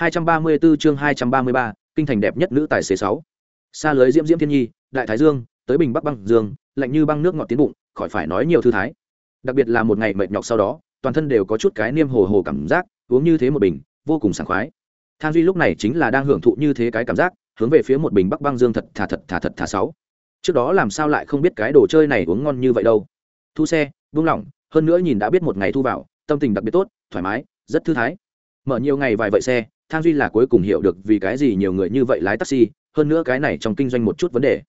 234 chương 233, kinh thành đẹp nhất nữ tài xế 6. Xa lưới diễm diễm thiên nhi, đại thái dương, tới bình bắc băng dương, lạnh như băng nước ngọt tiến bụng, khỏi phải nói nhiều thư thái. Đặc biệt là một ngày mệt nhọc sau đó, toàn thân đều có chút cái niêm hồ hồ cảm giác, uống như thế một bình, vô cùng sảng khoái. Thang Duy lúc này chính là đang hưởng thụ như thế cái cảm giác, hướng về phía một bình bắc băng dương thật thà thật thà thật thà sáu. Trước đó làm sao lại không biết cái đồ chơi này uống ngon như vậy đâu. Thu xe, buông lỏng, hơn nữa nhìn đã biết một ngày thu vào, tâm tình đặc biệt tốt, thoải mái, rất thư thái. Mở nhiều ngày vài vậy xe, thang duy là cuối cùng hiểu được vì cái gì nhiều người như vậy lái taxi, hơn nữa cái này trong kinh doanh một chút vấn đề.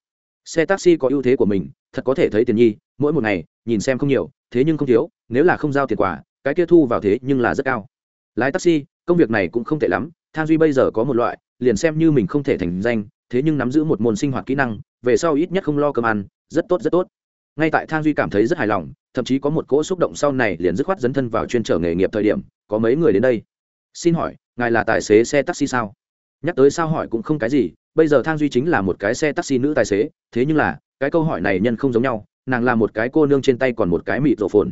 Xe taxi có ưu thế của mình, thật có thể thấy tiền nhi, mỗi một ngày, nhìn xem không nhiều, thế nhưng không thiếu, nếu là không giao tiền quả, cái kia thu vào thế nhưng là rất cao. Lái taxi, công việc này cũng không tệ lắm, thang duy bây giờ có một loại, liền xem như mình không thể thành danh, thế nhưng nắm giữ một môn sinh hoạt kỹ năng, về sau ít nhất không lo cơm ăn, rất tốt rất tốt. Ngay tại thang duy cảm thấy rất hài lòng, thậm chí có một cỗ xúc động sau này liền dứt khoát dấn thân vào chuyên trở nghề nghiệp thời điểm, có mấy người đến đây. Xin hỏi ngài là tài xế xe taxi sao? Nhắc tới sao hỏi cũng không cái gì, bây giờ thang duy chính là một cái xe taxi nữ tài xế, thế nhưng là, cái câu hỏi này nhân không giống nhau, nàng là một cái cô nương trên tay còn một cái mịt rổ phồn.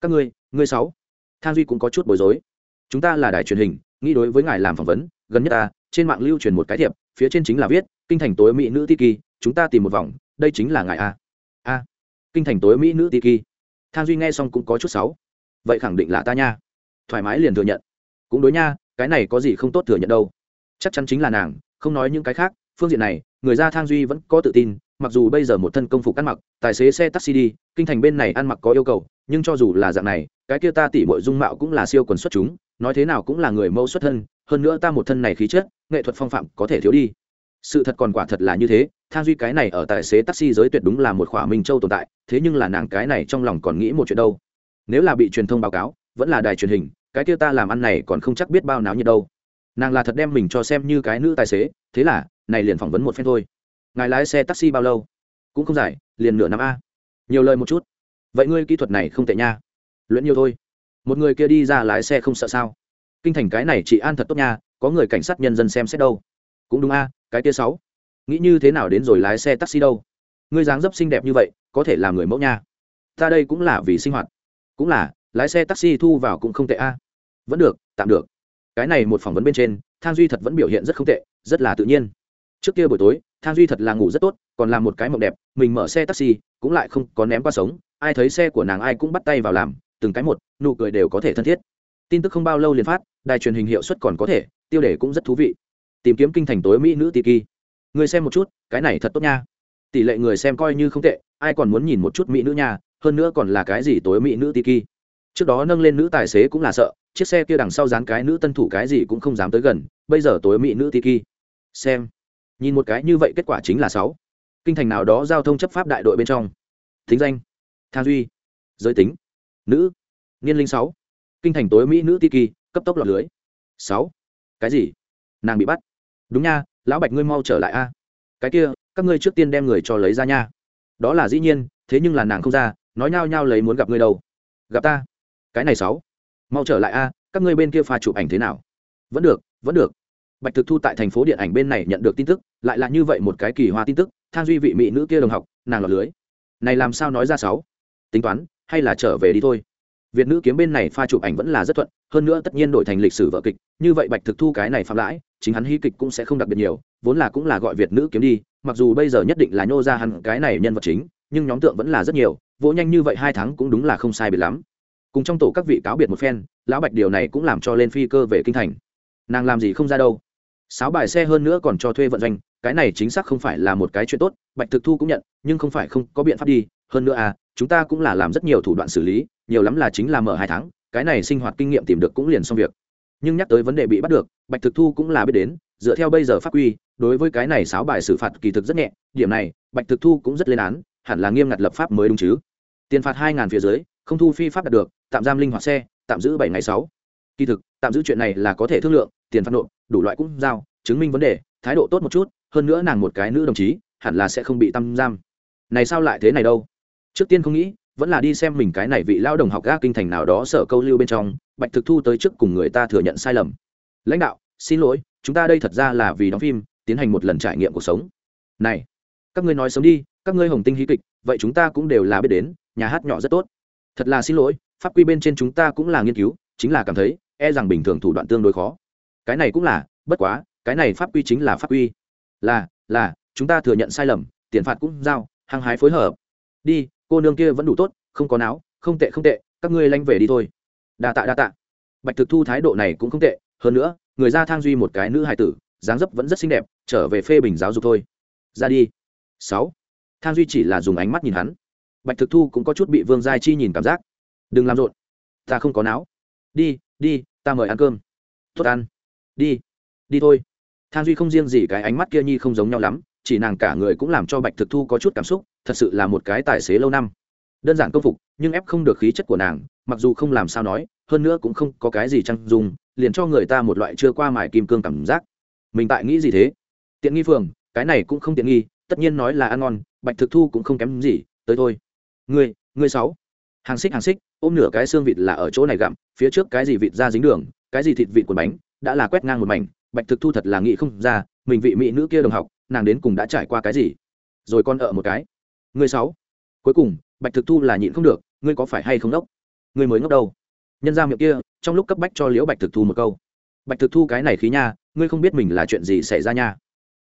Các ngươi ngươi sáu. Thang duy cũng có chút bối rối. Chúng ta là đài truyền hình, nghĩ đối với ngài làm phỏng vấn, gần nhất ta, trên mạng lưu truyền một cái thiệp, phía trên chính là viết, kinh thành tối mỹ nữ tiki chúng ta tìm một vòng, đây chính là ngài a. A. Kinh thành tối mỹ nữ tiki thang duy nghe xong cũng có chút sáu vậy khẳng định là ta nha. Thoải mái liền thừa nhận. Cũng đối nha cái này có gì không tốt thừa nhận đâu. Chắc chắn chính là nàng, không nói những cái khác, phương diện này, người ra thang duy vẫn có tự tin, mặc dù bây giờ một thân công phục ăn mặc, tài xế xe taxi đi, kinh thành bên này ăn mặc có yêu cầu, nhưng cho dù là dạng này, cái kia ta tỉ mọi dung mạo cũng là siêu quần xuất chúng, nói thế nào cũng là người mẫu xuất thân, hơn nữa ta một thân này khí chất, nghệ thuật phong phạm có thể thiếu đi. Sự thật còn quả thật là như thế, thang duy cái này ở tài xế taxi giới tuyệt đúng là một khỏa minh châu tồn tại, thế nhưng là nàng cái này trong lòng còn nghĩ một chuyện đâu. Nếu là bị truyền thông báo cáo, vẫn là đài truyền hình cái kia ta làm ăn này còn không chắc biết bao náo nhiệt đâu. Nàng là thật đem mình cho xem như cái nữ tài xế, thế là, này liền phỏng vấn một phen thôi. Ngài lái xe taxi bao lâu? Cũng không dài, liền nửa năm a. Nhiều lời một chút. Vậy ngươi kỹ thuật này không tệ nha. Luyện nhiều thôi. Một người kia đi ra lái xe không sợ sao? Kinh thành cái này chị an thật tốt nha, có người cảnh sát nhân dân xem xét đâu. Cũng đúng a, cái kia sáu. Nghĩ như thế nào đến rồi lái xe taxi đâu? Ngươi dáng dấp xinh đẹp như vậy, có thể làm người mẫu nha. Ta đây cũng là vì sinh hoạt. Cũng là, lái xe taxi thu vào cũng không tệ a vẫn được, tạm được. Cái này một phỏng vấn bên trên, thang duy thật vẫn biểu hiện rất không tệ, rất là tự nhiên. Trước kia buổi tối, thang duy thật là ngủ rất tốt, còn làm một cái mộng đẹp, mình mở xe taxi, cũng lại không có ném qua sống, ai thấy xe của nàng ai cũng bắt tay vào làm, từng cái một, nụ cười đều có thể thân thiết. Tin tức không bao lâu liền phát, đài truyền hình hiệu suất còn có thể, tiêu đề cũng rất thú vị. Tìm kiếm kinh thành tối mỹ nữ tiki người xem một chút, cái này thật tốt nha. Tỷ lệ người xem coi như không tệ, ai còn muốn nhìn một chút mỹ nữ nha, hơn nữa còn là cái gì tối mỹ nữ tiki trước đó nâng lên nữ tài xế cũng là sợ chiếc xe kia đằng sau dán cái nữ tân thủ cái gì cũng không dám tới gần, bây giờ tối mỹ nữ tiki. Xem. Nhìn một cái như vậy kết quả chính là sáu. Kinh thành nào đó giao thông chấp pháp đại đội bên trong. Thính danh. Thang duy. Giới tính. Nữ. Niên linh sáu. Kinh thành tối mỹ nữ tiki, cấp tốc lọt lưới. Sáu. Cái gì? Nàng bị bắt. Đúng nha, lão bạch ngươi mau trở lại a. Cái kia, các ngươi trước tiên đem người cho lấy ra nha. Đó là dĩ nhiên, thế nhưng là nàng không ra, nói nhao nhao lấy muốn gặp ngươi đâu. Gặp ta. Cái này sáu mau trở lại a, các ngươi bên kia pha chụp ảnh thế nào? Vẫn được vẫn được. Bạch thực thu tại thành phố điện ảnh bên này nhận được tin tức, lại là như vậy một cái kỳ hoa tin tức, thang duy vị mỹ nữ kia đồng học, nàng lọt lưới. Này làm sao nói ra sáu? Tính toán, hay là trở về đi thôi. Việt nữ kiếm bên này pha chụp ảnh vẫn là rất thuận, hơn nữa tất nhiên đổi thành lịch sử vợ kịch, như vậy bạch thực thu cái này phạm lãi, chính hắn hy kịch cũng sẽ không đặc biệt nhiều, vốn là cũng là gọi việt nữ kiếm đi, mặc dù bây giờ nhất định là nhô ra hẳn cái này nhân vật chính, nhưng nhóm tượng vẫn là rất nhiều, vỗ nhanh như vậy hai tháng cũng đúng là không sai biệt lắm cùng trong tổ các vị cáo biệt một phen, lão bạch điều này cũng làm cho lên phi cơ về kinh thành. Nàng làm gì không ra đâu. Sáu bài xe hơn nữa còn cho thuê vận doanh, cái này chính xác không phải là một cái chuyện tốt, bạch thực thu cũng nhận, nhưng không phải không có biện pháp đi. Hơn nữa à chúng ta cũng là làm rất nhiều thủ đoạn xử lý, nhiều lắm là chính là mở hai tháng, cái này sinh hoạt kinh nghiệm tìm được cũng liền xong việc. Nhưng nhắc tới vấn đề bị bắt được, bạch thực thu cũng là biết đến, dựa theo bây giờ pháp quy, đối với cái này sáu bài xử phạt kỳ thực rất nhẹ. Điểm này, bạch thực thu cũng rất lên án, hẳn là nghiêm ngặt lập pháp mới đúng chứ. Tiền phạt hai ngàn phía dưới không thu phi pháp đạt được, tạm giam linh hoạt xe, tạm giữ bảy ngày sáu. Kỳ thực, tạm giữ chuyện này là có thể thương lượng, tiền phạt nộp, đủ loại cũng giao, chứng minh vấn đề, thái độ tốt một chút, hơn nữa nàng một cái nữ đồng chí, hẳn là sẽ không bị tăm giam. Này sao lại thế này đâu? Trước tiên không nghĩ, vẫn là đi xem mình cái này vị lao đồng học ga kinh thành nào đó sở câu lưu bên trong, bạch thực thu tới trước cùng người ta thừa nhận sai lầm. Lãnh đạo, xin lỗi, chúng ta đây thật ra là vì đóng phim, tiến hành một lần trải nghiệm cuộc sống. Này, các ngươi nói sớm đi, các ngươi hồng tinh hí kịch, vậy chúng ta cũng đều là biết đến, nhà hát nhỏ rất tốt thật là xin lỗi, pháp quy bên trên chúng ta cũng là nghiên cứu, chính là cảm thấy e rằng bình thường thủ đoạn tương đối khó. Cái này cũng là, bất quá, cái này pháp quy chính là pháp quy. Là là, chúng ta thừa nhận sai lầm, tiền phạt cũng giao, hăng hái phối hợp. Đi, cô nương kia vẫn đủ tốt, không có não không tệ không tệ, các ngươi lanh về đi thôi. Đa tạ đa tạ. Bạch thực thu thái độ này cũng không tệ, hơn nữa, người ra thang duy một cái nữ hài tử, dáng dấp vẫn rất xinh đẹp, trở về phê bình giáo dục thôi. Ra đi. Sáu. Thang duy chỉ là dùng ánh mắt nhìn hắn bạch thực thu cũng có chút bị vương giai chi nhìn cảm giác. Đừng làm rộn ta không có não. Đi đi ta mời ăn cơm. Tốt ăn. Đi đi thôi. Thang duy không riêng gì cái ánh mắt kia nhi không giống nhau lắm chỉ nàng cả người cũng làm cho bạch thực thu có chút cảm xúc thật sự là một cái tài xế lâu năm. Đơn giản công phục nhưng ép không được khí chất của nàng mặc dù không làm sao nói hơn nữa cũng không có cái gì chăng, dùng liền cho người ta một loại chưa qua mài kim cương cảm giác. Mình tại nghĩ gì thế? Tiện nghi phường cái này cũng không tiện nghi tất nhiên nói là ăn ngon bạch thực thu cũng không kém gì tới thôi ngươi ngươi sáu. Hàng xích hàng xích, ôm nửa cái xương vịt là ở chỗ này gặm, phía trước cái gì vịt ra dính đường, cái gì thịt vịt quần bánh, đã là quét ngang một mảnh, bạch thực thu thật là nghĩ không ra, mình vị mỹ nữ kia đồng học, nàng đến cùng đã trải qua cái gì? Rồi con ở một cái. Ngươi sáu. Cuối cùng, bạch thực thu là nhịn không được, ngươi có phải hay không đốc? Ngươi mới ngốc đâu? Nhân ra miệng kia, trong lúc cấp bách cho liễu bạch thực thu một câu. Bạch thực thu cái này khí nha, ngươi không biết mình là chuyện gì xảy ra nha.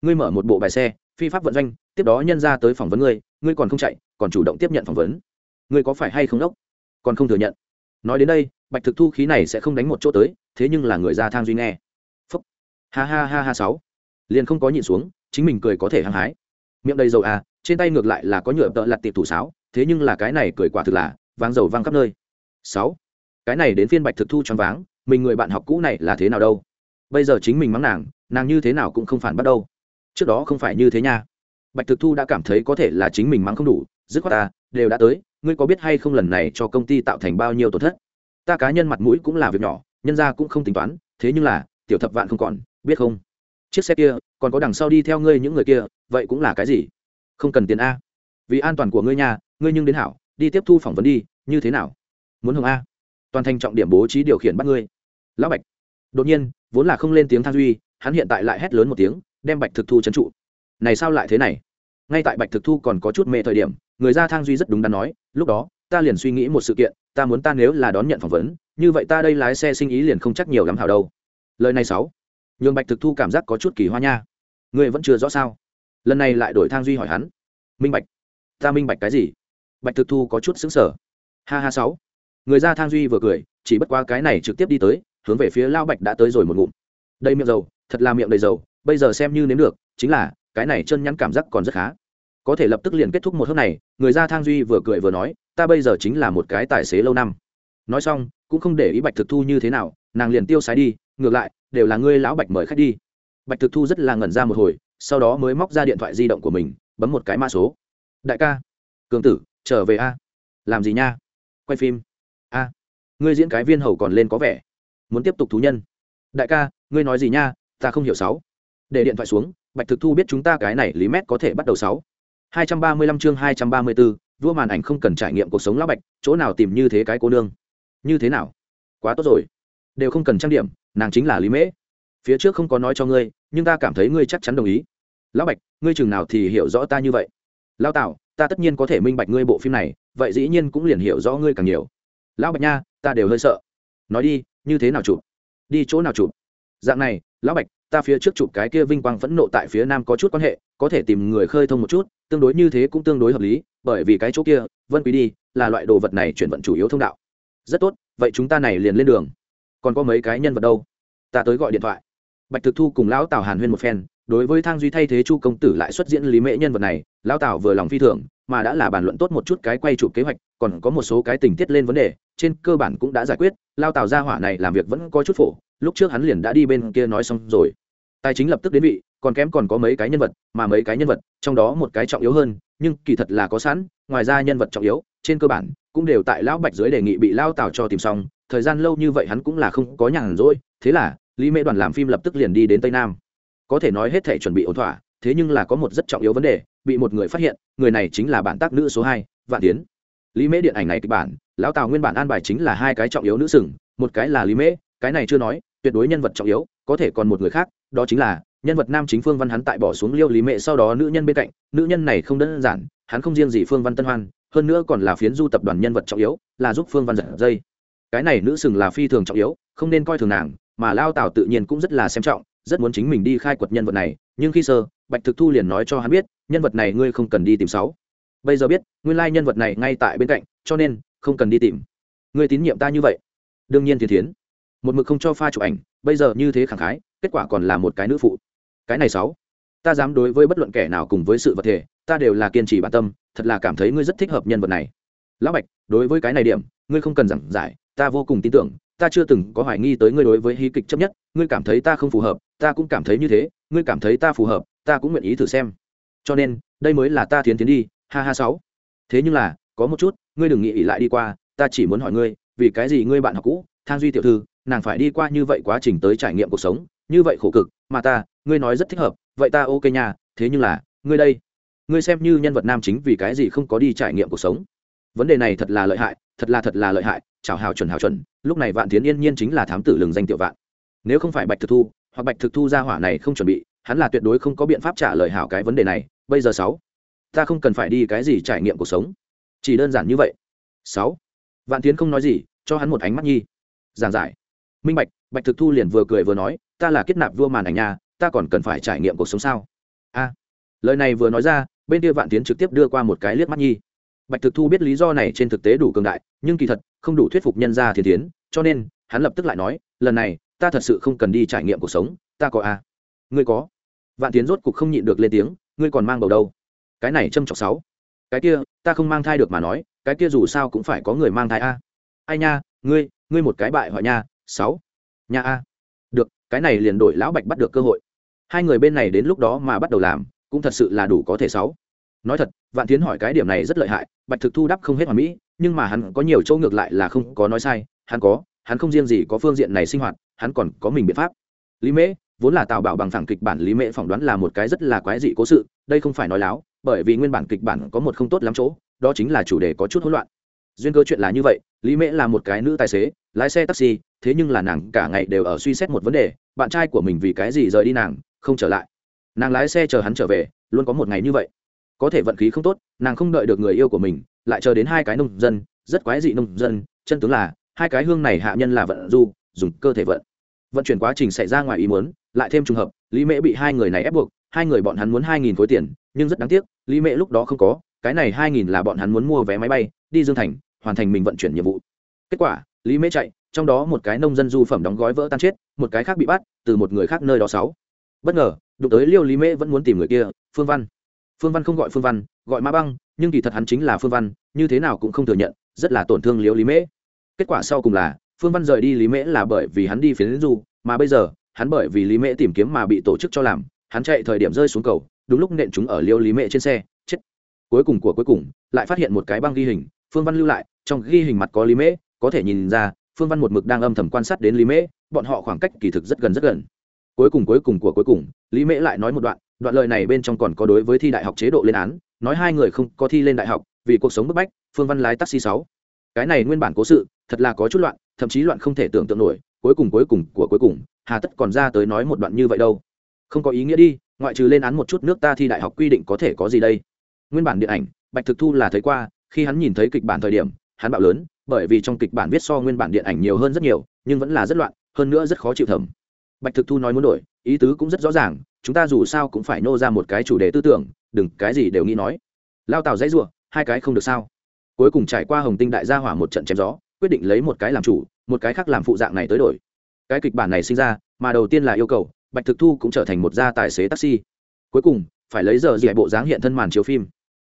Ngươi mở một bộ bài xe, phi pháp vận doanh, tiếp đó nhân ra tới phỏng vấn ngươi ngươi còn không chạy, còn chủ động tiếp nhận phỏng vấn. Ngươi có phải hay không đốc? Còn không thừa nhận. Nói đến đây, bạch thực thu khí này sẽ không đánh một chỗ tới, thế nhưng là người ra thang duy nghe. Phúc. Ha ha ha ha sáu. Liền không có nhịn xuống, chính mình cười có thể hăng hái. Miệng đầy dầu à trên tay ngược lại là có nhựa tợ lặt tiệp thủ sáo, thế nhưng là cái này cười quả thực là váng dầu văng khắp nơi. Sáu. Cái này đến phiên bạch thực thu choáng váng, mình người bạn học cũ này là thế nào đâu? Bây giờ chính mình mắng nàng nàng như thế nào cũng không phản bắt đâu. Trước đó không phải như thế nha bạch thực thu đã cảm thấy có thể là chính mình mắng không đủ, dứt khoát ta, đều đã tới, ngươi có biết hay không lần này cho công ty tạo thành bao nhiêu tổn thất? Ta cá nhân mặt mũi cũng là việc nhỏ, nhân ra cũng không tính toán, thế nhưng là, tiểu thập vạn không còn, biết không? Chiếc xe kia, còn có đằng sau đi theo ngươi những người kia, vậy cũng là cái gì? Không cần tiền a. Vì an toàn của ngươi nhà ngươi nhưng đến hảo, đi tiếp thu phỏng vấn đi, như thế nào? Muốn hồng a. Toàn thành trọng điểm bố trí điều khiển bắt ngươi. Lão bạch. Đột nhiên, vốn là không lên tiếng than duy, hắn hiện tại lại hét lớn một tiếng, đem bạch thực thu trấn trụ này sao lại thế này? Ngay tại bạch thực thu còn có chút mê thời điểm, người ra thang duy rất đúng đắn nói, lúc đó, ta liền suy nghĩ một sự kiện, ta muốn ta nếu là đón nhận phỏng vấn, như vậy ta đây lái xe sinh ý liền không chắc nhiều lắm hảo đâu. Lời này sáu, nhường bạch thực thu cảm giác có chút kỳ hoa nha. Ngươi vẫn chưa rõ sao? Lần này lại đổi thang duy hỏi hắn. Minh bạch. Ta minh bạch cái gì? Bạch thực thu có chút xứng sở ha ha, sáu. Người ra thang duy vừa cười, chỉ bất qua cái này trực tiếp đi tới, hướng về phía lao bạch đã tới rồi một ngụm. Đây miệng dầu, thật là miệng đầy dầu, bây giờ xem như nếm được, chính là cái này chân nhắn cảm giác còn rất khá. Có thể lập tức liền kết thúc một hôm này, người ra thang duy vừa cười vừa nói, ta bây giờ chính là một cái tài xế lâu năm. Nói xong, cũng không để ý bạch thực thu như thế nào, nàng liền tiêu sái đi, ngược lại, đều là ngươi lão bạch mời khách đi. Bạch thực thu rất là ngẩn ra một hồi, sau đó mới móc ra điện thoại di động của mình, bấm một cái mã số. Đại ca. Cường tử, trở về a. Làm gì nha? Quay phim. A. Ngươi diễn cái viên hầu còn lên có vẻ. Muốn tiếp tục thú nhân. Đại ca, ngươi nói gì nha? Ta không hiểu sáu để điện thoại xuống bạch thực thu biết chúng ta cái này lý mét có thể bắt đầu sáu. hai trăm ba mươi lăm chương hai trăm ba mươi bốn, vua màn ảnh không cần trải nghiệm cuộc sống lão bạch chỗ nào tìm như thế cái cô nương. Như thế nào? Quá tốt rồi. Đều không cần trang điểm nàng chính là lý mễ. Phía trước không có nói cho ngươi nhưng ta cảm thấy ngươi chắc chắn đồng ý. Lão bạch ngươi chừng nào thì hiểu rõ ta như vậy? Lao tạo ta tất nhiên có thể minh bạch ngươi bộ phim này vậy dĩ nhiên cũng liền hiểu rõ ngươi càng nhiều. Lão bạch nha ta đều hơi sợ. Nói đi như thế nào chụp? Đi chỗ nào chụp? Dạng này lão bạch ta phía trước chụp cái kia vinh quang phẫn nộ tại phía nam có chút quan hệ, có thể tìm người khơi thông một chút, tương đối như thế cũng tương đối hợp lý, bởi vì cái chỗ kia, vân quý đi, là loại đồ vật này chuyển vận chủ yếu thông đạo. Rất tốt, vậy chúng ta này liền lên đường. Còn có mấy cái nhân vật đâu? Ta tới gọi điện thoại. Bạch thực thu cùng lão tào hàn huyên một phen, đối với thang duy thay thế chu công tử lại xuất diễn lý mễ nhân vật này, lão tào vừa lòng phi thường, mà đã là bàn luận tốt một chút cái quay chụp kế hoạch còn có một số cái tình tiết lên vấn đề, trên cơ bản cũng đã giải quyết, lao tào ra hỏa này làm việc vẫn có chút phổ, lúc trước hắn liền đã đi bên kia nói xong rồi. Tài chính lập tức đến vị, còn kém còn có mấy cái nhân vật, mà mấy cái nhân vật, trong đó một cái trọng yếu hơn, nhưng kỳ thật là có sẵn, ngoài ra nhân vật trọng yếu, trên cơ bản, cũng đều tại lão bạch dưới đề nghị bị lao tào cho tìm xong, thời gian lâu như vậy hắn cũng là không có nhàn rỗi, thế là, lý mễ đoàn làm phim lập tức liền đi đến tây nam. Có thể nói hết thể chuẩn bị ổn thỏa, thế nhưng là có một rất trọng yếu vấn đề, bị một người phát hiện, người này chính là bản tác nữ số hai, vạn tiến lý mễ điện ảnh này kịch bản, lão tào nguyên bản an bài chính là hai cái trọng yếu nữ sừng, một cái là lý mễ, cái này chưa nói, tuyệt đối nhân vật trọng yếu, có thể còn một người khác, đó chính là, nhân vật nam chính phương văn hắn tại bỏ xuống liêu lý mễ sau đó nữ nhân bên cạnh, nữ nhân này không đơn giản, hắn không riêng gì phương văn tân hoan, hơn nữa còn là phiến du tập đoàn nhân vật trọng yếu, là giúp phương văn giật dây. Cái này nữ sừng là phi thường trọng yếu, không nên coi thường nàng, mà lao tào tự nhiên cũng rất là xem trọng, rất muốn chính mình đi khai quật nhân vật này, nhưng khi sơ, bạch thực thu liền nói cho hắn biết, nhân vật này ngươi không cần đi tìm sáu bây giờ biết, nguyên lai nhân vật này ngay tại bên cạnh, cho nên không cần đi tìm. Ngươi tín nhiệm ta như vậy. Đương nhiên thiên thiến. Một mực không cho pha chụp ảnh, bây giờ như thế khẳng khái, kết quả còn là một cái nữ phụ. Cái này sáu. Ta dám đối với bất luận kẻ nào cùng với sự vật thể, ta đều là kiên trì bản tâm, thật là cảm thấy ngươi rất thích hợp nhân vật này. Lão bạch, đối với cái này điểm, ngươi không cần giảng giải, ta vô cùng tin tưởng, ta chưa từng có hoài nghi tới ngươi đối với hí kịch chấp nhất, ngươi cảm thấy ta không phù hợp, ta cũng cảm thấy như thế, ngươi cảm thấy ta phù hợp, ta cũng nguyện ý thử xem. Cho nên, đây mới là ta thiến tiến đi ha ha sáu. Thế nhưng là, có một chút, ngươi đừng nghĩ ỉ lại đi qua, ta chỉ muốn hỏi ngươi, vì cái gì ngươi bạn học cũ, thang duy tiểu thư, nàng phải đi qua như vậy quá trình tới trải nghiệm cuộc sống, như vậy khổ cực, mà ta, ngươi nói rất thích hợp, vậy ta ok nha, thế nhưng là, ngươi đây, ngươi xem như nhân vật nam chính vì cái gì không có đi trải nghiệm cuộc sống. Vấn đề này thật là lợi hại, thật là thật là lợi hại, chào hào chuẩn hào chuẩn, lúc này vạn tiến yên nhiên chính là thám tử lừng danh tiểu vạn. Nếu không phải bạch thực thu, hoặc bạch thực thu ra hỏa này không chuẩn bị, hắn là tuyệt đối không có biện pháp trả lời hảo cái vấn đề này, bây giờ sáu ta không cần phải đi cái gì trải nghiệm cuộc sống. Chỉ đơn giản như vậy. Sáu. Vạn tiến không nói gì, cho hắn một ánh mắt nhi. Giảng giải. Minh bạch bạch thực thu liền vừa cười vừa nói, ta là kết nạp vua màn ảnh nhà, ta còn cần phải trải nghiệm cuộc sống sao? A. Lời này vừa nói ra, bên kia vạn tiến trực tiếp đưa qua một cái liếc mắt nhi. Bạch thực thu biết lý do này trên thực tế đủ cường đại, nhưng kỳ thật, không đủ thuyết phục nhân gia thiên tiến, cho nên, hắn lập tức lại nói, lần này, ta thật sự không cần đi trải nghiệm cuộc sống, ta có a. Ngươi có. Vạn tiến rốt cục không nhịn được lên tiếng, ngươi còn mang bầu đâu? Cái này châm chọc sáu. Cái kia, ta không mang thai được mà nói, cái kia dù sao cũng phải có người mang thai a. Ai nha, ngươi ngươi một cái bại hoại nha, sáu. Nha a. Được, cái này liền đổi lão bạch bắt được cơ hội. Hai người bên này đến lúc đó mà bắt đầu làm, cũng thật sự là đủ có thể sáu. Nói thật, vạn tiến hỏi cái điểm này rất lợi hại, bạch thực thu đáp không hết hoàn mỹ, nhưng mà hắn có nhiều chỗ ngược lại là không có nói sai, hắn có, hắn không riêng gì có phương diện này sinh hoạt, hắn còn có mình biện pháp. Lý mễ, vốn là tào bảo bằng phẳng kịch bản lý mễ phỏng đoán là một cái rất là quái dị cố sự, đây không phải nói láo bởi vì nguyên bản kịch bản có một không tốt lắm chỗ, đó chính là chủ đề có chút hỗn loạn. Duyên cơ chuyện là như vậy, lý mễ là một cái nữ tài xế, lái xe taxi, thế nhưng là nàng cả ngày đều ở suy xét một vấn đề, bạn trai của mình vì cái gì rời đi nàng, không trở lại. Nàng lái xe chờ hắn trở về, luôn có một ngày như vậy. Có thể vận khí không tốt, nàng không đợi được người yêu của mình, lại chờ đến hai cái nông dân, rất quái dị nông dân, chân tướng là, hai cái hương này hạ nhân là vận du, dùng cơ thể vận vận chuyển quá trình xảy ra ngoài ý muốn, lại thêm trùng hợp, lý mễ bị hai người này ép buộc, hai người bọn hắn muốn hai nghìn khối tiền, nhưng rất đáng tiếc, lý mễ lúc đó không có, cái này hai nghìn là bọn hắn muốn mua vé máy bay, đi dương thành, hoàn thành mình vận chuyển nhiệm vụ. Kết quả, lý mễ chạy, trong đó một cái nông dân du phẩm đóng gói vỡ tan chết, một cái khác bị bắt, từ một người khác nơi đó sáu. Bất ngờ, đụng tới liêu lý mễ vẫn muốn tìm người kia, phương văn. Phương văn không gọi phương văn, gọi mã băng, nhưng kỳ thật hắn chính là phương văn, như thế nào cũng không thừa nhận, rất là tổn thương liêu lý mễ. Kết quả sau cùng là phương văn rời đi lý mễ là bởi vì hắn đi phiến du, mà bây giờ, hắn bởi vì lý mễ tìm kiếm mà bị tổ chức cho làm, hắn chạy thời điểm rơi xuống cầu, đúng lúc nện chúng ở liêu lý mễ trên xe, chết. Cuối cùng của cuối cùng, lại phát hiện một cái băng ghi hình, phương văn lưu lại, trong ghi hình mặt có lý mễ, có thể nhìn ra, phương văn một mực đang âm thầm quan sát đến lý mễ, bọn họ khoảng cách kỳ thực rất gần rất gần. Cuối cùng cuối cùng của cuối cùng, lý mễ lại nói một đoạn đoạn lời này bên trong còn có đối với thi đại học chế độ lên án, nói hai người không có thi lên đại học, vì cuộc sống bức bách, phương văn lái taxi sáu. Cái này nguyên bản cố sự, thật là có chút loạn thậm chí loạn không thể tưởng tượng nổi, cuối cùng cuối cùng của cuối cùng, hà tất còn ra tới nói một đoạn như vậy đâu. Không có ý nghĩa đi, ngoại trừ lên án một chút nước ta thi đại học quy định có thể có gì đây? Nguyên bản điện ảnh, bạch thực thu là thấy qua, khi hắn nhìn thấy kịch bản thời điểm, hắn bạo lớn, bởi vì trong kịch bản viết so nguyên bản điện ảnh nhiều hơn rất nhiều, nhưng vẫn là rất loạn, hơn nữa rất khó chịu thẩm bạch thực thu nói muốn đổi, ý tứ cũng rất rõ ràng, chúng ta dù sao cũng phải nô ra một cái chủ đề tư tưởng, đừng, cái gì đều nghĩ nói. Lao tàu dãy r hai cái không được sao. Cuối cùng trải qua hồng tinh đại gia hỏa một trận chém gió quyết định lấy một cái làm chủ, một cái khác làm phụ dạng này tới đổi. Cái kịch bản này sinh ra, mà đầu tiên là yêu cầu, bạch thực thu cũng trở thành một gia tài xế taxi. Cuối cùng, phải lấy giờ dạy bộ dáng hiện thân màn chiếu phim.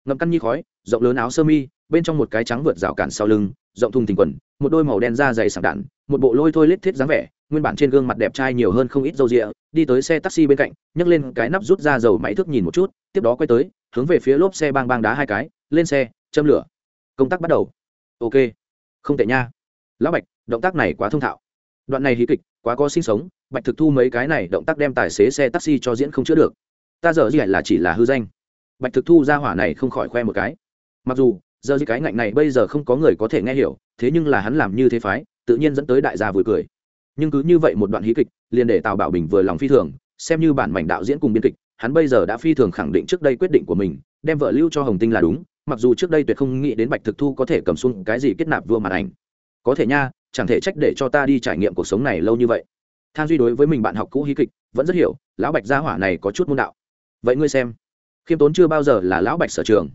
Ngậm căn nhi khói, rộng lớn áo sơ mi, bên trong một cái trắng vượt rào cản sau lưng, rộng thùng thình quần, một đôi màu đen da dày sảng đạn, một bộ lôi thôi lết thiết dáng vẻ, nguyên bản trên gương mặt đẹp trai nhiều hơn không ít dầu rịa đi tới xe taxi bên cạnh, nhấc lên cái nắp rút ra dầu máy thước nhìn một chút, tiếp đó quay tới, hướng về phía lốp xe bang bang đá hai cái, lên xe, châm lửa. Công tác bắt đầu. Ok không tệ nha. Lão bạch, động tác này quá thông thạo. Đoạn này hí kịch, quá có sinh sống, bạch thực thu mấy cái này động tác đem tài xế xe taxi cho diễn không chữa được. Ta giờ gì là chỉ là hư danh. Bạch thực thu ra hỏa này không khỏi khoe một cái. Mặc dù, giờ gì cái ngạnh này bây giờ không có người có thể nghe hiểu, thế nhưng là hắn làm như thế phái, tự nhiên dẫn tới đại gia vui cười. Nhưng cứ như vậy một đoạn hí kịch, liền để tào bảo bình vừa lòng phi thường, xem như bản mảnh đạo diễn cùng biên kịch, hắn bây giờ đã phi thường khẳng định trước đây quyết định của mình, đem vợ lưu cho hồng tinh là đúng mặc dù trước đây tuyệt không nghĩ đến bạch thực thu có thể cầm xuống cái gì kết nạp vua màn ảnh. Có thể nha, chẳng thể trách để cho ta đi trải nghiệm cuộc sống này lâu như vậy. Thang duy đối với mình bạn học cũ hí kịch, vẫn rất hiểu, lão bạch gia hỏa này có chút môn đạo. Vậy ngươi xem, khiêm tốn chưa bao giờ là lão bạch sở trường.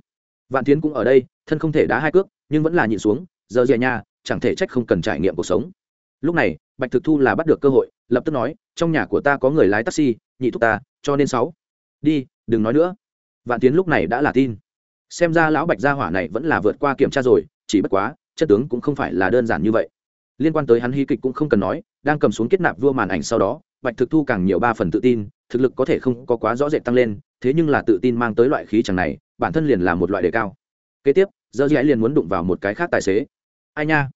Vạn tiến cũng ở đây, thân không thể đá hai cước, nhưng vẫn là nhịn xuống, giờ dè nha, chẳng thể trách không cần trải nghiệm cuộc sống. Lúc này, bạch thực thu là bắt được cơ hội, lập tức nói, trong nhà của ta có người lái taxi, nhị thúc ta, cho nên sáu. Đi, đừng nói nữa. Vạn tiến lúc này đã là tin xem ra lão bạch gia hỏa này vẫn là vượt qua kiểm tra rồi, chỉ bất quá, chất tướng cũng không phải là đơn giản như vậy. Liên quan tới hắn hy kịch cũng không cần nói, đang cầm xuống kết nạp vua màn ảnh sau đó, bạch thực thu càng nhiều ba phần tự tin, thực lực có thể không có quá rõ rệt tăng lên, thế nhưng là tự tin mang tới loại khí chẳng này, bản thân liền là một loại đề cao. Kế tiếp giờ dì liền muốn đụng vào một cái khác tài xế. Ai nha?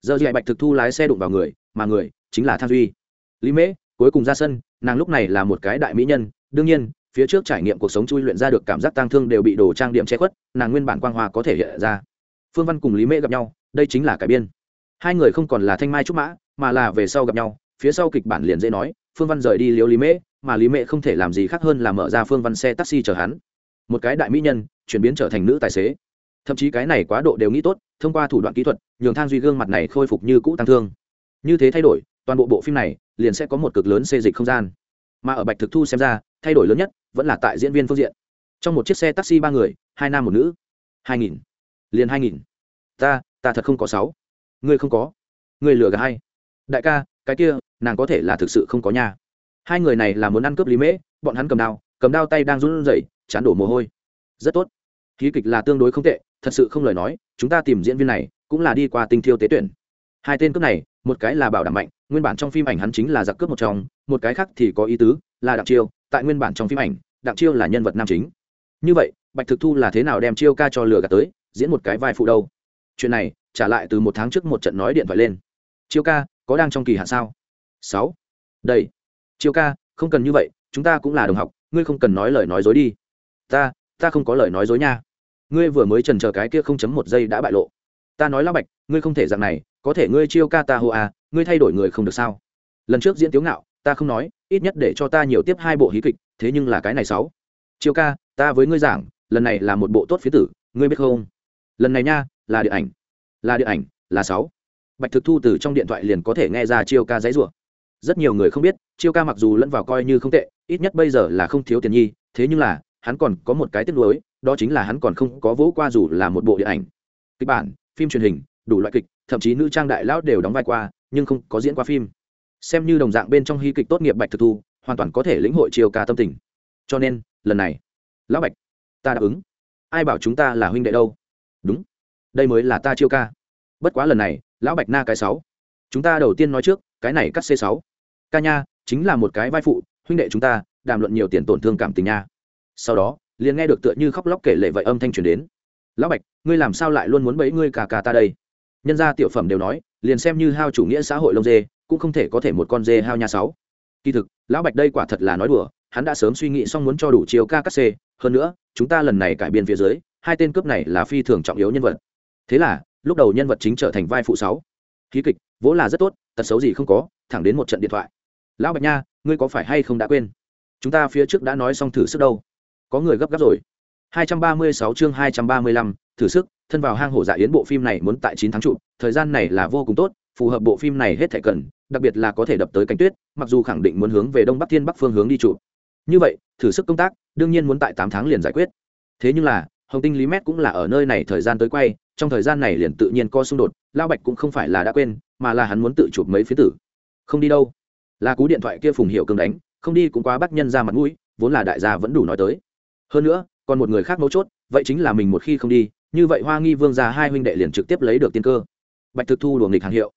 Giờ dì bạch thực thu lái xe đụng vào người, mà người chính là thang duy. Lý mễ, cuối cùng ra sân, nàng lúc này là một cái đại mỹ nhân, đương nhiên phía trước trải nghiệm cuộc sống chui luyện ra được cảm giác tang thương đều bị đồ trang điểm che khuất, nàng nguyên bản quang hoa có thể hiện ra. Phương văn cùng lý mễ gặp nhau, đây chính là cải biên. Hai người không còn là thanh mai trúc mã, mà là về sau gặp nhau, phía sau kịch bản liền dễ nói, phương văn rời đi liếu lý mễ, mà lý mễ không thể làm gì khác hơn là mở ra phương văn xe taxi chở hắn. Một cái đại mỹ nhân, chuyển biến trở thành nữ tài xế. Thậm chí cái này quá độ đều nghĩ tốt, thông qua thủ đoạn kỹ thuật, nhường thang duy gương mặt này khôi phục như cũ tăng thương. Như thế thay đổi, toàn bộ bộ phim này liền sẽ có một cực lớn xê dịch không gian. Mà ở bạch thực thu xem ra thay đổi lớn nhất vẫn là tại diễn viên phương diện. Trong một chiếc xe taxi ba người, hai nam một nữ. Hai nghìn. Liền hai nghìn. Ta ta thật không có sáu. Ngươi không có. Ngươi lừa gạt hay đại ca, cái kia, nàng có thể là thực sự không có nhà. Hai người này là muốn ăn cướp lý mễ, bọn hắn cầm đao cầm đao tay đang run rẩy, chán đổ mồ hôi. Rất tốt. Khí kịch là tương đối không tệ, thật sự không lời nói, chúng ta tìm diễn viên này cũng là đi qua tinh thiêu tế tuyển. Hai tên cướp này, một cái là bảo đảm mạnh, nguyên bản trong phim ảnh hắn chính là giặc cướp một trong một cái khác thì có ý tứ là đặng chiêu tại nguyên bản trong phim ảnh, đặng chiêu là nhân vật nam chính. Như vậy, bạch thực thu là thế nào đem chiêu ca cho lừa gạt tới, diễn một cái vai phụ đâu? Chuyện này, trả lại từ một tháng trước một trận nói điện thoại lên. Chiêu ca, có đang trong kỳ hạn sao? Sáu. Đây. Chiêu ca, không cần như vậy, chúng ta cũng là đồng học, ngươi không cần nói lời nói dối đi. Ta ta không có lời nói dối nha. Ngươi vừa mới trần chờ cái kia không chấm một giây đã bại lộ. Ta nói lão bạch, ngươi không thể dạng này, có thể ngươi chiêu ca ta hô à ngươi thay đổi người không được sao? Lần trước diễn tiếu ngạo, ta không nói ít nhất để cho ta nhiều tiếp hai bộ hí kịch, thế nhưng là cái này sáu. Chiêu ca, ta với ngươi giảng, lần này là một bộ tốt phía tử, ngươi biết không? Lần này nha, là điện ảnh. Là điện ảnh, là sáu. Bạch thực thu từ trong điện thoại liền có thể nghe ra chiêu ca giấy rủa. Rất nhiều người không biết, chiêu ca mặc dù lẫn vào coi như không tệ, ít nhất bây giờ là không thiếu tiền nhi, thế nhưng là, hắn còn có một cái tiếc nuối, đó chính là hắn còn không có vỗ qua dù là một bộ điện ảnh. Kịch bản, phim truyền hình, đủ loại kịch, thậm chí nữ trang đại lão đều đóng vai qua, nhưng không có diễn qua phim xem như đồng dạng bên trong hy kịch tốt nghiệp bạch thực thu, hoàn toàn có thể lĩnh hội chiều ca tâm tình. Cho nên, lần này, lão bạch, ta đáp ứng. Ai bảo chúng ta là huynh đệ đâu? Đúng, đây mới là ta chiêu ca. Bất quá lần này, lão bạch na cái sáu. Chúng ta đầu tiên nói trước, cái này cắt c sáu. Ca nha, chính là một cái vai phụ, huynh đệ chúng ta, đàm luận nhiều tiền tổn thương cảm tình nha. Sau đó, liền nghe được tựa như khóc lóc kể lệ vậy âm thanh truyền đến. Lão bạch, ngươi làm sao lại luôn muốn bấy ngươi cả cả ta đây? Nhân gia tiểu phẩm đều nói, liền xem như hao chủ nghĩa xã hội lông dê cũng không thể có thể một con dê hao nha sáu. Kỳ thực lão bạch đây quả thật là nói đùa hắn đã sớm suy nghĩ xong muốn cho đủ chiều ca cắt xê. Hơn nữa chúng ta lần này cải biên phía dưới hai tên cướp này là phi thường trọng yếu nhân vật. Thế là lúc đầu nhân vật chính trở thành vai phụ sáu. Khí kịch vỗ là rất tốt tật xấu gì không có thẳng đến một trận điện thoại. Lão bạch nha ngươi có phải hay không đã quên? Chúng ta phía trước đã nói xong thử sức đâu. Có người gấp gáp rồi. 236 chương 235, thử sức thân vào hang hổ dạ yến bộ phim này muốn tại 9 tháng trụ thời gian này là vô cùng tốt phù hợp bộ phim này hết thể cần đặc biệt là có thể đập tới cánh tuyết, mặc dù khẳng định muốn hướng về đông bắc thiên bắc phương hướng đi trụ như vậy, thử sức công tác, đương nhiên muốn tại 8 tháng liền giải quyết. Thế nhưng là, hồng tinh lý mét cũng là ở nơi này thời gian tới quay, trong thời gian này liền tự nhiên co xung đột lao bạch cũng không phải là đã quên, mà là hắn muốn tự chụp mấy phía tử. Không đi đâu. Là cú điện thoại kia phùng hiệu cương đánh, không đi cũng quá bắt nhân ra mặt mũi, vốn là đại gia vẫn đủ nói tới. Hơn nữa, còn một người khác mấu chốt, vậy chính là mình một khi không đi, như vậy hoa nghi vương gia hai huynh đệ liền trực tiếp lấy được tiên cơ. Bạch thực thu đùa nghịch hàng hiệu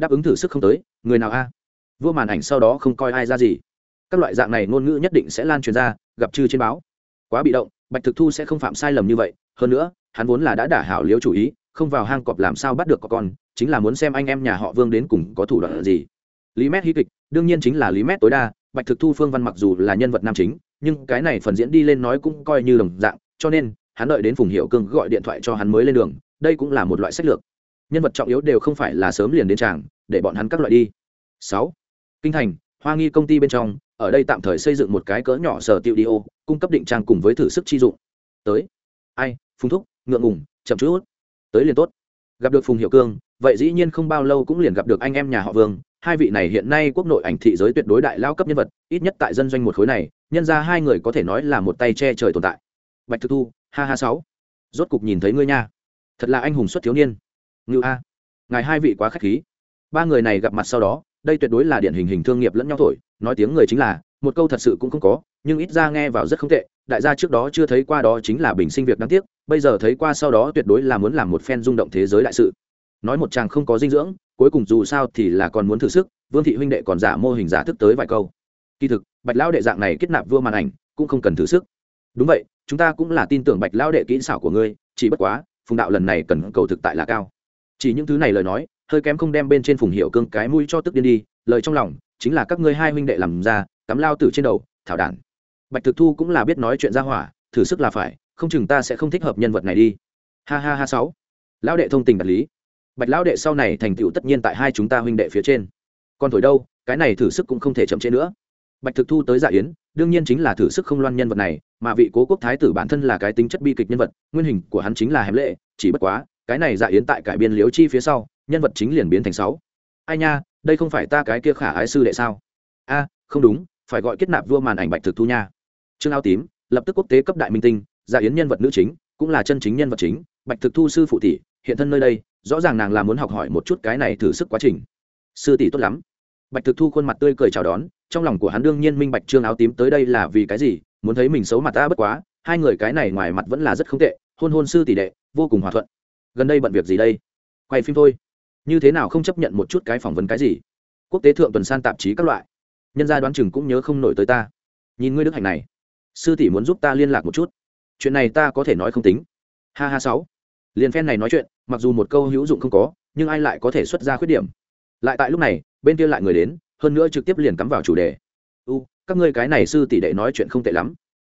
đáp ứng thử sức không tới, người nào a? Vua màn ảnh sau đó không coi ai ra gì. Các loại dạng này ngôn ngữ nhất định sẽ lan truyền ra, gặp chư trên báo. Quá bị động, bạch thực thu sẽ không phạm sai lầm như vậy. Hơn nữa, hắn vốn là đã đả hảo liếu chủ ý, không vào hang cọp làm sao bắt được có con, chính là muốn xem anh em nhà họ vương đến cùng có thủ đoạn gì. Lý mét hí kịch, đương nhiên chính là lý mét tối đa, bạch thực thu phương văn mặc dù là nhân vật nam chính, nhưng cái này phần diễn đi lên nói cũng coi như đồng dạng, cho nên, hắn đợi đến phùng hiệu cương gọi điện thoại cho hắn mới lên đường, đây cũng là một loại sách lược nhân vật trọng yếu đều không phải là sớm liền đến tràng, để bọn hắn các loại đi. Sáu, kinh thành, hoa nghi công ty bên trong, ở đây tạm thời xây dựng một cái cỡ nhỏ sở tiệu đi ô, cung cấp định trang cùng với thử sức chi dụng. Tới. Ai, phùng thúc, ngượng ngùng, chậm chút tới liền tốt. Gặp được phùng hiệu cương, vậy dĩ nhiên không bao lâu cũng liền gặp được anh em nhà họ vương, hai vị này hiện nay quốc nội ảnh thị giới tuyệt đối đại lao cấp nhân vật, ít nhất tại dân doanh một khối này, nhân ra hai người có thể nói là một tay che trời tồn tại. Bạch thực thu, ha ha sáu. Rốt cục nhìn thấy ngươi nha. Thật là anh hùng xuất thiếu niên ngưu a. Ngài hai vị quá k h á c h khí. Ba người này gặp mặt sau đó, đây tuyệt đối là điển hình hình thương nghiệp lẫn nhau thổi, nói tiếng người chính là, một câu thật sự cũng không có, nhưng ít ra nghe vào rất không tệ, đại gia trước đó chưa thấy qua đó chính là bình sinh việc đáng tiếc, bây giờ thấy qua sau đó tuyệt đối là muốn làm một phen rung động thế giới đại sự. Nói một chàng không có dinh dưỡng, cuối cùng dù sao thì là còn muốn thử sức, vương thị huynh đệ còn giả mô hình giả thức tới vài câu. Kỳ thực, bạch lão đệ dạng này kết nạp vua màn ảnh, cũng không cần thử sức. Đúng vậy, chúng ta cũng là tin tưởng bạch lão đệ kỹ xảo của ngươi, chỉ bất quá, phùng đạo lần này cần cầu thực tại là cao chỉ những thứ này lời nói, hơi kém không đem bên trên phùng hiệu cương cái mũi cho tức điên đi, lời trong lòng chính là các ngươi hai huynh đệ làm ra, cắm lao tử trên đầu, thảo đản. Bạch thực thu cũng là biết nói chuyện ra hỏa, thử sức là phải, không chừng ta sẽ không thích hợp nhân vật này đi. Ha ha ha sáu. Lão đệ thông tình đạt lý. Bạch lão đệ sau này thành tựu tất nhiên tại hai chúng ta huynh đệ phía trên. Còn thổi đâu, cái này thử sức cũng không thể chậm trễ nữa. Bạch thực thu tới dạ yến, đương nhiên chính là thử sức không loan nhân vật này, mà vị cố quốc thái tử bản thân là cái tính chất bi kịch nhân vật, nguyên hình của hắn chính là hèm lệ, chỉ bất quá cái này dạ yến tại cải biên liếu chi phía sau, nhân vật chính liền biến thành sáu. Ai nha, đây không phải ta cái kia khả ái sư đệ sao? A, không đúng, phải gọi kết nạp vua màn ảnh bạch thực thu nha. Trương áo tím, lập tức quốc tế cấp đại minh tinh dạ yến nhân vật nữ chính, cũng là chân chính nhân vật chính, bạch thực thu sư phụ tỷ, hiện thân nơi đây, rõ ràng nàng là muốn học hỏi một chút cái này thử sức quá trình. Sư tỷ tốt lắm. Bạch thực thu khuôn mặt tươi cười chào đón, trong lòng của hắn đương nhiên minh bạch trương áo tím tới đây là vì cái gì, muốn thấy mình xấu mặt ta bất quá, hai người cái này ngoài mặt vẫn là rất không tệ, hôn hôn sư tỷ đệ, vô cùng hòa thuận gần đây bận việc gì đây? Quay phim thôi. Như thế nào không chấp nhận một chút cái phỏng vấn cái gì? Quốc tế thượng tuần san tạp chí các loại. Nhân gia đoán chừng cũng nhớ không nổi tới ta. Nhìn ngươi đức hạnh này. Sư tỷ muốn giúp ta liên lạc một chút. Chuyện này ta có thể nói không tính. Ha ha sáu. Liền phen này nói chuyện, mặc dù một câu hữu dụng không có, nhưng ai lại có thể xuất ra khuyết điểm? Lại tại lúc này, bên kia lại người đến, hơn nữa trực tiếp liền cắm vào chủ đề. U, các ngươi cái này sư tỷ đệ nói chuyện không tệ lắm.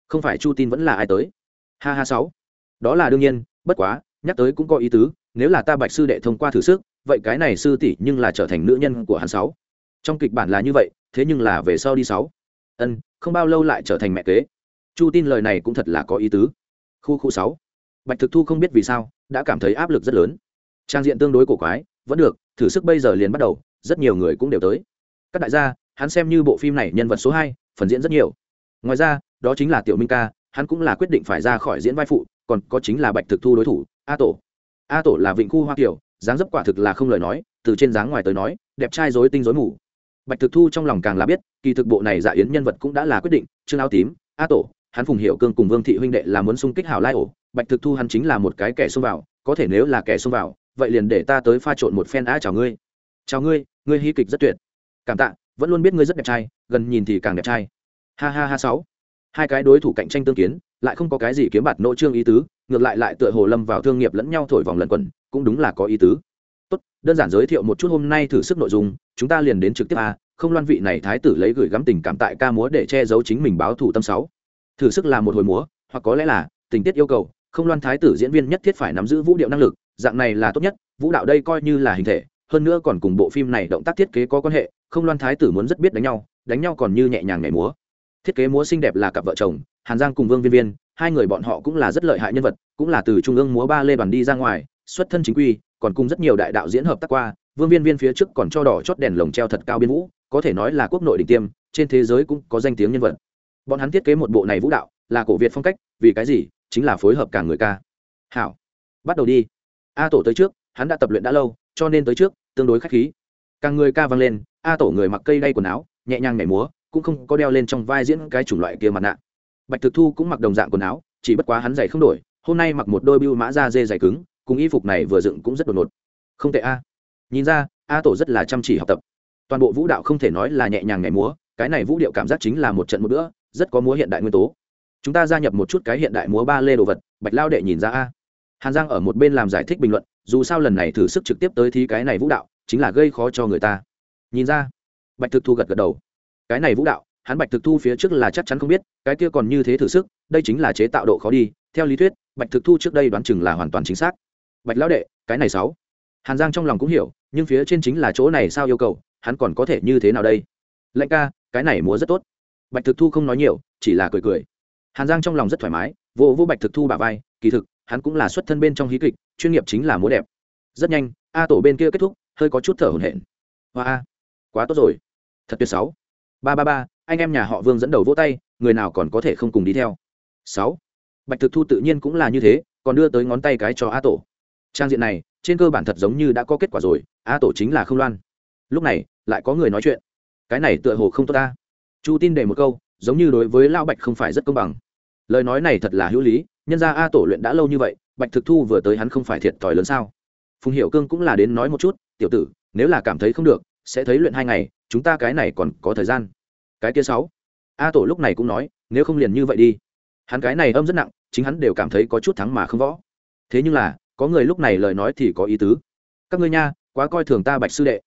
Không phải chu tin vẫn là ai tới? Ha ha sáu. Đó là đương nhiên, bất quá nhắc tới cũng có ý tứ, nếu là ta bạch sư đệ thông qua thử sức, vậy cái này sư tỷ nhưng là trở thành nữ nhân của hắn sáu. Trong kịch bản là như vậy, thế nhưng là về sau đi sáu. Ân, không bao lâu lại trở thành mẹ kế. Chu tin lời này cũng thật là có ý tứ. Khu khu sáu. Bạch thực thu không biết vì sao, đã cảm thấy áp lực rất lớn. Trang diện tương đối cổ quái, vẫn được, thử sức bây giờ liền bắt đầu, rất nhiều người cũng đều tới. Các đại gia, hắn xem như bộ phim này nhân vật số hai, phần diễn rất nhiều. Ngoài ra, đó chính là tiểu minh ca, hắn cũng là quyết định phải ra khỏi diễn vai phụ, còn có chính là bạch thực thu đối thủ a tổ. A tổ là vịnh khu hoa kiểu dáng dấp quả thực là không lời nói, từ trên dáng ngoài tới nói, đẹp trai dối tinh dối mù. Bạch thực thu trong lòng càng là biết, kỳ thực bộ này dạ yến nhân vật cũng đã là quyết định, trương áo tím, a tổ, hắn phùng hiệu cương cùng vương thị huynh đệ là muốn xung kích hảo lai ổ. Bạch thực thu hắn chính là một cái kẻ xông vào, có thể nếu là kẻ xông vào, vậy liền để ta tới pha trộn một phen á chào ngươi. Chào ngươi ngươi hy kịch rất tuyệt. Cảm tạ, vẫn luôn biết ngươi rất đẹp trai, gần nhìn thì càng đẹp trai. Ha ha ha sáu. Hai cái đối thủ cạnh tranh tương kiến lại không có cái gì kiếm bạt nỗ trương ý tứ, ngược lại lại tựa hồ lâm vào thương nghiệp lẫn nhau thổi vòng lần quẩn, cũng đúng là có ý tứ. Tốt, đơn giản giới thiệu một chút hôm nay thử sức nội dung, chúng ta liền đến trực tiếp a, không loan vị này thái tử lấy gửi gắm tình cảm tại ca múa để che giấu chính mình báo thủ tâm sáu. Thử sức là một hồi múa, hoặc có lẽ là, tình tiết yêu cầu, không loan thái tử diễn viên nhất thiết phải nắm giữ vũ điệu năng lực, dạng này là tốt nhất, vũ đạo đây coi như là hình thể, hơn nữa còn cùng bộ phim này động tác thiết kế có quan hệ, không loan thái tử muốn rất biết đánh nhau đánh nhau còn như nhẹ nhàng nhảy múa thiết kế múa xinh đẹp là cặp vợ chồng, hàn giang cùng vương viên viên, hai người bọn họ cũng là rất lợi hại nhân vật, cũng là từ trung ương múa ba lê đoàn đi ra ngoài, xuất thân chính quy, còn cùng rất nhiều đại đạo diễn hợp tác qua, vương viên viên phía trước còn cho đỏ chót đèn lồng treo thật cao biên vũ, có thể nói là quốc nội đỉnh tiêm, trên thế giới cũng có danh tiếng nhân vật. Bọn hắn thiết kế một bộ này vũ đạo, là cổ việt phong cách, vì cái gì? Chính là phối hợp cả người ca. Hảo, bắt đầu đi. A tổ tới trước, hắn đã tập luyện đã lâu, cho nên tới trước, tương đối khách khí. Càng người ca vang lên, a tổ người mặc cây đay quần áo, nhẹ nhàng nhảy múa cũng không có đeo lên trong vai diễn cái chủng loại kia mặt nạ. Bạch thực thu cũng mặc đồng dạng quần áo, chỉ bất quá hắn giày không đổi, hôm nay mặc một đôi bưu mã da dê dày cứng, cùng y phục này vừa dựng cũng rất đột ngột. Không tệ a. Nhìn ra, a tổ rất là chăm chỉ học tập. Toàn bộ vũ đạo không thể nói là nhẹ nhàng nhảy múa, cái này vũ điệu cảm giác chính là một trận một bữa, rất có múa hiện đại nguyên tố. Chúng ta gia nhập một chút cái hiện đại múa ba lê đồ vật, bạch lao đệ nhìn ra a. Hàn giang ở một bên làm giải thích bình luận, dù sao lần này thử sức trực tiếp tới thi cái này vũ đạo, chính là gây khó cho người ta. Nhìn ra, bạch thực thu gật gật đầu cái này vũ đạo, hắn bạch thực thu phía trước là chắc chắn không biết, cái kia còn như thế thử sức, đây chính là chế tạo độ khó đi, theo lý thuyết, bạch thực thu trước đây đoán chừng là hoàn toàn chính xác. Bạch lão đệ, cái này sáu. Hàn giang trong lòng cũng hiểu, nhưng phía trên chính là chỗ này sao yêu cầu, hắn còn có thể như thế nào đây? Lệnh ca, cái này múa rất tốt. Bạch thực thu không nói nhiều, chỉ là cười cười. Hàn giang trong lòng rất thoải mái, vô vô bạch thực thu bà vai, kỳ thực, hắn cũng là xuất thân bên trong hí kịch, chuyên nghiệp chính là múa đẹp. Rất nhanh, a tổ bên kia kết thúc, hơi có chút thở hổn hển. Hoa a, quá tốt rồi. Thật tuyệt sáu ba ba ba, anh em nhà họ vương dẫn đầu vỗ tay, người nào còn có thể không cùng đi theo. Sáu, bạch thực thu tự nhiên cũng là như thế, còn đưa tới ngón tay cái cho a tổ. Trang diện này, trên cơ bản thật giống như đã có kết quả rồi, a tổ chính là không loan. Lúc này, lại có người nói chuyện. Cái này tựa hồ không tốt ta. Chu tin để một câu, giống như đối với lao bạch không phải rất công bằng. Lời nói này thật là hữu lý, nhân ra a tổ luyện đã lâu như vậy, bạch thực thu vừa tới hắn không phải thiệt thòi lớn sao? Phùng hiệu cương cũng là đến nói một chút, tiểu tử, nếu là cảm thấy không được, sẽ thấy luyện hai ngày chúng ta cái này còn có thời gian. Cái kia sáu. A tổ lúc này cũng nói, nếu không liền như vậy đi. Hắn cái này âm rất nặng, chính hắn đều cảm thấy có chút thắng mà không võ. Thế nhưng là, có người lúc này lời nói thì có ý tứ. Các ngươi nha, quá coi thường ta bạch sư đệ.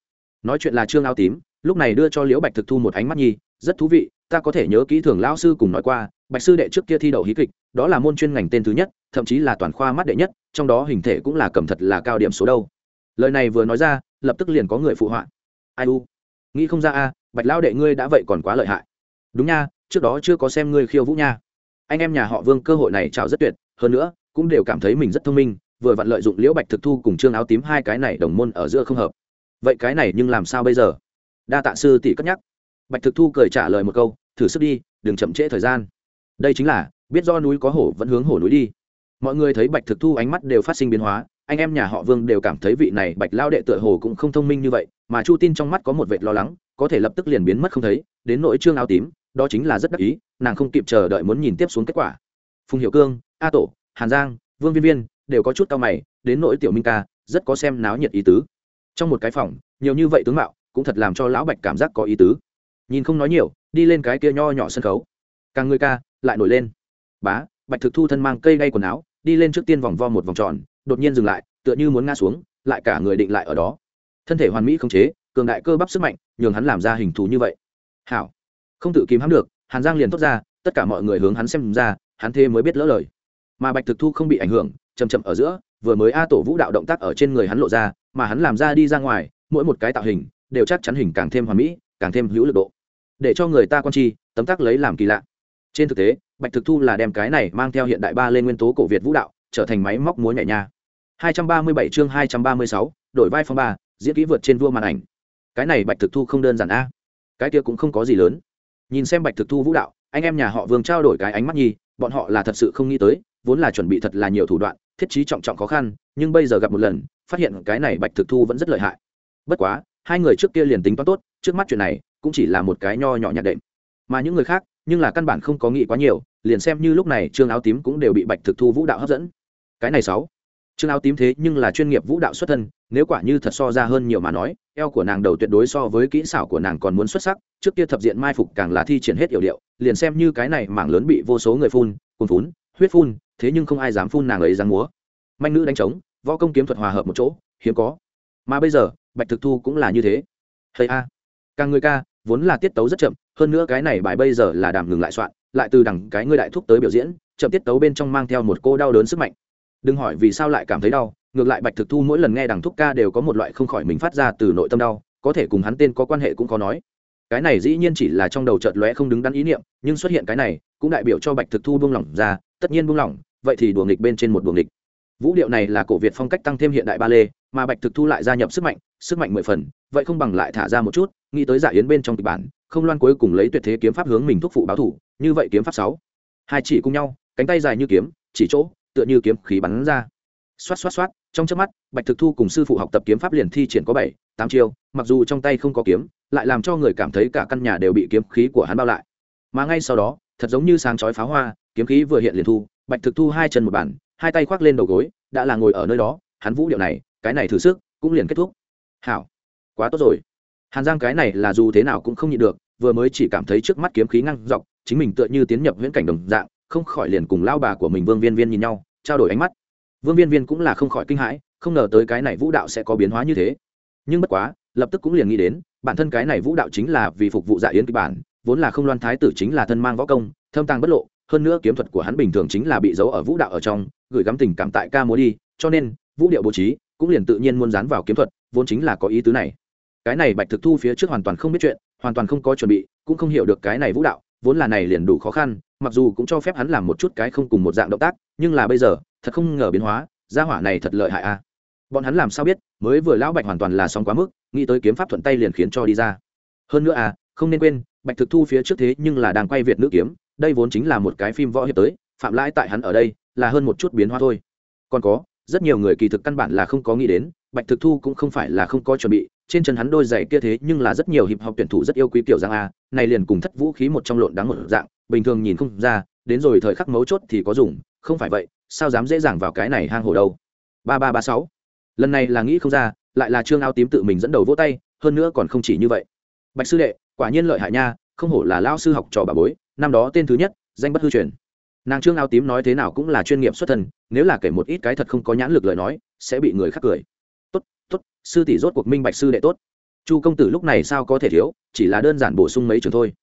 Nói chuyện là trương áo tím, lúc này đưa cho liễu bạch thực thu một ánh mắt nhi, rất thú vị, ta có thể nhớ kỹ thường lão sư cùng nói qua, bạch sư đệ trước kia thi đậu hí kịch, đó là môn chuyên ngành tên thứ nhất, thậm chí là toàn khoa mắt đệ nhất, trong đó hình thể cũng là cầm thật là cao điểm số đâu. Lời này vừa nói ra, lập tức liền có người phụ họa. Ai u? Nghĩ không ra a, bạch lão đệ ngươi đã vậy còn quá lợi hại. Đúng nha, trước đó chưa có xem ngươi khiêu vũ nha. Anh em nhà họ vương cơ hội này chào rất tuyệt, hơn nữa, cũng đều cảm thấy mình rất thông minh, vừa vặn lợi dụng liễu bạch thực thu cùng trương áo tím hai cái này đồng môn ở giữa không hợp. Vậy cái này nhưng làm sao bây giờ? Đa tạ sư tỷ cất nhắc. Bạch thực thu cười trả lời một câu, thử sức đi, đừng chậm trễ thời gian. Đây chính là, biết do núi có hổ vẫn hướng hổ núi đi. Mọi người thấy bạch thực thu ánh mắt đều phát sinh biến hóa anh em nhà họ vương đều cảm thấy vị này bạch lao đệ tựa hồ cũng không thông minh như vậy, mà chu tin trong mắt có một vệt lo lắng, có thể lập tức liền biến mất không thấy, đến nỗi trương áo tím, đó chính là rất đắc ý, nàng không kịp chờ đợi muốn nhìn tiếp xuống kết quả. Phùng hiệu cương, a tổ, hàn giang, vương viên viên đều có chút cao mày, đến nỗi tiểu minh ca, rất có xem náo nhiệt ý tứ. Trong một cái phòng, nhiều như vậy tướng mạo, cũng thật làm cho lão bạch cảm giác có ý tứ. Nhìn không nói nhiều, đi lên cái kia nho nhỏ sân khấu. Càng người ca, lại nổi lên. Bá, bạch thực thu thân mang cây gây quần áo đi lên trước tiên vòng vo một vòng tròn, đột nhiên dừng lại, tựa như muốn ngã xuống, lại cả người định lại ở đó. Thân thể hoàn mỹ không chế, cường đại cơ bắp sức mạnh, nhường hắn làm ra hình thù như vậy. Hảo. Không tự kìm hãm được, hàn giang liền thốt ra, tất cả mọi người hướng hắn xem ra, hắn thế mới biết lỡ lời. Mà bạch thực thu không bị ảnh hưởng chầm chậm ở giữa, vừa mới a tổ vũ đạo động tác ở trên người hắn lộ ra, mà hắn làm ra đi ra ngoài, mỗi một cái tạo hình, đều chắc chắn hình càng thêm hoàn mỹ, càng thêm hữu lực độ. Để cho người ta quan chi tấm tắc lấy làm kỳ lạ trên thực tế bạch thực thu là đem cái này mang theo hiện đại ba lên nguyên tố cổ việt vũ đạo trở thành máy móc múa nhảy nha. 237 chương 236, đổi vai phong ba diễn kỹ vượt trên vua màn ảnh. Cái này bạch thực thu không đơn giản a. Cái kia cũng không có gì lớn. Nhìn xem bạch thực thu vũ đạo anh em nhà họ vương trao đổi cái ánh mắt nhi bọn họ là thật sự không nghĩ tới vốn là chuẩn bị thật là nhiều thủ đoạn thiết trí trọng trọng khó khăn nhưng bây giờ gặp một lần phát hiện cái này bạch thực thu vẫn rất lợi hại. Bất quá hai người trước kia liền tính toán tốt trước mắt chuyện này cũng chỉ là một cái nho nhỏ nhạt đệm. Mà những người khác nhưng là căn bản không có nghĩ quá nhiều, liền xem như lúc này trương áo tím cũng đều bị bạch thực thu vũ đạo hấp dẫn. Cái này sáu. Trương áo tím thế nhưng là chuyên nghiệp vũ đạo xuất thân, nếu quả như thật so ra hơn nhiều mà nói, eo của nàng đầu tuyệt đối so với kỹ xảo của nàng còn muốn xuất sắc, trước kia thập diện mai phục càng là thi triển hết yểu điệu, liền xem như cái này mảng lớn bị vô số người phun cồn phun huyết phun, thế nhưng không ai dám phun nàng ấy dáng múa. Manh nữ đánh trống, võ công kiếm thuật hòa hợp một chỗ, hiếm có. Mà bây giờ, bạch thực thu cũng là như thế. Hay a. Càng người ca, vốn là tiết tấu rất chậm hơn nữa cái này bài bây giờ là đàm ngừng lại soạn, lại từ đằng cái ngươi đại thúc tới biểu diễn, chậm tiết tấu bên trong mang theo một cô đau đớn sức mạnh. Đừng hỏi vì sao lại cảm thấy đau, ngược lại bạch thực thu mỗi lần nghe đằng thúc ca đều có một loại không khỏi mình phát ra từ nội tâm đau, có thể cùng hắn tên có quan hệ cũng có nói. Cái này dĩ nhiên chỉ là trong đầu chợt lóe không đứng đắn ý niệm, nhưng xuất hiện cái này, cũng đại biểu cho bạch thực thu buông lỏng ra, tất nhiên buông lỏng, vậy thì đùa nghịch bên trên một đùa nghịch. Vũ điệu này là cổ việt phong cách tăng thêm hiện đại ba lê, mà bạch thực thu lại gia nhập sức mạnh sức mạnh mười phần, vậy không bằng lại thả ra một chút, nghĩ tới giả yến bên trong kịch bản không loan cuối cùng lấy tuyệt thế kiếm pháp hướng mình thúc phụ báo thủ, như vậy kiếm pháp sáu. Hai chỉ cùng nhau, cánh tay dài như kiếm, chỉ chỗ, tựa như kiếm khí bắn ra. Xoát xoát xoát, trong chớp mắt, bạch thực thu cùng sư phụ học tập kiếm pháp liền thi triển có bảy, tám chiêu, mặc dù trong tay không có kiếm, lại làm cho người cảm thấy cả căn nhà đều bị kiếm khí của hắn bao lại. Mà ngay sau đó, thật giống như sáng chói pháo hoa, kiếm khí vừa hiện liền thu, bạch thực thu hai chân một bản hai tay khoác lên đầu gối, đã là ngồi ở nơi đó, hắn vũ điệu này, cái này thử sức, cũng liền kết thúc. Hảo, quá tốt rồi hàn giang cái này là dù thế nào cũng không nhịn được, vừa mới chỉ cảm thấy trước mắt kiếm khí ngăn dọc, chính mình tựa như tiến nhập viễn cảnh đồng dạng, không khỏi liền cùng lao bà của mình vương viên viên nhìn nhau, trao đổi ánh mắt. Vương viên viên cũng là không khỏi kinh hãi, không ngờ tới cái này vũ đạo sẽ có biến hóa như thế. Nhưng bất quá, lập tức cũng liền nghĩ đến, bản thân cái này vũ đạo chính là vì phục vụ dạ yến kịch bản, vốn là không loan thái tử chính là thân mang võ công, thâm tàng bất lộ, hơn nữa kiếm thuật của hắn bình thường chính là bị giấu ở vũ đạo ở trong, gửi gắm tình cảm tại ca múa đi, cho nên, vũ điệu bố trí cũng liền tự nhiên muốn dán vào kiếm thuật, vốn chính là có ý tứ này cái này bạch thực thu phía trước hoàn toàn không biết chuyện, hoàn toàn không có chuẩn bị, cũng không hiểu được cái này vũ đạo, vốn là này liền đủ khó khăn, mặc dù cũng cho phép hắn làm một chút cái không cùng một dạng động tác, nhưng là bây giờ, thật không ngờ biến hóa, gia hỏa này thật lợi hại a. Bọn hắn làm sao biết, mới vừa lão bạch hoàn toàn là xong quá mức, nghĩ tới kiếm pháp thuận tay liền khiến cho đi ra. Hơn nữa à không nên quên, bạch thực thu phía trước thế nhưng là đang quay việt nữ kiếm, đây vốn chính là một cái phim võ hiệp tới, phạm lãi tại hắn ở đây, là hơn một chút biến hóa thôi. Còn có rất nhiều người kỳ thực căn bản là không có nghĩ đến, bạch thực thu cũng không phải là không có chuẩn bị. Trên chân hắn đôi giày kia thế nhưng là rất nhiều hiệp học tuyển thủ rất yêu quý kiểu giang a, này liền cùng thất vũ khí một trong lộn đáng một dạng, bình thường nhìn không ra, đến rồi thời khắc mấu chốt thì có dùng, không phải vậy, sao dám dễ dàng vào cái này hang hổ đâu. Ba ba ba sáu. Lần này là nghĩ không ra, lại là trương áo tím tự mình dẫn đầu vỗ tay, hơn nữa còn không chỉ như vậy. Bạch sư đệ, quả nhiên lợi hại nha, không hổ là lao sư học trò bà bối, năm đó tên thứ nhất, danh bất hư truyền nàng trương áo tím nói thế nào cũng là chuyên nghiệp xuất thân, nếu là kể một ít cái thật không có nhãn lực lời nói, sẽ bị người khác cười. Tốt tốt, sư tỷ rốt cuộc minh bạch sư đệ tốt. Chu công tử lúc này sao có thể thiếu, chỉ là đơn giản bổ sung mấy trường thôi.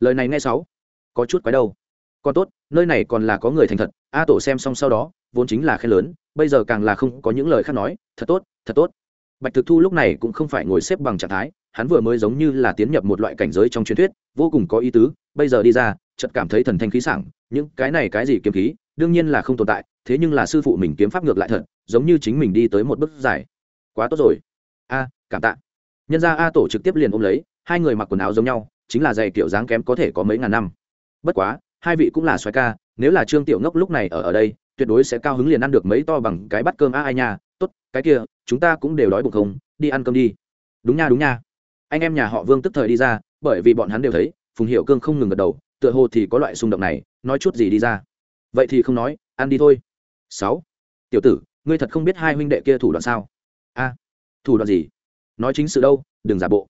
Lời này nghe sáu, có chút quái đâu. Còn tốt, nơi này còn là có người thành thật, a tổ xem xong sau đó, vốn chính là khen lớn, bây giờ càng là không có những lời khác nói, thật tốt thật tốt. Bạch thực thu lúc này cũng không phải ngồi xếp bằng trạng thái, hắn vừa mới giống như là tiến nhập một loại cảnh giới trong truyền thuyết, vô cùng có ý tứ, bây giờ đi ra, chợt cảm thấy thần thanh khí sảng những cái này cái gì kiếm khí, đương nhiên là không tồn tại, thế nhưng là sư phụ mình kiếm pháp ngược lại thật, giống như chính mình đi tới một bước dài. Quá tốt rồi. A, cảm tạ. Nhân ra a tổ trực tiếp liền ôm lấy, hai người mặc quần áo giống nhau, chính là giày kiểu dáng kém có thể có mấy ngàn năm. Bất quá, hai vị cũng là xoài ca, nếu là trương tiểu ngốc lúc này ở ở đây, tuyệt đối sẽ cao hứng liền ăn được mấy to bằng cái bát cơm a ai nha. Tốt, cái kia, chúng ta cũng đều đói bụng không? Đi ăn cơm đi. Đúng nha đúng nha. Anh em nhà họ vương tức thời đi ra, bởi vì bọn hắn đều thấy, phùng hiệu cương không ngừng gật đầu tựa hồ thì có loại xung động này, nói chút gì đi ra. Vậy thì không nói, ăn đi thôi. Sáu. Tiểu tử, ngươi thật không biết hai huynh đệ kia thủ đoạn sao? A. Thủ đoạn gì? Nói chính sự đâu, đừng giả bộ.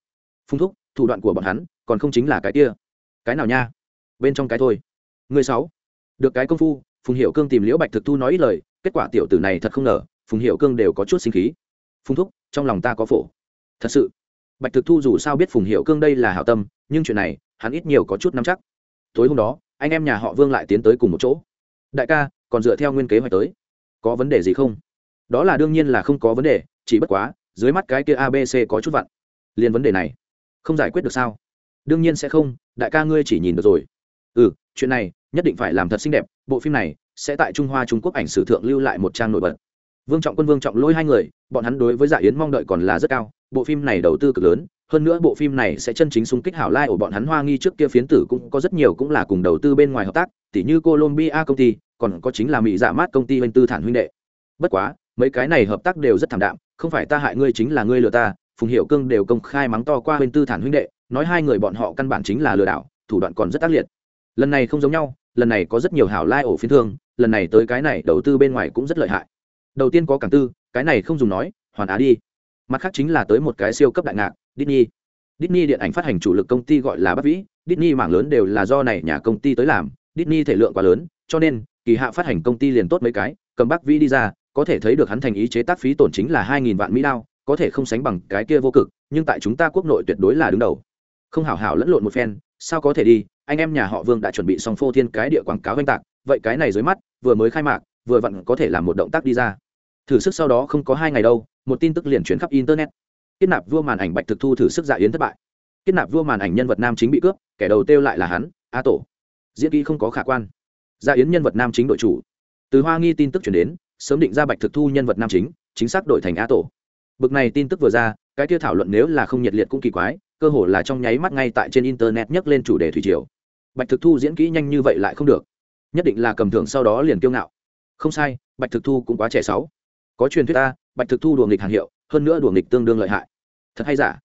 Phung thúc, thủ đoạn của bọn hắn, còn không chính là cái kia. Cái nào nha? Bên trong cái thôi. Ngươi sáu. Được cái công phu, phùng hiệu cương tìm liễu bạch thực thu nói ít lời, kết quả tiểu tử này thật không ngờ, phùng hiệu cương đều có chút sinh khí. Phung thúc, trong lòng ta có phổ. Thật sự. Bạch thực thu dù sao biết phùng hiệu cương đây là hảo tâm, nhưng chuyện này, hắn ít nhiều có chút nắm chắc tối hôm đó, anh em nhà họ vương lại tiến tới cùng một chỗ. Đại ca, còn dựa theo nguyên kế hoạch tới. Có vấn đề gì không? Đó là đương nhiên là không có vấn đề, chỉ bất quá, dưới mắt cái kia abc có chút vặn. Liền vấn đề này, không giải quyết được sao? Đương nhiên sẽ không, đại ca ngươi chỉ nhìn được rồi. Ừ chuyện này, nhất định phải làm thật xinh đẹp, bộ phim này sẽ tại trung hoa trung quốc ảnh sử thượng lưu lại một trang nổi bật. Vương trọng quân, vương trọng lôi hai người, bọn hắn đối với dạ yến mong đợi còn là rất cao bộ phim này đầu tư cực lớn, hơn nữa bộ phim này sẽ chân chính xung kích hảo lai của bọn hắn hoa nghi trước kia phiến tử cũng có rất nhiều cũng là cùng đầu tư bên ngoài hợp tác, tỉ như colombia công ty, còn có chính là mỹ giả mát công ty bên tư thản huynh đệ. Bất quá, mấy cái này hợp tác đều rất thảm đạm, không phải ta hại ngươi chính là ngươi lừa ta, phùng hiệu cương đều công khai mắng to qua bên tư thản huynh đệ, nói hai người bọn họ căn bản chính là lừa đảo, thủ đoạn còn rất ác liệt. Lần này không giống nhau, lần này có rất nhiều hảo lai ổ phiến thương, lần này tới cái này đầu tư bên ngoài cũng rất lợi hại. Đầu tiên có cảng tư, cái này không dùng nói, hoàn á đi mặt khác chính là tới một cái siêu cấp đại ngạc Disney. Disney điện ảnh phát hành chủ lực công ty gọi là Bắc Vĩ, Disney mảng lớn đều là do này nhà công ty tới làm, Disney thể lượng quá lớn, cho nên kỳ hạ phát hành công ty liền tốt mấy cái, cầm Bắc Vĩ đi ra, có thể thấy được hắn thành ý chế tác phí tổn chính là 2000 vạn mỹ đao, có thể không sánh bằng cái kia vô cực, nhưng tại chúng ta quốc nội tuyệt đối là đứng đầu. Không hảo hảo lẫn lộn một phen, sao có thể đi, anh em nhà họ Vương đã chuẩn bị xong phô thiên cái địa quảng cáo oanh tạc, vậy cái này dưới mắt, vừa mới khai mạc, vừa vặn có thể làm một động tác đi ra. Thử sức sau đó không có hai ngày đâu, một tin tức liền chuyển khắp internet. Kết nạp vua màn ảnh bạch thực thu thử sức dạ yến thất bại. Kết nạp vua màn ảnh nhân vật nam chính bị cướp kẻ đầu tiêu lại là hắn a tổ. Diễn kỹ không có khả quan. Dạ yến nhân vật nam chính đội chủ. Từ hoa nghi tin tức chuyển đến sớm định ra bạch thực thu nhân vật nam chính chính xác đổi thành a tổ. Bực này tin tức vừa ra cái kia thảo luận nếu là không nhiệt liệt cũng kỳ quái cơ hồ là trong nháy mắt ngay tại trên internet nhấc lên chủ đề thủy triều. Bạch thực thu diễn kỹ nhanh như vậy lại không được. Nhất định là cầm thưởng sau đó liền kiêu ngạo. Không sai bạch thực thu cũng quá trẻ sáu có truyền thuyết ta, bạch thực thu đùa nghịch hàng hiệu, hơn nữa đùa nghịch tương đương lợi hại. Thật hay giả?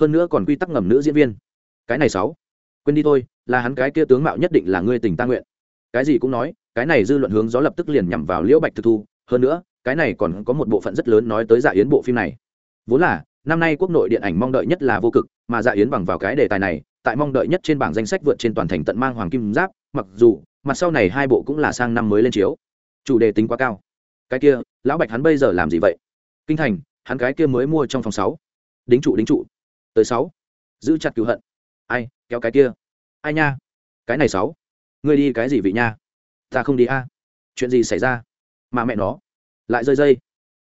Hơn nữa còn quy tắc ngầm nữ diễn viên. Cái này sáu. Quên đi thôi, là hắn cái kia tướng mạo nhất định là ngươi tình ta nguyện. Cái gì cũng nói, cái này dư luận hướng gió lập tức liền nhằm vào liễu bạch thực thu. Hơn nữa, cái này còn có một bộ phận rất lớn nói tới dạ yến bộ phim này. Vốn là, năm nay quốc nội điện ảnh mong đợi nhất là vô cực, mà dạ yến bằng vào cái đề tài này, tại mong đợi nhất trên bảng danh sách vượt trên toàn thành tận mang hoàng kim giáp, mặc dù mặt sau này hai bộ cũng là sang năm mới lên chiếu. Chủ đề tính quá cao. Cái kia lão bạch hắn bây giờ làm gì vậy? Kinh thành, hắn cái kia mới mua trong phòng sáu. Đính trụ đính trụ. Tới sáu. Giữ chặt cứu hận. Ai, kéo cái kia. Ai nha? Cái này sáu. Ngươi đi cái gì vị nha? Ta không đi a. Chuyện gì xảy ra? Mà mẹ nó. Lại rơi dây.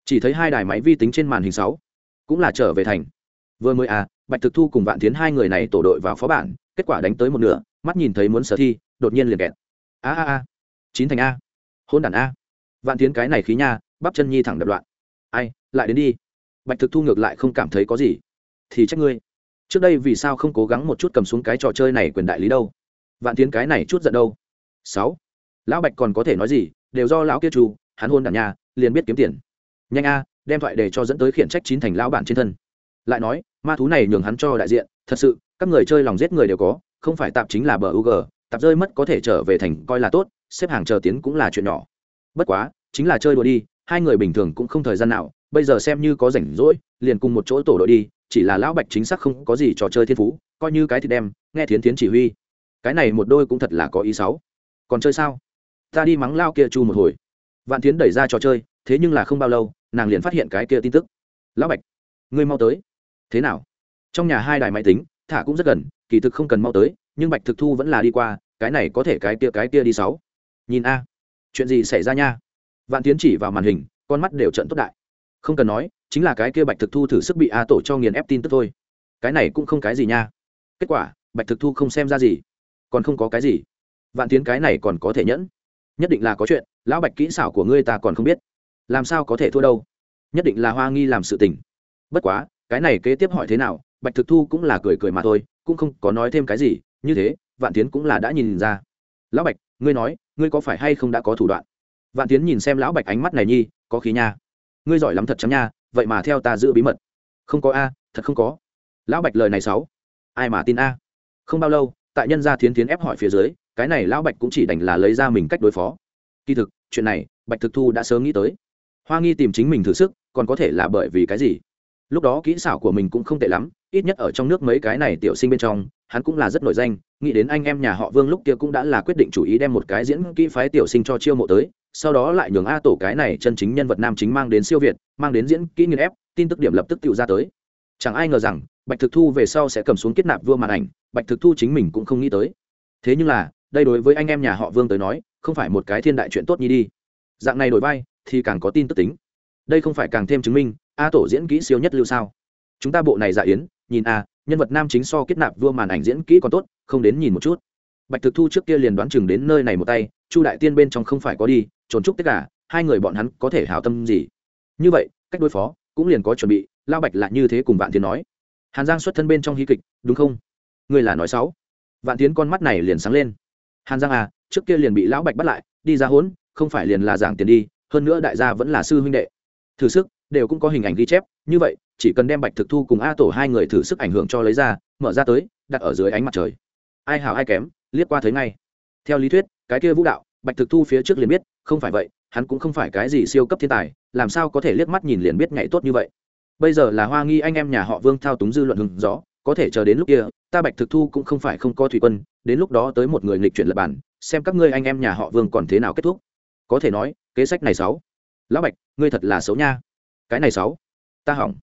Chỉ thấy hai đài máy vi tính trên màn hình sáu. Cũng là trở về thành. Vừa mới à bạch thực thu cùng vạn tiến hai người này tổ đội vào phó bản, kết quả đánh tới một nửa, mắt nhìn thấy muốn sở thi, đột nhiên liền kẹt. A a a. Chín thành a. Hôn đản a. Vạn tiến cái này khí nha bắp chân nhi thẳng đập loạn. Ai lại đến đi. Bạch thực thu ngược lại không cảm thấy có gì. Thì trách ngươi. Trước đây vì sao không cố gắng một chút cầm xuống cái trò chơi này quyền đại lý đâu? Vạn tiến cái này chút giận đâu? Sáu. Lão bạch còn có thể nói gì? Đều do lão kia chủ, hắn hôn đàn nhà liền biết kiếm tiền. Nhanh a đem thoại để cho dẫn tới khiển trách chín thành lão bản trên thân. Lại nói ma thú này nhường hắn cho đại diện thật sự các người chơi lòng giết người đều có không phải tạp chính là bờ u g tạp rơi mất có thể trở về thành coi là tốt xếp hàng chờ tiến cũng là chuyện nhỏ. Bất quá chính là chơi đùa đi hai người bình thường cũng không thời gian nào, bây giờ xem như có rảnh rỗi, liền cùng một chỗ tổ đội đi, chỉ là lão bạch chính xác không có gì trò chơi thiên phú, coi như cái thì đem, nghe thiến tiến chỉ huy. Cái này một đôi cũng thật là có ý sáu còn chơi sao? Ta đi mắng lao kia chu một hồi. Vạn tiến đẩy ra trò chơi, thế nhưng là không bao lâu, nàng liền phát hiện cái kia tin tức. Lão bạch, ngươi mau tới. Thế nào? Trong nhà hai đài máy tính, thả cũng rất gần, kỳ thực không cần mau tới, nhưng bạch thực thu vẫn là đi qua, cái này có thể cái kia cái kia đi sáu nhìn a, chuyện gì xảy ra nha? Vạn tiến chỉ vào màn hình, con mắt đều trận tốt đại. Không cần nói, chính là cái kia bạch thực thu thử sức bị a tổ cho nghiền ép tin tức thôi. Cái này cũng không cái gì nha. Kết quả, bạch thực thu không xem ra gì, còn không có cái gì. Vạn tiến cái này còn có thể nhẫn. Nhất định là có chuyện, lão bạch kỹ xảo của ngươi ta còn không biết. Làm sao có thể thua đâu? Nhất định là hoa nghi làm sự tình. Bất quá, cái này kế tiếp hỏi thế nào, bạch thực thu cũng là cười cười mà thôi, cũng không có nói thêm cái gì. Như thế, vạn tiến cũng là đã nhìn ra. Lão bạch, ngươi nói, ngươi có phải hay không đã có thủ đoạn? Vạn tiến nhìn xem lão bạch ánh mắt này nhi, có khí nha. Ngươi giỏi lắm thật chấm nha, vậy mà theo ta giữ bí mật. Không có a, thật không có. Lão bạch lời này sáu ai mà tin a? Không bao lâu, tại nhân gia thiến tiến ép hỏi phía dưới, cái này lão bạch cũng chỉ đành là lấy ra mình cách đối phó. Kỳ thực, chuyện này, bạch thực thu đã sớm nghĩ tới. Hoa nghi tìm chính mình thử sức, còn có thể là bởi vì cái gì? Lúc đó kỹ xảo của mình cũng không tệ lắm, ít nhất ở trong nước mấy cái này tiểu sinh bên trong, hắn cũng là rất nổi danh, nghĩ đến anh em nhà họ vương lúc kia cũng đã là quyết định chủ ý đem một cái diễn kỹ phái tiểu sinh cho chiêu mộ tới sau đó lại nhường a tổ cái này chân chính nhân vật nam chính mang đến siêu việt, mang đến diễn kỹ nghiên ép, tin tức điểm lập tức tự ra tới. Chẳng ai ngờ rằng, bạch thực thu về sau sẽ cầm xuống kết nạp vua màn ảnh, bạch thực thu chính mình cũng không nghĩ tới. Thế nhưng là, đây đối với anh em nhà họ vương tới nói, không phải một cái thiên đại chuyện tốt như đi. Dạng này đổi vai, thì càng có tin tức tính. Đây không phải càng thêm chứng minh, a tổ diễn kỹ siêu nhất lưu sao. Chúng ta bộ này dạ yến, nhìn a, nhân vật nam chính so kết nạp vua màn ảnh diễn kỹ còn tốt, không đến nhìn một chút. Bạch thực thu trước kia liền đoán chừng đến nơi này một tay chu đại tiên bên trong không phải có đi, trốn chúc tất cả, hai người bọn hắn có thể hào tâm gì? Như vậy, cách đối phó cũng liền có chuẩn bị lao bạch lại như thế cùng vạn tiến nói. Hàn giang xuất thân bên trong hy kịch, đúng không? Người là nói sáu vạn tiến con mắt này liền sáng lên. Hàn giang à trước kia liền bị lão bạch bắt lại, đi ra hỗn không phải liền là giảng tiền đi, hơn nữa đại gia vẫn là sư huynh đệ. Thử sức, đều cũng có hình ảnh ghi chép, như vậy, chỉ cần đem bạch thực thu cùng a tổ hai người thử sức ảnh hưởng cho lấy ra, mở ra tới, đặt ở dưới ánh mặt trời. Ai hảo ai kém, liếc qua thấy ngay. Theo lý thuyết cái kia vũ đạo, bạch thực thu phía trước liền biết, không phải vậy, hắn cũng không phải cái gì siêu cấp thiên tài, làm sao có thể liếc mắt nhìn liền biết nhảy tốt như vậy. Bây giờ là hoa nghi anh em nhà họ vương thao túng dư luận hừng rõ có thể chờ đến lúc kia, ta bạch thực thu cũng không phải không có thủy quân, đến lúc đó tới một người nghịch chuyển lập bản, xem các ngươi anh em nhà họ vương còn thế nào kết thúc. Có thể nói, kế sách này sáu. Lão bạch, ngươi thật là xấu nha. Cái này sáu. Ta hỏng.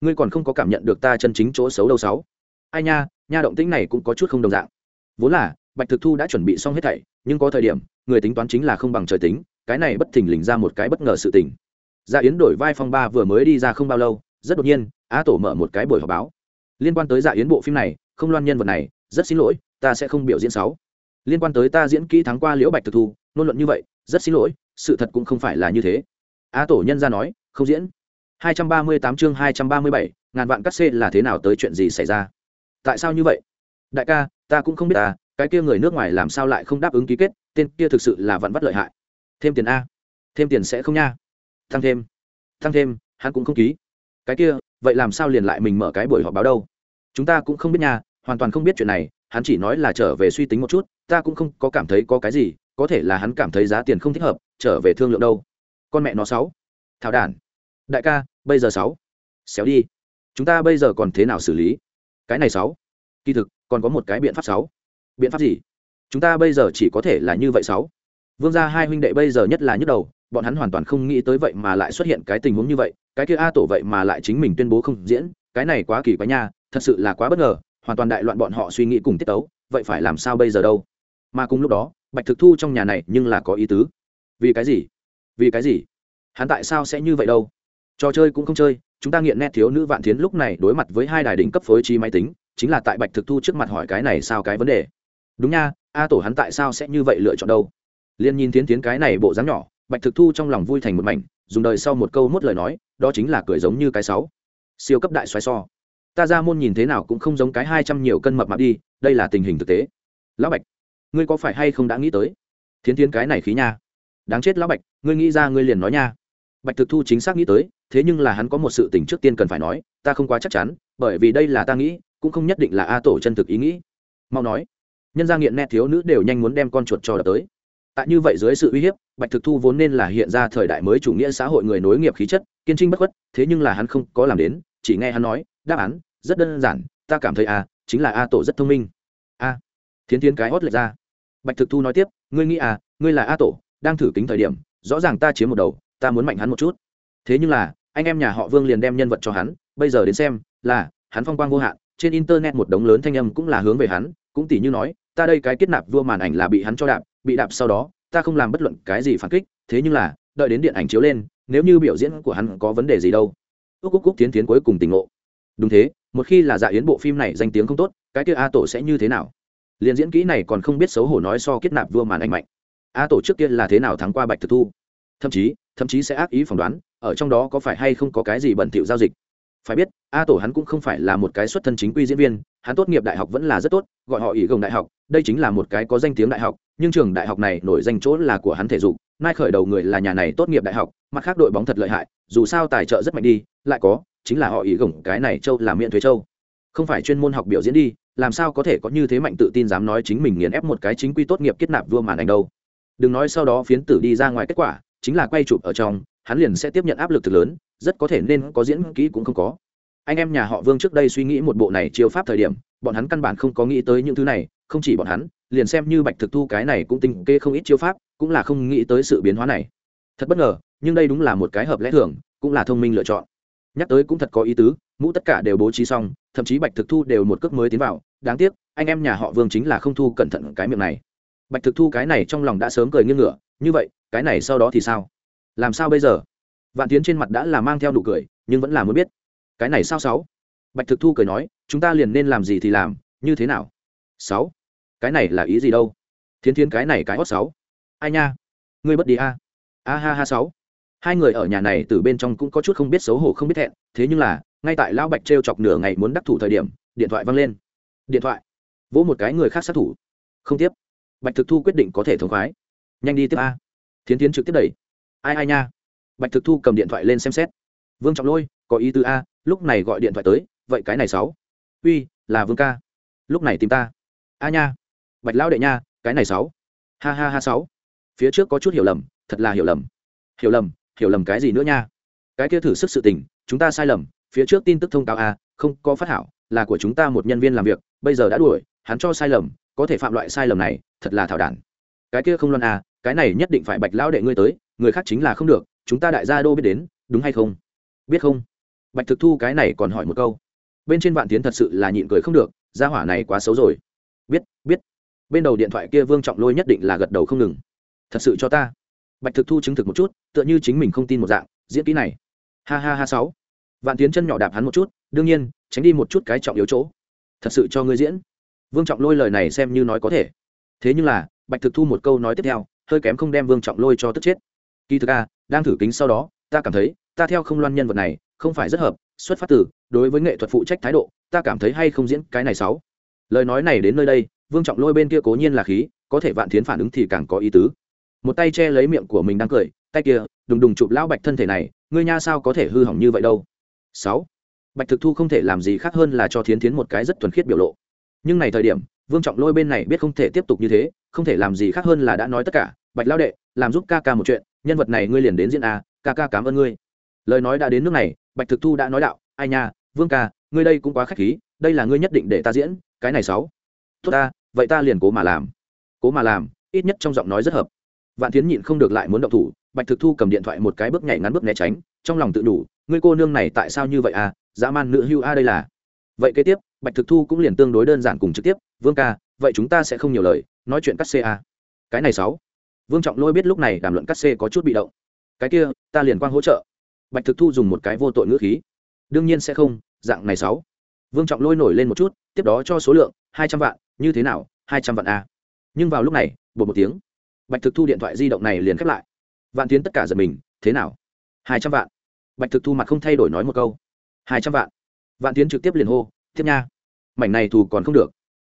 Ngươi còn không có cảm nhận được ta chân chính chỗ xấu đâu sáu. Ai nha nha động tĩnh này cũng có chút không đồng dạng. Vốn là, bạch thực thu đã chuẩn bị xong hết thảy nhưng có thời điểm người tính toán chính là không bằng trời tính cái này bất thình lình ra một cái bất ngờ sự tình. Gia yến đổi vai phong ba vừa mới đi ra không bao lâu rất đột nhiên á tổ mở một cái buổi họp báo. Liên quan tới dạ yến bộ phim này không loan nhân vật này rất xin lỗi ta sẽ không biểu diễn sáu liên quan tới ta diễn kỹ thắng qua liễu bạch thực thu nôn luận như vậy rất xin lỗi sự thật cũng không phải là như thế. Á tổ nhân ra nói không diễn. 238 chương 237, ngàn vạn cắt xê là thế nào tới chuyện gì xảy ra? Tại sao như vậy? Đại ca ta cũng không biết ta cái kia người nước ngoài làm sao lại không đáp ứng ký kết, tên kia thực sự là vặn vắt lợi hại. Thêm tiền a. Thêm tiền sẽ không nha. Tăng thêm. Tăng thêm, hắn cũng không ký. Cái kia, vậy làm sao liền lại mình mở cái buổi họp báo đâu? Chúng ta cũng không biết nha, hoàn toàn không biết chuyện này, hắn chỉ nói là trở về suy tính một chút, ta cũng không có cảm thấy có cái gì, có thể là hắn cảm thấy giá tiền không thích hợp, trở về thương lượng đâu. Con mẹ nó sáu. Thảo đản. Đại ca, bây giờ sáu. Xéo đi. Chúng ta bây giờ còn thế nào xử lý? Cái này sáu. Kỳ thực, còn có một cái biện pháp sáu biện pháp gì? Chúng ta bây giờ chỉ có thể là như vậy sáu. Vương gia hai huynh đệ bây giờ nhất là nhức đầu, bọn hắn hoàn toàn không nghĩ tới vậy mà lại xuất hiện cái tình huống như vậy, cái kia a tổ vậy mà lại chính mình tuyên bố không diễn, cái này quá kỳ quá nha, thật sự là quá bất ngờ, hoàn toàn đại loạn bọn họ suy nghĩ cùng tiết tấu, vậy phải làm sao bây giờ đâu? Mà cùng lúc đó, bạch thực thu trong nhà này nhưng là có ý tứ. Vì cái gì? Vì cái gì? Hắn tại sao sẽ như vậy đâu? Trò chơi cũng không chơi, chúng ta nghiện nét thiếu nữ vạn thiến lúc này đối mặt với hai đài đỉnh cấp phối trí máy tính, chính là tại bạch thực thu trước mặt hỏi cái này sao cái vấn đề đúng nha, a tổ hắn tại sao sẽ như vậy lựa chọn đâu? Liên nhìn tiến tiến cái này bộ dáng nhỏ, bạch thực thu trong lòng vui thành một mảnh, dùng đời sau một câu mốt lời nói, đó chính là cười giống như cái sáu. Siêu cấp đại xoáy so. Ta ra môn nhìn thế nào cũng không giống cái hai trăm nhiều cân mập mạp đi, đây là tình hình thực tế. Lão bạch, ngươi có phải hay không đã nghĩ tới? Thiến thiến cái này khí nha. Đáng chết lão bạch, ngươi nghĩ ra ngươi liền nói nha. Bạch thực thu chính xác nghĩ tới, thế nhưng là hắn có một sự tình trước tiên cần phải nói, ta không quá chắc chắn, bởi vì đây là ta nghĩ, cũng không nhất định là a tổ chân thực ý nghĩ. Mau nói nhân gia nghiện nét thiếu nữ đều nhanh muốn đem con chuột cho đập tới. Tại như vậy dưới sự uy hiếp, bạch thực thu vốn nên là hiện ra thời đại mới chủ nghĩa xã hội người nối nghiệp khí chất, kiên trinh bất khuất, thế nhưng là hắn không có làm đến, chỉ nghe hắn nói, đáp án, rất đơn giản, ta cảm thấy a chính là a tổ rất thông minh. A? Thiến thiến cái hót lệch ra. Bạch thực thu nói tiếp, ngươi nghĩ à ngươi là a tổ, đang thử kính thời điểm, rõ ràng ta chiếm một đầu, ta muốn mạnh hắn một chút. Thế nhưng là, anh em nhà họ vương liền đem nhân vật cho hắn, bây giờ đến xem, là, hắn phong quang vô hạn, trên internet một đống lớn thanh âm cũng là hướng về hắn, cũng tỷ như nói ta đây cái kết nạp vua màn ảnh là bị hắn cho đạp, bị đạp sau đó, ta không làm bất luận cái gì phản kích, thế nhưng là, đợi đến điện ảnh chiếu lên, nếu như biểu diễn của hắn có vấn đề gì đâu. Úc cúc cúc tiến tiến cuối cùng tỉnh ngộ. Đúng thế, một khi là dạ yến bộ phim này danh tiếng không tốt, cái kia a tổ sẽ như thế nào? Liền diễn kỹ này còn không biết xấu hổ nói so kết nạp vua màn ảnh mạnh. A tổ trước kia là thế nào thắng qua bạch thực thu? Thậm chí thậm chí sẽ ác ý phỏng đoán, ở trong đó có phải hay không có cái gì bẩn thỉu giao dịch? Phải biết, a tổ hắn cũng không phải là một cái xuất thân chính quy diễn viên hắn tốt nghiệp đại học vẫn là rất tốt, gọi họ ỷ gồng đại học, đây chính là một cái có danh tiếng đại học, nhưng trường đại học này nổi danh chỗ là của hắn thể dục nay khởi đầu người là nhà này tốt nghiệp đại học, mặt khác đội bóng thật lợi hại, dù sao tài trợ rất mạnh đi, lại có, chính là họ ỷ gồng, cái này châu là miệng thuế châu. Không phải chuyên môn học biểu diễn đi, làm sao có thể có như thế mạnh tự tin dám nói chính mình nghiền ép một cái chính quy tốt nghiệp kết nạp vua màn ảnh đâu. Đừng nói sau đó phiến tử đi ra ngoài kết quả, chính là quay chụp ở trong, hắn liền sẽ tiếp nhận áp lực thực lớn, rất có thể nên có diễn kỹ cũng không có anh em nhà họ vương trước đây suy nghĩ một bộ này chiêu pháp thời điểm, bọn hắn căn bản không có nghĩ tới những thứ này, không chỉ bọn hắn, liền xem như bạch thực thu cái này cũng tinh kê không ít chiêu pháp, cũng là không nghĩ tới sự biến hóa này. Thật bất ngờ, nhưng đây đúng là một cái hợp lẽ thường, cũng là thông minh lựa chọn. Nhắc tới cũng thật có ý tứ, mũ tất cả đều bố trí xong, thậm chí bạch thực thu đều một cước mới tiến vào, đáng tiếc, anh em nhà họ vương chính là không thu cẩn thận cái miệng này. Bạch thực thu cái này trong lòng đã sớm cười nghiêng ngựa như vậy, cái này sau đó thì sao? Làm sao bây giờ? Vạn tiến trên mặt đã là mang theo nụ cười, nhưng vẫn là muốn biết cái này sao sáu? Bạch thực thu cười nói, chúng ta liền nên làm gì thì làm, như thế nào? Sáu? Cái này là ý gì đâu? Thiến thiến cái này cái hót sáu. Ai nha? Ngươi bất đi a. A ha ha sáu. Hai người ở nhà này từ bên trong cũng có chút không biết xấu hổ không biết thẹn, thế nhưng là, ngay tại lão bạch t r e o chọc nửa ngày muốn đắc thủ thời điểm, điện thoại văng lên. Điện thoại. Vỗ một cái người khác sát thủ. Không tiếp. Bạch thực thu quyết định có thể thống khoái. Nhanh đi tiếp a. Thiến tiến trực tiếp đẩy. Ai ai nha? Bạch thực thu cầm điện thoại lên xem xét. Vương trọng lôi, có ý tứ a lúc này gọi điện thoại tới, vậy cái này sáu. Uy, là vương ca. Lúc này tìm ta. A nha. Bạch lão đệ nha, cái này sáu. Ha ha ha sáu. Phía trước có chút hiểu lầm, thật là hiểu lầm. Hiểu lầm hiểu lầm cái gì nữa nha? Cái kia thử sức sự tình, chúng ta sai lầm, phía trước tin tức thông cáo a không có phát hảo, là của chúng ta một nhân viên làm việc, bây giờ đã đuổi, hắn cho sai lầm, có thể phạm loại sai lầm này, thật là thảo đản. Cái kia không loan a à, cái này nhất định phải bạch lão đệ ngươi tới, người khác chính là không được, chúng ta đại gia đô biết đến, đúng hay không? Biết không? Bạch thực thu cái này còn hỏi một câu. Bên trên vạn tiến thật sự là nhịn cười không được, gia hỏa này quá xấu rồi. Biết biết. Bên đầu điện thoại kia vương trọng lôi nhất định là gật đầu không ngừng. Thật sự cho ta. Bạch thực thu chứng thực một chút, tựa như chính mình không tin một dạng, diễn kỹ này. Ha ha ha sáu. Vạn tiến chân nhỏ đạp hắn một chút, đương nhiên, tránh đi một chút cái trọng yếu chỗ. Thật sự cho ngươi diễn. Vương trọng lôi lời này xem như nói có thể. Thế nhưng là, bạch thực thu một câu nói tiếp theo, hơi kém không đem vương trọng lôi cho tức chết. Kỳ thực a đang thử kính sau đó, ta cảm thấy, ta theo không loan nhân vật này không phải rất hợp, xuất phát từ, đối với nghệ thuật phụ trách thái độ, ta cảm thấy hay không diễn cái này sáu. Lời nói này đến nơi đây, vương trọng lôi bên kia cố nhiên là khí, có thể vạn thiến phản ứng thì càng có ý tứ. Một tay che lấy miệng của mình đang cười, tay kia, đùng đùng chụp lão bạch thân thể này, ngươi nha sao có thể hư hỏng như vậy đâu. Sáu. Bạch thực thu không thể làm gì khác hơn là cho thiến thiến một cái rất thuần khiết biểu lộ. Nhưng này thời điểm, vương trọng lôi bên này biết không thể tiếp tục như thế, không thể làm gì khác hơn là đã nói tất cả, bạch lão đệ, làm giúp ca ca một chuyện, nhân vật này ngươi liền đến diễn a, ca ca cảm ơn ngươi. Lời nói đã đến nước này bạch thực thu đã nói đạo, ai nha, vương ca, ngươi đây cũng quá k h á c h khí, đây là ngươi nhất định để ta diễn, cái này sáu. Tốt ta, vậy ta liền cố mà làm. Cố mà làm, ít nhất trong giọng nói rất hợp. Vạn tiến nhịn không được lại muốn động thủ, bạch thực thu cầm điện thoại một cái bước nhảy ngắn bước né tránh, trong lòng tự đủ, ngươi cô nương này tại sao như vậy à dã man nữ hưu a đây là. Vậy kế tiếp, bạch thực thu cũng liền tương đối đơn giản cùng trực tiếp, vương ca, vậy chúng ta sẽ không nhiều lời, nói chuyện cắt c a. Cái này sáu. Vương trọng lôi biết lúc này đàm luận cắt c có chút bị động. Cái kia, ta liền quang hỗ trợ bạch thực thu dùng một cái vô tội ngữ khí. Đương nhiên sẽ không, dạng này sáu. Vương trọng lôi nổi lên một chút, tiếp đó cho số lượng, hai trăm vạn, như thế nào, hai trăm vạn a nhưng vào lúc này bột một tiếng. Bạch thực thu điện thoại di động này liền khép lại. Vạn tiến tất cả giật mình, thế nào? Hai trăm vạn. Bạch thực thu mặt không thay đổi nói một câu. Hai trăm vạn. Vạn tiến trực tiếp liền hô, tiếp nha. Mảnh này thù còn không được.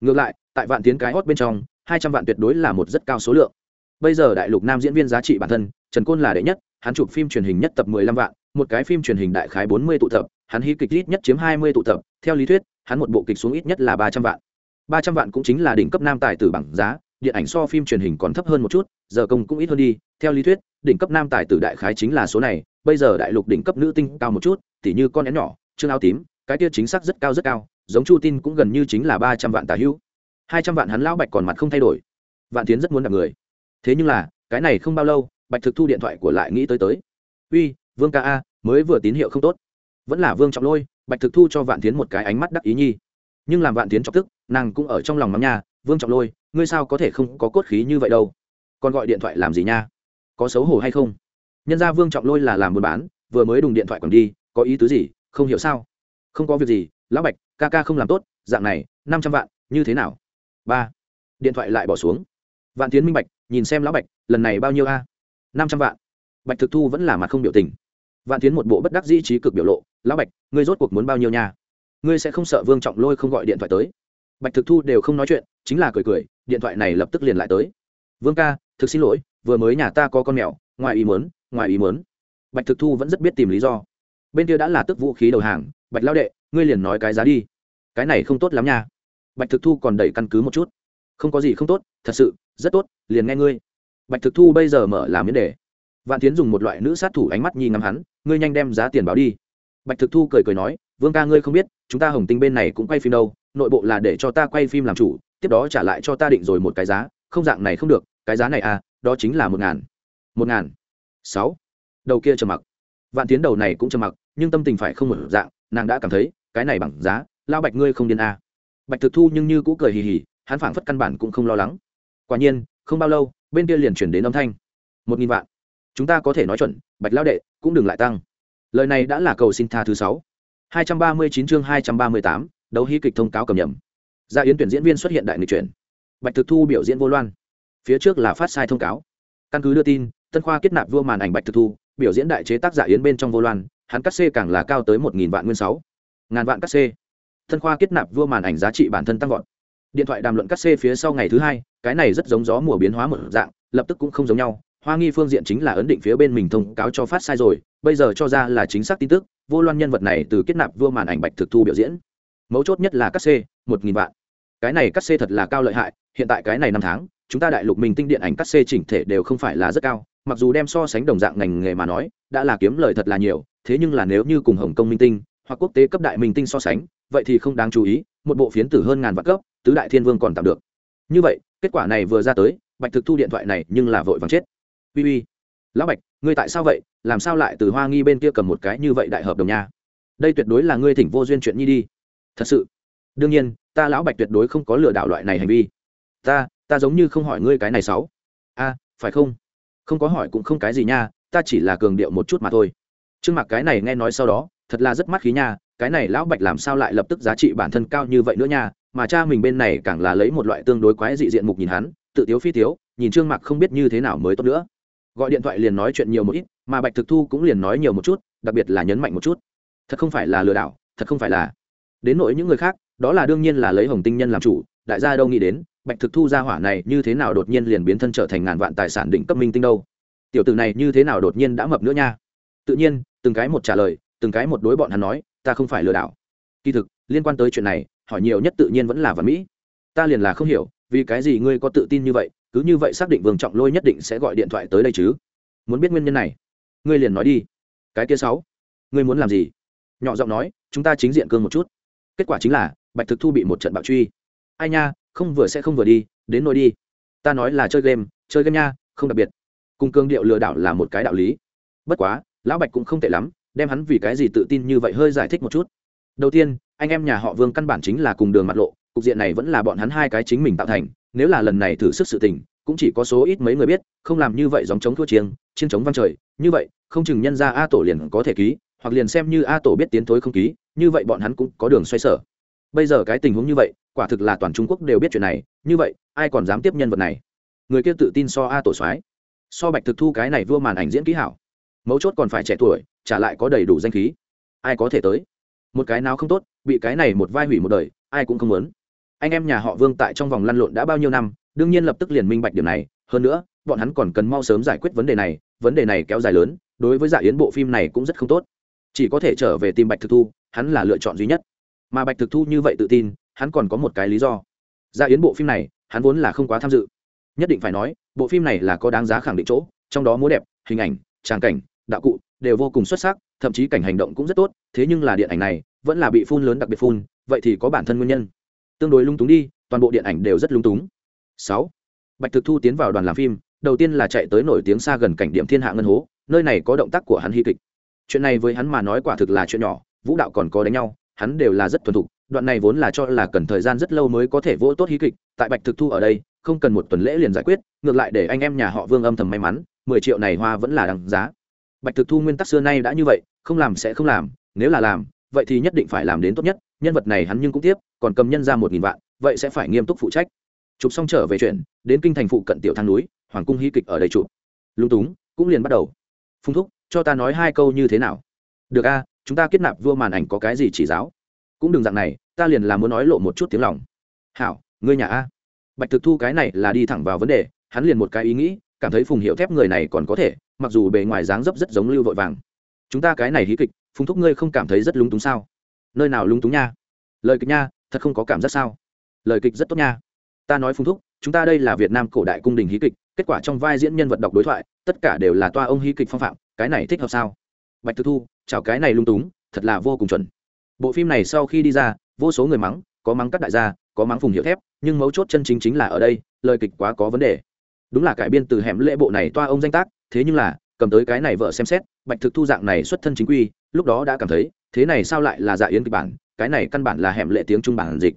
Ngược lại, tại vạn tiến cái hót bên trong, hai trăm vạn tuyệt đối là một rất cao số lượng. Bây giờ đại lục nam diễn viên giá trị bản thân, trần côn là đệ nhất, hắn chụp phim truyền hình nhất tập mười lăm vạn một cái phim truyền hình đại khái bốn mươi tụ tập, hắn hí kịch ít nhất chiếm hai mươi tụ tập, theo lý thuyết, hắn một bộ kịch xuống ít nhất là ba trăm vạn. ba trăm vạn cũng chính là đỉnh cấp nam tài tử bằng giá, điện ảnh so phim truyền hình còn thấp hơn một chút, giờ công cũng ít hơn đi, theo lý thuyết, đỉnh cấp nam tài tử đại khái chính là số này, bây giờ đại lục đỉnh cấp nữ tinh cao một chút, tỉ như con én nhỏ chương áo tím, cái kia chính xác rất cao rất cao, giống chu tin cũng gần như chính là ba trăm vạn tả hữu. hai trăm vạn hắn lão bạch còn mặt không thay đổi. Vạn tiến rất muốn gặp người. Thế nhưng là, cái này không bao lâu, bạch thực thu điện thoại của lại nghĩ tới tới. Uy vương ca a, mới vừa tín hiệu không tốt. Vẫn là vương trọng lôi, bạch thực thu cho vạn tiến một cái ánh mắt đắc ý nhi. Nhưng làm vạn tiến trọng tức, nàng cũng ở trong lòng mắm nha, vương trọng lôi, ngươi sao có thể không có cốt khí như vậy đâu? Còn gọi điện thoại làm gì nha? Có xấu hổ hay không? Nhân ra vương trọng lôi là làm buôn bán, vừa mới đùng điện thoại còn đi, có ý tứ gì, không hiểu sao? Không có việc gì, lão bạch, ca ca không làm tốt, dạng này, năm trăm vạn, như thế nào? Ba. Điện thoại lại bỏ xuống. Vạn tiến minh bạch, nhìn xem lão bạch, lần này bao nhiêu a? Năm trăm vạn. Bạch thực thu vẫn là mặt không biểu tình vạn tiến một bộ bất đắc dĩ trí cực biểu lộ, lão bạch, ngươi rốt cuộc muốn bao nhiêu nha? Ngươi sẽ không sợ vương trọng lôi không gọi điện thoại tới? Bạch thực thu đều không nói chuyện, chính là cười cười, điện thoại này lập tức liền lại tới. Vương ca, thực xin lỗi, vừa mới nhà ta có con mèo, ngoài ý mớn ngoài ý mớn bạch thực thu vẫn rất biết tìm lý do. Bên kia đã là tức vũ khí đầu hàng, bạch lao đệ, ngươi liền nói cái giá đi. Cái này không tốt lắm nha. Bạch thực thu còn đẩy căn cứ một chút. Không có gì không tốt, thật sự, rất tốt, liền nghe ngươi. Bạch thực thu bây giờ mở làm miễn đề. Vạn tiến dùng một loại nữ sát thủ ánh mắt nhìn ngắm hắn ngươi nhanh đem giá tiền báo đi. Bạch thực thu cười cười nói, vương ca ngươi không biết, chúng ta hồng tinh bên này cũng quay phim đâu, nội bộ là để cho ta quay phim làm chủ, tiếp đó trả lại cho ta định rồi một cái giá, không dạng này không được, cái giá này à đó chính là một ngàn. Một ngàn. Sáu. Đầu kia trầm mặc. Vạn tiến đầu này cũng trầm mặc, nhưng tâm tình phải không một dạng, nàng đã cảm thấy, cái này bằng giá lao bạch ngươi không điên à. bạch thực thu nhưng như cũ cười hì hì, hắn phảng phất căn bản cũng không lo lắng. Quả nhiên, không bao lâu, bên kia liền chuyển đến âm thanh. Một nghìn vạn chúng ta có thể nói chuẩn, bạch lao đệ, cũng đừng lại tăng. Lời này đã là cầu xin tha thứ sáu. Hai trăm ba mươi chín chương hai trăm ba mươi tám, đấu hy kịch thông cáo cầm nhầm. Gia yến tuyển diễn viên xuất hiện đại nghịch chuyển. Bạch thực thu biểu diễn vô loan. Phía trước là phát sai thông cáo. Căn cứ đưa tin, tân khoa kết nạp vua màn ảnh bạch thực thu, biểu diễn đại chế tác giả yến bên trong vô loan, hắn cắt xê càng là cao tới một nghìn vạn nguyên sáu. Ngàn vạn cắt xê. Tân khoa kết nạp vua màn ảnh giá trị bản thân tăng vọt. Điện thoại đàm luận cắt xê phía sau ngày thứ hai, cái này rất giống gió mùa biến hóa một dạng, lập tức cũng không giống nhau hoa nghi phương diện chính là ấn định phía bên mình thông cáo cho phát sai rồi, bây giờ cho ra là chính xác tin tức, vô loan nhân vật này từ kết nạp vua màn ảnh bạch thực thu biểu diễn. Mấu chốt nhất là cắt xê một nghìn vạn. Cái này cắt xê thật là cao lợi hại, hiện tại cái này năm tháng, chúng ta đại lục mình tinh điện ảnh cắt xê chỉnh thể đều không phải là rất cao, mặc dù đem so sánh đồng dạng ngành nghề mà nói, đã là kiếm lời thật là nhiều, thế nhưng là nếu như cùng hồng kông minh tinh, hoặc quốc tế cấp đại minh tinh so sánh, vậy thì không đáng chú ý, một bộ phiến tử hơn ngàn vạn cấp, tứ đại thiên vương còn tạm được. Như vậy, kết quả này vừa ra tới, bạch thực thu điện thoại này nhưng là vội vàng chết uy uy. Lão bạch, ngươi tại sao vậy? Làm sao lại từ hoa nghi bên kia cầm một cái như vậy đại hợp đồng nha? Đây tuyệt đối là ngươi thỉnh vô duyên chuyện nhi đi. Thật sự. Đương nhiên, ta lão bạch tuyệt đối không có lừa đảo loại này hành vi. Ta ta giống như không hỏi ngươi cái này sáu. A, phải không? Không có hỏi cũng không cái gì nha, ta chỉ là cường điệu một chút mà thôi. Trương mặc cái này nghe nói sau đó, thật là rất mắt khí nha, cái này lão bạch làm sao lại lập tức giá trị bản thân cao như vậy nữa nha? Mà cha mình bên này càng là lấy một loại tương đối quái dị diện mục nhìn hắn, tự tiếu phi tiếu, nhìn trương mặc không biết như thế nào mới tốt nữa gọi điện thoại liền nói chuyện nhiều một ít, mà bạch thực thu cũng liền nói nhiều một chút, đặc biệt là nhấn mạnh một chút. Thật không phải là lừa đảo, thật không phải là. Đến nỗi những người khác, đó là đương nhiên là lấy hồng tinh nhân làm chủ, đại gia đâu nghĩ đến, bạch thực thu ra hỏa này như thế nào đột nhiên liền biến thân trở thành ngàn vạn tài sản định cấp minh tinh đâu. Tiểu tử này như thế nào đột nhiên đã mập nữa nha? Tự nhiên, từng cái một trả lời, từng cái một đối bọn hắn nói, ta không phải lừa đảo. Kỳ thực, liên quan tới chuyện này, hỏi nhiều nhất tự nhiên vẫn là văn mỹ. Ta liền là không hiểu, vì cái gì ngươi có tự tin như vậy cứ như vậy xác định vương trọng lôi nhất định sẽ gọi điện thoại tới đây chứ. Muốn biết nguyên nhân này, ngươi liền nói đi. Cái kia sáu, ngươi muốn làm gì? Nhỏ giọng nói, chúng ta chính diện cương một chút. Kết quả chính là, bạch thực thu bị một trận bạo truy. Ai nha, không vừa sẽ không vừa đi, đến nôi đi. Ta nói là chơi game chơi game nha, không đặc biệt. Cùng cương điệu lừa đảo là một cái đạo lý. Bất quá, lão bạch cũng không tệ lắm, đem hắn vì cái gì tự tin như vậy hơi giải thích một chút. Đầu tiên, anh em nhà họ vương căn bản chính là cùng đường mặt lộ, cục diện này vẫn là bọn hắn hai cái chính mình tạo thành nếu là lần này thử sức sự tình, cũng chỉ có số ít mấy người biết, không làm như vậy dòng chống thua chiêng chiến chống văn trời. Như vậy, không chừng nhân ra a tổ liền có thể ký, hoặc liền xem như a tổ biết tiến thối không ký, như vậy bọn hắn cũng có đường xoay sở. Bây giờ cái tình huống như vậy, quả thực là toàn trung quốc đều biết chuyện này. Như vậy, ai còn dám tiếp nhân vật này? Người kia tự tin so a tổ soái. So bạch thực thu cái này vua màn ảnh diễn kỹ hảo. Mấu chốt còn phải trẻ tuổi, trả lại có đầy đủ danh khí. Ai có thể tới? Một cái nào không tốt, bị cái này một vai hủy một đời, ai cũng không muốn anh em nhà họ vương tại trong vòng lăn lộn đã bao nhiêu năm, đương nhiên lập tức liền minh bạch điểm này. Hơn nữa, bọn hắn còn cần mau sớm giải quyết vấn đề này, vấn đề này kéo dài lớn, đối với dạ yến bộ phim này cũng rất không tốt. Chỉ có thể trở về tìm bạch thực thu, hắn là lựa chọn duy nhất. Mà bạch thực thu như vậy tự tin, hắn còn có một cái lý do. Dạ yến bộ phim này, hắn vốn là không quá tham dự. Nhất định phải nói, bộ phim này là có đáng giá khẳng định chỗ, trong đó múa đẹp, hình ảnh, tràng cảnh, đạo cụ đều vô cùng xuất sắc, thậm chí cảnh hành động cũng rất tốt, thế nhưng là điện ảnh này vẫn là bị phun lớn đặc biệt phun, vậy thì có bản thân nguyên nhân tương đối lung túng đi, toàn bộ điện ảnh đều rất lung túng. Sáu, bạch thực thu tiến vào đoàn làm phim, đầu tiên là chạy tới nổi tiếng xa gần cảnh điểm thiên hạ ngân hố, nơi này có động tác của hắn hy kịch. Chuyện này với hắn mà nói quả thực là chuyện nhỏ, vũ đạo còn có đánh nhau, hắn đều là rất thuần thục, đoạn này vốn là cho là cần thời gian rất lâu mới có thể vỗ tốt hí kịch, tại bạch thực thu ở đây, không cần một tuần lễ liền giải quyết, ngược lại để anh em nhà họ vương âm thầm may mắn, mười triệu này hoa vẫn là đằng giá. Bạch thực thu nguyên tắc xưa nay đã như vậy, không làm sẽ không làm, nếu là làm, vậy thì nhất định phải làm đến tốt nhất nhân vật này hắn nhưng cũng tiếp, còn cầm nhân ra một nghìn vạn, vậy sẽ phải nghiêm túc phụ trách. Chụp xong trở về chuyện đến kinh thành phụ cận tiểu thang núi, hoàng cung hy kịch ở đây chụp. Lung túng, cũng liền bắt đầu. Phung thúc, cho ta nói hai câu như thế nào? Được a, chúng ta kết nạp vua màn ảnh có cái gì chỉ giáo? Cũng đừng dạng này, ta liền là muốn nói lộ một chút tiếng lòng. Hảo, ngươi nhà a. Bạch thực thu cái này là đi thẳng vào vấn đề, hắn liền một cái ý nghĩ, cảm thấy phùng hiệu thép người này còn có thể, mặc dù bề ngoài dáng dấp rất giống lưu vội vàng. Chúng ta cái này hí kịch, phùng thúc ngươi không cảm thấy rất lúng túng sao? Nơi nào lung túng nha. Lời kịch nha, thật không có cảm giác sao? Lời kịch rất tốt nha. Ta nói phung thúc, chúng ta đây là việt nam cổ đại cung đình hí kịch, kết quả trong vai diễn nhân vật đọc đối thoại, tất cả đều là toa ông hí kịch phong phạm, cái này thích hợp sao? Bạch thực thu chào cái này lung túng, thật là vô cùng chuẩn. Bộ phim này sau khi đi ra, vô số người mắng, có mắng các đại gia, có mắng phùng hiệu thép, nhưng mấu chốt chân chính chính là ở đây, lời kịch quá có vấn đề. Đúng là cải biên từ hẻm lễ bộ này toa ông danh tác, thế nhưng là, cầm tới cái này vợ xem xét, bạch thực thu dạng này xuất thân chính quy, lúc đó đã cảm thấy thế này sao lại là dạ yến kịch bản? Cái này căn bản là hẻm lệ tiếng trung bản dịch.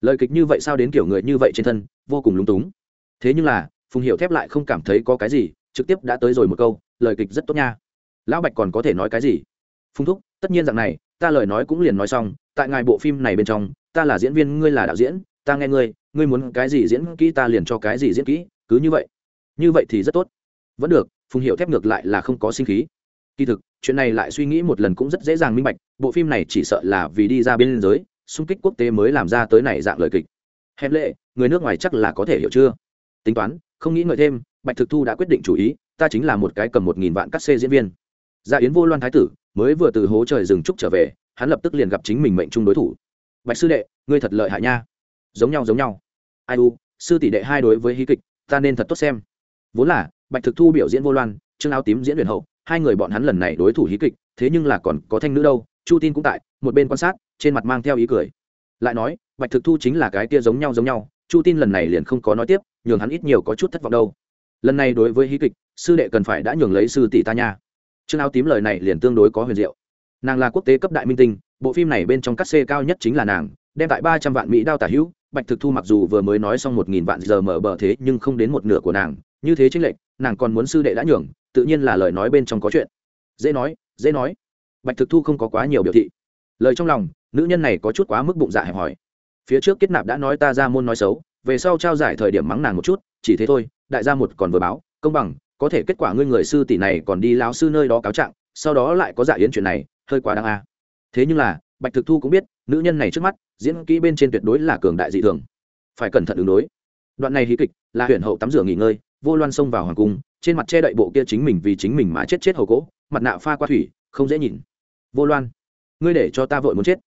Lời kịch như vậy sao đến kiểu người như vậy trên thân, vô cùng lúng túng. Thế nhưng là, phùng hiệu thép lại không cảm thấy có cái gì, trực tiếp đã tới rồi một câu, lời kịch rất tốt nha. Lão bạch còn có thể nói cái gì? Phùng thúc, tất nhiên rằng này, ta lời nói cũng liền nói xong, tại ngài bộ phim này bên trong, ta là diễn viên, ngươi là đạo diễn, ta nghe ngươi ngươi muốn cái gì diễn kỹ ta liền cho cái gì diễn kỹ, cứ như vậy. Như vậy thì rất tốt. Vẫn được, phùng hiệu thép ngược lại là không có sinh khí. Kỳ thực chuyện này lại suy nghĩ một lần cũng rất dễ dàng minh bạch, bộ phim này chỉ sợ là vì đi ra biên giới, xung kích quốc tế mới làm ra tới này dạng lời kịch. Hèn lệ, người nước ngoài chắc là có thể hiểu chưa? Tính toán, không nghĩ ngợi thêm, bạch thực thu đã quyết định chủ ý, ta chính là một cái cầm một nghìn vạn cắt xê diễn viên. Gia yến vô loan thái tử, mới vừa từ hố trời rừng trúc trở về, hắn lập tức liền gặp chính mình mệnh chung đối thủ. Bạch sư đệ, ngươi thật lợi hại nha. Giống nhau giống nhau. Ai u, sư tỷ đệ hai đối với hí kịch, ta nên thật tốt xem. Vốn là, bạch thực thu biểu diễn vô loan trương áo tím diễn huyền hậu hai người bọn hắn lần này đối thủ hí kịch, thế nhưng là còn có thanh nữ đâu, chu tin cũng tại, một bên quan sát, trên mặt mang theo ý cười. Lại nói, bạch thực thu chính là cái kia giống nhau giống nhau, chu tin lần này liền không có nói tiếp, nhường hắn ít nhiều có chút thất vọng đâu. Lần này đối với hí kịch, sư đệ cần phải đã nhường lấy sư tỷ ta nha. Trương áo tím lời này liền tương đối có huyền diệu. Nàng là quốc tế cấp đại minh tinh, bộ phim này bên trong cắt xê cao nhất chính là nàng, đem tại ba trăm vạn mỹ đao tả hữu, bạch thực thu mặc dù vừa mới nói xong một nghìn vạn giờ mở bờ thế nhưng không đến một nửa của nàng, như thế chính lệnh nàng còn muốn sư đệ đã nhường tự nhiên là lời nói bên trong có chuyện. Dễ nói dễ nói. Bạch thực thu không có quá nhiều biểu thị. Lời trong lòng, nữ nhân này có chút quá mức bụng dạ hẹp hòi. Phía trước kết nạp đã nói ta ra môn nói xấu, về sau trao giải thời điểm mắng nàng một chút, chỉ thế thôi, đại gia một còn vừa báo, công bằng, có thể kết quả ngươi người sư tỷ này còn đi lão sư nơi đó cáo trạng, sau đó lại có giả yến chuyện này, hơi quá đáng a. Thế nhưng là, bạch thực thu cũng biết, nữ nhân này trước mắt, diễn kỹ bên trên tuyệt đối là cường đại dị thường. Phải cẩn thận ứng đối. Đoạn này hí kịch là huyền hậu tắm rửa nghỉ ngơi vô loan xông vào hoàng cung, trên mặt che đậy bộ kia chính mình vì chính mình mà chết chết hầu cỗ mặt nạ pha qua thủy, không dễ nhìn. Vô loan, ngươi để cho ta vội muốn chết.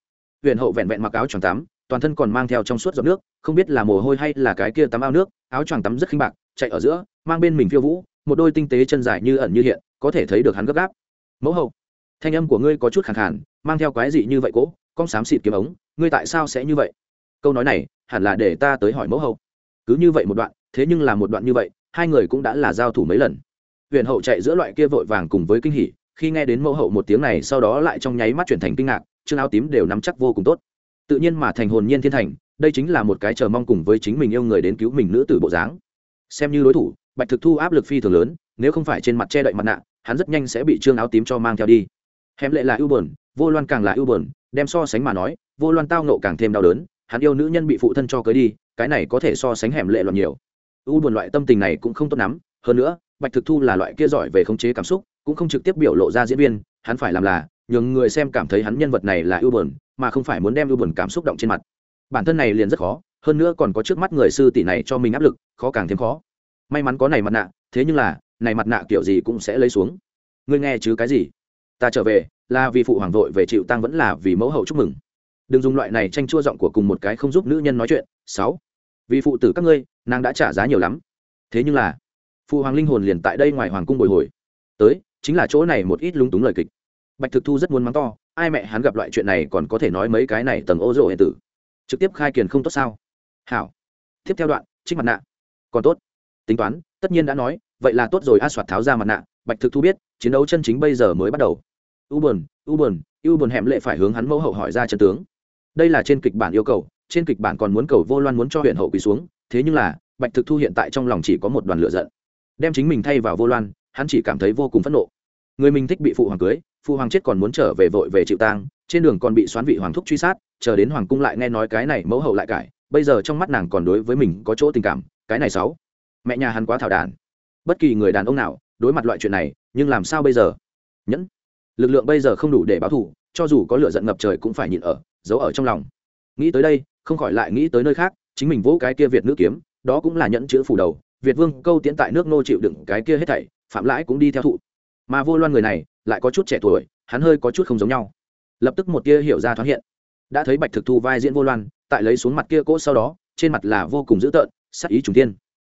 Huyền hậu vẹn vẹn mặc áo choàng tắm, toàn thân còn mang theo trong suốt giọt nước, không biết là mồ hôi hay là cái kia tắm ao nước, áo choàng tắm rất khinh bạc, chạy ở giữa, mang bên mình phiêu vũ, một đôi tinh tế chân dài như ẩn như hiện, có thể thấy được hắn gấp gáp. Mẫu hậu, thanh âm của ngươi có chút khẳng khản mang theo quái dị như vậy cỗ con xám xịt kiếm ống, ngươi tại sao sẽ như vậy? Câu nói này hẳn là để ta tới hỏi mẫu hậu. Cứ như vậy một đoạn, thế nhưng là một đoạn như vậy hai người cũng đã là giao thủ mấy lần. Huyền hậu chạy giữa loại kia vội vàng cùng với kinh hỉ, khi nghe đến mẫu hậu một tiếng này sau đó lại trong nháy mắt chuyển thành kinh ngạc chương áo tím đều nắm chắc vô cùng tốt. Tự nhiên mà thành hồn nhiên thiên thành, đây chính là một cái chờ mong cùng với chính mình yêu người đến cứu mình nữ tử bộ dáng. Xem như đối thủ, bạch thực thu áp lực phi thường lớn, nếu không phải trên mặt che đậy mặt nạ, hắn rất nhanh sẽ bị trương áo tím cho mang theo đi. Hẻm lệ là ưu bờn vô loan càng là ưu bờn đem so sánh mà nói, vô loan tao nộ càng thêm đau đớn, hắn yêu nữ nhân bị phụ thân cho cưới đi, cái này có thể so sánh hẻm lệ loạn nhiều u buồn loại tâm tình này cũng không tốt lắm, hơn nữa, bạch thực thu là loại kia giỏi về khống chế cảm xúc, cũng không trực tiếp biểu lộ ra diễn viên, hắn phải làm là nhường người xem cảm thấy hắn nhân vật này là u buồn, mà không phải muốn đem u buồn cảm xúc động trên mặt. Bản thân này liền rất khó, hơn nữa còn có trước mắt người sư tỷ này cho mình áp lực, khó càng thêm khó. May mắn có này mặt nạ, thế nhưng là, này mặt nạ kiểu gì cũng sẽ lấy xuống. Ngươi nghe chứ cái gì? Ta trở về, là vì phụ hoàng vội về chịu tăng vẫn là vì mẫu hậu chúc mừng. Đừng dùng loại này tranh chua giọng của cùng một cái không giúp nữ nhân nói chuyện. Sáu. Vì phụ tử các ngươi nàng đã trả giá nhiều lắm. Thế nhưng là, phụ hoàng linh hồn liền tại đây ngoài hoàng cung bồi hồi. Tới, chính là chỗ này một ít lúng túng lời kịch. Bạch thực thu rất muốn mắng to, ai mẹ hắn gặp loại chuyện này còn có thể nói mấy cái này tầng ô rộ hệ tử. Trực tiếp khai kiền không tốt sao? Hảo. Tiếp theo đoạn, trích mặt nạ. Còn tốt. Tính toán, tất nhiên đã nói, vậy là tốt rồi, a soạt tháo ra mặt nạ. Bạch thực thu biết, chiến đấu chân chính bây giờ mới bắt đầu. U buồn u buồn u buồn hẻm lệ phải hướng hắn mẫu hậu hỏi ra chân tướng. Đây là trên kịch bản yêu cầu, trên kịch bản còn muốn cầu vô loan muốn cho huyện hậu quỳ xuống thế nhưng là, bạch thực thu hiện tại trong lòng chỉ có một đoàn lửa giận. Đem chính mình thay vào vô loan, hắn chỉ cảm thấy vô cùng phẫn nộ. Người mình thích bị phụ hoàng cưới, phụ hoàng chết còn muốn trở về vội về chịu tang, trên đường còn bị xoán vị hoàng thúc truy sát, chờ đến hoàng cung lại nghe nói cái này mẫu hậu lại cải, bây giờ trong mắt nàng còn đối với mình có chỗ tình cảm, cái này xấu. Mẹ nhà hắn quá thảo đản bất kỳ người đàn ông nào, đối mặt loại chuyện này, nhưng làm sao bây giờ? Nhẫn. Lực lượng bây giờ không đủ để báo thù, cho dù có lửa giận ngập trời cũng phải nhịn ở, giấu ở trong lòng. Nghĩ tới đây, không khỏi lại nghĩ tới nơi khác chính mình vỗ cái kia việt nữ kiếm, đó cũng là nhẫn chữ phủ đầu, việt vương câu tiễn tại nước nô chịu đựng cái kia hết thảy, phạm lãi cũng đi theo thụ. Mà vô loan người này, lại có chút trẻ tuổi, hắn hơi có chút không giống nhau. Lập tức một tia hiểu ra thoáng hiện. Đã thấy bạch thực thu vai diễn vô loan, tại lấy xuống mặt kia cỗ sau đó, trên mặt là vô cùng dữ tợn, sắc ý trùng tiên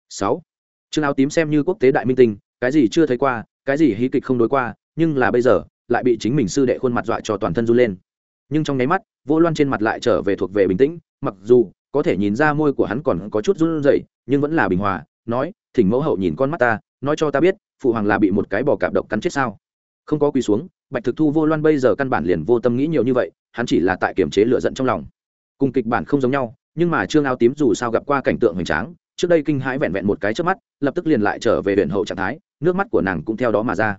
sáu. Chương áo tím xem như quốc tế đại minh tinh, cái gì chưa thấy qua, cái gì hí kịch không đối qua, nhưng là bây giờ, lại bị chính mình sư đệ khuôn mặt dọa cho toàn thân run lên. Nhưng trong nháy mắt, vô loan trên mặt lại trở về thuộc về bình tĩnh, mặc dù có thể nhìn ra môi của hắn còn có chút run rẩy, nhưng vẫn là bình hòa, nói, thỉnh mẫu hậu nhìn con mắt ta, nói cho ta biết, phụ hoàng là bị một cái bò cạp độc cắn chết sao? Không có quỳ xuống, bạch thực thu vô loan bây giờ căn bản liền vô tâm nghĩ nhiều như vậy, hắn chỉ là tại kiềm chế lựa giận trong lòng. Cùng kịch bản không giống nhau, nhưng mà trương áo tím dù sao gặp qua cảnh tượng hoành tráng, trước đây kinh hãi vẹn vẹn một cái trước mắt, lập tức liền lại trở về huyện hậu trạng thái, nước mắt của nàng cũng theo đó mà ra.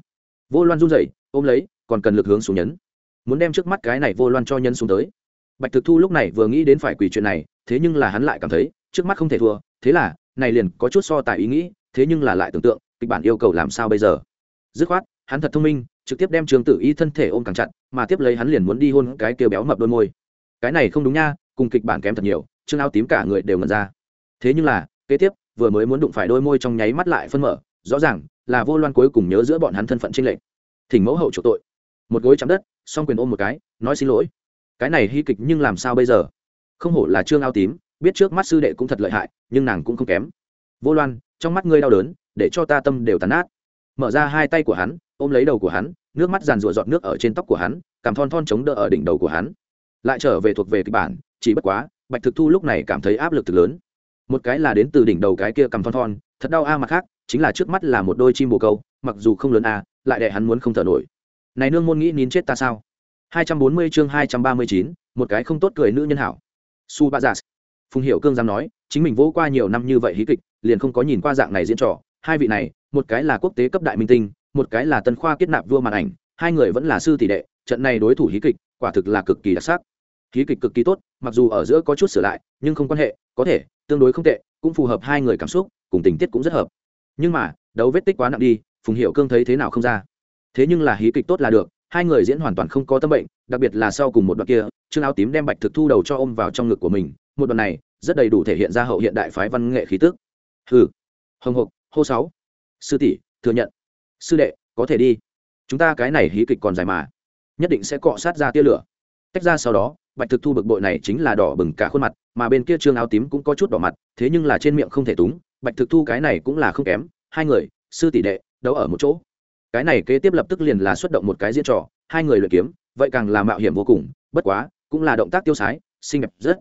Vô loan run rẩy, ôm lấy, còn cần lực hướng xuống nhấn. Muốn đem trước mắt cái này vô loan cho nhân xuống tới. Bạch thực thu lúc này vừa nghĩ đến phải quỳ chuyện này thế nhưng là hắn lại cảm thấy, trước mắt không thể thua, thế là, này liền có chút so tài ý nghĩ, thế nhưng là lại tưởng tượng, kịch bản yêu cầu làm sao bây giờ. Dứt khoát, hắn thật thông minh, trực tiếp đem trường tử y thân thể ôm càng chặt, mà tiếp lấy hắn liền muốn đi hôn cái kêu béo mập đôi môi. Cái này không đúng nha, cùng kịch bản kém thật nhiều, chương áo tím cả người đều ngần ra. Thế nhưng là, kế tiếp, vừa mới muốn đụng phải đôi môi trong nháy mắt lại phân mở, rõ ràng là vô loan cuối cùng nhớ giữa bọn hắn thân phận tranh lệch. Thỉnh mẫu hậu chủ tội. Một gối chạm đất, song quyền ôm một cái, nói xin lỗi. Cái này hy kịch nhưng làm sao bây giờ? Không hổ là trương ao tím biết trước mắt sư đệ cũng thật lợi hại nhưng nàng cũng không kém. Vô loan trong mắt ngươi đau đớn để cho ta tâm đều tàn nát. Mở ra hai tay của hắn ôm lấy đầu của hắn nước mắt giàn rụa giọt nước ở trên tóc của hắn cảm thon thon chống đỡ ở đỉnh đầu của hắn. Lại trở về thuộc về kịch bản chỉ bất quá bạch thực thu lúc này cảm thấy áp lực thực lớn. Một cái là đến từ đỉnh đầu cái kia cầm thon thon thật đau a à mặt khác chính là trước mắt là một đôi chim bồ câu mặc dù không lớn a lại để hắn muốn không thở nổi. Này nương môn nghĩ nín chết ta sao? 240 chương 239, một cái không tốt cười nữ nhân hảo su ba giả phùng hiệu cương dám nói, chính mình vỗ qua nhiều năm như vậy hí kịch, liền không có nhìn qua dạng này diễn trò. Hai vị này, một cái là quốc tế cấp đại minh tinh, một cái là tân khoa kết nạp vua màn ảnh, hai người vẫn là sư tỷ đệ, trận này đối thủ hí kịch, quả thực là cực kỳ đặc sắc. Hí kịch cực kỳ tốt, mặc dù ở giữa có chút sửa lại, nhưng không quan hệ, có thể, tương đối không tệ, cũng phù hợp hai người cảm xúc, cùng tình tiết cũng rất hợp. Nhưng mà, đấu vết tích quá nặng đi, phùng hiệu cương thấy thế nào không ra. Thế nhưng là hí kịch tốt là được, hai người diễn hoàn toàn không có tâm bệnh đặc biệt là sau cùng một đoạn kia, trương áo tím đem bạch thực thu đầu cho ôm vào trong ngực của mình, một đoạn này rất đầy đủ thể hiện ra hậu hiện đại phái văn nghệ khí tức. Hừ, hồng hộc, hô sáu. Sư tỷ, thừa nhận. Sư đệ, có thể đi. Chúng ta cái này hí kịch còn dài mà, nhất định sẽ cọ sát ra tia lửa. Tách ra sau đó, bạch thực thu bực bội này chính là đỏ bừng cả khuôn mặt, mà bên kia trương áo tím cũng có chút đỏ mặt, thế nhưng là trên miệng không thể túng, bạch thực thu cái này cũng là không kém, hai người, sư tỷ đệ, đấu ở một chỗ. Cái này kế tiếp lập tức liền là xuất động một cái diễn trò, hai người luyện kiếm vậy càng là mạo hiểm vô cùng, bất quá, cũng là động tác tiêu sái, xinh đẹp rất.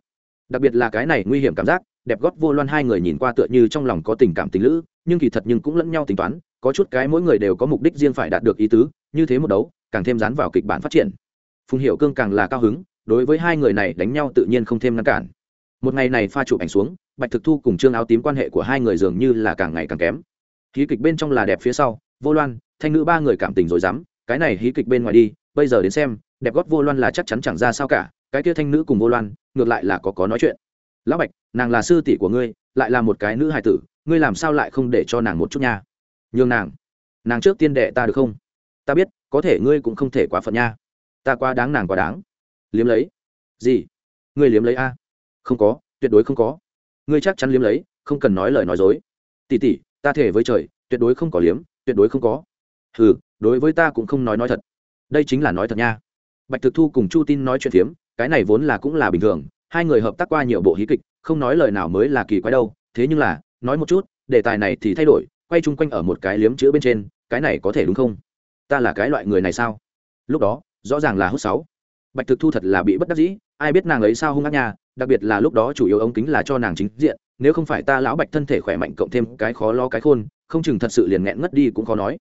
Đặc biệt là cái này nguy hiểm cảm giác, đẹp gót vô loan hai người nhìn qua tựa như trong lòng có tình cảm tình lữ, nhưng kỳ thật nhưng cũng lẫn nhau tính toán, có chút cái mỗi người đều có mục đích riêng phải đạt được ý tứ, như thế một đấu, càng thêm dán vào kịch bản phát triển. Phùng hiệu cương càng là cao hứng, đối với hai người này đánh nhau tự nhiên không thêm ngăn cản. Một ngày này pha chụp ảnh xuống, bạch thực thu cùng trương áo tím quan hệ của hai người dường như là càng ngày càng kém. Hí kịch bên trong là đẹp phía sau, vô loan, thanh nữ ba người cảm tình rồi dám cái này hí kịch bên ngoài đi bây giờ đến xem, đẹp gót vô loan là chắc chắn chẳng ra sao cả, cái kia thanh nữ cùng vô loan, ngược lại là có có nói chuyện. Lão bạch, nàng là sư tỷ của ngươi, lại là một cái nữ hài tử, ngươi làm sao lại không để cho nàng một chút nha? Nhường nàng nàng trước tiên đệ ta được không? Ta biết, có thể ngươi cũng không thể quá phận nha. Ta quá đáng nàng quá đáng. Liếm lấy. Gì? Ngươi liếm lấy a? Không có, tuyệt đối không có. Ngươi chắc chắn liếm lấy, không cần nói lời nói dối. Tỉ tỉ ta thể với trời, tuyệt đối không có liếm, tuyệt đối không có. Ừ đối với ta cũng không nói nói thật đây chính là nói thật nha. Bạch thực thu cùng chu tin nói chuyện phiếm, cái này vốn là cũng là bình thường, hai người hợp tác qua nhiều bộ hí kịch, không nói lời nào mới là kỳ quái đâu, thế nhưng là, nói một chút, đề tài này thì thay đổi, quay chung quanh ở một cái liếm chữ bên trên, cái này có thể đúng không? Ta là cái loại người này sao? Lúc đó, rõ ràng là hút sáu. Bạch thực thu thật là bị bất đắc dĩ, ai biết nàng ấy sao hung ác nha, đặc biệt là lúc đó chủ yếu ống kính là cho nàng chính diện, nếu không phải ta lão bạch thân thể khỏe mạnh cộng thêm cái khó lo cái khôn, không chừng thật sự liền nghẹn ngất đi cũng khó nói.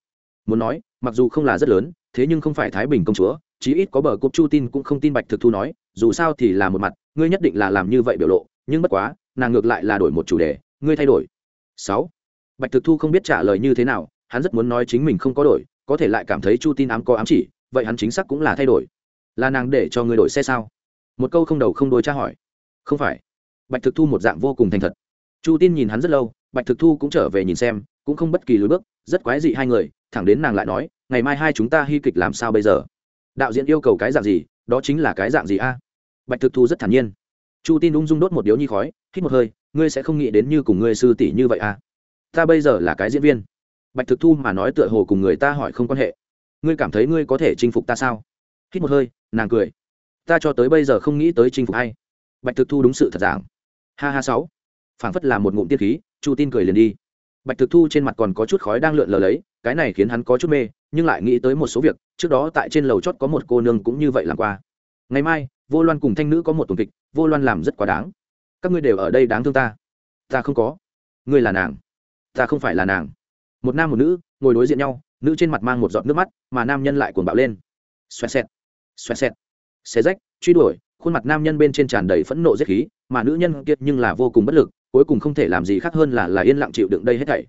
Muốn nói, mặc dù không là rất lớn thế nhưng không phải thái bình công chúa, chí ít có bờ cục chu tin cũng không tin bạch thực thu nói, dù sao thì là một mặt, ngươi nhất định là làm như vậy biểu lộ, nhưng bất quá, nàng ngược lại là đổi một chủ đề, ngươi thay đổi. Sáu. Bạch thực thu không biết trả lời như thế nào, hắn rất muốn nói chính mình không có đổi, có thể lại cảm thấy chu tin ám có ám chỉ, vậy hắn chính xác cũng là thay đổi. Là nàng để cho ngươi đổi xe sao? Một câu không đầu không đôi tra hỏi. Không phải. Bạch thực thu một dạng vô cùng thành thật. Chu tin nhìn hắn rất lâu, bạch thực thu cũng trở về nhìn xem, cũng không bất kỳ lối bước, rất quái dị hai người, thẳng đến nàng lại nói ngày mai hai chúng ta hy kịch làm sao bây giờ? Đạo diễn yêu cầu cái dạng gì, đó chính là cái dạng gì a? Bạch thực thu rất thản nhiên. Chu tin ung dung đốt một điếu nhi khói, hít một hơi, ngươi sẽ không nghĩ đến như cùng ngươi sư tỷ như vậy à? Ta bây giờ là cái diễn viên. Bạch thực thu mà nói tựa hồ cùng người ta hỏi không quan hệ. Ngươi cảm thấy ngươi có thể chinh phục ta sao? Hít một hơi, nàng cười. Ta cho tới bây giờ không nghĩ tới chinh phục hay bạch thực thu đúng sự thật giảng ha ha sáu. Phảng phất là một ngụm tiên khí, chu tin cười liền đi bạch thực thu trên mặt còn có chút khói đang lượn lờ lấy, cái này khiến hắn có chút mê, nhưng lại nghĩ tới một số việc, trước đó tại trên lầu chót có một cô nương cũng như vậy làm qua. Ngày mai, vô loan cùng thanh nữ có một tuần kịch, vô loan làm rất quá đáng. Các ngươi đều ở đây đáng thương ta. Ta không có. Ngươi là nàng. Ta không phải là nàng. Một nam một nữ, ngồi đối diện nhau, nữ trên mặt mang một giọt nước mắt, mà nam nhân lại cuồng bạo lên. Xoẹ xẹt xoẹ xẹt. Xé rách, truy đuổi, khuôn mặt nam nhân bên trên tràn đầy phẫn nộ giết khí, mà nữ nhân kiệt nhưng là vô cùng bất lực cuối cùng không thể làm gì khác hơn là là yên lặng chịu đựng đây hết thảy.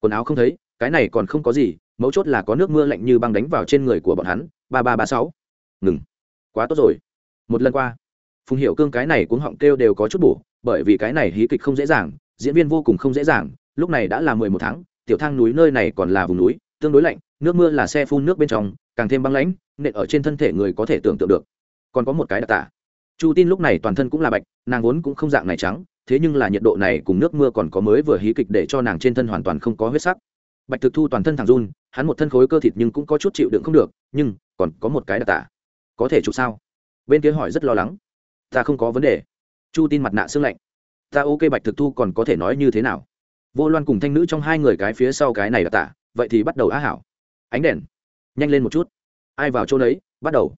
Quần áo không thấy, cái này còn không có gì, mấu chốt là có nước mưa lạnh như băng đánh vào trên người của bọn hắn. Ba ba ba sáu. Ngừng. Quá tốt rồi. Một lần qua, phùng hiệu cương cái này cuống họng kêu đều có chút bổ, bởi vì cái này hí kịch không dễ dàng, diễn viên vô cùng không dễ dàng, lúc này đã là mười một tháng, tiểu thang núi nơi này còn là vùng núi, tương đối lạnh, nước mưa là xe phun nước bên trong, càng thêm băng lãnh, nện ở trên thân thể người có thể tưởng tượng được. Còn có một cái đặc tả. Chu tin lúc này toàn thân cũng là bạch, nàng vốn cũng không dạng này trắng thế nhưng là nhiệt độ này cùng nước mưa còn có mới vừa hí kịch để cho nàng trên thân hoàn toàn không có huyết sắc. Bạch thực thu toàn thân thẳng run, hắn một thân khối cơ thịt nhưng cũng có chút chịu đựng không được, nhưng còn có một cái đặc tả. Có thể chụp sao? Bên kia hỏi rất lo lắng. Ta không có vấn đề. Chu tin mặt nạ xương lạnh. Ta ok, bạch thực thu còn có thể nói như thế nào? Vô loan cùng thanh nữ trong hai người cái phía sau cái này đặc tả, vậy thì bắt đầu á hảo. Ánh đèn. Nhanh lên một chút. Ai vào chỗ đấy? Bắt đầu.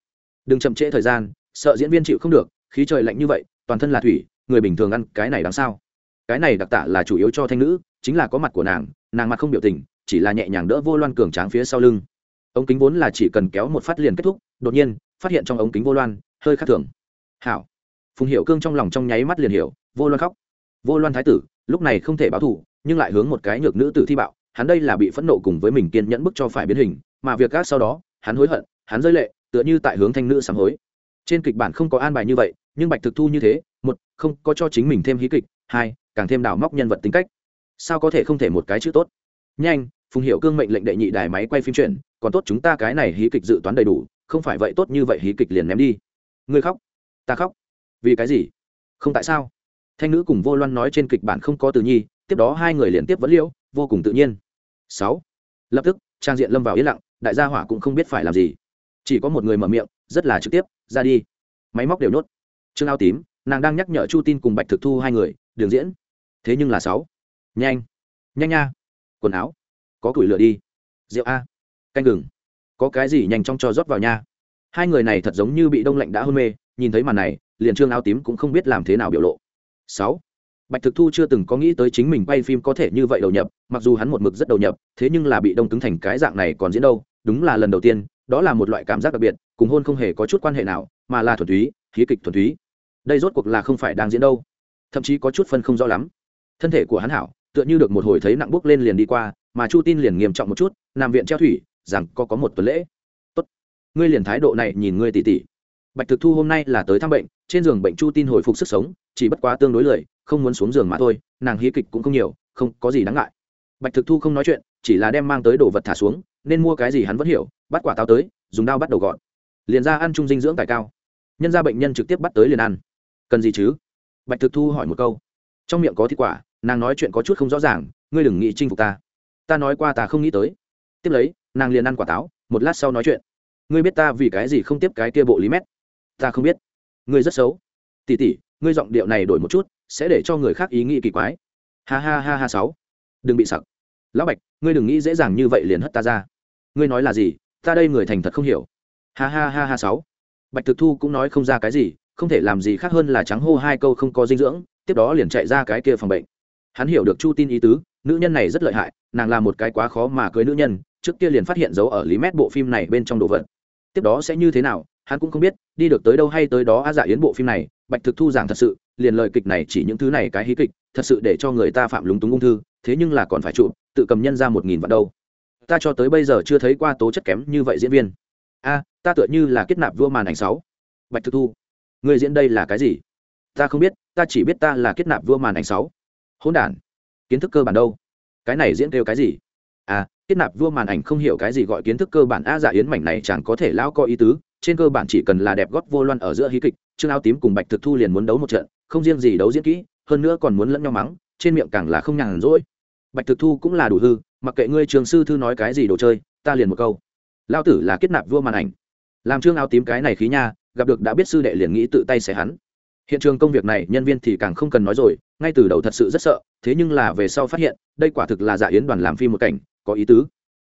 Đừng chậm trễ thời gian, sợ diễn viên chịu không được, khí trời lạnh như vậy, toàn thân là thủy người bình thường ăn cái này đáng sao? Cái này đặc tả là chủ yếu cho thanh nữ, chính là có mặt của nàng nàng mặt không biểu tình, chỉ là nhẹ nhàng đỡ vô loan cường tráng phía sau lưng. Ống kính vốn là chỉ cần kéo một phát liền kết thúc, đột nhiên, phát hiện trong ống kính vô loan, hơi khác thường. Hảo. Phùng hiệu cương trong lòng trong nháy mắt liền hiểu, vô loan khóc. Vô loan thái tử, lúc này không thể báo thù, nhưng lại hướng một cái nhược nữ tử thi bạo, hắn đây là bị phẫn nộ cùng với mình kiên nhẫn bức cho phải biến hình, mà việc gác sau đó, hắn hối hận, hắn rơi lệ, tựa như tại hướng thanh nữ sám hối. Trên kịch bản không có an bài như vậy nhưng bạch thực thu như thế, một, không có cho chính mình thêm hí kịch, hai, càng thêm đào móc nhân vật tính cách. Sao có thể không thể một cái chữ tốt? Nhanh, phùng hiệu cương mệnh lệnh đệ nhị đài máy quay phim chuyển, còn tốt chúng ta cái này hí kịch dự toán đầy đủ, không phải vậy tốt như vậy hí kịch liền ném đi. Ngươi khóc? Ta khóc. Vì cái gì? Không tại sao? Thanh nữ cùng vô loan nói trên kịch bản không có từ nhi, tiếp đó hai người liên tiếp vẫn liễu, vô cùng tự nhiên. Sáu. Lập tức, trang diện lâm vào yên lặng, đại gia hỏa cũng không biết phải làm gì. Chỉ có một người mở miệng, rất là trực tiếp, ra đi. Máy móc đều nhốt trương áo tím, nàng đang nhắc nhở chu tin cùng bạch thực thu hai người, đường diễn, thế nhưng là sáu. Nhanh nhanh nha. Quần áo, có củi lửa đi. Rượu a. Canh gừng, có cái gì nhanh chóng cho rót vào nha. Hai người này thật giống như bị đông lạnh đã hôn mê, nhìn thấy màn này, liền trương áo tím cũng không biết làm thế nào biểu lộ. Sáu. Bạch thực thu chưa từng có nghĩ tới chính mình quay phim có thể như vậy đầu nhập, mặc dù hắn một mực rất đầu nhập, thế nhưng là bị đông cứng thành cái dạng này còn diễn đâu, đúng là lần đầu tiên, đó là một loại cảm giác đặc biệt, cùng hôn không hề có chút quan hệ nào, mà là thuần túy, khí kịch thuần túy đây rốt cuộc là không phải đang diễn đâu. Thậm chí có chút phân không rõ lắm. Thân thể của hắn hảo, tựa như được một hồi thấy nặng bước lên liền đi qua, mà chu tin liền nghiêm trọng một chút, nằm viện treo thủy, rằng có có một tuần lễ. Tốt, ngươi liền thái độ này nhìn ngươi tỉ tỉ. Bạch thực thu hôm nay là tới thăm bệnh, trên giường bệnh chu tin hồi phục sức sống, chỉ bất quá tương đối lười, không muốn xuống giường mà thôi, nàng hí kịch cũng không nhiều, không có gì đáng ngại. Bạch thực thu không nói chuyện, chỉ là đem mang tới đồ vật thả xuống, nên mua cái gì hắn vẫn hiểu, bắt quả táo tới, dùng đao bắt đầu gọn. Liền ra ăn chung dinh dưỡng tài cao. Nhân ra bệnh nhân trực tiếp bắt tới liền ăn cần gì chứ? Bạch thực thu hỏi một câu. Trong miệng có thịt quả, nàng nói chuyện có chút không rõ ràng, ngươi đừng nghĩ chinh phục ta. Ta nói qua ta không nghĩ tới. Tiếp lấy, nàng liền ăn quả táo, một lát sau nói chuyện. Ngươi biết ta vì cái gì không tiếp cái kia bộ lý mét? Ta không biết. Ngươi rất xấu. Tỉ tỉ, ngươi giọng điệu này đổi một chút, sẽ để cho người khác ý nghĩ kỳ quái. Ha ha ha ha sáu. Đừng bị sặc. Lão bạch, ngươi đừng nghĩ dễ dàng như vậy liền hất ta ra. Ngươi nói là gì? Ta đây người thành thật không hiểu. Ha ha ha ha sáu. Bạch thực thu cũng nói không ra cái gì không thể làm gì khác hơn là trắng hô hai câu không có dinh dưỡng, tiếp đó liền chạy ra cái kia phòng bệnh. Hắn hiểu được chu tin ý tứ, nữ nhân này rất lợi hại, nàng là một cái quá khó mà cưới nữ nhân, trước kia liền phát hiện dấu ở lý mét bộ phim này bên trong đồ vật. Tiếp đó sẽ như thế nào, hắn cũng không biết, đi được tới đâu hay tới đó a dạ yến bộ phim này, bạch thực thu giảng thật sự, liền lời kịch này chỉ những thứ này cái hí kịch, thật sự để cho người ta phạm lúng túng ung thư, thế nhưng là còn phải trụ tự cầm nhân ra một nghìn vạn đâu. Ta cho tới bây giờ chưa thấy qua tố chất kém như vậy diễn viên. A, ta tựa như là kết nạp vua màn ảnh sáu. Bạch thực thu người diễn đây là cái gì? Ta không biết, ta chỉ biết ta là kết nạp vua màn ảnh sáu. Hỗn đản. Kiến thức cơ bản đâu? Cái này diễn kêu cái gì? À kết nạp vua màn ảnh không hiểu cái gì gọi kiến thức cơ bản. A dạ yến mảnh này chẳng có thể lão có ý tứ. Trên cơ bản chỉ cần là đẹp gót vô loan ở giữa hí kịch trương áo tím cùng bạch thực thu liền muốn đấu một trận, không riêng gì đấu diễn kỹ, hơn nữa còn muốn lẫn nhau mắng, trên miệng càng là không nhàn rỗi. Bạch thực thu cũng là đủ hư, mặc kệ ngươi trường sư thư nói cái gì đồ chơi, ta liền một câu. Lao tử là kết nạp vua màn ảnh. Làm trương áo tím cái này khí nha gặp được đã biết sư đệ liền nghĩ tự tay xé hắn. Hiện trường công việc này, nhân viên thì càng không cần nói rồi, ngay từ đầu thật sự rất sợ, thế nhưng là về sau phát hiện, đây quả thực là giả yến đoàn làm phim một cảnh, có ý tứ.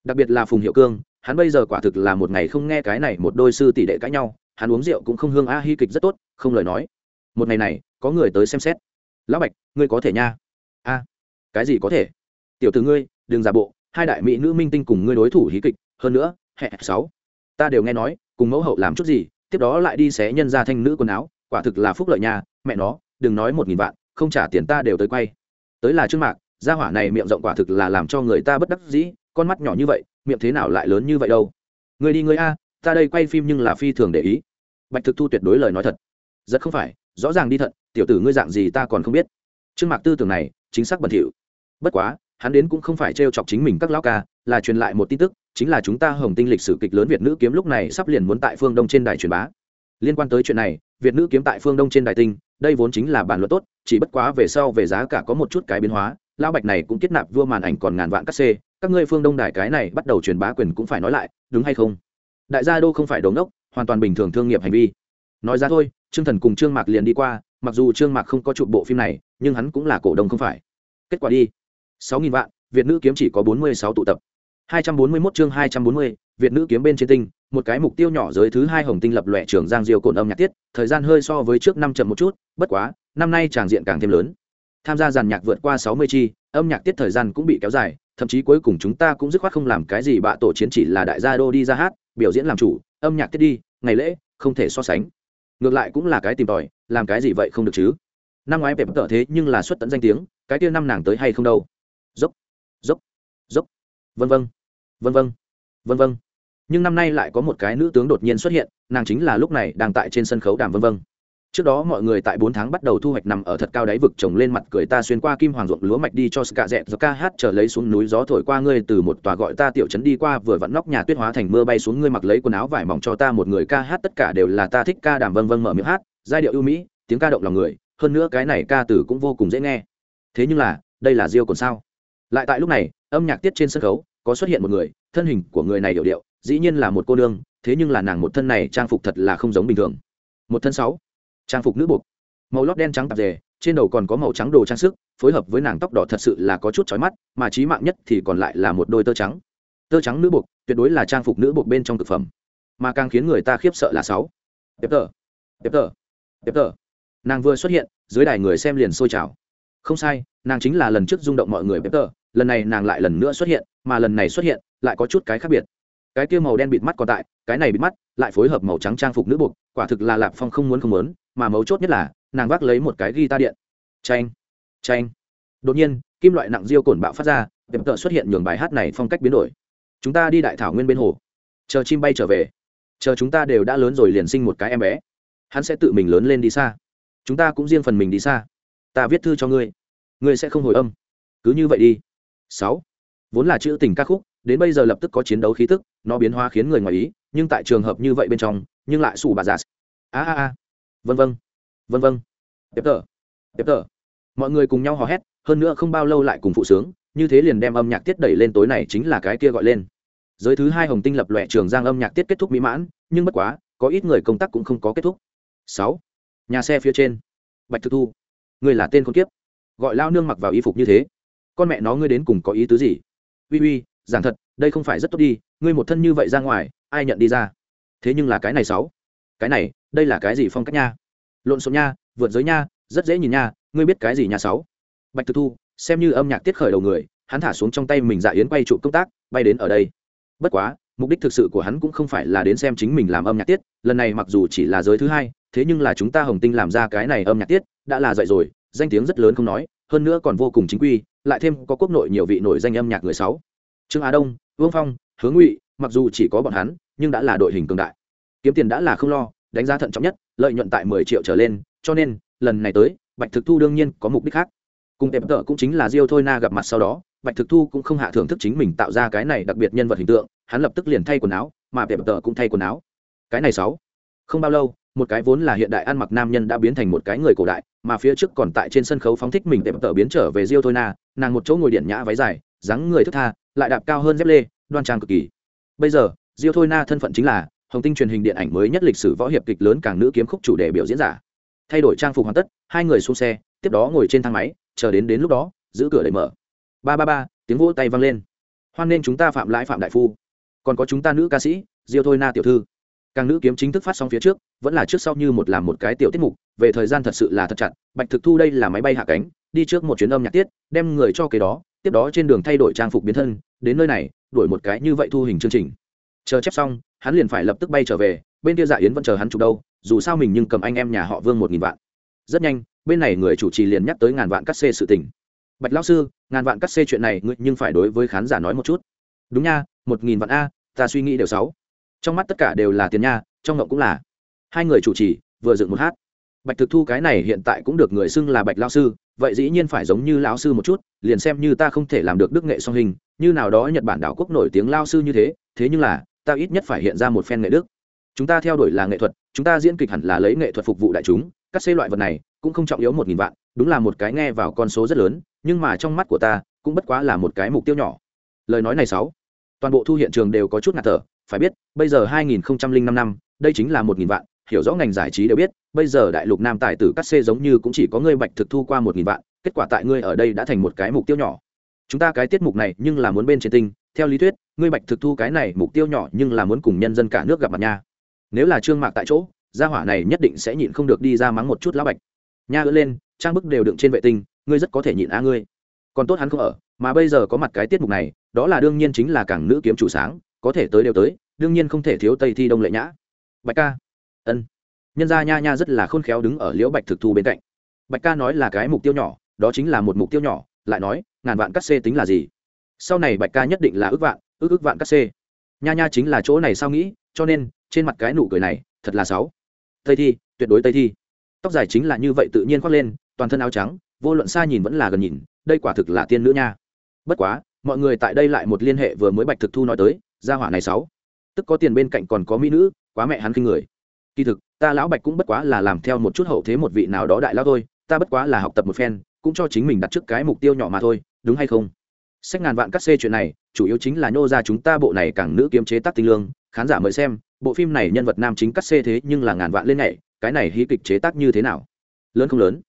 Đặc biệt là phùng hiệu cương, hắn bây giờ quả thực là một ngày không nghe cái này một đôi sư tỷ đệ cãi nhau, hắn uống rượu cũng không hương a hy kịch rất tốt, không lời nói. Một ngày này, có người tới xem xét. Lão bạch, ngươi có thể nha. A, cái gì có thể? Tiểu tử ngươi, đừng giả bộ, hai đại mỹ nữ minh tinh cùng ngươi đối thủ hí kịch, hơn nữa hẹ sáu. Ta đều nghe nói, cùng mẫu hậu làm chút gì tiếp đó lại đi xé nhân ra thanh nữ quần áo, quả thực là phúc lợi nhà mẹ nó, đừng nói một nghìn vạn, không trả tiền ta đều tới quay. Tới là trương mạc, gia hỏa này miệng rộng quả thực là làm cho người ta bất đắc dĩ, con mắt nhỏ như vậy, miệng thế nào lại lớn như vậy đâu. Người đi người a, ta đây quay phim nhưng là phi thường để ý. Bạch thực thu tuyệt đối lời nói thật. Rất không phải, rõ ràng đi thận tiểu tử ngươi dạng gì ta còn không biết. Trương mạc tư tưởng này, chính xác bẩn thỉu. Bất quá, hắn đến cũng không phải t chọc chính mình các lão ca là truyền lại một tin tức, chính là chúng ta hồng tinh lịch sử kịch lớn việt nữ kiếm lúc này sắp liền muốn tại phương đông trên đài truyền bá. Liên quan tới chuyện này, việt nữ kiếm tại phương đông trên đài tinh, đây vốn chính là bản luận tốt, chỉ bất quá về sau về giá cả có một chút cái biến hóa, lão bạch này cũng kết nạp vua màn ảnh còn ngàn vạn các xê, các ngươi phương đông đài cái này bắt đầu truyền bá quyền cũng phải nói lại, đúng hay không? Đại gia đô không phải đống đốc hoàn toàn bình thường thương nghiệp hành vi. Nói ra thôi, trương thần cùng trương mạc liền đi qua, mặc dù trương mạc không có chụp bộ phim này, nhưng hắn cũng là cổ đông không phải. Kết quả đi. Sáu nghìn vạn, việt nữ kiếm chỉ có bốn mươi sáu tụ tập. 241 chương hai trăm bốn mươi, việt nữ kiếm bên trên tinh, một cái mục tiêu nhỏ giới thứ hai hồng tinh lập lòe trường giang diêu cồn âm nhạc tiết, thời gian hơi so với trước năm chậm một chút, bất quá, năm nay tràng diện càng thêm lớn. Tham gia giàn nhạc vượt qua sáu mươi chi, âm nhạc tiết thời gian cũng bị kéo dài, thậm chí cuối cùng chúng ta cũng dứt khoát không làm cái gì bạ tổ chiến chỉ là đại gia đô đi ra hát, biểu diễn làm chủ, âm nhạc tiết đi, ngày lễ, không thể so sánh. Ngược lại cũng là cái tìm tòi, làm cái gì vậy không được chứ? Năm ngoái vẻ tợ thế nhưng là xuất tận danh tiếng, cái kia năm nàng tới hay không đâu? Dốc vân vân. Vân vân. Vân vân. Nhưng năm nay lại có một cái nữ tướng đột nhiên xuất hiện, nàng chính là lúc này đang tại trên sân khấu đàm vân vân. Trước đó mọi người tại bốn tháng bắt đầu thu hoạch nằm ở thật cao đáy vực trồng lên mặt cười ta xuyên qua kim hoàng ruộng lúa mạch đi cho ska dẹt do ca hát trở lấy xuống núi gió thổi qua ngươi từ một tòa gọi ta tiểu trấn đi qua, vừa vặn nóc nhà tuyết hóa thành mưa bay xuống ngươi mặc lấy quần áo vải mỏng cho ta một người ca hát, tất cả đều là ta thích ca đàm vân vân mở miệng hát, giai điệu ưu mỹ, tiếng ca động lòng người, hơn nữa cái này ca từ cũng vô cùng dễ nghe. Thế nhưng là, đây là diêu còn sao? Lại tại lúc này, âm nhạc tiết trên sân khấu có xuất hiện một người, thân hình của người này điệu điệu, dĩ nhiên là một cô nương, thế nhưng là nàng một thân này trang phục thật là không giống bình thường. Một thân sáu, trang phục nữ buộc. Màu lót đen trắng tạp dề, trên đầu còn có màu trắng đồ trang sức, phối hợp với nàng tóc đỏ thật sự là có chút chói mắt, mà trí mạng nhất thì còn lại là một đôi tơ trắng. Tơ trắng nữ buộc, tuyệt đối là trang phục nữ buộc bên trong thực phẩm. Mà càng khiến người ta khiếp sợ là sáu. Tiếp tờ tiếp tờ tiếp tờ. Nàng vừa xuất hiện, dưới đài người xem liền sôi trào không sai, nàng chính là lần trước rung động mọi người bếp tờ, lần này nàng lại lần nữa xuất hiện, mà lần này xuất hiện lại có chút cái khác biệt. Cái kia màu đen bịt mắt còn tại, cái này bịt mắt lại phối hợp màu trắng trang phục nữ buộc quả thực là lạp phong không muốn không muốn, mà mấu chốt nhất là, nàng vác lấy một cái ghi ta điện. Tranh tranh đột nhiên, kim loại nặng diêu cồn bạo phát ra đẹp tợ xuất hiện nhường bài hát này phong cách biến đổi. Chúng ta đi đại thảo nguyên bên hồ. Chờ chim bay trở về. Chờ chúng ta đều đã lớn rồi liền sinh một cái em bé. Hắn sẽ tự mình lớn lên đi xa. Chúng ta cũng riêng phần mình đi xa ta viết thư cho ngươi. Ngươi sẽ không hồi âm. Cứ như vậy đi. Sáu. Vốn là chữ tình ca khúc, đến bây giờ lập tức có chiến đấu khí tức, nó biến hóa khiến người ngoài ý, nhưng tại trường hợp như vậy bên trong, nhưng lại xù bà già. A a a. Vân vân. Vân vân. Tiếp tờ tiếp tờ mọi người cùng nhau hò hét, hơn nữa không bao lâu lại cùng phụ sướng, như thế liền đem âm nhạc tiết đẩy lên tối này chính là cái kia gọi lên. Giới thứ hai hồng tinh lập lòe trường giang âm nhạc tiết kết thúc mỹ mãn, nhưng bất quá, có ít người công tác cũng không có kết thúc. Sáu. Nhà xe phía trên. Bạch thực thu ngươi là tên con kiếp. Gọi lao nương mặc vào y phục như thế. Con mẹ nó ngươi đến cùng có ý tứ gì? Uy uy, giảng thật, đây không phải rất tốt đi, ngươi một thân như vậy ra ngoài, ai nhận đi ra? Thế nhưng là cái này sáu. Cái này, đây là cái gì phong cách nha? Lộn xộn nha, vượt giới nha, rất dễ nhìn nha, ngươi biết cái gì nhà sáu? Bạch thực thu, xem như âm nhạc tiết khởi đầu người, hắn thả xuống trong tay mình dạ yến quay trụ công tác, bay đến ở đây. Bất quá, mục đích thực sự của hắn cũng không phải là đến xem chính mình làm âm nhạc tiết, lần này mặc dù chỉ là giới thứ hai thế nhưng là chúng ta hồng tinh làm ra cái này âm nhạc tiết, đã là dạy rồi, danh tiếng rất lớn không nói, hơn nữa còn vô cùng chính quy, lại thêm có quốc nội nhiều vị nổi danh âm nhạc người sáu. Trương á đông, vương phong hướng ngụy, mặc dù chỉ có bọn hắn, nhưng đã là đội hình cường đại. Kiếm tiền đã là không lo, đánh giá thận trọng nhất, lợi nhuận tại mười triệu trở lên, cho nên, lần này tới, bạch thực thu đương nhiên có mục đích khác. Cùng tệp tợ cũng chính là diêu thôi na gặp mặt sau đó, bạch thực thu cũng không hạ thưởng thức chính mình tạo ra cái này đặc biệt nhân vật hình tượng, hắn lập tức liền thay quần áo, mà tệp tợ cũng thay quần áo. Cái này sáu, không bao lâu một cái vốn là hiện đại ăn mặc nam nhân đã biến thành một cái người cổ đại, mà phía trước còn tại trên sân khấu phóng thích mình tệm tở biến trở về diêu thôi na, nàng một chỗ ngồi điện nhã váy dài, dáng người thức tha, lại đạp cao hơn dép lê, đoan trang cực kỳ. Bây giờ, diêu thôi na thân phận chính là hồng tinh truyền hình điện ảnh mới nhất lịch sử võ hiệp kịch lớn càng nữ kiếm khúc chủ đề biểu diễn giả. Thay đổi trang phục hoàn tất, hai người xuống xe, tiếp đó ngồi trên thang máy, chờ đến đến lúc đó, giữ cửa đẩy mở. Ba ba ba, tiếng vỗ tay vang lên. Hoan nên chúng ta phạm lãi phạm đại phu. Còn có chúng ta nữ ca sĩ, diêu thôi na tiểu thư càng nữ kiếm chính thức phát xong phía trước, vẫn là trước sau như một làm một cái tiểu tiết mục, về thời gian thật sự là thật chặt, bạch thực thu đây là máy bay hạ cánh, đi trước một chuyến âm nhạc tiết, đem người cho kế đó, tiếp đó trên đường thay đổi trang phục biến thân, đến nơi này, đổi một cái như vậy thu hình chương trình. Chờ chép xong, hắn liền phải lập tức bay trở về, bên kia dạ yến vẫn chờ hắn chụp đâu, dù sao mình nhưng cầm anh em nhà họ vương một nghìn vạn. Rất nhanh, bên này người chủ trì liền nhắc tới ngàn vạn cắt xê sự tình. Bạch lão sư, ngàn vạn cắt xê chuyện này ngươi nhưng phải đối với khán giả nói một chút. Đúng nha, một nghìn vạn a, ta suy nghĩ đều sáu trong mắt tất cả đều là tiền nha, trong ngộng cũng là. Hai người chủ trì, vừa dựng một hát. Bạch thực thu cái này hiện tại cũng được người xưng là bạch lao sư, vậy dĩ nhiên phải giống như lão sư một chút, liền xem như ta không thể làm được đức nghệ song hình, như nào đó nhật bản đảo quốc nổi tiếng lao sư như thế thế nhưng là, ta ít nhất phải hiện ra một phen nghệ đức. Chúng ta theo đuổi là nghệ thuật, chúng ta diễn kịch hẳn là lấy nghệ thuật phục vụ đại chúng các xê loại vật này cũng không trọng yếu một nghìn vạn, đúng là một cái nghe vào con số rất lớn, nhưng mà trong mắt của ta cũng bất quá là một cái mục tiêu nhỏ. Lời nói này sáu, toàn bộ thu hiện trường đều có chút ngạt thở phải biết, bây giờ 2005 năm đây chính là một nghìn vạn, hiểu rõ ngành giải trí đều biết, bây giờ đại lục nam tài tử cắt xê giống như cũng chỉ có ngươi bạch thực thu qua một nghìn vạn, kết quả tại ngươi ở đây đã thành một cái mục tiêu nhỏ. Chúng ta cái tiết mục này nhưng là muốn bên trên tinh, theo lý thuyết, ngươi bạch thực thu cái này mục tiêu nhỏ nhưng là muốn cùng nhân dân cả nước gặp mặt nha. Nếu là trương mạc tại chỗ, gia hỏa này nhất định sẽ nhịn không được đi ra mắng một chút lão bạch. Nha ư lên, trang bức đều đựng trên vệ tinh, ngươi rất có thể nhịn á ngươi. Còn tốt hắn không ở, mà bây giờ có mặt cái tiết mục này, đó là đương nhiên chính là cảng nữ kiếm chủ sáng có thể tới đều tới, đương nhiên không thể thiếu tây thi đông lệ nhã. Bạch ca. Ân. Nhân gia nha nha rất là khôn khéo đứng ở liễu bạch thực thu bên cạnh. Bạch ca nói là cái mục tiêu nhỏ, đó chính là một mục tiêu nhỏ, lại nói, ngàn vạn cắt xê tính là gì? Sau này bạch ca nhất định là ước vạn, ước ước vạn cắt xê. Nha nha chính là chỗ này sao nghĩ, cho nên, trên mặt cái nụ cười này, thật là sáu tây thi, tuyệt đối tây thi. Tóc dài chính là như vậy tự nhiên khoác lên, toàn thân áo trắng, vô luận xa nhìn vẫn là gần nhìn, đây quả thực là tiên nữ nha. Bất quá, mọi người tại đây lại một liên hệ vừa mới bạch thực thu nói tới gia hỏa này sáu. Tức có tiền bên cạnh còn có mỹ nữ, quá mẹ hắn kinh người. Kỳ thực, ta lão bạch cũng bất quá là làm theo một chút hậu thế một vị nào đó đại lao thôi, ta bất quá là học tập một phen, cũng cho chính mình đặt trước cái mục tiêu nhỏ mà thôi, đúng hay không? Sách ngàn vạn cắt xê chuyện này, chủ yếu chính là nhô ra chúng ta bộ này càng nữ kiếm chế tác tinh lương, khán giả mời xem, bộ phim này nhân vật nam chính cắt xê thế nhưng là ngàn vạn lên nhảy, cái này hí kịch chế tác như thế nào? Lớn không lớn?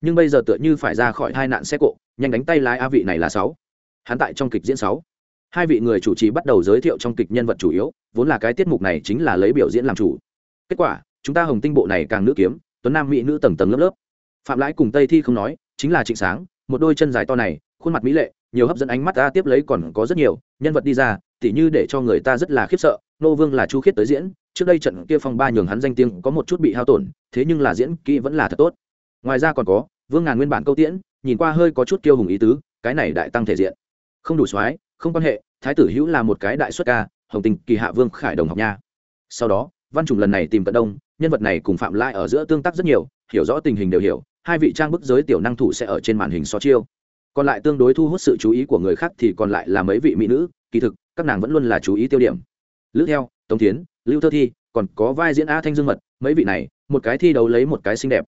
Nhưng bây giờ tựa như phải ra khỏi hai nạn xe cộ, nhanh đánh tay lái a vị này là sáu. Hắn tại trong kịch diễn sáu hai vị người chủ trì bắt đầu giới thiệu trong kịch nhân vật chủ yếu, vốn là cái tiết mục này chính là lấy biểu diễn làm chủ. Kết quả, chúng ta hồng tinh bộ này càng nữ kiếm, tuấn nam mỹ nữ tầng tầng lớp lớp. Phạm lãi cùng tây thi không nói, chính là trịnh sáng, một đôi chân dài to này, khuôn mặt mỹ lệ, nhiều hấp dẫn ánh mắt ta tiếp lấy còn có rất nhiều, nhân vật đi ra, tỉ như để cho người ta rất là khiếp sợ, nô vương là chu khiết tới diễn, trước đây trận kia phong ba nhường hắn danh tiếng có một chút bị hao tổn, thế nhưng là diễn kỹ vẫn là thật tốt. Ngoài ra còn có, vương ngàn nguyên bản câu tiễn, nhìn qua hơi có chút kiêu hùng ý tứ, cái này đại tăng thể diện. Không đủ soái không quan hệ, thái tử hữu là một cái đại xuất ca, hồng tình, kỳ hạ vương khải đồng học nha. Sau đó, văn trùng lần này tìm cận đông, nhân vật này cùng phạm lai ở giữa tương tác rất nhiều, hiểu rõ tình hình đều hiểu, hai vị trang bức giới tiểu năng thủ sẽ ở trên màn hình so chiêu. Còn lại tương đối thu hút sự chú ý của người khác thì còn lại là mấy vị mỹ nữ, kỳ thực, các nàng vẫn luôn là chú ý tiêu điểm. Lữ theo, tống tiến lưu thơ thi, còn có vai diễn a thanh dương mật, mấy vị này, một cái thi đấu lấy một cái xinh đẹp.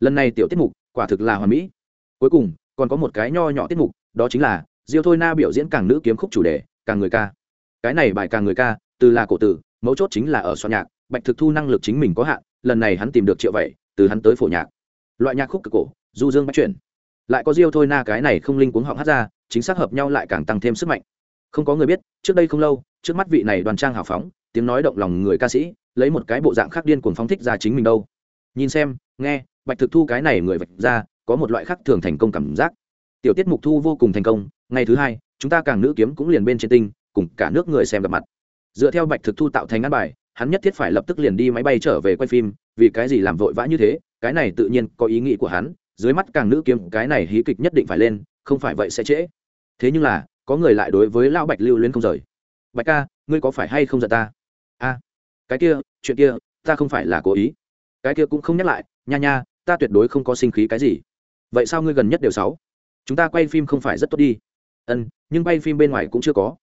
Lần này tiểu tiết mục quả thực là hoàn mỹ. Cuối cùng, còn có một cái nho nhỏ tiết mục, đó chính là diêu thôi na biểu diễn càng nữ kiếm khúc chủ đề, càng người ca. Cái này bài càng người ca, từ là cổ tử, mấu chốt chính là ở soạn nhạc, bạch thực thu năng lực chính mình có hạn, lần này hắn tìm được triệu vậy, từ hắn tới phổ nhạc. Loại nhạc khúc cực cổ, du dương bắt chuyển. Lại có diêu thôi na cái này không linh cuống họng hát ra, chính xác hợp nhau lại càng tăng thêm sức mạnh. Không có người biết, trước đây không lâu, trước mắt vị này đoàn trang hào phóng, tiếng nói động lòng người ca sĩ, lấy một cái bộ dạng khác điên cuồng phóng thích ra chính mình đâu. Nhìn xem, nghe, bạch thực thu cái này người vạch ra, có một loại khác thường thành công cảm giác. Tiểu tiết mục thu vô cùng thành công ngày thứ hai, chúng ta càng nữ kiếm cũng liền bên trên tinh, cùng cả nước người xem gặp mặt. Dựa theo bạch thực thu tạo thành ngăn bài, hắn nhất thiết phải lập tức liền đi máy bay trở về quay phim, vì cái gì làm vội vã như thế, cái này tự nhiên có ý nghĩ của hắn, dưới mắt càng nữ kiếm, cái này hí kịch nhất định phải lên, không phải vậy sẽ trễ. Thế nhưng là, có người lại đối với lão bạch lưu luyến không rời. Bạch ca, ngươi có phải hay không giận ta? A, cái kia, chuyện kia, ta không phải là cố ý. Cái kia cũng không nhắc lại, nha nha, ta tuyệt đối không có sinh khí cái gì. Vậy sao ngươi gần nhất đều sáu? Chúng ta quay phim không phải rất tốt đi ân nhưng bay phim bên ngoài cũng chưa có.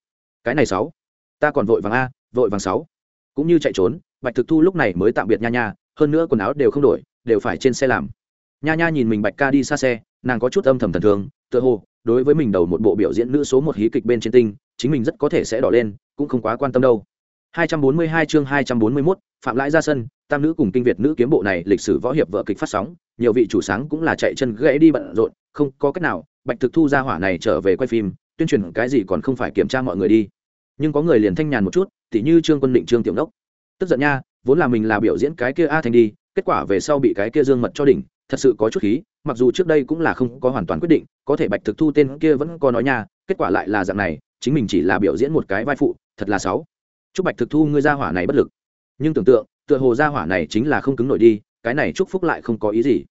Cái này sáu. Ta còn vội vàng a vội vàng sáu. Cũng như chạy trốn bạch thực thu lúc này mới tạm biệt nha nha hơn nữa quần áo đều không đổi đều phải trên xe làm. Nha nha nhìn mình bạch ca đi xa xe nàng có chút âm thầm thần thường tựa hồ đối với mình đầu một bộ biểu diễn nữ số một hí kịch bên trên tinh chính mình rất có thể sẽ đỏ lên cũng không quá quan tâm đâu. 242 chương 241, phạm lãi ra sân tam nữ cùng kinh việt nữ kiếm bộ này lịch sử võ hiệp vợ kịch phát sóng, nhiều vị chủ sáng cũng là chạy chân gãy đi bận rộn, không có cách nào, bạch thực thu ra hỏa này trở về quay phim, tuyên truyền cái gì còn không phải kiểm tra mọi người đi. Nhưng có người liền thanh nhàn một chút, tỉ như trương quân định, trương tiểu đốc. Tức giận nha, vốn là mình là biểu diễn cái kia a thành đi, kết quả về sau bị cái kia dương mật cho đỉnh, thật sự có chút khí, mặc dù trước đây cũng là không có hoàn toàn quyết định, có thể bạch thực thu tên kia vẫn có nói nha, kết quả lại là dạng này, chính mình chỉ là biểu diễn một cái vai phụ, thật là sáu chúc bạch thực thu ngươi ra hỏa này bất lực. Nhưng tưởng tượng tựa hồ gia hỏa này chính là không cứng nổi đi, cái này chúc phúc lại không có ý gì.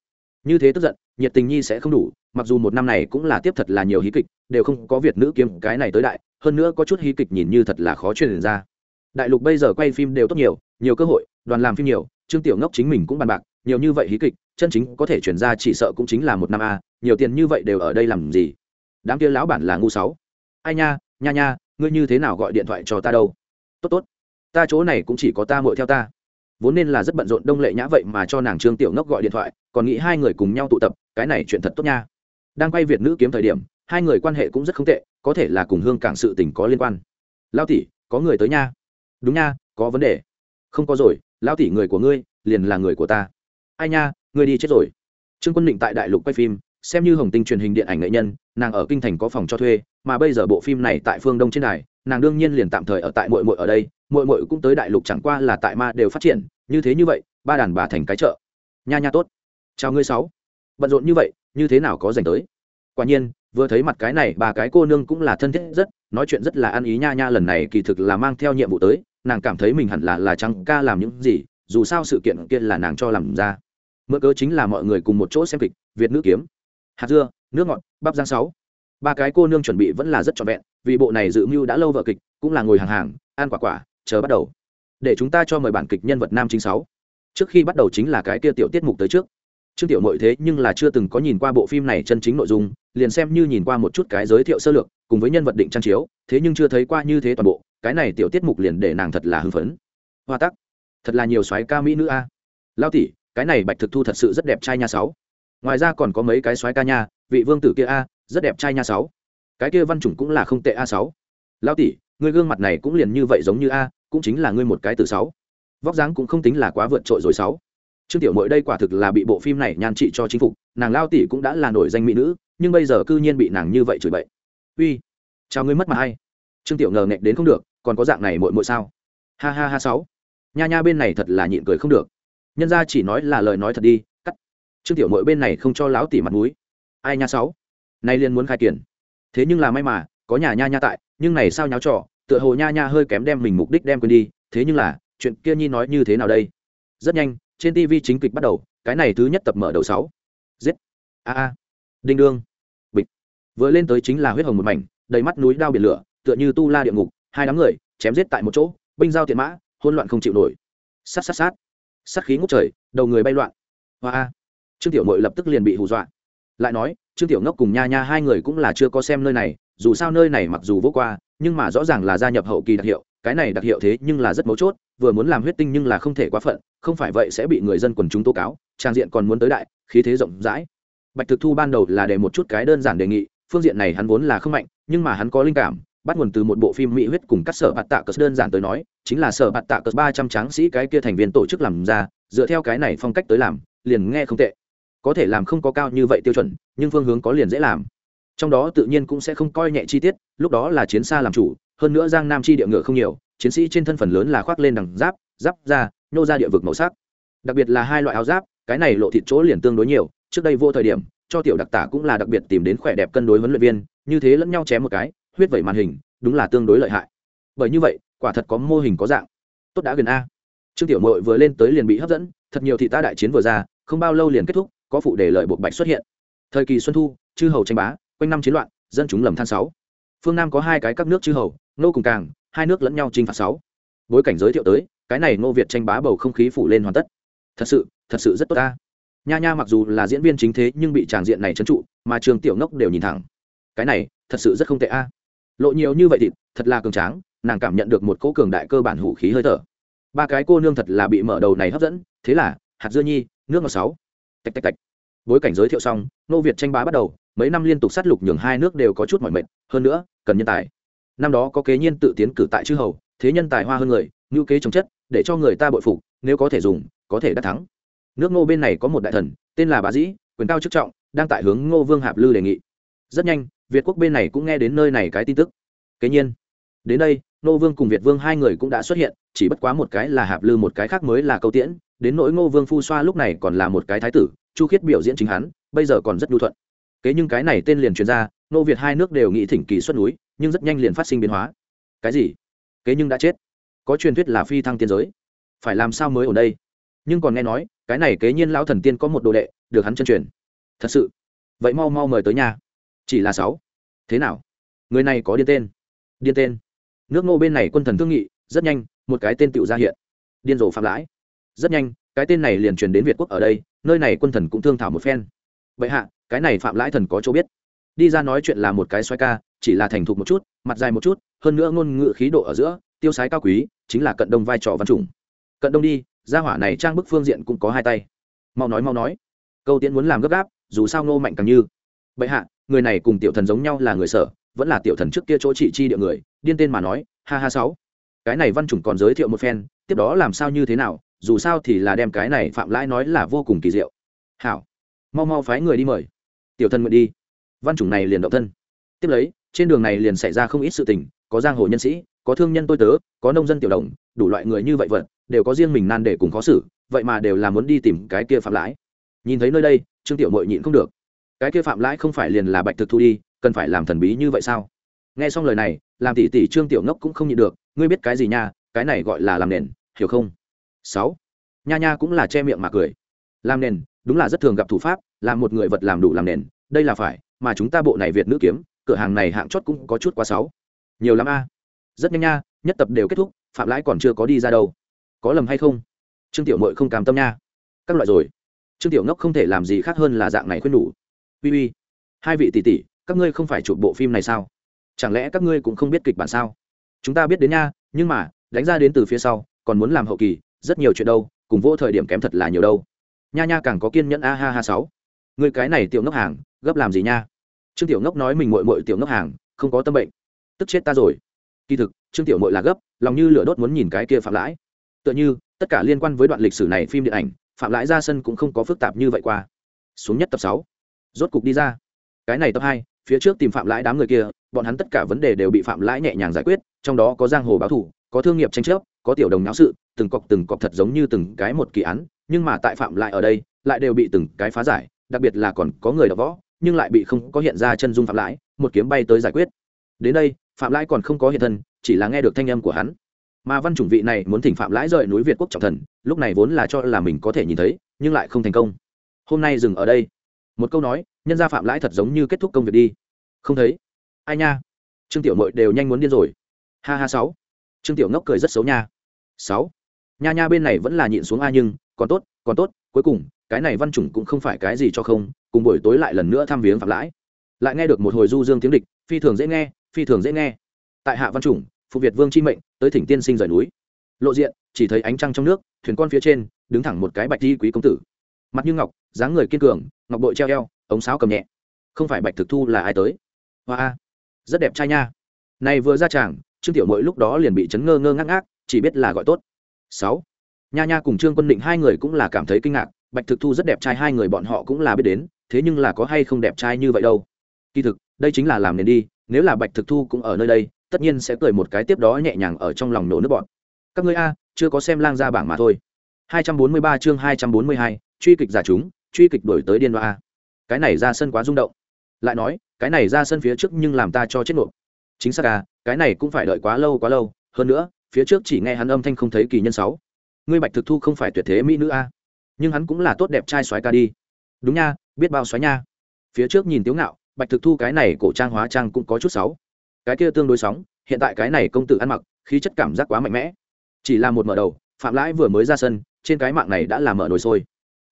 Như thế tức giận, nhiệt tình nhi sẽ không đủ, mặc dù một năm này cũng là tiếp thật là nhiều hí kịch, đều không có việt nữ kiếm cái này tới đại, hơn nữa có chút hí kịch nhìn như thật là khó truyền ra. Đại lục bây giờ quay phim đều tốt nhiều nhiều cơ hội, đoàn làm phim nhiều, trương tiểu ngốc chính mình cũng bàn bạc, nhiều như vậy hí kịch, chân chính có thể chuyển ra chỉ sợ cũng chính là một năm a, nhiều tiền như vậy đều ở đây làm gì? Đám kia lão bản là ngu sáu. Ai nha nha nha, ngươi như thế nào gọi điện thoại cho ta đâu? Tốt tốt. Ta chỗ này cũng chỉ có ta muội theo ta vốn nên là rất bận rộn đông lệ nhã vậy mà cho nàng trương tiểu ngốc gọi điện thoại, còn nghĩ hai người cùng nhau tụ tập, cái này chuyện thật tốt nha. Đang quay việt nữ kiếm thời điểm, hai người quan hệ cũng rất không tệ, có thể là cùng hương cảng sự tình có liên quan. Lao tỷ, có người tới nha. Đúng nha, có vấn đề. Không có rồi, lao tỷ người của ngươi, liền là người của ta. Ai nha, ngươi đi chết rồi. Trương quân định tại đại lục quay phim, xem như hồng tinh truyền hình điện ảnh nghệ nhân, nàng ở kinh thành có phòng cho thuê, mà bây giờ bộ phim này tại phương đông trên đài nàng đương nhiên liền tạm thời ở tại mội mội ở đây mội mội cũng tới đại lục chẳng qua là tại ma đều phát triển, như thế như vậy, ba đàn bà thành cái chợ. Nha nha tốt. Chào ngươi sáu. Bận rộn như vậy, như thế nào có dành tới? Quả nhiên, vừa thấy mặt cái này, bà cái cô nương cũng là thân thiết rất, nói chuyện rất là ăn ý nha nha, lần này kỳ thực là mang theo nhiệm vụ tới, nàng cảm thấy mình hẳn là là trắng ca làm những gì, dù sao sự kiện kia là nàng cho làm ra. Mượn cớ chính là mọi người cùng một chỗ xem kịch, việt nữ kiếm. Hạt dưa, nước ngọt, bắp giang sáu ba cái cô nương chuẩn bị vẫn là rất trọn vẹn, vì bộ này dự mưu đã lâu vợ kịch, cũng là ngồi hàng hàng, ăn quả quả, chờ bắt đầu. Để chúng ta cho mời bản kịch nhân vật nam chính sáu. Trước khi bắt đầu chính là cái kia tiểu tiết mục tới trước. Trương tiểu nội thế nhưng là chưa từng có nhìn qua bộ phim này chân chính nội dung, liền xem như nhìn qua một chút cái giới thiệu sơ lược, cùng với nhân vật định trang chiếu, thế nhưng chưa thấy qua như thế toàn bộ, cái này tiểu tiết mục liền để nàng thật là hưng phấn. Hoa tắc, thật là nhiều soái ca mỹ nữ a. Lao tỷ, cái này bạch thực thu thật sự rất đẹp trai nha sáu. Ngoài ra còn có mấy cái soái ca nha, vị vương tử kia a rất đẹp trai nha sáu. Cái kia văn chủng cũng là không tệ a sáu. Lao tỷ, ngươi gương mặt này cũng liền như vậy giống như a, cũng chính là ngươi một cái từ sáu. Vóc dáng cũng không tính là quá vượt trội rồi sáu. Trương tiểu mội đây quả thực là bị bộ phim này nhan trị cho chính phục, nàng lao tỷ cũng đã là nổi danh mỹ nữ, nhưng bây giờ cư nhiên bị nàng như vậy chửi bậy. Uy, chào ngươi mất mà hay. Trương tiểu ngờ nghệch đến không được, còn có dạng này mội mội sao? Ha ha ha sáu. Nha nha bên này thật là nhịn cười không được. Nhân ra chỉ nói là lời nói thật đi, cắt. Trương tiểu mội bên này không cho lão tỷ mặt mũi. Ai nha sáu? Nay liền muốn khai kiển. Thế nhưng là may mà, có nhà nha nha tại, nhưng này sao nháo trò, tựa hồ nha nha hơi kém đem mình mục đích đem quên đi, thế nhưng là, chuyện kia nhi nói như thế nào đây? Rất nhanh, trên tv chính kịch bắt đầu, cái này thứ nhất tập mở đầu sáu. Giết. A a. Đinh đương. Bịch. Vừa lên tới chính là huyết hồng một mảnh, đầy mắt núi đao biển lửa, tựa như tu la địa ngục, hai đám người, chém giết tại một chỗ, binh giao tiện mã hôn loạn không chịu nổi. Sát sát sát. Sát khí ngút trời, đầu người bay loạn. Hoa a. Trương tiểu mội lập tức liền bị hù dọa lại nói, trương tiểu ngốc cùng nha nha hai người cũng là chưa có xem nơi này, dù sao nơi này mặc dù vô qua, nhưng mà rõ ràng là gia nhập hậu kỳ đặc hiệu, cái này đặc hiệu thế nhưng là rất mấu chốt, vừa muốn làm huyết tinh nhưng là không thể quá phận, không phải vậy sẽ bị người dân quần chúng tố cáo, trang diện còn muốn tới đại, khí thế rộng rãi. Bạch thực thu ban đầu là để một chút cái đơn giản đề nghị, phương diện này hắn vốn là không mạnh, nhưng mà hắn có linh cảm, bắt nguồn từ một bộ phim mỹ huyết cùng các sở bạt tạ cờ đơn giản tới nói, chính là sở bạt tạ cờ ba trăm tráng sĩ cái kia thành viên tổ chức làm ra, dựa theo cái này phong cách tới làm, liền nghe không tệ có thể làm không có cao như vậy tiêu chuẩn, nhưng phương hướng có liền dễ làm. Trong đó tự nhiên cũng sẽ không coi nhẹ chi tiết, lúc đó là chiến xa làm chủ, hơn nữa giang nam chi địa ngựa không nhiều, chiến sĩ trên thân phần lớn là khoác lên đằng giáp giáp ra nhô ra địa vực màu sắc. Đặc biệt là hai loại áo giáp, cái này lộ thịt chỗ liền tương đối nhiều, trước đây vô thời điểm, cho tiểu đặc tả cũng là đặc biệt tìm đến khỏe đẹp cân đối huấn luyện viên, như thế lẫn nhau chém một cái, huyết vẩy màn hình, đúng là tương đối lợi hại. Bởi như vậy, quả thật có mô hình có dạng. Tốt đã gần a. Trương tiểu mội vừa lên tới liền bị hấp dẫn, thật nhiều thị ta đại chiến vừa ra, không bao lâu liền kết thúc có phụ đề lợi bộ bạch xuất hiện. Thời kỳ xuân thu, chư hầu tranh bá, quanh năm chiến loạn, dân chúng lầm than sáu. Phương nam có hai cái các nước chư hầu nô cùng càng hai nước lẫn nhau chinh phạt sáu. Bối cảnh giới thiệu tới, cái này ngô việt tranh bá bầu không khí phủ lên hoàn tất. Thật sự thật sự rất tốt ta. Nha nha mặc dù là diễn viên chính thế nhưng bị tràng diện này trấn trụ, mà trường tiểu ngốc đều nhìn thẳng. Cái này, thật sự rất không tệ a. Lộ nhiều như vậy thì thật là cường tráng, nàng cảm nhận được một cỗ cường đại cơ bản hủ khí hơi thở. Ba cái cô nương thật là bị mở đầu này hấp dẫn, thế là, hạt dưa nhi, nước ngọt sáu tạch tạch tạch. Bối cảnh giới thiệu xong, nô việt tranh bá bắt đầu, mấy năm liên tục sát lục nhường hai nước đều có chút mỏi mệt, hơn nữa, cần nhân tài. Năm đó có kế nhiên tự tiến cử tại chư hầu, thế nhân tài hoa hơn người, ngữ kế chống chất, để cho người ta bội phục, nếu có thể dùng, có thể đắc thắng. Nước ngô bên này có một đại thần, tên là bá dĩ, quyền cao chức trọng, đang tại hướng ngô vương hạp lư đề nghị. Rất nhanh, việt quốc bên này cũng nghe đến nơi này cái tin tức. Kế nhiên. Đến đây, ngô vương cùng việt vương hai người cũng đã xuất hiện, chỉ bất quá một cái là hạp lư, một cái khác mới là câu tiễn đến nỗi ngô vương phu xoa lúc này còn là một cái thái tử, chu khiết biểu diễn chính hắn, bây giờ còn rất nhu thuận. Kế nhưng cái này tên liền truyền ra nô việt hai nước đều nghĩ thỉnh kỳ xuất núi, nhưng rất nhanh liền phát sinh biến hóa. Cái gì? Kế nhưng đã chết. Có truyền thuyết là phi thăng tiên giới. Phải làm sao mới ở đây? Nhưng còn nghe nói, cái này kế nhiên lão thần tiên có một đồ đệ, được hắn chân truyền. Thật sự? Vậy mau mau mời tới nhà. Chỉ là sáu. Thế nào? Người này có điên tên. Điên tên. Nước ngô bên này quân thần thương nghị, rất nhanh, một cái tên tựu ra hiện. Điên rồ phạm lãi rất nhanh, cái tên này liền truyền đến việt quốc ở đây, nơi này quân thần cũng thương thảo một phen. Vậy hạ, cái này phạm lãi thần có chỗ biết. Đi ra nói chuyện là một cái xoay ca, chỉ là thành thục một chút, mặt dài một chút, hơn nữa ngôn ngữ khí độ ở giữa, tiêu sái cao quý, chính là cận đông vai trò văn chủng. Cận đông đi, gia hỏa này trang bức phương diện cũng có hai tay. Mau nói mau nói. Câu tiễn muốn làm gấp gáp, dù sao ngô mạnh càng như. Bệ hạ, người này cùng tiểu thần giống nhau là người sở, vẫn là tiểu thần trước kia chỗ trị chi địa người, điên tên mà nói, ha ha sáu. Cái này văn chủng còn giới thiệu một phen, tiếp đó làm sao như thế nào dù sao thì là đem cái này phạm lãi nói là vô cùng kỳ diệu. Hảo, mau mau phái người đi mời. Tiểu thân nguyện đi. Văn chủng này liền động thân. Tiếp lấy, trên đường này liền xảy ra không ít sự tình, có giang hồ nhân sĩ, có thương nhân tôi tớ, có nông dân tiểu đồng, đủ loại người như vậy vật, đều có riêng mình nan để cùng khó xử, vậy mà đều là muốn đi tìm cái kia phạm lãi. Nhìn thấy nơi đây, trương tiểu mội nhịn không được. Cái kia phạm lãi không phải liền là bạch thực thu đi, cần phải làm thần bí như vậy sao? Nghe xong lời này, làm tỷ tỷ trương tiểu ngốc cũng không nhịn được, ngươi biết cái gì nha? Cái này gọi là làm nền, hiểu không? Sáu. Nha nha cũng là che miệng mà cười. Làm nền, đúng là rất thường gặp thủ pháp làm một người vật làm đủ làm nền, đây là phải, mà chúng ta bộ này việt nữ kiếm, cửa hàng này hạng chót cũng có chút quá sáu. Nhiều lắm a. Rất nhanh nha, nhất tập đều kết thúc, phạm lãi còn chưa có đi ra đâu. Có lầm hay không? Trương tiểu mội không cam tâm nha. Các loại rồi. Trương tiểu ngốc không thể làm gì khác hơn là dạng này khuyên đủ. Uy uy. Hai vị tỷ tỷ, các ngươi không phải chụp bộ phim này sao? Chẳng lẽ các ngươi cũng không biết kịch bản sao? Chúng ta biết đến nha, nhưng mà, đánh ra đến từ phía sau, còn muốn làm hậu kỳ rất nhiều chuyện đâu, cùng vô thời điểm kém thật là nhiều đâu. Nha nha càng có kiên nhẫn, a ha ha sáu. Người cái này tiểu ngốc hàng, gấp làm gì nha? Trương tiểu ngốc nói mình mội mội tiểu ngốc hàng, không có tâm bệnh. Tức chết ta rồi. Kỳ thực, trương tiểu mội là gấp, lòng như lửa đốt muốn nhìn cái kia phạm lãi. Tựa như, tất cả liên quan với đoạn lịch sử này phim điện ảnh, phạm lãi ra sân cũng không có phức tạp như vậy qua. Xuống nhất tập sáu. Rốt cục đi ra. Cái này tập hai, phía trước tìm phạm lãi đám người kia, bọn hắn tất cả vấn đề đều bị phạm lãi nhẹ nhàng giải quyết, trong đó có giang hồ báo thủ, có thương nghiệp tranh chấp, có tiểu đồng náo sự từng cọc từng cọc thật giống như từng cái một kỳ án, nhưng mà tại phạm lại ở đây, lại đều bị từng cái phá giải, đặc biệt là còn có người đọc võ, nhưng lại bị không có hiện ra chân dung phạm lãi, một kiếm bay tới giải quyết. Đến đây, phạm lãi còn không có hiện thân, chỉ là nghe được thanh âm của hắn. Mà văn chủng vị này muốn thỉnh phạm lãi rời núi việt quốc trọng thần, lúc này vốn là cho là mình có thể nhìn thấy, nhưng lại không thành công. Hôm nay dừng ở đây. Một câu nói, nhân ra phạm lãi thật giống như kết thúc công việc đi. Không thấy. Ai nha? Trương tiểu mội đều nhanh muốn điên rồi. Ha ha sáu. Trương tiểu ngốc cười rất xấu nha. Sáu nha nha bên này vẫn là nhịn xuống a nhưng còn tốt còn tốt cuối cùng cái này văn chủng cũng không phải cái gì cho không cùng buổi tối lại lần nữa thăm viếng phạm lãi. Lại nghe được một hồi du dương tiếng địch phi thường dễ nghe phi thường dễ nghe. Tại hạ văn chủng phụ việt vương chi mệnh tới thỉnh tiên sinh rời núi. Lộ diện chỉ thấy ánh trăng trong nước thuyền con phía trên đứng thẳng một cái bạch di quý công tử. Mặt như ngọc dáng người kiên cường ngọc bội treo eo ống sáo cầm nhẹ. Không phải bạch thực thu là ai tới? Hoa rất đẹp trai nha. Này vừa ra chàng, trương tiểu mỗi lúc đó liền bị chấn ngơ ngơ ngác ngác chỉ biết là gọi tốt sáu. Nha nha cùng trương quân định hai người cũng là cảm thấy kinh ngạc bạch thực thu rất đẹp trai hai người bọn họ cũng là biết đến thế nhưng là có hay không đẹp trai như vậy đâu? Kỳ thực đây chính là làm nền đi nếu là bạch thực thu cũng ở nơi đây tất nhiên sẽ cười một cái tiếp đó nhẹ nhàng ở trong lòng nổ nước bọn các ngươi a chưa có xem lang ra bảng mà thôi. 243 chương 242, truy kịch giả chúng truy kịch đổi tới điên đoa cái này ra sân quá rung động. Lại nói cái này ra sân phía trước nhưng làm ta cho chết nộp chính xác à cái này cũng phải đợi quá lâu quá lâu. Hơn nữa phía trước chỉ nghe hắn âm thanh không thấy kỳ nhân sáu. Ngươi bạch thực thu không phải tuyệt thế mỹ nữ a? Nhưng hắn cũng là tốt đẹp trai soái ca đi. Đúng nha, biết bao soái nha. Phía trước nhìn tiếu ngạo, bạch thực thu cái này cổ trang hóa trang cũng có chút sáu cái kia tương đối sóng, hiện tại cái này công tử ăn mặc, khí chất cảm giác quá mạnh mẽ. Chỉ là một mở đầu, phạm lãi vừa mới ra sân, trên cái mạng này đã là mở nồi sôi.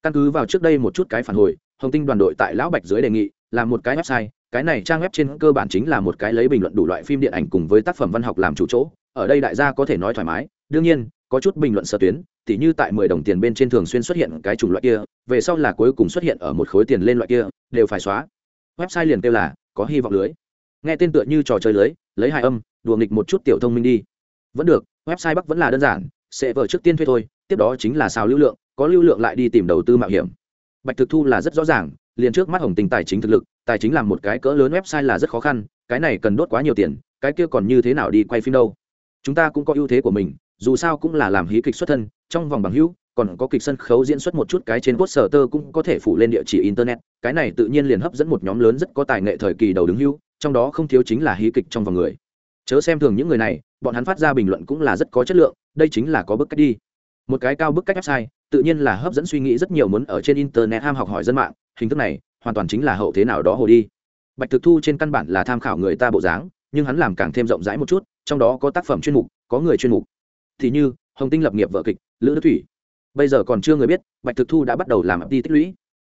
Căn cứ vào trước đây một chút cái phản hồi, hồng tinh đoàn đội tại lão bạch dưới đề nghị là một cái website. Cái này trang web trên cơ bản chính là một cái lấy bình luận đủ loại phim điện ảnh cùng với tác phẩm văn học làm chủ chỗ ở đây đại gia có thể nói thoải mái. Đương nhiên, có chút bình luận sở tuyến, tỉ như tại mười đồng tiền bên trên thường xuyên xuất hiện cái chủng loại kia, về sau là cuối cùng xuất hiện ở một khối tiền lên loại kia, đều phải xóa. Website liền kêu là có hy vọng lưới. Nghe tên tựa như trò chơi lưới, lấy hài âm, đùa nghịch một chút tiểu thông minh đi. Vẫn được, website bắc vẫn là đơn giản, sẽ vở trước tiên thuê thôi, tiếp đó chính là sao lưu lượng, có lưu lượng lại đi tìm đầu tư mạo hiểm. Bạch thực thu là rất rõ ràng, liền trước mắt hồng tình tài chính thực lực, tài chính làm một cái cỡ lớn website là rất khó khăn, cái này cần đốt quá nhiều tiền, cái kia còn như thế nào đi quay phim đâu? Chúng ta cũng có ưu thế của mình, dù sao cũng là làm hí kịch xuất thân, trong vòng bằng hữu, còn có kịch sân khấu diễn xuất một chút cái trên sở tơ cũng có thể phủ lên địa chỉ internet. Cái này tự nhiên liền hấp dẫn một nhóm lớn rất có tài nghệ thời kỳ đầu đứng hữu, trong đó không thiếu chính là hí kịch trong vòng người. Chớ xem thường những người này, bọn hắn phát ra bình luận cũng là rất có chất lượng, đây chính là có bức cách đi. Một cái cao bức cách website, tự nhiên là hấp dẫn suy nghĩ rất nhiều muốn ở trên internet ham học hỏi dân mạng, hình thức này, hoàn toàn chính là hậu thế nào đó hồ đi. Bạch thực thu trên căn bản là tham khảo người ta bộ dáng, nhưng hắn làm càng thêm rộng rãi một chút trong đó có tác phẩm chuyên mục, có người chuyên mục. Thì như, hồng tinh lập nghiệp vợ kịch, lữ đức thủy. Bây giờ còn chưa người biết, bạch thực thu đã bắt đầu làm đi tích lũy.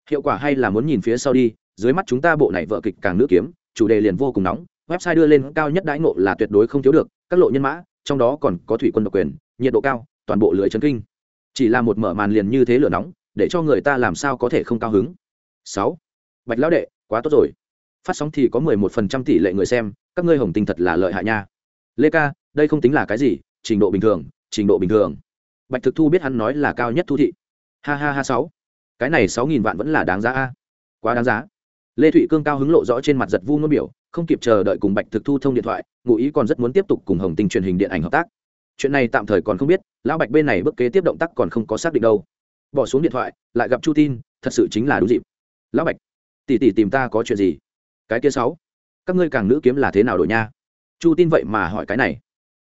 Hiệu quả hay là muốn nhìn phía sau đi, dưới mắt chúng ta bộ này vợ kịch càng nữ kiếm, chủ đề liền vô cùng nóng, website đưa lên cao nhất đãi ngộ là tuyệt đối không thiếu được, các lộ nhân mã, trong đó còn có thủy quân độc quyền, nhiệt độ cao, toàn bộ lưới chấn kinh. Chỉ là một mở màn liền như thế lửa nóng, để cho người ta làm sao có thể không cao hứng. Sáu. Bạch lão đệ, quá tốt rồi. Phát sóng thì có mười một phần trăm tỷ lệ người xem, các ngươi hồng tinh thật là lợi hại nha lê ca đây không tính là cái gì trình độ bình thường trình độ bình thường bạch thực thu biết hắn nói là cao nhất thu thị ha ha ha sáu cái này sáu nghìn vạn vẫn là đáng giá a quá đáng giá lê thụy cương cao hứng lộ rõ trên mặt giật vu ngôn biểu không kịp chờ đợi cùng bạch thực thu thông điện thoại ngụ ý còn rất muốn tiếp tục cùng hồng tinh truyền hình điện ảnh hợp tác chuyện này tạm thời còn không biết lão bạch bên này bước kế tiếp động tác còn không có xác định đâu bỏ xuống điện thoại lại gặp chu tin thật sự chính là đúng dịp lão bạch tỷ tỷ tìm ta có chuyện gì cái kia sáu các ngươi càng nữ kiếm là thế nào đổi nha chu tin vậy mà hỏi cái này.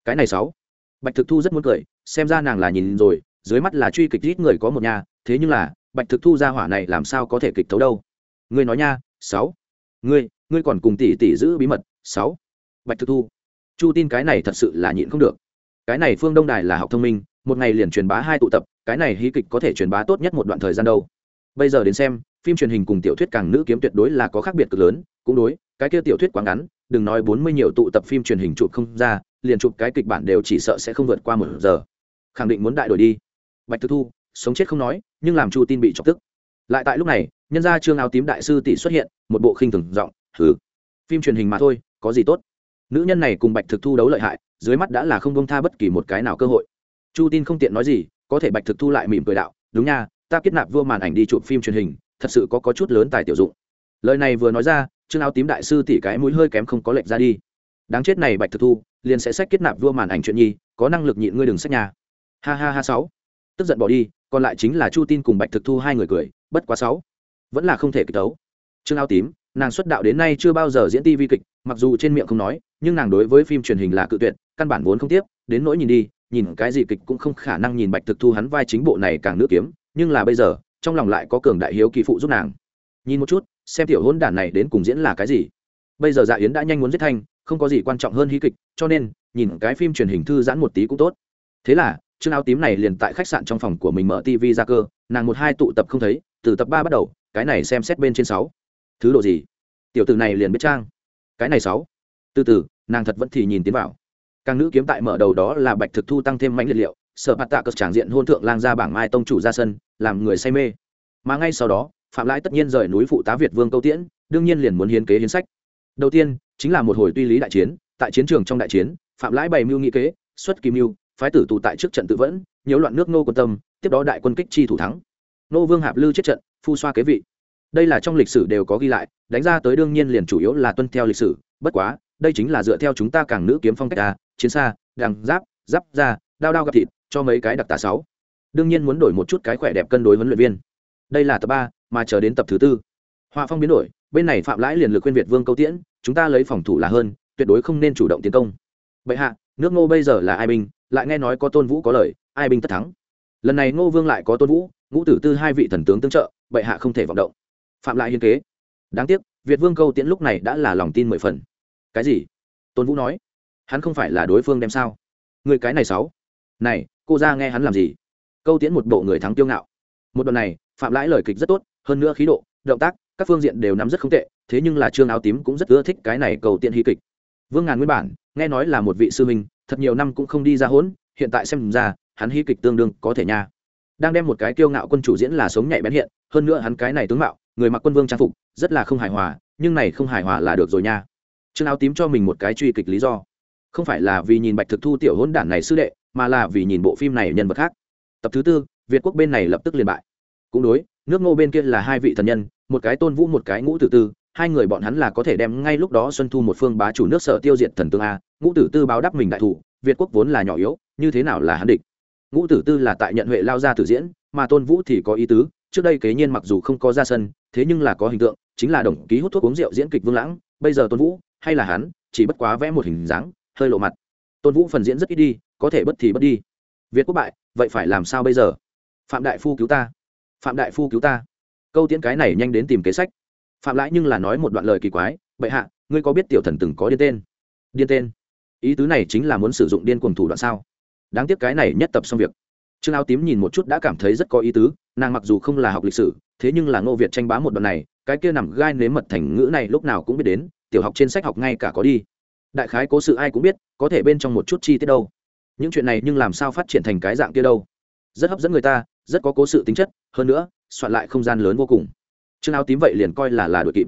Cái này sáu. Bạch thực thu rất muốn cười, xem ra nàng là nhìn rồi, dưới mắt là truy kịch ít người có một nhà, thế nhưng là, bạch thực thu ra hỏa này làm sao có thể kịch thấu đâu. Ngươi nói nha, sáu. Ngươi ngươi còn cùng tỷ tỷ giữ bí mật, sáu. Bạch thực thu. Chu tin cái này thật sự là nhịn không được. Cái này phương đông đài là học thông minh, một ngày liền truyền bá hai tụ tập, cái này hí kịch có thể truyền bá tốt nhất một đoạn thời gian đâu. Bây giờ đến xem, phim truyền hình cùng tiểu thuyết càng nữ kiếm tuyệt đối là có khác biệt cực lớn, cũng đối, cái kia tiểu thuyết quá ngắn đừng nói bốn mươi nhiều tụ tập phim truyền hình chụp không ra liền chụp cái kịch bản đều chỉ sợ sẽ không vượt qua một giờ. Khẳng định muốn đại đổi đi. Bạch thực thu sống chết không nói nhưng làm chu tin bị chọc tức. Lại tại lúc này nhân gia trương áo tím đại sư tỷ xuất hiện một bộ khinh thường giọng thử phim truyền hình mà thôi có gì tốt? Nữ nhân này cùng bạch thực thu đấu lợi hại dưới mắt đã là không bông tha bất kỳ một cái nào cơ hội. Chu tin không tiện nói gì có thể bạch thực thu lại mỉm cười đạo đúng nha ta kết nạp vua màn ảnh đi chụp phim truyền hình thật sự có, có chút lớn tài tiểu dụng. Lời này vừa nói ra trương áo tím đại sư tỷ cái mũi hơi kém không có lệch ra đi. Đáng chết này bạch thực thu, liền sẽ sách kết nạp vua màn ảnh chuyện nhi, có năng lực nhịn ngươi đừng sách nhà. Ha ha ha sáu. Tức giận bỏ đi, còn lại chính là chu tin cùng bạch thực thu hai người cười, bất quá sáu. Vẫn là không thể kịch tấu. Trương áo tím, nàng xuất đạo đến nay chưa bao giờ diễn ti vi kịch, mặc dù trên miệng không nói, nhưng nàng đối với phim truyền hình là cự tuyệt, căn bản vốn không tiếp, đến nỗi nhìn đi, nhìn cái gì kịch cũng không khả năng nhìn bạch thực thu hắn vai chính bộ này càng nước kiếm, nhưng là bây giờ, trong lòng lại có cường đại hiếu kỳ phụ giúp nàng. Nhìn một chút xem tiểu hôn đản này đến cùng diễn là cái gì. Bây giờ dạ yến đã nhanh muốn giết thanh, không có gì quan trọng hơn hí kịch, cho nên, nhìn cái phim truyền hình thư giãn một tí cũng tốt. Thế là chương áo tím này liền tại khách sạn trong phòng của mình mở tv ra cơ, nàng một hai tụ tập không thấy, từ tập ba bắt đầu, cái này xem xét bên trên sáu. Thứ độ gì? Tiểu từ này liền biết trang. Cái này sáu. Từ từ, nàng thật vẫn thì nhìn tiến vào. Càng nữ kiếm tại mở đầu đó là bạch thực thu tăng thêm mãnh liệt liệu sở bạt tạ cất tràng diện hôn thượng lang ra bảng mai tông chủ ra sân, làm người say mê. Mà ngay sau đó phạm lãi tất nhiên rời núi phụ tá việt vương câu tiễn, đương nhiên liền muốn hiến kế hiến sách. Đầu tiên, chính là một hồi tuy lý đại chiến, tại chiến trường trong đại chiến, phạm lãi bày mưu nghị kế, xuất kim mưu, phái tử tù tại trước trận tự vẫn, nhiễu loạn nước nô quân tâm, tiếp đó đại quân kích chi thủ thắng. Nô vương hạp lư chết trận, phu xoa kế vị. Đây là trong lịch sử đều có ghi lại, đánh ra tới đương nhiên liền chủ yếu là tuân theo lịch sử, bất quá, đây chính là dựa theo chúng ta càng nữ kiếm phong cách a chiến xa, đằng giáp giáp ra, đao đao gặp thịt, cho mấy cái đặc tả sáu. Đương nhiên muốn đổi một chút cái khỏe đẹp cân đối huấn luyện viên. Đây là tập ba mà chờ đến tập thứ tư. Họa phong biến đổi, bên này phạm lãi liền lực khuyên việt vương câu tiễn, chúng ta lấy phòng thủ là hơn, tuyệt đối không nên chủ động tiến công. Bệ hạ, nước ngô bây giờ là ai binh? Lại nghe nói có tôn vũ có lời, ai binh tất thắng? Lần này ngô vương lại có tôn vũ, ngũ tử tư hai vị thần tướng tương trợ, bệ hạ không thể vọng động. Phạm lại hiên kế. Đáng tiếc, việt vương câu tiễn lúc này đã là lòng tin mười phần. Cái gì? Tôn vũ nói. Hắn không phải là đối phương đem sao? Người cái này sáu. Này, cô ra nghe hắn làm gì? Câu tiễn một bộ người thắng tiêu ngạo. Một đoạn này, phạm lãi lời kịch rất tốt hơn nữa khí độ, động tác, các phương diện đều nắm rất không tệ, thế nhưng là trương áo tím cũng rất ưa thích cái này cầu tiện hí kịch. Vương ngàn nguyên bản, nghe nói là một vị sư minh thật nhiều năm cũng không đi ra hỗn hiện tại xem ra, hắn hí kịch tương đương có thể nha. Đang đem một cái kiêu ngạo quân chủ diễn là sống nhạy bén hiện, hơn nữa hắn cái này tướng mạo, người mặc quân vương trang phục, rất là không hài hòa, nhưng này không hài hòa là được rồi nha. Trương áo tím cho mình một cái truy kịch lý do. Không phải là vì nhìn bạch thực thu tiểu hỗn đản này sư đệ, mà là vì nhìn bộ phim này nhân vật khác. Tập thứ tư, việt quốc bên này lập tức liền bại. Cũng đối nước ngô bên kia là hai vị thần nhân, một cái tôn vũ, một cái ngũ tử tư. Hai người bọn hắn là có thể đem ngay lúc đó xuân thu một phương bá chủ nước sở tiêu diệt thần tương a. Ngũ tử tư báo đáp mình đại thủ, việt quốc vốn là nhỏ yếu, như thế nào là hắn địch? Ngũ tử tư là tại nhận huệ lao ra tử diễn, mà tôn vũ thì có ý tứ. Trước đây kế nhiên mặc dù không có ra sân, thế nhưng là có hình tượng, chính là đồng ký hút thuốc uống rượu diễn kịch vương lãng. Bây giờ tôn vũ, hay là hắn, chỉ bất quá vẽ một hình dáng, hơi lộ mặt. Tôn vũ phần diễn rất ít đi, có thể bất thì bất đi. Việt quốc bại, vậy phải làm sao bây giờ? Phạm đại phu cứu ta phạm đại phu cứu ta. Câu tiễn cái này nhanh đến tìm kế sách. Phạm lãi nhưng là nói một đoạn lời kỳ quái, bệ hạ, ngươi có biết tiểu thần từng có điên tên? Điên tên? Ý tứ này chính là muốn sử dụng điên cuồng thủ đoạn sao? Đáng tiếc cái này nhất tập xong việc. Trương áo tím nhìn một chút đã cảm thấy rất có ý tứ, nàng mặc dù không là học lịch sử, thế nhưng là ngô việt tranh bá một đoạn này, cái kia nằm gai nếm mật thành ngữ này lúc nào cũng biết đến, tiểu học trên sách học ngay cả có đi. Đại khái cố sự ai cũng biết, có thể bên trong một chút chi tiết đâu. Những chuyện này nhưng làm sao phát triển thành cái dạng kia đâu? Rất hấp dẫn người ta rất có cố sự tính chất, hơn nữa, soạn lại không gian lớn vô cùng. Chương áo tím vậy liền coi là là đội kịp.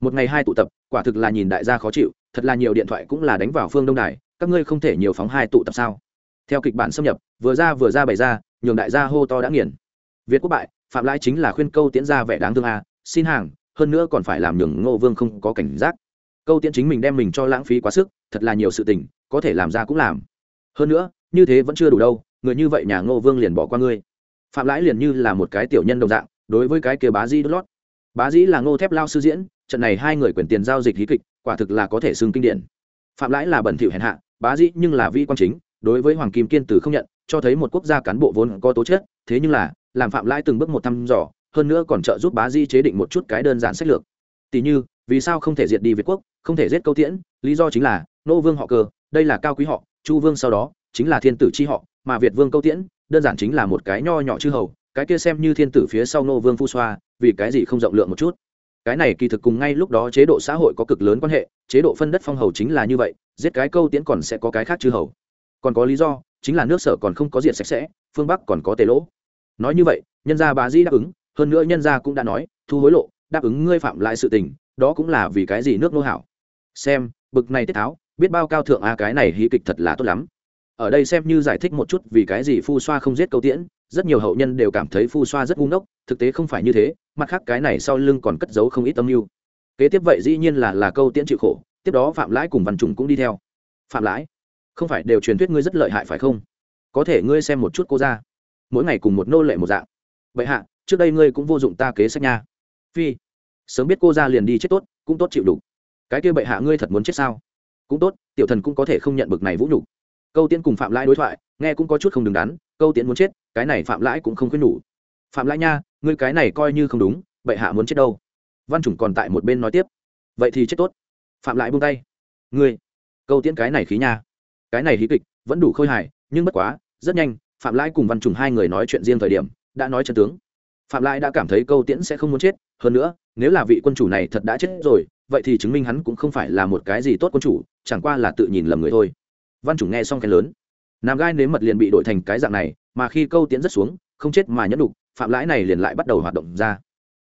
Một ngày hai tụ tập, quả thực là nhìn đại gia khó chịu, thật là nhiều điện thoại cũng là đánh vào phương đông đài, các ngươi không thể nhiều phóng hai tụ tập sao? Theo kịch bản xâm nhập, vừa ra vừa ra bày ra, nhường đại gia hô to đã nghiền. Việt quốc bại, phạm lãi chính là khuyên câu tiễn ra vẻ đáng thương a, xin hàng, hơn nữa còn phải làm nhường ngô vương không có cảnh giác. Câu tiễn chính mình đem mình cho lãng phí quá sức, thật là nhiều sự tình, có thể làm ra cũng làm. Hơn nữa, như thế vẫn chưa đủ đâu, người như vậy nhà ngô vương liền bỏ qua ngươi phạm lãi liền như là một cái tiểu nhân đồng dạng, đối với cái kia bá dĩ đốt lót. Bá dĩ là ngô thép lao sư diễn, trận này hai người quyền tiền giao dịch hí kịch, quả thực là có thể xưng kinh điển. Phạm lãi là bẩn thỉu hèn hạ, bá dĩ nhưng là vi quan chính, đối với hoàng kim kiên tử không nhận, cho thấy một quốc gia cán bộ vốn có tố chất, thế nhưng là, làm phạm lãi từng bước một thăm dò, hơn nữa còn trợ giúp bá dĩ chế định một chút cái đơn giản sách lược. Tỷ như, vì sao không thể diệt đi việt quốc, không thể giết câu tiễn, lý do chính là, nô vương họ cơ, đây là cao quý họ, chu vương sau đó, chính là thiên tử chi họ, mà việt vương câu tiễn đơn giản chính là một cái nho nhỏ chư hầu, cái kia xem như thiên tử phía sau nô vương phu xoa, vì cái gì không rộng lượng một chút? Cái này kỳ thực cùng ngay lúc đó chế độ xã hội có cực lớn quan hệ, chế độ phân đất phong hầu chính là như vậy, giết cái câu tiễn còn sẽ có cái khác chư hầu. Còn có lý do, chính là nước sở còn không có diện sạch sẽ, phương bắc còn có tề lỗ. Nói như vậy, nhân gia bà di đáp ứng, hơn nữa nhân gia cũng đã nói, thu hối lộ, đáp ứng ngươi phạm lại sự tình, đó cũng là vì cái gì nước nô hảo. Xem, bực này tiết tháo, biết bao cao thượng a, cái này hí kịch thật là tốt lắm ở đây xem như giải thích một chút vì cái gì phu xoa không giết câu tiễn. Rất nhiều hậu nhân đều cảm thấy phu xoa rất ngu ngốc, thực tế không phải như thế, mặt khác cái này sau lưng còn cất giấu không ít âm mưu. Kế tiếp vậy dĩ nhiên là là câu tiễn chịu khổ, tiếp đó phạm lãi cùng văn trùng cũng đi theo. Phạm lãi, không phải đều truyền thuyết ngươi rất lợi hại phải không? Có thể ngươi xem một chút cô ra mỗi ngày cùng một nô lệ một dạng. Vậy hạ, trước đây ngươi cũng vô dụng ta kế sách nha. Phi, sớm biết cô ra liền đi chết tốt, cũng tốt chịu đủ. Cái kia bệ hạ ngươi thật muốn chết sao? Cũng tốt, tiểu thần cũng có thể không nhận bực này vũ nhục câu tiễn cùng phạm lãi đối thoại, nghe cũng có chút không đứng đắn, câu tiễn muốn chết, cái này phạm lãi cũng không khuyên nhủ. Phạm lãi nha, ngươi cái này coi như không đúng, bệ hạ muốn chết đâu? Văn chủng còn tại một bên nói tiếp. Vậy thì chết tốt. Phạm lại buông tay. Ngươi, câu tiễn cái này khí nha. Cái này hí kịch, vẫn đủ khôi hài, nhưng bất quá, rất nhanh, phạm lãi cùng văn trùng hai người nói chuyện riêng thời điểm, đã nói chân tướng. Phạm lãi đã cảm thấy câu tiễn sẽ không muốn chết, hơn nữa, nếu là vị quân chủ này thật đã chết rồi, vậy thì chứng minh hắn cũng không phải là một cái gì tốt quân chủ, chẳng qua là tự nhìn lầm người thôi văn chủng nghe xong khen lớn. Nam gai nếm mật liền bị đổi thành cái dạng này, mà khi câu tiễn rất xuống, không chết mà nhẫn đục, phạm lãi này liền lại bắt đầu hoạt động ra.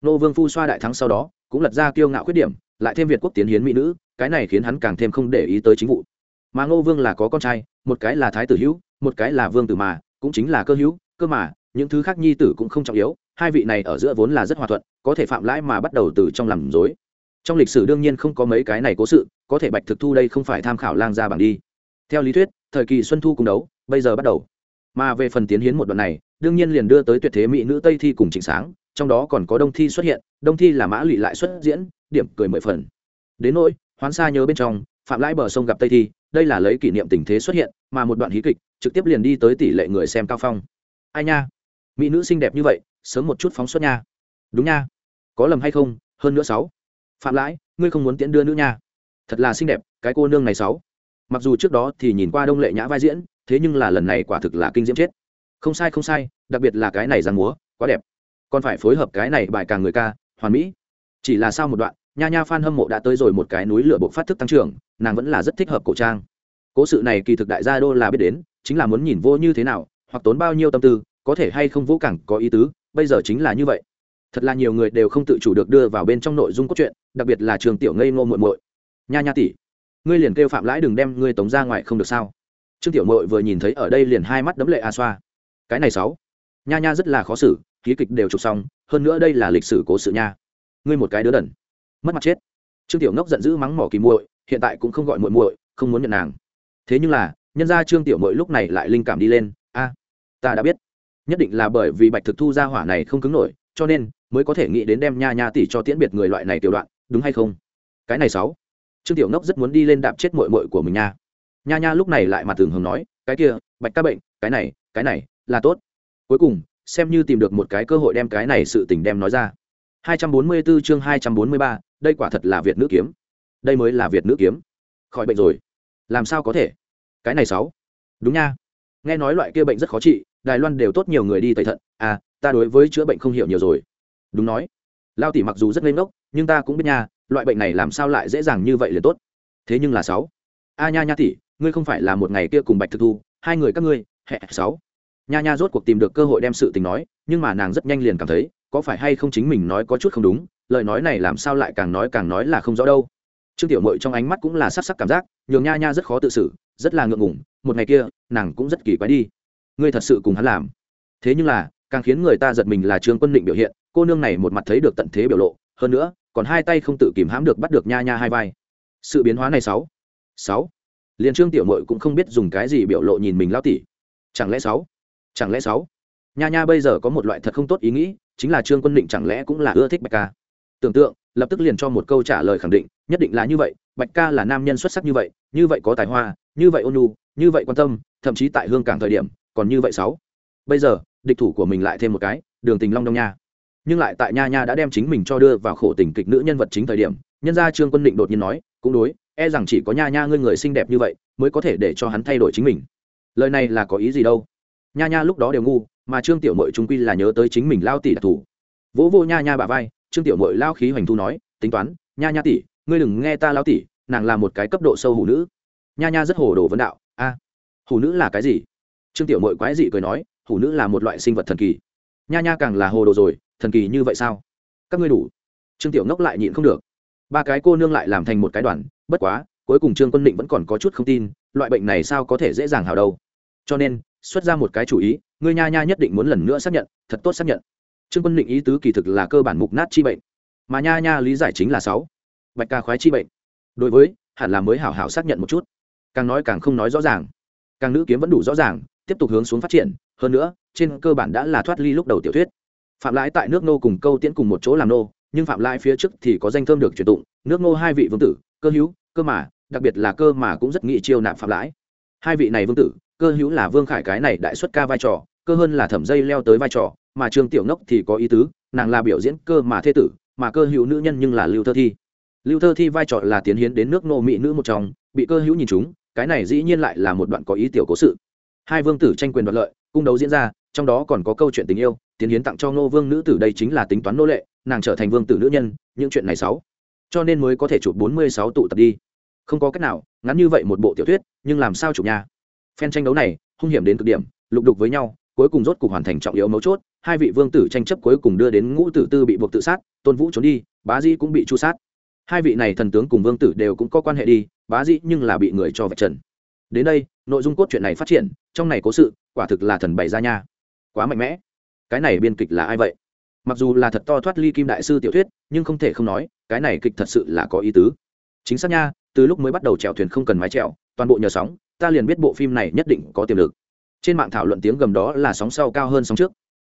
Nô vương phu xoa đại thắng sau đó, cũng lật ra kiêu ngạo khuyết điểm, lại thêm việt quốc tiến hiến mỹ nữ, cái này khiến hắn càng thêm không để ý tới chính vụ. Mà ngô vương là có con trai, một cái là thái tử hữu, một cái là vương tử mà, cũng chính là cơ hữu, cơ mà, những thứ khác nhi tử cũng không trọng yếu, hai vị này ở giữa vốn là rất hòa thuận, có thể phạm lãi mà bắt đầu từ trong làm dối trong lịch sử đương nhiên không có mấy cái này cố sự, có thể bạch thực thu đây không phải tham khảo lang gia bảng đi theo lý thuyết, thời kỳ xuân thu cùng đấu, bây giờ bắt đầu. Mà về phần tiến hiến một đoạn này, đương nhiên liền đưa tới tuyệt thế mỹ nữ tây thi cùng trịnh sáng, trong đó còn có đông thi xuất hiện, đông thi là mã lụy lại xuất diễn, điểm cười mười phần. Đến nỗi, hoán xa nhớ bên trong, phạm lãi bờ sông gặp tây thi, đây là lấy kỷ niệm tình thế xuất hiện, mà một đoạn hí kịch, trực tiếp liền đi tới tỷ lệ người xem cao phong. Ai nha? Mỹ nữ xinh đẹp như vậy, sớm một chút phóng xuất nha. Đúng nha. Có lầm hay không? Hơn nữa sáu. Phạm lãi, ngươi không muốn tiễn đưa nữ nha. Thật là xinh đẹp, cái cô nương này sáu mặc dù trước đó thì nhìn qua đông lệ nhã vai diễn, thế nhưng là lần này quả thực là kinh diễm chết. Không sai không sai, đặc biệt là cái này giang múa, quá đẹp. Còn phải phối hợp cái này bài càng người ca, hoàn mỹ. Chỉ là sau một đoạn, nha nha f hâm mộ đã tới rồi một cái núi lửa bộ phát thức tăng trưởng, nàng vẫn là rất thích hợp cổ trang. Cố sự này kỳ thực đại gia đô là biết đến, chính là muốn nhìn vô như thế nào, hoặc tốn bao nhiêu tâm tư, có thể hay không vũ cẳng có ý tứ, bây giờ chính là như vậy. Thật là nhiều người đều không tự chủ được đưa vào bên trong nội dung cốt truyện, đặc biệt là trường tiểu ngây ngô muội muội. Nha nha tỷ ngươi liền kêu phạm lãi đừng đem ngươi tống ra ngoài không được sao? Trương tiểu mội vừa nhìn thấy ở đây liền hai mắt đấm lệ a xoa. Cái này sáu. Nha nha rất là khó xử, ký kịch đều chụp xong, hơn nữa đây là lịch sử cố sự nha. Ngươi một cái đứa đần. Mất mặt chết. Trương tiểu ngốc giận dữ mắng mỏ kỳ muội, hiện tại cũng không gọi muội muội, không muốn nhận nàng. Thế nhưng là, nhân ra trương tiểu mội lúc này lại linh cảm đi lên, a, ta đã biết. Nhất định là bởi vì bạch thực thu ra hỏa này không cứng nổi, cho nên mới có thể nghĩ đến đem nha nha tỷ cho tiễn biệt người loại này tiểu đoạn, đúng hay không? Cái này sáu trương tiểu ngốc rất muốn đi lên đạp chết mội mội của mình nha. Nha nha lúc này lại mà thường hưởng nói cái kia bạch ca bệnh cái này cái này là tốt. Cuối cùng xem như tìm được một cái cơ hội đem cái này sự tình đem nói ra. 244 chương 243, đây quả thật là việt nữ kiếm. Đây mới là việt nữ kiếm. Khỏi bệnh rồi. Làm sao có thể? Cái này sáu. Đúng nha. Nghe nói loại kia bệnh rất khó trị đài loan đều tốt nhiều người đi tẩy thận. À ta đối với chữa bệnh không hiểu nhiều rồi. Đúng nói. Lao tỷ mặc dù rất lên ngốc nhưng ta cũng biết nha loại bệnh này làm sao lại dễ dàng như vậy liền tốt? Thế nhưng là sáu. A nha nha tỷ, ngươi không phải là một ngày kia cùng bạch thực thu, hai người các ngươi, hẹ, sáu. Nha nha rốt cuộc tìm được cơ hội đem sự tình nói, nhưng mà nàng rất nhanh liền cảm thấy, có phải hay không chính mình nói có chút không đúng, lời nói này làm sao lại càng nói càng nói là không rõ đâu. Trương tiểu mội trong ánh mắt cũng là sắc sắc cảm giác, nhường nha nha rất khó tự xử, rất là ngượng ngủng một ngày kia, nàng cũng rất kỳ quái đi. Ngươi thật sự cùng hắn làm. Thế nhưng là, càng khiến người ta giật mình là trương quân định biểu hiện, cô nương này một mặt thấy được tận thế biểu lộ hơn nữa, còn hai tay không tự kìm hãm được bắt được nha nha hai vai. Sự biến hóa này sáu. Sáu. Liền trương tiểu mội cũng không biết dùng cái gì biểu lộ nhìn mình lao tỉ chẳng lẽ sáu? Chẳng lẽ sáu? Nha nha bây giờ có một loại thật không tốt ý nghĩ, chính là trương quân định chẳng lẽ cũng là ưa thích bạch ca. Tưởng tượng, lập tức liền cho một câu trả lời khẳng định, nhất định là như vậy, bạch ca là nam nhân xuất sắc như vậy như vậy có tài hoa, như vậy ôn nhu, như vậy quan tâm, thậm chí tại hương cảng thời điểm, còn như vậy sáu. Bây giờ, địch thủ của mình lại thêm một cái, đường tình long đông nha nhưng lại tại nha nha đã đem chính mình cho đưa vào khổ tình kịch nữ nhân vật chính thời điểm nhân gia trương quân định đột nhiên nói cũng đối e rằng chỉ có nha nha ngươi người xinh đẹp như vậy mới có thể để cho hắn thay đổi chính mình. Lời này là có ý gì đâu? Nha nha lúc đó đều ngu mà trương tiểu mội trung quy là nhớ tới chính mình lao tỷ đặc thù. Vỗ vô nha nha bà vai trương tiểu mội lao khí hoành thu nói tính toán nha nha tỷ ngươi đừng nghe ta lao tỷ nàng là một cái cấp độ sâu hủ nữ. Nha nha rất hồ đồ vấn đạo a à, hủ nữ là cái gì? Trương tiểu mội quái dị cười nói hủ nữ là một loại sinh vật thần kỳ nha nha càng là hồ đồ rồi, thần kỳ như vậy sao? Các ngươi đủ. Trương tiểu ngốc lại nhịn không được. Ba cái cô nương lại làm thành một cái đoàn, bất quá, cuối cùng trương quân định vẫn còn có chút không tin, loại bệnh này sao có thể dễ dàng hào đâu. Cho nên, xuất ra một cái chủ ý, ngươi nha nha nhất định muốn lần nữa xác nhận, thật tốt xác nhận. Trương quân định ý tứ kỳ thực là cơ bản mục nát chi bệnh. Mà nha nha lý giải chính là sáu. Bạch ca khoái chi bệnh. Đối với, hẳn là mới hảo hảo xác nhận một chút. Càng nói càng không nói rõ ràng. Càng nữ kiếm vẫn đủ rõ ràng, tiếp tục hướng xuống phát triển. Hơn nữa trên cơ bản đã là thoát ly lúc đầu tiểu thuyết. Phạm lãi tại nước nô cùng câu tiễn cùng một chỗ làm nô, nhưng phạm lãi phía trước thì có danh thơm được truyền tụng, nước nô hai vị vương tử, cơ hữu, cơ mà, đặc biệt là cơ mà cũng rất nghị chiêu nạp phạm lãi. Hai vị này vương tử, cơ hữu là vương khải cái này đại xuất ca vai trò, cơ hơn là thẩm dây leo tới vai trò, mà trương tiểu nốc thì có ý tứ, nàng là biểu diễn cơ mà thê tử, mà cơ hữu nữ nhân nhưng là lưu thơ thi. Lưu thơ thi vai trò là tiến hiến đến nước nô mỹ nữ một trong, bị cơ hữu nhìn chúng cái này dĩ nhiên lại là một đoạn có ý tiểu cố sự. Hai vương tử tranh quyền đoạt lợi, cung đấu diễn ra trong đó còn có câu chuyện tình yêu, tiến hiến tặng cho ngô vương nữ tử đây chính là tính toán nô lệ, nàng trở thành vương tử nữ nhân, những chuyện này sáu. Cho nên mới có thể chụp bốn mươi sáu tụ tập đi. Không có cách nào, ngắn như vậy một bộ tiểu thuyết, nhưng làm sao chụp nha? Phen tranh đấu này, hung hiểm đến cực điểm, lục đục với nhau, cuối cùng rốt cục hoàn thành trọng yếu mấu chốt, hai vị vương tử tranh chấp cuối cùng đưa đến ngũ tử tư bị buộc tự sát, tôn vũ trốn đi, bá di cũng bị chu sát. Hai vị này thần tướng cùng vương tử đều cũng có quan hệ đi, bá di nhưng là bị người cho vạch trần. Đến đây, nội dung cốt truyện này phát triển, trong này cố sự, quả thực là thần bày ra nha quá mạnh mẽ. Cái này biên kịch là ai vậy? Mặc dù là thật to thoát ly kim đại sư tiểu thuyết nhưng không thể không nói cái này kịch thật sự là có ý tứ. Chính xác nha từ lúc mới bắt đầu trèo thuyền không cần mái trèo, toàn bộ nhờ sóng ta liền biết bộ phim này nhất định có tiềm lực. Trên mạng thảo luận tiếng gầm đó là sóng sau cao hơn sóng trước.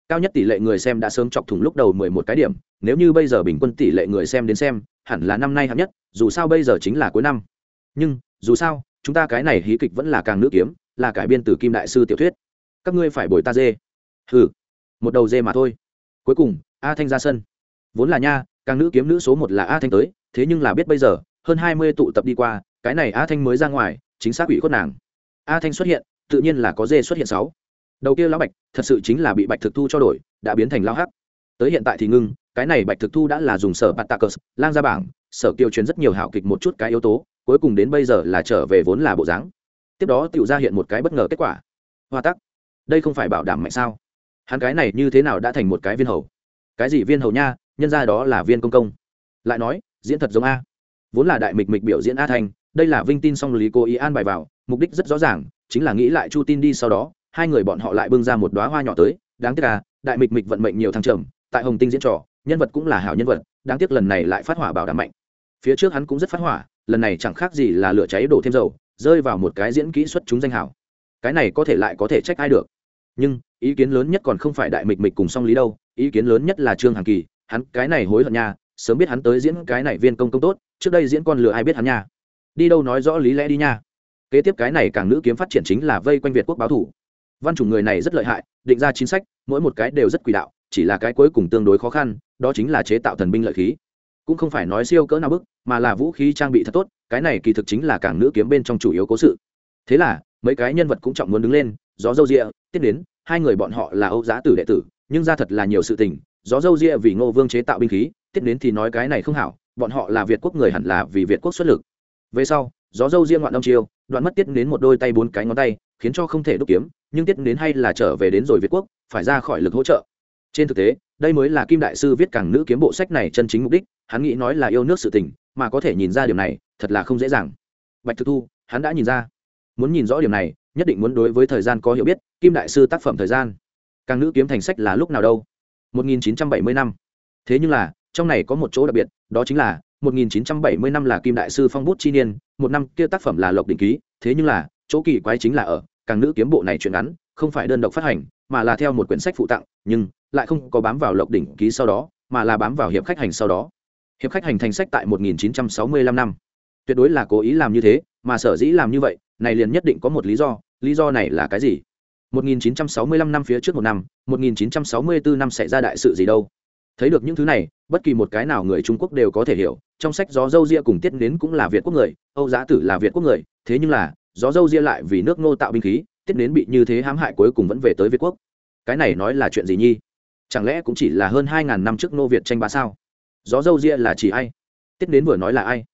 Cao nhất tỷ lệ người xem đã sớm chọc thủng lúc đầu mười một cái điểm nếu như bây giờ bình quân tỷ lệ người xem đến xem hẳn là năm nay hạng nhất dù sao bây giờ chính là cuối năm. Nhưng dù sao chúng ta cái này hí kịch vẫn là càng nữ kiếm là cải biên từ kim đại sư tiểu thuyết. Các ngươi phải bồi ta dê hừ, một đầu dê mà thôi. Cuối cùng, a thanh ra sân. Vốn là nha, càng nữ kiếm nữ số một là a thanh tới, thế nhưng là biết bây giờ, hơn hai mươi tụ tập đi qua, cái này a thanh mới ra ngoài, chính xác ủy khuất nàng. A thanh xuất hiện, tự nhiên là có dê xuất hiện sáu. Đầu kia lão bạch, thật sự chính là bị bạch thực thu cho đổi, đã biến thành lão hắc. Tới hiện tại thì ngưng, cái này bạch thực thu đã là dùng sở bạt tạ cờ lang ra bảng, sở kiều truyền rất nhiều hảo kịch một chút cái yếu tố, cuối cùng đến bây giờ là trở về vốn là bộ dáng. Tiếp đó tự ra hiện một cái bất ngờ kết quả. Hoa tắc, đây không phải bảo đảm mạnh sao? Hắn cái này như thế nào đã thành một cái viên hầu? Cái gì viên hầu nha? Nhân ra đó là viên công công. Lại nói, diễn thật giống a. Vốn là đại mịch mịch biểu diễn a thành, đây là vinh tin song lý cố ý an bài vào, mục đích rất rõ ràng, chính là nghĩ lại chu tin đi sau đó, hai người bọn họ lại bưng ra một đoá hoa nhỏ tới. Đáng tiếc à đại mịch mịch vận mệnh nhiều thăng trầm, tại hồng tinh diễn trò, nhân vật cũng là hảo nhân vật, đáng tiếc lần này lại phát hỏa bảo đảm mạnh. Phía trước hắn cũng rất phát hỏa, lần này chẳng khác gì là lửa cháy đổ thêm dầu, rơi vào một cái diễn kỹ xuất chúng danh hảo. Cái này có thể lại có thể trách ai được. Nhưng ý kiến lớn nhất còn không phải đại mịch mịch cùng song lý đâu, ý kiến lớn nhất là trương hằng kỳ, hắn cái này hối hận nha, sớm biết hắn tới diễn cái này viên công công tốt, trước đây diễn con lừa ai biết hắn nha. Đi đâu nói rõ lý lẽ đi nha. Kế tiếp cái này càng nữ kiếm phát triển chính là vây quanh việt quốc báo thủ. Văn chủng người này rất lợi hại, định ra chính sách, mỗi một cái đều rất quỷ đạo, chỉ là cái cuối cùng tương đối khó khăn, đó chính là chế tạo thần binh lợi khí. Cũng không phải nói siêu cỡ nào bức, mà là vũ khí trang bị thật tốt, cái này kỳ thực chính là càng nữ kiếm bên trong chủ yếu cố sự. Thế là, mấy cái nhân vật cũng trọng muốn đứng lên, gió dâu rịa, tiếp đến hai người bọn họ là âu giá tử đệ tử, nhưng ra thật là nhiều sự tình, gió dâu Dịa vì ngô vương chế tạo binh khí Tiết đến thì nói cái này không hảo, bọn họ là việt quốc người hẳn là vì việt quốc xuất lực. Về sau, gió dâu Dịa ngoạn đông chiêu, đoạn mất tiết đến một đôi tay bốn cái ngón tay, khiến cho không thể đúc kiếm, nhưng tiết đến hay là trở về đến rồi việt quốc, phải ra khỏi lực hỗ trợ. Trên thực tế, đây mới là kim đại sư viết càng nữ kiếm bộ sách này chân chính mục đích, hắn nghĩ nói là yêu nước sự tình, mà có thể nhìn ra điều này, thật là không dễ dàng. Bạch thực thu, hắn đã nhìn ra. Muốn nhìn rõ điểm này nhất định muốn đối với thời gian có hiểu biết, kim đại sư tác phẩm thời gian. Càng nữ kiếm thành sách là lúc nào đâu? 1970 năm. Thế nhưng là, trong này có một chỗ đặc biệt, đó chính là 1970 năm là kim đại sư phong bút chi niên, một năm kia tác phẩm là lộc đỉnh ký. Thế nhưng là, chỗ kỳ quái chính là ở, càng nữ kiếm bộ này chuyện ngắn, không phải đơn độc phát hành, mà là theo một quyển sách phụ tặng, nhưng lại không có bám vào lộc đỉnh ký sau đó, mà là bám vào hiệp khách hành sau đó. Hiệp khách hành thành sách tại 1965 năm. Tuyệt đối là cố ý làm như thế, mà sở dĩ làm như vậy, này liền nhất định có một lý do lý do này là cái gì? 1965 năm phía trước một năm 1964 năm xảy ra đại sự gì đâu? Thấy được những thứ này, bất kỳ một cái nào người trung quốc đều có thể hiểu, trong sách gió dâu ria cùng tiết nến cũng là việt quốc người, âu giá tử là việt quốc người, thế nhưng là, gió dâu ria lại vì nước ngô tạo binh khí, tiết nến bị như thế hãm hại cuối cùng vẫn về tới việt quốc. Cái này nói là chuyện gì nhi? Chẳng lẽ cũng chỉ là hơn 2.000 năm trước nô việt tranh bá sao? Gió dâu ria là chỉ ai? Tiết nến vừa nói là ai?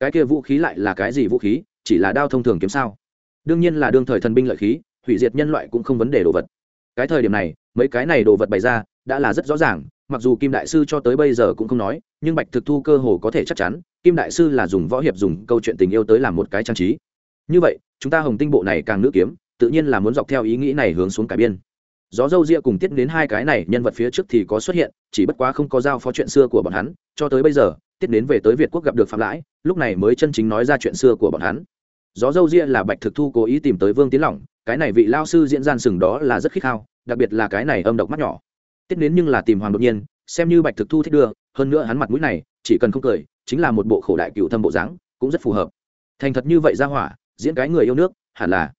Cái kia vũ khí lại là cái gì vũ khí? Chỉ là đao thông thường kiếm sao? Đương nhiên là đương thời thần binh lợi khí, hủy diệt nhân loại cũng không vấn đề đồ vật. Cái thời điểm này, mấy cái này đồ vật bày ra, đã là rất rõ ràng, mặc dù kim đại sư cho tới bây giờ cũng không nói, nhưng bạch thực thu cơ hồ có thể chắc chắn, kim đại sư là dùng võ hiệp dùng câu chuyện tình yêu tới làm một cái trang trí. Như vậy, chúng ta hồng tinh bộ này càng nữ kiếm, tự nhiên là muốn dọc theo ý nghĩ này hướng xuống cải biên. Gió dâu ria cùng tiết đến hai cái này nhân vật phía trước thì có xuất hiện, chỉ bất quá không có giao phó chuyện xưa của bọn hắn, cho tới bây giờ, tiết đến về tới việt quốc gặp được phạm lãi, lúc này mới chân chính nói ra chuyện xưa của bọn hắn gió dâu ria là bạch thực thu cố ý tìm tới vương tiến lỏng, cái này vị lao sư diễn gian sừng đó là rất khích khao, đặc biệt là cái này âm độc mắt nhỏ. Tiết đến nhưng là tìm hoàng đột nhiên, xem như bạch thực thu thích đưa, hơn nữa hắn mặt mũi này, chỉ cần không cười, chính là một bộ khổ đại cựu thâm bộ dáng, cũng rất phù hợp. Thành thật như vậy ra hỏa, diễn cái người yêu nước, hẳn là.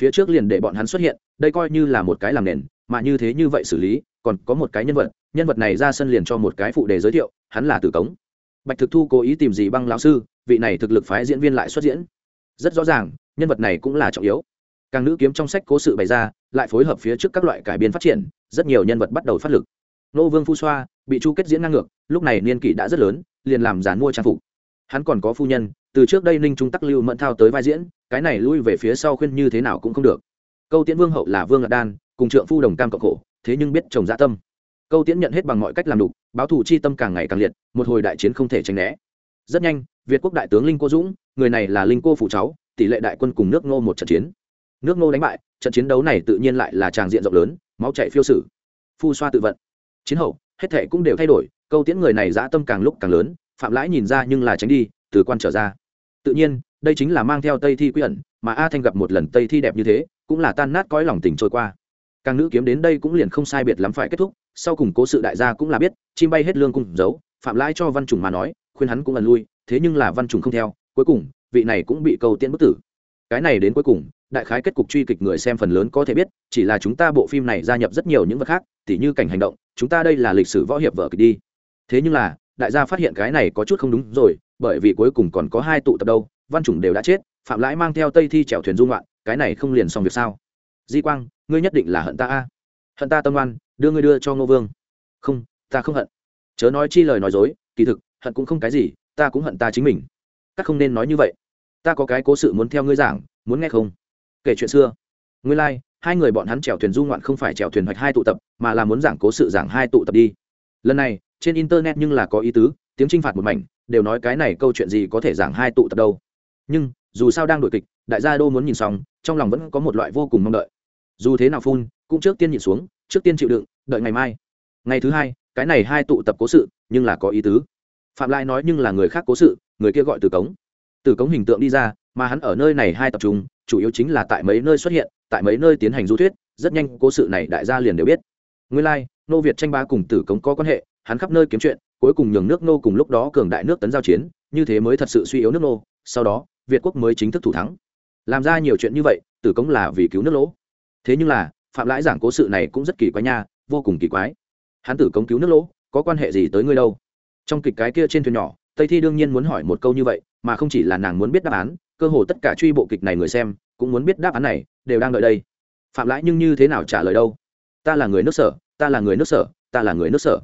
Phía trước liền để bọn hắn xuất hiện, đây coi như là một cái làm nền, mà như thế như vậy xử lý, còn có một cái nhân vật nhân vật này ra sân liền cho một cái phụ đề giới thiệu, hắn là tử cống. Bạch thực thu cố ý tìm gì băng lão sư, vị này thực lực phái diễn viên lại xuất diễn rất rõ ràng, nhân vật này cũng là trọng yếu. Càng nữ kiếm trong sách cố sự bày ra, lại phối hợp phía trước các loại cải biên phát triển, rất nhiều nhân vật bắt đầu phát lực. Nô vương phu xoa, bị chu kết diễn ngang ngược, lúc này niên kỷ đã rất lớn, liền làm giàn mua trang phục. Hắn còn có phu nhân, từ trước đây ninh trung tắc lưu mẫn thao tới vai diễn, cái này lui về phía sau khuyên như thế nào cũng không được. Câu tiễn vương hậu là vương lạc đan, cùng trượng phu đồng cam cộng khổ, thế nhưng biết chồng dã tâm. Câu tiễn nhận hết bằng mọi cách làm đục, báo thù chi tâm càng ngày càng liệt, một hồi đại chiến không thể tránh né. Rất nhanh việt quốc đại tướng linh cô dũng, người này là linh cô phụ cháu, tỷ lệ đại quân cùng nước ngô một trận chiến. Nước ngô đánh bại, trận chiến đấu này tự nhiên lại là tràng diện rộng lớn, máu chạy phiêu sử. Phu xoa tự vận. Chiến hậu, hết thệ cũng đều thay đổi, câu tiễn người này dã tâm càng lúc càng lớn, phạm lãi nhìn ra nhưng là tránh đi, từ quan trở ra. Tự nhiên, đây chính là mang theo tây thi quy ẩn, mà a thanh gặp một lần tây thi đẹp như thế, cũng là tan nát cõi lòng tình trôi qua. Càng nữ kiếm đến đây cũng liền không sai biệt lắm phải kết thúc, sau cùng cố sự đại gia cũng là biết, chim bay hết lương cung giấu, phạm lãi cho văn trùng mà nói, khuyên hắn cũng ẩn lui thế nhưng là văn trùng không theo, cuối cùng, vị này cũng bị câu tiễn bức tử. Cái này đến cuối cùng, đại khái kết cục truy kịch người xem phần lớn có thể biết, chỉ là chúng ta bộ phim này gia nhập rất nhiều những vật khác, tỉ như cảnh hành động, chúng ta đây là lịch sử võ hiệp vở kịch đi. Thế nhưng là, đại gia phát hiện cái này có chút không đúng rồi, bởi vì cuối cùng còn có hai tụ tập đâu, văn chủng đều đã chết, phạm lãi mang theo tây thi chèo thuyền dung loạn, cái này không liền xong việc sao? Di quang, ngươi nhất định là hận ta a. Hận ta tâm oan, đưa ngươi đưa cho ngô vương. Không, ta không hận. Chớ nói chi lời nói dối, kỳ thực, hận cũng không cái gì ta cũng hận ta chính mình. Các không nên nói như vậy. Ta có cái cố sự muốn theo ngươi giảng muốn nghe không? Kể chuyện xưa. Ngươi lai、like, hai người bọn hắn chèo thuyền du ngoạn không phải chèo thuyền hoạch hai tụ tập mà là muốn giảng cố sự giảng hai tụ tập đi. Lần này trên internet nhưng là có ý tứ tiếng t r i n h phạt một mảnh đều nói cái này câu chuyện gì có thể giảng hai tụ tập đâu. Nhưng dù sao đang đổi kịch đại gia đô muốn nhìn xong trong lòng vẫn có một loại vô cùng mong đợi. Dù thế nào phun cũng trước tiên nhịn xuống trước tiên chịu đựng đợi ngày mai. Ngày thứ hai cái này hai tụ tập cố sự nhưng là có ý tứ phạm lai nói nhưng là người khác cố sự người kia gọi từ cống. Từ cống hình tượng đi ra mà hắn ở nơi này hai tập trung chủ yếu chính là tại mấy nơi xuất hiện tại mấy nơi tiến hành du thuyết rất nhanh cố sự này đại gia liền đều biết. Nguyên lai、like, nô việt tranh ba cùng tử cống có quan hệ hắn khắp nơi kiếm chuyện cuối cùng nhường nước nô cùng lúc đó cường đại nước tấn giao chiến như thế mới thật sự suy yếu nước nô sau đó việt quốc mới chính thức thủ thắng. Làm ra nhiều chuyện như vậy tử cống là vì cứu nước lỗ. Thế nhưng là phạm lãi giảng cố sự này cũng rất kỳ quái nha vô cùng kỳ quái. Hắn tử cống cứu nước lỗ có quan hệ gì tới ngươi đâu? Trong kịch cái kia trên thuyền nhỏ, tây thi đương nhiên muốn hỏi một câu như vậy, mà không chỉ là nàng muốn biết đáp án, cơ hồ tất cả truy bộ kịch này người xem cũng muốn biết đáp án này, đều đang đợi đây. Phạm lãi nhưng như thế nào trả lời đâu? Ta là người nước sở, ta là người nước sở, ta là người nước sở.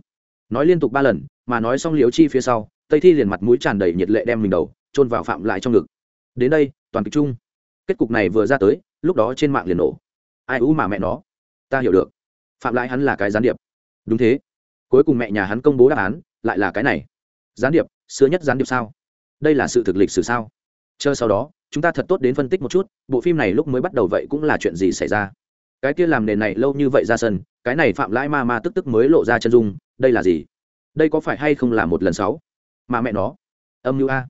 Nói liên tục ba lần, mà nói xong liếu chi phía sau, tây thi liền mặt mũi tràn đầy nhiệt lệ đem mình đầu trôn vào phạm lại trong ngực. Đến đây, toàn kịch chung. Kết cục này vừa ra tới, lúc đó trên mạng liền nổ. Ai u mà mẹ nó? Ta hiểu được. Phạm lại hắn là cái gián điệp. Đúng thế. Cuối cùng mẹ nhà hắn công bố đáp án lại là cái này. Gián điệp xưa nhất gián điệp sao? Đây là sự thực lịch sử sao? Chờ sau đó, chúng ta thật tốt đến phân tích một chút, bộ phim này lúc mới bắt đầu vậy cũng là chuyện gì xảy ra? Cái kia làm nền này lâu như vậy ra sân, cái này phạm lãi ma ma tức tức mới lộ ra chân dung, đây là gì? Đây có phải hay không là một lần sáu? Mà mẹ nó, âm mưu a.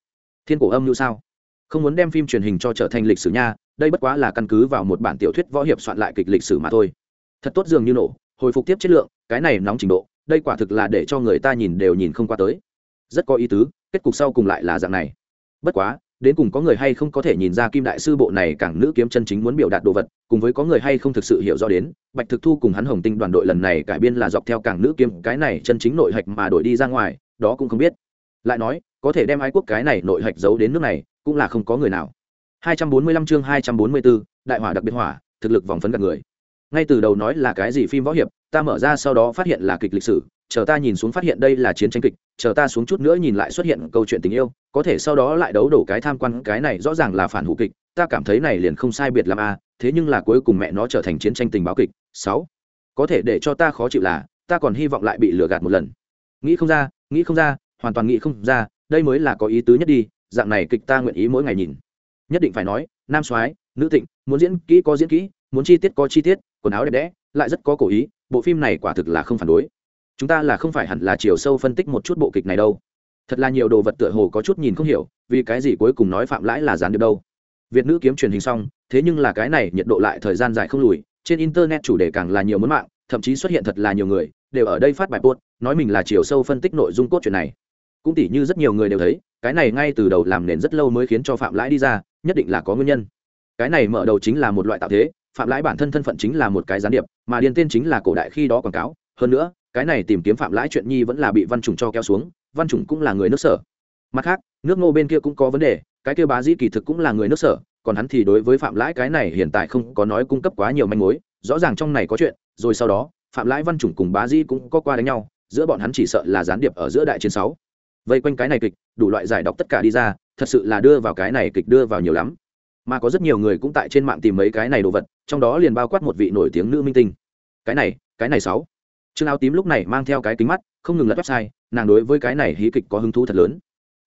Thiên cổ âm mưu sao? Không muốn đem phim truyền hình cho trở thành lịch sử nha, đây bất quá là căn cứ vào một bản tiểu thuyết võ hiệp soạn lại kịch lịch sử mà thôi. Thật tốt dường như nổ, hồi phục tiếp chất lượng, cái này nóng trình độ đây quả thực là để cho người ta nhìn đều nhìn không qua tới. Rất có ý tứ kết cục sau cùng lại là dạng này. Bất quá đến cùng có người hay không có thể nhìn ra kim đại sư bộ này càng nữ kiếm chân chính muốn biểu đạt đồ vật cùng với có người hay không thực sự hiểu rõ đến bạch thực thu cùng hắn hồng tinh đoàn đội lần này cải biên là dọc theo càng nữ kiếm cái này chân chính nội hạch mà đổi đi ra ngoài đó cũng không biết. Lại nói có thể đem ái quốc cái này nội hạch giấu đến nước này cũng là không có người nào. 245 chương 244, đại hỏa đặc biệt hỏa thực lực vòng phấn gạt người ngay từ đầu nói là cái gì phim võ hiệp, ta mở ra sau đó phát hiện là kịch lịch sử, chờ ta nhìn xuống phát hiện đây là chiến tranh kịch, chờ ta xuống chút nữa nhìn lại xuất hiện câu chuyện tình yêu, có thể sau đó lại đấu đổ cái tham quan, cái này rõ ràng là phản hủ kịch, ta cảm thấy này liền không sai biệt làm a à, thế nhưng là cuối cùng mẹ nó trở thành chiến tranh tình báo kịch. Sáu, có thể để cho ta khó chịu là, ta còn hy vọng lại bị lừa gạt một lần. Nghĩ không ra, nghĩ không ra, hoàn toàn nghĩ không ra, đây mới là có ý tứ nhất đi, dạng này kịch ta nguyện ý mỗi ngày nhìn. Nhất định phải nói, nam soái, nữ tịnh, muốn diễn kỹ có diễn kỹ, muốn chi tiết có chi tiết quần áo đẹp đẽ, lại rất có cổ ý, bộ phim này quả thực là không phản đối. Chúng ta là không phải hẳn là chiều sâu phân tích một chút bộ kịch này đâu. Thật là nhiều đồ vật tựa hồ có chút nhìn không hiểu, vì cái gì cuối cùng nói phạm lãi là gián điệp đâu. Việt nữ kiếm truyền hình xong, thế nhưng là cái này nhiệt độ lại thời gian dài không lùi, trên internet chủ đề càng là nhiều muốn mạng, thậm chí xuất hiện thật là nhiều người, đều ở đây phát bài post, nói mình là chiều sâu phân tích nội dung cốt truyện này. Cũng tỉ như rất nhiều người đều thấy, cái này ngay từ đầu làm nền rất lâu mới khiến cho phạm lãi đi ra, nhất định là có nguyên nhân. Cái này mở đầu chính là một loại tạo thế phạm lãi bản thân thân phận chính là một cái gián điệp, mà điền tên chính là cổ đại khi đó quảng cáo. Hơn nữa, cái này tìm kiếm phạm lãi chuyện nhi vẫn là bị văn trùng cho kéo xuống, văn trùng cũng là người nước sở. Mặt khác, nước ngô bên kia cũng có vấn đề, cái kia bá dĩ kỳ thực cũng là người nước sở, còn hắn thì đối với phạm lãi cái này hiện tại không có nói cung cấp quá nhiều manh mối, rõ ràng trong này có chuyện, rồi sau đó, phạm lãi văn trùng cùng bá dĩ cũng có qua đánh nhau, giữa bọn hắn chỉ sợ là gián điệp ở giữa đại chiến sáu. Vây quanh cái này kịch, đủ loại giải đọc tất cả đi ra, thật sự là đưa vào cái này kịch đưa vào nhiều lắm mà có rất nhiều người cũng tại trên mạng tìm mấy cái này đồ vật, trong đó liền bao quát một vị nổi tiếng nữ minh tinh. Cái này cái này sáu. Trương áo tím lúc này mang theo cái kính mắt, không ngừng lật website, nàng đối với cái này hí kịch có hứng thú thật lớn.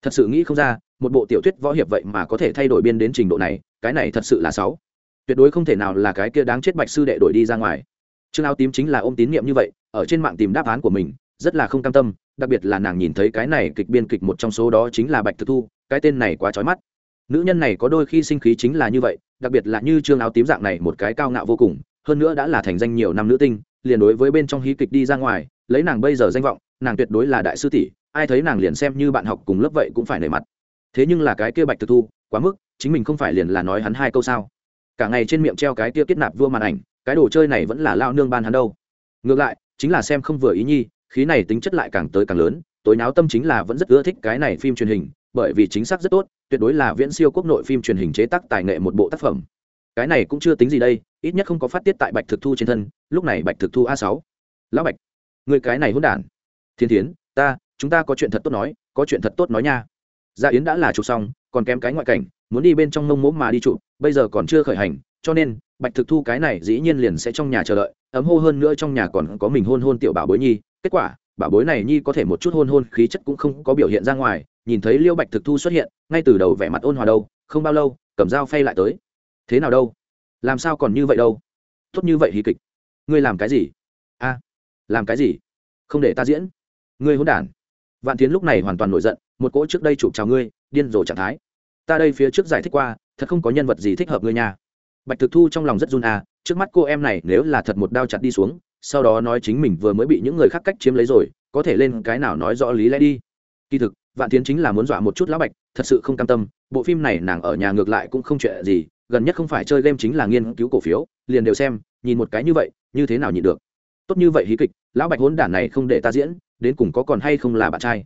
Thật sự nghĩ không ra, một bộ tiểu thuyết võ hiệp vậy mà có thể thay đổi biên đến trình độ này, cái này thật sự là sáu. Tuyệt đối không thể nào là cái kia đáng chết bạch sư đệ đổi đi ra ngoài. Trương áo tím chính là ôm tín nhiệm như vậy, ở trên mạng tìm đáp án của mình, rất là không cam tâm, đặc biệt là nàng nhìn thấy cái này kịch biên kịch một trong số đó chính là bạch thực thu, cái tên này quá trói mắt nữ nhân này có đôi khi sinh khí chính là như vậy, đặc biệt là như trương áo tím dạng này một cái cao ngạo vô cùng, hơn nữa đã là thành danh nhiều năm nữ tinh, liền đối với bên trong hí kịch đi ra ngoài, lấy nàng bây giờ danh vọng, nàng tuyệt đối là đại sư tỷ, ai thấy nàng liền xem như bạn học cùng lớp vậy cũng phải nể mặt. Thế nhưng là cái kia bạch thực thu, quá mức, chính mình không phải liền là nói hắn hai câu sao? Cả ngày trên miệng treo cái kia kết nạp vua màn ảnh, cái đồ chơi này vẫn là lao nương ban hắn đâu. Ngược lại, chính là xem không vừa ý nhi, khí này tính chất lại càng tới càng lớn, tối náo tâm chính là vẫn rất ưa thích cái này phim truyền hình, bởi vì chính xác rất tốt tuyệt đối là viễn siêu quốc nội phim truyền hình chế tác tài nghệ một bộ tác phẩm. Cái này cũng chưa tính gì đây, ít nhất không có phát tiết tại bạch thực thu trên thân, lúc này bạch thực thu a sáu. Lão bạch, người cái này hôn đản. Thiên thiến, ta, chúng ta có chuyện thật tốt nói, có chuyện thật tốt nói nha. Gia yến đã là chụp xong, còn kém cái ngoại cảnh, muốn đi bên trong mông mốm mà đi chụp, bây giờ còn chưa khởi hành, cho nên, bạch thực thu cái này dĩ nhiên liền sẽ trong nhà chờ đợi, ấm hô hơn nữa trong nhà còn có mình hôn hôn tiểu bảo bối nhi. Kết quả, bảo bối này nhi có thể một chút hôn hôn khí chất cũng không có biểu hiện ra ngoài nhìn thấy liêu bạch thực thu xuất hiện, ngay từ đầu vẻ mặt ôn hòa đâu, không bao lâu, cầm dao phay lại tới. Thế nào đâu? Làm sao còn như vậy đâu? Tốt như vậy hí kịch. Ngươi làm cái gì? A, làm cái gì? Không để ta diễn. Ngươi hôn đản. Vạn tiến lúc này hoàn toàn nổi giận, một cỗ trước đây chụp chào ngươi, điên rồ trạng thái. Ta đây phía trước giải thích qua, thật không có nhân vật gì thích hợp ngươi nha. Bạch thực thu trong lòng rất run à trước mắt cô em này nếu là thật một đao chặt đi xuống, sau đó nói chính mình vừa mới bị những người khác cách chiếm lấy rồi, có thể lên cái nào nói rõ lý lẽ đi. Kỳ thực vạn tiến chính là muốn dọa một chút lão bạch, thật sự không cam tâm, bộ phim này nàng ở nhà ngược lại cũng không chuyện gì, gần nhất không phải chơi game chính là nghiên cứu cổ phiếu, liền đều xem, nhìn một cái như vậy, như thế nào nhịn được. Tốt như vậy hí kịch, lão bạch hốn đản này không để ta diễn, đến cùng có còn hay không là bạn trai.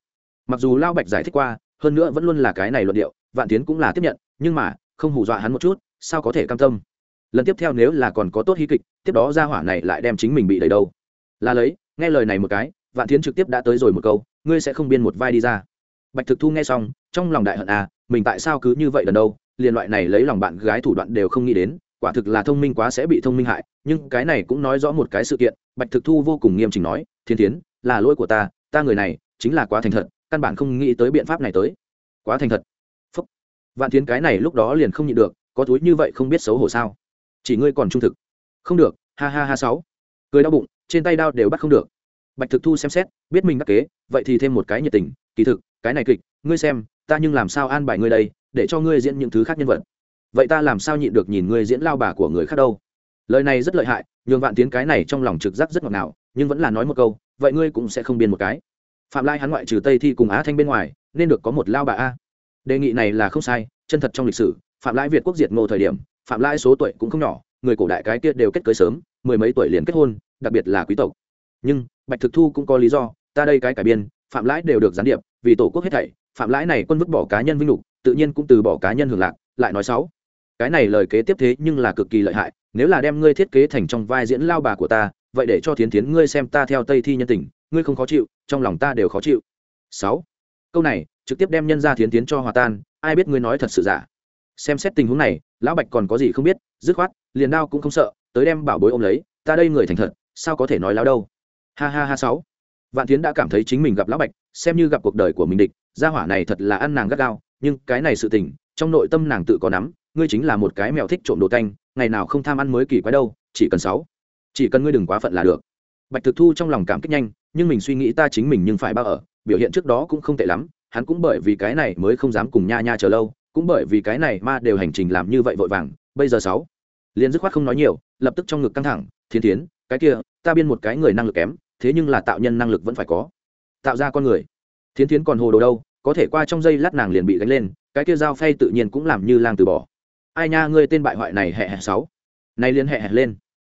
Mặc dù lão bạch giải thích qua, hơn nữa vẫn luôn là cái này luận điệu, vạn tiến cũng là tiếp nhận, nhưng mà, không hù dọa hắn một chút, sao có thể cam tâm? Lần tiếp theo nếu là còn có tốt hí kịch, tiếp đó ra hỏa này lại đem chính mình bị đầy đâu. Là lấy, nghe lời này một cái, vạn tiến trực tiếp đã tới rồi một câu, ngươi sẽ không biên một vai đi ra bạch thực thu nghe xong, trong lòng đại hận à mình tại sao cứ như vậy lần đâu? Liền loại này lấy lòng bạn gái thủ đoạn đều không nghĩ đến, quả thực là thông minh quá sẽ bị thông minh hại, nhưng cái này cũng nói rõ một cái sự kiện, bạch thực thu vô cùng nghiêm chỉnh nói, thiên tiến là lỗi của ta ta người này chính là quá thành thật, căn bản không nghĩ tới biện pháp này tới. Quá thành thật? Phúc. Vạn tiến cái này lúc đó liền không nhịn được, có túi như vậy không biết xấu hổ sao? Chỉ ngươi còn trung thực. Không được, ha ha ha sáu. Cười đau bụng, trên tay đau đều bắt không được. Bạch thực thu xem xét, biết mình đắc kế, vậy thì thêm một cái nhiệt tình, kỳ thực cái này kịch, ngươi xem, ta nhưng làm sao an bài ngươi đây, để cho ngươi diễn những thứ khác nhân vật? Vậy ta làm sao nhịn được nhìn ngươi diễn lao bà của người khác đâu? Lời này rất lợi hại, nhường vạn tiến cái này trong lòng trực giác rất ngọt ngào, nhưng vẫn là nói một câu, vậy ngươi cũng sẽ không biên một cái. Phạm lai hắn ngoại trừ tây thi cùng á thanh bên ngoài, nên được có một lao bà a. Đề nghị này là không sai, chân thật trong lịch sử, phạm lai việt quốc diệt ngô thời điểm, phạm lai số tuổi cũng không nhỏ, người cổ đại cái kia đều kết cưới sớm, mười mấy tuổi liền kết hôn, đặc biệt là quý tộc. Nhưng, bạch thực thu cũng có lý do, ta đây cái cải biên phạm lãi đều được gián điệp, vì tổ quốc hết thảy, phạm lãi này quân vứt bỏ cá nhân vinh lục, tự nhiên cũng từ bỏ cá nhân hưởng lạc, lại nói sáu cái này lời kế tiếp thế nhưng là cực kỳ lợi hại, nếu là đem ngươi thiết kế thành trong vai diễn lao bà của ta, vậy để cho thiến thiến ngươi xem ta theo tây thi nhân tình, ngươi không khó chịu, trong lòng ta đều khó chịu. Sáu. Câu này, trực tiếp đem nhân ra thiến thiến cho hòa tan, ai biết ngươi nói thật sự giả. Xem xét tình huống này, lão bạch còn có gì không biết, dứt khoát, liền đao cũng không sợ, tới đem bảo bối ôm lấy, ta đây người thành thật, sao có thể nói láo đâu. Ha ha ha, sáu vạn tiến đã cảm thấy chính mình gặp lão bạch xem như gặp cuộc đời của mình địch gia hỏa này thật là ăn nàng gắt gao nhưng cái này sự tình trong nội tâm nàng tự có nắm ngươi chính là một cái mèo thích trộm đồ tanh ngày nào không tham ăn mới kỳ quái đâu chỉ cần sáu chỉ cần ngươi đừng quá phận là được. Bạch thực thu trong lòng cảm kích nhanh nhưng mình suy nghĩ ta chính mình nhưng phải bao ở biểu hiện trước đó cũng không tệ lắm hắn cũng bởi vì cái này mới không dám cùng nha nha chờ lâu cũng bởi vì cái này ma đều hành trình làm như vậy vội vàng bây giờ sáu liền dứt khoát không nói nhiều lập tức trong ngực căng thẳng thiên Thiến, cái kia ta biên một cái người năng lực kém thế nhưng là tạo nhân năng lực vẫn phải có. Tạo ra con người. Thiến thiến còn hồ đồ đâu, có thể qua trong giây lát nàng liền bị đánh lên, cái kia dao phay tự nhiên cũng làm như lang từ bỏ. Ai nha, ngươi tên bại hoại này hẹ hẹ sáu. Nay liên hẹ hẹ lên.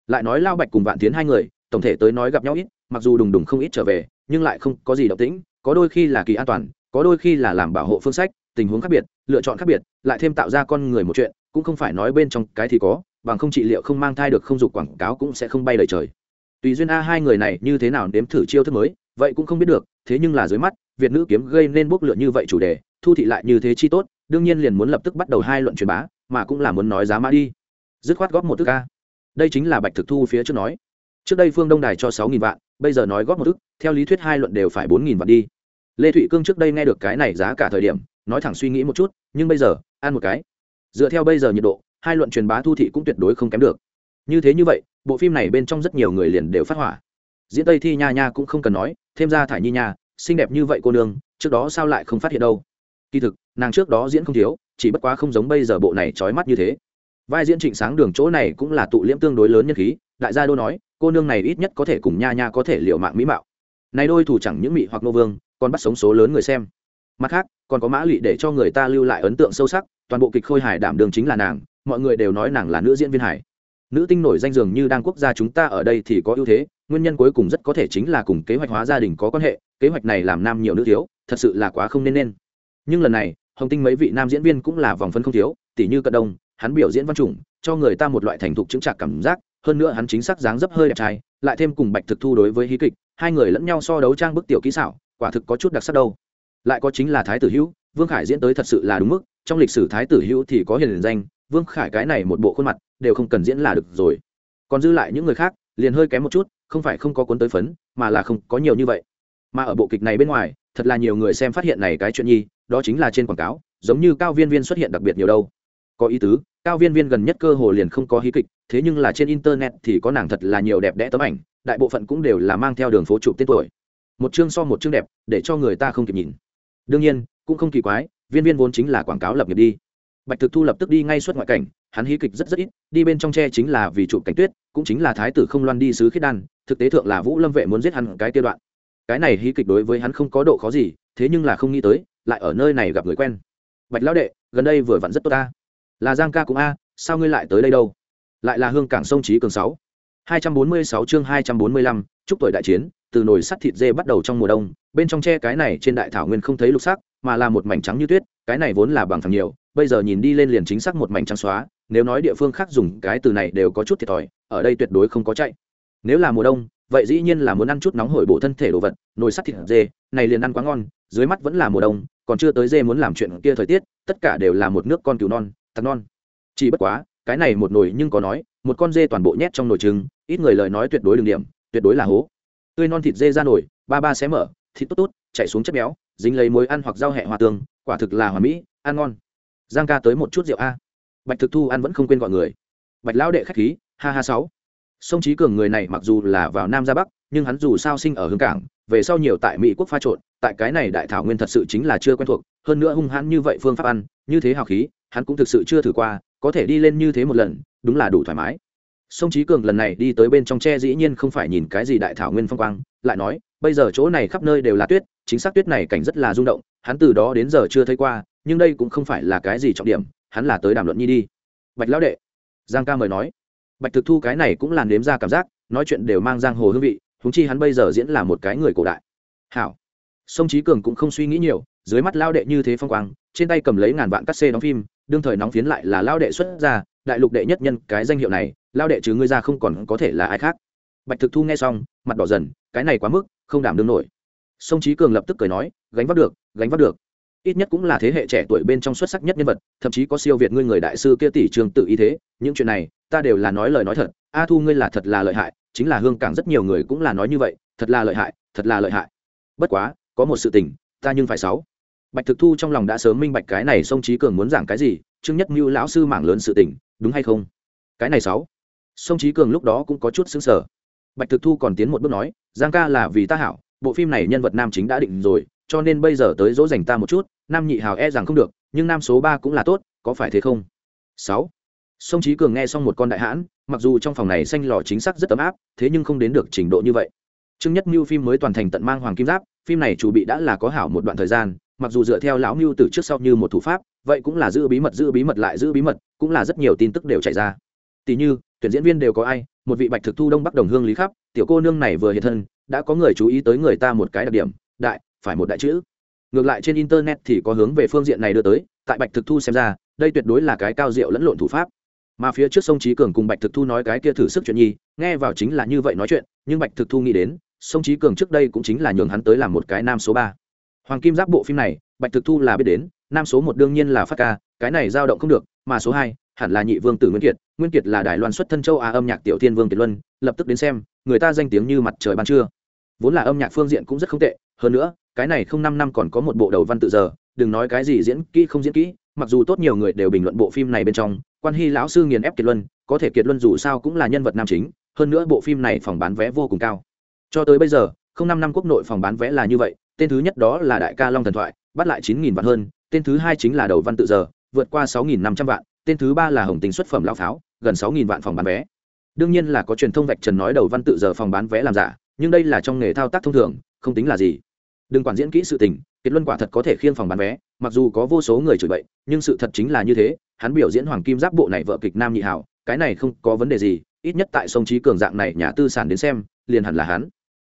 Lại nói lao bạch cùng vạn tiến hai người, tổng thể tới nói gặp nhau ít, mặc dù đùng đùng không ít trở về, nhưng lại không có gì động tĩnh, có đôi khi là kỳ an toàn, có đôi khi là làm bảo hộ phương sách, tình huống khác biệt, lựa chọn khác biệt, lại thêm tạo ra con người một chuyện, cũng không phải nói bên trong cái thì có, bằng không trị liệu không mang thai được không dục quảng cáo cũng sẽ không bay lời trời tùy duyên a hai người này như thế nào nếm thử chiêu thức mới vậy cũng không biết được thế nhưng là dưới mắt việt nữ kiếm gây nên bốc lửa như vậy chủ đề thu thị lại như thế chi tốt đương nhiên liền muốn lập tức bắt đầu hai luận truyền bá mà cũng là muốn nói giá mã đi. Dứt khoát góp một thức a, đây chính là bạch thực thu phía trước nói. Trước đây phương đông đài cho sáu nghìn vạn bây giờ nói góp một thức theo lý thuyết hai luận đều phải bốn nghìn vạn đi. Lê thụy cương trước đây nghe được cái này giá cả thời điểm nói thẳng suy nghĩ một chút nhưng bây giờ ăn một cái. Dựa theo bây giờ nhiệt độ hai luận truyền bá thu thị cũng tuyệt đối không kém được như thế như vậy, bộ phim này bên trong rất nhiều người liền đều phát hỏa. Diễn tây thi nha nha cũng không cần nói, thêm ra thải nhi nha, xinh đẹp như vậy cô nương, trước đó sao lại không phát hiện đâu? Kỳ thực, nàng trước đó diễn không thiếu, chỉ bất quá không giống bây giờ bộ này trói mắt như thế. Vai diễn trịnh sáng đường chỗ này cũng là tụ liễm tương đối lớn nhân khí, đại gia đô nói, cô nương này ít nhất có thể cùng nha nha có thể liệu mạng mỹ mạo. Này đôi thủ chẳng những mỹ hoặc nô vương, còn bắt sống số lớn người xem. Mặt khác, còn có mã lụy để cho người ta lưu lại ấn tượng sâu sắc, toàn bộ kịch khôi hài đảm đường chính là nàng, mọi người đều nói nàng là nữ diễn viên hải nữ tinh nổi danh dường như đang quốc gia chúng ta ở đây thì có ưu thế, nguyên nhân cuối cùng rất có thể chính là cùng kế hoạch hóa gia đình có quan hệ, kế hoạch này làm nam nhiều nữ thiếu, thật sự là quá không nên nên. Nhưng lần này, hồng tinh mấy vị nam diễn viên cũng là vòng phân không thiếu tỷ như cận đông, hắn biểu diễn văn chủng, cho người ta một loại thành thục chứng trạc cảm giác, hơn nữa hắn chính xác dáng dấp hơi đẹp trai, lại thêm cùng bạch thực thu đối với hí kịch, hai người lẫn nhau so đấu trang bức tiểu kỹ xảo, quả thực có chút đặc sắc đâu. Lại có chính là thái tử hữu, vương khải diễn tới thật sự là đúng mức, trong lịch sử thái tử hữu thì có hiền danh, vương khải cái này một bộ khuôn mặt đều không cần diễn là được rồi. Còn dư lại những người khác, liền hơi kém một chút, không phải không có cuốn tới phấn, mà là không có nhiều như vậy. Mà ở bộ kịch này bên ngoài, thật là nhiều người xem phát hiện này cái chuyện nhi, đó chính là trên quảng cáo, giống như cao viên viên xuất hiện đặc biệt nhiều đâu. Có ý tứ, cao viên viên gần nhất cơ hồ liền không có hí kịch, thế nhưng là trên internet thì có nàng thật là nhiều đẹp đẽ tấm ảnh, đại bộ phận cũng đều là mang theo đường phố chụp tên tuổi. Một chương so một chương đẹp, để cho người ta không kịp nhìn. Đương nhiên, cũng không kỳ quái, viên viên vốn chính là quảng cáo lập nghiệp đi bạch thực thu lập tức đi ngay suốt ngoại cảnh, hắn hí kịch rất rất ít, đi bên trong tre chính là vì chụp cảnh tuyết, cũng chính là thái tử không loan đi sứ khiết đan, thực tế thượng là vũ lâm vệ muốn giết hắn cái tiêu đoạn. Cái này hí kịch đối với hắn không có độ khó gì, thế nhưng là không nghĩ tới, lại ở nơi này gặp người quen. Bạch lão đệ, gần đây vừa vặn rất tốt ta. Là giang ca cũng a, sao ngươi lại tới đây đâu? Lại là hương cảng sông trí cường sáu. hai trăm bốn mươi sáu chương hai trăm bốn mươi lăm, chúc tuổi đại chiến, từ nồi sắt thịt dê bắt đầu trong mùa đông, bên trong tre cái này trên đại thảo nguyên không thấy lục sắc, mà là một mảnh trắng như tuyết, cái này vốn là bằng phẳng nhiều bây giờ nhìn đi lên liền chính xác một mảnh trắng xóa, nếu nói địa phương khác dùng cái từ này đều có chút thiệt thòi, ở đây tuyệt đối không có chạy. Nếu là mùa đông, vậy dĩ nhiên là muốn ăn chút nóng hổi bộ thân thể đồ vật, nồi sắt thịt dê, này liền ăn quá ngon, dưới mắt vẫn là mùa đông, còn chưa tới dê muốn làm chuyện kia thời tiết, tất cả đều là một nước con cừu non thật non. Chỉ bất quá, cái này một nồi nhưng có nói, một con dê toàn bộ nhét trong nồi trứng, ít người lời nói tuyệt đối đường điểm, tuyệt đối là hố. Tươi non thịt dê ra nồi, ba ba xé mở, thịt tốt tốt chạy xuống chất béo, dính lấy muối ăn hoặc rau hẹ hoa tương, quả thực là hòa mỹ, ăn ngon giang ca tới một chút rượu a. Bạch thực thu ăn vẫn không quên gọi người. Bạch lão đệ khách khí, ha ha sáu. Sông trí cường người này mặc dù là vào nam ra bắc, nhưng hắn dù sao sinh ở hương cảng, về sau nhiều tại mỹ quốc pha trộn, tại cái này đại thảo nguyên thật sự chính là chưa quen thuộc, hơn nữa hung hãn như vậy phương pháp ăn, như thế hào khí, hắn cũng thực sự chưa thử qua, có thể đi lên như thế một lần, đúng là đủ thoải mái. Sông trí cường lần này đi tới bên trong tre dĩ nhiên không phải nhìn cái gì đại thảo nguyên phong quang, lại nói, bây giờ chỗ này khắp nơi đều là tuyết chính xác tuyết này cảnh rất là rung động, hắn từ đó đến giờ chưa thấy qua, nhưng đây cũng không phải là cái gì trọng điểm, hắn là tới đàm luận nhi đi. Bạch lão đệ, giang ca mời nói. Bạch thực thu cái này cũng là nếm ra cảm giác, nói chuyện đều mang giang hồ hương vị húng chi hắn bây giờ diễn là một cái người cổ đại. Hảo. Sông trí cường cũng không suy nghĩ nhiều, dưới mắt lao đệ như thế phong quang, trên tay cầm lấy ngàn vạn cắt xê đóng phim, đương thời nóng phiến lại là lao đệ xuất ra, đại lục đệ nhất nhân cái danh hiệu này lao đệ chứ ngươi ra không còn có thể là ai khác. Bạch thực thu nghe xong, mặt đỏ dần, cái này quá mức, không đảm đương nổi sông trí cường lập tức cười nói, gánh vác được, gánh vác được. Ít nhất cũng là thế hệ trẻ tuổi bên trong xuất sắc nhất nhân vật, thậm chí có siêu việt ngươi người đại sư kia tỷ trường tự ý thế. Những chuyện này, ta đều là nói lời nói thật. A thu ngươi là thật là lợi hại, chính là hương cảng rất nhiều người cũng là nói như vậy. Thật là lợi hại, thật là lợi hại. Bất quá, có một sự tình, ta nhưng phải sáu. Bạch thực thu trong lòng đã sớm minh bạch cái này sông trí cường muốn giảng cái gì, trương nhất mưu lão sư mảng lớn sự tình, đúng hay không? Cái này sáu. Sông trí cường lúc đó cũng có chút xứng sở bạch thực thu còn tiến một bước nói, giang ca là vì ta hảo bộ phim này nhân vật nam chính đã định rồi, cho nên bây giờ tới dỗ dành ta một chút, nam nhị hào e rằng không được, nhưng nam số ba cũng là tốt, có phải thế không? Sáu. Sông trí cường nghe xong một con đại hãn, mặc dù trong phòng này xanh lò chính xác rất ấm áp, thế nhưng không đến được trình độ như vậy. Trương nhất mưu phim mới toàn thành tận mang hoàng kim giáp, phim này chủ bị đã là có hảo một đoạn thời gian, mặc dù dựa theo lão mưu từ trước sau như một thủ pháp, vậy cũng là giữ bí mật, giữ bí mật lại giữ bí mật, cũng là rất nhiều tin tức đều chạy ra. Tỷ như, tuyển diễn viên đều có ai, một vị bạch thực thu đông bắc đồng hương lý khắp, tiểu cô nương này vừa hiện thân đã có người chú ý tới người ta một cái đặc điểm, đại, phải một đại chữ. Ngược lại trên internet thì có hướng về phương diện này đưa tới, tại bạch thực thu xem ra, đây tuyệt đối là cái cao diệu lẫn lộn thủ pháp. Mà phía trước sông trí cường cùng bạch thực thu nói cái kia thử sức chuyện nhi, nghe vào chính là như vậy nói chuyện, nhưng bạch thực thu nghĩ đến, sông trí cường trước đây cũng chính là nhường hắn tới làm một cái nam số ba. Hoàng kim giáp bộ phim này, bạch thực thu là biết đến, nam số một đương nhiên là phát ca, cái này dao động không được, mà số hai, hẳn là nhị vương tử nguyên kiệt. Nguyên kiệt là đài loan xuất thân châu á âm nhạc tiểu thiên vương kiệt luân, lập tức đến xem, người ta danh tiếng như mặt trời ban trưa vốn là âm nhạc phương diện cũng rất không tệ, hơn nữa, cái này không năm năm còn có một bộ đầu văn tự giờ, đừng nói cái gì diễn kỹ không diễn kỹ, mặc dù tốt nhiều người đều bình luận bộ phim này bên trong, quan hy lão sư nghiền ép kiệt luân, có thể kiệt luân dù sao cũng là nhân vật nam chính, hơn nữa bộ phim này phòng bán vé vô cùng cao. Cho tới bây giờ, không năm năm quốc nội phòng bán vé là như vậy, tên thứ nhất đó là đại ca long thần thoại, bắt lại chín nghìn vạn hơn, tên thứ hai chính là đầu văn tự giờ, vượt qua sáu nghìn năm trăm vạn, tên thứ ba là hồng tình xuất phẩm lao pháo, gần sáu nghìn vạn phòng bán vé. Đương nhiên là có truyền thông vạch trần nói đầu văn tự giờ phòng bán vé làm giả nhưng đây là trong nghề thao tác thông thường, không tính là gì. Đừng quản diễn kỹ sự tình kết luân quả thật có thể khiêng phòng bán vé, mặc dù có vô số người chửi bậy, nhưng sự thật chính là như thế, hắn biểu diễn hoàng kim giáp bộ này vợ kịch nam nhị hảo, cái này không có vấn đề gì, ít nhất tại sông trí cường dạng này nhà tư sản đến xem, liền hẳn là hắn.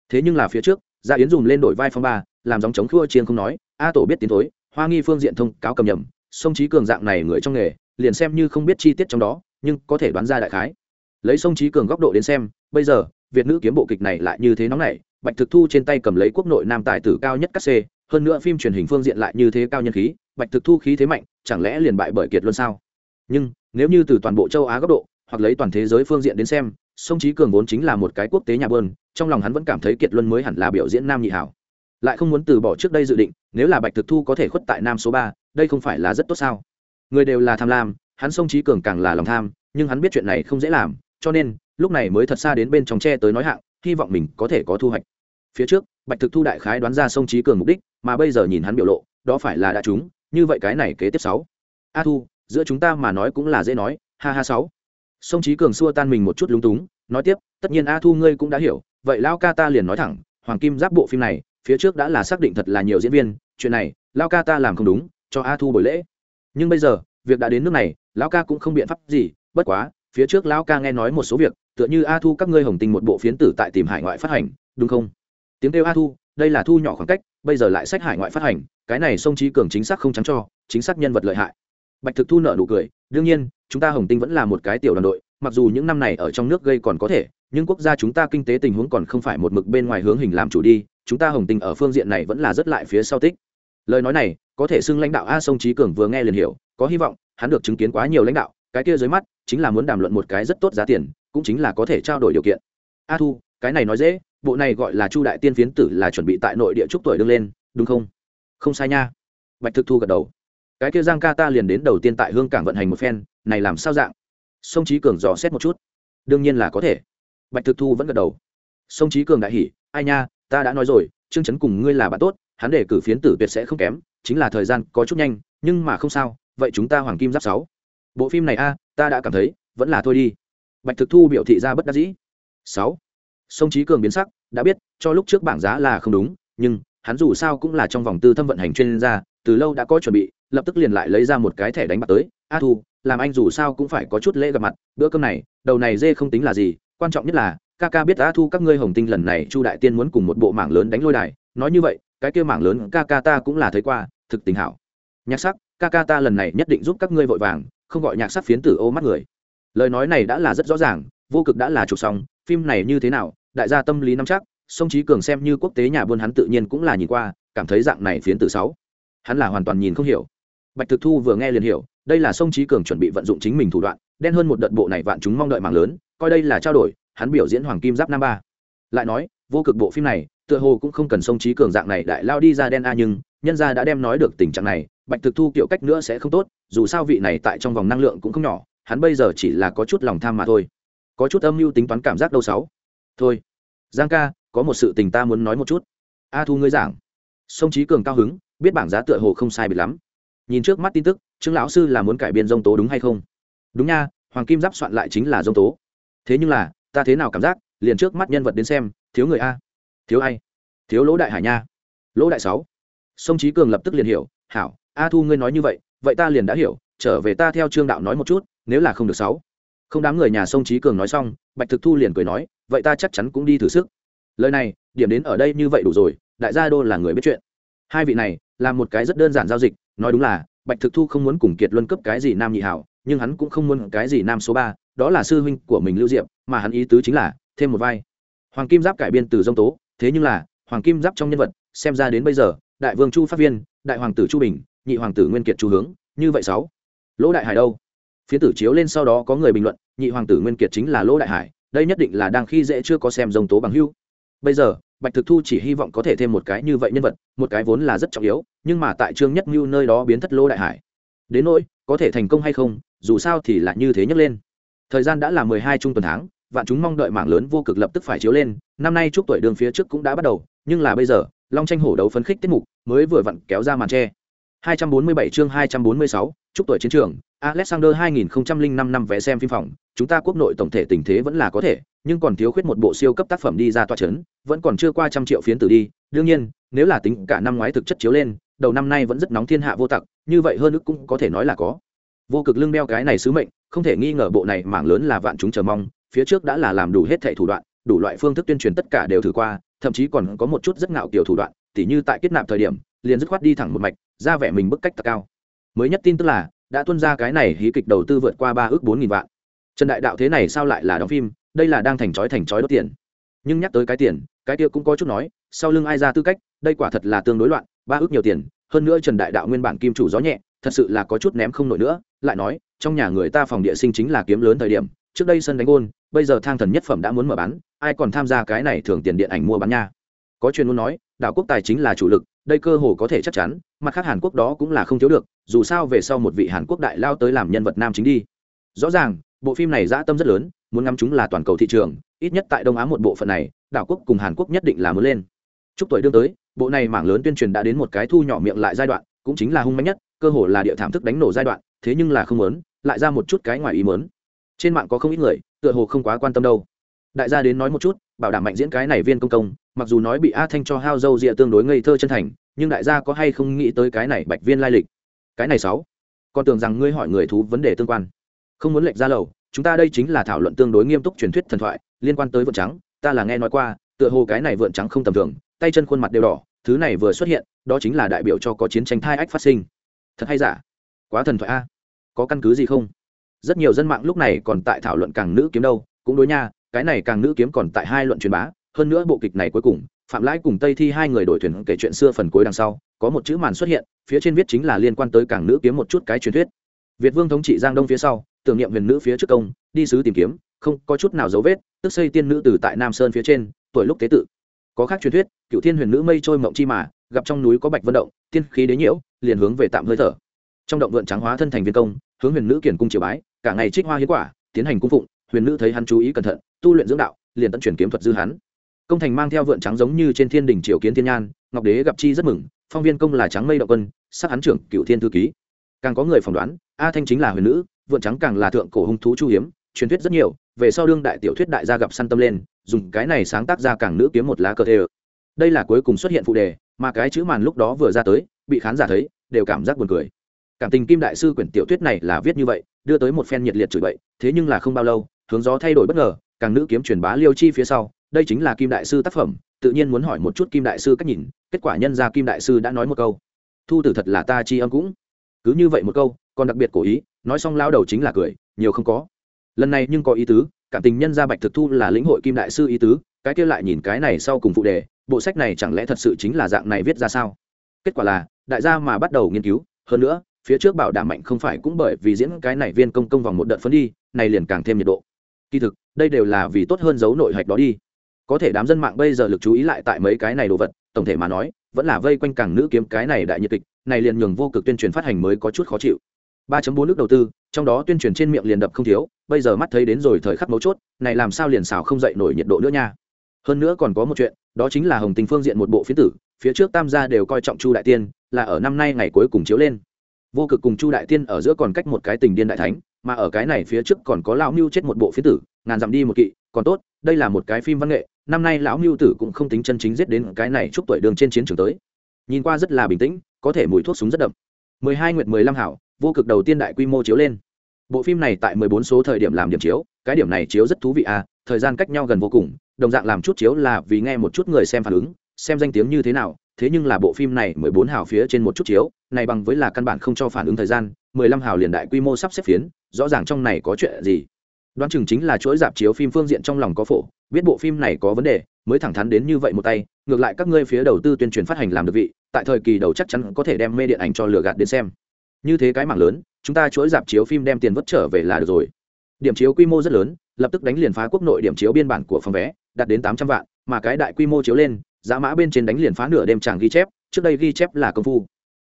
Thế nhưng là phía trước, gia yến dùng lên đổi vai phong ba, làm dòng chống khua chiên không nói, a tổ biết tiến thối, hoa nghi phương diện thông cáo cầm nhầm, sông trí cường dạng này người trong nghề, liền xem như không biết chi tiết trong đó, nhưng có thể đoán ra đại khái. Lấy sông trí cường góc độ đến xem, bây giờ việt nữ kiếm bộ kịch này lại như thế nóng này bạch thực thu trên tay cầm lấy quốc nội nam tài tử cao nhất các c, hơn nữa phim truyền hình phương diện lại như thế cao nhân khí, bạch thực thu khí thế mạnh, chẳng lẽ liền bại bởi kiệt luân sao? Nhưng, nếu như từ toàn bộ châu á góc độ, hoặc lấy toàn thế giới phương diện đến xem, sông trí cường vốn chính là một cái quốc tế nhà bơn, trong lòng hắn vẫn cảm thấy kiệt luân mới hẳn là biểu diễn nam nhị hảo. Lại không muốn từ bỏ trước đây dự định, nếu là bạch thực thu có thể khuất tại nam số ba, đây không phải là rất tốt sao? Người đều là tham lam, hắn sông trí cường càng là lòng tham, nhưng hắn biết chuyện này không dễ làm, cho nên lúc này mới thật xa đến bên trong tre tới nói hạng, hy vọng mình có thể có thu hoạch. Phía trước, bạch thực thu đại khái đoán ra sông trí cường mục đích, mà bây giờ nhìn hắn biểu lộ, đó phải là đã trúng, như vậy cái này kế tiếp sáu. A thu, giữa chúng ta mà nói cũng là dễ nói, ha ha sáu. Sông trí cường xua tan mình một chút lúng túng, nói tiếp, tất nhiên a thu ngươi cũng đã hiểu, vậy lao ca ta liền nói thẳng, hoàng kim giáp bộ phim này, phía trước đã là xác định thật là nhiều diễn viên, chuyện này, lao ca ta làm không đúng, cho a thu buổi lễ. Nhưng bây giờ, việc đã đến nước này lão ca cũng không biện pháp gì, bất quá phía trước lão ca nghe nói một số việc, tựa như a thu các ngươi hồng tinh một bộ phiến tử tại tìm hải ngoại phát hành, đúng không? Tiếng kêu a thu, đây là thu nhỏ khoảng cách, bây giờ lại sách hải ngoại phát hành, cái này sông trí cường chính xác không trắng cho, chính xác nhân vật lợi hại. Bạch thực thu nợ nụ cười, đương nhiên, chúng ta hồng tinh vẫn là một cái tiểu đoàn đội, mặc dù những năm này ở trong nước gây còn có thể, nhưng quốc gia chúng ta kinh tế tình huống còn không phải một mực bên ngoài hướng hình làm chủ đi, chúng ta hồng tinh ở phương diện này vẫn là rất lại phía sau tích. Lời nói này, có thể xưng lãnh đạo a sông trí cường vừa nghe liền hiểu, có hy vọng, hắn được chứng kiến quá nhiều lãnh đạo cái kia dưới mắt chính là muốn đàm luận một cái rất tốt giá tiền, cũng chính là có thể trao đổi điều kiện. A thu, cái này nói dễ, bộ này gọi là chu đại tiên phiến tử là chuẩn bị tại nội địa trúc tuổi đương lên, đúng không? Không sai nha. Bạch thực thu gật đầu. Cái kia giang ca ta liền đến đầu tiên tại hương cảng vận hành một phen, này làm sao dạng? Sông trí cường dò xét một chút. Đương nhiên là có thể. Bạch thực thu vẫn gật đầu. Sông trí cường đại hỉ, ai nha, ta đã nói rồi, trương chấn cùng ngươi là bạn tốt, hắn để cử phiến tử tuyệt sẽ không kém, chính là thời gian có chút nhanh, nhưng mà không sao, vậy chúng ta hoàng kim giáp sáu bộ phim này a, ta đã cảm thấy, vẫn là thôi đi. Bạch thực thu biểu thị ra bất đắc dĩ. Sáu. Sông trí cường biến sắc, đã biết, cho lúc trước bảng giá là không đúng, nhưng, hắn dù sao cũng là trong vòng tư thâm vận hành chuyên gia, từ lâu đã có chuẩn bị, lập tức liền lại lấy ra một cái thẻ đánh bạc tới. A thu, làm anh dù sao cũng phải có chút lễ gặp mặt, bữa cơm này, đầu này dê không tính là gì, quan trọng nhất là, ca ca biết a thu các ngươi hồng tinh lần này chu đại tiên muốn cùng một bộ mảng lớn đánh lôi đài, nói như vậy, cái kia mảng lớn ca ca ta cũng là thấy qua, thực tình hảo. Nhạc sắc, ca ca ta lần này nhất định giúp các ngươi vội vàng không gọi nhạc sắc phiến tử ô mắt người. Lời nói này đã là rất rõ ràng, vô cực đã là chụp xong, phim này như thế nào, đại gia tâm lý nắm chắc sông trí cường xem như quốc tế nhà buôn hắn tự nhiên cũng là nhìn qua, cảm thấy dạng này phiến tử sáu hắn là hoàn toàn nhìn không hiểu. Bạch thực thu vừa nghe liền hiểu, đây là sông trí cường chuẩn bị vận dụng chính mình thủ đoạn, đen hơn một đợt bộ này vạn chúng mong đợi mạng lớn, coi đây là trao đổi, hắn biểu diễn hoàng kim giáp năm ba. Lại nói, vô cực bộ phim này, tựa hồ cũng không cần sông trí cường dạng này đại lao đi ra đen a, nhưng nhân gia đã đem nói được tình trạng này, bạch thực thu kiểu cách nữa sẽ không tốt, dù sao vị này tại trong vòng năng lượng cũng không nhỏ, hắn bây giờ chỉ là có chút lòng tham mà thôi. Có chút âm mưu tính toán cảm giác đâu sáu. Thôi, giang ca, có một sự tình ta muốn nói một chút. A thu ngươi giảng. Sông trí cường cao hứng, biết bảng giá tựa hồ không sai bị lắm. Nhìn trước mắt tin tức, trương lão sư là muốn cải biên dông tố đúng hay không? Đúng nha, hoàng kim giáp soạn lại chính là dông tố. Thế nhưng là, ta thế nào cảm giác, liền trước mắt nhân vật đến xem, thiếu người a. Thiếu ai? Thiếu lỗ đại hải nha. Lỗ đại sáu sông trí cường lập tức liền hiểu, hảo, a thu ngươi nói như vậy vậy ta liền đã hiểu, trở về ta theo trương đạo nói một chút, nếu là không được sáu. Không đám người nhà sông trí cường nói xong, bạch thực thu liền cười nói, vậy ta chắc chắn cũng đi thử sức. Lời này, điểm đến ở đây như vậy đủ rồi, đại gia đô là người biết chuyện. Hai vị này, làm một cái rất đơn giản giao dịch, nói đúng là, bạch thực thu không muốn cùng kiệt luân cấp cái gì nam nhị hảo, nhưng hắn cũng không muốn cái gì nam số ba, đó là sư huynh của mình lưu diệp, mà hắn ý tứ chính là, thêm một vai. Hoàng kim giáp cải biên từ dông tố, thế nhưng là, hoàng kim giáp trong nhân vật, xem ra đến bây giờ đại vương chu phát viên, đại hoàng tử chu bình, nhị hoàng tử nguyên kiệt chu hướng, như vậy sáu. Lỗ đại hải đâu? Phiến tử chiếu lên sau đó có người bình luận, nhị hoàng tử nguyên kiệt chính là lỗ đại hải, đây nhất định là đang khi dễ chưa có xem dòng tố bằng hưu. Bây giờ, bạch thực thu chỉ hy vọng có thể thêm một cái như vậy nhân vật, một cái vốn là rất trọng yếu, nhưng mà tại trương nhất mưu nơi đó biến thất lỗ đại hải. Đến nỗi, có thể thành công hay không, dù sao thì là như thế nhấc lên. Thời gian đã là mười hai trung tuần tháng, vạn chúng mong đợi mảng lớn vô cực lập tức phải chiếu lên, năm nay chúc tuổi đường phía trước cũng đã bắt đầu, nhưng là bây giờ long tranh hổ đấu phấn khích tiết mục mới vừa vặn kéo ra màn tre. 247 chương 246, chúc tuổi chiến trường. Alexander 2005 năm vé xem phim phòng. Chúng ta quốc nội tổng thể tình thế vẫn là có thể nhưng còn thiếu khuyết một bộ siêu cấp tác phẩm đi ra toa chấn vẫn còn chưa qua trăm triệu phiến tử đi. Đương nhiên nếu là tính cả năm ngoái thực chất chiếu lên đầu năm nay vẫn rất nóng thiên hạ vô tặc như vậy hơn ức cũng có thể nói là có. Vô cực lưng đeo cái này sứ mệnh không thể nghi ngờ bộ này mảng lớn là vạn chúng chờ mong phía trước đã là làm đủ hết thảy thủ đoạn đủ loại phương thức tuyên truyền tất cả đều thử qua thậm chí còn có một chút rất ngạo kiểu thủ đoạn tỉ như tại kết nạp thời điểm liền dứt khoát đi thẳng một mạch ra vẻ mình bức cách tạc cao. Mới nhất tin tức là đã tuân ra cái này hí kịch đầu tư vượt qua ba ước bốn nghìn vạn. Trần đại đạo thế này sao lại là đóng phim đây là đang thành chói thành chói đốt tiền. Nhưng nhắc tới cái tiền cái kia cũng có chút nói sau lưng ai ra tư cách đây quả thật là tương đối loạn ba ước nhiều tiền hơn nữa trần đại đạo nguyên bản kim chủ gió nhẹ thật sự là có chút ném không nổi nữa lại nói trong nhà người ta phòng địa sinh chính là kiếm lớn thời điểm trước đây sân đánh ôn, bây giờ thang thần nhất phẩm đã muốn mở bán ai còn tham gia cái này thường tiền điện ảnh mua bán nha? Có chuyên muốn nói đạo quốc tài chính là chủ lực, đây cơ hồ có thể chắc chắn, mặt khác hàn quốc đó cũng là không thiếu được, dù sao về sau một vị hàn quốc đại lao tới làm nhân vật nam chính đi. Rõ ràng, bộ phim này dã tâm rất lớn, muốn ngắm chúng là toàn cầu thị trường, ít nhất tại đông á một bộ phận này, đảo quốc cùng hàn quốc nhất định là muốn lên. Chúc tuổi đương tới, bộ này mảng lớn tuyên truyền đã đến một cái thu nhỏ miệng lại giai đoạn, cũng chính là hung mạnh nhất, cơ hồ là địa thảm thức đánh nổ giai đoạn, thế nhưng là không muốn, lại ra một chút cái ngoài ý muốn. Trên mạng có không ít người, tựa hồ không quá quan tâm đâu đại gia đến nói một chút, bảo đảm mạnh diễn cái này viên công công, mặc dù nói bị a thanh cho hao dâu rịa tương đối ngây thơ chân thành, nhưng đại gia có hay không nghĩ tới cái này bạch viên lai lịch? Cái này sáu, còn tưởng rằng ngươi hỏi người thú vấn đề tương quan. Không muốn lệch ra lầu, chúng ta đây chính là thảo luận tương đối nghiêm túc truyền thuyết thần thoại, liên quan tới vượn trắng, ta là nghe nói qua, tựa hồ cái này vượn trắng không tầm thường, tay chân khuôn mặt đều đỏ, thứ này vừa xuất hiện, đó chính là đại biểu cho có chiến tranh thai ách phát sinh. Thật hay giả? Quá thần thoại a. Có căn cứ gì không? Rất nhiều dân mạng lúc này còn tại thảo luận càng nữ kiếm đâu, cũng đối nha cái này càng nữ kiếm còn tại hai luận truyền bá, hơn nữa bộ kịch này cuối cùng, phạm lãi cùng tây thi hai người đổi thuyền kể chuyện xưa phần cuối đằng sau, có một chữ màn xuất hiện, phía trên viết chính là liên quan tới càng nữ kiếm một chút cái truyền thuyết. Việt vương thống trị giang đông phía sau, tưởng niệm huyền nữ phía trước công, đi sứ tìm kiếm, không có chút nào dấu vết, tức xây tiên nữ từ tại nam sơn phía trên, tuổi lúc tế tự. Có khác truyền thuyết, cựu thiên huyền nữ mây trôi mộng chi mà, gặp trong núi có bạch vân động, tiên khí đế nhiễu, liền hướng về tạm hơi thở. Trong động vượn trắng hóa thân thành viên công, hướng huyền nữ kiển cung triều bái, cả ngày trích hoa hiến quả, tiến hành cung phụng huyền nữ thấy hắn chú ý cẩn thận, tu luyện dưỡng đạo, liền tận chuyển kiếm thuật dư hắn. Công thành mang theo vượn trắng giống như trên thiên đình triều kiến thiên nhan, ngọc đế gặp chi rất mừng, phong viên công là trắng mây động quân, sắc hắn trưởng cựu thiên thư ký. Càng có người phỏng đoán, a thanh chính là huyền nữ, vượn trắng càng là thượng cổ hung thú chu hiếm, truyền thuyết rất nhiều, về sau đương đại tiểu thuyết đại gia gặp săn tâm lên, dùng cái này sáng tác ra càng nữ kiếm một lá cờ thê đây là cuối cùng xuất hiện phụ đề, mà cái chữ màn lúc đó vừa ra tới, bị khán giả thấy, đều cảm giác buồn cười. Cảm tình kim đại sư quyển tiểu thuyết này là viết như vậy, đưa tới một phen nhiệt liệt chửi bậy, thế nhưng là không bao lâu hướng gió thay đổi bất ngờ, càng nữ kiếm truyền bá liêu chi phía sau, đây chính là kim đại sư tác phẩm, tự nhiên muốn hỏi một chút kim đại sư cách nhìn, kết quả nhân ra kim đại sư đã nói một câu. Thu tử thật là ta chi âm cũng. Cứ như vậy một câu, còn đặc biệt cố ý, nói xong lao đầu chính là cười, nhiều không có. Lần này nhưng có ý tứ, cảm tình nhân gia bạch thực thu là lĩnh hội kim đại sư ý tứ, cái kia lại nhìn cái này sau cùng phụ đề, bộ sách này chẳng lẽ thật sự chính là dạng này viết ra sao? Kết quả là, đại gia mà bắt đầu nghiên cứu, hơn nữa, phía trước bảo đảm mạnh không phải cũng bởi vì diễn cái này viên công công vòng một đợt phấn đi, này liền càng thêm nhiệt độ kỳ thực, đây đều là vì tốt hơn dấu nội hạch đó đi. Có thể đám dân mạng bây giờ lực chú ý lại tại mấy cái này đồ vật, tổng thể mà nói, vẫn là vây quanh càng nữ kiếm cái này đại nhiệt kịch, này liền nhường vô cực tuyên truyền phát hành mới có chút khó chịu. 3.4 nước đầu tư, trong đó tuyên truyền trên miệng liền đập không thiếu, bây giờ mắt thấy đến rồi thời khắc mấu chốt, này làm sao liền xào không dậy nổi nhiệt độ nữa nha. Hơn nữa còn có một chuyện, đó chính là hồng tình phương diện một bộ phiến tử, phía trước tam gia đều coi trọng chu đại tiên, là ở năm nay ngày cuối cùng chiếu lên. Vô cực cùng chu đại tiên ở giữa còn cách một cái tình điên đại thánh mà ở cái này phía trước còn có lão mưu chết một bộ phiến tử, ngàn dặm đi một kỵ, còn tốt, đây là một cái phim văn nghệ, năm nay lão mưu tử cũng không tính chân chính giết đến cái này chúc tuổi đường trên chiến trường tới. Nhìn qua rất là bình tĩnh, có thể mùi thuốc súng rất đậm. Mười hai nguyệt mười lăm hảo, vô cực đầu tiên đại quy mô chiếu lên. Bộ phim này tại mười bốn số thời điểm làm điểm chiếu, cái điểm này chiếu rất thú vị à thời gian cách nhau gần vô cùng, đồng dạng làm chút chiếu là vì nghe một chút người xem phản ứng, xem danh tiếng như thế nào, thế nhưng là bộ phim này mười bốn hào phía trên một chút chiếu, này bằng với là căn bản không cho phản ứng thời gian, mười lăm hào liền đại quy mô sắp xếp phiến rõ ràng trong này có chuyện gì. Đoán chừng chính là chuỗi dạp chiếu phim phương diện trong lòng có phổ, biết bộ phim này có vấn đề, mới thẳng thắn đến như vậy một tay, ngược lại các ngươi phía đầu tư tuyên truyền phát hành làm được vị, tại thời kỳ đầu chắc chắn có thể đem mê điện ảnh cho lừa gạt đến xem. Như thế cái mảng lớn, chúng ta chuỗi dạp chiếu phim đem tiền vất trở về là được rồi. Điểm chiếu quy mô rất lớn, lập tức đánh liền phá quốc nội điểm chiếu biên bản của phòng vé, đạt đến tám trăm vạn, mà cái đại quy mô chiếu lên giá mã bên trên đánh liền phá nửa đêm chàng ghi chép, trước đây ghi chép là công phu.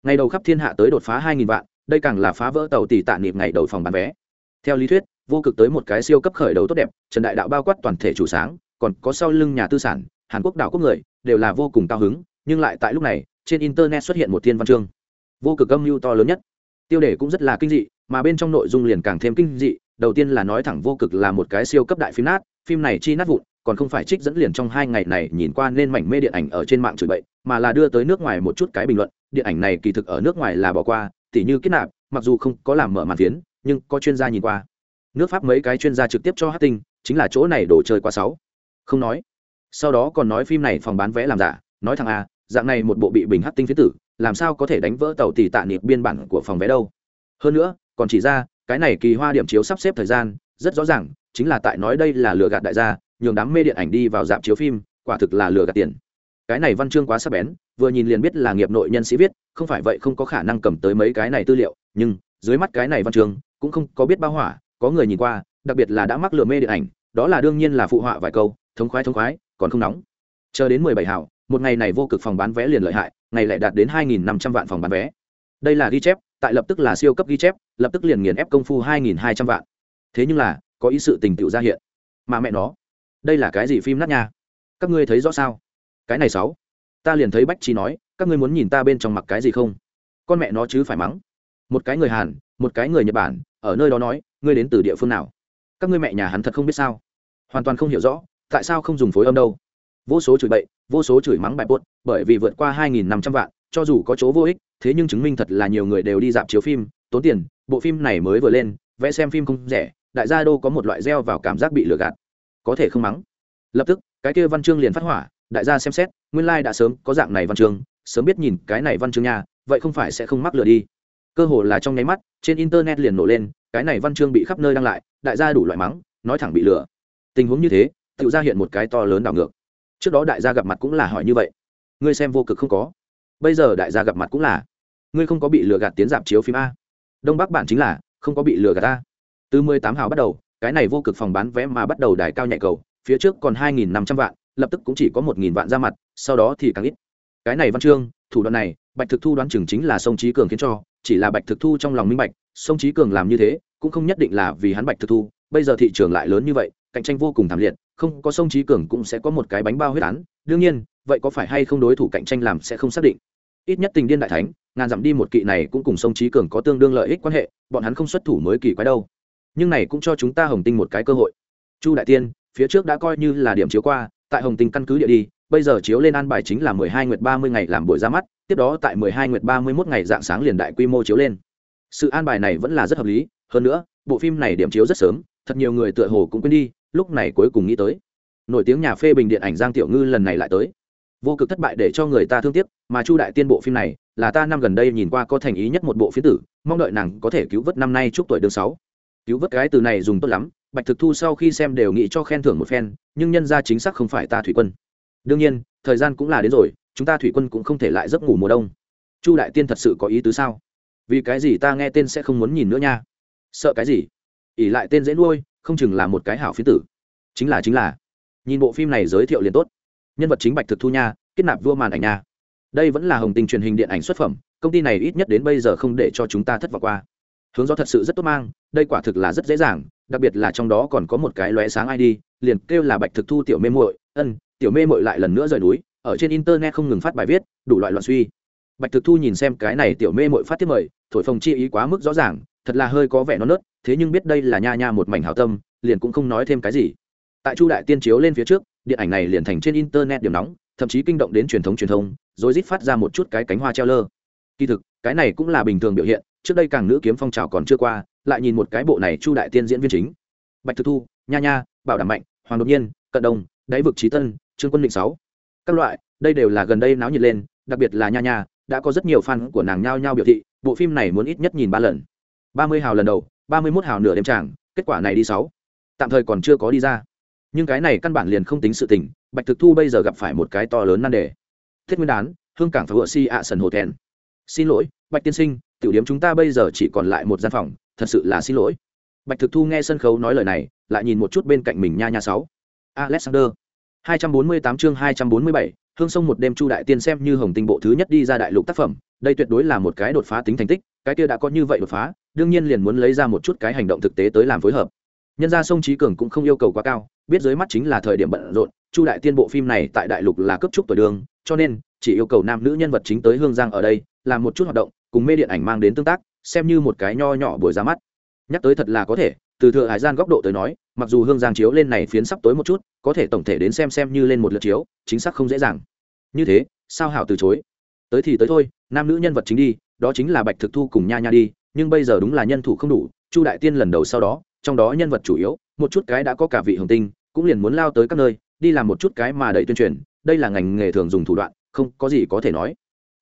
Ngày đầu khắp thiên hạ tới đột phá hai nghìn vạn đây càng là phá vỡ tàu tỷ tạ niệm ngày đầu phòng bán vé. Theo lý thuyết, vô cực tới một cái siêu cấp khởi đầu tốt đẹp, trần đại đạo bao quát toàn thể chủ sáng, còn có sau lưng nhà tư sản, hàn quốc đảo quốc người, đều là vô cùng cao hứng, nhưng lại tại lúc này, trên internet xuất hiện một thiên văn chương. Vô cực âm mưu to lớn nhất. Tiêu đề cũng rất là kinh dị, mà bên trong nội dung liền càng thêm kinh dị, đầu tiên là nói thẳng vô cực là một cái siêu cấp đại phim nát, phim này chi nát vụn, còn không phải trích dẫn liền trong hai ngày này nhìn qua nên mảnh mê điện ảnh ở trên mạng chửi bậy, mà là đưa tới nước ngoài một chút cái bình luận, điện ảnh này kỳ thực ở nước ngoài là bỏ qua tỉ như kết nạp, mặc dù không có làm mở màn phiến, nhưng có chuyên gia nhìn qua. Nước pháp mấy cái chuyên gia trực tiếp cho hát tinh, chính là chỗ này đổ chơi qua sáu không nói. Sau đó còn nói phim này phòng bán vé làm giả, nói thằng a, dạng này một bộ bị bình hát tinh phiến tử, làm sao có thể đánh vỡ tàu tỷ tạ niệm biên bản của phòng vé đâu? Hơn nữa, còn chỉ ra, cái này kỳ hoa điểm chiếu sắp xếp thời gian, rất rõ ràng, chính là tại nói đây là lừa gạt đại gia, nhường đám mê điện ảnh đi vào dạp chiếu phim, quả thực là lừa gạt tiền cái này văn chương quá sắc bén, vừa nhìn liền biết là nghiệp nội nhân sĩ viết, không phải vậy không có khả năng cầm tới mấy cái này tư liệu, nhưng dưới mắt cái này văn chương cũng không có biết bao hỏa có người nhìn qua, đặc biệt là đã mắc lừa mê điện ảnh, đó là đương nhiên là phụ họa vài câu, thống khoái thống khoái, còn không nóng. Chờ đến mười bảy hảo, một ngày này vô cực phòng bán vé liền lợi hại, ngày lại đạt đến hai nghìn năm trăm vạn phòng bán vé. Đây là ghi chép, tại lập tức là siêu cấp ghi chép, lập tức liền nghiền ép công phu hai nghìn hai trăm vạn. Thế nhưng là, có ý sự tình tựu ra hiện. Mà mẹ nó, đây là cái gì phim nát nha? Các ngươi thấy rõ sao? Cái này sáu. Ta liền thấy bách trí nói, các ngươi muốn nhìn ta bên trong mặc cái gì không? Con mẹ nó chứ phải mắng. Một cái người hàn, một cái người nhật bản, ở nơi đó nói, ngươi đến từ địa phương nào? Các ngươi mẹ nhà hắn thật không biết sao? Hoàn toàn không hiểu rõ, tại sao không dùng phối âm đâu? Vô số chửi bậy, vô số chửi mắng bài buốt, bởi vì vượt qua hai nghìn năm trăm vạn, cho dù có chỗ vô ích, thế nhưng chứng minh thật là nhiều người đều đi dạp chiếu phim, tốn tiền, bộ phim này mới vừa lên, vẽ xem phim không rẻ, đại gia đô có một loại gieo vào cảm giác bị lừa gạt. Có thể không mắng. Lập tức, cái kia văn chương liền phát hỏa đại gia xem xét, nguyên lai、like、đã sớm có dạng này văn chương, sớm biết nhìn cái này văn chương nha, vậy không phải sẽ không mắc lừa đi. Cơ hồ là trong nháy mắt, trên internet liền nổ lên, cái này văn chương bị khắp nơi đăng lại, đại gia đủ loại mắng, nói thẳng bị lừa. Tình huống như thế tự ra hiện một cái to lớn đảo ngược. Trước đó đại gia gặp mặt cũng là hỏi như vậy. Ngươi xem vô cực không có. Bây giờ đại gia gặp mặt cũng là, ngươi không có bị lừa gạt tiến dạp chiếu phim a. Đông bắc bản chính là, không có bị lừa gạt ta từ mười tám hào bắt đầu, cái này vô cực phòng bán vé mà bắt đầu đài cao nhạy cầu, phía trước còn hai nghìn năm trăm vạn lập tức cũng chỉ có một nghìn vạn ra mặt, sau đó thì càng ít. Cái này văn chương, thủ đoạn này, bạch thực thu đoán chừng chính là sông trí cường khiến cho, chỉ là bạch thực thu trong lòng minh bạch, sông trí cường làm như thế, cũng không nhất định là vì hắn bạch thực thu, bây giờ thị trường lại lớn như vậy, cạnh tranh vô cùng thảm liệt, không có sông trí cường cũng sẽ có một cái bánh bao huyết án. Đương nhiên, vậy có phải hay không đối thủ cạnh tranh làm sẽ không xác định. Ít nhất tình điên đại thánh, ngàn dặm đi một kỵ này cũng cùng sông trí cường có tương đương lợi ích quan hệ, bọn hắn không xuất thủ mới kỳ quái đâu. Nhưng này cũng cho chúng ta hồng tinh một cái cơ hội. Chu đại tiên, phía trước đã coi như là điểm chiếu qua tại hồng tinh căn cứ địa đi, bây giờ chiếu lên an bài chính là mười hai nguyệt ba mươi ngày làm buổi ra mắt, tiếp đó tại mười hai nguyệt ba mươi mốt ngày dạng sáng liền đại quy mô chiếu lên. Sự an bài này vẫn là rất hợp lý, hơn nữa, bộ phim này điểm chiếu rất sớm, thật nhiều người tựa hồ cũng quên đi, lúc này cuối cùng nghĩ tới. Nổi tiếng nhà phê bình điện ảnh giang tiểu ngư lần này lại tới. Vô cực thất bại để cho người ta thương tiếc, mà chu đại tiên bộ phim này, là ta năm gần đây nhìn qua có thành ý nhất một bộ phim tử, mong đợi nàng có thể cứu vớt năm nay chúc tuổi đường sáu. Cứu vớt cái từ này dùng tốt lắm bạch thực thu sau khi xem đều nghĩ cho khen thưởng một phen, nhưng nhân ra chính xác không phải ta thủy quân. Đương nhiên, thời gian cũng là đến rồi, chúng ta thủy quân cũng không thể lại giấc ngủ mùa đông. Chu đại tiên thật sự có ý tứ sao? Vì cái gì ta nghe tên sẽ không muốn nhìn nữa nha? Sợ cái gì? Ỉ lại tên dễ nuôi, không chừng là một cái hảo phiến tử. Chính là chính là. Nhìn bộ phim này giới thiệu liền tốt. Nhân vật chính bạch thực thu nha, kết nạp vua màn ảnh nha. Đây vẫn là hồng tình truyền hình điện ảnh xuất phẩm, công ty này ít nhất đến bây giờ không để cho chúng ta thất vọng qua. Hướng gió thật sự rất tốt mang, đây quả thực là rất dễ dàng đặc biệt là trong đó còn có một cái lóe sáng id liền kêu là bạch thực thu tiểu mê muội. Ân, tiểu mê muội lại lần nữa rời núi, ở trên internet không ngừng phát bài viết, đủ loại loạn suy. Bạch thực thu nhìn xem cái này tiểu mê muội phát tiếp mời, thổi phồng chi ý quá mức rõ ràng, thật là hơi có vẻ non nớt, thế nhưng biết đây là nha nha một mảnh hảo tâm, liền cũng không nói thêm cái gì. Tại chu đại tiên chiếu lên phía trước, điện ảnh này liền thành trên internet điểm nóng, thậm chí kinh động đến truyền thống truyền thông, rồi rít phát ra một chút cái cánh hoa treo lơ. Kỳ thực, cái này cũng là bình thường biểu hiện, trước đây càng nữ kiếm phong trào còn chưa qua lại nhìn một cái bộ này chu đại tiên diễn viên chính. Bạch thực thu, nha nha, bảo đảm mạnh, hoàng đột nhiên, cận đông, đáy vực trí tân, trương quân định sáu. Các loại, đây đều là gần đây náo nhiệt lên, đặc biệt là nha nha, đã có rất nhiều fan của nàng nhao nhao biểu thị, bộ phim này muốn ít nhất nhìn ba lần. Ba mươi hào lần đầu, ba mươi mốt hào nửa đêm tràng, kết quả này đi sáu. Tạm thời còn chưa có đi ra. Nhưng cái này căn bản liền không tính sự tình, bạch thực thu bây giờ gặp phải một cái to lớn nan đề. Thiết nguyên đán, hương cảng phải vựa si ạ sần hồ thèn xin lỗi, bạch tiên sinh, tiểu điểm chúng ta bây giờ chỉ còn lại một gian phòng thật sự là xin lỗi. Bạch thực thu nghe sân khấu nói lời này lại nhìn một chút bên cạnh mình nha nha sáu. Alexander. 248 chương 247, hương sông một đêm chu đại tiên xem như hồng tinh bộ thứ nhất đi ra đại lục tác phẩm đây tuyệt đối là một cái đột phá tính thành tích cái kia đã có như vậy đột phá đương nhiên liền muốn lấy ra một chút cái hành động thực tế tới làm phối hợp. Nhân ra sông trí cường cũng không yêu cầu quá cao biết dưới mắt chính là thời điểm bận rộn chu đại tiên bộ phim này tại đại lục là cấp trúc tuổi đường cho nên chỉ yêu cầu nam nữ nhân vật chính tới hương giang ở đây làm một chút hoạt động cùng mê điện ảnh mang đến tương tác, xem như một cái nho nhỏ buổi ra mắt. Nhắc tới thật là có thể, từ thừa hải gian góc độ tới nói, mặc dù hương giang chiếu lên này phiến sắp tối một chút, có thể tổng thể đến xem xem như lên một lượt chiếu, chính xác không dễ dàng. Như thế, sao hảo từ chối? Tới thì tới thôi, nam nữ nhân vật chính đi, đó chính là bạch thực thu cùng nha nha đi, nhưng bây giờ đúng là nhân thủ không đủ, chu đại tiên lần đầu sau đó, trong đó nhân vật chủ yếu, một chút cái đã có cả vị hồng tinh, cũng liền muốn lao tới các nơi, đi làm một chút cái mà đầy tuyên truyền, đây là ngành nghề thường dùng thủ đoạn, không có gì có thể nói.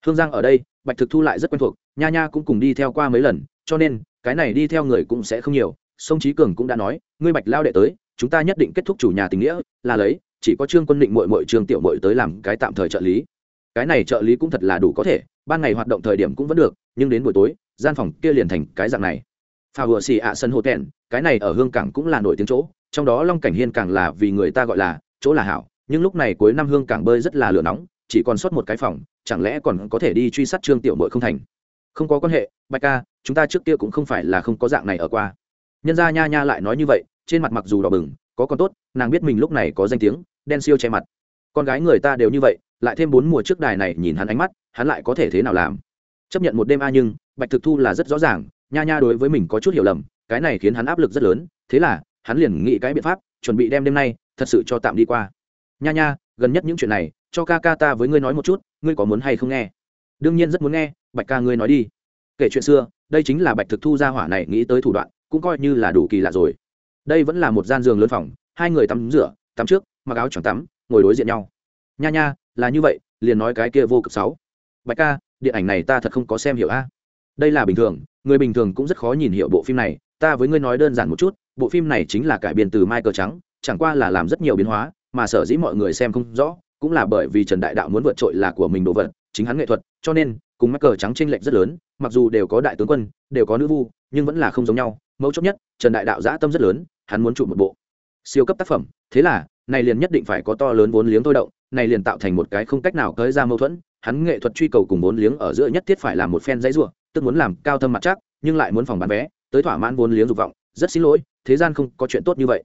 Hương giang ở đây, bạch thực thu lại rất quen thuộc nha nha cũng cùng đi theo qua mấy lần, cho nên, cái này đi theo người cũng sẽ không nhiều. Sông trí cường cũng đã nói, ngươi bạch lao đệ tới, chúng ta nhất định kết thúc chủ nhà tình nghĩa, là lấy, chỉ có trương quân định mội mội trương tiểu mội tới làm cái tạm thời trợ lý. Cái này trợ lý cũng thật là đủ có thể, ban ngày hoạt động thời điểm cũng vẫn được, nhưng đến buổi tối, gian phòng kia liền thành cái dạng này. Phà vừa xì ạ sân hồ tèn cái này ở hương cảng cũng là nổi tiếng chỗ, trong đó long cảnh hiên càng là vì người ta gọi là, chỗ là hảo, nhưng lúc này cuối năm hương cảng bơi rất là lửa nóng, chỉ còn sót một cái phòng, chẳng lẽ còn có thể đi truy sát trương tiểu mội không thành? Không có quan hệ, bạch ca, chúng ta trước kia cũng không phải là không có dạng này ở qua. Nhân gia nha nha lại nói như vậy, trên mặt mặc dù đỏ bừng, có con tốt, nàng biết mình lúc này có danh tiếng, đen siêu che mặt. Con gái người ta đều như vậy, lại thêm bốn mùa trước đài này nhìn hắn ánh mắt, hắn lại có thể thế nào làm? Chấp nhận một đêm a nhưng, bạch thực thu là rất rõ ràng, nha nha đối với mình có chút hiểu lầm, cái này khiến hắn áp lực rất lớn, thế là, hắn liền nghĩ cái biện pháp, chuẩn bị đem đêm nay, thật sự cho tạm đi qua. Nha nha, gần nhất những chuyện này, cho ca ca ta với ngươi nói một chút, ngươi có muốn hay không nghe? Đương nhiên rất muốn nghe, bạch ca ngươi nói đi kể chuyện xưa, đây chính là bạch thực thu gia hỏa này nghĩ tới thủ đoạn, cũng coi như là đủ kỳ lạ rồi. Đây vẫn là một gian giường lớn phòng, hai người tắm rửa, tắm trước, mặc áo choàng tắm, ngồi đối diện nhau. Nha nha, là như vậy, liền nói cái kia vô cực sáu. Bạch ca, điện ảnh này ta thật không có xem hiểu a. Đây là bình thường, người bình thường cũng rất khó nhìn hiểu bộ phim này, ta với ngươi nói đơn giản một chút, bộ phim này chính là cải biên từ mai cờ trắng, chẳng qua là làm rất nhiều biến hóa, mà sở dĩ mọi người xem không rõ, cũng là bởi vì trần đại đạo muốn vượt trội là của mình đồ vật, chính hắn nghệ thuật, cho nên cùng mắc cờ trắng t r ê n lệch rất lớn, mặc dù đều có đại tướng quân, đều có nữ vu, nhưng vẫn là không giống nhau, mấu chốt nhất, trần đại đạo giã tâm rất lớn, hắn muốn chụp một bộ siêu cấp tác phẩm. Thế là, này liền nhất định phải có to lớn vốn liếng thôi động, này liền tạo thành một cái không cách nào tới ra mâu thuẫn. Hắn nghệ thuật truy cầu cùng vốn liếng ở giữa nhất thiết phải làm một phen dãy ruộng tức muốn làm cao thâm mặt chắc, nhưng lại muốn phòng bán vé, tới thỏa mãn vốn liếng dục vọng. Rất xin lỗi, thế gian không có chuyện tốt như vậy.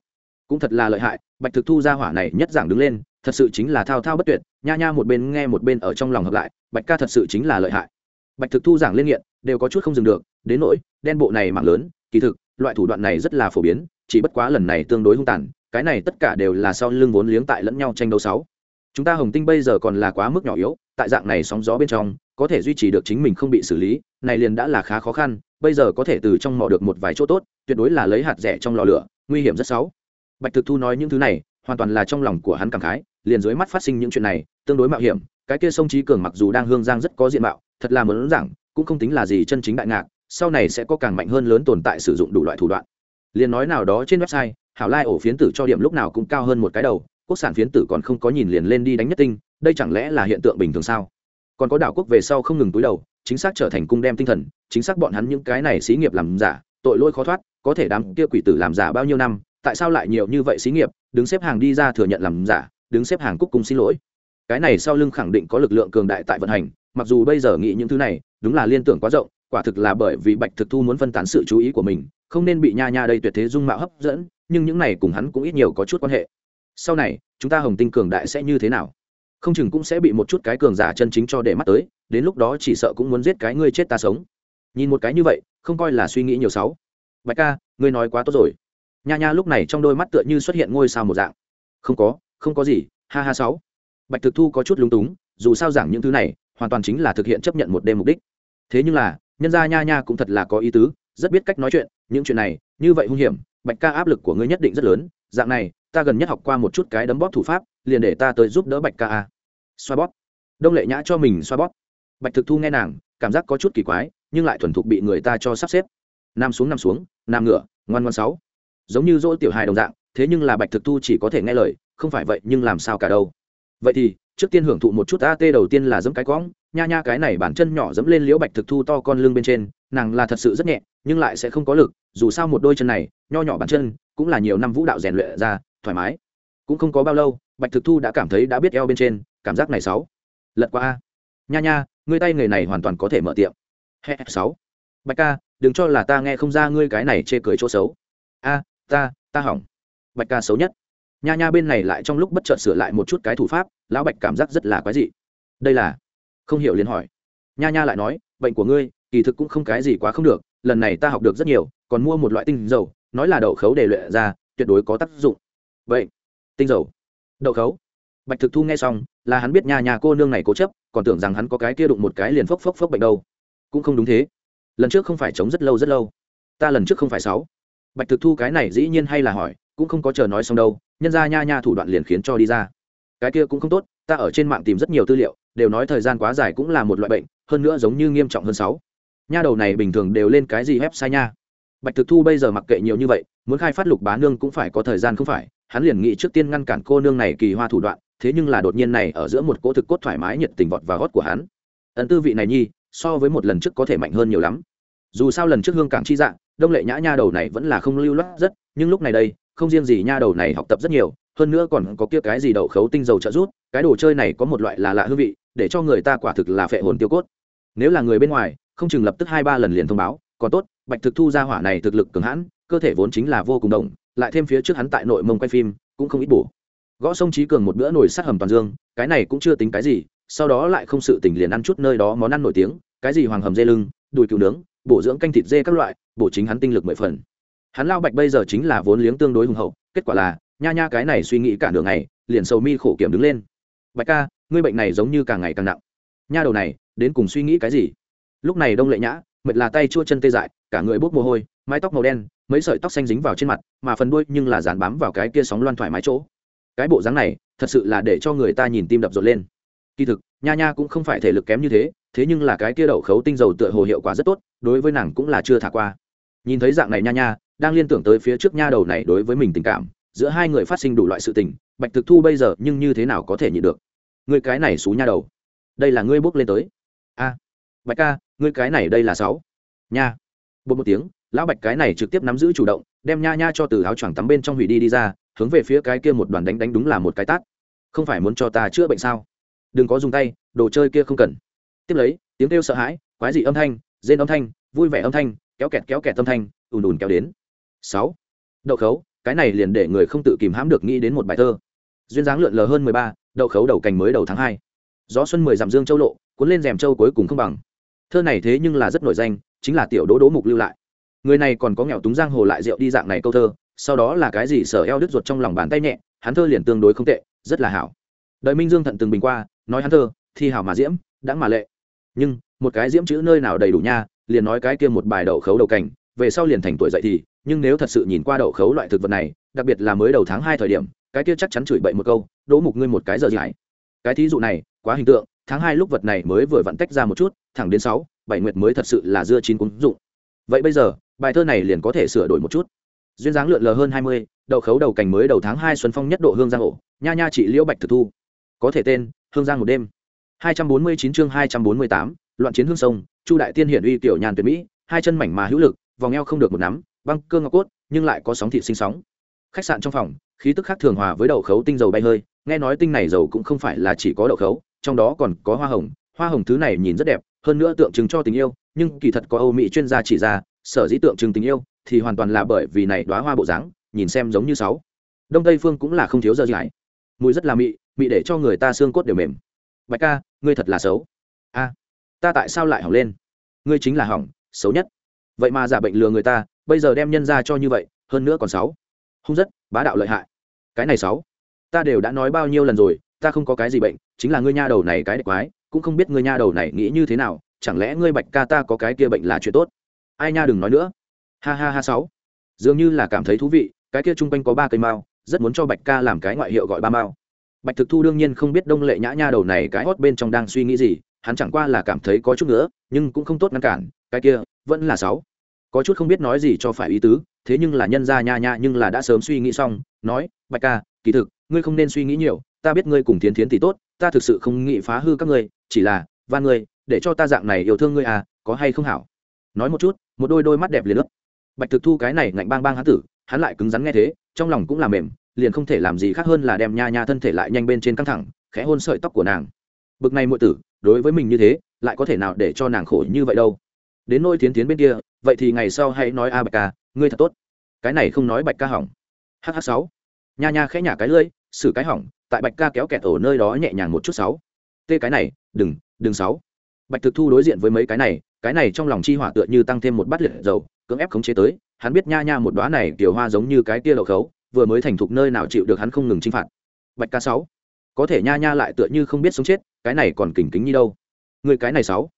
Cũng thật là lợi hại, bạch thực thu ra hỏa này nhất giảng đứng lên, thật sự chính là thao thao bất tuyệt, nha nha một bên nghe một bên ở trong lòng hợp lại bạch ca thật sự chính là lợi hại. Bạch thực thu giảng lên nghiện, đều có chút không dừng được, đến nỗi, đen bộ này mạng lớn, kỳ thực, loại thủ đoạn này rất là phổ biến, chỉ bất quá lần này tương đối hung tàn, cái này tất cả đều là sau lưng vốn liếng tại lẫn nhau tranh đấu sáu. Chúng ta hồng tinh bây giờ còn là quá mức nhỏ yếu, tại dạng này sóng gió bên trong, có thể duy trì được chính mình không bị xử lý, này liền đã là khá khó khăn, bây giờ có thể từ trong mò được một vài chỗ tốt, tuyệt đối là lấy hạt rẻ trong lò lửa, nguy hiểm rất xấu bạch thực thu nói những thứ này, hoàn toàn là trong lòng của hắn cảm khái, liền dưới mắt phát sinh những chuyện này, tương đối mạo hiểm cái kia sông trí cường mặc dù đang hương giang rất có diện mạo, thật là mớn rằng cũng không tính là gì chân chính đại ngạc, sau này sẽ có càng mạnh hơn lớn tồn tại sử dụng đủ loại thủ đoạn. Liền nói nào đó trên website, hảo lai ổ phiến tử cho điểm lúc nào cũng cao hơn một cái đầu, quốc sản phiến tử còn không có nhìn liền lên đi đánh nhất tinh, đây chẳng lẽ là hiện tượng bình thường sao? Còn có đảo quốc về sau không ngừng túi đầu, chính xác trở thành cung đem tinh thần, chính xác bọn hắn những cái này xí nghiệp làm giả, tội lỗi khó thoát, có thể đám kia quỷ tử làm giả bao nhiêu năm, tại sao lại nhiều như vậy xí nghiệp, đứng xếp hàng đi ra thừa nhận làm giả, đứng xếp hàng cúc cung xin lỗi? Cái này sau lưng khẳng định có lực lượng cường đại tại vận hành, mặc dù bây giờ nghĩ những thứ này, đúng là liên tưởng quá rộng, quả thực là bởi vì bạch thực thu muốn phân tán sự chú ý của mình, không nên bị nha nha đây tuyệt thế dung mạo hấp dẫn, nhưng những này cùng hắn cũng ít nhiều có chút quan hệ. Sau này, chúng ta hồng tinh cường đại sẽ như thế nào? Không chừng cũng sẽ bị một chút cái cường giả chân chính cho để mắt tới, đến lúc đó chỉ sợ cũng muốn giết cái ngươi chết ta sống. Nhìn một cái như vậy, không coi là suy nghĩ nhiều sáu. Bạch ca, ngươi nói quá tốt rồi. Nha nha lúc này trong đôi mắt tựa như xuất hiện ngôi sao một dạng. Không có không có gì, ha ha sáu bạch thực thu có chút lúng túng, dù sao giảng những thứ này, hoàn toàn chính là thực hiện chấp nhận một đêm mục đích. Thế nhưng là, nhân gia nha nha cũng thật là có ý tứ, rất biết cách nói chuyện, những chuyện này, như vậy hung hiểm, bạch ca áp lực của ngươi nhất định rất lớn, dạng này, ta gần nhất học qua một chút cái đấm bóp thủ pháp, liền để ta tới giúp đỡ bạch ca a. Xoa bóp. Đông lệ nhã cho mình xoa bóp. Bạch thực thu nghe nàng, cảm giác có chút kỳ quái, nhưng lại thuần thục bị người ta cho sắp xếp. Nam xuống nằm xuống, nam ngựa, ngoan ngoan sáu. Giống như dỗ tiểu hài đồng dạng, thế nhưng là bạch thực thu chỉ có thể nghe lời, không phải vậy, nhưng làm sao cả đâu vậy thì, trước tiên hưởng thụ một chút at đầu tiên là giẫm cái cõng, nha nha cái này bản chân nhỏ dẫm lên liễu bạch thực thu to con lưng bên trên, nàng là thật sự rất nhẹ, nhưng lại sẽ không có lực, dù sao một đôi chân này, nho nhỏ bản chân, cũng là nhiều năm vũ đạo rèn luyện ra, thoải mái. Cũng không có bao lâu, bạch thực thu đã cảm thấy đã biết eo bên trên, cảm giác này sáu. Lật qua a. Nha nha, ngươi tay nghề này hoàn toàn có thể mở tiệm. He sáu. Bạch ca, đừng cho là ta nghe không ra ngươi cái này chê cười chỗ xấu. A, ta ta hỏng. Bạch ca xấu nhất nha nha bên này lại trong lúc bất chợt sửa lại một chút cái thủ pháp, lão bạch cảm giác rất là quái dị. Đây là? Không hiểu liền hỏi. Nha nha lại nói, bệnh của ngươi, kỳ thực cũng không cái gì quá không được, lần này ta học được rất nhiều, còn mua một loại tinh dầu, nói là đậu khấu để luyện ra, tuyệt đối có tác dụng. Vậy, tinh dầu? Đậu khấu? Bạch thực thu nghe xong, là hắn biết nha nhà cô nương này cố chấp, còn tưởng rằng hắn có cái kia đụng một cái liền phốc phốc phốc bệnh đâu. Cũng không đúng thế. Lần trước không phải chống rất lâu rất lâu. Ta lần trước không phải sáu. Bạch thực thu cái này dĩ nhiên hay là hỏi, cũng không có chờ nói xong đâu nhân ra nha nha thủ đoạn liền khiến cho đi ra. Cái kia cũng không tốt, ta ở trên mạng tìm rất nhiều tư liệu, đều nói thời gian quá dài cũng là một loại bệnh, hơn nữa giống như nghiêm trọng hơn sáu. Nha đầu này bình thường đều lên cái gì ép sai nha? Bạch thực thu bây giờ mặc kệ nhiều như vậy, muốn khai phát lục bá nương cũng phải có thời gian không phải, hắn liền nghĩ trước tiên ngăn cản cô nương này kỳ hoa thủ đoạn, thế nhưng là đột nhiên này ở giữa một cỗ thực cốt thoải mái nhiệt tình vọt và gót của hắn. Ấn tư vị này nhi, so với một lần trước có thể mạnh hơn nhiều lắm. Dù sao lần trước hương cảng chi dạng, đông lệ nhã nha đầu này vẫn là không lưu loát rất, nhưng lúc này đây không riêng gì nha đầu này học tập rất nhiều, hơn nữa còn có kia cái gì đậu khấu tinh dầu trợ rút cái đồ chơi này có một loại là lạ hương vị, để cho người ta quả thực là phệ hồn tiêu cốt. Nếu là người bên ngoài, không chừng lập tức hai ba lần liền thông báo, còn tốt, bạch thực thu ra hỏa này thực lực cường hãn, cơ thể vốn chính là vô cùng đồng lại thêm phía trước hắn tại nội mông quay phim, cũng không ít bổ. Gõ sông trí cường một bữa nồi sát hầm toàn dương, cái này cũng chưa tính cái gì, sau đó lại không sự tình liền ăn chút nơi đó món ăn nổi tiếng, cái gì hoàng hầm dê lưng, đùi cừu nướng, bổ dưỡng canh thịt dê các loại, bổ chính hắn tinh lực mười phần hắn lao bạch bây giờ chính là vốn liếng tương đối hùng hậu, kết quả là, nha nha cái này suy nghĩ cả đường ngày, liền sầu mi khổ kiểm đứng lên. Bạch ca, ngươi bệnh này giống như càng ngày càng nặng. Nha đầu này, đến cùng suy nghĩ cái gì? Lúc này đông lệ nhã, mệt là tay chua chân tê dại, cả người bốc mồ hôi, mái tóc màu đen, mấy sợi tóc xanh dính vào trên mặt, mà phần đuôi nhưng là dán bám vào cái kia sóng loan thoải mái chỗ. Cái bộ dáng này, thật sự là để cho người ta nhìn tim đập rộn lên. Kỳ thực, nha nha cũng không phải thể lực kém như thế thế nhưng là cái kia đậu khấu tinh dầu tựa hồ hiệu quả rất tốt, đối với nàng cũng là chưa thả qua. Nhìn thấy dạng này nha nha đang liên tưởng tới phía trước nha đầu này đối với mình tình cảm, giữa hai người phát sinh đủ loại sự tình, bạch thực thu bây giờ nhưng như thế nào có thể nhịn được? Người cái này xú nha đầu. Đây là ngươi bước lên tới. A. Bạch ca, ngươi cái này đây là sáu. Nha. Bột một tiếng, lão bạch cái này trực tiếp nắm giữ chủ động, đem nha nha cho từ áo choàng tắm bên trong hủy đi đi ra, hướng về phía cái kia một đoàn đánh đánh đúng là một cái tát. Không phải muốn cho ta chữa bệnh sao? Đừng có dùng tay, đồ chơi kia không cần. Tiếp lấy, tiếng kêu sợ hãi, quái dị âm thanh, rên âm thanh, vui vẻ âm thanh, kéo kẹt kéo kẹt âm thanh, ùn ùn kéo đến sáu. Đậu khấu, cái này liền để người không tự kìm hãm được nghĩ đến một bài thơ. Duyên dáng lượn lờ hơn mười ba, đậu khấu đầu cành mới đầu tháng hai. Gió xuân mười dặm dương châu lộ, cuốn lên rèm châu cuối cùng không bằng. Thơ này thế nhưng là rất nổi danh, chính là tiểu đỗ đỗ mục lưu lại. Người này còn có nghèo túng giang hồ lại rượu đi dạng này câu thơ, sau đó là cái gì sở eo đứt ruột trong lòng bàn tay nhẹ, hắn thơ liền tương đối không tệ, rất là hảo. Đợi minh dương thận từng bình qua, nói hắn thơ, thi hảo mà diễm đã mà lệ. Nhưng, một cái diễm chữ nơi nào đầy đủ nha, liền nói cái kia một bài đậu khấu đầu cảnh về sau liền thành tuổi dậy thì, nhưng nếu thật sự nhìn qua đậu khấu loại thực vật này, đặc biệt là mới đầu tháng hai thời điểm, cái kia chắc chắn chửi bậy một câu, đỗ mục ngươi một cái giờ dài. Cái thí dụ này, quá hình tượng, tháng hai lúc vật này mới vừa vặn tách ra một chút, thẳng đến sáu, bảy nguyệt mới thật sự là dưa chín cúng dụng. Vậy bây giờ, bài thơ này liền có thể sửa đổi một chút. Duyên dáng lượn lờ hơn hai mươi, đậu khấu đầu cành mới đầu tháng hai xuân phong nhất độ hương giang ổ, nha nha chị liễu bạch thực thu. Có thể tên, hương giang một đêm. hai trăm bốn mươi chín chương hai trăm bốn mươi tám, loạn chiến hương sông, chu đại tiên hiển uy tiểu nhàn tuyệt mỹ, hai chân mảnh mà hữu lực vòng eo không được một nắm băng cơ ngọc cốt nhưng lại có sóng thị sinh sóng. Khách sạn trong phòng khí tức khác thường hòa với đậu khấu tinh dầu bay hơi nghe nói tinh này dầu cũng không phải là chỉ có đậu khấu trong đó còn có hoa hồng hoa hồng thứ này nhìn rất đẹp hơn nữa tượng trưng cho tình yêu nhưng kỳ thật có âu mỹ chuyên gia chỉ ra sở dĩ tượng trưng tình yêu thì hoàn toàn là bởi vì này đoá hoa bộ dáng nhìn xem giống như sáu. Đông tây phương cũng là không thiếu giờ giải, mùi rất là mị mị để cho người ta xương cốt đều mềm. Bạch ca ngươi thật là xấu. A ta tại sao lại hỏng lên? Ngươi chính là hỏng xấu nhất vậy mà giả bệnh lừa người ta, bây giờ đem nhân ra cho như vậy, hơn nữa còn sáu. Hung rất, bá đạo lợi hại. Cái này sáu. Ta đều đã nói bao nhiêu lần rồi, ta không có cái gì bệnh, chính là ngươi nha đầu này cái đẹp quái, cũng không biết ngươi nha đầu này nghĩ như thế nào, chẳng lẽ ngươi bạch ca ta có cái kia bệnh là chuyện tốt? Ai nha, đừng nói nữa. Ha ha ha, sáu. Dường như là cảm thấy thú vị, cái kia chung quanh có ba cây mao, rất muốn cho bạch ca làm cái ngoại hiệu gọi ba mao. Bạch thực thu đương nhiên không biết đông lệ nhã nha đầu này cái hót bên trong đang suy nghĩ gì, hắn chẳng qua là cảm thấy có chút nữa, nhưng cũng không tốt ngăn cản, cái kia vẫn là sáu. Có chút không biết nói gì cho phải ý tứ, thế nhưng là nhân ra nha nha nhưng là đã sớm suy nghĩ xong, nói, bạch ca, kỳ thực, ngươi không nên suy nghĩ nhiều, ta biết ngươi cùng tiến tiến thì tốt, ta thực sự không nghĩ phá hư các ngươi, chỉ là, van ngươi, để cho ta dạng này yêu thương ngươi à có hay không hảo? Nói một chút, một đôi đôi mắt đẹp liền ướp bạch thực thu cái này ngạnh bang bang hán tử, hắn lại cứng rắn nghe thế, trong lòng cũng là mềm, liền không thể làm gì khác hơn là đem nha nha thân thể lại nhanh bên trên căng thẳng, khẽ hôn sợi tóc của nàng. Bực này muội tử, đối với mình như thế, lại có thể nào để cho nàng khổ như vậy đâu? Đến nôi tiến tiến bên kia, vậy thì ngày sau hãy nói a bạch ca, ngươi thật tốt. Cái này không nói bạch ca hỏng. Hh sáu. Nha nha khẽ nhả cái lưỡi, xử cái hỏng, tại bạch ca kéo kẹt ở nơi đó nhẹ nhàng một chút sáu. Tê cái này, đừng đừng sáu. Bạch thực thu đối diện với mấy cái này cái này trong lòng chi hỏa tựa như tăng thêm một bát liệt dầu, cưỡng ép khống chế tới, hắn biết nha nha một đóa này tiểu hoa giống như cái tia lậu khấu, vừa mới thành thục nơi nào chịu được hắn không ngừng chinh phạt. Bạch ca sáu. Có thể nha nha lại tựa như không biết sống chết, cái này còn kỉnh kính như đâu. Người cái này sáu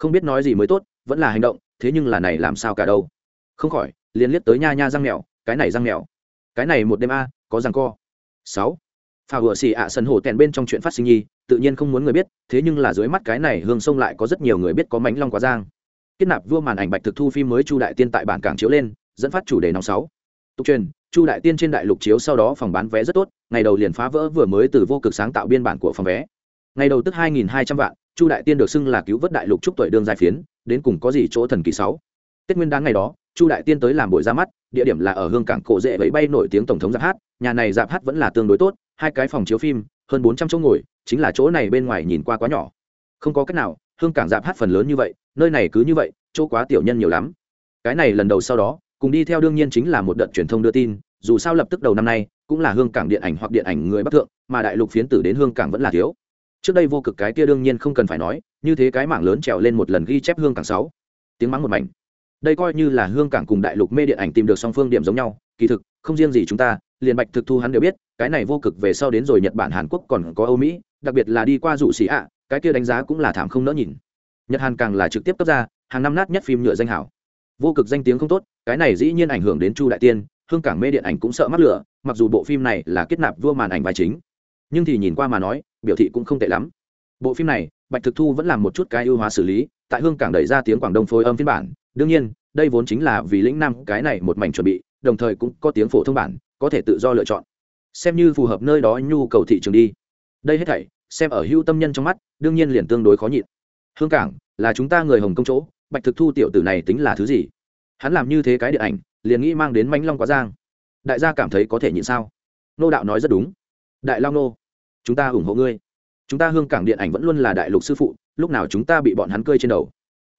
không biết nói gì mới tốt, vẫn là hành động, thế nhưng là này làm sao cả đâu. Không khỏi, liền liếc tới nha nha răng mèo, cái này răng mèo. Cái này một đêm a, có răng co. Sáu. Phà vừa xì ạ sân hồ tèn bên trong chuyện phát sinh nhi, tự nhiên không muốn người biết, thế nhưng là dưới mắt cái này hương sông lại có rất nhiều người biết có mánh long quá giang. Kết nạp vua màn ảnh bạch thực thu phim mới chu đại tiên tại bản cảng chiếu lên, dẫn phát chủ đề nóng sáu. Tục truyền, chu đại tiên trên đại lục chiếu sau đó phòng bán vé rất tốt, ngày đầu liền phá vỡ vừa mới từ vô cực sáng tạo biên bản của phòng vé ngày đầu tức hai nghìn hai trăm vạn, chu đại tiên được xưng là cứu vớt đại lục trúc tuổi đương giai phiến, đến cùng có gì chỗ thần kỳ sáu? Tết nguyên đáng ngày đó, chu đại tiên tới làm buổi ra mắt, địa điểm là ở hương cảng cổ dễ vẫy bay nổi tiếng tổng thống giáp hát, nhà này giáp hát vẫn là tương đối tốt, hai cái phòng chiếu phim, hơn bốn trăm chỗ ngồi, chính là chỗ này bên ngoài nhìn qua quá nhỏ. Không có cách nào, hương cảng giáp hát phần lớn như vậy, nơi này cứ như vậy, chỗ quá tiểu nhân nhiều lắm. Cái này lần đầu sau đó, cùng đi theo đương nhiên chính là một đợt truyền thông đưa tin, dù sao lập tức đầu năm nay, cũng là hương cảng điện ảnh hoặc điện ảnh người bắc thượng, mà đại lục phiến tử đến hương cảng vẫn là thiếu trước đây vô cực cái kia đương nhiên không cần phải nói, như thế cái mảng lớn trèo lên một lần ghi chép hương cảng sáu. Tiếng mắng một mảnh. Đây coi như là hương cảng cùng đại lục mê điện ảnh tìm được song phương điểm giống nhau, kỳ thực, không riêng gì chúng ta, liền bạch thực thu hắn đều biết, cái này vô cực về sau đến rồi nhật bản, hàn quốc còn có âu mỹ, đặc biệt là đi qua dụ xỉ ạ, cái kia đánh giá cũng là thảm không nỡ nhìn. Nhật hàn càng là trực tiếp cấp ra, hàng năm nát nhất phim nhựa danh hảo. Vô cực danh tiếng không tốt, cái này dĩ nhiên ảnh hưởng đến chu đại tiên, hương cảng mê điện ảnh cũng sợ mắc lửa, mặc dù bộ phim này là kết nạp vua màn ảnh vai chính. Nhưng thì nhìn qua mà nói biểu thị cũng không tệ lắm. Bộ phim này, bạch thực thu vẫn làm một chút cái ưu hóa xử lý, tại hương cảng đẩy ra tiếng quảng đông phối âm phiên bản. Đương nhiên, đây vốn chính là vì lĩnh nam cái này một mảnh chuẩn bị, đồng thời cũng có tiếng phổ thông bản, có thể tự do lựa chọn. Xem như phù hợp nơi đó nhu cầu thị trường đi. Đây hết thảy, xem ở hưu tâm nhân trong mắt, đương nhiên liền tương đối khó nhịn. Hương cảng, là chúng ta người hồng công chỗ, bạch thực thu tiểu tử này tính là thứ gì? Hắn làm như thế cái điện ảnh, liền nghĩ mang đến mánh long quá giang. Đại gia cảm thấy có thể nhịn sao? Nô đạo nói rất đúng. Đại lao nô chúng ta ủng hộ ngươi. Chúng ta hương cảng điện ảnh vẫn luôn là đại lục sư phụ, lúc nào chúng ta bị bọn hắn cơi trên đầu?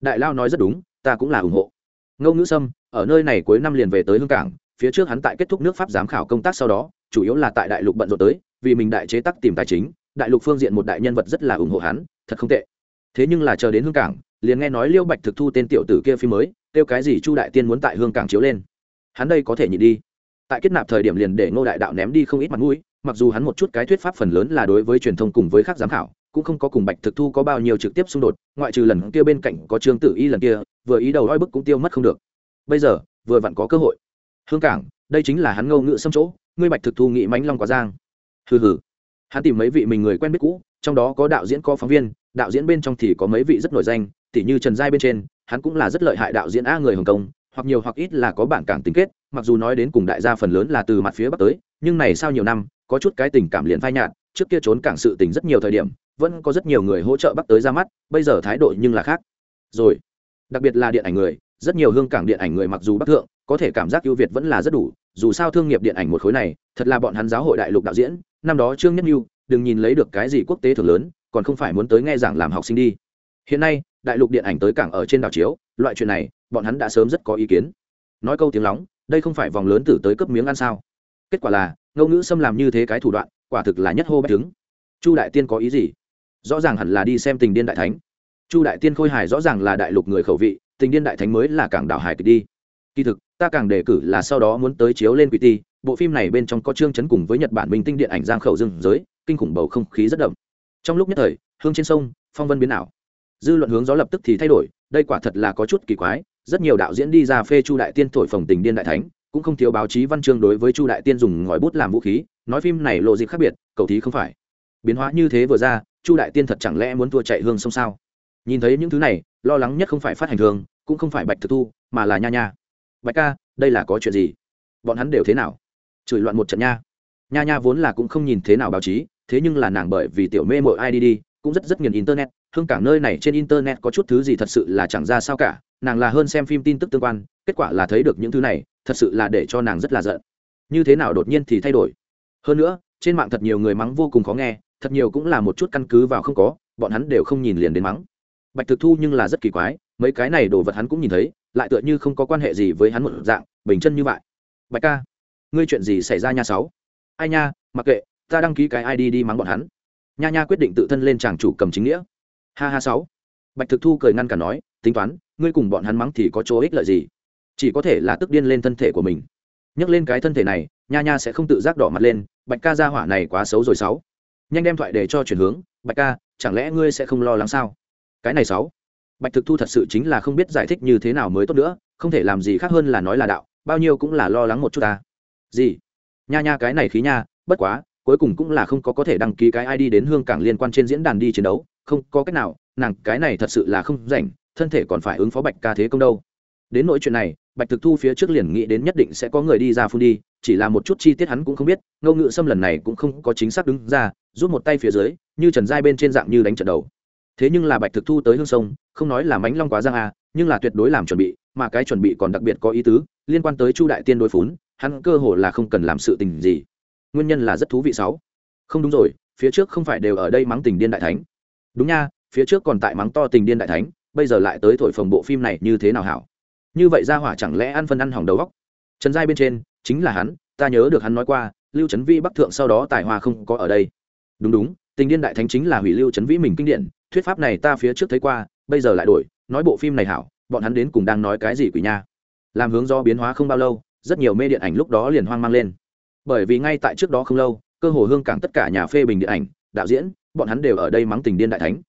Đại lao nói rất đúng, ta cũng là ủng hộ. Ngô ngữ sâm, ở nơi này cuối năm liền về tới hương cảng, phía trước hắn tại kết thúc nước pháp giám khảo công tác sau đó, chủ yếu là tại đại lục bận rộn tới, vì mình đại chế tắc tìm tài chính, đại lục phương diện một đại nhân vật rất là ủng hộ hắn, thật không tệ. Thế nhưng là chờ đến hương cảng, liền nghe nói liêu bạch thực thu tên tiểu tử kia phim mới, kêu cái gì chu đại tiên muốn tại hương cảng chiếu lên. Hắn đây có thể nhịn đi. Tại kết nạp thời điểm liền để ngô đại đạo ném đi không ít mặt mũi mặc dù hắn một chút cái thuyết pháp phần lớn là đối với truyền thông cùng với các giám khảo, cũng không có cùng bạch thực thu có bao nhiêu trực tiếp xung đột, ngoại trừ lần kia bên cạnh có trương tử y lần kia, vừa ý đầu oi bức cũng tiêu mất không được. Bây giờ, vừa vặn có cơ hội. Hương cảng, đây chính là hắn ngâu ngự xâm chỗ, ngươi bạch thực thu nghị mánh long quá giang. Hừ hừ. Hắn tìm mấy vị mình người quen biết cũ, trong đó có đạo diễn có phóng viên, đạo diễn bên trong thì có mấy vị rất nổi danh, tỉ như trần giai bên trên, hắn cũng là rất lợi hại đạo diễn a người hồng kông, hoặc nhiều hoặc ít là có bản cảng tính kết, mặc dù nói đến cùng đại gia phần lớn là từ mặt phía bắc tới, nhưng này sau nhiều năm có chút cái tình cảm liền phai nhạt, trước kia trốn cảng sự tình rất nhiều thời điểm, vẫn có rất nhiều người hỗ trợ bắc tới ra mắt, bây giờ thái độ nhưng là khác. Rồi, đặc biệt là điện ảnh người, rất nhiều hương cảng điện ảnh người mặc dù bắc thượng, có thể cảm giác ưu việt vẫn là rất đủ, dù sao thương nghiệp điện ảnh một khối này, thật là bọn hắn giáo hội đại lục đạo diễn, năm đó trương nhất mưu đừng nhìn lấy được cái gì quốc tế thường lớn, còn không phải muốn tới nghe giảng làm học sinh đi. Hiện nay, đại lục điện ảnh tới cảng ở trên đảo chiếu, loại chuyện này, bọn hắn đã sớm rất có ý kiến. Nói câu tiếng lóng, đây không phải vòng lớn tử tới cấp miếng ăn sao? Kết quả là ngôn ngữ xâm làm như thế cái thủ đoạn, quả thực là nhất hô bách chứng chu đại tiên có ý gì? Rõ ràng hẳn là đi xem tình điên đại thánh. Chu đại tiên khôi hài rõ ràng là đại lục người khẩu vị, tình điên đại thánh mới là cảng đảo hải kịch đi. Kỳ thực, ta càng đề cử là sau đó muốn tới chiếu lên quỷ ti, bộ phim này bên trong có chương chấn cùng với nhật bản minh tinh điện ảnh giang khẩu rừng giới, kinh khủng bầu không khí rất đậm. Trong lúc nhất thời, hương trên sông, phong vân biến ảo. Dư luận hướng gió lập tức thì thay đổi, đây quả thật là có chút kỳ quái, rất nhiều đạo diễn đi ra phê chu đại tiên thổi phồng tình điên đại thánh cũng không thiếu báo chí văn chương đối với chu đại tiên dùng ngòi bút làm vũ khí, nói phim này lộ dịp khác biệt cầu thí không phải. Biến hóa như thế vừa ra, chu đại tiên thật chẳng lẽ muốn thua chạy hương sông sao? Nhìn thấy những thứ này, lo lắng nhất không phải phát hành thường, cũng không phải bạch thực thu, mà là nha nha. Bạch ca, đây là có chuyện gì? Bọn hắn đều thế nào? Chửi loạn một trận nha. Nha nha vốn là cũng không nhìn thế nào báo chí, thế nhưng là nàng bởi vì tiểu mê mội ai đi đi, cũng rất rất nghiền internet, hương cảng nơi này trên internet có chút thứ gì thật sự là chẳng ra sao cả, nàng là hơn xem phim tin tức tương quan, kết quả là thấy được những thứ này thật sự là để cho nàng rất là giận. Như thế nào đột nhiên thì thay đổi? Hơn nữa, trên mạng thật nhiều người mắng vô cùng khó nghe, thật nhiều cũng là một chút căn cứ vào không có, bọn hắn đều không nhìn liền đến mắng. Bạch thực thu nhưng là rất kỳ quái, mấy cái này đồ vật hắn cũng nhìn thấy, lại tựa như không có quan hệ gì với hắn một dạng, bình chân như vậy. Bạch ca, ngươi chuyện gì xảy ra nha sáu? Ai nha, mặc kệ, ta đăng ký cái id đi mắng bọn hắn. Nha nha quyết định tự thân lên tràng chủ cầm chính nghĩa. Ha ha sáu. Bạch thực thu cười ngăn cả nói, tính toán, ngươi cùng bọn hắn mắng thì có chỗ ích lợi gì? Chỉ có thể là tức điên lên thân thể của mình. Nhấc lên cái thân thể này, nha nha sẽ không tự giác đỏ mặt lên, bạch ca ra hỏa này quá xấu rồi sáu. Nhanh đem thoại để cho chuyển hướng, bạch ca, chẳng lẽ ngươi sẽ không lo lắng sao? Cái này sáu. Bạch thực thu thật sự chính là không biết giải thích như thế nào mới tốt nữa, không thể làm gì khác hơn là nói là đạo, bao nhiêu cũng là lo lắng một chút ta. Gì? Nha nha cái này khí nha, bất quá, cuối cùng cũng là không có có thể đăng ký cái id đến hương cảng liên quan trên diễn đàn đi chiến đấu, không có cách nào, nàng cái này thật sự là không rảnh, thân thể còn phải ứng phó bạch ca thế công đâu đến nỗi chuyện này, bạch thực thu phía trước liền nghĩ đến nhất định sẽ có người đi ra phun đi, chỉ là một chút chi tiết hắn cũng không biết ngâu ngự xâm lần này cũng không có chính xác đứng ra, rút một tay phía dưới, như trần giai bên trên dạng như đánh trận đầu. Thế nhưng là bạch thực thu tới hương sông, không nói là mánh long quá giang à nhưng là tuyệt đối làm chuẩn bị, mà cái chuẩn bị còn đặc biệt có ý tứ, liên quan tới chu đại tiên đối phún, hắn cơ hồ là không cần làm sự tình gì. Nguyên nhân là rất thú vị sáu. Không đúng rồi, phía trước không phải đều ở đây mắng tình điên đại thánh. Đúng nha, phía trước còn tại mắng to tình điên đại thánh, bây giờ lại tới thổi phồng bộ phim này như thế nào hảo? Như vậy ra hỏa chẳng lẽ ăn phân ăn hỏng đầu góc trần giai bên trên, chính là hắn, ta nhớ được hắn nói qua, lưu trấn vi bắc thượng sau đó tài hoa không có ở đây. Đúng đúng, tình điên đại thánh chính là hủy lưu trấn vĩ mình kinh điển, thuyết pháp này ta phía trước thấy qua, bây giờ lại đổi, nói bộ phim này hảo, bọn hắn đến cùng đang nói cái gì quỷ nha? Làm hướng do biến hóa không bao lâu, rất nhiều mê điện ảnh lúc đó liền hoang mang lên. Bởi vì ngay tại trước đó không lâu, cơ hồ hương cảng tất cả nhà phê bình điện ảnh, đạo diễn, bọn hắn đều ở đây mắng tình điên đại thánh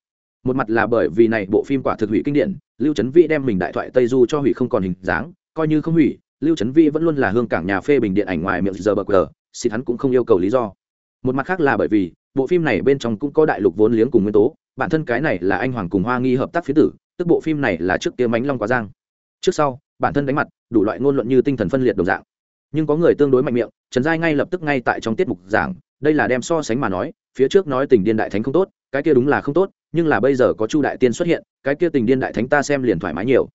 một mặt là bởi vì này bộ phim quả thực hủy kinh điển, lưu trấn vĩ đem mình đại thoại tây du cho hủy không còn hình dáng, coi như không hủy, lưu trấn vĩ vẫn luôn là hương cảng nhà phê bình điện ảnh ngoài miệng giờ bờ cờ xin hắn cũng không yêu cầu lý do. Một mặt khác là bởi vì, bộ phim này bên trong cũng có đại lục vốn liếng cùng nguyên tố, bản thân cái này là anh hoàng cùng hoa nghi hợp tác phía tử, tức bộ phim này là trước kia mánh long quá giang. Trước sau, bản thân đánh mặt, đủ loại ngôn luận như tinh thần phân liệt đồng dạng. Nhưng có người tương đối mạnh miệng, trần giai ngay lập tức ngay tại trong tiết mục giảng, đây là đem so sánh mà nói, phía trước nói tình điên đại thánh không tốt, cái kia đúng là không tốt nhưng là bây giờ có chu đại tiên xuất hiện, cái kia tình điên đại thánh ta xem liền thoải mái nhiều.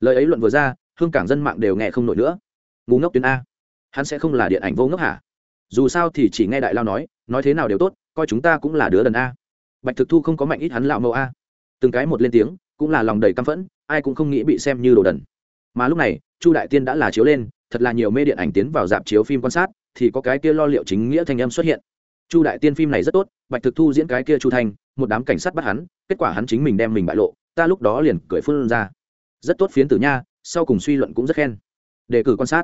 Lời ấy luận vừa ra, hương cảng dân mạng đều nghe không nổi nữa. Ngu ngốc tuyến a. Hắn sẽ không là điện ảnh vô ngốc hả? Dù sao thì chỉ nghe đại lao nói nói thế nào đều tốt, coi chúng ta cũng là đứa đần a. Bạch thực thu không có mạnh ít hắn lão mẫu a. Từng cái một lên tiếng, cũng là lòng đầy căm phẫn, ai cũng không nghĩ bị xem như đồ đần. Mà lúc này, chu đại tiên đã là chiếu lên, thật là nhiều mê điện ảnh tiến vào dạp chiếu phim quan sát, thì có cái kia lo liệu chính nghĩa thanh âm xuất hiện. Chu đại tiên phim này rất tốt, bạch thực thu diễn cái kia chu thanh một đám cảnh sát bắt hắn, kết quả hắn chính mình đem mình bại lộ, ta lúc đó liền cười phun ra. Rất tốt phiến tử nha, sau cùng suy luận cũng rất khen. Đề cử quan sát.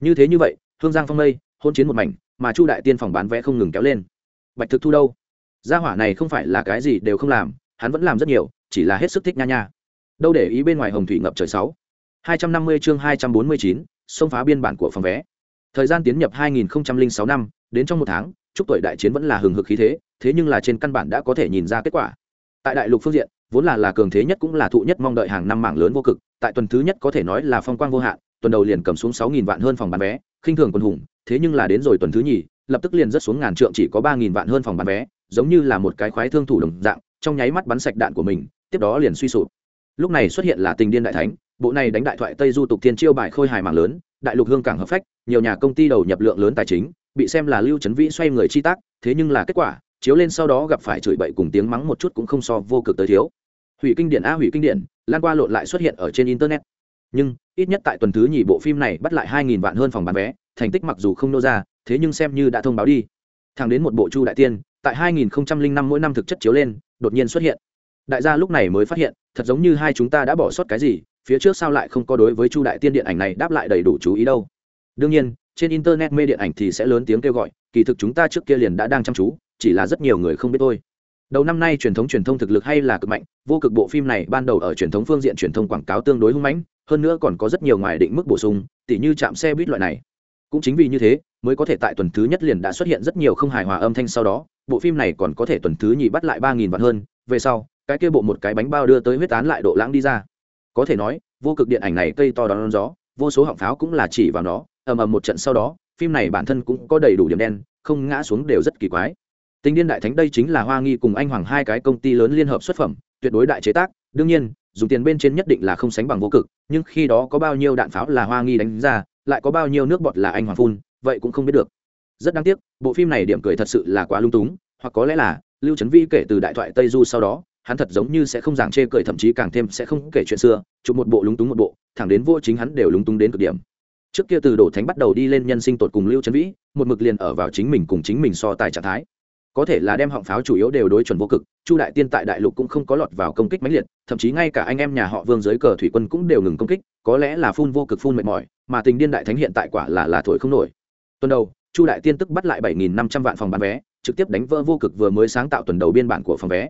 Như thế như vậy, hương giang phong mây, hôn chiến một mảnh, mà chu đại tiên phòng bán vé không ngừng kéo lên. Bạch thực thu đâu? Gia hỏa này không phải là cái gì đều không làm, hắn vẫn làm rất nhiều, chỉ là hết sức thích nha nha. Đâu để ý bên ngoài hồng thủy ngập trời sáu. Hai trăm năm mươi chương hai trăm bốn mươi chín, xông phá biên bản của phòng vé. Thời gian tiến nhập hai nghìn sáu năm, đến trong một tháng chúc tuổi đại chiến vẫn là hừng hực khí thế thế nhưng là trên căn bản đã có thể nhìn ra kết quả. Tại đại lục phương diện, vốn là là cường thế nhất cũng là thụ nhất mong đợi hàng năm mảng lớn vô cực, tại tuần thứ nhất có thể nói là phong quang vô hạn, tuần đầu liền cầm xuống sáu nghìn vạn hơn phòng bán vé, khinh thường quân hùng, thế nhưng là đến rồi tuần thứ nhì, lập tức liền rất xuống ngàn trượng chỉ có ba nghìn vạn hơn phòng bán vé, giống như là một cái khoái thương thủ đồng dạng, trong nháy mắt bắn sạch đạn của mình, tiếp đó liền suy sụp. Lúc này xuất hiện là tình điên đại thánh, bộ này đánh đại thoại tây du tục thiên chiêu bài khôi hài mạng lớn, đại lục hương cảng hợp phách, nhiều nhà công ty đầu nhập lượng lớn tài chính bị xem là lưu trấn vĩ xoay người chi tác, thế nhưng là kết quả, chiếu lên sau đó gặp phải chửi bậy cùng tiếng mắng một chút cũng không so vô cực tới thiếu. Hủy kinh điển a hủy kinh điển, lan qua lộn lại xuất hiện ở trên internet. Nhưng, ít nhất tại tuần thứ nhì bộ phim này bắt lại hai nghìn vạn hơn phòng bán vé, thành tích mặc dù không nô ra, thế nhưng xem như đã thông báo đi. Thẳng đến một bộ chu đại tiên, tại 2005 mỗi năm thực chất chiếu lên, đột nhiên xuất hiện. Đại gia lúc này mới phát hiện, thật giống như hai chúng ta đã bỏ sót cái gì, phía trước sao lại không có đối với chu đại tiên điện ảnh này đáp lại đầy đủ chú ý đâu. Đương nhiên trên internet mê điện ảnh thì sẽ lớn tiếng kêu gọi, kỳ thực chúng ta trước kia liền đã đang chăm chú, chỉ là rất nhiều người không biết thôi. Đầu năm nay truyền thống truyền thông thực lực hay là cực mạnh, vô cực bộ phim này ban đầu ở truyền thống phương diện truyền thông quảng cáo tương đối hung mãnh, hơn nữa còn có rất nhiều ngoài định mức bổ sung, tỉ như chạm xe buýt loại này. Cũng chính vì như thế, mới có thể tại tuần thứ nhất liền đã xuất hiện rất nhiều không hài hòa âm thanh sau đó, bộ phim này còn có thể tuần thứ nhì bắt lại ba nghìn vạn hơn, về sau, cái kia bộ một cái bánh bao đưa tới huyết tán lại độ lãng đi ra. Có thể nói, vô cực điện ảnh này cây to đón gió, vô số họng pháo cũng là chỉ vào nó ầm ầm một trận sau đó, phim này bản thân cũng có đầy đủ điểm đen, không ngã xuống đều rất kỳ quái. Tinh điên đại thánh đây chính là hoa nghi cùng anh hoàng hai cái công ty lớn liên hợp xuất phẩm, tuyệt đối đại chế tác. Đương nhiên, dùng tiền bên trên nhất định là không sánh bằng vô cực, nhưng khi đó có bao nhiêu đạn pháo là hoa nghi đánh ra, lại có bao nhiêu nước bọt là anh hoàng phun, vậy cũng không biết được. Rất đáng tiếc, bộ phim này điểm cười thật sự là quá lung túng, hoặc có lẽ là, lưu trấn vi kể từ đại thoại tây du sau đó, hắn thật giống như sẽ không giảng chê cười, thậm chí càng thêm sẽ không kể chuyện xưa, chụp một bộ lúng túng một bộ, thẳng đến vô chính hắn đều lúng túng đến cực điểm trước kia từ đổ thánh bắt đầu đi lên nhân sinh tột cùng lưu trấn vĩ, một mực liền ở vào chính mình cùng chính mình so tài trạng thái. Có thể là đem họng pháo chủ yếu đều đối chuẩn vô cực, chu đại tiên tại đại lục cũng không có lọt vào công kích mãnh liệt, thậm chí ngay cả anh em nhà họ vương dưới cờ thủy quân cũng đều ngừng công kích, có lẽ là phun vô cực phun mệt mỏi, mà tình điên đại thánh hiện tại quả là là thổi không nổi. Tuần đầu, chu đại tiên tức bắt lại bảy nghìn năm trăm vạn phòng bán vé, trực tiếp đánh vỡ vô cực vừa mới sáng tạo tuần đầu biên bản của phòng vé.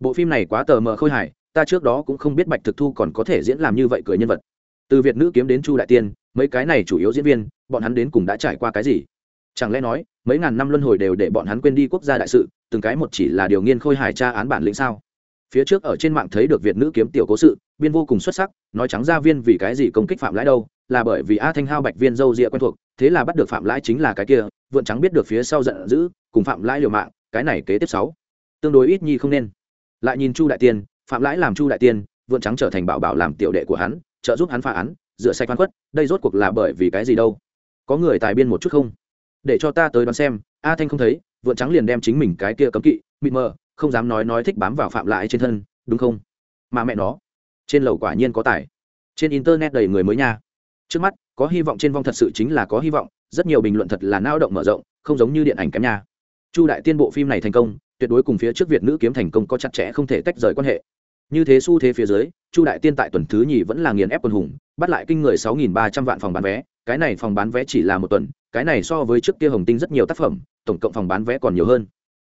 Bộ phim này quá tờ mờ khôi hài, ta trước đó cũng không biết bạch thực thu còn có thể diễn làm như vậy cười nhân vật. Từ việt nữ kiếm đến chu đại tiên mấy cái này chủ yếu diễn viên, bọn hắn đến cùng đã trải qua cái gì? Chẳng lẽ nói, mấy ngàn năm luân hồi đều để bọn hắn quên đi quốc gia đại sự, từng cái một chỉ là điều nghiên khôi hài tra án bản lĩnh sao? Phía trước ở trên mạng thấy được việt nữ kiếm tiểu cố sự, biên vô cùng xuất sắc, nói trắng ra viên vì cái gì công kích phạm lãi đâu, là bởi vì a thanh hao bạch viên dâu rịa quen thuộc, thế là bắt được phạm lãi chính là cái kia vượn trắng biết được phía sau giận dữ, cùng phạm lãi liều mạng, cái này kế tiếp sáu. Tương đối ít nhi không nên. Lại nhìn chu đại tiên, phạm lãi làm chu đại tiên vượn trắng trở thành bảo bảo làm tiểu đệ của hắn, trợ giúp hắn phá án rửa sạch văn khuất, đây rốt cuộc là bởi vì cái gì đâu? Có người tài biên một chút không? Để cho ta tới đoán xem, a thanh không thấy, vượn trắng liền đem chính mình cái kia cấm kỵ, mịt mờ, không dám nói nói thích bám vào phạm lại trên thân, đúng không? Mà mẹ nó, trên lầu quả nhiên có tài. Trên internet đầy người mới nha. Trước mắt, có hy vọng trên vong thật sự chính là có hy vọng, rất nhiều bình luận thật là nao động mở rộng, không giống như điện ảnh kém nha. Chu đại tiên bộ phim này thành công, tuyệt đối cùng phía trước việt nữ kiếm thành công có chặt chẽ không thể tách rời quan hệ. Như thế xu thế phía dưới, chu đại tiên tại tuần thứ nhì vẫn là nghiền ép quân hùng bắt lại kinh người sáu nghìn ba trăm vạn phòng bán vé, cái này phòng bán vé chỉ là một tuần, cái này so với trước kia hồng tinh rất nhiều tác phẩm, tổng cộng phòng bán vé còn nhiều hơn.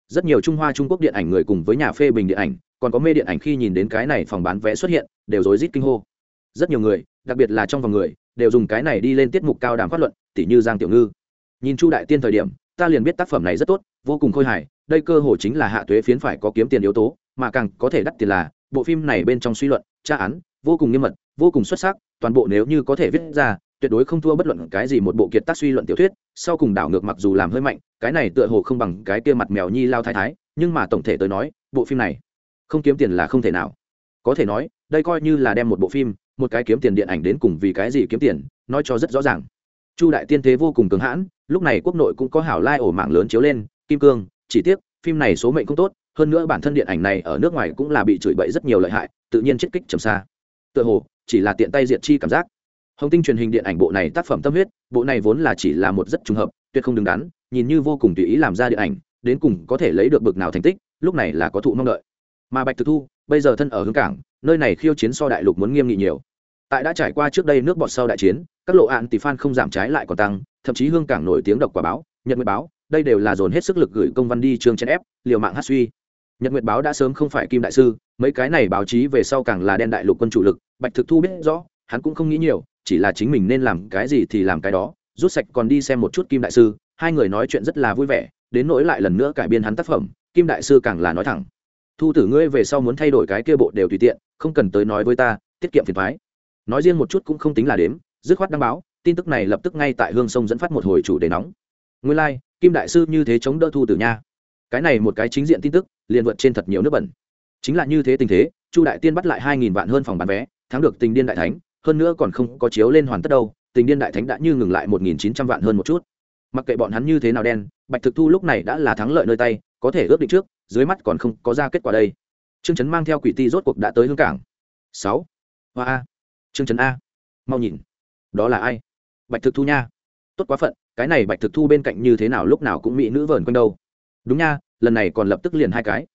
Rất nhiều trung hoa, trung quốc điện ảnh người cùng với nhà phê bình điện ảnh, còn có mê điện ảnh khi nhìn đến cái này phòng bán vé xuất hiện, đều rối rít kinh hô. Rất nhiều người, đặc biệt là trong vòng người, đều dùng cái này đi lên tiết mục cao đàm phát luận tỷ như giang tiểu ngư. Nhìn chu đại tiên thời điểm, ta liền biết tác phẩm này rất tốt, vô cùng khôi hài, đây cơ hồ chính là hạ tuế phiến phải có kiếm tiền yếu tố, mà càng có thể đắt tiền là, bộ phim này bên trong suy luận, tra án vô cùng nghiêm mật vô cùng xuất sắc toàn bộ nếu như có thể viết ra tuyệt đối không thua bất luận cái gì một bộ kiệt tác suy luận tiểu thuyết sau cùng đảo ngược mặc dù làm hơi mạnh cái này tựa hồ không bằng cái kia mặt mèo nhi lao thái thái nhưng mà tổng thể tới nói bộ phim này không kiếm tiền là không thể nào. Có thể nói đây coi như là đem một bộ phim một cái kiếm tiền điện ảnh đến cùng vì cái gì kiếm tiền nói cho rất rõ ràng. Chu đại tiên thế vô cùng cứng hãn lúc này quốc nội cũng có hảo lai ổ mạng lớn chiếu lên kim cương chỉ tiếc phim này số mệnh cũng tốt hơn nữa bản thân điện ảnh này ở nước ngoài cũng là bị chửi bậy rất nhiều lợi hại tự nhiên chết kích trầm xa tựa hồ chỉ là tiện tay diệt chi cảm giác. Hồng tinh truyền hình điện ảnh bộ này tác phẩm tâm huyết, bộ này vốn là chỉ là một rất trùng hợp, tuyệt không đứng đắn, nhìn như vô cùng tùy ý làm ra điện ảnh, đến cùng có thể lấy được bực nào thành tích, lúc này là có thụ mong đợi. Mà bạch thực thu, bây giờ thân ở hướng cảng, nơi này khiêu chiến so đại lục muốn nghiêm nghị nhiều. Tại đã trải qua trước đây nước bọt sau đại chiến, các lộ ạn tỷ phan không giảm trái lại còn tăng, thậm chí hương cảng nổi tiếng độc quả báo, nhật nguyệt báo, đây đều là dồn hết sức lực gửi công văn đi trường chen ép, liều mạng hát suy. Nhật nguyệt báo đã sớm không phải kim đại sư mấy cái này báo chí về sau càng là đen đại lục quân chủ lực bạch thực thu biết rõ hắn cũng không nghĩ nhiều chỉ là chính mình nên làm cái gì thì làm cái đó rút sạch còn đi xem một chút kim đại sư hai người nói chuyện rất là vui vẻ đến nỗi lại lần nữa cải biên hắn tác phẩm kim đại sư càng là nói thẳng thu tử ngươi về sau muốn thay đổi cái kia bộ đều tùy tiện không cần tới nói với ta tiết kiệm phiền thoái nói riêng một chút cũng không tính là đếm dứt khoát đăng báo tin tức này lập tức ngay tại hương sông dẫn phát một hồi chủ đề nóng. Nguyên lai、like, kim đại sư như thế chống đỡ thu tử nha. Cái này một cái chính diện tin tức liền vượt trên thật nhiều nước bẩn chính là như thế tình thế, chu đại tiên bắt lại hai nghìn vạn hơn phòng bán vé, thắng được tình điên đại thánh, hơn nữa còn không có chiếu lên hoàn tất đâu, tình điên đại thánh đã như ngừng lại một nghìn chín trăm vạn hơn một chút. Mặc kệ bọn hắn như thế nào đen, bạch thực thu lúc này đã là thắng lợi nơi tay, có thể ước định trước, dưới mắt còn không có ra kết quả đây. Trương chấn mang theo quỷ ti rốt cuộc đã tới hương cảng. Sáu. Hoa a. Trương chấn a. Mau nhìn. Đó là ai? Bạch thực thu nha. Tốt quá phận, cái này bạch thực thu bên cạnh như thế nào lúc nào cũng mỹ nữ vờn quanh đâu. Đúng nha, lần này còn lập tức liền hai cái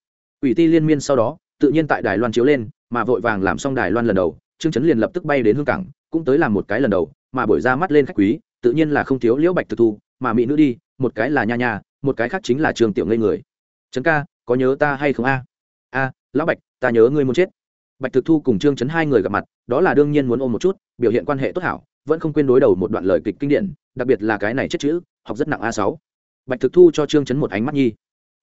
quỷ ti liên miên sau đó, tự nhiên tại đài loan chiếu lên, mà vội vàng làm xong đài loan lần đầu, trương chấn liền lập tức bay đến hương cảng, cũng tới làm một cái lần đầu, mà buổi ra mắt lên khách quý, tự nhiên là không thiếu liễu bạch thực thu, mà mỹ nữ đi, một cái là nha nha, một cái khác chính là trường tiểu ngây người. Trấn ca, có nhớ ta hay không a? A, lão bạch, ta nhớ ngươi muốn chết. Bạch thực thu cùng trương chấn hai người gặp mặt, đó là đương nhiên muốn ôm một chút, biểu hiện quan hệ tốt hảo, vẫn không quên đối đầu một đoạn lời kịch kinh điển, đặc biệt là cái này chết chữ, học rất nặng a sáu. Bạch thực thu cho trương chấn một ánh mắt nhi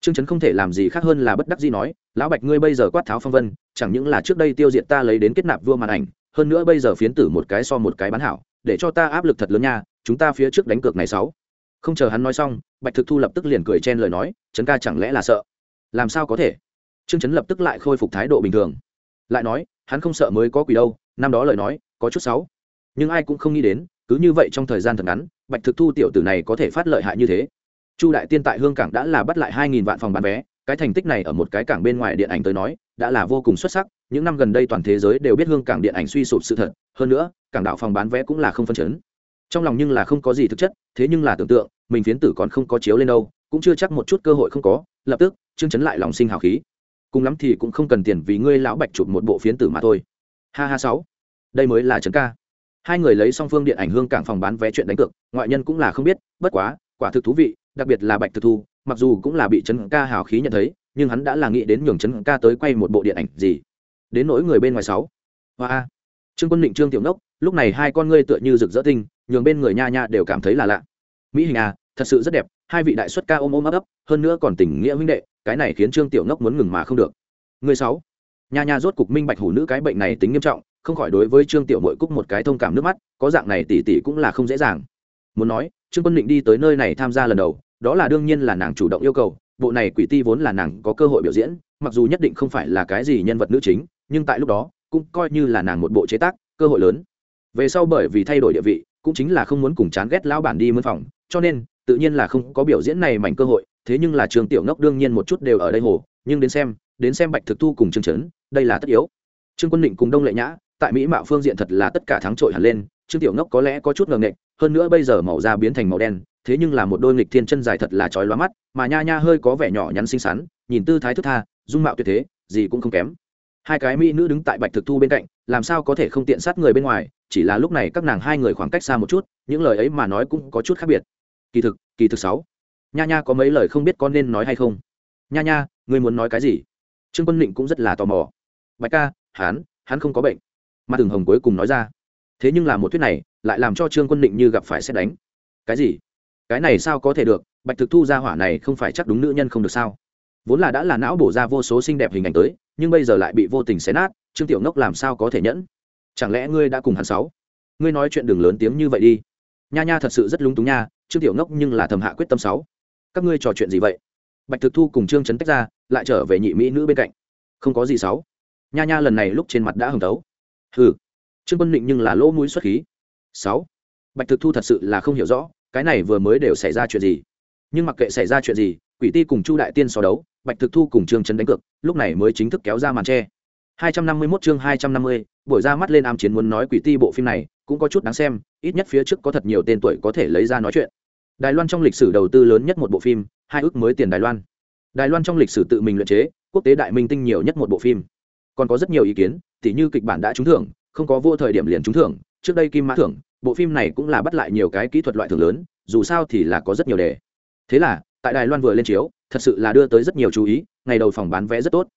trương Chấn không thể làm gì khác hơn là bất đắc dĩ nói, lão bạch ngươi bây giờ quát tháo phong vân, chẳng những là trước đây tiêu diệt ta lấy đến kết nạp vua màn ảnh, hơn nữa bây giờ phiến tử một cái so một cái bán hảo, để cho ta áp lực thật lớn nha, chúng ta phía trước đánh cược này sáu. Không chờ hắn nói xong, bạch thực thu lập tức liền cười chen lời nói trấn ca chẳng lẽ là sợ? Làm sao có thể? Trương Chấn lập tức lại khôi phục thái độ bình thường. Lại nói, hắn không sợ mới có quỷ đâu, năm đó lời nói, có chút xấu. Nhưng ai cũng không nghĩ đến, cứ như vậy trong thời gian thật ngắn, bạch thực thu tiểu tử này có thể phát lợi hại như thế chu đại tiên tại hương cảng đã là bắt lại hai nghìn vạn phòng bán vé, cái thành tích này ở một cái cảng bên ngoài điện ảnh tới nói, đã là vô cùng xuất sắc, những năm gần đây toàn thế giới đều biết hương cảng điện ảnh suy sụp sự thật, hơn nữa, cảng đạo phòng bán vé cũng là không phân chấn. Trong lòng nhưng là không có gì thực chất, thế nhưng là tưởng tượng, mình phiến tử còn không có chiếu lên đâu, cũng chưa chắc một chút cơ hội không có, lập tức chương chấn lại lòng sinh hào khí. Cùng lắm thì cũng không cần tiền vì ngươi lão bạch chụp một bộ phiến tử mà thôi. Ha ha sáu. Đây mới là trấn ca. Hai người lấy song phương điện ảnh hương cảng phòng bán vé chuyện đánh cược, ngoại nhân cũng là không biết, bất quá quả thực thú vị, đặc biệt là bạch thực thu, mặc dù cũng là bị trấn ca hào khí nhận thấy, nhưng hắn đã là nghĩ đến nhường trấn ca tới quay một bộ điện ảnh gì. Đến nỗi người bên ngoài sáu. Hoa trương quân định, trương tiểu nốc, lúc này hai con ngươi tựa như rực rỡ tinh, nhường bên người nha nha đều cảm thấy là lạ. Mỹ hình à thật sự rất đẹp, hai vị đại xuất ca ôm ôm ấp ấp, hơn nữa còn tình nghĩa huynh đệ, cái này khiến trương tiểu nốc muốn ngừng mà không được. Người sáu. Nha nha rốt cục minh bạch hủ nữ cái bệnh này tính nghiêm trọng, không khỏi đối với trương tiểu mội cúc một cái thông cảm nước mắt, có dạng này tỉ tỉ cũng là không dễ dàng muốn nói, trương quân định đi tới nơi này tham gia lần đầu, đó là đương nhiên là nàng chủ động yêu cầu, bộ này quỷ ti vốn là nàng có cơ hội biểu diễn, mặc dù nhất định không phải là cái gì nhân vật nữ chính, nhưng tại lúc đó, cũng coi như là nàng một bộ chế tác, cơ hội lớn. Về sau bởi vì thay đổi địa vị, cũng chính là không muốn cùng chán ghét lão bản đi mân phòng, cho nên, tự nhiên là không có biểu diễn này mảnh cơ hội, thế nhưng là trường tiểu ngốc đương nhiên một chút đều ở đây hồ, nhưng đến xem đến xem bạch thực thu cùng trương trấn, đây là tất yếu. Trương quân định cùng đông lệ nhã, tại mỹ mạo phương diện thật là tất cả thắng trội hẳn lên trương tiểu ngốc có lẽ có chút ngờ nghệch, hơn nữa bây giờ màu da biến thành màu đen, thế nhưng là một đôi nghịch thiên chân dài thật là chói lóa mắt, mà nha nha hơi có vẻ nhỏ nhắn xinh xắn, nhìn tư thái thức tha, dung mạo tuyệt thế, gì cũng không kém. Hai cái mỹ nữ đứng tại bạch thực thu bên cạnh, làm sao có thể không tiện sát người bên ngoài, chỉ là lúc này các nàng hai người khoảng cách xa một chút, những lời ấy mà nói cũng có chút khác biệt. Kỳ thực kỳ thực sáu. Nha nha có mấy lời không biết con nên nói hay không? Nha nha, ngươi muốn nói cái gì? Trương quân định cũng rất là tò mò. Bạch ca, hắn hắn không có bệnh. Mà từng hồng cuối cùng nói ra thế nhưng là một thuyết này lại làm cho trương quân định như gặp phải xét đánh. Cái gì? Cái này sao có thể được? Bạch thực thu ra hỏa này không phải chắc đúng nữ nhân không được sao? Vốn là đã là não bổ ra vô số xinh đẹp hình ảnh tới, nhưng bây giờ lại bị vô tình xé nát, trương tiểu ngốc làm sao có thể nhẫn? Chẳng lẽ ngươi đã cùng hắn sáu? Ngươi nói chuyện đừng lớn tiếng như vậy đi. Nha nha thật sự rất lúng túng nha, trương tiểu ngốc nhưng là thầm hạ quyết tâm sáu. Các ngươi trò chuyện gì vậy? Bạch thực thu cùng trương trấn tách ra, lại trở về nhị mỹ nữ bên cạnh. Không có gì sáu. Nha nha lần này lúc trên mặt đã hồng tấu. Hừ trương quân định nhưng là lỗ mũi xuất khí. Sáu bạch thực thu thật sự là không hiểu rõ cái này vừa mới đều xảy ra chuyện gì. Nhưng mặc kệ xảy ra chuyện gì quỷ ti cùng chu đại tiên so đấu bạch thực thu cùng trương trấn đánh cược lúc này mới chính thức kéo ra màn tre 251 chương 250, buổi ra mắt lên am chiến muốn nói quỷ ti bộ phim này cũng có chút đáng xem ít nhất phía trước có thật nhiều tên tuổi có thể lấy ra nói chuyện. Đài loan trong lịch sử đầu tư lớn nhất một bộ phim hai ước mới tiền đài loan. Đài loan trong lịch sử tự mình luyện chế quốc tế đại minh tinh nhiều nhất một bộ phim. Còn có rất nhiều ý kiến tỉ như kịch bản đã trúng thưởng không có vô thời điểm liền trúng thưởng, trước đây kim mã thưởng, bộ phim này cũng là bắt lại nhiều cái kỹ thuật loại thưởng lớn, dù sao thì là có rất nhiều đề. Thế là, tại đài loan vừa lên chiếu, thật sự là đưa tới rất nhiều chú ý, ngày đầu phòng bán vé rất tốt.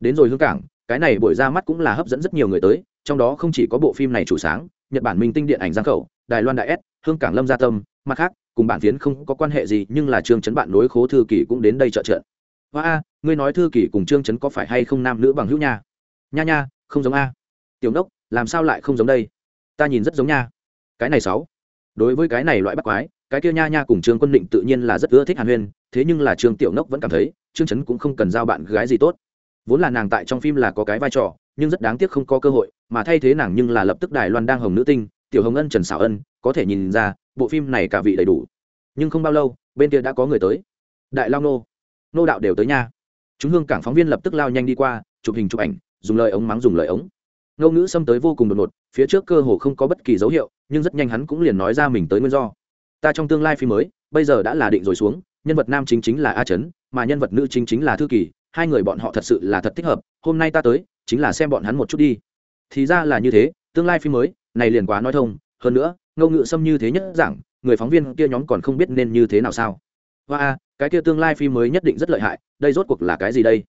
Đến rồi hương cảng, cái này buổi ra mắt cũng là hấp dẫn rất nhiều người tới, trong đó không chỉ có bộ phim này chủ sáng, nhật bản minh tinh điện ảnh giang khẩu, đài loan đại s, hương cảng lâm gia tâm, mặt khác, cùng bản phiến không có quan hệ gì, nhưng là trương chấn bạn nối khố thư kỷ cũng đến đây trợ trợ hoa a, ngươi nói thư kỷ cùng trương chấn có phải hay không nam nữ bằng hữu nha? Nha nha, không giống a. Tiểu đốc làm sao lại không giống đây? Ta nhìn rất giống nha. Cái này sáu. Đối với cái này loại bắt quái, cái kia nha nha cùng trương quân định tự nhiên là rất ưa thích hàn huyên, thế nhưng là trương tiểu nốc vẫn cảm thấy, trương chấn cũng không cần giao bạn gái gì tốt. Vốn là nàng tại trong phim là có cái vai trò, nhưng rất đáng tiếc không có cơ hội, mà thay thế nàng nhưng là lập tức đài loan đang hồng nữ tinh, tiểu hồng ân, trần xảo ân, có thể nhìn ra, bộ phim này cả vị đầy đủ. Nhưng không bao lâu, bên kia đã có người tới. Đại lao nô. Nô đạo đều tới nha. Chúng hương cảng phóng viên lập tức lao nhanh đi qua, chụp hình, chụp ảnh, dùng lời ống mắng, dùng lời ống ngô ngữ xâm tới vô cùng đột ngột, phía trước cơ hồ không có bất kỳ dấu hiệu, nhưng rất nhanh hắn cũng liền nói ra mình tới nguyên do. Ta trong tương lai phim mới, bây giờ đã là định rồi xuống, nhân vật nam chính chính là a trấn, mà nhân vật nữ chính chính là thư kỳ, hai người bọn họ thật sự là thật thích hợp, hôm nay ta tới, chính là xem bọn hắn một chút đi. Thì ra là như thế, tương lai phim mới, này liền quá nói thông, hơn nữa, ngô ngữ xâm như thế nhất rằng người phóng viên kia nhóm còn không biết nên như thế nào sao. Hoa a, cái kia tương lai phim mới nhất định rất lợi hại, đây rốt cuộc là cái gì đây?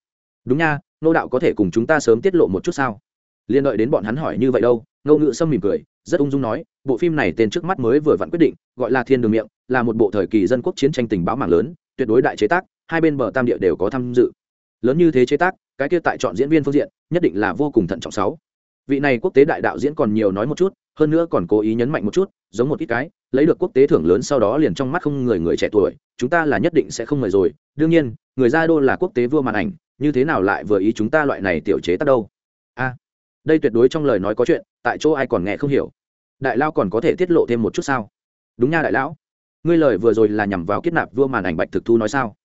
Đúng nha nô đạo có thể cùng chúng ta sớm tiết lộ một chút sao? Liên đợi đến bọn hắn hỏi như vậy đâu, ngô ngự sâm mỉm cười, rất ung dung nói, bộ phim này tên trước mắt mới vừa vặn quyết định, gọi là thiên đường miệng, là một bộ thời kỳ dân quốc chiến tranh tình báo mạng lớn, tuyệt đối đại chế tác, hai bên bờ tam địa đều có tham dự. Lớn như thế chế tác, cái kia tại chọn diễn viên phương diện, nhất định là vô cùng thận trọng sáu. Vị này quốc tế đại đạo diễn còn nhiều nói một chút, hơn nữa còn cố ý nhấn mạnh một chút, giống một ít cái, lấy được quốc tế thưởng lớn sau đó liền trong mắt không người người trẻ tuổi, chúng ta là nhất định sẽ không mời rồi. Đương nhiên, người gia đô là quốc tế vua màn ảnh, như thế nào lại vừa ý chúng ta loại này tiểu chế tác đâu? A đây tuyệt đối trong lời nói có chuyện, tại chỗ ai còn nghe không hiểu. Đại lao còn có thể tiết lộ thêm một chút sao? Đúng nha đại lão. Ngươi lời vừa rồi là nhằm vào kết nạp vua màn ảnh bạch thực thu nói sao?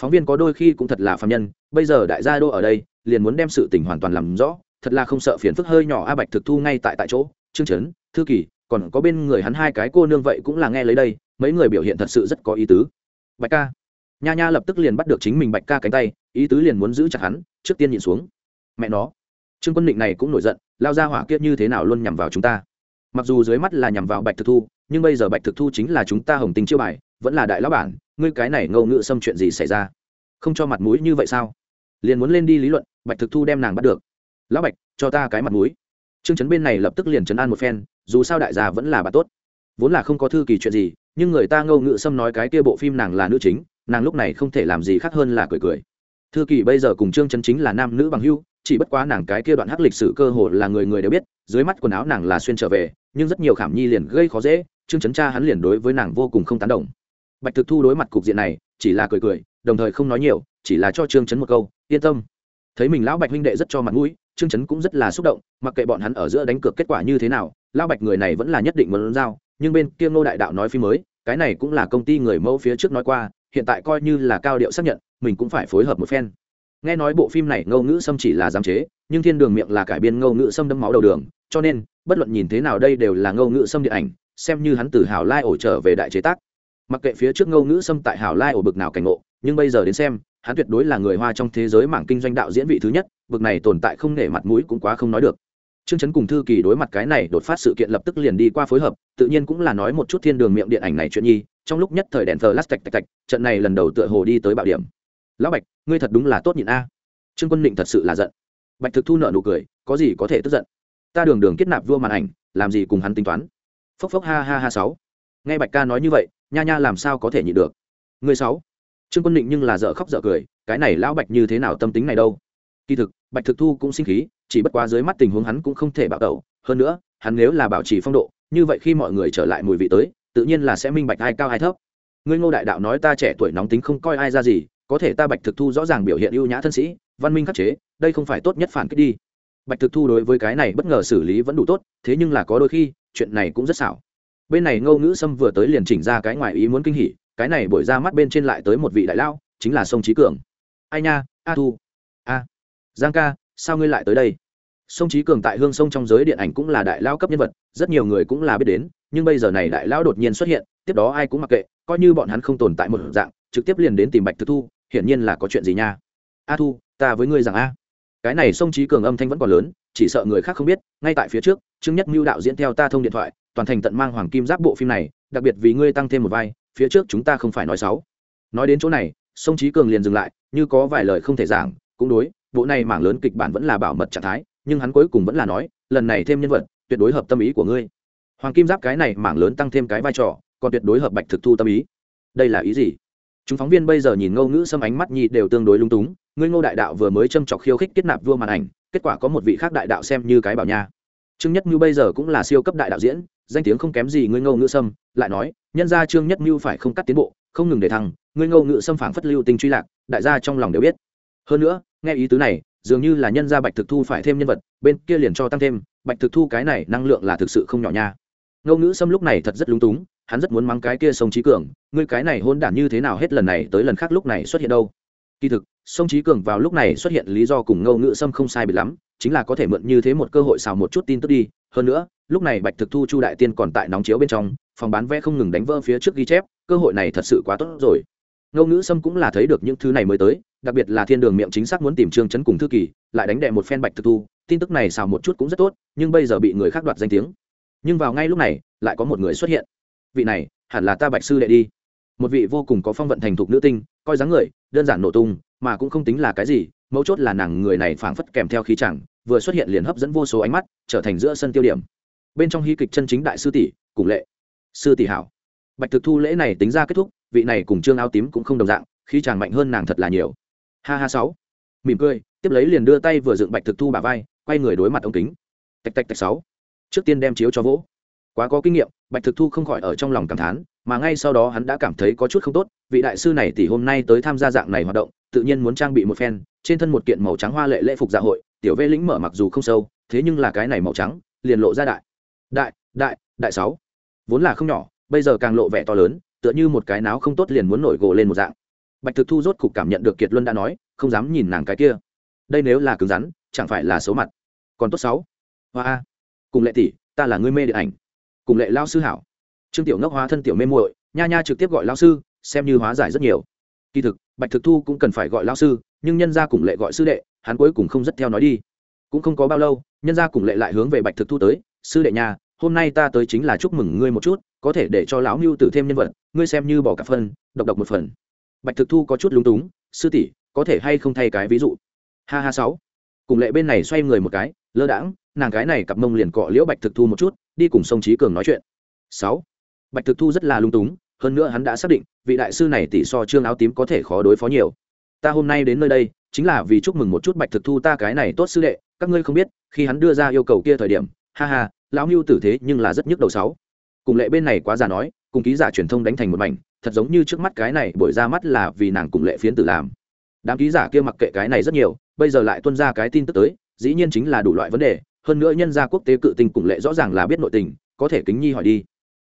Phóng viên có đôi khi cũng thật là phạm nhân, bây giờ đại gia đô ở đây, liền muốn đem sự tình hoàn toàn làm rõ, thật là không sợ phiền phức hơi nhỏ a bạch thực thu ngay tại tại chỗ, trương chấn thư kỳ, còn có bên người hắn hai cái cô nương vậy cũng là nghe lấy đây, mấy người biểu hiện thật sự rất có ý tứ. Bạch ca. Nha nha lập tức liền bắt được chính mình bạch ca cánh tay, ý tứ liền muốn giữ chặt hắn, trước tiên nhìn xuống. Mẹ nó trương quân định này cũng nổi giận, lao ra hỏa kiết như thế nào luôn nhằm vào chúng ta? Mặc dù dưới mắt là nhằm vào bạch thực thu, nhưng bây giờ bạch thực thu chính là chúng ta hồng tình chiêu bài, vẫn là đại lão bản, ngươi cái này ngâu ngự xâm chuyện gì xảy ra? Không cho mặt mũi như vậy sao? Liền muốn lên đi lý luận, bạch thực thu đem nàng bắt được. Lão bạch, cho ta cái mặt mũi. Trương trấn bên này lập tức liền trấn an một phen, dù sao đại gia vẫn là bà tốt. Vốn là không có thư kỳ chuyện gì, nhưng người ta ngâu ngự xâm nói cái kia bộ phim nàng là nữ chính, nàng lúc này không thể làm gì khác hơn là cười cười. Thư kỳ bây giờ cùng trương trấn chính là nam nữ bằng hưu chỉ bất quá nàng cái kia đoạn hắc lịch sử cơ hồ là người người đều biết, dưới mắt quần áo nàng là xuyên trở về, nhưng rất nhiều khảm nhi liền gây khó dễ, trương chấn cha hắn liền đối với nàng vô cùng không tán đồng. Bạch thực thu đối mặt cục diện này, chỉ là cười cười, đồng thời không nói nhiều, chỉ là cho trương chấn một câu, yên tâm. Thấy mình lão bạch huynh đệ rất cho mặt mũi, trương chấn cũng rất là xúc động, mặc kệ bọn hắn ở giữa đánh cược kết quả như thế nào, lão bạch người này vẫn là nhất định muốn giao, nhưng bên kia ngô đại đạo nói phim mới, cái này cũng là công ty người mẫu phía trước nói qua, hiện tại coi như là cao điệu xác nhận, mình cũng phải phối hợp một phen nghe nói bộ phim này ngâu ngữ xâm chỉ là giám chế nhưng thiên đường miệng là cải biên ngâu ngữ xâm đâm máu đầu đường cho nên bất luận nhìn thế nào đây đều là ngâu ngữ xâm điện ảnh xem như hắn từ hảo lai ổ trở về đại chế tác mặc kệ phía trước ngâu ngữ xâm tại hảo lai ổ bực nào cảnh ngộ nhưng bây giờ đến xem hắn tuyệt đối là người hoa trong thế giới mảng kinh doanh đạo diễn vị thứ nhất bực này tồn tại không nể mặt mũi cũng quá không nói được Trương Chấn cùng thư kỳ đối mặt cái này đột phát sự kiện lập tức liền đi qua phối hợp, tự nhiên cũng là nói một chút thiên đường miệng điện ảnh này chuyện nhi, trong lúc nhất thời đèn flash tạch tạch tạch, trận này lần đầu tựa hồ đi tới bạo điểm. Lão Bạch, ngươi thật đúng là tốt nhịn a. Trương Quân Định thật sự là giận. Bạch Thực Thu nợ nụ cười, có gì có thể tức giận. Ta đường đường kết nạp vua màn ảnh, làm gì cùng hắn tính toán. Phốc phốc ha ha ha sáu. Nghe Bạch ca nói như vậy, nha nha làm sao có thể nhịn được. Ngươi sáu. Trương Quân Định nhưng là dở khóc dở cười, cái này lão Bạch như thế nào tâm tính này đâu? Kỳ thực, Bạch Thực Thu cũng sinh khí, chỉ bất quá dưới mắt tình huống hắn cũng không thể bạo tẩu hơn nữa hắn nếu là bảo trì phong độ như vậy khi mọi người trở lại mùi vị tới tự nhiên là sẽ minh bạch ai cao ai thấp ngươi ngô đại đạo nói ta trẻ tuổi nóng tính không coi ai ra gì có thể ta bạch thực thu rõ ràng biểu hiện ưu nhã thân sĩ, văn minh khắc chế, đây không phải tốt nhất phản kích đi. Bạch thực thu đối với cái này bất ngờ xử lý vẫn đủ tốt, thế nhưng là có đôi khi, chuyện này cũng rất xảo. Bên này ngô ngữ sâm vừa tới liền chỉnh ra cái ngoài ý muốn kinh hỉ, cái này bổi ra mắt bên trên lại tới một vị đại lao, chính là sông trí cường. Ai nha, a thu. A. Giang ca, sao ngươi lại tới đây? Sông trí cường tại hương sông trong giới điện ảnh cũng là đại lao cấp nhân vật, rất nhiều người cũng là biết đến, nhưng bây giờ này đại lao đột nhiên xuất hiện, tiếp đó ai cũng mặc kệ, coi như bọn hắn không tồn tại một dạng, trực tiếp liền đến tìm bạch thực thu hiển nhiên là có chuyện gì nha. A thu, ta với ngươi rằng a. Cái này sông trí cường âm thanh vẫn còn lớn, chỉ sợ người khác không biết, ngay tại phía trước, trương nhất mưu đạo diễn theo ta thông điện thoại, toàn thành tận mang hoàng kim giáp bộ phim này, đặc biệt vì ngươi tăng thêm một vai, phía trước chúng ta không phải nói sáu nói đến chỗ này, sông trí cường liền dừng lại, như có vài lời không thể giảng, cũng đối, bộ này mảng lớn kịch bản vẫn là bảo mật trạng thái, nhưng hắn cuối cùng vẫn là nói, lần này thêm nhân vật, tuyệt đối hợp tâm ý của ngươi. Hoàng kim giáp cái này mảng lớn tăng thêm cái vai trò, còn tuyệt đối hợp bạch thực thu tâm ý. Đây là ý gì? Chúng phóng viên bây giờ nhìn ngô ngữ xâm ánh mắt nhi đều tương đối lung túng, ngươi ngô đại đạo vừa mới châm chọc khiêu khích kết nạp vua màn ảnh, kết quả có một vị khác đại đạo xem như cái bảo nha. Trương nhất như bây giờ cũng là siêu cấp đại đạo diễn, danh tiếng không kém gì ngươi ngô ngữ sâm lại nói, nhân ra trương nhất như phải không cắt tiến bộ, không ngừng để thăng, ngươi ngô ngữ xâm phảng phất lưu tinh truy lạc, đại gia trong lòng đều biết. Hơn nữa, nghe ý tứ này, dường như là nhân gia bạch thực thu phải thêm nhân vật, bên kia liền cho tăng thêm, bạch thực thu cái này năng lượng là thực sự không nhỏ nha. Ngô ngữ sâm lúc này thật rất lúng túng hắn rất muốn mắng cái kia sông trí cường, ngươi cái này hôn đản như thế nào hết lần này tới lần khác lúc này xuất hiện đâu? Kỳ thực, sông trí cường vào lúc này xuất hiện lý do cùng ngô ngữ sâm không sai bị lắm, chính là có thể mượn như thế một cơ hội xào một chút tin tức đi. Hơn nữa, lúc này bạch thực thu, chu đại tiên còn tại nóng chiếu bên trong, phòng bán vé không ngừng đánh vỡ phía trước ghi chép, cơ hội này thật sự quá tốt rồi. Ngô ngữ sâm cũng là thấy được những thứ này mới tới, đặc biệt là thiên đường miệng chính xác muốn tìm trương chấn cùng thư kỳ, lại đánh đệ một phen bạch thực thu, tin tức này xào một chút cũng rất tốt, nhưng bây giờ bị người khác đoạt danh tiếng. Nhưng vào ngay lúc này, lại có một người xuất hiện vị này, hẳn là ta bạch sư đệ đi. Một vị vô cùng có phong vận thành thục nữ tinh, coi dáng người, đơn giản nổ tung, mà cũng không tính là cái gì, mấu chốt là nàng người này phảng phất kèm theo khí chẳng, vừa xuất hiện liền hấp dẫn vô số ánh mắt, trở thành giữa sân tiêu điểm. Bên trong hí kịch chân chính đại sư tỷ, cùng lệ. Sư tỷ hảo. Bạch thực thu lễ này tính ra kết thúc, vị này cùng trương áo tím cũng không đồng dạng, khí chàng mạnh hơn nàng thật là nhiều. Ha ha sáu. Mỉm cười, tiếp lấy liền đưa tay vừa dựng bạch thực thu bà vai, quay người đối mặt ống kính. Tạch tạch tạch sáu. Trước tiên đem chiếu cho vỗ. Quá có kinh nghiệm bạch thực thu không khỏi ở trong lòng cảm thán, mà ngay sau đó hắn đã cảm thấy có chút không tốt, vị đại sư này tỷ hôm nay tới tham gia dạng này hoạt động, tự nhiên muốn trang bị một phen, trên thân một kiện màu trắng hoa lệ lễ phục dạ hội, tiểu vê lĩnh mở mặc dù không sâu, thế nhưng là cái này màu trắng, liền lộ ra đại. Đại đại đại sáu. Vốn là không nhỏ, bây giờ càng lộ vẻ to lớn, tựa như một cái náo không tốt liền muốn nổi gồ lên một dạng. Bạch thực thu rốt cục cảm nhận được kiệt luân đã nói, không dám nhìn nàng cái kia. Đây nếu là cứng rắn, chẳng phải là xấu mặt. Còn tốt sáu. Hoa cùng lệ tỷ, ta là người mê điện ảnh cùng lệ lao sư hảo. Trương tiểu ngốc hóa thân tiểu mê muội, nha nha trực tiếp gọi lao sư, xem như hóa giải rất nhiều. Kỳ thực, bạch thực thu cũng cần phải gọi lao sư, nhưng nhân gia cùng lệ gọi sư đệ, hắn cuối cùng không rất theo nói đi. Cũng không có bao lâu, nhân gia cùng lệ lại hướng về bạch thực thu tới, sư đệ nhà hôm nay ta tới chính là chúc mừng ngươi một chút, có thể để cho lão mưu tử thêm nhân vật, ngươi xem như bỏ cả phân độc độc một phần. Bạch thực thu có chút lúng túng, sư tỷ, có thể hay không thay cái ví dụ? Ha ha sáu. Cùng lệ bên này xoay người một cái, lơ đãng, nàng cái này cặp mông liền cọ liễu bạch thực thu một chút đi cùng sông trí cường nói chuyện. Sáu, bạch thực thu rất là lung túng, hơn nữa hắn đã xác định, vị đại sư này tỷ so trương áo tím có thể khó đối phó nhiều. Ta hôm nay đến nơi đây, chính là vì chúc mừng một chút bạch thực thu ta cái này tốt sư đệ, các ngươi không biết, khi hắn đưa ra yêu cầu kia thời điểm, ha ha, lão mưu tử thế nhưng là rất nhức đầu sáu. Cùng lệ bên này quá già nói, cùng ký giả truyền thông đánh thành một mảnh, thật giống như trước mắt cái này bội ra mắt là vì nàng cùng lệ phiến tử làm. Đám ký giả kia mặc kệ cái này rất nhiều, bây giờ lại tuân ra cái tin tức tới, dĩ nhiên chính là đủ loại vấn đề hơn nữa nhân gia quốc tế cự tình cùng lệ rõ ràng là biết nội tình, có thể kính nhi hỏi đi.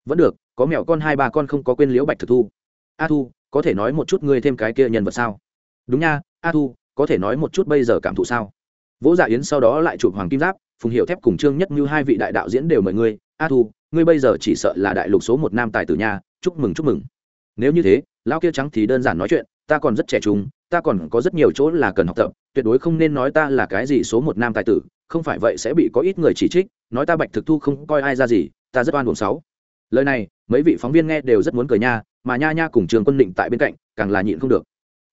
Vẫn được, có mẹo con hai ba con không có quên liễu bạch thực thu. A thu, có thể nói một chút ngươi thêm cái kia nhân vật sao? Đúng nha, a thu, có thể nói một chút bây giờ cảm thụ sao? Vỗ dạ yến sau đó lại chụp hoàng kim giáp, phùng hiệu thép cùng trương nhất như hai vị đại đạo diễn đều mời ngươi. A thu, ngươi bây giờ chỉ sợ là đại lục số một nam tài tử nha, chúc mừng chúc mừng. Nếu như thế, lão kia trắng thì đơn giản nói chuyện, ta còn rất trẻ trung, ta còn có rất nhiều chỗ là cần học tập, tuyệt đối không nên nói ta là cái gì số một nam tài tử không phải vậy sẽ bị có ít người chỉ trích, nói ta bạch thực thu không coi ai ra gì, ta rất oan buồn sáu. Lời này, mấy vị phóng viên nghe đều rất muốn cười nha, mà nha nha cùng trường quân định tại bên cạnh, càng là nhịn không được.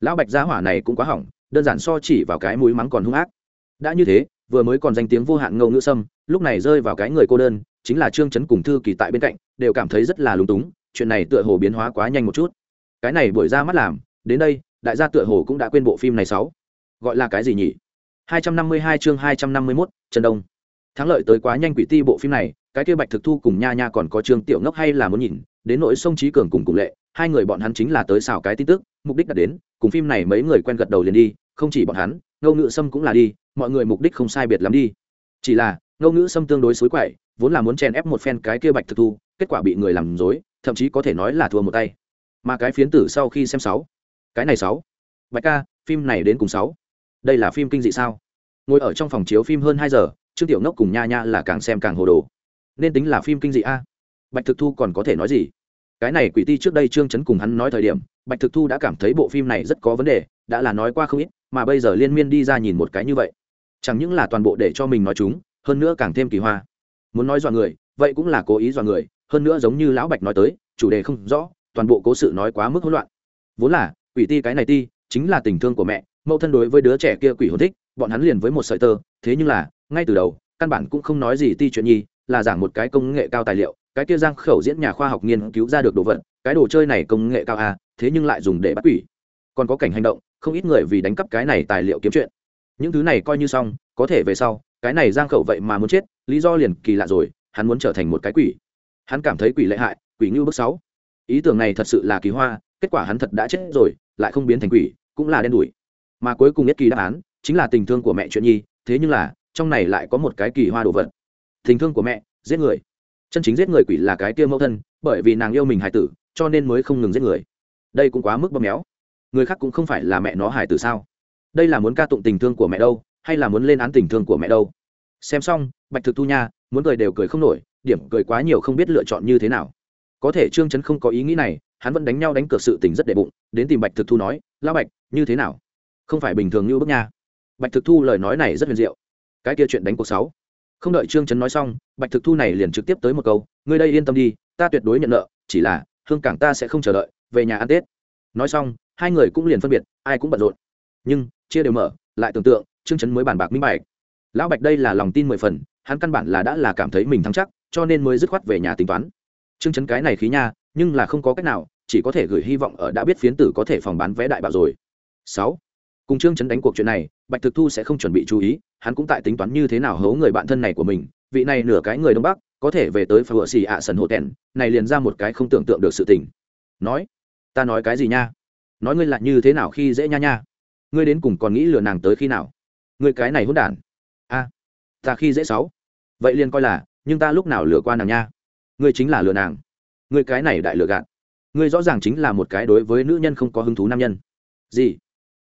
Lão bạch gia hỏa này cũng quá hỏng, đơn giản so chỉ vào cái mũi mắng còn hung ác. Đã như thế, vừa mới còn danh tiếng vô hạn ngâu ngữ sâm, lúc này rơi vào cái người cô đơn, chính là trương chấn cùng thư kỳ tại bên cạnh, đều cảm thấy rất là lúng túng, chuyện này tựa hồ biến hóa quá nhanh một chút. Cái này buổi ra mắt làm, đến đây, đại gia tựa hồ cũng đã quên bộ phim này sáu. Gọi là cái gì nhỉ? 252 chương 251, Trần Đông. Thắng lợi tới quá nhanh quỷ ti bộ phim này, cái kia Bạch Thực Thu cùng Nha Nha còn có Trương Tiểu Ngốc hay là muốn nhìn, đến nỗi sông trí cường cùng cùng lệ, hai người bọn hắn chính là tới xào cái tin tức, mục đích đã đến, cùng phim này mấy người quen gật đầu liền đi, không chỉ bọn hắn, Ngô Ngự Sâm cũng là đi, mọi người mục đích không sai biệt lắm đi. Chỉ là, Ngô Ngự Sâm tương đối xối quậy, vốn là muốn chen ép một phen cái kia Bạch Thực Thu, kết quả bị người làm dối, thậm chí có thể nói là thua một tay. Mà cái phiến tử sau khi xem sáu, cái này sáu, Bạch ca, phim này đến cùng sáu đây là phim kinh dị sao? Ngồi ở trong phòng chiếu phim hơn hai giờ, trương tiểu ngốc cùng nha nha là càng xem càng hồ đồ. Nên tính là phim kinh dị a. Bạch thực thu còn có thể nói gì? Cái này quỷ ti trước đây trương chấn cùng hắn nói thời điểm, bạch thực thu đã cảm thấy bộ phim này rất có vấn đề, đã là nói qua không ít, mà bây giờ liên miên đi ra nhìn một cái như vậy. Chẳng những là toàn bộ để cho mình nói chúng, hơn nữa càng thêm kỳ hoa. Muốn nói dọa người, vậy cũng là cố ý dọa người, hơn nữa giống như lão bạch nói tới, chủ đề không rõ, toàn bộ cố sự nói quá mức hỗn loạn. Vốn là, quỷ ti cái này ti, chính là tình thương của mẹ mẫu thân đối với đứa trẻ kia quỷ hồn thích, bọn hắn liền với một sợi tơ, thế nhưng là, ngay từ đầu, căn bản cũng không nói gì ti chuyện nhi, là giảng một cái công nghệ cao tài liệu, cái kia giang khẩu diễn nhà khoa học nghiên cứu ra được đồ vật, cái đồ chơi này công nghệ cao à thế nhưng lại dùng để bắt quỷ. Còn có cảnh hành động, không ít người vì đánh cắp cái này tài liệu kiếm chuyện. Những thứ này coi như xong, có thể về sau, cái này giang khẩu vậy mà muốn chết, lý do liền kỳ lạ rồi, hắn muốn trở thành một cái quỷ. Hắn cảm thấy quỷ lệ hại, quỷ như bước sáu. Ý tưởng này thật sự là kỳ hoa, kết quả hắn thật đã chết rồi, lại không biến thành quỷ, cũng là đen đủi mà cuối cùng nhất kỳ đáp án chính là tình thương của mẹ chuyện nhi, thế nhưng là, trong này lại có một cái kỳ hoa đồ vật. Tình thương của mẹ, giết người. Chân chính giết người quỷ là cái kia mẫu thân, bởi vì nàng yêu mình hải tử, cho nên mới không ngừng giết người. Đây cũng quá mức bóp méo. Người khác cũng không phải là mẹ nó hải tử sao? Đây là muốn ca tụng tình thương của mẹ đâu, hay là muốn lên án tình thương của mẹ đâu? Xem xong, bạch thực thu nha, muốn cười đều cười không nổi, điểm cười quá nhiều không biết lựa chọn như thế nào. Có thể trương chấn không có ý nghĩ này, hắn vẫn đánh nhau đánh cược sự tình rất đệ bụng, đến tìm bạch thực thu nói la bạch, như thế nào? Không phải bình thường như bức nha. Bạch thực thu lời nói này rất huyền diệu. Cái kia chuyện đánh cuộc sáu. Không đợi trương trấn nói xong, bạch thực thu này liền trực tiếp tới một câu, ngươi đây yên tâm đi, ta tuyệt đối nhận nợ, chỉ là, hương cảng ta sẽ không chờ đợi, về nhà ăn tết. Nói xong, hai người cũng liền phân biệt, ai cũng bận rộn. Nhưng, chia đều mở, lại tưởng tượng, trương trấn mới bàn bạc minh bạch. Lão bạch đây là lòng tin mười phần, hắn căn bản là đã là cảm thấy mình thắng chắc, cho nên mới dứt khoát về nhà tính toán. Trương trấn cái này khí nha, nhưng là không có cách nào, chỉ có thể gửi hy vọng ở đã biết phiến tử có thể phòng bán vé đại bạo rồi. Sáu cùng trương chấn đánh cuộc chuyện này, bạch thực thu sẽ không chuẩn bị chú ý, hắn cũng tại tính toán như thế nào hấu người bạn thân này của mình. Vị này nửa cái người đông bắc, có thể về tới phở xì ạ sần hộ tèn, này liền ra một cái không tưởng tượng được sự tình. Nói, ta nói cái gì nha? Nói ngươi lại như thế nào khi dễ nha nha? Ngươi đến cùng còn nghĩ lừa nàng tới khi nào? Ngươi cái này hôn đản. A, ta khi dễ sáu. Vậy liền coi là, nhưng ta lúc nào lừa qua nàng nha? Ngươi chính là lừa nàng. Ngươi cái này đại lừa gạt. Ngươi rõ ràng chính là một cái đối với nữ nhân không có hứng thú nam nhân. Gì?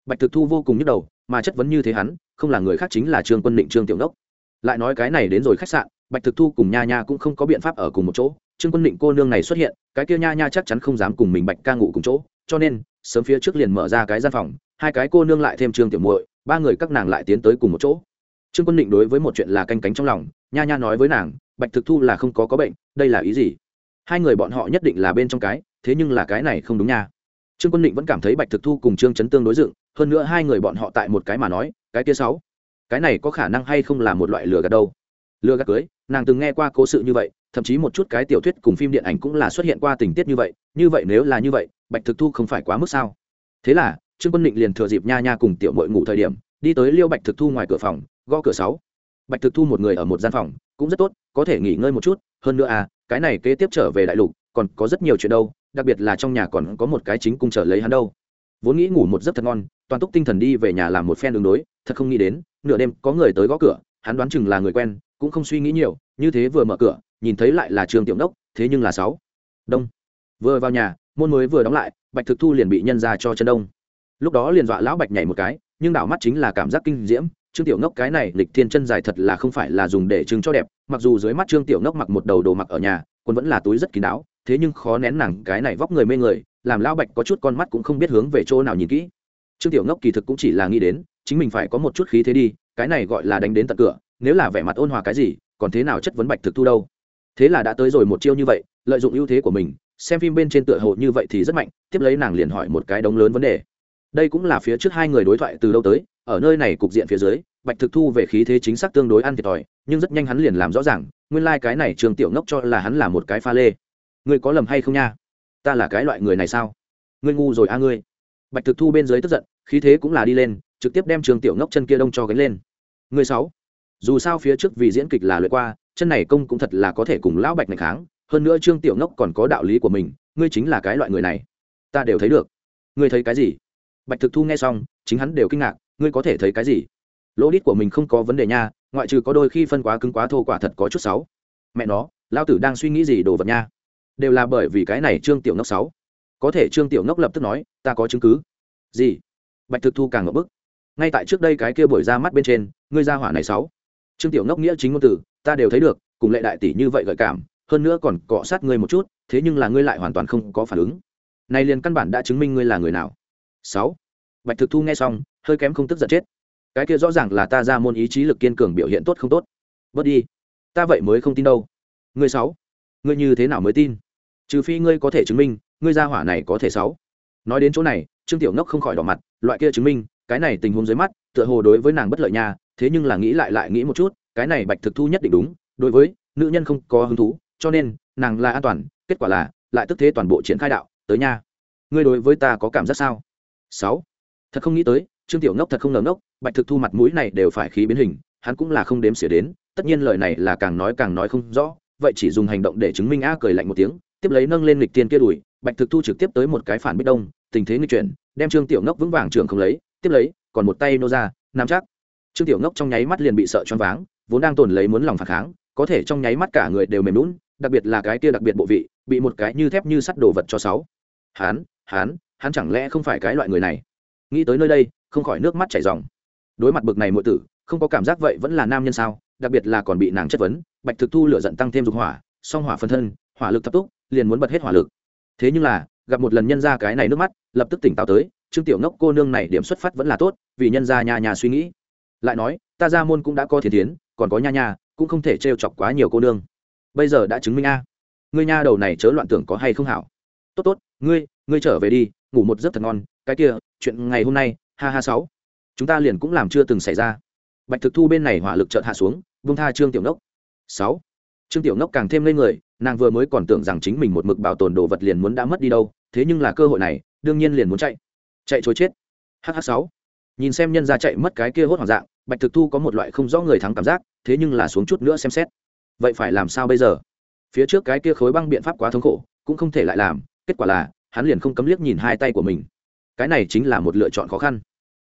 Bạch thực thu vô cùng nhức đầu, mà chất vấn như thế hắn, không là người khác chính là trương quân định trương tiểu đốc. Lại nói cái này đến rồi khách sạn, bạch thực thu cùng nha nha cũng không có biện pháp ở cùng một chỗ. Trương quân định cô nương này xuất hiện, cái kia nha nha chắc chắn không dám cùng mình bạch ca ngủ cùng chỗ, cho nên, sớm phía trước liền mở ra cái gian phòng, hai cái cô nương lại thêm trương tiểu muội, ba người các nàng lại tiến tới cùng một chỗ. Trương quân định đối với một chuyện là canh cánh trong lòng, nha nha nói với nàng, bạch thực thu là không có có bệnh, đây là ý gì? Hai người bọn họ nhất định là bên trong cái, thế nhưng là cái này không đúng nha trương quân định vẫn cảm thấy bạch thực thu cùng trương chấn tương đối dựng, hơn nữa hai người bọn họ tại một cái mà nói, cái kia sáu, cái này có khả năng hay không là một loại lừa gạt đâu. Lừa gạt cưới, nàng từng nghe qua cố sự như vậy, thậm chí một chút cái tiểu thuyết cùng phim điện ảnh cũng là xuất hiện qua tình tiết như vậy như vậy nếu là như vậy, bạch thực thu không phải quá mức sao? Thế là, trương quân định liền thừa dịp nha nha cùng tiểu mội ngủ thời điểm, đi tới liêu bạch thực thu ngoài cửa phòng, gõ cửa sáu. Bạch thực thu một người ở một gian phòng, cũng rất tốt, có thể nghỉ ngơi một chút, hơn nữa à cái này kế tiếp trở về đại lục, còn có rất nhiều chuyện đâu đặc biệt là trong nhà còn có một cái chính cung trở lấy hắn đâu. Vốn nghĩ ngủ một giấc thật ngon, toàn túc tinh thần đi về nhà làm một phen đường đối, thật không nghĩ đến, nửa đêm có người tới gõ cửa, hắn đoán chừng là người quen, cũng không suy nghĩ nhiều, như thế vừa mở cửa, nhìn thấy lại là trường tiểu đốc, thế nhưng là sáu. Đông. Vừa vào nhà, môn mới vừa đóng lại, bạch thực thu liền bị nhân ra cho chân đông. Lúc đó liền dọa lão bạch nhảy một cái, nhưng đảo mắt chính là cảm giác kinh diễm, trương tiểu ngốc cái này lịch thiên chân dài thật là không phải là dùng để trưng cho đẹp, mặc dù dưới mắt trương tiểu ngốc mặc một đầu đồ mặc ở nhà quân vẫn là túi rất kín đáo thế nhưng khó nén nàng cái này vóc người mê người, làm lão bạch có chút con mắt cũng không biết hướng về chỗ nào nhìn kỹ. Trương tiểu ngốc kỳ thực cũng chỉ là nghĩ đến, chính mình phải có một chút khí thế đi, cái này gọi là đánh đến tận cửa, nếu là vẻ mặt ôn hòa cái gì, còn thế nào chất vấn bạch thực thu đâu? Thế là đã tới rồi một chiêu như vậy, lợi dụng ưu thế của mình, xem phim bên trên tựa hồ như vậy thì rất mạnh, tiếp lấy nàng liền hỏi một cái đống lớn vấn đề. Đây cũng là phía trước hai người đối thoại từ đâu tới, ở nơi này cục diện phía dưới, bạch thực thu về khí thế chính xác tương đối ăn thiệt thòi, nhưng rất nhanh hắn liền làm rõ ràng, nguyên lai、like、cái này trường tiểu ngốc cho là hắn là một cái pha lê ngươi có lầm hay không nha? Ta là cái loại người này sao? Ngươi ngu rồi a ngươi. Bạch thực thu bên dưới tức giận, khí thế cũng là đi lên, trực tiếp đem trường tiểu ngốc chân kia đông cho gánh lên. Ngươi sáu. Dù sao phía trước vì diễn kịch là lượt qua, chân này công cũng thật là có thể cùng lão bạch này kháng, hơn nữa trương tiểu ngốc còn có đạo lý của mình, ngươi chính là cái loại người này. Ta đều thấy được. Ngươi thấy cái gì? Bạch thực thu nghe xong, chính hắn đều kinh ngạc, ngươi có thể thấy cái gì? Lỗ đít của mình không có vấn đề nha, ngoại trừ có đôi khi phân quá cứng quá thô quả thật có chút sáu mẹ nó lao tử đang suy nghĩ gì đồ vật nha? Đều là bởi vì cái này trương tiểu ngốc sáu. Có thể trương tiểu ngốc lập tức nói, ta có chứng cứ. Gì? Bạch thực thu càng ngập bức. Ngay tại trước đây cái kia buổi ra mắt bên trên, ngươi ra hỏa này sáu. Trương tiểu ngốc nghĩa chính ngôn từ, ta đều thấy được, cùng lệ đại tỷ như vậy gợi cảm, hơn nữa còn cọ sát ngươi một chút, thế nhưng là ngươi lại hoàn toàn không có phản ứng. Này liền căn bản đã chứng minh ngươi là người nào. Sáu. Bạch thực thu nghe xong, hơi kém không tức giận chết. Cái kia rõ ràng là ta ra môn ý chí lực kiên cường biểu hiện tốt không tốt. Bớt đi. Ta vậy mới không tin đâu. Ngươi sáu ngươi như thế nào mới tin? Trừ phi ngươi có thể chứng minh, ngươi ra hỏa này có thể sáu. Nói đến chỗ này, trương tiểu ngốc không khỏi đỏ mặt, loại kia chứng minh, cái này tình huống dưới mắt, tựa hồ đối với nàng bất lợi nha, thế nhưng là nghĩ lại lại nghĩ một chút, cái này bạch thực thu nhất định đúng, đối với nữ nhân không có hứng thú, cho nên, nàng là an toàn, kết quả là, lại tức thế toàn bộ triển khai đạo, tới nha. Ngươi đối với ta có cảm giác sao? Sáu. Thật không nghĩ tới, trương tiểu ngốc thật không ngờ ngốc, bạch thực thu mặt mũi này đều phải khí biến hình, hắn cũng là không đếm xỉa đến, tất nhiên lời này là càng nói càng nói không rõ vậy chỉ dùng hành động để chứng minh a cười lạnh một tiếng, tiếp lấy nâng lên lịch tiên kia đùi, bạch thực thu trực tiếp tới một cái phản bích đông, tình thế nghịch chuyển, đem trương tiểu ngốc vững vàng trường không lấy, tiếp lấy, còn một tay nô ra, nắm chắc. Trương tiểu ngốc trong nháy mắt liền bị sợ choáng váng, vốn đang tồn lấy muốn lòng phản kháng, có thể trong nháy mắt cả người đều mềm lún đặc biệt là cái kia đặc biệt bộ vị, bị một cái như thép như sắt đồ vật cho sáu. Hán hán hắn chẳng lẽ không phải cái loại người này? Nghĩ tới nơi đây, không khỏi nước mắt chảy ròng. Đối mặt bực này muội tử, không có cảm giác vậy vẫn là nam nhân sao? Đặc biệt là còn bị nàng chất vấn, bạch thực thu lửa giận tăng thêm dục hỏa, song hỏa phân thân, hỏa lực thấp túc, liền muốn bật hết hỏa lực. Thế nhưng là, gặp một lần nhân ra cái này nước mắt, lập tức tỉnh táo tới, trương tiểu ngốc cô nương này điểm xuất phát vẫn là tốt, vì nhân ra nhà nhà suy nghĩ. Lại nói, ta ra môn cũng đã có thiên tiến còn có nha nha, cũng không thể trêu chọc quá nhiều cô nương. Bây giờ đã chứng minh a. Ngươi nha đầu này chớ loạn tưởng có hay không hảo. Tốt tốt, ngươi ngươi trở về đi, ngủ một giấc thật ngon, cái kia, chuyện ngày hôm nay, ha ha sáu. Chúng ta liền cũng làm chưa từng xảy ra bạch thực thu bên này hỏa lực chợt hạ xuống vung tha trương tiểu ngốc. Sáu. Trương tiểu ngốc càng thêm lên người, nàng vừa mới còn tưởng rằng chính mình một mực bảo tồn đồ vật liền muốn đã mất đi đâu, thế nhưng là cơ hội này, đương nhiên liền muốn chạy. Chạy chối chết. Hh sáu. Nhìn xem nhân ra chạy mất cái kia hốt hoảng dạng, bạch thực thu có một loại không rõ người thắng cảm giác, thế nhưng là xuống chút nữa xem xét. Vậy phải làm sao bây giờ? Phía trước cái kia khối băng biện pháp quá thống khổ, cũng không thể lại làm, kết quả là, hắn liền không cấm liếc nhìn hai tay của mình. Cái này chính là một lựa chọn khó khăn.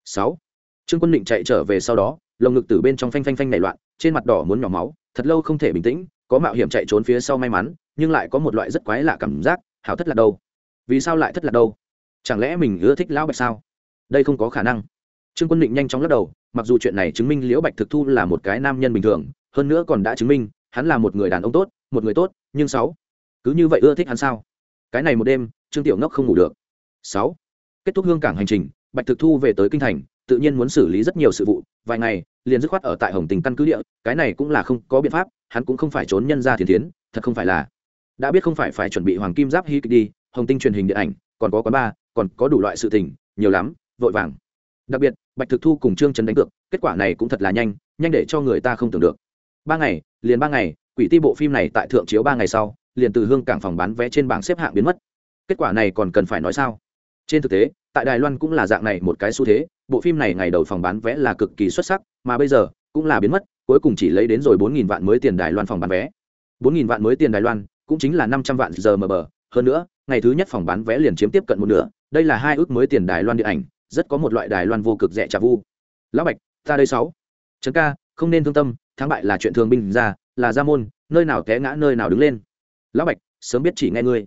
Sáu trương quân định chạy trở về sau đó, lồng ngực từ bên trong phanh phanh phanh nảy loạn, trên mặt đỏ muốn nhỏ máu, thật lâu không thể bình tĩnh, có mạo hiểm chạy trốn phía sau may mắn, nhưng lại có một loại rất quái lạ cảm giác, hảo thất lạc đâu. Vì sao lại thất lạc đâu? Chẳng lẽ mình ưa thích lão bạch sao? Đây không có khả năng. Trương quân định nhanh chóng lắc đầu, mặc dù chuyện này chứng minh liễu bạch thực thu là một cái nam nhân bình thường, hơn nữa còn đã chứng minh, hắn là một người đàn ông tốt, một người tốt, nhưng sáu, cứ như vậy ưa thích hắn sao? Cái này một đêm, trương tiểu ngốc không ngủ được. Sáu, kết thúc hương cảng hành trình, bạch thực thu về tới kinh thành tự nhiên muốn xử lý rất nhiều sự vụ, vài ngày, liền dứt khoát ở tại hồng tình căn cứ địa, cái này cũng là không có biện pháp, hắn cũng không phải trốn nhân ra thiền tiến thật không phải là. Đã biết không phải phải chuẩn bị hoàng kim giáp hí kịch đi, hồng tinh truyền hình điện ảnh, còn có quán bar, còn có đủ loại sự tình, nhiều lắm, vội vàng. Đặc biệt, bạch thực thu cùng trương trấn đánh cược, kết quả này cũng thật là nhanh nhanh để cho người ta không tưởng được. Ba ngày, liền ba ngày, quỷ ti bộ phim này tại thượng chiếu ba ngày sau, liền từ hương cảng phòng bán vé trên bảng xếp hạng biến mất. Kết quả này còn cần phải nói sao? Trên thực tế tại đài loan cũng là dạng này một cái xu thế, bộ phim này ngày đầu phòng bán vé là cực kỳ xuất sắc, mà bây giờ cũng là biến mất, cuối cùng chỉ lấy đến rồi bốn nghìn vạn mới tiền đài loan phòng bán vé. bốn nghìn vạn mới tiền đài loan cũng chính là năm trăm vạn giờ mờ bờ. Hơn nữa, ngày thứ nhất phòng bán vé liền chiếm tiếp cận một nửa, đây là hai ước mới tiền đài loan điện ảnh, rất có một loại đài loan vô cực rẻ trả vu. Lão bạch, ta đây sáu. Trấn ca, không nên thương tâm, thắng bại là chuyện thường binh ra, là gia môn, nơi nào té ngã nơi nào đứng lên. Lão bạch, sớm biết chỉ nghe ngươi.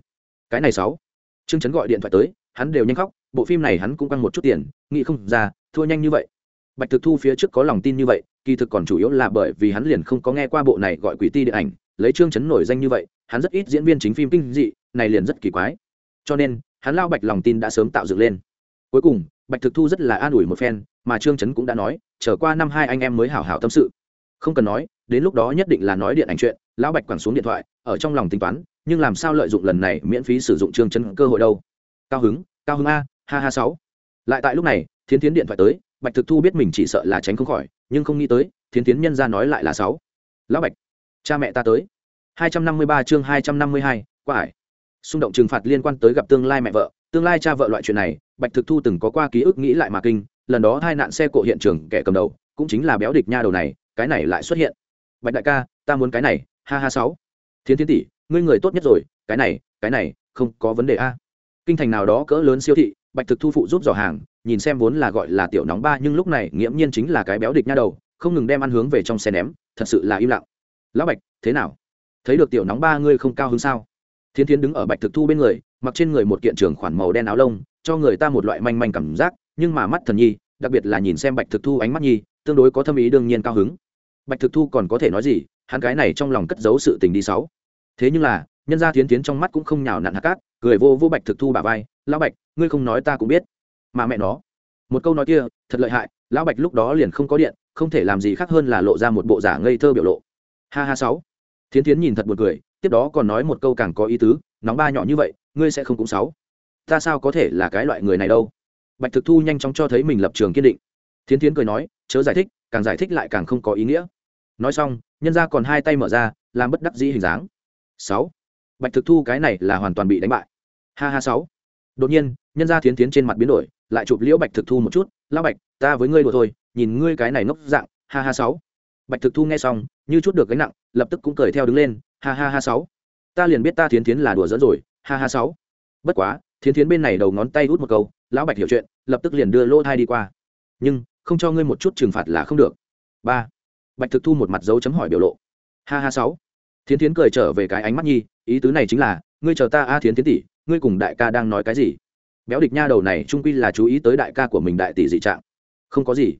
Cái này sáu. Trương trấn gọi điện thoại tới, hắn đều nhanh khóc bộ phim này hắn cũng quăng một chút tiền, nghĩ không ra, thua nhanh như vậy. Bạch thực thu phía trước có lòng tin như vậy, kỳ thực còn chủ yếu là bởi vì hắn liền không có nghe qua bộ này gọi quỷ ti điện ảnh, lấy trương chấn nổi danh như vậy, hắn rất ít diễn viên chính phim kinh dị, này liền rất kỳ quái. Cho nên, hắn lao bạch lòng tin đã sớm tạo dựng lên. Cuối cùng, bạch thực thu rất là an ủi một phen, mà trương chấn cũng đã nói trở qua năm hai anh em mới hảo hảo tâm sự. Không cần nói, đến lúc đó nhất định là nói điện ảnh chuyện, lão bạch quẳng xuống điện thoại, ở trong lòng tính toán, nhưng làm sao lợi dụng lần này miễn phí sử dụng trương chấn cơ hội đâu. Cao hứng cao hứng a ha ha sáu. Lại tại lúc này thiến tiến điện thoại tới bạch thực thu biết mình chỉ sợ là tránh không khỏi nhưng không nghĩ tới thiến tiến nhân ra nói lại là sáu. Lão bạch cha mẹ ta tới. 253 chương 252, qua ải. Xung động trừng phạt liên quan tới gặp tương lai mẹ vợ. Tương lai cha vợ loại chuyện này bạch thực thu từng có qua ký ức nghĩ lại mà kinh lần đó hai nạn xe cộ hiện trường kẻ cầm đầu cũng chính là béo địch nha đầu này cái này lại xuất hiện. Bạch đại ca ta muốn cái này ha ha sáu. Thiến thiên tỷ ngươi người tốt nhất rồi cái này cái này không có vấn đề a. Kinh thành nào đó cỡ lớn siêu thị bạch thực thu phụ giúp dò hàng, nhìn xem vốn là gọi là tiểu nóng ba nhưng lúc này nghiễm nhiên chính là cái béo địch nha đầu, không ngừng đem ăn hướng về trong xe ném, thật sự là im lặng. Lão bạch, thế nào? Thấy được tiểu nóng ba ngươi không cao hứng sao? Thiên thiến đứng ở bạch thực thu bên người, mặc trên người một kiện trường khoản màu đen áo lông, cho người ta một loại manh manh cảm giác, nhưng mà mắt thần nhi, đặc biệt là nhìn xem bạch thực thu ánh mắt nhi, tương đối có thâm ý đương nhiên cao hứng. Bạch thực thu còn có thể nói gì, hắn cái này trong lòng cất giấu sự tình đi sáu. Thế nhưng là, nhân gia thiến tiến trong mắt cũng không nhào nặn hạ cát, cười vô vô bạch thực thu bà vai lão bạch, ngươi không nói ta cũng biết. Mà mẹ nó. Một câu nói kia, thật lợi hại, lão bạch lúc đó liền không có điện, không thể làm gì khác hơn là lộ ra một bộ giả ngây thơ biểu lộ. Ha ha sáu. Thiến thiến nhìn thật buồn cười, tiếp đó còn nói một câu càng có ý tứ, nóng ba nhỏ như vậy, ngươi sẽ không cũng sáu. Ta sao có thể là cái loại người này đâu? Bạch thực thu nhanh chóng cho thấy mình lập trường kiên định. Thiến thiến cười nói, chớ giải thích, càng giải thích lại càng không có ý nghĩa. Nói xong, nhân ra còn hai tay mở ra, làm bất đắc dĩ hình dáng. Sáu. Bạch thực thu cái này là hoàn toàn bị đánh bại. Ha ha sáu đột nhiên, nhân gia thiến thiến trên mặt biến đổi, lại chụp liễu bạch thực thu một chút, Lão bạch, ta với ngươi đùa thôi, nhìn ngươi cái này ngốc dạng, ha ha sáu. Bạch thực thu nghe xong, như chút được gánh nặng, lập tức cũng cười theo đứng lên, ha ha ha sáu, ta liền biết ta thiến thiến là đùa dẫn rồi, ha ha sáu. Bất quá, thiến thiến bên này đầu ngón tay hút một câu, lão bạch hiểu chuyện, lập tức liền đưa lỗ thai đi qua. Nhưng, không cho ngươi một chút trừng phạt là không được. Ba. Bạch thực thu một mặt dấu chấm hỏi biểu lộ. Ha ha sáu. Thiến thiến cười trở về cái ánh mắt nhi, ý tứ này chính là, ngươi chờ ta a thiến thiến tỷ ngươi cùng đại ca đang nói cái gì? Béo địch nha đầu này trung quy là chú ý tới đại ca của mình đại tỷ dị trạng. Không có gì.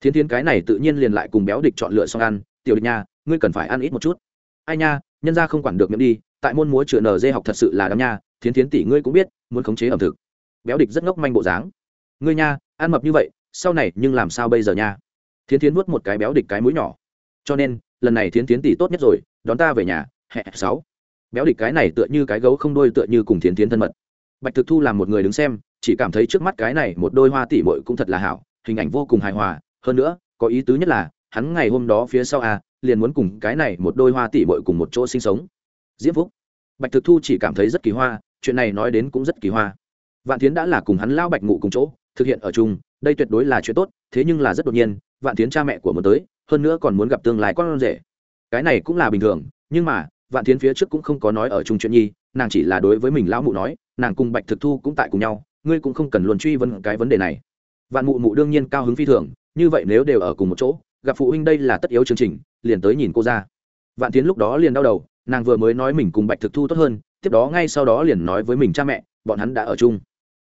Thiến thiến cái này tự nhiên liền lại cùng béo địch chọn lựa xong ăn. Tiểu địch nha, ngươi cần phải ăn ít một chút. Ai nha, nhân ra không quản được miệng đi, tại môn múa chữa nở dê học thật sự là đám nha. Thiến thiến tỷ ngươi cũng biết, muốn khống chế ẩm thực. Béo địch rất ngốc manh bộ dáng. Ngươi nha, ăn mập như vậy, sau này nhưng làm sao bây giờ nha? Thiến thiến nuốt một cái béo địch cái mũi nhỏ. Cho nên, lần này thiến thiến tỷ tốt nhất rồi, đón ta về nhà. Hẹ sáu béo địch cái này tựa như cái gấu không đôi tựa như cùng thiến thiến thân mật. Bạch thực thu làm một người đứng xem, chỉ cảm thấy trước mắt cái này một đôi hoa tỷ mội cũng thật là hảo, hình ảnh vô cùng hài hòa. Hơn nữa, có ý tứ nhất là, hắn ngày hôm đó phía sau à liền muốn cùng cái này một đôi hoa tỷ mội cùng một chỗ sinh sống. Diễm phúc. Bạch thực thu chỉ cảm thấy rất kỳ hoa, chuyện này nói đến cũng rất kỳ hoa. Vạn tiến đã là cùng hắn lao bạch ngủ cùng chỗ, thực hiện ở chung, đây tuyệt đối là chuyện tốt, thế nhưng là rất đột nhiên, vạn tiến cha mẹ của muốn tới, hơn nữa còn muốn gặp tương lai con rể. Cái này cũng là bình thường, nhưng mà vạn tiến phía trước cũng không có nói ở chung chuyện nhi, nàng chỉ là đối với mình lão mụ nói, nàng cùng bạch thực thu cũng tại cùng nhau, ngươi cũng không cần luôn truy vấn cái vấn đề này. Vạn mụ mụ đương nhiên cao hứng phi thường, như vậy nếu đều ở cùng một chỗ, gặp phụ huynh đây là tất yếu chương trình, liền tới nhìn cô ra. Vạn tiến lúc đó liền đau đầu, nàng vừa mới nói mình cùng bạch thực thu tốt hơn, tiếp đó ngay sau đó liền nói với mình cha mẹ, bọn hắn đã ở chung.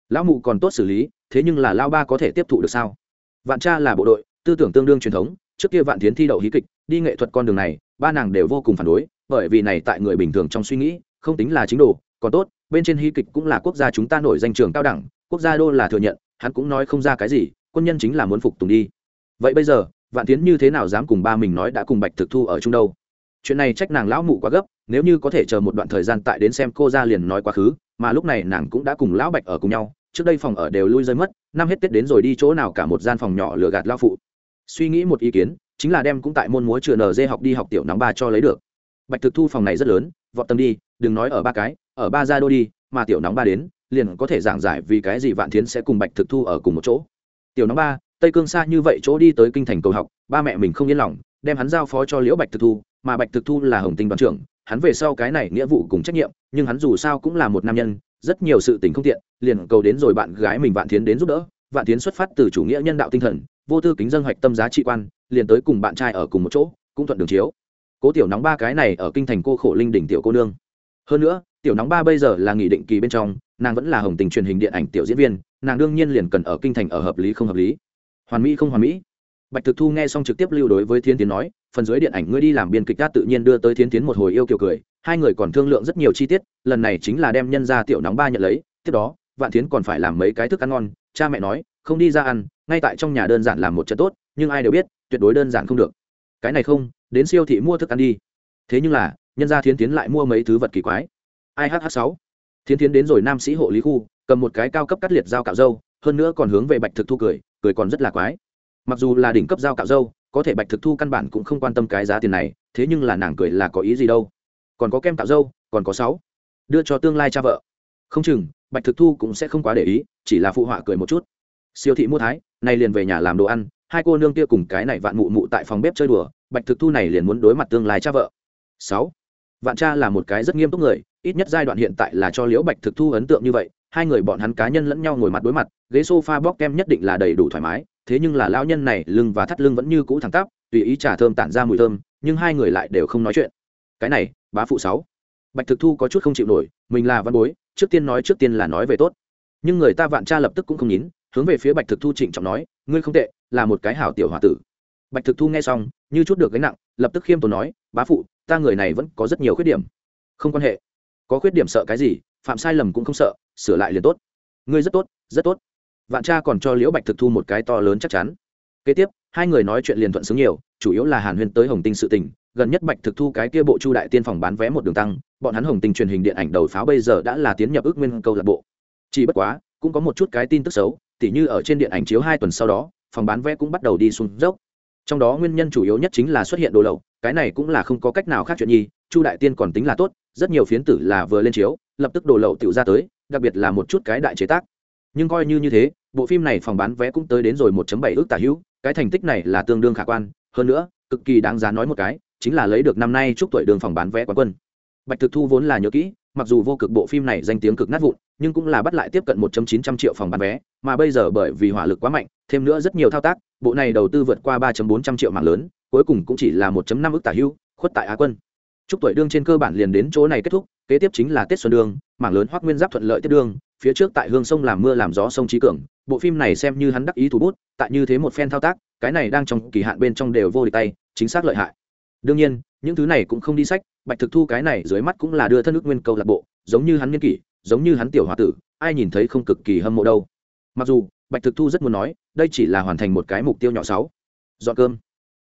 Lão mụ còn tốt xử lý, thế nhưng là lao ba có thể tiếp thụ được sao? Vạn cha là bộ đội, tư tưởng tương đương truyền thống, trước kia vạn tiến thi đậu hí kịch, đi nghệ thuật con đường này, ba nàng đều vô cùng phản đối bởi vì này tại người bình thường trong suy nghĩ, không tính là chính đồ, còn tốt, bên trên hy kịch cũng là quốc gia chúng ta nổi danh trường cao đẳng, quốc gia đô là thừa nhận, hắn cũng nói không ra cái gì, quân nhân chính là muốn phục tùng đi. Vậy bây giờ, vạn tiến như thế nào dám cùng ba mình nói đã cùng bạch thực thu ở chung đâu? Chuyện này trách nàng lão mụ quá gấp, nếu như có thể chờ một đoạn thời gian tại đến xem cô ra liền nói quá khứ, mà lúc này nàng cũng đã cùng lão bạch ở cùng nhau, trước đây phòng ở đều lui rơi mất, năm hết tết đến rồi đi chỗ nào cả một gian phòng nhỏ lừa gạt lao phụ. Suy nghĩ một ý kiến, chính là đem cũng tại môn múa chừa nd học đi học tiểu nóng ba cho lấy được bạch thực thu phòng này rất lớn, vọt tâm đi, đừng nói ở ba cái, ở ba gia đô đi, mà tiểu nóng ba đến, liền có thể giảng giải vì cái gì vạn thiến sẽ cùng bạch thực thu ở cùng một chỗ. Tiểu nóng ba, tây cương xa như vậy chỗ đi tới kinh thành cầu học, ba mẹ mình không yên lòng, đem hắn giao phó cho liễu bạch thực thu, mà bạch thực thu là hồng tinh đoàn trưởng, hắn về sau cái này nghĩa vụ cùng trách nhiệm, nhưng hắn dù sao cũng là một nam nhân, rất nhiều sự tình không tiện, liền cầu đến rồi bạn gái mình vạn thiến đến giúp đỡ. Vạn thiến xuất phát từ chủ nghĩa nhân đạo tinh thần, vô tư kính dân hoạch tâm giá trị quan, liền tới cùng bạn trai ở cùng một chỗ, cũng thuận đường chiếu cố tiểu nóng ba cái này ở kinh thành cô khổ linh đỉnh tiểu cô nương. Hơn nữa, tiểu nóng ba bây giờ là nghỉ định kỳ bên trong, nàng vẫn là hồng tình truyền hình điện ảnh tiểu diễn viên, nàng đương nhiên liền cần ở kinh thành ở hợp lý không hợp lý. Hoàn mỹ không hoàn mỹ. Bạch thực thu nghe xong trực tiếp lưu đối với thiên tiến nói, phần dưới điện ảnh ngươi đi làm biên kịch đã tự nhiên đưa tới thiên tiến một hồi yêu kiều cười, hai người còn thương lượng rất nhiều chi tiết, lần này chính là đem nhân ra tiểu nóng ba nhận lấy, tiếp đó, vạn tiến còn phải làm mấy cái thức ăn ngon, cha mẹ nói, không đi ra ăn, ngay tại trong nhà đơn giản làm một trận tốt, nhưng ai đều biết, tuyệt đối đơn giản không được cái này không, đến siêu thị mua thức ăn đi. Thế nhưng là, nhân gia thiến tiến lại mua mấy thứ vật kỳ quái. Ai hh sáu. Thiến tiến đến rồi nam sĩ hộ lý khu, cầm một cái cao cấp cắt liệt dao cạo dâu, hơn nữa còn hướng về bạch thực thu cười cười còn rất là quái. Mặc dù là đỉnh cấp dao cạo dâu, có thể bạch thực thu căn bản cũng không quan tâm cái giá tiền này, thế nhưng là nàng cười là có ý gì đâu. Còn có kem cạo dâu, còn có sáu. Đưa cho tương lai cha vợ. Không chừng, bạch thực thu cũng sẽ không quá để ý, chỉ là phụ họa cười một chút. Siêu thị mua thái, nay liền về nhà làm đồ ăn hai cô nương kia cùng cái này vạn mụ mụ tại phòng bếp chơi đùa, bạch thực thu này liền muốn đối mặt tương lai cha vợ. Sáu, vạn cha là một cái rất nghiêm túc người, ít nhất giai đoạn hiện tại là cho liễu bạch thực thu ấn tượng như vậy, hai người bọn hắn cá nhân lẫn nhau ngồi mặt đối mặt, ghế sofa bóc kem nhất định là đầy đủ thoải mái, thế nhưng là lão nhân này lưng và thắt lưng vẫn như cũ thẳng tắp, tùy ý trà thơm tản ra mùi thơm, nhưng hai người lại đều không nói chuyện. Cái này, bá phụ sáu. Bạch thực thu có chút không chịu nổi, mình là văn bối, trước tiên nói trước tiên là nói về tốt. Nhưng người ta vạn cha lập tức cũng không nhín, hướng về phía bạch thực thu trịnh trọng nói, ngươi không tệ là một cái hảo tiểu h o a tử. Bạch thực thu nghe xong, như chút được gánh nặng, lập tức khiêm tốn nói, bá phụ, ta người này vẫn có rất nhiều khuyết điểm. Không quan hệ. Có khuyết điểm sợ cái gì, phạm sai lầm cũng không sợ, sửa lại liền tốt. Ngươi rất tốt rất tốt. Vạn cha còn cho liễu bạch thực thu một cái to lớn chắc chắn. Kế tiếp, hai người nói chuyện liền thuận xứng nhiều, chủ yếu là hàn huyên tới hồng tinh sự tình. Gần nhất bạch thực thu cái kia bộ chu đại tiên phòng bán vé một đường tăng, bọn hắn hồng tinh truyền hình điện ảnh đầu pháo bây giờ đã là tiến nhập ước nguyên câu lạc bộ. Chỉ bất quá, cũng có một chút cái tin tức xấu, tỉ như ở trên điện ảnh chiếu hai tuần sau đó phòng bán vé cũng bắt đầu đi xuống dốc. Trong đó nguyên nhân chủ yếu nhất chính là xuất hiện đồ lậu, cái này cũng là không có cách nào khác chuyện nhi, chu đại tiên còn tính là tốt, rất nhiều phiến tử là vừa lên chiếu, lập tức đồ lậu tự ra tới, đặc biệt là một chút cái đại chế tác. Nhưng coi như như thế, bộ phim này phòng bán vé cũng tới đến rồi 1.7 ước tả hữu, cái thành tích này là tương đương khả quan, hơn nữa, cực kỳ đáng giá nói một cái, chính là lấy được năm nay chúc tuổi đường phòng bán vé quán quân. Bạch thực thu vốn là nhớ kỹ mặc dù vô cực bộ phim này danh tiếng cực nát vụn nhưng cũng là bắt lại tiếp cận 1.900 triệu phòng bán vé mà bây giờ bởi vì hỏa lực quá mạnh thêm nữa rất nhiều thao tác bộ này đầu tư vượt qua 3.400 triệu mạng lớn cuối cùng cũng chỉ là 1.5 ước tả hưu, khuất tại á quân. Chúc tuổi đương trên cơ bản liền đến chỗ này kết thúc kế tiếp chính là tết xuân đương mảng lớn hoác nguyên giáp thuận lợi tiếp đương phía trước tại hương sông làm mưa làm gió sông trí cường bộ phim này xem như hắn đắc ý thủ bút tại như thế một phen thao tác cái này đang trong kỳ hạn bên trong đều vô địch tay chính xác lợi hại. Đương nhiên những thứ này cũng không đi sách bạch thực thu cái này dưới mắt cũng là đưa thân ước nguyên câu lạc bộ, giống như hắn nghiên kỷ, giống như hắn tiểu h tử, ai nhìn thấy không cực kỳ hâm mộ đâu. Mặc dù, bạch thực thu rất muốn nói, đây chỉ là hoàn thành một cái mục tiêu nhỏ sáu. Dọn cơm.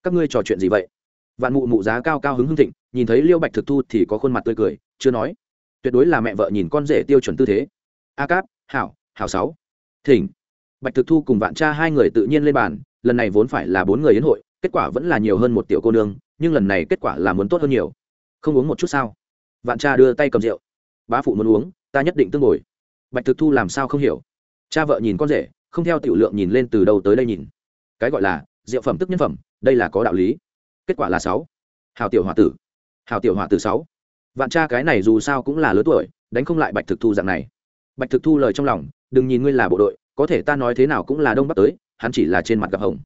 Các ngươi trò chuyện gì vậy? Vạn mụ mụ giá cao cao hứng hưng thịnh, nhìn thấy liêu bạch thực thu thì có khuôn mặt tươi cười, chưa nói. Tuyệt đối là mẹ vợ nhìn con rể tiêu chuẩn tư thế. A cáp, hảo hảo sáu. Thỉnh. Bạch thực thu cùng vạn cha hai người tự nhiên lên bàn, lần này vốn phải là bốn người yến hội, kết quả vẫn là nhiều hơn một tiểu cô nương, nhưng lần này kết quả là muốn tốt hơn nhiều không uống một chút sao? Vạn cha đưa tay cầm rượu. Bá phụ muốn uống, ta nhất định tương ngồi bạch thực thu làm sao không hiểu? Cha vợ nhìn con rể, không theo tiểu lượng nhìn lên từ đâu tới đây nhìn. Cái gọi là rượu phẩm tức nhân phẩm, đây là có đạo lý. Kết quả là sáu. Hào tiểu h o a tử. Hào tiểu h o a tử sáu. Vạn cha cái này dù sao cũng là lứa tuổi, đánh không lại bạch thực thu dạng này. Bạch thực thu lời trong lòng, đừng nhìn ngươi là bộ đội, có thể ta nói thế nào cũng là đông bắc tới, hắn chỉ là trên mặt gặp hồng.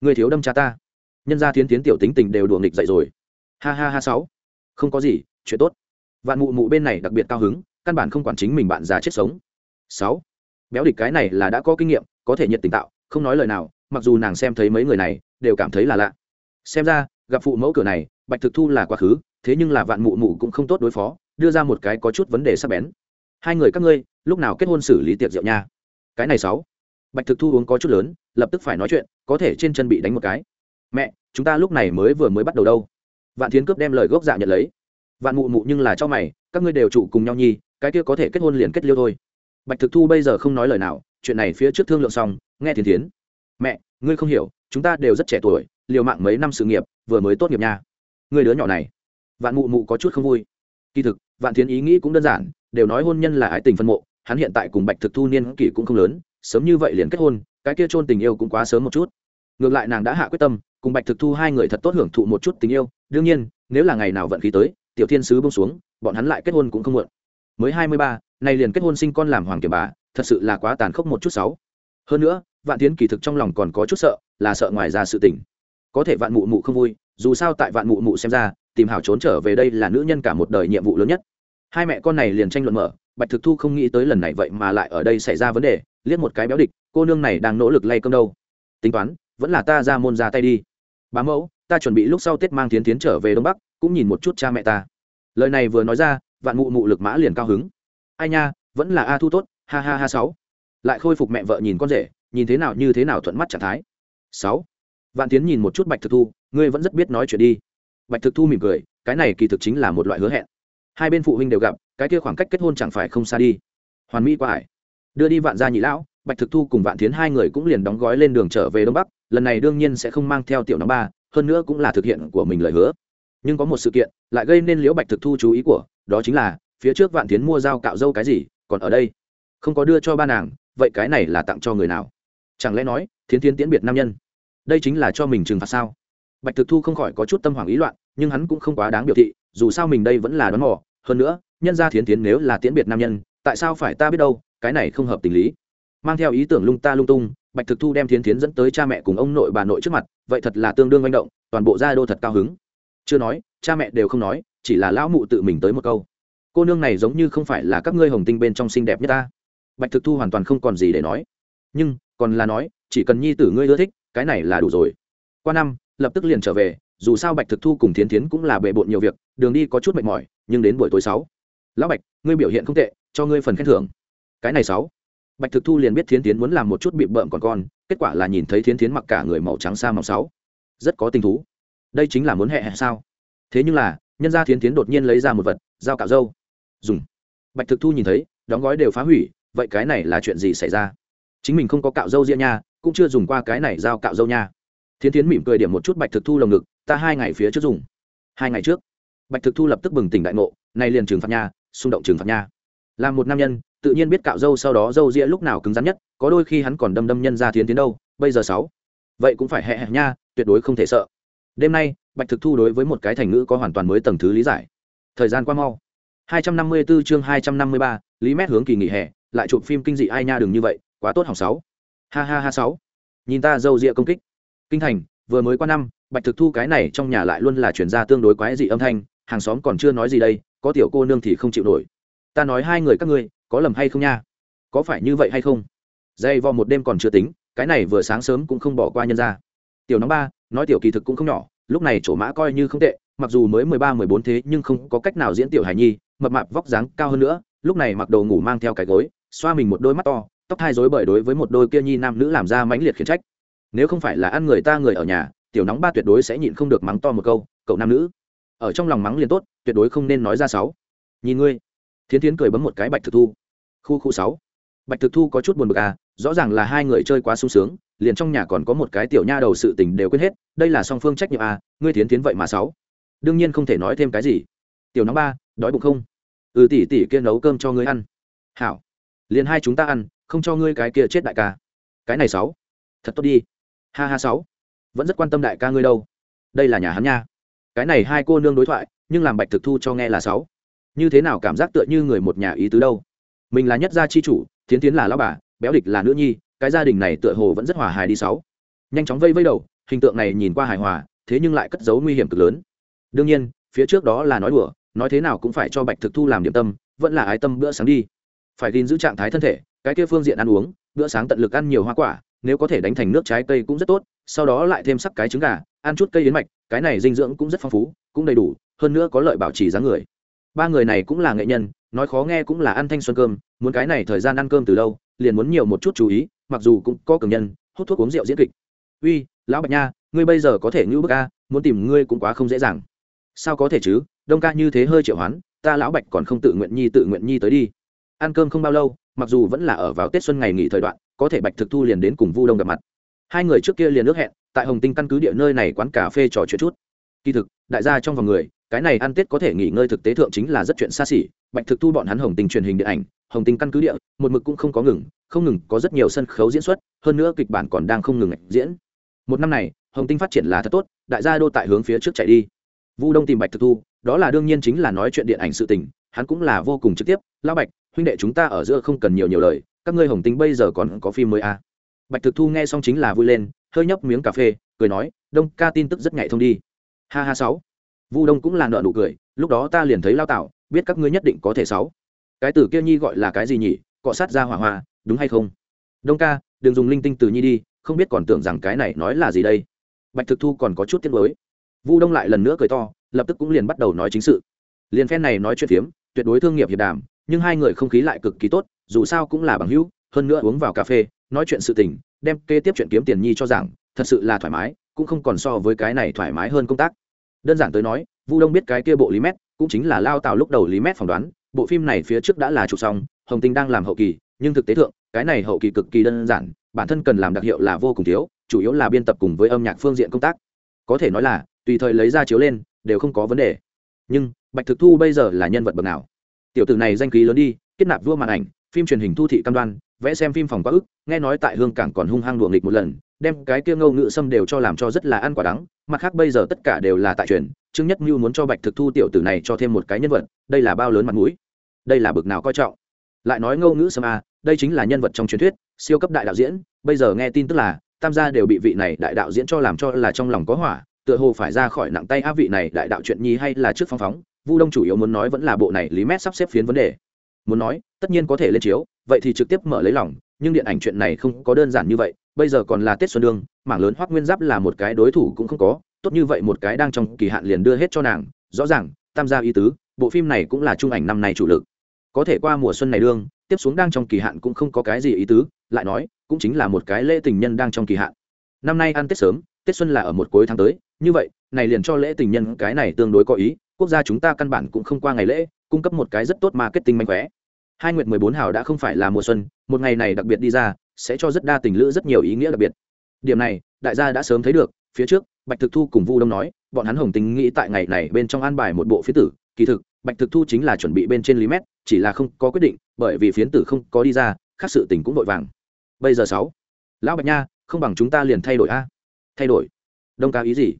Ngươi thiếu đâm cha ta. Nhân gia thiến tiến tiểu tính tình đều đùa nghịch dậy rồi. Ha ha ha sáu không có gì, chuyện tốt. Vạn mụ mụ bên này đặc biệt cao hứng, căn bản không quản chính mình bạn già chết sống. Sáu. Béo địch cái này là đã có kinh nghiệm, có thể nhiệt tình tạo, không nói lời nào, mặc dù nàng xem thấy mấy người này, đều cảm thấy là lạ. Xem ra, gặp phụ mẫu cửa này, bạch thực thu là quá khứ, thế nhưng là vạn mụ mụ cũng không tốt đối phó, đưa ra một cái có chút vấn đề sắp bén. Hai người các ngươi, lúc nào kết hôn xử lý tiệc rượu nha? Cái này sáu. Bạch thực thu uống có chút lớn, lập tức phải nói chuyện, có thể trên chân bị đánh một cái. Mẹ, chúng ta lúc này mới vừa mới bắt đầu đâu? Vạn thiến cướp đem lời gốc dạ nhận lấy. Vạn mụ mụ nhưng là cho mày, các ngươi đều trụ cùng nhau nhi, cái kia có thể kết hôn liền kết liêu thôi. Bạch thực thu bây giờ không nói lời nào, chuyện này phía trước thương lượng xong, nghe thiến thiến. Mẹ, ngươi không hiểu, chúng ta đều rất trẻ tuổi, liều mạng mấy năm sự nghiệp, vừa mới tốt nghiệp nha. Người đứa nhỏ này. Vạn mụ mụ có chút không vui. Kỳ thực, vạn thiến ý nghĩ cũng đơn giản, đều nói hôn nhân là ái tình phân mộ, hắn hiện tại cùng bạch thực thu niên kỷ cũng không lớn, sớm như vậy liền kết hôn, cái kia chôn tình yêu cũng quá sớm một chút. Ngược lại nàng đã hạ quyết tâm, cùng bạch thực thu hai người thật tốt hưởng thụ một chút tình yêu đương nhiên, nếu là ngày nào vận khí tới, tiểu thiên sứ bông xuống, bọn hắn lại kết hôn cũng không muộn. Mới hai mươi ba, nay liền kết hôn sinh con làm hoàng kiểm bà, thật sự là quá tàn khốc một chút sáu hơn nữa, vạn tiến kỳ thực trong lòng còn có chút sợ, là sợ ngoài ra sự tình. Có thể vạn mụ mụ không vui, dù sao tại vạn mụ mụ xem ra, tìm hảo trốn trở về đây là nữ nhân cả một đời nhiệm vụ lớn nhất. Hai mẹ con này liền tranh luận mở, bạch thực thu không nghĩ tới lần này vậy mà lại ở đây xảy ra vấn đề, liếc một cái béo địch, cô nương này đang nỗ lực lay cơm đâu. Tính toán, vẫn là ta ra môn ra tay đi. Bá mẫu ta chuẩn bị lúc sau tết mang tiến tiến trở về đông bắc, cũng nhìn một chút cha mẹ ta. Lời này vừa nói ra, vạn mụ mụ lực mã liền cao hứng. Ai nha, vẫn là a thu tốt, ha ha ha sáu. Lại khôi phục mẹ vợ nhìn con rể, nhìn thế nào như thế nào thuận mắt trạng thái. Sáu. Vạn tiến nhìn một chút bạch thực thu, ngươi vẫn rất biết nói chuyện đi. Bạch thực thu mỉm cười, cái này kỳ thực chính là một loại hứa hẹn. Hai bên phụ huynh đều gặp, cái kia khoảng cách kết hôn chẳng phải không xa đi. Hoàn mỹ qua hải đưa đi vạn gia nhị lão, bạch thực thu cùng vạn tiến hai người cũng liền đóng gói lên đường trở về đông bắc, lần này đương nhiên sẽ không mang theo tiểu nóng ba hơn nữa cũng là thực hiện của mình lời hứa. Nhưng có một sự kiện lại gây nên liễu bạch thực thu chú ý của, đó chính là, phía trước vạn tiến mua dao cạo dâu cái gì, còn ở đây. Không có đưa cho ba nàng, vậy cái này là tặng cho người nào? Chẳng lẽ nói, thiến tiến tiễn biệt nam nhân? Đây chính là cho mình trừng phạt sao? Bạch thực thu không khỏi có chút tâm hoảng ý loạn, nhưng hắn cũng không quá đáng biểu thị, dù sao mình đây vẫn là đón mò. Hơn nữa, nhân ra thiến tiến nếu là tiễn biệt nam nhân, tại sao phải ta biết đâu, cái này không hợp tình lý. Mang theo ý tưởng lung ta lung tung bạch thực thu đem thiến Thiến dẫn tới cha mẹ cùng ông nội bà nội trước mặt, vậy thật là tương đương manh động, toàn bộ gia đô thật cao hứng. Chưa nói, cha mẹ đều không nói, chỉ là lão mụ tự mình tới một câu. Cô nương này giống như không phải là các ngươi hồng tinh bên trong xinh đẹp nhất ta. Bạch thực thu hoàn toàn không còn gì để nói. Nhưng, còn là nói, chỉ cần nhi tử ngươi ưa thích, cái này là đủ rồi. Qua năm, lập tức liền trở về, dù sao bạch thực thu cùng thiến thiến cũng là bề bộn nhiều việc, đường đi có chút mệt mỏi, nhưng đến buổi tối sáu, lão bạch, ngươi biểu hiện không tệ, cho ngươi phần khen thưởng. Cái này sáu? Bạch thực thu liền biết thiến tiến muốn làm một chút bị bợm còn con, kết quả là nhìn thấy thiến tiến mặc cả người màu trắng xa màu sáu. Rất có tình thú. Đây chính là muốn hẹ hẹ sao? Thế nhưng là, nhân gia thiến tiến đột nhiên lấy ra một vật, dao cạo dâu dùng. Bạch thực thu nhìn thấy, đóng gói đều phá hủy, vậy cái này là chuyện gì xảy ra? Chính mình không có cạo dâu riêng nha, cũng chưa dùng qua cái này dao cạo dâu nha. Thiến tiến mỉm cười điểm một chút bạch thực thu lồng ngực, ta hai ngày phía trước dùng. Hai ngày trước. Bạch thực thu lập tức bừng tỉnh đại ngộ nay liền trừng phạt nha, xung động trừng phạt nha. Là một nam nhân tự nhiên biết cạo râu sau đó râu ria lúc nào cứng rắn nhất có đôi khi hắn còn đâm đâm nhân ra tiến tiến đâu bây giờ sáu. Vậy cũng phải hẹ hẹ nha tuyệt đối không thể sợ. Đêm nay bạch thực thu đối với một cái thành ngữ có hoàn toàn mới tầng thứ lý giải. Thời gian qua mau. 254 chương 253, lý mét hướng kỳ nghỉ hè lại chụp phim kinh dị ai nha đừng như vậy quá tốt hỏng sáu. Ha ha ha sáu. Nhìn ta râu ria công kích. Kinh thành vừa mới qua năm bạch thực thu cái này trong nhà lại luôn là chuyển ra tương đối quái dị âm thanh hàng xóm còn chưa nói gì đây có tiểu cô nương thì không chịu nổi. Ta nói hai người các ngươi có lầm hay không nha? Có phải như vậy hay không? Dây vò một đêm còn chưa tính, cái này vừa sáng sớm cũng không bỏ qua nhân ra. Tiểu nóng ba, nói tiểu kỳ thực cũng không nhỏ, lúc này chỗ mã coi như không tệ, mặc dù mới mười ba, mười bốn thế nhưng không có cách nào diễn tiểu hài nhi, mập mạp vóc dáng cao hơn nữa, lúc này mặc đồ ngủ mang theo cái gối, xoa mình một đôi mắt to, tóc hai rối bời đối với một đôi kia nhi nam nữ làm ra mãnh liệt khiển trách. Nếu không phải là ăn người ta người ở nhà, tiểu nóng ba tuyệt đối sẽ nhịn không được mắng to một câu, cậu nam nữ, ở trong lòng mắng liền tốt, tuyệt đối không nên nói ra sáu nhìn ngươi thiến thiến cười bấm một cái bạch thực thu. Khu khu sáu. Bạch thực thu có chút buồn bực à rõ ràng là hai người chơi quá sung sướng, liền trong nhà còn có một cái tiểu nha đầu sự tình đều quên hết, đây là song phương trách nhiệm à ngươi thiến thiến vậy mà sáu. Đương nhiên không thể nói thêm cái gì. Tiểu nóng ba, đói bụng không? Ừ tỷ tỷ kia nấu cơm cho ngươi ăn. Hảo. Liền hai chúng ta ăn, không cho ngươi cái kia chết đại ca. Cái này sáu. Thật tốt đi. Ha ha sáu. Vẫn rất quan tâm đại ca ngươi đâu. Đây là nhà hắn nha. Cái này hai cô nương đối thoại, nhưng làm bạch thực thu cho nghe là sáu như thế nào cảm giác tựa như người một nhà ý tứ đâu? Mình là nhất gia chi chủ, thiến tiến là lão bà, béo địch là nữ nhi, cái gia đình này tựa hồ vẫn rất hòa hài đi sáu. Nhanh chóng vây vây đầu, hình tượng này nhìn qua hài hòa, thế nhưng lại cất giấu nguy hiểm cực lớn. Đương nhiên, phía trước đó là nói đùa, nói thế nào cũng phải cho bạch thực thu làm điểm tâm, vẫn là ái tâm bữa sáng đi. Phải gìn giữ trạng thái thân thể, cái kia phương diện ăn uống, bữa sáng tận lực ăn nhiều hoa quả, nếu có thể đánh thành nước trái cây cũng rất tốt, sau đó lại thêm sắc cái trứng gà, ăn chút cây yến mạch, cái này dinh dưỡng cũng rất phong phú, cũng đầy đủ, hơn nữa có lợi bảo trì dáng người ba người này cũng là nghệ nhân, nói khó nghe cũng là ăn thanh xuân cơm, muốn cái này thời gian ăn cơm từ lâu, liền muốn nhiều một chút chú ý, mặc dù cũng có cường nhân, hút thuốc uống rượu diễn kịch. Uy, lão bạch nha, ngươi bây giờ có thể ngữ bức a, muốn tìm ngươi cũng quá không dễ dàng. Sao có thể chứ, đông ca như thế hơi triệu hoán, ta lão bạch còn không tự nguyện nhi tự nguyện nhi tới đi. Ăn cơm không bao lâu, mặc dù vẫn là ở vào tết xuân ngày nghỉ thời đoạn, có thể bạch thực thu liền đến cùng vu đông gặp mặt. Hai người trước kia liền ước hẹn, tại hồng tinh căn cứ địa nơi này quán cà phê trò chuyện chút. Kỳ thực, đại gia trong vòng người cái này ăn tết có thể nghỉ ngơi thực tế thượng chính là rất chuyện xa xỉ, bạch thực thu bọn hắn hồng tình truyền hình điện ảnh, hồng tình căn cứ địa, một mực cũng không có ngừng, không ngừng có rất nhiều sân khấu diễn xuất, hơn nữa kịch bản còn đang không ngừng diễn. Một năm này, hồng tinh phát triển là thật tốt, đại gia đô tại hướng phía trước chạy đi. Vu đông tìm bạch thực thu, đó là đương nhiên chính là nói chuyện điện ảnh sự tình, hắn cũng là vô cùng trực tiếp, lão bạch, huynh đệ chúng ta ở giữa không cần nhiều nhiều lời, các ngươi hồng tinh bây giờ còn có phim mới à. bạch thực thu nghe xong chính là vui lên, hơi nhấp miếng cà phê, cười nói, đông ca tin tức rất nhạy thông đi. Ha ha sáu vu đông cũng là nợ nụ cười, lúc đó ta liền thấy lao tạo biết các ngươi nhất định có thể sáu. Cái từ kia nhi gọi là cái gì nhỉ? Cọ sát ra hỏa hoa, đúng hay không? Đông ca, đừng dùng linh tinh từ nhi đi, không biết còn tưởng rằng cái này nói là gì đây. Bạch thực thu còn có chút tiếc nuối. Vu đông lại lần nữa cười to, lập tức cũng liền bắt đầu nói chính sự. Liền phen này nói chuyện phiếm, tuyệt đối thương nghiệp hiệp đàm, nhưng hai người không khí lại cực kỳ tốt, dù sao cũng là bằng hữu, hơn nữa uống vào cà phê, nói chuyện sự tình, đem kế tiếp chuyện kiếm tiền nhi cho rằng, thật sự là thoải mái, cũng không còn so với cái này thoải mái hơn công tác đơn giản tới nói, vu đông biết cái kia bộ lý mét cũng chính là lao tào lúc đầu lý mét phỏng đoán, bộ phim này phía trước đã là chụp xong, hồng tinh đang làm hậu kỳ, nhưng thực tế thượng, cái này hậu kỳ cực kỳ đơn giản, bản thân cần làm đặc hiệu là vô cùng thiếu, chủ yếu là biên tập cùng với âm nhạc phương diện công tác. Có thể nói là, tùy thời lấy ra chiếu lên, đều không có vấn đề. Nhưng, bạch thực thu bây giờ là nhân vật bậc nào? Tiểu tử này danh khí lớn đi, kết nạp vua màn ảnh, phim truyền hình thu thị cam đoan, vẽ xem phim phòng quá ức, nghe nói tại hương cảng còn hung hăng đùa nghịch một lần đem cái kia ngâu ngự xâm đều cho làm cho rất là ăn quả đắng. Mặt khác bây giờ tất cả đều là tại truyền, trương nhất mưu muốn cho bạch thực thu tiểu tử này cho thêm một cái nhân vật, đây là bao lớn mặt mũi. Đây là bực nào coi trọng. Lại nói ngâu ngữ sâm a đây chính là nhân vật trong truyền thuyết, siêu cấp đại đạo diễn, bây giờ nghe tin tức là, tam gia đều bị vị này đại đạo diễn cho làm cho là trong lòng có hỏa, tựa hồ phải ra khỏi nặng tay áp vị này đại đạo chuyện nhi hay là trước phong phóng. Vu đông chủ yếu muốn nói vẫn là bộ này lý mét sắp xếp phiến vấn đề. Muốn nói, tất nhiên có thể lên chiếu, vậy thì trực tiếp mở lấy lòng, nhưng điện ảnh chuyện này không có đơn giản như vậy bây giờ còn là tết xuân đương, mảng lớn hoác nguyên giáp là một cái đối thủ cũng không có, tốt như vậy một cái đang trong kỳ hạn liền đưa hết cho nàng, rõ ràng, tam gia y tứ, bộ phim này cũng là trung ảnh năm nay chủ lực. Có thể qua mùa xuân này đương, tiếp xuống đang trong kỳ hạn cũng không có cái gì ý tứ, lại nói, cũng chính là một cái lễ tình nhân đang trong kỳ hạn. Năm nay ăn tết sớm, tết xuân là ở một cuối tháng tới, như vậy, này liền cho lễ tình nhân cái này tương đối có ý, quốc gia chúng ta căn bản cũng không qua ngày lễ, cung cấp một cái rất tốt marketing manh khóe hai nguyệt mười bốn hào đã không phải là mùa xuân, một ngày này đặc biệt đi ra sẽ cho rất đa tình lữ rất nhiều ý nghĩa đặc biệt. Điểm này, đại gia đã sớm thấy được, phía trước, bạch thực thu cùng vu đông nói, bọn hắn hồng tính nghĩ tại ngày này bên trong an bài một bộ phía tử, kỳ thực, bạch thực thu chính là chuẩn bị bên trên lý mét, chỉ là không có quyết định, bởi vì phiến tử không có đi ra, khác sự tình cũng vội vàng. Bây giờ sáu, lão bạch nha, không bằng chúng ta liền thay đổi a. Thay đổi? Đông ca ý gì?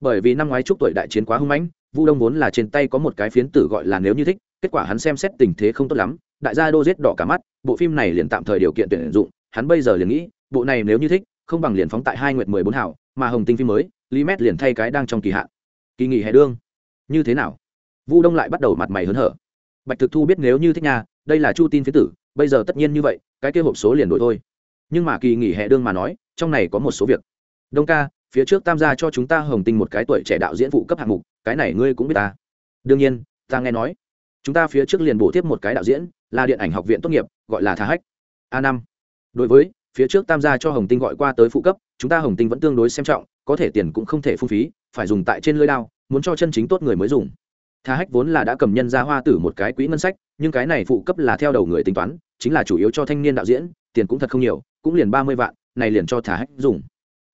Bởi vì năm ngoái chúc tuổi đại chiến quá hung mãnh, vu đông vốn là trên tay có một cái phiến tử gọi là nếu như thích, kết quả hắn xem xét tình thế không tốt lắm, đại gia đô giết đỏ cả mắt, bộ phim này liền tạm thời điều kiện tuyển dụng hắn bây giờ liền nghĩ, bộ này nếu như thích, không bằng liền phóng tại hai nguyện mười bốn hảo, mà hồng tinh phim mới, lý mét liền thay cái đang trong kỳ hạn. Kỳ nghỉ hè đương. Như thế nào? Vu đông lại bắt đầu mặt mày hớn hở. Bạch thực thu biết nếu như thích nhà đây là chu tin phía tử, bây giờ tất nhiên như vậy, cái kia hộp số liền đổi thôi. Nhưng mà kỳ nghỉ hè đương mà nói, trong này có một số việc. Đông ca, phía trước tam gia cho chúng ta hồng tinh một cái tuổi trẻ đạo diễn phụ cấp hạng mục, cái này ngươi cũng biết ta. Đương nhiên, ta nghe nói. Chúng ta phía trước liền bổ tiếp một cái đạo diễn, là điện ảnh học viện tốt nghiệp, gọi là thà hách. A năm đối với, phía trước tam gia cho hồng tinh gọi qua tới phụ cấp, chúng ta hồng tinh vẫn tương đối xem trọng, có thể tiền cũng không thể phung phí, phải dùng tại trên lưới đao, muốn cho chân chính tốt người mới dùng. Thà hách vốn là đã cầm nhân ra hoa tử một cái quỹ ngân sách, nhưng cái này phụ cấp là theo đầu người tính toán, chính là chủ yếu cho thanh niên đạo diễn, tiền cũng thật không nhiều, cũng liền ba mươi vạn, này liền cho thà hách dùng.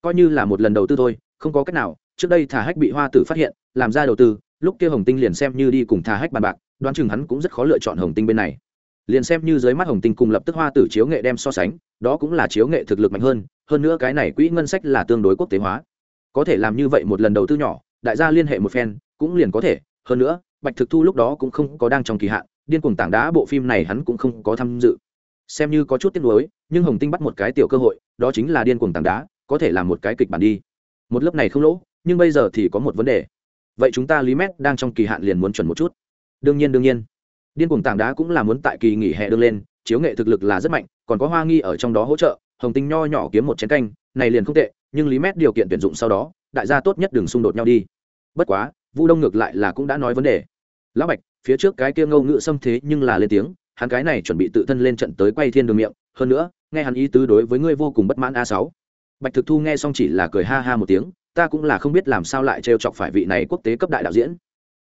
Coi như là một lần đầu tư thôi, không có cách nào, trước đây thà hách bị hoa tử phát hiện, làm ra đầu tư, lúc kia hồng tinh liền xem như đi cùng thà hách bàn bạc, đoán chừng hắn cũng rất khó lựa chọn hồng tinh bên này liền xem như dưới mắt hồng tinh cùng lập tức hoa tử chiếu nghệ đem so sánh, đó cũng là chiếu nghệ thực lực mạnh hơn hơn nữa cái này quỹ ngân sách là tương đối quốc tế hóa. Có thể làm như vậy một lần đầu tư nhỏ, đại gia liên hệ một phen, cũng liền có thể. Hơn nữa, bạch thực thu lúc đó cũng không có đang trong kỳ hạn, điên cuồng tảng đá bộ phim này hắn cũng không có tham dự. Xem như có chút tiếc nuối, nhưng hồng tinh bắt một cái tiểu cơ hội, đó chính là điên cuồng tảng đá, có thể làm một cái kịch bản đi. Một lớp này không lỗ, nhưng bây giờ thì có một vấn đề. Vậy chúng ta lý mét đang trong kỳ hạn liền muốn chuẩn một chút. Đương nhiên đương nhiên điên cuồng tảng đá cũng là muốn tại kỳ nghỉ hè đương lên, chiếu nghệ thực lực là rất mạnh, còn có hoa nghi ở trong đó hỗ trợ, hồng tinh nho nhỏ kiếm một chén canh, này liền không tệ, nhưng lý mét điều kiện tuyển dụng sau đó, đại gia tốt nhất đừng xung đột nhau đi. Bất quá, vu đông ngược lại là cũng đã nói vấn đề. Lão bạch, phía trước cái kia ngâu ngự xâm thế nhưng là lên tiếng, hắn cái này chuẩn bị tự thân lên trận tới quay thiên đường miệng, hơn nữa, nghe hắn ý tứ đối với ngươi vô cùng bất mãn a sáu. Bạch thực thu nghe xong chỉ là cười ha ha một tiếng, ta cũng là không biết làm sao lại trêu chọc phải vị này quốc tế cấp đại đạo diễn.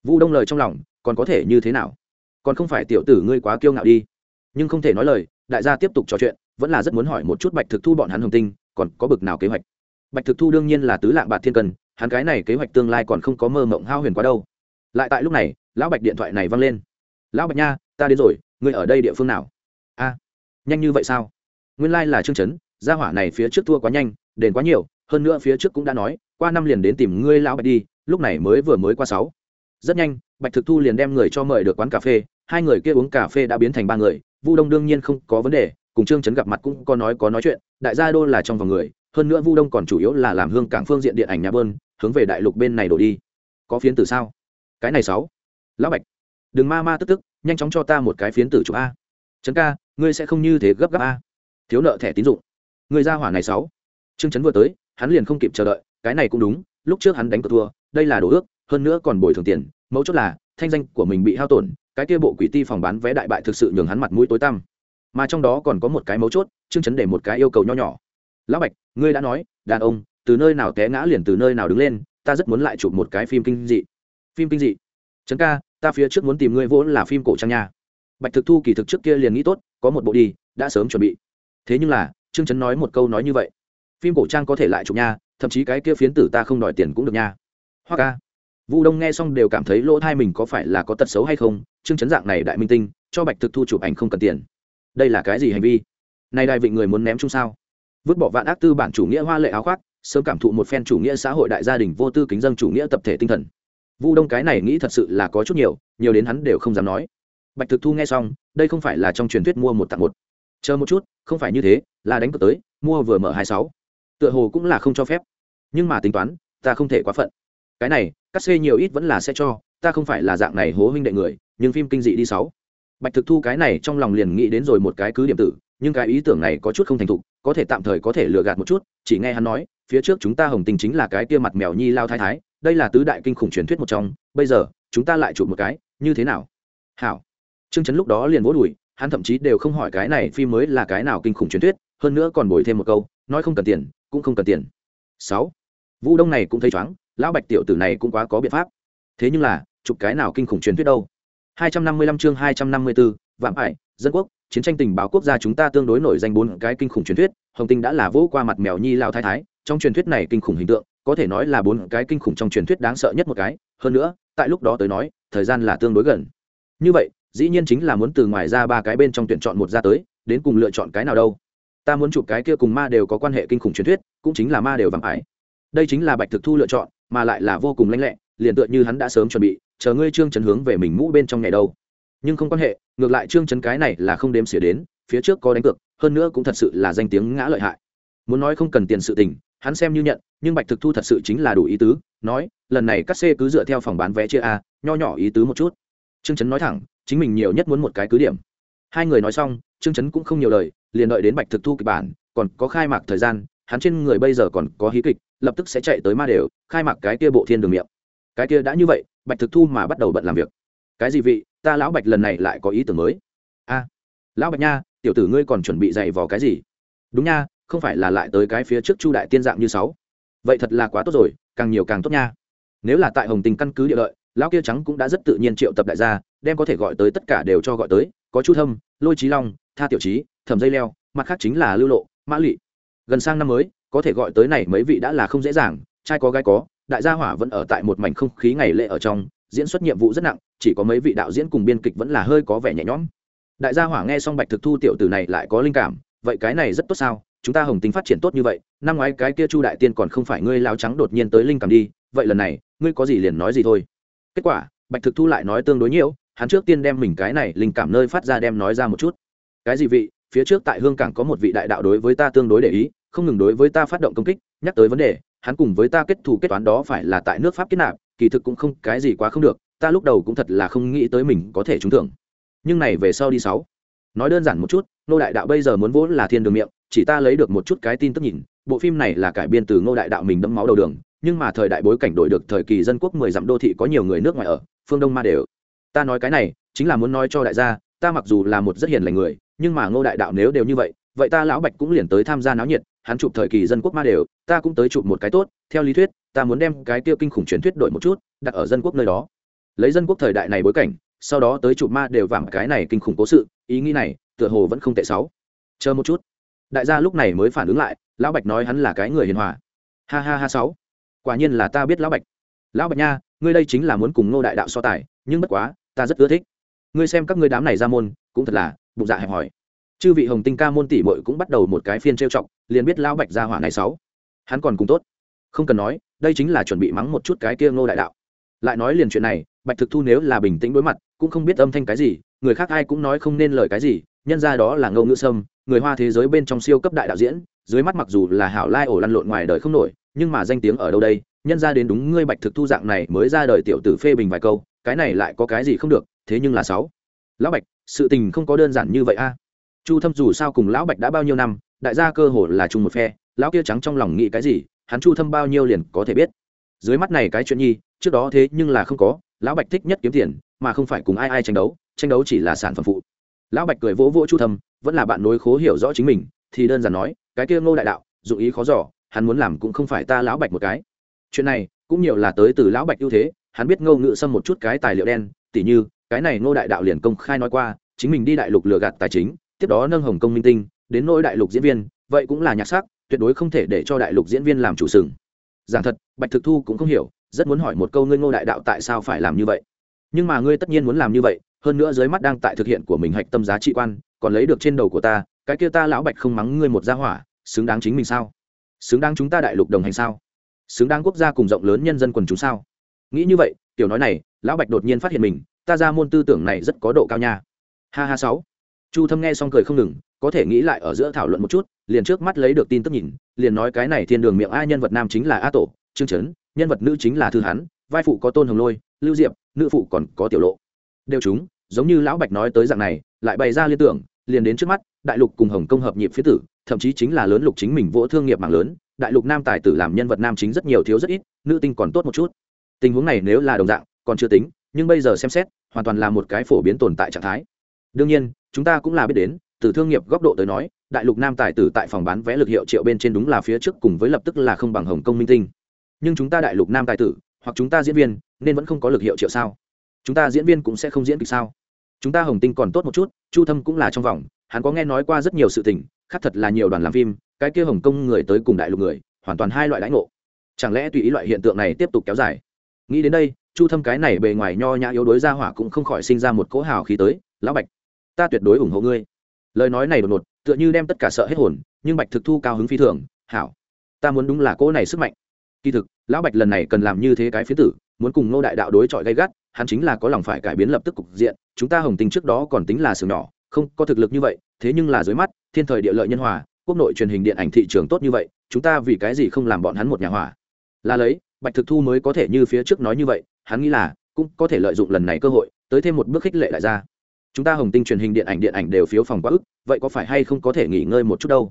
Vu đông lời trong lòng, còn có thể như thế nào? Còn không phải tiểu tử ngươi quá kiêu ngạo đi. Nhưng không thể nói lời, đại gia tiếp tục trò chuyện, vẫn là rất muốn hỏi một chút bạch thực thu bọn hắn hồng tinh, còn có bực nào kế hoạch? Bạch thực thu đương nhiên là tứ lạng bạc thiên cần, hắn cái này kế hoạch tương lai còn không có mơ mộng hao huyền quá đâu. Lại tại lúc này, lão bạch điện thoại này văng lên. Lão bạch nha, ta đến rồi, ngươi ở đây địa phương nào? A, nhanh như vậy sao? Nguyên lai、like、là chương chấn gia hỏa này phía trước thua quá nhanh, đền quá nhiều, hơn nữa phía trước cũng đã nói, qua năm liền đến tìm ngươi lão bạch đi, lúc này mới vừa mới qua sáu rất nhanh, bạch thực thu liền đem người cho mời được quán cà phê, hai người kia uống cà phê đã biến thành ba người, vu đông đương nhiên không có vấn đề, cùng trương chấn gặp mặt cũng có nói có nói chuyện, đại gia đô là trong vòng người, hơn nữa vu đông còn chủ yếu là làm hương cảng phương diện điện ảnh nhà bơn, hướng về đại lục bên này đổ đi. Có phiến tử sao? Cái này sáu. Lão bạch, đừng ma ma tức tức, nhanh chóng cho ta một cái phiến tử chụp a. Trấn ca, ngươi sẽ không như thế gấp gáp a. Thiếu nợ thẻ tín dụng. Người ra hỏa này sáu. Trương chấn vừa tới, hắn liền không kịp chờ đợi, cái này cũng đúng, lúc trước hắn đánh cờ thua, đây là đồ ước hơn nữa còn bồi thường tiền, mấu chốt là, thanh danh của mình bị hao tổn, cái kia bộ quỷ ti phòng bán vé đại bại thực sự nhường hắn mặt mũi tối tăm. Mà trong đó còn có một cái mấu chốt chương chấn để một cái yêu cầu nho nhỏ. Lão bạch, ngươi đã nói, đàn ông, từ nơi nào té ngã liền từ nơi nào đứng lên, ta rất muốn lại chụp một cái phim kinh dị. Phim kinh dị? Trấn ca, ta phía trước muốn tìm ngươi vốn là phim cổ trang nha. Bạch thực thu kỳ thực trước kia liền nghĩ tốt, có một bộ đi, đã sớm chuẩn bị. Thế nhưng là, trương chấn nói một câu nói như vậy. Phim cổ trang có thể lại chụp nha, thậm chí cái kia phiến tử ta không đòi tiền cũng được nha. Hoa ca vu đông nghe xong đều cảm thấy lỗ thai mình có phải là có tật xấu hay không, trương chấn dạng này đại minh tinh, cho bạch thực thu chụp ảnh không cần tiền. Đây là cái gì hành vi? Nay đại vịnh người muốn ném chung sao? Vứt bỏ vạn ác tư bản chủ nghĩa hoa lệ áo khoác, sớm cảm thụ một phen chủ nghĩa xã hội đại gia đình vô tư kính dân chủ nghĩa tập thể tinh thần. Vu đông cái này nghĩ thật sự là có chút nhiều nhiều đến hắn đều không dám nói. Bạch thực thu nghe xong, đây không phải là trong truyền thuyết mua một tặng một. Chờ một chút, không phải như thế, là đánh cược tới, mua vừa mở hai sáu. Tựa hồ cũng là không cho phép. Nhưng mà tính toán, ta không thể quá phận. Cái này cắt xê nhiều ít vẫn là sẽ cho, ta không phải là dạng này hố huynh đệ người, nhưng phim kinh dị đi sáu. Bạch thực thu cái này trong lòng liền nghĩ đến rồi một cái cứ điểm tử, nhưng cái ý tưởng này có chút không thành thục, có thể tạm thời có thể lừa gạt một chút, chỉ nghe hắn nói, phía trước chúng ta hồng tình chính là cái kia mặt mèo nhi lao thái thái, đây là tứ đại kinh khủng truyền thuyết một trong, bây giờ, chúng ta lại chụp một cái, như thế nào? Hảo. Trương chấn lúc đó liền vỗ đùi, hắn thậm chí đều không hỏi cái này phim mới là cái nào kinh khủng truyền thuyết, hơn nữa còn bồi thêm một câu, nói không cần tiền, cũng không cần tiền. Sáu. Vũ đông này cũng thấy chóng lão bạch tiểu tử này cũng quá có biện pháp. Thế nhưng là chụp cái nào kinh khủng truyền thuyết đâu. 255 chương 254, vạm ải dân quốc chiến tranh tình báo quốc gia chúng ta tương đối nổi danh bốn cái kinh khủng truyền thuyết hồng tinh đã là vỗ qua mặt mèo nhi lao thái thái. Trong truyền thuyết này kinh khủng hình tượng có thể nói là bốn cái kinh khủng trong truyền thuyết đáng sợ nhất một cái. Hơn nữa tại lúc đó tới nói thời gian là tương đối gần. Như vậy dĩ nhiên chính là muốn từ ngoài ra ba cái bên trong tuyển chọn một ra tới đến cùng lựa chọn cái nào đâu. Ta muốn chụp cái kia cùng ma đều có quan hệ kinh khủng truyền thuyết cũng chính là ma đều vàng ải đây chính là bạch thực thu lựa chọn mà lại là vô cùng lanh lẹ, liền tựa như hắn đã sớm chuẩn bị, chờ ngươi trương trấn hướng về mình mũ bên trong ngày đâu. Nhưng không quan hệ, ngược lại trương trấn cái này là không đếm xỉa đến, phía trước có đánh cược, hơn nữa cũng thật sự là danh tiếng ngã lợi hại. Muốn nói không cần tiền sự tình, hắn xem như nhận, nhưng bạch thực thu thật sự chính là đủ ý tứ, nói, lần này các xe cứ dựa theo phòng bán vé chia a, nho nhỏ ý tứ một chút. Trương trấn nói thẳng, chính mình nhiều nhất muốn một cái cứ điểm. Hai người nói xong, trương trấn cũng không nhiều lời, liền đợi đến bạch thực thu kịch bản, còn có khai mạc thời gian, hắn trên người bây giờ còn có hí kịch lập tức sẽ chạy tới ma đều, khai mạc cái kia bộ thiên đường miệng. Cái kia đã như vậy, bạch thực thu mà bắt đầu bận làm việc. Cái gì vị, ta lão bạch lần này lại có ý tưởng mới. A, lão bạch nha, tiểu tử ngươi còn chuẩn bị dạy vào cái gì? Đúng nha, không phải là lại tới cái phía trước chu đại tiên dạng như sáu. Vậy thật là quá tốt rồi, càng nhiều càng tốt nha. Nếu là tại hồng tình căn cứ địa lợi, lão kia trắng cũng đã rất tự nhiên triệu tập đại gia, đem có thể gọi tới tất cả đều cho gọi tới, có chu thâm, lôi trí long, tha tiểu trí thẩm dây leo, mặt khác chính là lưu lộ, mã lụy gần sang năm mới có thể gọi tới này mấy vị đã là không dễ dàng, trai có gái có, đại gia hỏa vẫn ở tại một mảnh không khí ngày lễ ở trong, diễn xuất nhiệm vụ rất nặng, chỉ có mấy vị đạo diễn cùng biên kịch vẫn là hơi có vẻ nhẹ nhõm. Đại gia hỏa nghe xong bạch thực thu tiểu tử này lại có linh cảm, vậy cái này rất tốt sao, chúng ta hồng tính phát triển tốt như vậy, năm ngoái cái kia chu đại tiên còn không phải ngươi lao trắng đột nhiên tới linh cảm đi, vậy lần này, ngươi có gì liền nói gì thôi. Kết quả, bạch thực thu lại nói tương đối nhiều, hắn trước tiên đem mình cái này linh cảm nơi phát ra đem nói ra một chút. Cái gì vị, phía trước tại hương cảng có một vị đại đạo đối với ta tương đối để ý không ngừng đối với ta phát động công kích, nhắc tới vấn đề, hắn cùng với ta kết thù kết toán đó phải là tại nước pháp kết nạp, kỳ thực cũng không, cái gì quá không được, ta lúc đầu cũng thật là không nghĩ tới mình có thể trúng thưởng. Nhưng này về sau đi sáu. Nói đơn giản một chút nô đại đạo bây giờ muốn vỗ là thiên đường miệng, chỉ ta lấy được một chút cái tin tức nhìn, bộ phim này là cải biên từ ngô đại đạo mình đẫm máu đầu đường, nhưng mà thời đại bối cảnh đổi được thời kỳ dân quốc mười dặm đô thị có nhiều người nước ngoài ở, phương đông ma đều. Ta nói cái này, chính là muốn nói cho đại gia, ta mặc dù là một rất hiền lành người, nhưng mà ngô đại đạo nếu đều như vậy vậy ta lão bạch cũng liền tới tham gia náo nhiệt hắn chụp thời kỳ dân quốc ma đều, ta cũng tới chụp một cái tốt, theo lý thuyết, ta muốn đem cái tiêu kinh khủng truyền thuyết đổi một chút, đặt ở dân quốc nơi đó. Lấy dân quốc thời đại này bối cảnh, sau đó tới chụp ma đều vàng cái này kinh khủng cố sự, ý nghĩ này, tựa hồ vẫn không tệ sáu. Chờ một chút. Đại gia lúc này mới phản ứng lại, lão bạch nói hắn là cái người hiền hòa. Ha ha ha sáu. Quả nhiên là ta biết lão bạch. Lão bạch nha, ngươi đây chính là muốn cùng ngô đại đạo so tài, nhưng bất quá, ta rất ưa thích. Ngươi xem các ngươi đám này ra môn, cũng thật là, bụng dạ hẹp hỏi chư vị hồng tinh ca môn tỷ muội cũng bắt đầu một cái phiên trêu chọc, liền biết lão bạch ra hỏa này sáu hắn còn cùng tốt. Không cần nói, đây chính là chuẩn bị mắng một chút cái kia ngô đại đạo. Lại nói liền chuyện này, bạch thực thu nếu là bình tĩnh đối mặt, cũng không biết âm thanh cái gì, người khác ai cũng nói không nên lời cái gì, nhân ra đó là ngô ngữ sâm, người hoa thế giới bên trong siêu cấp đại đạo diễn, dưới mắt mặc dù là hảo lai ổ lăn lộn ngoài đời không nổi, nhưng mà danh tiếng ở đâu đây, nhân ra đến đúng ngươi bạch thực thu dạng này mới ra đời tiểu tử phê bình vài câu, cái này lại có cái gì không được, thế nhưng là sáu lão bạch, sự tình không có đơn giản như vậy a chu thâm dù sao cùng lão bạch đã bao nhiêu năm, đại gia cơ hồ là chung một phe, lão kia trắng trong lòng nghĩ cái gì, hắn chu thâm bao nhiêu liền có thể biết. Dưới mắt này cái chuyện nhi, trước đó thế nhưng là không có, lão bạch thích nhất kiếm tiền, mà không phải cùng ai ai tranh đấu tranh đấu chỉ là sản phẩm phụ. Lão bạch cười vỗ vỗ chu thâm, vẫn là bạn nối khố hiểu rõ chính mình, thì đơn giản nói, cái kia ngô đại đạo, dụng ý khó giỏ hắn muốn làm cũng không phải ta lão bạch một cái. Chuyện này, cũng nhiều là tới từ lão bạch ưu thế, hắn biết ngô ngự xâm một chút cái tài liệu đen, tỉ như, cái này ngô đại đạo liền công khai nói qua, chính mình đi đại lục lừa gạt tài chính tiếp đó nâng hồng công minh tinh, đến nỗi đại lục diễn viên, vậy cũng là nhạc sắc, tuyệt đối không thể để cho đại lục diễn viên làm chủ sừng. Giảng thật, bạch thực thu cũng không hiểu, rất muốn hỏi một câu ngươi ngô đại đạo tại sao phải làm như vậy. Nhưng mà ngươi tất nhiên muốn làm như vậy, hơn nữa dưới mắt đang tại thực hiện của mình hạch tâm giá trị quan, còn lấy được trên đầu của ta, cái kia ta lão bạch không mắng ngươi một gia hỏa, xứng đáng chính mình sao? Xứng đáng chúng ta đại lục đồng hành sao? Xứng đáng quốc gia cùng rộng lớn nhân dân quần chúng sao? Nghĩ như vậy, tiểu nói này, lão bạch đột nhiên phát hiện mình, ta ra môn tư tưởng này rất có độ cao nha. Ha ha sáu chu thâm nghe xong cười không ngừng, có thể nghĩ lại ở giữa thảo luận một chút, liền trước mắt lấy được tin tức nhìn, liền nói cái này thiên đường miệng a nhân vật nam chính là a tổ, trương trấn, nhân vật nữ chính là thư hán, vai phụ có tôn hồng lôi, lưu diệp, nữ phụ còn có tiểu lộ. Đều chúng, giống như lão bạch nói tới dạng này, lại bày ra liên tưởng, liền đến trước mắt, đại lục cùng hồng công hợp nhịp phía tử, thậm chí chính là lớn lục chính mình vỗ thương nghiệp mạng lớn, đại lục nam tài tử làm nhân vật nam chính rất nhiều thiếu rất ít, nữ tinh còn tốt một chút. Tình huống này nếu là đồng dạng, còn chưa tính, nhưng bây giờ xem xét, hoàn toàn là một cái phổ biến tồn tại trạng thái đương nhiên, chúng ta cũng là biết đến, từ thương nghiệp góc độ tới nói, đại lục nam tài tử tại phòng bán vé lực hiệu triệu bên trên đúng là phía trước cùng với lập tức là không bằng hồng công minh tinh. Nhưng chúng ta đại lục nam tài tử, hoặc chúng ta diễn viên, nên vẫn không có lực hiệu triệu sao? Chúng ta diễn viên cũng sẽ không diễn kịch sao? Chúng ta hồng tinh còn tốt một chút, chu thâm cũng là trong vòng, hắn có nghe nói qua rất nhiều sự tình, khác thật là nhiều đoàn làm phim, cái kia hồng kông người tới cùng đại lục người, hoàn toàn hai loại đãi ngộ. Chẳng lẽ tùy ý loại hiện tượng này tiếp tục kéo dài? Nghĩ đến đây, chu thâm cái này bề ngoài nho nhã yếu đối ra hỏa cũng không khỏi sinh ra một cỗ hào khí tới, lão bạch ta tuyệt đối ủng hộ ngươi. Lời nói này đột ngột, tựa như đem tất cả sợ hết hồn, nhưng bạch thực thu cao hứng phi thường, hảo, ta muốn đúng là cỗ này sức mạnh. Kỳ thực, lão bạch lần này cần làm như thế cái phía tử, muốn cùng ngô đại đạo đối chọi gay gắt, hắn chính là có lòng phải cải biến lập tức cục diện, chúng ta hồng tình trước đó còn tính là sừng nhỏ, không có thực lực như vậy, thế nhưng là dưới mắt, thiên thời địa lợi nhân hòa, quốc nội truyền hình điện ảnh thị trường tốt như vậy, chúng ta vì cái gì không làm bọn hắn một nhà hòa? Là lấy, bạch thực thu mới có thể như phía trước nói như vậy, hắn nghĩ là, cũng có thể lợi dụng lần này cơ hội, tới thêm một bước khích lệ lại ra chúng ta hồng tinh truyền hình điện ảnh điện ảnh đều phiếu phòng quá ức, vậy có phải hay không có thể nghỉ ngơi một chút đâu?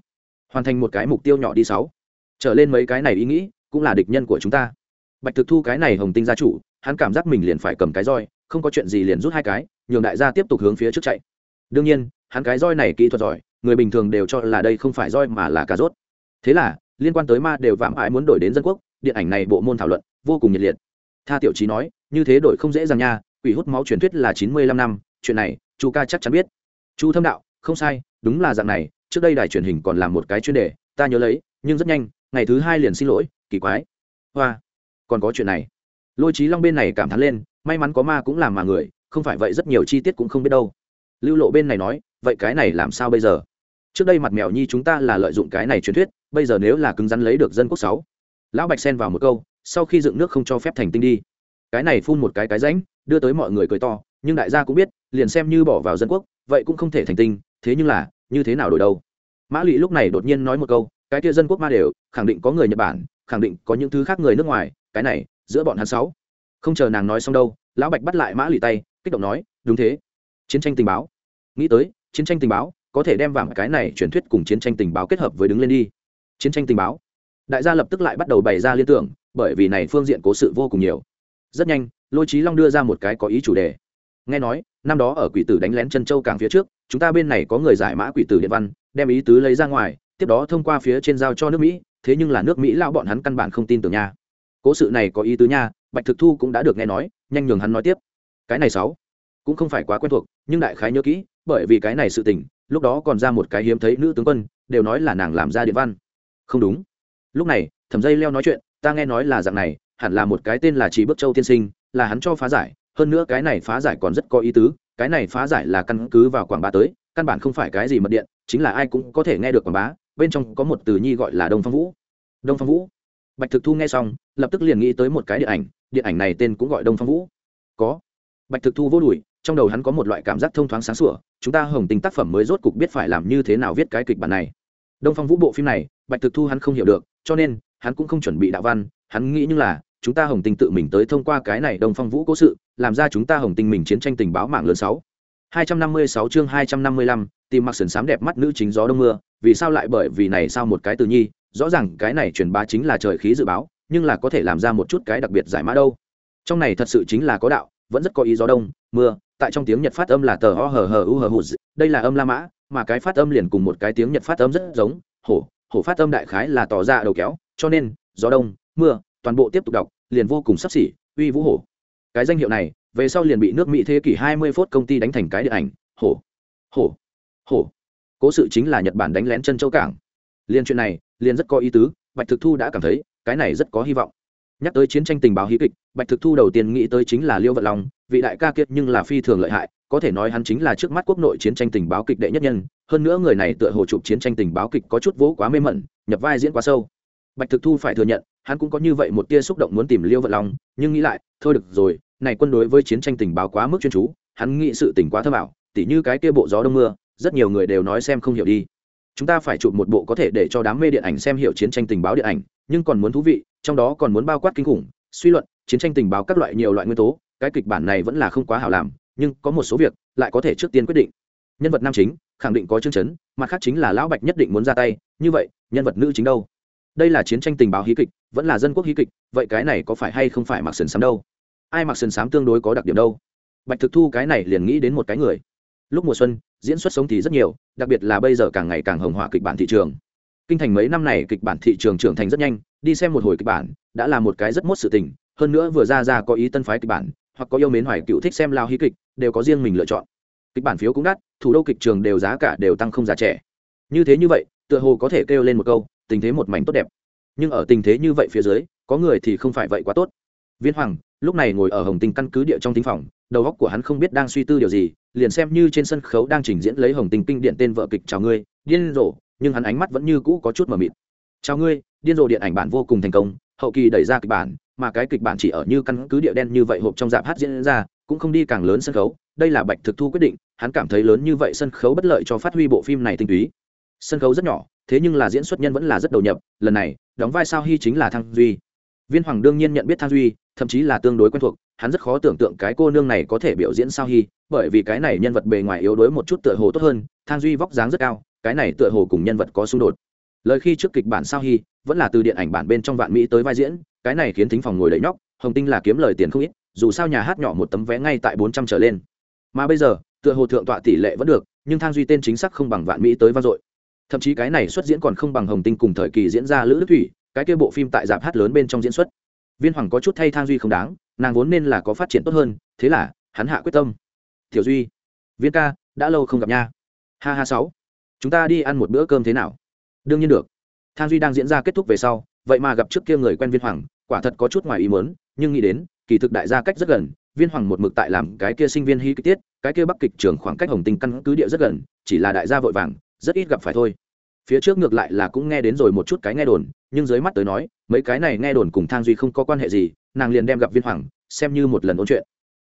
Hoàn thành một cái mục tiêu nhỏ đi sáu. Trở lên mấy cái này ý nghĩ, cũng là địch nhân của chúng ta. Bạch thực thu cái này hồng tinh gia chủ, hắn cảm giác mình liền phải cầm cái roi, không có chuyện gì liền rút hai cái, nhường đại gia tiếp tục hướng phía trước chạy. Đương nhiên, hắn cái roi này kỹ thuật giỏi, người bình thường đều cho là đây không phải roi mà là cà rốt. Thế là, liên quan tới ma đều vạm ái muốn đổi đến dân quốc, điện ảnh này bộ môn thảo luận, vô cùng nhiệt liệt. Tha tiểu trí nói, như thế đổi không dễ dàng nha, quỷ hút máu truyền thuyết là chín mươi lăm năm, chuyện này chu ca chắc chắn biết. Chu thâm đạo, không sai, đúng là dạng này, trước đây đài truyền hình còn làm một cái chuyên đề, ta nhớ lấy, nhưng rất nhanh, ngày thứ hai liền xin lỗi, kỳ quái. Hoa, còn có chuyện này. Lôi trí long bên này cảm thán lên, may mắn có ma cũng làm mà người, không phải vậy rất nhiều chi tiết cũng không biết đâu. Lưu lộ bên này nói, vậy cái này làm sao bây giờ? Trước đây mặt mèo nhi chúng ta là lợi dụng cái này truyền thuyết, bây giờ nếu là cứng rắn lấy được dân quốc sáu, lão bạch xen vào một câu, sau khi dựng nước không cho phép thành tinh đi. Cái này phun một cái cái rãnh, đưa tới mọi người cười to, nhưng đại gia cũng biết liền xem như bỏ vào dân quốc, vậy cũng không thể thành tinh, thế nhưng là, như thế nào đổi đâu? Mã lụy lúc này đột nhiên nói một câu, cái kia dân quốc ma đều, khẳng định có người nhật bản, khẳng định có những thứ khác người nước ngoài, cái này, giữa bọn hắn sáu. Không chờ nàng nói xong đâu, lão bạch bắt lại mã lụy tay, kích động nói, đúng thế. Chiến tranh tình báo. Nghĩ tới, chiến tranh tình báo, có thể đem vàng cái này truyền thuyết cùng chiến tranh tình báo kết hợp với đứng lên đi. Chiến tranh tình báo. Đại gia lập tức lại bắt đầu bày ra liên tưởng, bởi vì này phương diện cố sự vô cùng nhiều. Rất nhanh, lôi trí long đưa ra một cái có ý chủ đề nghe nói, năm đó ở quỷ tử đánh lén chân châu càng phía trước, chúng ta bên này có người giải mã quỷ tử điện văn, đem ý tứ lấy ra ngoài, tiếp đó thông qua phía trên giao cho nước mỹ, thế nhưng là nước mỹ lao bọn hắn căn bản không tin tưởng nha. Cố sự này có ý tứ nha, bạch thực thu cũng đã được nghe nói, nhanh nhường hắn nói tiếp. Cái này sáu, cũng không phải quá quen thuộc, nhưng đại khái nhớ kỹ, bởi vì cái này sự tình, lúc đó còn ra một cái hiếm thấy nữ tướng quân, đều nói là nàng làm ra điện văn. Không đúng. Lúc này, thẩm dây leo nói chuyện, ta nghe nói là dạng này, hẳn là một cái tên là chỉ bước châu tiên sinh, là hắn cho phá giải hơn nữa cái này phá giải còn rất có ý tứ, cái này phá giải là căn cứ vào quảng bá tới, căn bản không phải cái gì mật điện, chính là ai cũng có thể nghe được quảng bá, bên trong có một từ nhi gọi là đông phong vũ. Đông phong vũ. Bạch thực thu nghe xong, lập tức liền nghĩ tới một cái điện ảnh điện ảnh này tên cũng gọi đông phong vũ. Có. Bạch thực thu vô đùi, trong đầu hắn có một loại cảm giác thông thoáng sáng sủa, chúng ta hồng tình tác phẩm mới rốt cục biết phải làm như thế nào viết cái kịch bản này. Đông phong vũ bộ phim này, bạch thực thu hắn không hiểu được, cho nên, hắn cũng không chuẩn bị đạo văn, hắn nghĩ như là chúng ta hồng tinh tự mình tới thông qua cái này đông phong vũ cố sự, làm ra chúng ta hồng tinh mình chiến tranh tình báo mạng lớn sáu. Hai trăm năm mươi sáu chương hai trăm năm mươi lăm, tìm mặc sườn xám đẹp mắt nữ chính gió đông mưa, vì sao lại bởi vì này sao một cái từ nhi, rõ ràng cái này truyền bá chính là trời khí dự báo, nhưng là có thể làm ra một chút cái đặc biệt giải mã đâu. Trong này thật sự chính là có đạo, vẫn rất có ý gió đông, mưa, tại trong tiếng nhật phát âm là tờ ho hờ hờ u hờ hụt, đây là âm la mã, mà cái phát âm liền cùng một cái tiếng nhật phát âm rất giống, hổ hổ phát âm đại khái là tỏ ra đầu kéo, cho nên, gió đông, mưa toàn bộ tiếp tục đọc, liền vô cùng sắp xỉ, uy vũ hổ. Cái danh hiệu này, về sau liền bị nước mỹ thế kỷ 20 phút công ty đánh thành cái điện ảnh, hổ hổ hổ. Cố sự chính là nhật bản đánh lén chân châu cảng. Liên chuyện này, liền rất có ý tứ, bạch thực thu đã cảm thấy, cái này rất có hy vọng. Nhắc tới chiến tranh tình báo hí kịch, bạch thực thu đầu tiên nghĩ tới chính là liêu vận long, vị đại ca kiệt nhưng là phi thường lợi hại, có thể nói hắn chính là trước mắt quốc nội chiến tranh tình báo kịch đệ nhất nhân, hơn nữa người này tựa hồ chụp chiến tranh tình báo kịch có chút vỗ quá mê mẩn, nhập vai diễn quá sâu. Bạch thực thu phải thừa nhận hắn cũng có như vậy một tia xúc động muốn tìm liêu vận long, nhưng nghĩ lại, thôi được rồi, này quân đối với chiến tranh tình báo quá mức chuyên chú, hắn nghĩ sự tình quá thơ bảo tỉ như cái kia bộ gió đông mưa, rất nhiều người đều nói xem không hiểu đi. Chúng ta phải chụp một bộ có thể để cho đám mê điện ảnh xem hiểu chiến tranh tình báo điện ảnh, nhưng còn muốn thú vị, trong đó còn muốn bao quát kinh khủng, suy luận, chiến tranh tình báo các loại nhiều loại nguyên tố, cái kịch bản này vẫn là không quá hảo làm, nhưng có một số việc lại có thể trước tiên quyết định. Nhân vật nam chính, khẳng định có chương chấn, mặt khác chính là lão bạch nhất định muốn ra tay, như vậy, nhân vật nữ chính đâu? Đây là chiến tranh tình báo hí kịch vẫn là dân quốc hí kịch, vậy cái này có phải hay không phải mặc sườn sám đâu? Ai mặc sườn sám tương đối có đặc điểm đâu? Bạch thực thu cái này liền nghĩ đến một cái người. Lúc mùa xuân, diễn xuất sống thì rất nhiều, đặc biệt là bây giờ càng ngày càng hồng hỏa kịch bản thị trường. Kinh thành mấy năm này kịch bản thị trường trưởng thành rất nhanh, đi xem một hồi kịch bản, đã là một cái rất mốt sự tình, hơn nữa vừa ra ra có ý tân phái kịch bản, hoặc có yêu mến hoài cựu thích xem lao hí kịch, đều có riêng mình lựa chọn. Kịch bản phiếu cũng đắt, thủ đô kịch trường đều giá cả đều tăng không giá trẻ. Như thế như vậy, tựa hồ có thể kêu lên một câu, tình thế một mảnh tốt đẹp nhưng ở tình thế như vậy phía dưới, có người thì không phải vậy quá tốt. Viên hoàng, lúc này ngồi ở hồng tinh căn cứ địa trong thính phòng, đầu óc của hắn không biết đang suy tư điều gì, liền xem như trên sân khấu đang trình diễn lấy hồng tinh kinh điện tên vợ kịch chào ngươi, điên rồ, nhưng hắn ánh mắt vẫn như cũ có chút mờ mịt. Chào ngươi, điên rồ điện ảnh bản vô cùng thành công, hậu kỳ đẩy ra kịch bản, mà cái kịch bản chỉ ở như căn cứ địa đen như vậy hộp trong dạp hát diễn ra, cũng không đi càng lớn sân khấu, đây là bạch thực thu quyết định, hắn cảm thấy lớn như vậy sân khấu bất lợi cho phát huy bộ phim này tinh túy sân khấu rất nhỏ, thế nhưng là diễn xuất nhân vẫn là rất đầu nhập, lần này, đóng vai sao hy chính là thăng duy. Viên hoàng đương nhiên nhận biết thăng duy, thậm chí là tương đối quen thuộc, hắn rất khó tưởng tượng cái cô nương này có thể biểu diễn sao hy bởi vì cái này nhân vật bề ngoài yếu đuối một chút tựa hồ tốt hơn, thang duy vóc dáng rất cao, cái này tựa hồ cùng nhân vật có xung đột. Lời khi trước kịch bản sao hy vẫn là từ điện ảnh bản bên trong vạn mỹ tới vai diễn, cái này khiến thính phòng ngồi đầy nhóc, hồng tinh là kiếm lời tiền không ít, dù sao nhà hát nhỏ một tấm vé ngay tại bốn trăm trở lên. Mà bây giờ, tựa hồ thượng tọa tỷ lệ vẫn được, nhưng thang duy tên chính xác không bằng vạn mỹ tới vang dội thậm chí cái này xuất diễn còn không bằng hồng tinh cùng thời kỳ diễn ra lữ đức thủy, cái kia bộ phim tại dạp hát lớn bên trong diễn xuất. Viên hoàng có chút thay thang duy không đáng, nàng vốn nên là có phát triển tốt hơn, thế là, hắn hạ quyết tâm. Tiểu duy, viên ca, đã lâu không gặp nha. Ha ha sáu, chúng ta đi ăn một bữa cơm thế nào? Đương nhiên được. Thang duy đang diễn ra kết thúc về sau, vậy mà gặp trước kia người quen viên hoàng, quả thật có chút ngoài ý mớn nhưng nghĩ đến, kỳ thực đại gia cách rất gần, viên hoàng một mực tại làm cái kia sinh viên hy kích tiết, cái kia bắc kịch trường khoảng cách hồng tinh căn cứ địa rất gần, chỉ là đại gia vội vàng rất ít gặp phải thôi. Phía trước ngược lại là cũng nghe đến rồi một chút cái nghe đồn, nhưng dưới mắt tới nói, mấy cái này nghe đồn cùng thang duy không có quan hệ gì, nàng liền đem gặp viên hoàng, xem như một lần ôn chuyện.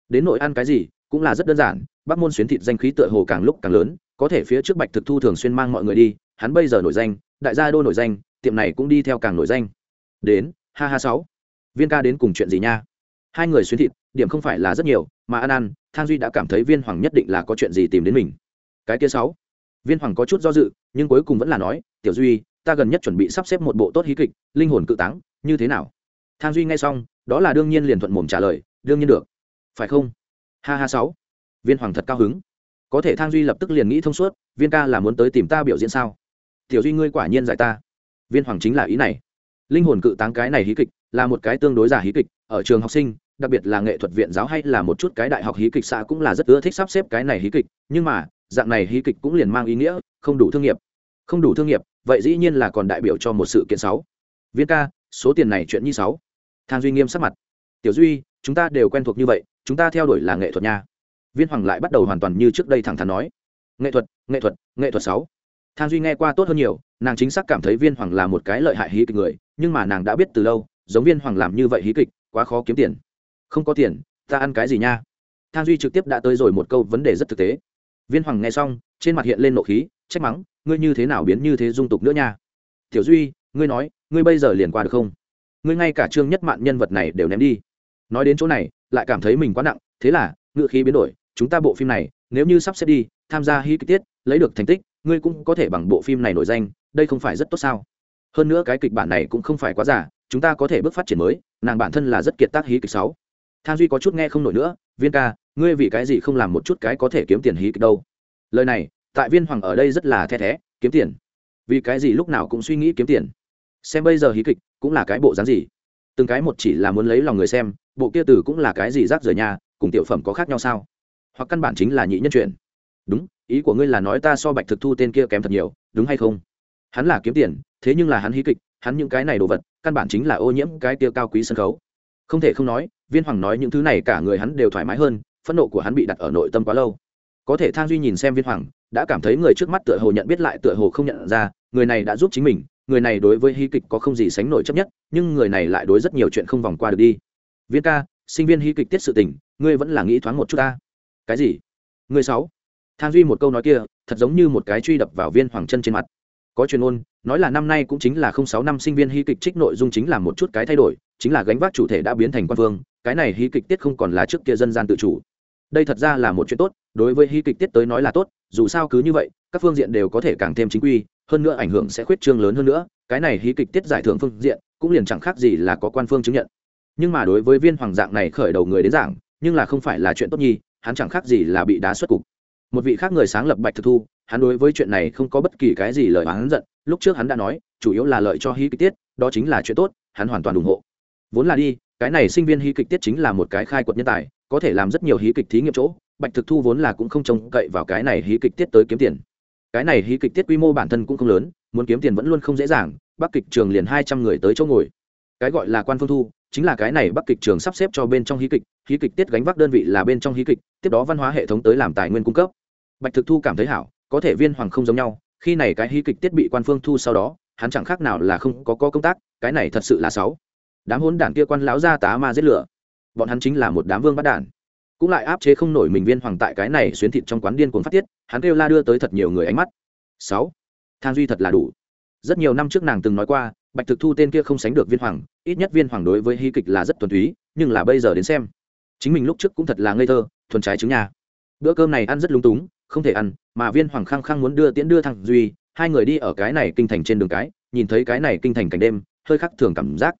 Đến nội ăn cái gì, cũng là rất đơn giản, bắc môn xuyến thịt danh khí tựa hồ càng lúc càng lớn, có thể phía trước bạch thực thu thường xuyên mang mọi người đi, hắn bây giờ nổi danh, đại gia đô nổi danh, tiệm này cũng đi theo càng nổi danh. Đến, ha ha sáu. Viên ca đến cùng chuyện gì nha? Hai người xuyến thịt, điểm không phải là rất nhiều, mà ăn ăn, thang duy đã cảm thấy viên hoàng nhất định là có chuyện gì tìm đến mình. Cái kia sáu viên hoàng có chút do dự, nhưng cuối cùng vẫn là nói, tiểu duy, ta gần nhất chuẩn bị sắp xếp một bộ tốt hí kịch, linh hồn cự táng, như thế nào? Thang duy nghe xong, đó là đương nhiên liền thuận mồm trả lời, đương nhiên được. Phải không? Ha ha, sáu. Viên hoàng thật cao hứng. Có thể thang duy lập tức liền nghĩ thông suốt, viên ca là muốn tới tìm ta biểu diễn sao? Tiểu duy ngươi quả nhiên giải ta. Viên hoàng chính là ý này. Linh hồn cự táng cái này hí kịch là một cái tương đối giả hí kịch, ở trường học sinh, đặc biệt là nghệ thuật viện giáo hay là một chút cái đại học hí kịch xã cũng là rất ưa thích sắp xếp cái này hí kịch, nhưng mà dạng này hí kịch cũng liền mang ý nghĩa, không đủ thương nghiệp. Không đủ thương nghiệp, vậy dĩ nhiên là còn đại biểu cho một sự kiện sáu viên ca, số tiền này chuyện như sáu thang duy nghiêm sắc mặt. Tiểu duy, chúng ta đều quen thuộc như vậy, chúng ta theo đuổi là nghệ thuật nha. Viên hoàng lại bắt đầu hoàn toàn như trước đây thẳng thắn nói. Nghệ thuật nghệ thuật nghệ thuật sáu thang duy nghe qua tốt hơn nhiều, nàng chính xác cảm thấy viên hoàng là một cái lợi hại hí kịch người, nhưng mà nàng đã biết từ lâu, giống viên hoàng làm như vậy hí kịch, quá khó kiếm tiền. Không có tiền, ta ăn cái gì nha? Thang duy trực tiếp đã tới rồi một câu vấn đề rất thực tế viên hoàng nghe xong, trên mặt hiện lên nộ khí, trách mắng, ngươi như thế nào biến như thế dung tục nữa nha? Tiểu duy, ngươi nói, ngươi bây giờ liền qua được không? Ngươi ngay cả trương nhất mạn nhân vật này đều ném đi. Nói đến chỗ này, lại cảm thấy mình quá nặng, thế là ngự khí biến đổi, chúng ta bộ phim này, nếu như sắp xếp đi, tham gia hy kịch tiết, lấy được thành tích, ngươi cũng có thể bằng bộ phim này nổi danh, đây không phải rất tốt sao? Hơn nữa cái kịch bản này cũng không phải quá giả chúng ta có thể bước phát triển mới, nàng bản thân là rất kiệt tác hí kịch sáu. Tham duy có chút nghe không nổi nữa, viên ca ngươi vì cái gì không làm một chút cái có thể kiếm tiền hí kịch đâu? Lời này, tại viên hoàng ở đây rất là the thé, kiếm tiền. Vì cái gì lúc nào cũng suy nghĩ kiếm tiền? Xem bây giờ hí kịch, cũng là cái bộ dáng gì? Từng cái một chỉ là muốn lấy lòng người xem, bộ kia từ cũng là cái gì rác rời nhà, cùng tiểu phẩm có khác nhau sao? Hoặc căn bản chính là nhị nhân chuyện. Đúng, ý của ngươi là nói ta so bạch thực thu tên kia kém thật nhiều, đúng hay không? Hắn là kiếm tiền, thế nhưng là hắn hí kịch, hắn những cái này đồ vật, căn bản chính là ô nhiễm cái kia cao quý sân khấu. Không thể không nói, viên hoàng nói những thứ này cả người hắn đều thoải mái hơn phẫn nộ của hắn bị đặt ở nội tâm quá lâu. Có thể thang duy nhìn xem viên hoàng, đã cảm thấy người trước mắt tựa hồ nhận biết lại tựa hồ không nhận ra, người này đã giúp chính mình, người này đối với hí kịch có không gì sánh nổi chấp nhất, nhưng người này lại đối rất nhiều chuyện không vòng qua được đi. Viên ca, sinh viên hí kịch tiết sự tình, ngươi vẫn là nghĩ thoáng một chút ta. Cái gì? Ngươi sáu. Thang duy một câu nói kia, thật giống như một cái truy đập vào viên hoàng chân trên mặt. Có truyền ôn nói là năm nay cũng chính là không sáu năm sinh viên hí kịch trích nội dung chính là một chút cái thay đổi, chính là gánh vác chủ thể đã biến thành quan vương, cái này hí kịch tiết không còn là trước kia dân gian tự chủ đây thật ra là một chuyện tốt, đối với hí kịch tiết tới nói là tốt, dù sao cứ như vậy, các phương diện đều có thể càng thêm chính quy, hơn nữa ảnh hưởng sẽ khuyết trương lớn hơn nữa, cái này hí kịch tiết giải thưởng phương diện cũng liền chẳng khác gì là có quan phương chứng nhận. Nhưng mà đối với viên hoàng dạng này khởi đầu người đến giảng, nhưng là không phải là chuyện tốt nhi hắn chẳng khác gì là bị đá xuất cục. Một vị khác người sáng lập bạch thực thu, hắn đối với chuyện này không có bất kỳ cái gì lời hắn giận, lúc trước hắn đã nói, chủ yếu là lợi cho hí kịch tiết, đó chính là chuyện tốt, hắn hoàn toàn ủng hộ. Vốn là đi cái này sinh viên hí kịch tiết chính là một cái khai quật nhân tài có thể làm rất nhiều hí kịch thí nghiệm chỗ bạch thực thu vốn là cũng không trông cậy vào cái này hí kịch tiết tới kiếm tiền. Cái này hí kịch tiết quy mô bản thân cũng không lớn muốn kiếm tiền vẫn luôn không dễ dàng bắc kịch trường liền hai trăm người tới chỗ ngồi. Cái gọi là quan phương thu chính là cái này bắc kịch trường sắp xếp cho bên trong hí kịch hí kịch tiết gánh vác đơn vị là bên trong hí kịch tiếp đó văn hóa hệ thống tới làm tài nguyên cung cấp. Bạch thực thu cảm thấy hảo có thể viên hoàng không giống nhau khi này cái hí kịch tiết bị quan phương thu sau đó hắn chẳng khác nào là không có, có công tác cái này thật sự là sáu đám hỗn đảng kia quan lão ra tá ma giết lửa. Bọn hắn chính là một đám vương bắt đản. Cũng lại áp chế không nổi mình viên hoàng tại cái này xuyến thịt trong quán điên cuồng phát tiết, hắn kêu la đưa tới thật nhiều người ánh mắt. Sáu, thang duy thật là đủ. Rất nhiều năm trước nàng từng nói qua, bạch thực thu tên kia không sánh được viên hoàng, ít nhất viên hoàng đối với hy kịch là rất thuần túy, nhưng là bây giờ đến xem, chính mình lúc trước cũng thật là ngây thơ, thuần trái trứng nhà. Bữa cơm này ăn rất lung túng, không thể ăn, mà viên hoàng khăng khăng muốn đưa tiễn đưa thằng duy, hai người đi ở cái này kinh thành trên đường cái, nhìn thấy cái này kinh thành cảnh đêm, hơi khắc thường cảm giác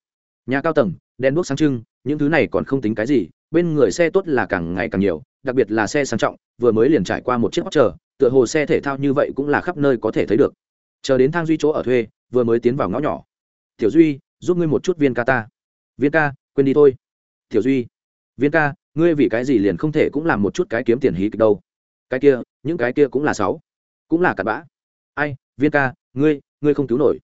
nhà cao tầng, đèn đuốc sáng trưng, những thứ này còn không tính cái gì, bên người xe tốt là càng ngày càng nhiều, đặc biệt là xe sang trọng, vừa mới liền trải qua một chiếc hóc chờ tựa hồ xe thể thao như vậy cũng là khắp nơi có thể thấy được. Chờ đến thang duy chỗ ở thuê, vừa mới tiến vào ngõ nhỏ. Tiểu duy, giúp ngươi một chút viên ca ta. Viên ca, quên đi thôi. Tiểu duy, viên ca, ngươi vì cái gì liền không thể cũng làm một chút cái kiếm tiền hí kịch đâu? Cái kia, những cái kia cũng là sáu, cũng là cặn bã. Ai, viên ca, ngươi ngươi không cứu nổi.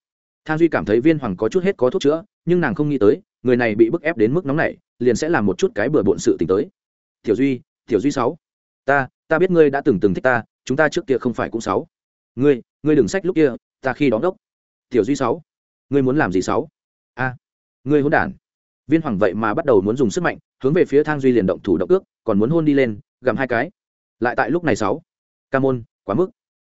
Thang duy cảm thấy viên hoàng có chút hết có thuốc chữa nhưng nàng không nghĩ tới, người này bị bức ép đến mức nóng này liền sẽ làm một chút cái bừa bộn sự t tới. Tiểu duy tiểu duy sáu. Ta ta biết ngươi đã từng từng thích ta, chúng ta trước kia không phải cũng sáu. Ngươi ngươi đừng sách lúc kia, ta khi đón đốc. Tiểu duy sáu. Ngươi muốn làm gì sáu? A, ngươi hôn đản. Viên hoàng vậy mà bắt đầu muốn dùng sức mạnh, hướng về phía thang duy liền động thủ động ước, còn muốn hôn đi lên, gặm hai cái. Lại tại lúc này sáu. Ca môn, quá mức.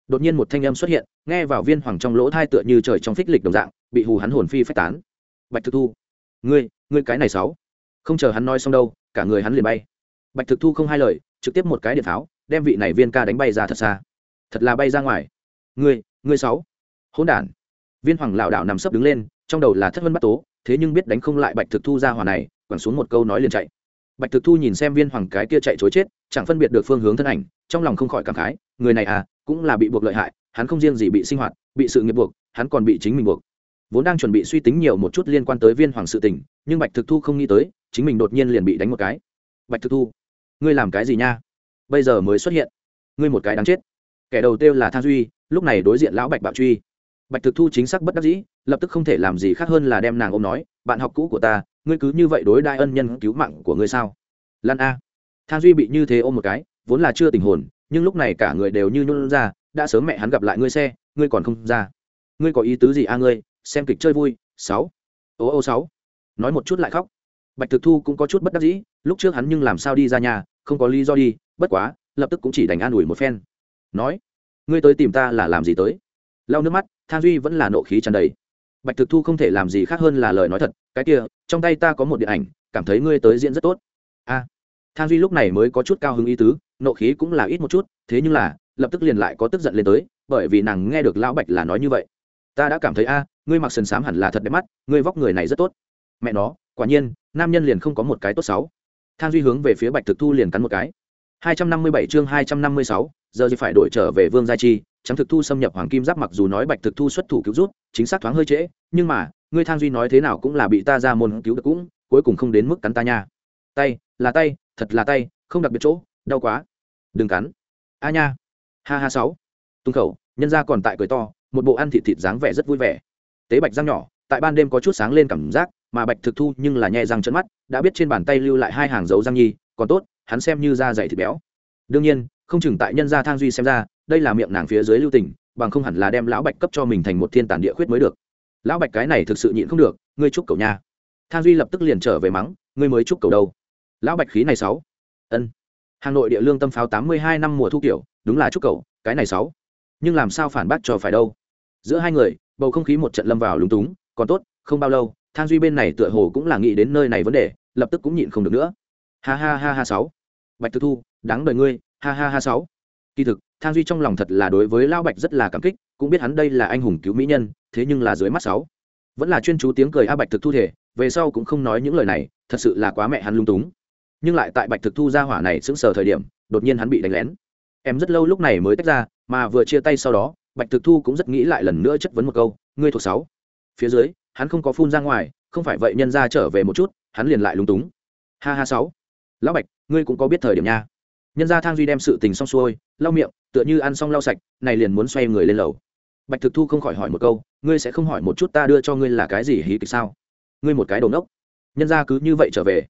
Đột nhiên một thanh âm xuất hiện, nghe vào viên hoàng trong lỗ thai tựa như trời trong phích lịch đồng dạng, bị hù hắn hồn phi phách tán bạch thực thu. Ngươi ngươi cái này sáu. Không chờ hắn nói xong đâu, cả người hắn liền bay. Bạch thực thu không hai lời, trực tiếp một cái điện pháo, đem vị này viên ca đánh bay ra thật xa. Thật là bay ra ngoài. Ngươi ngươi sáu. Hỗn đản. Viên hoàng lảo đảo nằm sấp đứng lên, trong đầu là thất vân bắt tố, thế nhưng biết đánh không lại bạch thực thu ra hỏa này, quẳng xuống một câu nói liền chạy. Bạch thực thu nhìn xem viên hoàng cái kia chạy chối chết, chẳng phân biệt được phương hướng thân ảnh, trong lòng không khỏi cảm khái, người này à cũng là bị buộc lợi hại, hắn không riêng gì bị sinh hoạt, bị sự nghiệp buộc, hắn còn bị chính mình buộc vốn đang chuẩn bị suy tính nhiều một chút liên quan tới viên hoàng sự tình, nhưng bạch thực thu không nghĩ tới, chính mình đột nhiên liền bị đánh một cái. Bạch thực thu, ngươi làm cái gì nha? Bây giờ mới xuất hiện. Ngươi một cái đáng chết. Kẻ đầu tiêu là thang duy, lúc này đối diện lão bạch bạo truy. Bạch thực thu chính xác bất đắc dĩ, lập tức không thể làm gì khác hơn là đem nàng ôm nói, bạn học cũ của ta, ngươi cứ như vậy đối đại ân nhân cứu mạng của ngươi sao? Lan a. Thang duy bị như thế ôm một cái, vốn là chưa tình hồn, nhưng lúc này cả người đều như nhún ra, đã sớm mẹ hắn gặp lại ngươi xe, ngươi còn không ra. Ngươi có ý tứ gì a ngươi? Xem kịch chơi vui sáu. Ô ô sáu. Nói một chút lại khóc. Bạch thực thu cũng có chút bất đắc dĩ lúc trước hắn nhưng làm sao đi ra nhà không có lý do đi bất quá lập tức cũng chỉ đành an ủi một phen. Nói ngươi tới tìm ta là làm gì tới? Lau nước mắt thang duy vẫn là nộ khí tràn đầy. Bạch thực thu không thể làm gì khác hơn là lời nói thật cái kia trong tay ta có một điện ảnh cảm thấy ngươi tới diễn rất tốt. A. À, thang duy lúc này mới có chút cao hứng ý tứ nộ khí cũng là ít một chút thế nhưng là lập tức liền lại có tức giận lên tới bởi vì nàng nghe được lão bạch là nói như vậy. Ta đã cảm thấy a ngươi mặc sần sám hẳn là thật đẹp mắt ngươi vóc người này rất tốt. Mẹ nó quả nhiên nam nhân liền không có một cái tốt sáu thang duy hướng về phía bạch thực thu liền cắn một cái. 257 chương 256, giờ thì phải đổi trở về vương gia chi trắng thực thu xâm nhập hoàng kim giáp mặc dù nói bạch thực thu xuất thủ cứu rút chính xác thoáng hơi trễ nhưng mà ngươi thang duy nói thế nào cũng là bị ta ra môn cứu được cũng cuối cùng không đến mức cắn ta nha. Tay là tay thật là tay không đặc biệt chỗ đau quá. Đừng cắn. A nha. Ha ha sáu. Tung khẩu nhân gia còn tại cười to một bộ ăn thịt thịt dáng vẻ rất vui vẻ tế bạch răng nhỏ, tại ban đêm có chút sáng lên cảm giác, mà bạch thực thu nhưng là nhẹ răng trận mắt, đã biết trên bàn tay lưu lại hai hàng dấu răng nhi, còn tốt, hắn xem như da dày thịt béo. Đương nhiên, không chừng tại nhân gia thang duy xem ra, đây là miệng nàng phía dưới lưu tình, bằng không hẳn là đem lão bạch cấp cho mình thành một thiên tản địa khuyết mới được. Lão bạch cái này thực sự nhịn không được, ngươi chúc cầu nha. Thang duy lập tức liền trở về mắng, ngươi mới chúc cầu đâu. Lão bạch khí này sáu. Ân. Hà nội địa lương tâm pháo tám mươi hai năm mùa thu kiểu, đúng là chúc cầu, cái này sáu. Nhưng làm sao phản bác cho phải đâu? Giữa hai người, bầu không khí một trận lâm vào lúng túng, còn tốt, không bao lâu, thang duy bên này tựa hồ cũng là nghĩ đến nơi này vấn đề, lập tức cũng nhịn không được nữa. Ha ha ha ha sáu. Bạch thực thu, đáng đời ngươi, ha ha ha sáu. Kỳ thực, thang duy trong lòng thật là đối với lão bạch rất là cảm kích, cũng biết hắn đây là anh hùng cứu mỹ nhân, thế nhưng là dưới mắt sáu. Vẫn là chuyên chú tiếng cười a bạch thực thu thể, về sau cũng không nói những lời này, thật sự là quá mẹ hắn lung túng. Nhưng lại tại bạch thực thu ra hỏa này sững sờ thời điểm, đột nhiên hắn bị đánh lén. Em rất lâu lúc này mới tách ra, mà vừa chia tay sau đó bạch thực thu cũng rất nghĩ lại lần nữa chất vấn một câu, ngươi thuộc sáu. Phía dưới, hắn không có phun ra ngoài, không phải vậy nhân ra trở về một chút, hắn liền lại lung túng. Ha ha, sáu. Lão bạch, ngươi cũng có biết thời điểm nha. Nhân ra thang duy đem sự tình xong xuôi, lau miệng, tựa như ăn xong lau sạch, này liền muốn xoay người lên lầu. Bạch thực thu không khỏi hỏi một câu, ngươi sẽ không hỏi một chút ta đưa cho ngươi là cái gì hí kịch sao? Ngươi một cái đầu nốc nhân ra cứ như vậy trở về.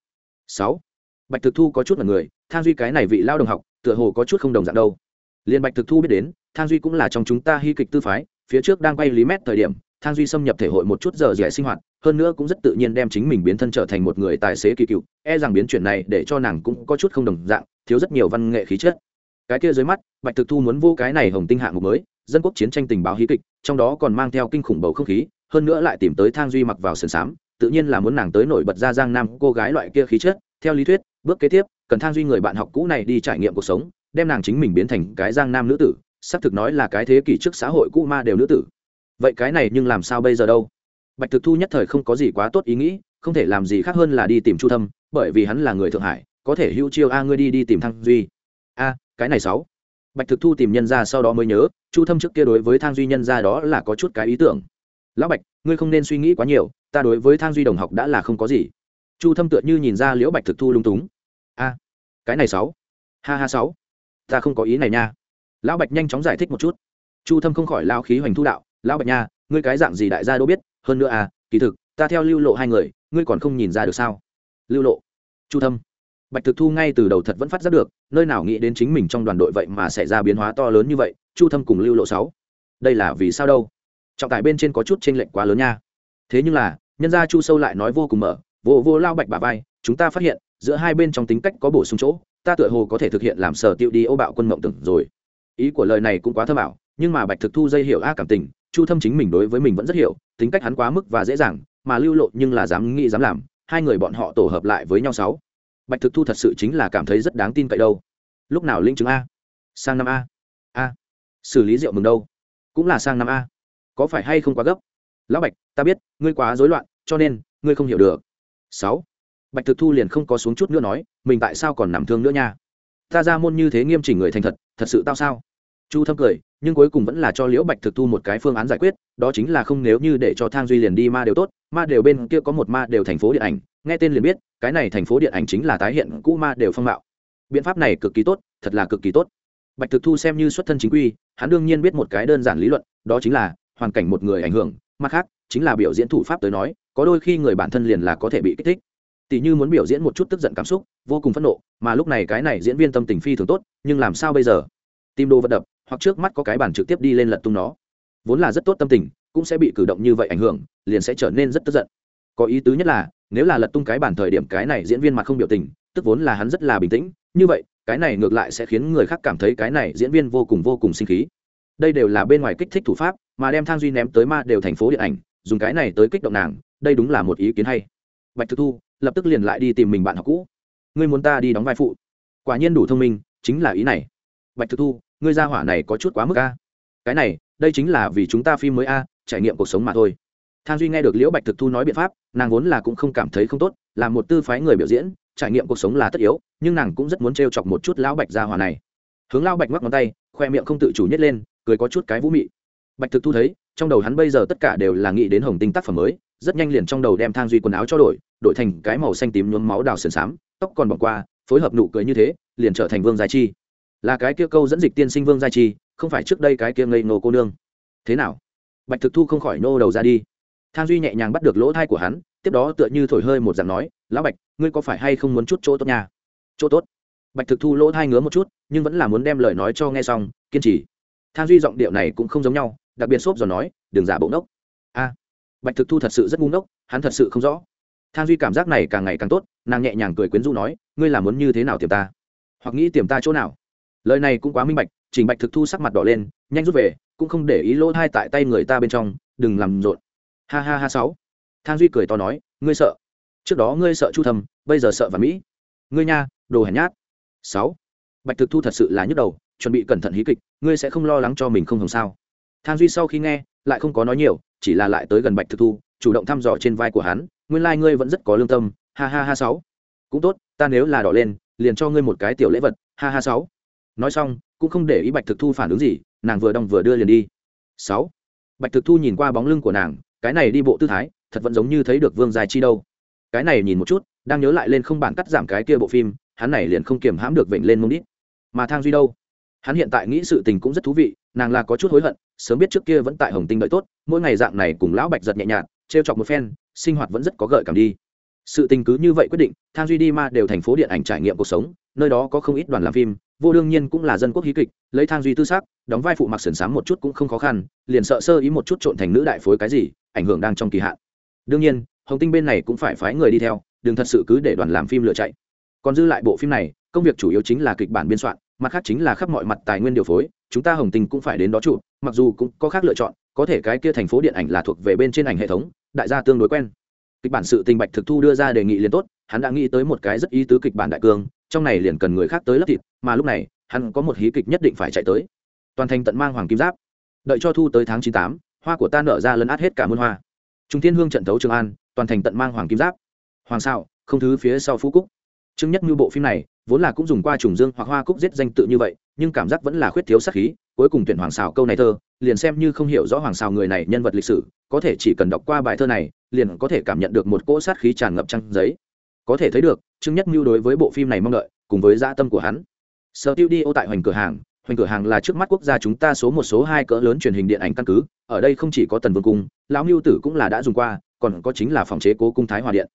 Sáu. Bạch thực thu có chút là người, thang duy cái này vị lao đồng học, tựa hồ có chút không đồng dạng đâu. Liền bạch thực thu biết đến thang duy cũng là trong chúng ta hy kịch tư phái, phía trước đang quay lý mét thời điểm, thang duy xâm nhập thể hội một chút giờ dẻ sinh hoạt, hơn nữa cũng rất tự nhiên đem chính mình biến thân trở thành một người tài xế kỳ cựu e rằng biến chuyển này để cho nàng cũng có chút không đồng dạng, thiếu rất nhiều văn nghệ khí chất. Cái kia dưới mắt, bạch thực thu muốn vô cái này hồng tinh hạng mục mới, dân quốc chiến tranh tình báo hí kịch, trong đó còn mang theo kinh khủng bầu không khí, hơn nữa lại tìm tới thang duy mặc vào sườn xám, tự nhiên là muốn nàng tới nổi bật ra giang nam cô gái loại kia khí chất. Theo lý thuyết, bước kế tiếp, cần thang duy người bạn học cũ này đi trải nghiệm cuộc sống, đem nàng chính mình biến thành cái giang nam nữ tử xác thực nói là cái thế kỷ trước xã hội cũ ma đều nữ tử. Vậy cái này nhưng làm sao bây giờ đâu? Bạch thực thu nhất thời không có gì quá tốt ý nghĩ, không thể làm gì khác hơn là đi tìm chu thâm, bởi vì hắn là người thượng hải, có thể hữu chiêu a ngươi đi đi tìm thang duy. A, cái này sáu bạch thực thu tìm nhân ra sau đó mới nhớ, chu thâm trước kia đối với thang duy nhân ra đó là có chút cái ý tưởng. Lão bạch, ngươi không nên suy nghĩ quá nhiều, ta đối với thang duy đồng học đã là không có gì. Chu thâm tựa như nhìn ra liễu bạch thực thu lung túng. A, cái này sáu ha ha sáu ta không có ý này nha lão bạch nhanh chóng giải thích một chút. Chu thâm không khỏi lao khí hoành thu đạo, lão bạch nha, ngươi cái dạng gì đại gia đâu biết, hơn nữa à kỳ thực, ta theo lưu lộ hai người, ngươi còn không nhìn ra được sao? Lưu lộ. Chu thâm. Bạch thực thu ngay từ đầu thật vẫn phát giác được, nơi nào nghĩ đến chính mình trong đoàn đội vậy mà xảy ra biến hóa to lớn như vậy, chu thâm cùng lưu lộ sáu. Đây là vì sao đâu? Trọng tải bên trên có chút t r ê n lệch quá lớn nha. Thế nhưng là, nhân gia chu sâu lại nói vô cùng mở, vô vô lao bạch bà vai, chúng ta phát hiện, giữa hai bên trong tính cách có bổ sung chỗ, ta tựa hồ có thể thực hiện làm sở tiêu đi ô bạo quân mộng tưởng rồi ý của lời này cũng quá thơ bảo nhưng mà bạch thực thu dây hiểu a cảm tình, chu thâm chính mình đối với mình vẫn rất hiểu, tính cách hắn quá mức và dễ dàng, mà lưu lộ nhưng là dám nghĩ dám làm, hai người bọn họ tổ hợp lại với nhau sáu. Bạch thực thu thật sự chính là cảm thấy rất đáng tin cậy đâu. Lúc nào linh chứng a? Sang năm a. A. Xử lý rượu mừng đâu? Cũng là sang năm a. Có phải hay không quá gấp? Lão bạch, ta biết, ngươi quá rối loạn, cho nên, ngươi không hiểu được. Sáu. Bạch thực thu liền không có xuống chút nữa nói, mình tại sao còn nằm thương nữa nha? Ta ra môn như thế nghiêm chỉnh người thành thật thật sự tao sao? Chu thâm cười, nhưng cuối cùng vẫn là cho liễu bạch thực thu một cái phương án giải quyết, đó chính là không nếu như để cho thang duy liền đi ma đều tốt, ma đều bên kia có một ma đều thành phố điện ảnh, nghe tên liền biết, cái này thành phố điện ảnh chính là tái hiện cũ ma đều phong mạo. Biện pháp này cực kỳ tốt, thật là cực kỳ tốt. Bạch thực thu xem như xuất thân chính quy, hắn đương nhiên biết một cái đơn giản lý luận, đó chính là, hoàn cảnh một người ảnh hưởng, mặt khác, chính là biểu diễn thủ pháp tới nói, có đôi khi người bản thân liền là có thể bị kích thích tỷ như muốn biểu diễn một chút tức giận cảm xúc, vô cùng phẫn nộ, mà lúc này cái này diễn viên tâm tình phi thường tốt, nhưng làm sao bây giờ? Tim đồ vật đập, hoặc trước mắt có cái bản trực tiếp đi lên lật tung nó. Vốn là rất tốt tâm tình, cũng sẽ bị cử động như vậy ảnh hưởng, liền sẽ trở nên rất tức giận. Có ý tứ nhất là, nếu là lật tung cái bản thời điểm cái này diễn viên mặt không biểu tình, tức vốn là hắn rất là bình tĩnh, như vậy, cái này ngược lại sẽ khiến người khác cảm thấy cái này diễn viên vô cùng vô cùng sinh khí. Đây đều là bên ngoài kích thích thủ pháp, mà đem thang duy ném tới ma đều thành phố điện ảnh, dùng cái này tới kích động nàng, đây đúng là một ý kiến hay. Bạch thực thu lập tức liền lại đi tìm mình bạn học cũ. Ngươi muốn ta đi đóng vai phụ. Quả nhiên đủ thông minh, chính là ý này. Bạch thực thu, ngươi ra hỏa này có chút quá mức a. Cái này, đây chính là vì chúng ta phim mới a, trải nghiệm cuộc sống mà thôi. Than duy nghe được liễu bạch thực thu nói biện pháp, nàng vốn là cũng không cảm thấy không tốt, là một tư phái người biểu diễn, trải nghiệm cuộc sống là tất yếu, nhưng nàng cũng rất muốn t chọc một chút lão bạch ra hỏa này. Hướng lão bạch ngoắc ngón tay, khoe miệng không tự chủ nhét lên, cười có chút cái vũ mị. Bạch thực thu thấy, trong đầu hắn bây giờ tất cả đều là nghĩ đến hồng tinh tác phẩm mới rất nhanh liền trong đầu đem thang duy quần áo cho đổi đổi thành cái màu xanh tím nhuốm máu đào sườn xám, tóc còn bỏng qua, phối hợp nụ cười như thế, liền trở thành vương gia chi. Là cái kia câu dẫn dịch tiên sinh vương gia chi, không phải trước đây cái kia ngây nô cô nương. Thế nào? Bạch thực thu không khỏi nô đầu ra đi. Thang duy nhẹ nhàng bắt được lỗ thai của hắn, tiếp đó tựa như thổi hơi một dạng nói, lão bạch, ngươi có phải hay không muốn chút chỗ tốt nha? Chỗ tốt? Bạch thực thu lỗ thai ngứa một chút, nhưng vẫn là muốn đem lời nói cho nghe xong, kiên trì. Thang duy giọng điệu này cũng không giống nhau, đặc biệt xốp rồi nói, đừng giả bộ nốc bạch thực thu thật sự rất ngu ngốc, hắn thật sự không rõ. Thang duy cảm giác này càng ngày càng tốt, nàng nhẹ nhàng cười quyến rũ nói, ngươi là muốn như thế nào tìm ta? Hoặc nghĩ tìm ta chỗ nào? Lời này cũng quá minh bạch, chỉnh bạch thực thu sắc mặt đỏ lên, nhanh rút về, cũng không để ý lỗ thai tại tay người ta bên trong, đừng làm rộn. Ha ha ha sáu. Thang duy cười to nói, ngươi sợ? Trước đó ngươi sợ chu thầm bây giờ sợ và mỹ. Ngươi nha, đồ hèn nhát. Sáu. Bạch thực thu thật sự là nhức đầu, chuẩn bị cẩn thận hí kịch, ngươi sẽ không lo lắng cho mình không hồng sao? Thang duy sau khi nghe, lại không có nói nhiều chỉ là lại tới gần bạch thực thu, chủ động thăm dò trên vai của hắn, nguyên lai、like、ngươi vẫn rất có lương tâm, ha ha ha sáu. Cũng tốt, ta nếu là đỏ lên, liền cho ngươi một cái tiểu lễ vật, ha ha sáu. Nói xong, cũng không để ý bạch thực thu phản ứng gì, nàng vừa đong vừa đưa liền đi. Sáu. Bạch thực thu nhìn qua bóng lưng của nàng, cái này đi bộ tư thái, thật vẫn giống như thấy được vương dài chi đâu. Cái này nhìn một chút, đang nhớ lại lên không bản cắt giảm cái kia bộ phim, hắn này liền không kiềm hãm được vịnh lên mông đít. Mà thang duy đâu? Hắn hiện tại nghĩ sự tình cũng rất thú vị, nàng là có chút hối hận sớm biết trước kia vẫn tại hồng tinh đợi tốt, mỗi ngày dạng này cùng lão bạch giật nhẹ nhàng trêu chọc một phen, sinh hoạt vẫn rất có gợi cảm đi. Sự tình cứ như vậy quyết định, thang duy đi ma đều thành phố điện ảnh trải nghiệm cuộc sống, nơi đó có không ít đoàn làm phim, vô đương nhiên cũng là dân quốc hí kịch, lấy thang duy tư xác đóng vai phụ mặc sườn sáng một chút cũng không khó khăn, liền sợ sơ ý một chút trộn thành nữ đại phối cái gì, ảnh hưởng đang trong kỳ hạn. Đương nhiên, hồng tinh bên này cũng phải phái người đi theo, đừng thật sự cứ để đoàn làm phim lựa chạy. Còn dư lại bộ phim này công việc chủ yếu chính là kịch bản biên soạn, mặt khác chính là khắp mọi mặt tài nguyên điều phối, chúng ta hồng tinh cũng phải đến đó trụ mặc dù cũng có khác lựa chọn, có thể cái kia thành phố điện ảnh là thuộc về bên trên ảnh hệ thống, đại gia tương đối quen. Kịch bản sự tình bạch thực thu đưa ra đề nghị liền tốt, hắn đã nghĩ tới một cái rất ý tứ kịch bản đại cương, trong này liền cần người khác tới lấp thịt, mà lúc này, hắn có một hí kịch nhất định phải chạy tới. Toàn thành tận mang hoàng kim giáp. Đợi cho thu tới tháng chín tám, hoa của ta nở ra lấn át hết cả muôn hoa. Trung thiên hương trận thấu trường an, toàn thành tận mang hoàng kim giáp. Hoàng sao không thứ phía sau phú cúc. Chứng nhất như bộ phim này vốn là cũng dùng qua trùng dương hoặc hoa cúc giết danh tự như vậy, nhưng cảm giác vẫn là khuyết thiếu sắc khí, cuối cùng tuyển hoàng xào câu này thơ, liền xem như không hiểu rõ hoàng xào người này nhân vật lịch sử, có thể chỉ cần đọc qua bài thơ này, liền có thể cảm nhận được một cỗ sát khí tràn ngập trăng giấy. Có thể thấy được chứng nhất mưu đối với bộ phim này mong đợi, cùng với gia tâm của hắn. Sở tiêu đi ô tại hoành cửa hàng, hoành cửa hàng là trước mắt quốc gia chúng ta số một số hai cỡ lớn truyền hình điện ảnh căn cứ, ở đây không chỉ có tần vương cung, lão mưu tử cũng là đã dùng qua, còn có chính là phòng chế cố cung thái hòa điện.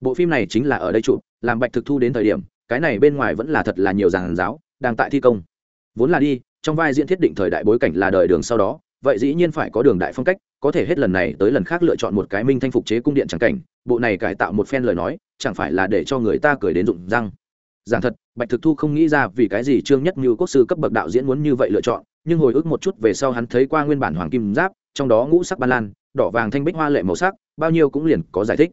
Bộ phim này chính là ở đây chụp, làm bạch thực thu đến thời điểm cái này bên ngoài vẫn là thật là nhiều giàn giáo, đang tại thi công. Vốn là đi, trong vai diễn thiết định thời đại bối cảnh là đời đường sau đó, vậy dĩ nhiên phải có đường đại phong cách, có thể hết lần này tới lần khác lựa chọn một cái minh thanh phục chế cung điện chẳng cảnh, bộ này cải tạo một phen lời nói, chẳng phải là để cho người ta cười đến rụng răng. Giảng thật, bạch thực thu không nghĩ ra vì cái gì trương nhất như quốc sư cấp bậc đạo diễn muốn như vậy lựa chọn, nhưng hồi ức một chút về sau hắn thấy qua nguyên bản hoàng kim giáp, trong đó ngũ sắc ba lan, đỏ vàng thanh bích hoa lệ màu sắc, bao nhiêu cũng liền có giải thích.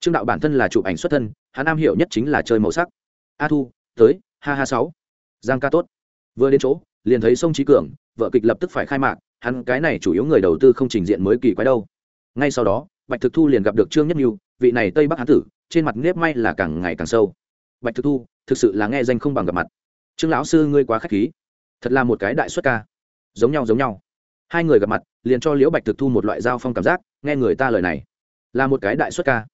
Trương đạo bản thân là chụp ảnh xuất thân, hắn am hiểu nhất chính là chơi màu sắc a thu, tới, ha ha sáu. Giang ca tốt. Vừa đến chỗ, liền thấy sông trí cường, vợ kịch lập tức phải khai mạc, hắn cái này chủ yếu người đầu tư không trình diện mới kỳ quái đâu. Ngay sau đó, bạch thực thu liền gặp được trương nhất mưu vị này tây bắc hán tử, trên mặt nếp may là càng ngày càng sâu. Bạch thực thu, thực sự là nghe danh không bằng gặp mặt. Trương lão sư ngươi quá k h á c h khí. Thật là một cái đại xuất ca. Giống nhau giống nhau. Hai người gặp mặt, liền cho liễu bạch thực thu một loại giao phong cảm giác, nghe người ta lời này. Là một cái đại xuất ca.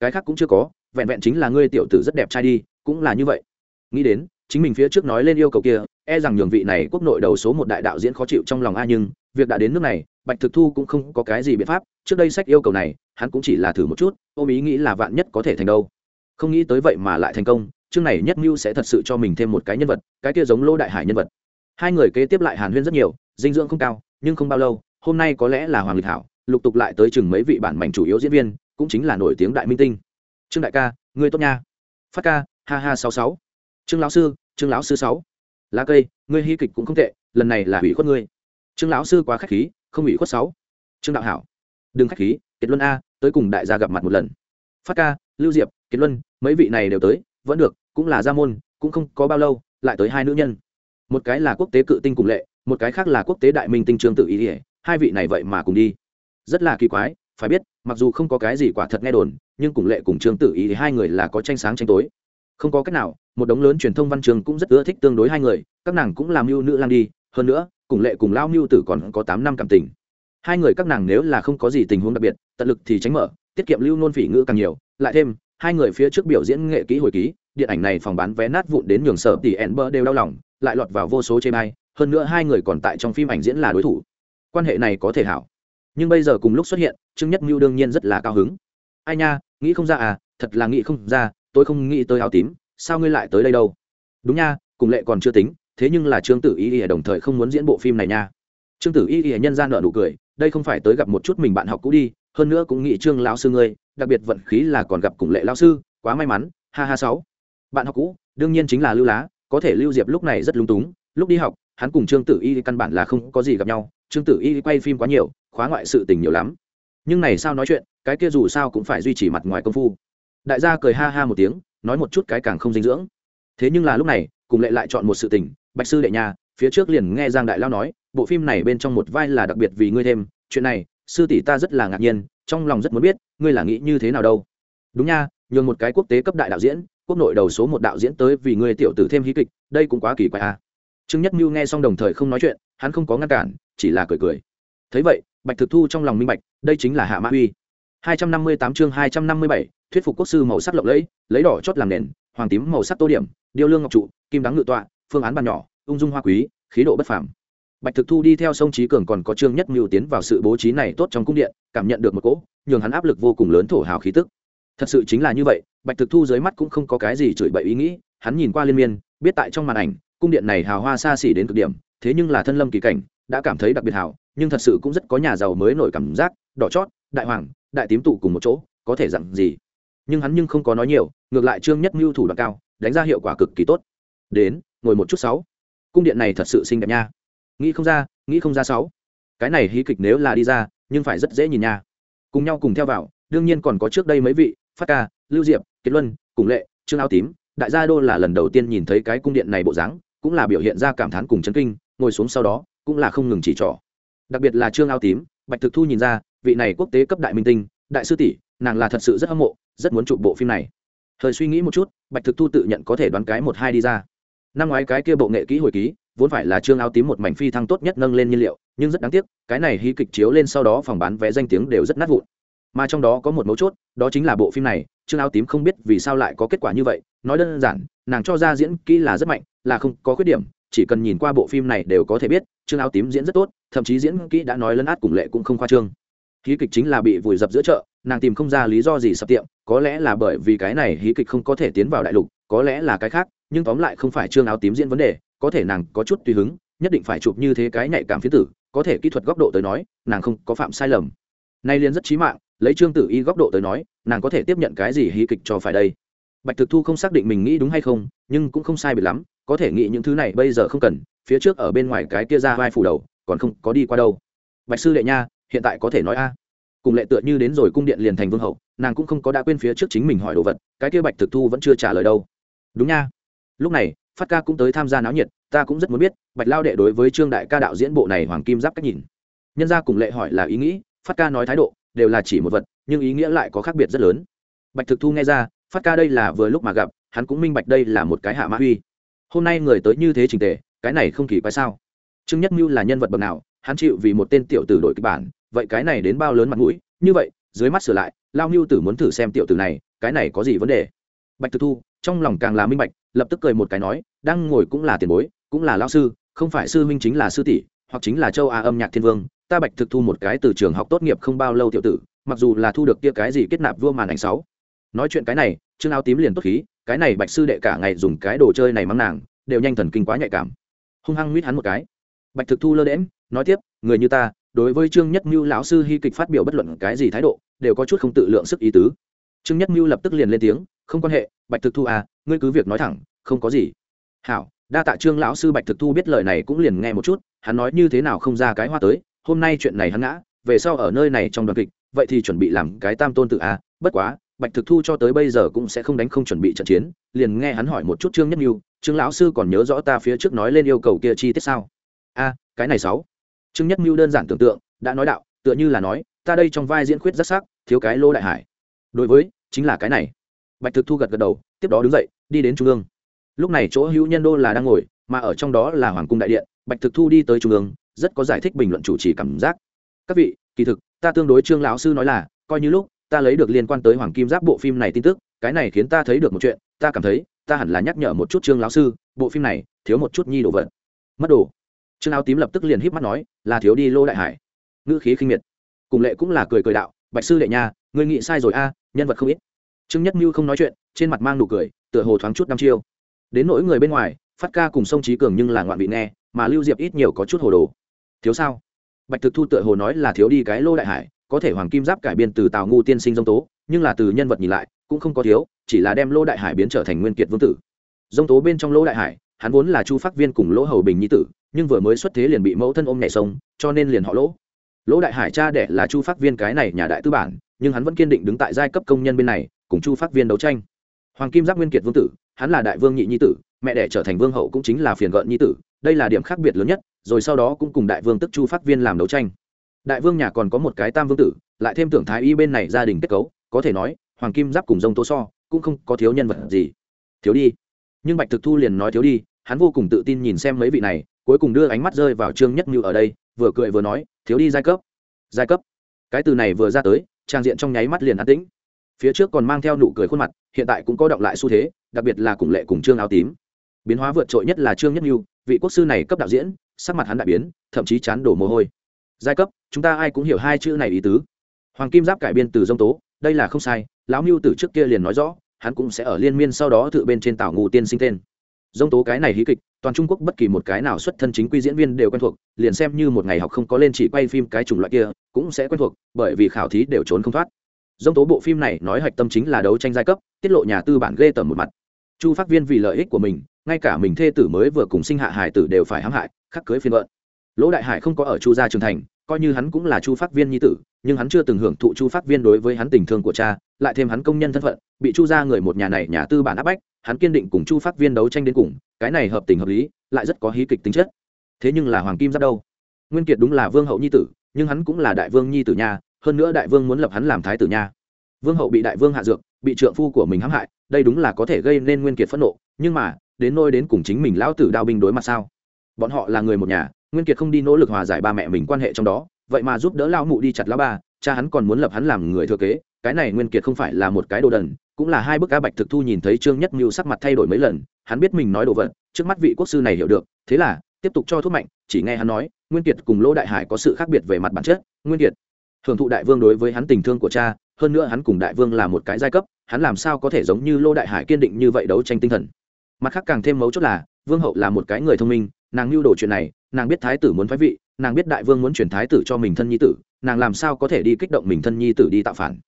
Cái khác cũng chưa có, vẹn vẹn chính là ngươi tiểu tử rất đẹp trai đi cũng là như vậy. Nghĩ đến, chính mình phía trước nói lên yêu cầu kia e rằng nhường vị này quốc nội đầu số một đại đạo diễn khó chịu trong lòng a nhưng, việc đã đến nước này, bạch thực thu cũng không có cái gì biện pháp, trước đây sách yêu cầu này, hắn cũng chỉ là thử một chút, ôm ý nghĩ là vạn nhất có thể thành đâu. Không nghĩ tới vậy mà lại thành công, chương này nhất mưu sẽ thật sự cho mình thêm một cái nhân vật, cái kia giống lô đại hải nhân vật. Hai người kế tiếp lại hàn huyên rất nhiều, dinh dưỡng không cao, nhưng không bao lâu, hôm nay có lẽ là hoàng lịch hảo, lục tục lại tới chừng mấy vị bản mảnh chủ yếu diễn viên, cũng chính là nổi tiếng đại minh tinh. Trương đại ca người tốt nha. Phát ca ha ha, sáu sáu. Trương lão sư, trương lão sư sáu. Lá cây, ngươi hy kịch cũng không tệ, lần này là hủy khuất ngươi. Trương lão sư quá k h á c h khí, không hủy khuất sáu. Trương đạo hảo. Đừng k h á c h khí, kiệt luân a, tới cùng đại gia gặp mặt một lần. Phát ca, lưu diệp, kiệt luân, mấy vị này đều tới, vẫn được, cũng là gia môn, cũng không có bao lâu, lại tới hai nữ nhân. Một cái là quốc tế cự tinh cùng lệ, một cái khác là quốc tế đại minh tinh trương tự ý ỉa hai vị này vậy mà cùng đi. Rất là kỳ quái, phải biết, mặc dù không có cái gì quả thật nghe đồn, nhưng cùng lệ cùng trương tự ý thì hai người là có tranh sáng tranh tối không có cách nào, một đống lớn truyền thông văn trường cũng rất ưa thích tương đối hai người, các nàng cũng làm mưu nữ lang đi, hơn nữa, cùng lệ cùng lao mưu tử còn có tám năm cảm tình. Hai người các nàng nếu là không có gì tình huống đặc biệt, tận lực thì tránh mở, tiết kiệm lưu nôn phỉ ngữ càng nhiều, lại thêm, hai người phía trước biểu diễn nghệ kỹ hồi ký, điện ảnh này phòng bán vé nát vụn đến nhường sở tỷ ẩn bơ đều đau lòng, lại lọt vào vô số chê bai, hơn nữa hai người còn tại trong phim ảnh diễn là đối thủ. Quan hệ này có thể hảo. Nhưng bây giờ cùng lúc xuất hiện, trương nhất mưu đương nhiên rất là cao hứng. Ai nha, nghĩ không ra à thật là nghĩ không ra tôi không nghĩ tới áo tím, sao ngươi lại tới đây đâu? Đúng nha, cùng lệ còn chưa tính, thế nhưng là trương tử y y đồng thời không muốn diễn bộ phim này nha. Trương tử y y nhân gian nợ nụ cười, đây không phải tới gặp một chút mình bạn học cũ đi, hơn nữa cũng nghĩ trương lão sư ngươi, đặc biệt vận khí là còn gặp cùng lệ lão sư, quá may mắn, ha ha sáu. Bạn học cũ, đương nhiên chính là lưu lá, có thể lưu diệp lúc này rất lúng túng, lúc đi học, hắn cùng trương tử y căn bản là không có gì gặp nhau, trương tử y quay phim quá nhiều, khóa ngoại sự tình nhiều lắm. Nhưng này sao nói chuyện, cái kia dù sao cũng phải duy trì mặt ngoài công phu đại gia cười ha ha một tiếng nói một chút cái càng không dinh dưỡng. Thế nhưng là lúc này cùng lệ lại chọn một sự tình bạch sư đệ nhà phía trước liền nghe giang đại lao nói bộ phim này bên trong một vai là đặc biệt vì ngươi thêm chuyện này sư tỷ ta rất là ngạc nhiên trong lòng rất muốn biết ngươi là nghĩ như thế nào đâu. Đúng nha nhường một cái quốc tế cấp đại đạo diễn quốc nội đầu số một đạo diễn tới vì ngươi tiểu tử thêm hí kịch đây cũng quá kỳ quái à. trương nhất mưu nghe xong đồng thời không nói chuyện hắn không có ngăn cản chỉ là cười cười. Thấy vậy bạch thực thu trong lòng minh bạch đây chính là hạ mã uy 258 chương 257, thuyết phục quốc sư màu sắc lộng lẫy, lấy đỏ chót làm nền, hoàng tím màu sắc tô điểm, điêu lương ngọc trụ, kim đắng ngự tọa, phương án bàn nhỏ, ung dung hoa quý, khí độ bất phàm. Bạch thực thu đi theo sông trí cường còn có trương nhất mưu tiến vào sự bố trí này tốt trong cung điện, cảm nhận được một cỗ nhường hắn áp lực vô cùng lớn thổ hào khí tức. Thật sự chính là như vậy, bạch thực thu dưới mắt cũng không có cái gì chửi bậy ý nghĩ, hắn nhìn qua liên miên, biết tại trong màn ảnh, cung điện này hào hoa xa xỉ đến cực điểm, thế nhưng là thân lâm kỳ cảnh, đã cảm thấy đặc biệt hào, nhưng thật sự cũng rất có nhà giàu mới nổi cảm giác, đỏ chót, đại hoàng, đại tím tụ cùng một chỗ, có thể dặn gì? Nhưng hắn nhưng không có nói nhiều, ngược lại trương nhất mưu thủ đoạn cao, đánh ra hiệu quả cực kỳ tốt. Đến, ngồi một chút sáu. Cung điện này thật sự xinh đẹp nha. Nghĩ không ra, nghĩ không ra sáu. Cái này hí kịch nếu là đi ra, nhưng phải rất dễ nhìn nha. Cùng nhau cùng theo vào, đương nhiên còn có trước đây mấy vị, phát ca, lưu diệp, kiệt luân, cùng lệ, trương áo tím. Đại gia đô là lần đầu tiên nhìn thấy cái cung điện này bộ dáng, cũng là biểu hiện ra cảm thán cùng chấn kinh, ngồi xuống sau đó, cũng là không ngừng chỉ trỏ. Đặc biệt là trương áo tím, bạch thực thu nhìn ra, vị này quốc tế cấp đại minh tinh, đại sư tỷ nàng là thật sự rất hâm mộ, rất muốn chụp bộ phim này. Thời suy nghĩ một chút, bạch thực thu tự nhận có thể đoán cái một hai đi ra. Năm ngoái cái kia bộ nghệ kỹ hồi ký, vốn phải là trương áo tím một mảnh phi thăng tốt nhất nâng lên nhiên liệu, nhưng rất đáng tiếc, cái này hy kịch chiếu lên sau đó phòng bán vé danh tiếng đều rất nát vụn. Mà trong đó có một mấu chốt, đó chính là bộ phim này, trương áo tím không biết vì sao lại có kết quả như vậy, nói đơn giản, nàng cho ra diễn kỹ là rất mạnh, là không có khuyết điểm, chỉ cần nhìn qua bộ phim này đều có thể biết, trương áo tím diễn rất tốt, thậm chí diễn kỹ đã nói lấn át cùng lệ cũng không khoa trương hí kịch chính là bị vùi dập giữa chợ, nàng tìm không ra lý do gì sập tiệm, có lẽ là bởi vì cái này hí kịch không có thể tiến vào đại lục, có lẽ là cái khác, nhưng tóm lại không phải trương áo tím diễn vấn đề, có thể nàng có chút tùy hứng, nhất định phải chụp như thế cái nhạy cảm phía tử, có thể kỹ thuật góc độ tới nói, nàng không có phạm sai lầm. Nay liên rất trí mạng, lấy trương tử y góc độ tới nói, nàng có thể tiếp nhận cái gì hí kịch cho phải đây? Bạch thực thu không xác định mình nghĩ đúng hay không, nhưng cũng không sai biệt lắm, có thể nghĩ những thứ này bây giờ không cần, phía trước ở bên ngoài cái kia ra vai phủ đầu, còn không có đi qua đâu. Bạch sư đệ nha hiện tại có thể nói a. Cùng lệ tựa như đến rồi cung điện liền thành vương hậu, nàng cũng không có đã quên phía trước chính mình hỏi đồ vật, cái kia bạch thực thu vẫn chưa trả lời đâu. Đúng nha. Lúc này, phát ca cũng tới tham gia náo nhiệt, ta cũng rất muốn biết, bạch lao đệ đối với trương đại ca đạo diễn bộ này hoàng kim giáp cách nhìn. Nhân gia cùng lệ hỏi là ý nghĩ, phát ca nói thái độ, đều là chỉ một vật, nhưng ý nghĩa lại có khác biệt rất lớn. Bạch thực thu nghe ra, phát ca đây là vừa lúc mà gặp, hắn cũng minh bạch đây là một cái hạ mã uy. Hôm nay người tới như thế trình tề, cái này không kỳ quái sao? Trương nhất mưu là nhân vật bậc nào hắn chịu vì một tên tiểu tử đổi kịch bản, vậy cái này đến bao lớn mặt mũi? Như vậy, dưới mắt sửa lại, lao mưu tử muốn thử xem tiểu tử này, cái này có gì vấn đề? Bạch thực thu, trong lòng càng là minh bạch, lập tức cười một cái nói, đang ngồi cũng là tiền bối, cũng là lao sư, không phải sư Minh chính là sư tỷ, hoặc chính là châu á âm nhạc thiên vương, ta bạch thực thu một cái từ trường học tốt nghiệp không bao lâu tiểu tử, mặc dù là thu được kia cái gì kết nạp vua màn ảnh sáu. Nói chuyện cái này chương áo tím liền tốt khí, cái này bạch sư đệ cả ngày dùng cái đồ chơi này mắng nàng, đều nhanh thần kinh quá nhạy cảm. Hung hăng mít hắn một cái. Bạch thực thu lơ đễm nói tiếp, người như ta, đối với trương nhất mưu lão sư hy kịch phát biểu bất luận cái gì thái độ, đều có chút không tự lượng sức ý tứ. Trương nhất mưu lập tức liền lên tiếng, không quan hệ, bạch thực thu à ngươi cứ việc nói thẳng, không có gì. Hảo, đa tạ trương lão sư bạch thực thu biết lời này cũng liền nghe một chút, hắn nói như thế nào không ra cái hoa tới, hôm nay chuyện này hắn ngã, về sau ở nơi này trong đoàn kịch, vậy thì chuẩn bị làm cái tam tôn tự à bất quá, bạch thực thu cho tới bây giờ cũng sẽ không đánh không chuẩn bị trận chiến, liền nghe hắn hỏi một chút trương nhất mưu, trương lão sư còn nhớ rõ ta phía trước nói lên yêu cầu kia chi tiết sao? A, cái này sáu trương nhất mưu đơn giản tưởng tượng, đã nói đạo, tựa như là nói, ta đây trong vai diễn khuyết rất sắc, thiếu cái lô đại hải. Đối với, chính là cái này. Bạch thực thu gật gật đầu, tiếp đó đứng dậy, đi đến trung ương. Lúc này chỗ hữu nhân đô là đang ngồi, mà ở trong đó là hoàng cung đại điện, bạch thực thu đi tới trung ương, rất có giải thích bình luận chủ trì cảm giác. Các vị, kỳ thực, ta tương đối trương lão sư nói là, coi như lúc, ta lấy được liên quan tới hoàng kim giáp bộ phim này tin tức, cái này khiến ta thấy được một chuyện, ta cảm thấy, ta hẳn là nhắc nhở một chút trương lão sư, bộ phim này thiếu một chút nhi đồ vật. Mất đồ trương áo tím lập tức liền híp mắt nói là thiếu đi lô đại hải ngữ khí khinh miệt cùng lệ cũng là cười cười đạo bạch sư đệ nha người nghĩ sai rồi a nhân vật không ít trương nhất mưu không nói chuyện trên mặt mang nụ cười tựa hồ thoáng chút năm chiêu đến nỗi người bên ngoài phát ca cùng sông trí cường nhưng là ngoạn vị nghe mà lưu diệp ít nhiều có chút hồ đồ thiếu sao bạch thực thu tựa hồ nói là thiếu đi cái lô đại hải có thể hoàng kim giáp cải biên từ tào ngu tiên sinh dông tố nhưng là từ nhân vật nhìn lại cũng không có thiếu chỉ là đem lô đại hải biến trở thành nguyên kiệt vương tử dông tố bên trong lô đại hải hắn vốn là chu phát viên cùng lỗ hầu bình nhi tử nhưng vừa mới xuất thế liền bị mẫu thân ôm nhảy sông, cho nên liền họ lỗ. Lỗ đại hải cha đẻ là chu phát viên cái này nhà đại tư bản, nhưng hắn vẫn kiên định đứng tại giai cấp công nhân bên này, cùng chu phát viên đấu tranh. Hoàng kim giáp nguyên kiệt vương tử, hắn là đại vương nhị nhi tử, mẹ đẻ trở thành vương hậu cũng chính là phiền gợn nhi tử, đây là điểm khác biệt lớn nhất, rồi sau đó cũng cùng đại vương tức chu phát viên làm đấu tranh. Đại vương nhà còn có một cái tam vương tử, lại thêm tưởng thái y bên này gia đình kết cấu, có thể nói, hoàng kim giáp cùng rông tố so, cũng không có thiếu nhân vật gì. Thiếu đi. Nhưng bạch thực thu liền nói thiếu đi, hắn vô cùng tự tin nhìn xem mấy vị này cuối cùng đưa ánh mắt rơi vào trương nhất như ở đây, vừa cười vừa nói, thiếu đi giai cấp. Giai cấp? Cái từ này vừa ra tới, trang diện trong nháy mắt liền an tĩnh. Phía trước còn mang theo nụ cười khuôn mặt, hiện tại cũng có động lại xu thế, đặc biệt là cùng lệ cùng trương áo tím. Biến hóa vượt trội nhất là trương nhất như, vị quốc sư này cấp đạo diễn, sắc mặt hắn đại biến, thậm chí chán đổ mồ hôi. Giai cấp, chúng ta ai cũng hiểu hai chữ này ý tứ. Hoàng kim giáp cải biên từ dông tố, đây là không sai, lão mưu từ trước kia liền nói rõ, hắn cũng sẽ ở liên miên sau đó tự bên trên tảo ngụ tiên sinh tên dông tố cái này hí kịch, toàn trung quốc bất kỳ một cái nào xuất thân chính quy diễn viên đều quen thuộc, liền xem như một ngày học không có lên chỉ quay phim cái chủng loại kia, cũng sẽ quen thuộc, bởi vì khảo thí đều trốn không thoát. Dông tố bộ phim này nói hạch tâm chính là đấu tranh giai cấp, tiết lộ nhà tư bản ghê tởm một mặt. Chu phát viên vì lợi ích của mình, ngay cả mình thê tử mới vừa cùng sinh hạ hải tử đều phải hãm hại, khắc cưới phiên vợn lỗ đại hải không có ở chu gia trưởng thành, coi như hắn cũng là chu phát viên nhi tử, nhưng hắn chưa từng hưởng thụ chu phát viên đối với hắn tình thương của cha, lại thêm hắn công nhân thân phận, bị chu gia người một nhà này nhà tư bản áp bách hắn kiên định cùng chu phát viên đấu tranh đến cùng, cái này hợp tình hợp lý, lại rất có hí kịch tính chất. Thế nhưng là hoàng kim giáp đâu? Nguyên kiệt đúng là vương hậu nhi tử, nhưng hắn cũng là đại vương nhi tử nha, hơn nữa đại vương muốn lập hắn làm thái tử nha. Vương hậu bị đại vương hạ dược, bị trượng phu của mình hãm hại, đây đúng là có thể gây nên nguyên kiệt phẫn nộ, nhưng mà, đến nôi đến cùng chính mình lão tử đao binh đối mặt sao? Bọn họ là người một nhà, nguyên kiệt không đi nỗ lực hòa giải ba mẹ mình quan hệ trong đó, vậy mà giúp đỡ lao mụ đi chặt lão ba, cha hắn còn muốn lập hắn làm người thừa kế, cái này nguyên kiệt không phải là một cái đồ đần cũng là hai bức cá bạch thực thu nhìn thấy trương nhất mưu sắc mặt thay đổi mấy lần, hắn biết mình nói đồ vật, trước mắt vị quốc sư này hiểu được, thế là, tiếp tục cho thuốc mạnh, chỉ nghe hắn nói, nguyên kiệt cùng lỗ đại hải có sự khác biệt về mặt bản chất, nguyên kiệt thường thụ đại vương đối với hắn tình thương của cha, hơn nữa hắn cùng đại vương là một cái giai cấp, hắn làm sao có thể giống như lô đại hải kiên định như vậy đấu tranh tinh thần. Mặt khác càng thêm mấu chốt là, vương hậu là một cái người thông minh, nàng lưu đồ chuyện này, nàng biết thái tử muốn phái vị, nàng biết đại vương muốn chuyển thái tử cho mình thân nhi tử, nàng làm sao có thể đi kích động mình thân nhi tử đi tạo phản.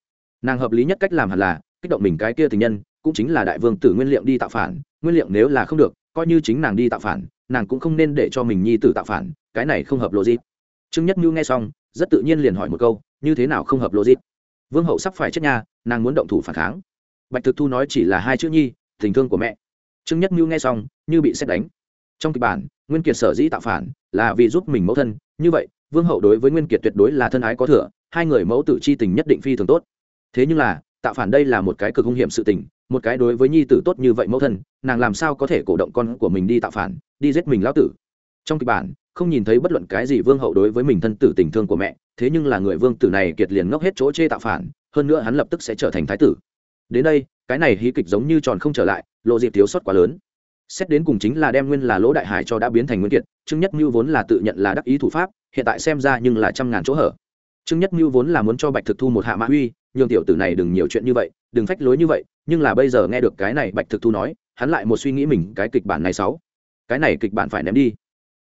Nàng hợp lý nhất cách làm hẳn là kích động mình cái kia tình nhân, cũng chính là đại vương tử nguyên liệu đi tạo phản, nguyên liệu nếu là không được, coi như chính nàng đi tạo phản, nàng cũng không nên để cho mình nhi tử tạo phản, cái này không hợp logic. Trương nhất nhu nghe xong, rất tự nhiên liền hỏi một câu, như thế nào không hợp logic? Vương hậu sắp phải chết nha nàng muốn động thủ phản kháng. Bạch thực thu nói chỉ là hai chữ nhi, tình thương của mẹ. Trương nhất nhu nghe xong, như bị xét đánh. Trong kịch bản, nguyên kiệt sở dĩ tạo phản, là vì giúp mình mẫu thân, như vậy, vương hậu đối với nguyên kiệt tuyệt đối là thân ái có thừa, hai người mẫu tử c h i tình nhất định phi thường tốt. Thế nhưng là tạo phản đây là một cái cực hung hiểm sự tình, một cái đối với nhi tử tốt như vậy mẫu thân, nàng làm sao có thể cổ động con của mình đi tạo phản, đi giết mình lão tử. Trong kịch bản, không nhìn thấy bất luận cái gì vương hậu đối với mình thân tử tình thương của mẹ, thế nhưng là người vương tử này kiệt liền ngốc hết chỗ chê tạo phản, hơn nữa hắn lập tức sẽ trở thành thái tử. Đến đây, cái này hí kịch giống như tròn không trở lại, lộ dịp thiếu sót quá lớn. Xét đến cùng chính là đem nguyên là lỗ đại hải cho đã biến thành nguyên kiệt, trương nhất mưu vốn là tự nhận là đắc ý thủ pháp, hiện tại xem ra nhưng là trăm ngàn chỗ hở. Trương nhất mưu vốn là muốn cho bạch thực thu một hạ mã uy nhường tiểu tử này đừng nhiều chuyện như vậy, đừng phách lối như vậy, nhưng là bây giờ nghe được cái này bạch thực thu nói, hắn lại một suy nghĩ mình cái kịch bản này sáu. Cái này kịch bản phải ném đi.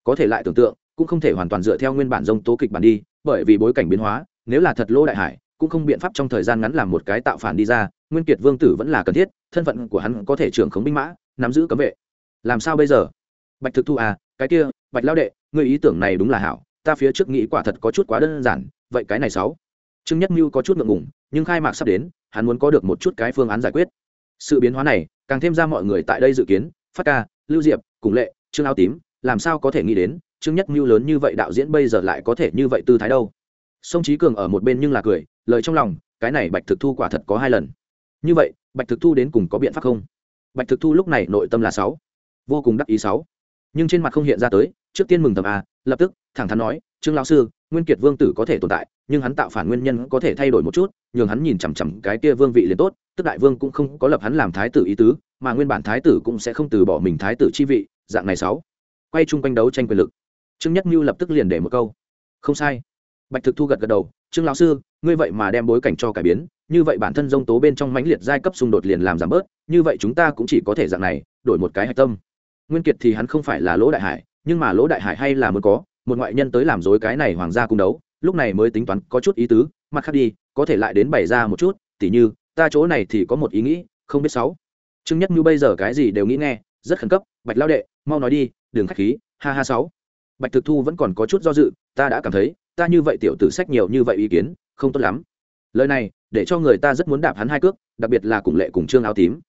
Có thể lại tưởng tượng, cũng không thể hoàn toàn dựa theo nguyên bản dông tố kịch bản đi, bởi vì bối cảnh biến hóa, nếu là thật lỗ đại hải, cũng không biện pháp trong thời gian ngắn làm một cái tạo phản đi ra, nguyên kiệt vương tử vẫn là cần thiết, thân phận của hắn có thể trưởng khống binh mã, nắm giữ cấm vệ. Làm sao bây giờ? Bạch thực thu à cái kia, bạch lao đệ người ý tưởng này đúng là hảo, ta phía trước nghĩ quả thật có chút quá đơn giản, vậy cái này sáu. Trương nhất mưu có chút ngượng ngùng nhưng khai mạc sắp đến, hắn muốn có được một chút cái phương án giải quyết. Sự biến hóa này, càng thêm ra mọi người tại đây dự kiến, phát ca, lưu diệp, cùng lệ, trương áo tím, làm sao có thể nghĩ đến, trương nhất mưu lớn như vậy đạo diễn bây giờ lại có thể như vậy tư thái đâu. Sông trí cường ở một bên nhưng là cười, lời trong lòng, cái này bạch thực thu quả thật có hai lần. Như vậy, bạch thực thu đến cùng có biện pháp không? Bạch thực thu lúc này nội tâm là sáu, vô cùng đắc ý sáu. Nhưng trên mặt không hiện ra tới, trước tiên mừng tầm a, lập tức, thẳng thắn nói, trương lão sư, nguyên kiệt vương tử có thể tồn tại nhưng hắn tạo phản nguyên nhân có thể thay đổi một chút, nhường hắn nhìn chằm chằm cái kia vương vị liền tốt, tức đại vương cũng không có lập hắn làm thái tử ý tứ, mà nguyên bản thái tử cũng sẽ không từ bỏ mình thái tử chi vị, dạng này sáu. Quay chung quanh đấu tranh quyền lực. Trương nhất mưu lập tức liền để một câu. Không sai. Bạch thực thu gật gật đầu, trương lão sư, ngươi vậy mà đem bối cảnh cho cải biến, như vậy bản thân dông tố bên trong mãnh liệt giai cấp xung đột liền làm giảm bớt, như vậy chúng ta cũng chỉ có thể dạng này, đổi một cái hạch tâm. Nguyên kiệt thì hắn không phải là lỗ đại hải, nhưng mà lỗ đại hải hay là muốn có, một ngoại nhân tới làm dối cái này hoàng gia cung đấu lúc này mới tính toán có chút ý tứ, mặt khác đi, có thể lại đến bày ra một chút, tỉ như, ta chỗ này thì có một ý nghĩ, không biết sáu. Trương nhất như bây giờ cái gì đều nghĩ nghe, rất khẩn cấp, bạch lao đệ, mau nói đi, đừng khách khí, ha ha sáu. Bạch thực thu vẫn còn có chút do dự, ta đã cảm thấy, ta như vậy tiểu tử sách nhiều như vậy ý kiến, không tốt lắm. Lời này, để cho người ta rất muốn đạp hắn hai cước, đặc biệt là cùng lệ cùng trương áo tím.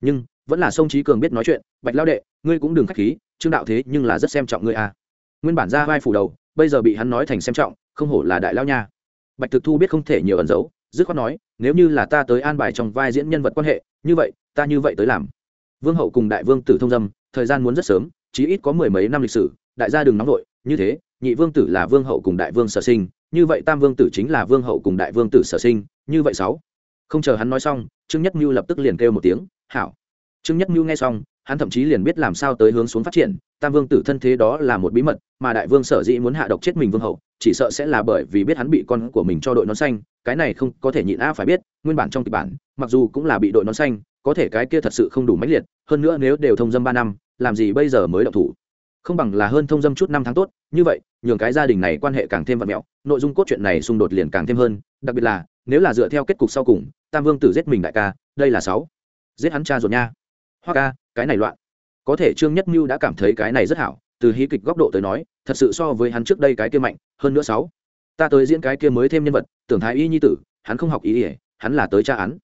Nhưng, vẫn là sông trí cường biết nói chuyện, bạch lao đệ, ngươi cũng đừng khách khí, trương đạo thế nhưng là rất xem trọng ngươi à. nguyên bản ra vai phủ đầu, bây giờ bị hắn nói thành xem trọng không hổ là đại lao nha. Bạch thực thu biết không thể nhiều ẩn giấu, dứt khoát nói, nếu như là ta tới an bài trong vai diễn nhân vật quan hệ, như vậy, ta như vậy tới làm. Vương hậu cùng đại vương tử thông dâm, thời gian muốn rất sớm, chí ít có mười mấy năm lịch sử, đại gia đừng nóng vội, như thế, nhị vương tử là vương hậu cùng đại vương sở sinh, như vậy tam vương tử chính là vương hậu cùng đại vương tử sở sinh, như vậy sáu. Không chờ hắn nói xong, trương nhất mưu lập tức liền kêu một tiếng, hảo. Trương nhất mưu nghe xong, hắn thậm chí liền biết làm sao tới hướng xuống phát triển, tam vương tử thân thế đó là một bí mật, mà đại vương sở dĩ muốn hạ độc chết mình vương hậu chỉ sợ sẽ là bởi vì biết hắn bị con của mình cho đội nón xanh, cái này không có thể nhịn a phải biết, nguyên bản trong kịch bản, mặc dù cũng là bị đội nón xanh, có thể cái kia thật sự không đủ mãnh liệt, hơn nữa nếu đều thông dâm ba năm, làm gì bây giờ mới đậu thủ? Không bằng là hơn thông dâm chút năm tháng tốt, như vậy, nhường cái gia đình này quan hệ càng thêm vật mẹo, nội dung cốt truyện này xung đột liền càng thêm hơn, đặc biệt là, nếu là dựa theo kết cục sau cùng, tam vương tử giết mình đại ca, đây là sáu. Giết hắn cha ruột nha. Hoa ca, cái này loạn. Có thể trương nhất mưu đã cảm thấy cái này rất hảo, từ hí kịch góc độ tới nói thật sự so với hắn trước đây cái kia mạnh, hơn nữa sáu. Ta tới diễn cái kia mới thêm nhân vật, tưởng thái y nhi tử, hắn không học ý ỉa hắn là tới tra án.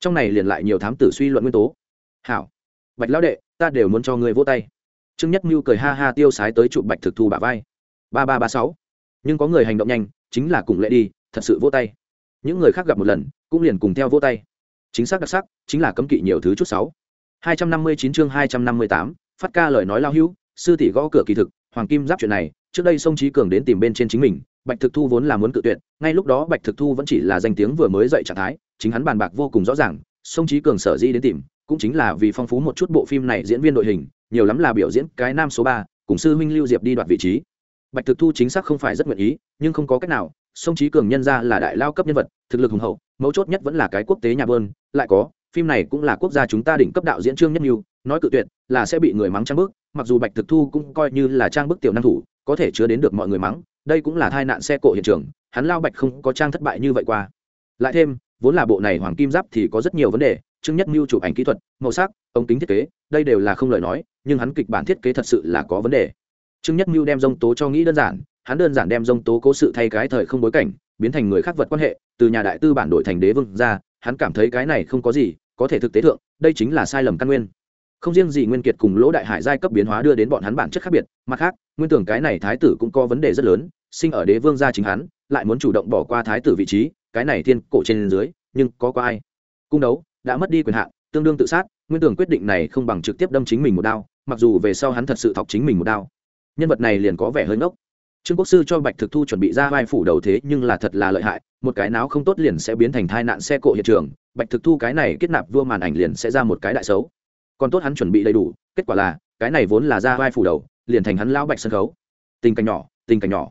Trong này liền lại nhiều thám tử suy luận nguyên tố. Hảo. Bạch lão đệ, ta đều muốn cho người vỗ tay. Trương nhất mưu cười ha ha tiêu sái tới trụ bạch thực thu bả vai. Ba ba ba sáu. Nhưng có người hành động nhanh, chính là cùng lệ đi, thật sự vỗ tay. Những người khác gặp một lần, cũng liền cùng theo vỗ tay. Chính xác đặc sắc, chính là cấm kỵ nhiều thứ chút sáu. Hai trăm năm mươi chín chương hai trăm năm mươi tám, phát ca lời nói lao hữu, sư tỷ gõ cửa kỳ thực hoàng kim giáp chuyện này, trước đây sông trí cường đến tìm bên trên chính mình, bạch thực thu vốn là muốn cự tuyệt, ngay lúc đó bạch thực thu vẫn chỉ là danh tiếng vừa mới dậy trạng thái, chính hắn bàn bạc vô cùng rõ ràng, sông trí cường sở di đến tìm, cũng chính là vì phong phú một chút bộ phim này diễn viên đội hình, nhiều lắm là biểu diễn cái nam số ba, cùng sư huynh lưu diệp đi đoạt vị trí. Bạch thực thu chính xác không phải rất nguyện ý, nhưng không có cách nào, sông trí cường nhân ra là đại lao cấp nhân vật, thực lực hùng hậu, mấu chốt nhất vẫn là cái quốc tế nhà bơn, lại có, phim này cũng là quốc gia chúng ta đỉnh cấp đạo diễn trương nhất mưu nói cự tuyệt, là sẽ bị người mắng trăng bước mặc dù bạch thực thu cũng coi như là trang bức tiểu năng thủ, có thể chứa đến được mọi người mắng, đây cũng là tai nạn xe cộ hiện trường, hắn lao bạch không có trang thất bại như vậy qua. Lại thêm, vốn là bộ này hoàng kim giáp thì có rất nhiều vấn đề chứng nhất mưu chụp ảnh kỹ thuật, màu sắc, ống kính thiết kế, đây đều là không lời nói, nhưng hắn kịch bản thiết kế thật sự là có vấn đề. Chứng nhất mưu đem dông tố cho nghĩ đơn giản, hắn đơn giản đem dông tố cố sự thay cái thời không bối cảnh, biến thành người khác vật quan hệ, từ nhà đại tư bản đổi thành đế vương ra, hắn cảm thấy cái này không có gì có thể thực tế thượng, đây chính là sai lầm căn nguyên không riêng gì nguyên kiệt cùng lỗ đại hải giai cấp biến hóa đưa đến bọn hắn bản chất khác biệt mặt khác, nguyên tưởng cái này thái tử cũng có vấn đề rất lớn, sinh ở đế vương gia chính hắn, lại muốn chủ động bỏ qua thái tử vị trí, cái này thiên cổ trên dưới, nhưng có qua ai? Cung đấu, đã mất đi quyền hạn, tương đương tự sát, nguyên tưởng quyết định này không bằng trực tiếp đâm chính mình một đao, mặc dù về sau hắn thật sự thọc chính mình một đao. Nhân vật này liền có vẻ hơi ngốc. Trương quốc sư cho bạch thực thu chuẩn bị ra vai phủ đầu thế nhưng là thật là lợi hại, một cái não không tốt liền sẽ biến thành tai nạn xe cộ hiện trường, bạch thực thu cái này kết nạp vua màn ảnh liền sẽ ra một cái đại xấu còn tốt hắn chuẩn bị đầy đủ, kết quả là, cái này vốn là ra vai phủ đầu, liền thành hắn lão bạch sân khấu. Tình cảnh nhỏ, tình cảnh nhỏ.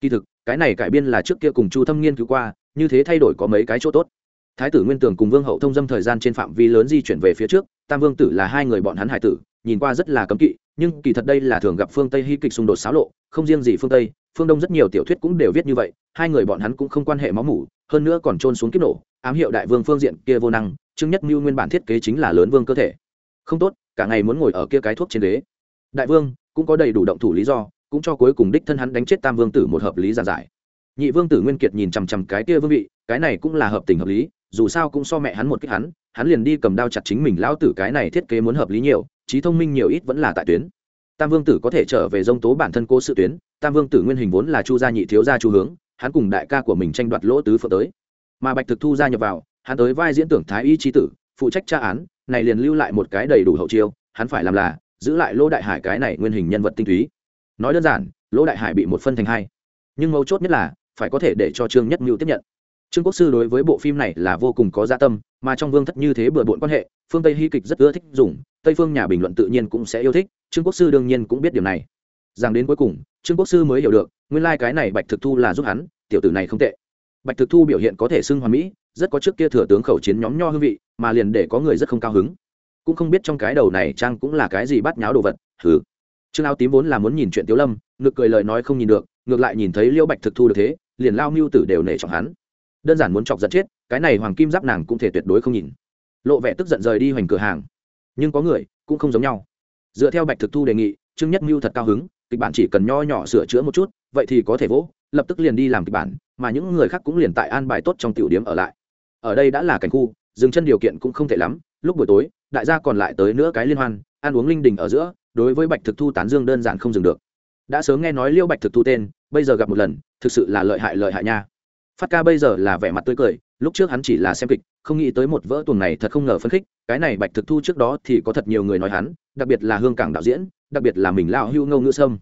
Kỳ thực, cái này cải biên là trước kia cùng chu thâm nghiên cứu qua, như thế thay đổi có mấy cái chỗ tốt. Thái tử nguyên tường cùng vương hậu thông dâm thời gian trên phạm vi lớn di chuyển về phía trước, tam vương tử là hai người bọn hắn hải tử, nhìn qua rất là cấm kỵ, nhưng kỳ thật đây là thường gặp phương tây hy kịch xung đột xáo lộ, không riêng gì phương tây, phương đông rất nhiều tiểu thuyết cũng đều viết như vậy, hai người bọn hắn cũng không quan hệ máu mủ, hơn nữa còn trôn xuống kiếp nổ, ám hiệu đại vương phương diện kia vô năng, chứng nhất mưu nguyên bản thiết kế chính là lớn vương cơ thể không tốt, cả ngày muốn ngồi ở kia cái thuốc trên đế đại vương, cũng có đầy đủ động thủ lý do, cũng cho cuối cùng đích thân hắn đánh chết tam vương tử một hợp lý giản giải. Nhị vương tử nguyên kiệt nhìn chằm chằm cái kia vương vị, cái này cũng là hợp tình hợp lý, dù sao cũng so mẹ hắn một cách hắn hắn liền đi cầm đao chặt chính mình lão tử cái này thiết kế muốn hợp lý nhiều, trí thông minh nhiều ít vẫn là tại tuyến. Tam vương tử có thể trở về dông tố bản thân cố sự tuyến, tam vương tử nguyên hình vốn là chu gia nhị thiếu gia chu hướng, hắn cùng đại ca của mình tranh đoạt lỗ tứ phượng tới. Mà bạch thực thu gia nhập vào, hắn tới vai diễn tưởng thái y trí tử, phụ trách tra án này liền lưu lại một cái đầy đủ hậu chiêu, hắn phải làm là giữ lại lỗ đại hải cái này nguyên hình nhân vật tinh túy. Nói đơn giản lỗ đại hải bị một phân thành hai. Nhưng mấu chốt nhất là, phải có thể để cho trương nhất mưu tiếp nhận. Trương quốc sư đối với bộ phim này là vô cùng có gia dạ tâm, mà trong vương thất như thế bừa bộn quan hệ, phương tây hy kịch rất ưa thích dùng, tây phương nhà bình luận tự nhiên cũng sẽ yêu thích, trương quốc sư đương nhiên cũng biết điều này. Rằng đến cuối cùng, trương quốc sư mới hiểu được, nguyên lai、like、cái này bạch thực thu là giúp hắn, tiểu tử này không tệ. Bạch thực thu biểu hiện có thể xưng hoàn mỹ rất có trước kia thừa tướng khẩu chiến nhóm nho hương vị, mà liền để có người rất không cao hứng. Cũng không biết trong cái đầu này trang cũng là cái gì bắt nháo đồ vật thứ trương áo tím vốn là muốn nhìn chuyện tiếu lâm, ngược cười lời nói không nhìn được, ngược lại nhìn thấy liễu bạch thực thu được thế, liền lao mưu tử đều nể trọng hắn. Đơn giản muốn chọc giận chết, cái này hoàng kim giáp nàng cũng thể tuyệt đối không nhìn. Lộ vẻ tức giận rời đi hoành cửa hàng. Nhưng có người cũng không giống nhau. Dựa theo bạch thực thu đề nghị, trương nhất mưu thật cao hứng, kịch bản chỉ cần nho nhỏ sửa chữa một chút, vậy thì có thể vỗ, lập tức liền đi làm kịch bản, mà những người khác cũng liền tại an bài tốt trong tiểu điểm ở lại ở đây đã là cảnh khu, dừng chân điều kiện cũng không thể lắm, lúc buổi tối, đại gia còn lại tới nữa cái liên hoan, ăn uống linh đình ở giữa, đối với bạch thực thu tán dương đơn giản không dừng được. Đã sớm nghe nói liêu bạch thực thu tên, bây giờ gặp một lần, thực sự là lợi hại lợi hại nha. Phát ca bây giờ là vẻ mặt tươi cười, lúc trước hắn chỉ là xem kịch, không nghĩ tới một vỡ tuồng này thật không ngờ phấn khích, cái này bạch thực thu trước đó thì có thật nhiều người nói hắn, đặc biệt là hương cảng đạo diễn, đặc biệt là mình lao hưu ngâu ngữ sâm.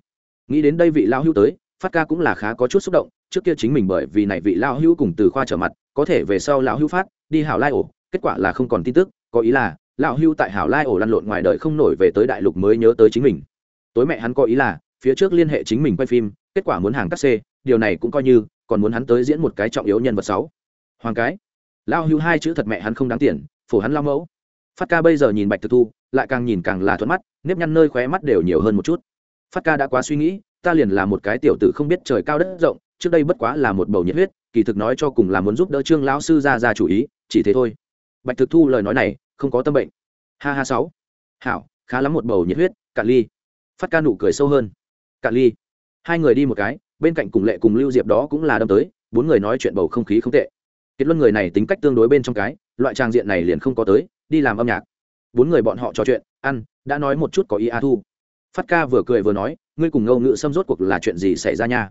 Nghĩ đến đây vị lao hưu tới, phát ca cũng là khá có chút xúc động, trước kia chính mình bởi vì này vị lao hưu cùng từ khoa trở mặt có thể về sau lão hưu phát, đi hảo lai ổ, kết quả là không còn tin tức, có ý là, lão hưu tại hảo lai ổ lăn lộn ngoài đời không nổi về tới đại lục mới nhớ tới chính mình. Tối mẹ hắn có ý là, phía trước liên hệ chính mình quay phim, kết quả muốn hàng cắt xê, điều này cũng coi như, còn muốn hắn tới diễn một cái trọng yếu nhân vật sáu. Hoàng cái lao hưu hai chữ thật mẹ hắn không đáng tiền, phổ hắn lao mẫu. Phát ca bây giờ nhìn bạch thực thu, lại càng nhìn càng là thuận mắt, nếp nhăn nơi khóe mắt đều nhiều hơn một chút. Phát ca đã quá suy nghĩ, ta liền là một cái tiểu tử không biết trời cao đất rộng, trước đây bất quá là một bầu nhiệt huyết kỳ thực nói cho cùng là muốn giúp đỡ trương lão sư ra ra chủ ý, chỉ thế thôi. Bạch thực thu lời nói này, không có tâm bệnh. Ha ha sáu. Hảo, khá lắm một bầu nhiệt huyết, cạn ly. Phát ca nụ cười sâu hơn. Cạn ly. Hai người đi một cái, bên cạnh cùng lệ cùng lưu diệp đó cũng là đâm tới, bốn người nói chuyện bầu không khí không tệ. Kết luận người này tính cách tương đối bên trong cái, loại trang diện này liền không có tới, đi làm âm nhạc. Bốn người bọn họ trò chuyện, ăn, đã nói một chút có ý a thu. Phát ca vừa cười vừa nói, ngươi cùng ngâu ngự xâm rốt cuộc là chuyện gì xảy ra nha?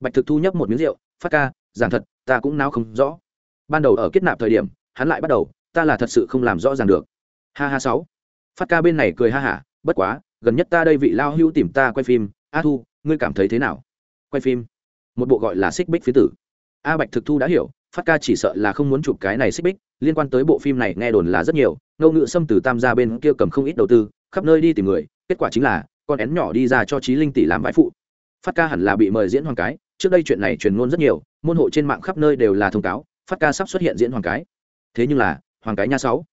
Bạch thực thu nhấp một miếng rượu, phát ca giảng thật, ta cũng nao không rõ. Ban đầu ở kết nạp thời điểm, hắn lại bắt đầu, ta là thật sự không làm rõ ràng được. Ha ha sáu. Phát ca bên này cười ha hả, bất quá, gần nhất ta đây vị lao hưu tìm ta quay phim, a thu, ngươi cảm thấy thế nào? Quay phim. Một bộ gọi là xích bích phía tử. A bạch thực thu đã hiểu, phát ca chỉ sợ là không muốn chụp cái này xích bích, liên quan tới bộ phim này nghe đồn là rất nhiều ngâu ngự xâm từ tam gia bên kia cầm không ít đầu tư, khắp nơi đi tìm người, kết quả chính là, con én nhỏ đi ra cho trí linh tỷ làm bãi phụ. Phát ca hẳn là bị mời diễn hoàng cái trước đây chuyện này truyền ngôn rất nhiều, môn hộ trên mạng khắp nơi đều là thông cáo, phát ca sắp xuất hiện diễn hoàng cái. Thế nhưng là, hoàng cái nha sáu.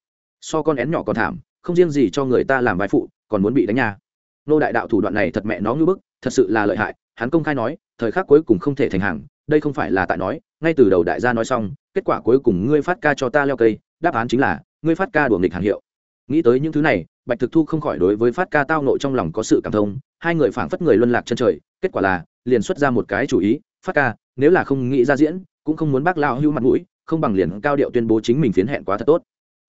So con én nhỏ còn thảm, không riêng gì cho người ta làm vai phụ, còn muốn bị đánh nha. Nô đại đạo thủ đoạn này thật mẹ nó ngưỡng bức, thật sự là lợi hại, hắn công khai nói, thời khắc cuối cùng không thể thành hàng, đây không phải là tại nói, ngay từ đầu đại gia nói xong, kết quả cuối cùng ngươi phát ca cho ta leo cây, đáp án chính là, ngươi phát ca đuổi nghịch hàng hiệu. Nghĩ tới những thứ này, bạch thực thu không khỏi đối với phát ca tao nộ trong lòng có sự cảm thông, hai người phảng phất người luân lạc chân trời, kết quả là liền xuất ra một cái chủ ý, phát ca, nếu là không nghĩ ra diễn, cũng không muốn bác lao hưu mặt mũi, không bằng liền cao điệu tuyên bố chính mình phiến hẹn quá thật tốt.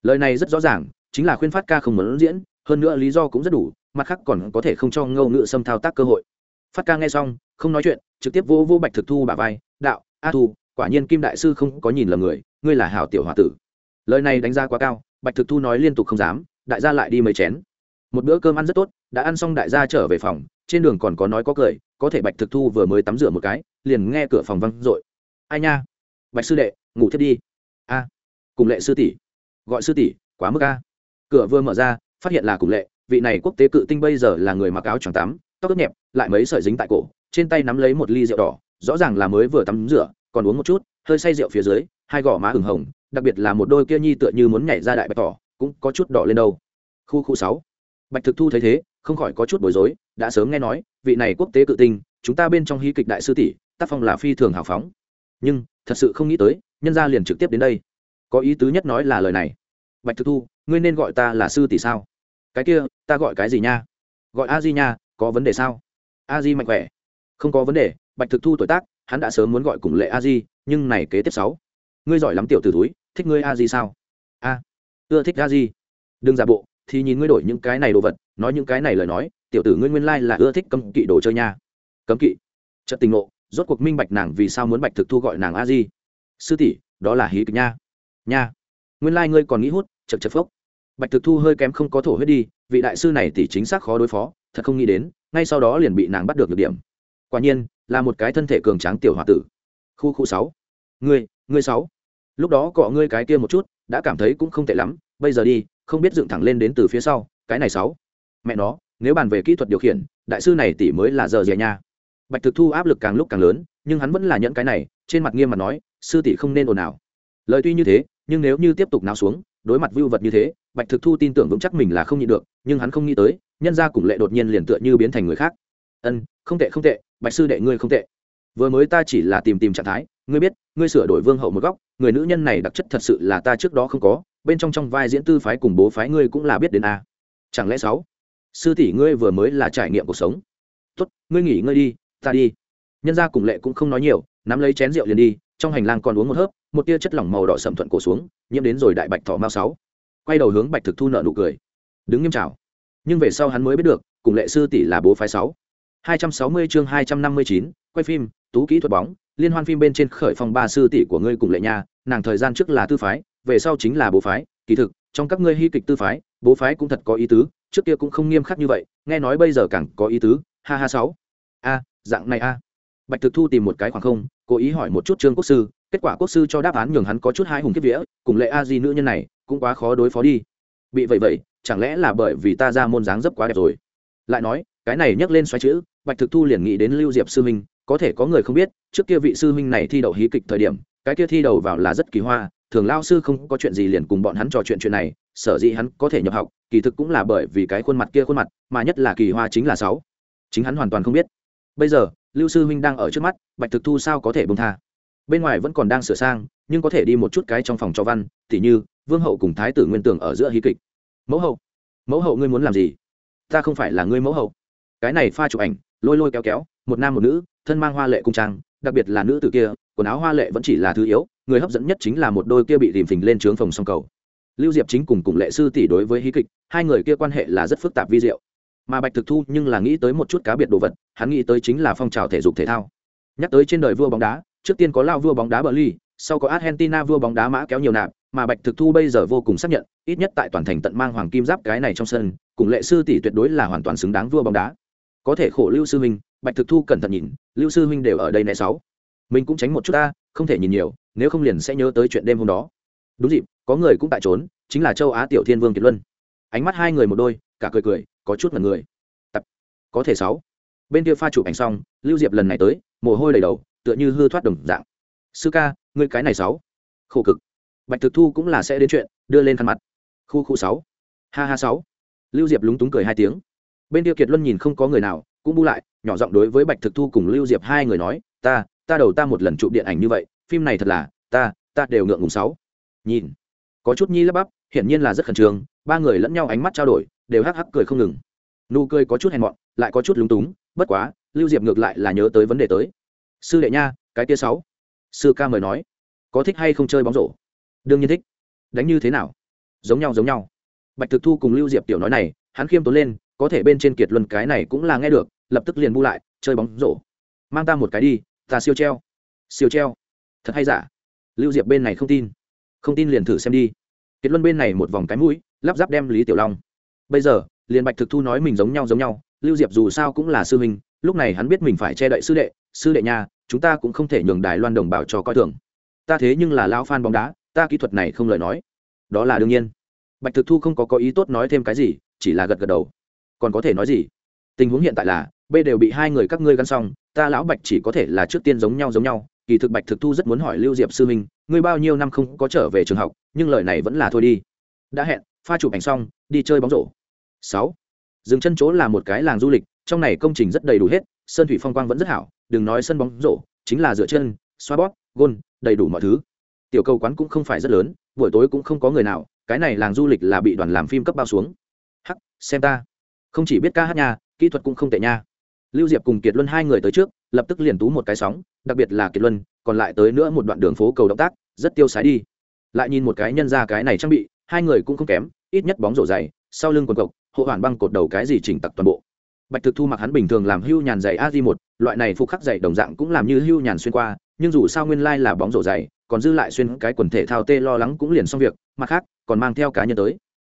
Lời này rất rõ ràng, chính là khuyên phát ca không muốn diễn, hơn nữa lý do cũng rất đủ, mặt khác còn có thể không cho ngâu ngự xâm thao tác cơ hội. Phát ca nghe xong, không nói chuyện, trực tiếp vô vô bạch thực thu bà vai, đạo, a thu, quả nhiên kim đại sư không có nhìn lầm người, ngươi là hảo tiểu h o a tử. Lời này đánh giá quá cao, bạch thực thu nói liên tục không dám, đại gia lại đi mấy chén một bữa cơm ăn rất tốt, đã ăn xong đại gia trở về phòng, trên đường còn có nói có cười, có thể bạch thực thu vừa mới tắm rửa một cái, liền nghe cửa phòng văng r ộ i ai nha? Bạch sư đệ, ngủ thiết đi. A, cùng lệ sư tỷ. Gọi sư tỷ, quá mức a. Cửa vừa mở ra, phát hiện là cùng lệ, vị này quốc tế cự tinh bây giờ là người mặc áo choàng tắm, tóc ướt nhẹp, lại mấy sợi dính tại cổ, trên tay nắm lấy một ly rượu đỏ, rõ ràng là mới vừa tắm rửa, còn uống một chút, hơi say rượu phía dưới, hai gò má hừng hồng, đặc biệt là một đôi kia nhi tựa như muốn nhảy ra đại bạch tỏ, cũng có chút đỏ lên đâu. Khu khu sáu bạch thực thu thấy thế, không khỏi có chút bối rối, đã sớm nghe nói, vị này quốc tế cự tinh, chúng ta bên trong hí kịch đại sư tỷ, tác phong là phi thường hào phóng. Nhưng, thật sự không nghĩ tới, nhân gia liền trực tiếp đến đây. Có ý tứ nhất nói là lời này. Bạch thực thu, ngươi nên gọi ta là sư tỷ sao? Cái kia, ta gọi cái gì nha? Gọi a di nha, có vấn đề sao? A di mạnh khỏe. Không có vấn đề, bạch thực thu tuổi tác, hắn đã sớm muốn gọi cùng lệ a di, nhưng này kế tiếp sáu. Ngươi giỏi lắm tiểu t ử túi thích ngươi a di sao? A, ưa thích a di. Đừng giả bộ thì nhìn ngươi đổi những cái này đồ vật, nói những cái này lời nói, tiểu tử ngươi nguyên lai là ưa thích cấm kỵ đồ chơi nha. Cấm kỵ? Trận tình ngộ, rốt cuộc minh bạch nàng vì sao muốn bạch thực thu gọi nàng a di. Sư tỷ, đó là hí kịch nha. Nha. Nguyên lai ngươi còn nghĩ hút, chật chật phốc. Bạch thực thu hơi kém không có thổ huyết đi, vị đại sư này tỷ chính xác khó đối phó, thật không nghĩ đến, ngay sau đó liền bị nàng bắt được được điểm. Quả nhiên, là một cái thân thể cường tráng tiểu h o a tử. Khu khu sáu. Ngươi ngươi sáu. Lúc đó cọ ngươi cái kia một chút, đã cảm thấy cũng không tệ lắm, bây giờ đi không biết dựng thẳng lên đến từ phía sau, cái này sáu. Mẹ nó, nếu bàn về kỹ thuật điều khiển, đại sư này tỷ mới là giờ dè nha. Bạch thực thu áp lực càng lúc càng lớn, nhưng hắn vẫn là nhẫn cái này, trên mặt nghiêm mặt nói, sư tỷ không nên ồn ào. Lời tuy như thế, nhưng nếu như tiếp tục nào xuống, đối mặt vưu vật như thế, bạch thực thu tin tưởng vững chắc mình là không nhịn được, nhưng hắn không nghĩ tới, nhân ra cùng lệ đột nhiên liền tựa như biến thành người khác. Ân, không tệ không tệ, bạch sư đệ ngươi không tệ. Vừa mới ta chỉ là tìm tìm trạng thái, ngươi biết, ngươi sửa đổi vương hậu một góc, người nữ nhân này đặc chất thật sự là ta trước đó không có bên trong trong vai diễn tư phái cùng bố phái ngươi cũng là biết đến a. Chẳng lẽ sáu? Sư tỷ ngươi vừa mới là trải nghiệm cuộc sống. Tốt ngươi nghỉ ngơi đi ta đi. Nhân gia cùng lệ cũng không nói nhiều nắm lấy chén rượu liền đi trong hành lang còn uống một hớp một tia chất lỏng màu đỏ sầm thuận cổ xuống nhiễm đến rồi đại bạch thỏ mao sáu. Quay đầu hướng bạch thực thu nợ nụ cười. Đứng nghiêm chào. Nhưng về sau hắn mới biết được cùng lệ sư tỷ là bố phái sáu. 260 chương 259, quay phim, tú kỹ thuật bóng, liên hoan phim bên trên khởi phòng ba sư tỷ của ngươi cùng lệ nha, nàng thời gian trước là tư phái, về sau chính là bố phái, kỳ thực, trong các ngươi hy kịch tư phái, bố phái cũng thật có ý tứ, trước kia cũng không nghiêm khắc như vậy, nghe nói bây giờ càng có ý tứ, ha ha sáu. A, dạng này a. Bạch Thực Thu tìm một cái khoảng không, cố ý hỏi một chút Trương Quốc sư, kết quả Quốc sư cho đáp án nhường hắn có chút hai hùng kiếp vía, cùng lệ a di nữ nhân này, cũng quá khó đối phó đi. Bị vậy vậy, chẳng lẽ là bởi vì ta ra môn dáng dấp quá đẹp rồi? Lại nói, cái này nhắc lên xoáy chữ, bạch thực thu liền nghĩ đến lưu diệp sư minh. có thể có người không biết trước kia vị sư minh này thi đậu hí kịch thời điểm cái kia thi đầu vào là rất kỳ hoa thường lao sư không có chuyện gì liền cùng bọn hắn trò chuyện chuyện này, sở dĩ hắn có thể nhập học, kỳ thực cũng là bởi vì cái khuôn mặt kia khuôn mặt, mà nhất là kỳ hoa chính là sáu. Chính hắn hoàn toàn không biết. Bây giờ, lưu sư huynh đang ở trước mắt, bạch thực thu sao có thể bông tha? Bên ngoài vẫn còn đang sửa sang, nhưng có thể đi một chút cái trong phòng cho văn, tỉ như, vương hậu cùng thái tử nguyên tường ở giữa hí kịch. Mẫu hậu mẫu hậu ngươi muốn làm gì? Ta không phải là ngươi mẫu hậu. Cái này pha chụp ảnh, lôi lôi kéo kéo, một nam một nữ, thân mang hoa lệ cung trang, đặc biệt là nữ tử kia, quần áo hoa lệ vẫn chỉ là thứ yếu người hấp dẫn nhất chính là một đôi kia bị tìm phình lên trướng phòng song cầu. Lưu diệp chính cùng cùng lệ sư tỷ đối với hí kịch, hai người kia quan hệ là rất phức tạp vi diệu. Mà bạch thực thu nhưng là nghĩ tới một chút cá biệt đồ vật, hắn nghĩ tới chính là phong trào thể dục thể thao. Nhắc tới trên đời vua bóng đá, trước tiên có lao vua bóng đá bờ ly, sau có argentina vua bóng đá mã kéo nhiều nạp, mà bạch thực thu bây giờ vô cùng xác nhận, ít nhất tại toàn thành tận mang hoàng kim giáp cái này trong sân, cùng lệ sư tỷ tuyệt đối là hoàn toàn xứng đáng vua bóng đá. Có thể khổ lưu sư huynh bạch thực thu cẩn thận nhìn, lưu sư huynh đều ở đây nè sáu. Mình cũng tránh một chút ta, không thể nhìn nhiều nếu không liền sẽ nhớ tới chuyện đêm hôm đó. Đúng dịp, có người cũng tại trốn, chính là châu á tiểu thiên vương kiệt luân. Ánh mắt hai người một đôi, cả cười cười, có chút mật người. Tập, có thể sáu. Bên kia pha chụp ảnh xong, lưu diệp lần này tới, mồ hôi đầy đầu, tựa như hư thoát đồng dạng. Sư ca, ngươi cái này sáu. Khổ cực. Bạch thực thu cũng là sẽ đến chuyện, đưa lên khăn mặt. Khu khu sáu. Ha ha sáu. Lưu diệp lúng túng cười hai tiếng. Bên kia kiệt luân nhìn không có người nào, cũng bu lại, nhỏ giọng đối với bạch thực thu cùng lưu diệp hai người nói, ta ta đầu ta một lần chụp điện ảnh như vậy phim này thật là, ta ta đều ngượng ngùng sáu. Nhìn, có chút nhi lắp bắp, hiển nhiên là rất khẩn trương, ba người lẫn nhau ánh mắt trao đổi, đều hắc hắc cười không ngừng. Nụ cười có chút hèn mọn, lại có chút lúng túng, bất quá, lưu diệp ngược lại là nhớ tới vấn đề tới. Sư đệ nha, cái kia sáu. Sư ca mời nói, có thích hay không chơi bóng rổ? Đương nhiên thích. Đánh như thế nào? Giống nhau giống nhau. Bạch thực thu cùng lưu diệp tiểu nói này, hắn khiêm tốn lên, có thể bên trên kiệt luân cái này cũng là nghe được, lập tức liền bu lại, chơi bóng rổ. Mang ta một cái đi, ta siêu treo. Siêu treo thật hay giả? Lưu diệp bên này không tin. Không tin liền thử xem đi. Kiệt luân bên này một vòng cái mũi, lắp ráp đem lý tiểu long. Bây giờ, liền bạch thực thu nói mình giống nhau giống nhau, lưu diệp dù sao cũng là sư huynh, lúc này hắn biết mình phải che đậy sư đệ sư đệ nha chúng ta cũng không thể nhường đài loan đồng bào cho coi thường. Ta thế nhưng là lao phan bóng đá, ta kỹ thuật này không lời nói. Đó là đương nhiên. Bạch thực thu không có có ý tốt nói thêm cái gì, chỉ là gật gật đầu. Còn có thể nói gì? Tình huống hiện tại là, b đều bị hai người các ngươi gắn xong, ta lão bạch chỉ có thể là trước tiên giống nhau giống nhau kỳ thực bạch thực thu rất muốn hỏi lưu diệp sư minh ngươi bao nhiêu năm không có trở về trường học, nhưng lời này vẫn là thôi đi. Đã hẹn, pha chụp ảnh xong, đi chơi bóng rổ. Sáu. Dừng chân chỗ là một cái làng du lịch, trong này công trình rất đầy đủ hết, sơn thủy phong quang vẫn rất hảo, đừng nói sân bóng rổ, chính là dựa chân, xoa bóp, gôn, đầy đủ mọi thứ. Tiểu cầu quán cũng không phải rất lớn, buổi tối cũng không có người nào, cái này làng du lịch là bị đoàn làm phim cấp bao xuống. Hắc, xem ta. Không chỉ biết ca hát nhà kỹ thuật cũng không tệ nha. Lưu diệp cùng kiệt luân hai người tới trước lập tức liền tú một cái sóng, đặc biệt là kiệt luân, còn lại tới nữa một đoạn đường phố cầu động tác, rất tiêu sái đi. Lại nhìn một cái nhân ra cái này trang bị, hai người cũng không kém, ít nhất bóng rổ dày, sau lưng quần cộc, hộ hoàn băng cột đầu cái gì chỉnh tặc toàn bộ. Bạch thực thu mặc hắn bình thường làm hưu nhàn dày a di một, loại này phục khắc dày đồng dạng cũng làm như hưu nhàn xuyên qua, nhưng dù sao nguyên lai là bóng rổ dày, còn dư lại xuyên cái quần thể thao tê lo lắng cũng liền xong việc, mặt khác, còn mang theo cá nhân tới.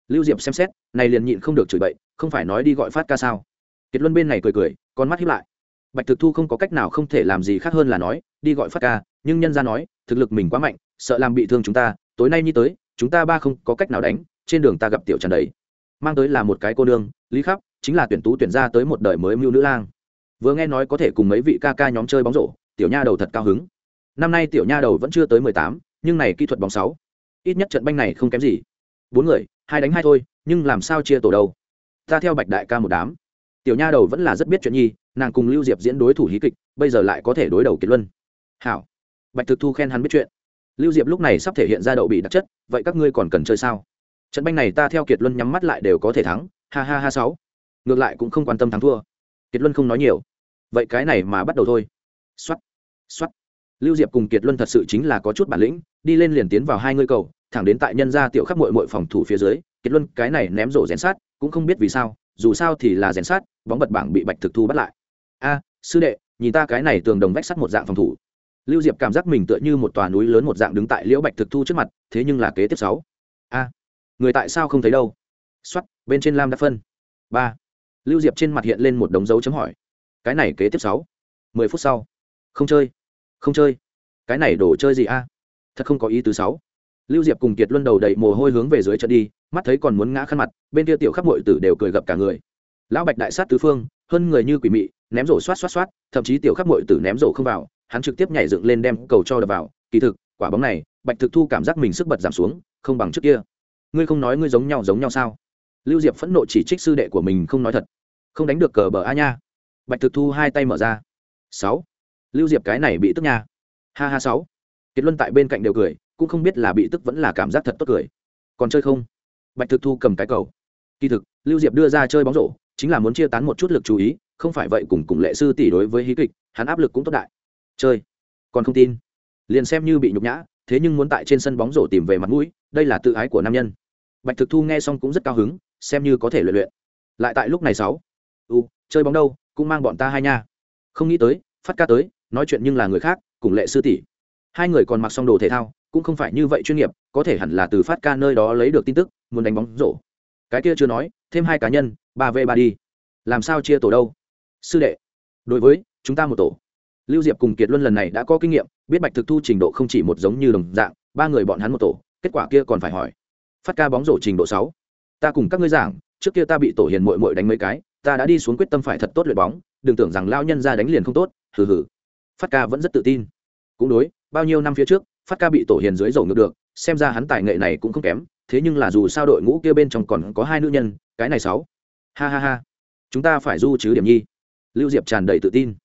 Lưu diệp xem xét, này liền nhịn không được chửi bậy, không phải nói đi gọi phát ca sao. Kiệt luân bên này cười cười, con mắt hiếp lại bạch thực thu không có cách nào không thể làm gì khác hơn là nói, đi gọi phát ca, nhưng nhân ra nói, thực lực mình quá mạnh, sợ làm bị thương chúng ta, tối nay như tới, chúng ta ba không có cách nào đánh, trên đường ta gặp tiểu trần đấy. Mang tới là một cái cô nương, lý khắp, chính là tuyển tú tuyển ra tới một đời mới mưu nữ lang. Vừa nghe nói có thể cùng mấy vị ca ca nhóm chơi bóng rổ, tiểu nha đầu thật cao hứng. Năm nay tiểu nha đầu vẫn chưa tới mười tám, nhưng này kỹ thuật bóng sáu. Ít nhất trận banh này không kém gì. Bốn người, hai đánh hai thôi, nhưng làm sao chia tổ đâu? Ta theo bạch đại ca một đám tiểu nha đầu vẫn là rất biết chuyện nhi, nàng cùng lưu diệp diễn đối thủ hí kịch, bây giờ lại có thể đối đầu kiệt luân. Hảo. Bạch thực thu khen hắn biết chuyện. Lưu diệp lúc này sắp thể hiện ra đậu bị đặc chất, vậy các ngươi còn cần chơi sao? Trận banh này ta theo kiệt luân nhắm mắt lại đều có thể thắng, ha ha ha sáu. Ngược lại cũng không quan tâm thắng thua. Kiệt luân không nói nhiều. Vậy cái này mà bắt đầu thôi. Xuất xuất lưu diệp cùng kiệt luân thật sự chính là có chút bản lĩnh, đi lên liền tiến vào hai ngươi cầu, thẳng đến tại nhân gia tiểu khắp mội mội phòng thủ phía dưới kiệt luân cái này ném rổ rèn sát, cũng không biết vì sao dù sao thì là rèn sát bóng bật bảng bị bạch thực thu bắt lại. A, sư đệ, nhìn ta cái này tường đồng vách sắt một dạng phòng thủ. Lưu diệp cảm giác mình tựa như một tòa núi lớn một dạng đứng tại liễu bạch thực thu trước mặt, thế nhưng là kế tiếp sáu. A, người tại sao không thấy đâu? X bên trên lam đã phân. Ba, lưu diệp trên mặt hiện lên một đống dấu chấm hỏi. Cái này kế tiếp sáu. Mười phút sau. Không chơi. Không chơi. Cái này đồ chơi gì a? Thật không có ý tứ sáu lưu diệp cùng kiệt luân đầu đầy mồ hôi hướng về dưới trận đi, mắt thấy còn muốn ngã khăn mặt, bên kia tiểu khắp mội tử đều cười gập cả người. Lão bạch đại sát tứ phương, hơn người như quỷ mị, ném rổ xoát xoát xoát, thậm chí tiểu khắp mội tử ném rổ không vào, hắn trực tiếp nhảy dựng lên đem cầu cho đập vào. Kỳ thực, quả bóng này, bạch thực thu cảm giác mình sức bật giảm xuống, không bằng trước kia. Ngươi không nói ngươi giống nhau giống nhau sao? Lưu diệp phẫn nộ chỉ trích sư đệ của mình không nói thật. Không đánh được cờ bờ a nha. Bạch thực thu hai tay mở ra. Sáu. Lưu diệp cái này bị tức nha. Ha ha sáu. Kiệt luân tại bên cạnh đều cười cũng không biết là bị tức vẫn là cảm giác thật tốt cười. Còn chơi không? Bạch thực thu cầm cái cầu. Kỳ thực, lưu diệp đưa ra chơi bóng rổ, chính là muốn chia tán một chút lực chú ý, không phải vậy cùng cùng lệ sư tỷ đối với hí kịch, hắn áp lực cũng tốt đại. Chơi. Còn không tin. Liền xem như bị nhục nhã, thế nhưng muốn tại trên sân bóng rổ tìm về mặt mũi, đây là tự ái của nam nhân. Bạch thực thu nghe xong cũng rất cao hứng, xem như có thể luyện luyện. Lại tại lúc này sáu. U, chơi bóng đâu, cũng mang bọn ta hai nha. Không nghĩ tới, phát ca tới, nói chuyện nhưng là người khác, cùng lệ sư tỷ. Hai người còn mặc xong đồ thể thao cũng không phải như vậy chuyên nghiệp, có thể hẳn là từ phát ca nơi đó lấy được tin tức, muốn đánh bóng rổ. Cái kia chưa nói, thêm hai cá nhân, ba v ba đi. Làm sao chia tổ đâu? Sư đệ, đối với chúng ta một tổ. Lưu diệp cùng kiệt luân lần này đã có kinh nghiệm, biết bạch thực thu trình độ không chỉ một giống như đồng dạng, ba người bọn hắn một tổ, kết quả kia còn phải hỏi. Phát ca bóng rổ trình độ sáu. Ta cùng các ngươi giảng, trước kia ta bị tổ hiền mội mội đánh mấy cái, ta đã đi xuống quyết tâm phải thật tốt luyện bóng, đừng tưởng rằng lao nhân ra đánh liền không tốt, hừ hừ. Phát ca vẫn rất tự tin. Cũng đối, bao nhiêu năm phía trước phát ca bị tổ hiền dưới dầu ngược được, xem ra hắn tài nghệ này cũng không kém, thế nhưng là dù sao đội ngũ kia bên trong còn có hai nữ nhân, cái này sáu. Ha ha ha. Chúng ta phải du chứ điểm nhi. Lưu diệp tràn đầy tự tin.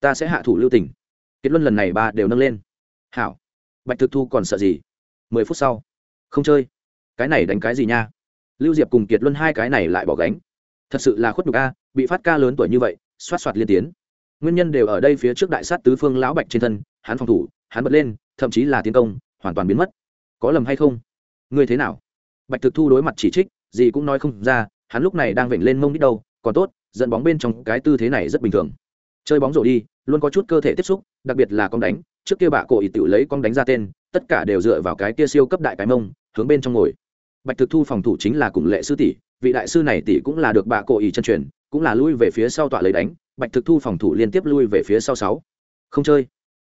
Ta sẽ hạ thủ lưu tình. Kết luân lần này ba đều nâng lên. Hảo. Bạch thực thu còn sợ gì? Mười phút sau. Không chơi. Cái này đánh cái gì nha? Lưu diệp cùng kiệt luân hai cái này lại bỏ gánh. Thật sự là khuất nhục a, bị phát ca lớn tuổi như vậy xoát xoát liên tiến. Nguyên nhân đều ở đây phía trước đại sát tứ phương lão bạch trên thân, hắn phòng thủ, hắn bật lên thậm chí là tiến công, hoàn toàn biến mất. Có lầm hay không? Ngươi thế nào? Bạch thực thu đối mặt chỉ trích, gì cũng nói không ra, hắn lúc này đang vểnh lên mông đít đâu, còn tốt, dẫn bóng bên trong cái tư thế này rất bình thường. Chơi bóng rổ đi, luôn có chút cơ thể tiếp xúc, đặc biệt là con đánh, trước kia bạ cổ ý tự lấy con đánh ra tên, tất cả đều dựa vào cái kia siêu cấp đại cái mông, hướng bên trong ngồi. Bạch thực thu phòng thủ chính là cùng lệ sư tỷ, vị đại sư này tỷ cũng là được bạ cổ ý chân truyền, cũng là lui về phía sau tọa lấy đánh, bạch thực thu phòng thủ liên tiếp lui về phía sau sáu. Không chơi.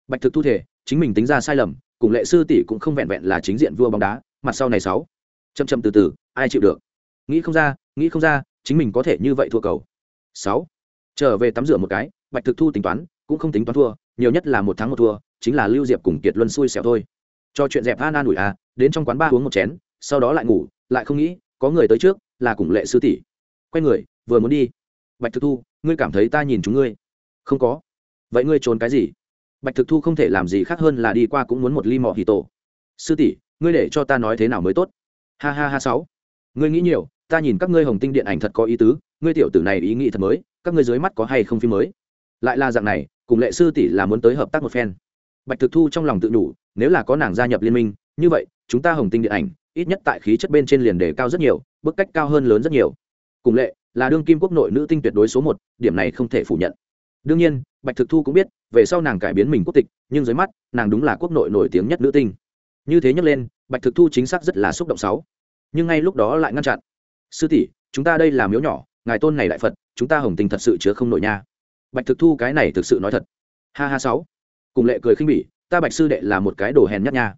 Bạch thực thu thể chính mình tính ra sai lầm, cùng lệ sư tỷ cũng không vẹn vẹn là chính diện vua bóng đá, mặt sau này sáu. Chậm chậm từ từ, ai chịu được? Nghĩ không ra, nghĩ không ra, chính mình có thể như vậy thua cầu. Sáu. Trở về tắm rửa một cái, bạch thực thu tính toán, cũng không tính toán thua, nhiều nhất là một tháng một thua, chính là lưu diệp cùng kiệt luân xui xẻo thôi. Cho chuyện dẹp an an ủi à đến trong quán ba uống một chén, sau đó lại ngủ, lại không nghĩ, có người tới trước, là cùng lệ sư tỷ. Quay người, vừa muốn đi. Bạch thực thu, ngươi cảm thấy ta nhìn chúng ngươi? Không có. Vậy ngươi trốn cái gì? Bạch thực thu không thể làm gì khác hơn là đi qua cũng muốn một ly mọ hì tổ. Sư tỷ, ngươi để cho ta nói thế nào mới tốt? Ha ha ha, sáu. Ngươi nghĩ nhiều, ta nhìn các ngươi hồng tinh điện ảnh thật có ý tứ, ngươi tiểu tử này ý nghĩ thật mới, các ngươi dưới mắt có hay không phim mới? Lại là dạng này, cùng lệ sư tỷ là muốn tới hợp tác một phen. Bạch thực thu trong lòng tự đủ nếu là có nàng gia nhập liên minh, như vậy, chúng ta hồng tinh điện ảnh, ít nhất tại khí chất bên trên liền đề cao rất nhiều, bức cách cao hơn lớn rất nhiều. Cùng lệ, là đương kim quốc nội nữ tinh tuyệt đối số một, điểm này không thể phủ nhận đương nhiên, bạch thực thu cũng biết, về sau nàng cải biến mình quốc tịch, nhưng dưới mắt, nàng đúng là quốc nội nổi tiếng nhất nữ tinh. Như thế nhắc lên, bạch thực thu chính xác rất là xúc động sáu. Nhưng ngay lúc đó lại ngăn chặn. Sư tỷ, chúng ta đây là miếu nhỏ, ngài tôn này đại phật, chúng ta hồng tình thật sự chứa không nổi nha. Bạch thực thu cái này thực sự nói thật. Ha ha sáu. Cùng lệ cười khinh bỉ, ta bạch sư đệ là một cái đồ hèn nhát nha.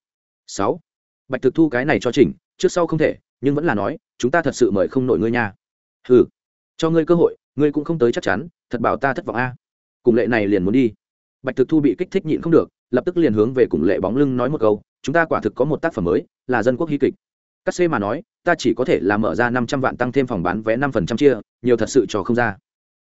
Sáu. Bạch thực thu cái này cho chỉnh, trước sau không thể, nhưng vẫn là nói, chúng ta thật sự mời không nổi ngươi nha. Ừ cho ngươi cơ hội, ngươi cũng không tới chắc chắn, thật bảo ta thất vọng a cùng lệ này liền muốn đi. Bạch thực thu bị kích thích nhịn không được, lập tức liền hướng về cùng lệ bóng lưng nói một câu, chúng ta quả thực có một tác phẩm mới, là dân quốc hy kịch. Cắt xê mà nói, ta chỉ có thể là mở ra năm trăm vạn tăng thêm phòng bán vé năm phần trăm chia, nhiều thật sự trò không ra.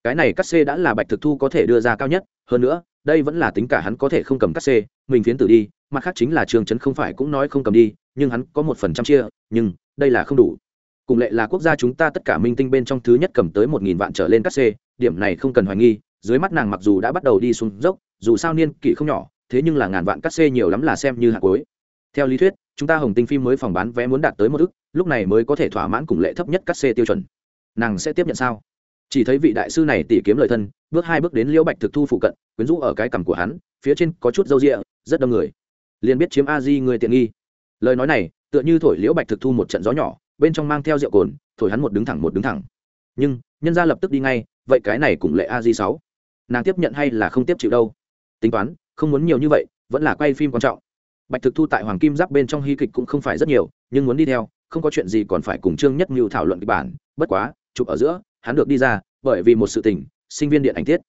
Cái này cắt xê đã là bạch thực thu có thể đưa ra cao nhất, hơn nữa, đây vẫn là tính cả hắn có thể không cầm cắt xê mình phiến tử đi, mặt khác chính là trường trấn không phải cũng nói không cầm đi, nhưng hắn có một phần trăm chia, nhưng đây là không đủ. Cùng lệ là quốc gia chúng ta tất cả minh tinh bên trong thứ nhất cầm tới một nghìn vạn trở lên cắt xê điểm này không cần hoài nghi dưới mắt nàng mặc dù đã bắt đầu đi xuống dốc, dù sao niên kỷ không nhỏ, thế nhưng là ngàn vạn cắt xê nhiều lắm là xem như hạt cuối. Theo lý thuyết, chúng ta hồng tinh phim mới phòng bán vé muốn đạt tới một ức, lúc này mới có thể thỏa mãn cùng lệ thấp nhất cắt xê tiêu chuẩn. Nàng sẽ tiếp nhận sao? Chỉ thấy vị đại sư này tỉ kiếm lời thân, bước hai bước đến liễu bạch thực thu phụ cận, quyến rũ ở cái cằm của hắn, phía trên có chút râu rịa rất đông người. Liền biết chiếm a di người tiện nghi. Lời nói này, tựa như thổi liễu bạch thực thu một trận gió nhỏ, bên trong mang theo rượu cồn, thổi hắn một đứng thẳng một đứng thẳng. Nhưng, nhân gia lập tức đi ngay, vậy cái này cùng lệ a di sáu nàng tiếp nhận hay là không tiếp chịu đâu. Tính toán, không muốn nhiều như vậy, vẫn là quay phim quan trọng. Bạch thực thu tại hoàng kim giáp bên trong hy kịch cũng không phải rất nhiều, nhưng muốn đi theo, không có chuyện gì còn phải cùng trương nhất mưu thảo luận kịch bản, bất quá, chụp ở giữa, hắn được đi ra, bởi vì một sự tình, sinh viên điện ảnh tiết.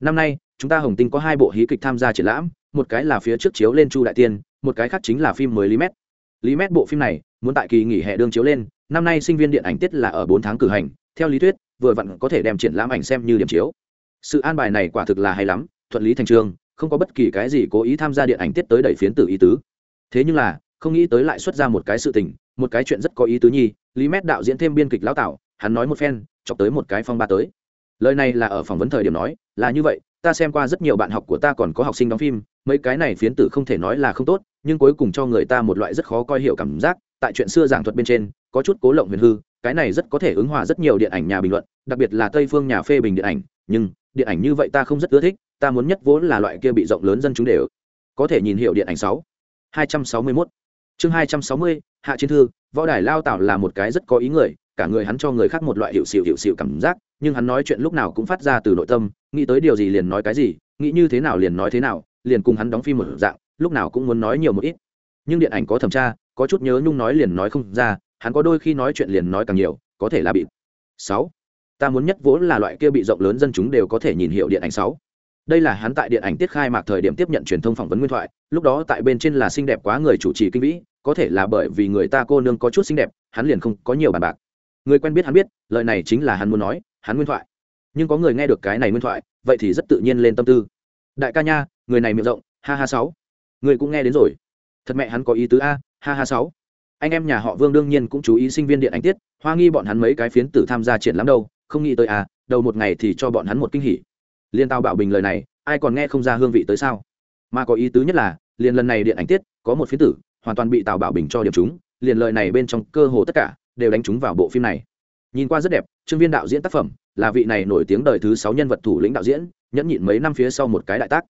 Năm nay, chúng ta hồng tinh có hai bộ hí kịch tham gia triển lãm, một cái là phía trước chiếu lên chu đại tiên, một cái khác chính là phim mới lý mét. Lý mét bộ phim này, muốn tại kỳ nghỉ hè đương chiếu lên, năm nay sinh viên điện ảnh tiết là ở bốn tháng cử hành. Theo lý thuyết, vừa vặn có thể đem triển lãm ảnh xem như điểm chiếu sự an bài này quả thực là hay lắm, thuận lý thành trường, không có bất kỳ cái gì cố ý tham gia điện ảnh tiết tới đẩy phiến tử ý tứ. Thế nhưng là, không nghĩ tới lại xuất ra một cái sự tình, một cái chuyện rất có ý tứ nhi, lý mét đạo diễn thêm biên kịch lão tạo, hắn nói một phen, chọc tới một cái phong ba tới. Lời này là ở phỏng vấn thời điểm nói, là như vậy, ta xem qua rất nhiều bạn học của ta còn có học sinh đóng phim, mấy cái này phiến tử không thể nói là không tốt, nhưng cuối cùng cho người ta một loại rất khó coi hiểu cảm giác, tại chuyện xưa giảng thuật bên trên, có chút cố lộng huyền hư, cái này rất có thể ứng hòa rất nhiều điện ảnh nhà bình luận, đặc biệt là tây phương nhà phê bình điện ảnh, nhưng điện ảnh như vậy ta không rất ưa thích, ta muốn nhất vốn là loại kia bị rộng lớn dân chúng đều. Có thể nhìn hiệu điện ảnh sáu. Hai trăm sáu mươi 261 chương hai trăm sáu mươi, hạ chiến thư, võ đài lao tạo là một cái rất có ý người, cả người hắn cho người khác một loại hiệu xịu hiệu xịu cảm giác, nhưng hắn nói chuyện lúc nào cũng phát ra từ nội tâm, nghĩ tới điều gì liền nói cái gì, nghĩ như thế nào liền nói thế nào, liền cùng hắn đóng phim một dạng, lúc nào cũng muốn nói nhiều một ít. Nhưng điện ảnh có thẩm tra, có chút nhớ nhung nói liền nói không ra, hắn có đôi khi nói chuyện liền nói càng nhiều, có thể là bị. Sáu ta muốn nhất vốn là loại kia bị rộng lớn dân chúng đều có thể nhìn hiệu điện ảnh sáu. Đây là hắn tại điện ảnh tiết khai mạc thời điểm tiếp nhận truyền thông phỏng vấn nguyên thoại, lúc đó tại bên trên là xinh đẹp quá người chủ trì kinh vĩ, có thể là bởi vì người ta cô nương có chút xinh đẹp, hắn liền không có nhiều bàn bạc. Người quen biết hắn biết, lời này chính là hắn muốn nói, hắn nguyên thoại. Nhưng có người nghe được cái này nguyên thoại, vậy thì rất tự nhiên lên tâm tư. Đại ca nha, người này miệng rộng, ha ha sáu. Người cũng nghe đến rồi. Thật mẹ hắn có ý tứ a, ha ha sáu. Anh em nhà họ vương đương nhiên cũng chú ý sinh viên điện ảnh tiết, hoa nghi bọn hắn mấy cái phiến tử tham gia triển lắm đâu không nghĩ tới à đầu một ngày thì cho bọn hắn một kinh hỉ. Liên tao bảo bình lời này, ai còn nghe không ra hương vị tới sao? Mà có ý tứ nhất là, liền lần này điện ảnh tiết, có một phiến tử, hoàn toàn bị tào bảo bình cho điểm chúng liền lời này bên trong cơ hồ tất cả đều đánh chúng vào bộ phim này. Nhìn qua rất đẹp, trương viên đạo diễn tác phẩm, là vị này nổi tiếng đời thứ sáu nhân vật thủ lĩnh đạo diễn, nhẫn nhịn mấy năm phía sau một cái đại tác.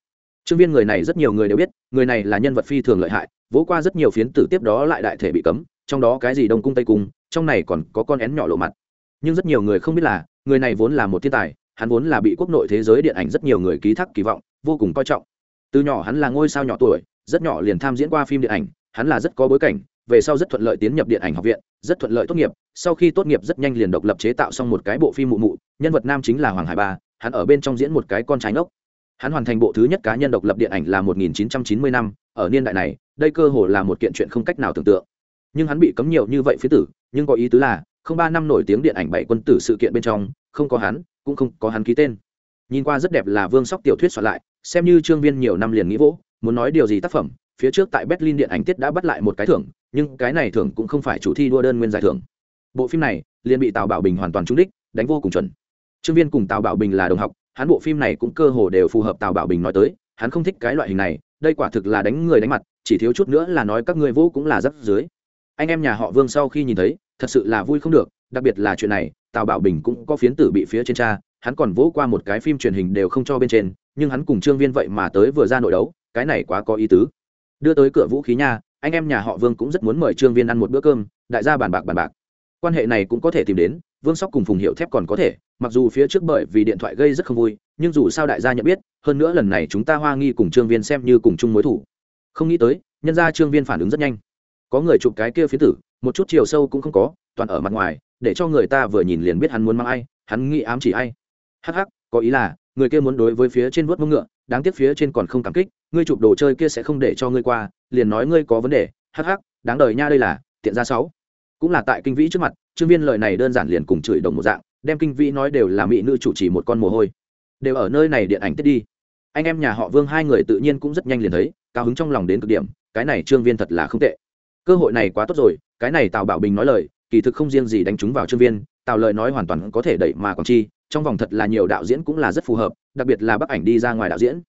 Trương viên người này rất nhiều người đều biết, người này là nhân vật phi thường lợi hại, vỗ qua rất nhiều phiến tử tiếp đó lại đại thể bị cấm, trong đó cái gì đông cung tây cung, trong này còn có con én nhỏ lộ mặt. Nhưng rất nhiều người không biết là người này vốn là một thiên tài, hắn vốn là bị quốc nội thế giới điện ảnh rất nhiều người ký thác kỳ vọng, vô cùng coi trọng. Từ nhỏ hắn là ngôi sao nhỏ tuổi, rất nhỏ liền tham diễn qua phim điện ảnh, hắn là rất có bối cảnh, về sau rất thuận lợi tiến nhập điện ảnh học viện, rất thuận lợi tốt nghiệp, sau khi tốt nghiệp rất nhanh liền độc lập chế tạo xong một cái bộ phim mụ mụ, nhân vật nam chính là hoàng hải ba, hắn ở bên trong diễn một cái con trái ngốc. Hắn hoàn thành bộ thứ nhất cá nhân độc lập điện ảnh là 1990 năm, ở niên đại này, đây cơ hồ là một kiện chuyện không cách nào tưởng tượng. Nhưng hắn bị cấm nhiều như vậy phía tử, nhưng có ý tứ là không ba năm nổi tiếng điện ảnh bảy quân tử sự kiện bên trong, không có hắn, cũng không có hắn ký tên. Nhìn qua rất đẹp là vương sóc tiểu thuyết soạn lại, xem như trương viên nhiều năm liền nghĩ vỗ, muốn nói điều gì tác phẩm, phía trước tại berlin điện ảnh tiết đã bắt lại một cái thưởng, nhưng cái này thưởng cũng không phải chủ thi đua đơn nguyên giải thưởng. Bộ phim này liền bị tào bảo bình hoàn toàn trúng đích, đánh vô cùng chuẩn. Trương viên cùng tào bảo bình là đồng học, hắn bộ phim này cũng cơ hồ đều phù hợp tào bảo bình nói tới, hắn không thích cái loại hình này, đây quả thực là đánh người đánh mặt, chỉ thiếu chút nữa là nói các người vô cũng là rất dưới anh em nhà họ vương sau khi nhìn thấy thật sự là vui không được, đặc biệt là chuyện này, tào bảo bình cũng có phiến tử bị phía trên cha, hắn còn vỗ qua một cái phim truyền hình đều không cho bên trên, nhưng hắn cùng trương viên vậy mà tới vừa ra nội đấu, cái này quá có ý tứ. Đưa tới cửa vũ khí nha, anh em nhà họ vương cũng rất muốn mời trương viên ăn một bữa cơm, đại gia bàn bạc bàn bạc. Quan hệ này cũng có thể tìm đến, vương sóc cùng phùng hiệu thép còn có thể, mặc dù phía trước bởi vì điện thoại gây rất không vui, nhưng dù sao đại gia nhận biết, hơn nữa lần này chúng ta hoa nghi cùng trương viên xem như cùng chung mối thủ. Không nghĩ tới, nhân ra trương viên phản ứng rất nhanh. Có người chụp cái kia phía tử một chút chiều sâu cũng không có, toàn ở mặt ngoài, để cho người ta vừa nhìn liền biết hắn muốn mang ai, hắn nghĩ ám chỉ ai. Hắc hắc, có ý là, người kia muốn đối với phía trên vuốt mông ngựa, đáng tiếc phía trên còn không cảm kích, ngươi chụp đồ chơi kia sẽ không để cho ngươi qua, liền nói ngươi có vấn đề. Hắc hắc, đáng đời nha, đây là, tiện ra sáu. Cũng là tại kinh vĩ trước mặt, trương viên lời này đơn giản liền cùng chửi đồng một dạng, đem kinh vĩ nói đều là mỹ nữ chủ trì một con mồ hôi. Đều ở nơi này điện ảnh tết đi. Anh em nhà họ vương hai người tự nhiên cũng rất nhanh liền thấy, cao hứng trong lòng đến cực điểm, cái này trương viên thật là không tệ cơ hội này quá tốt rồi, cái này tào bảo bình nói lời, kỳ thực không riêng gì đánh trúng vào trương viên, tào lời nói hoàn toàn có thể đẩy mà còn chi, trong vòng thật là nhiều đạo diễn cũng là rất phù hợp, đặc biệt là bắc ảnh đi ra ngoài đạo diễn.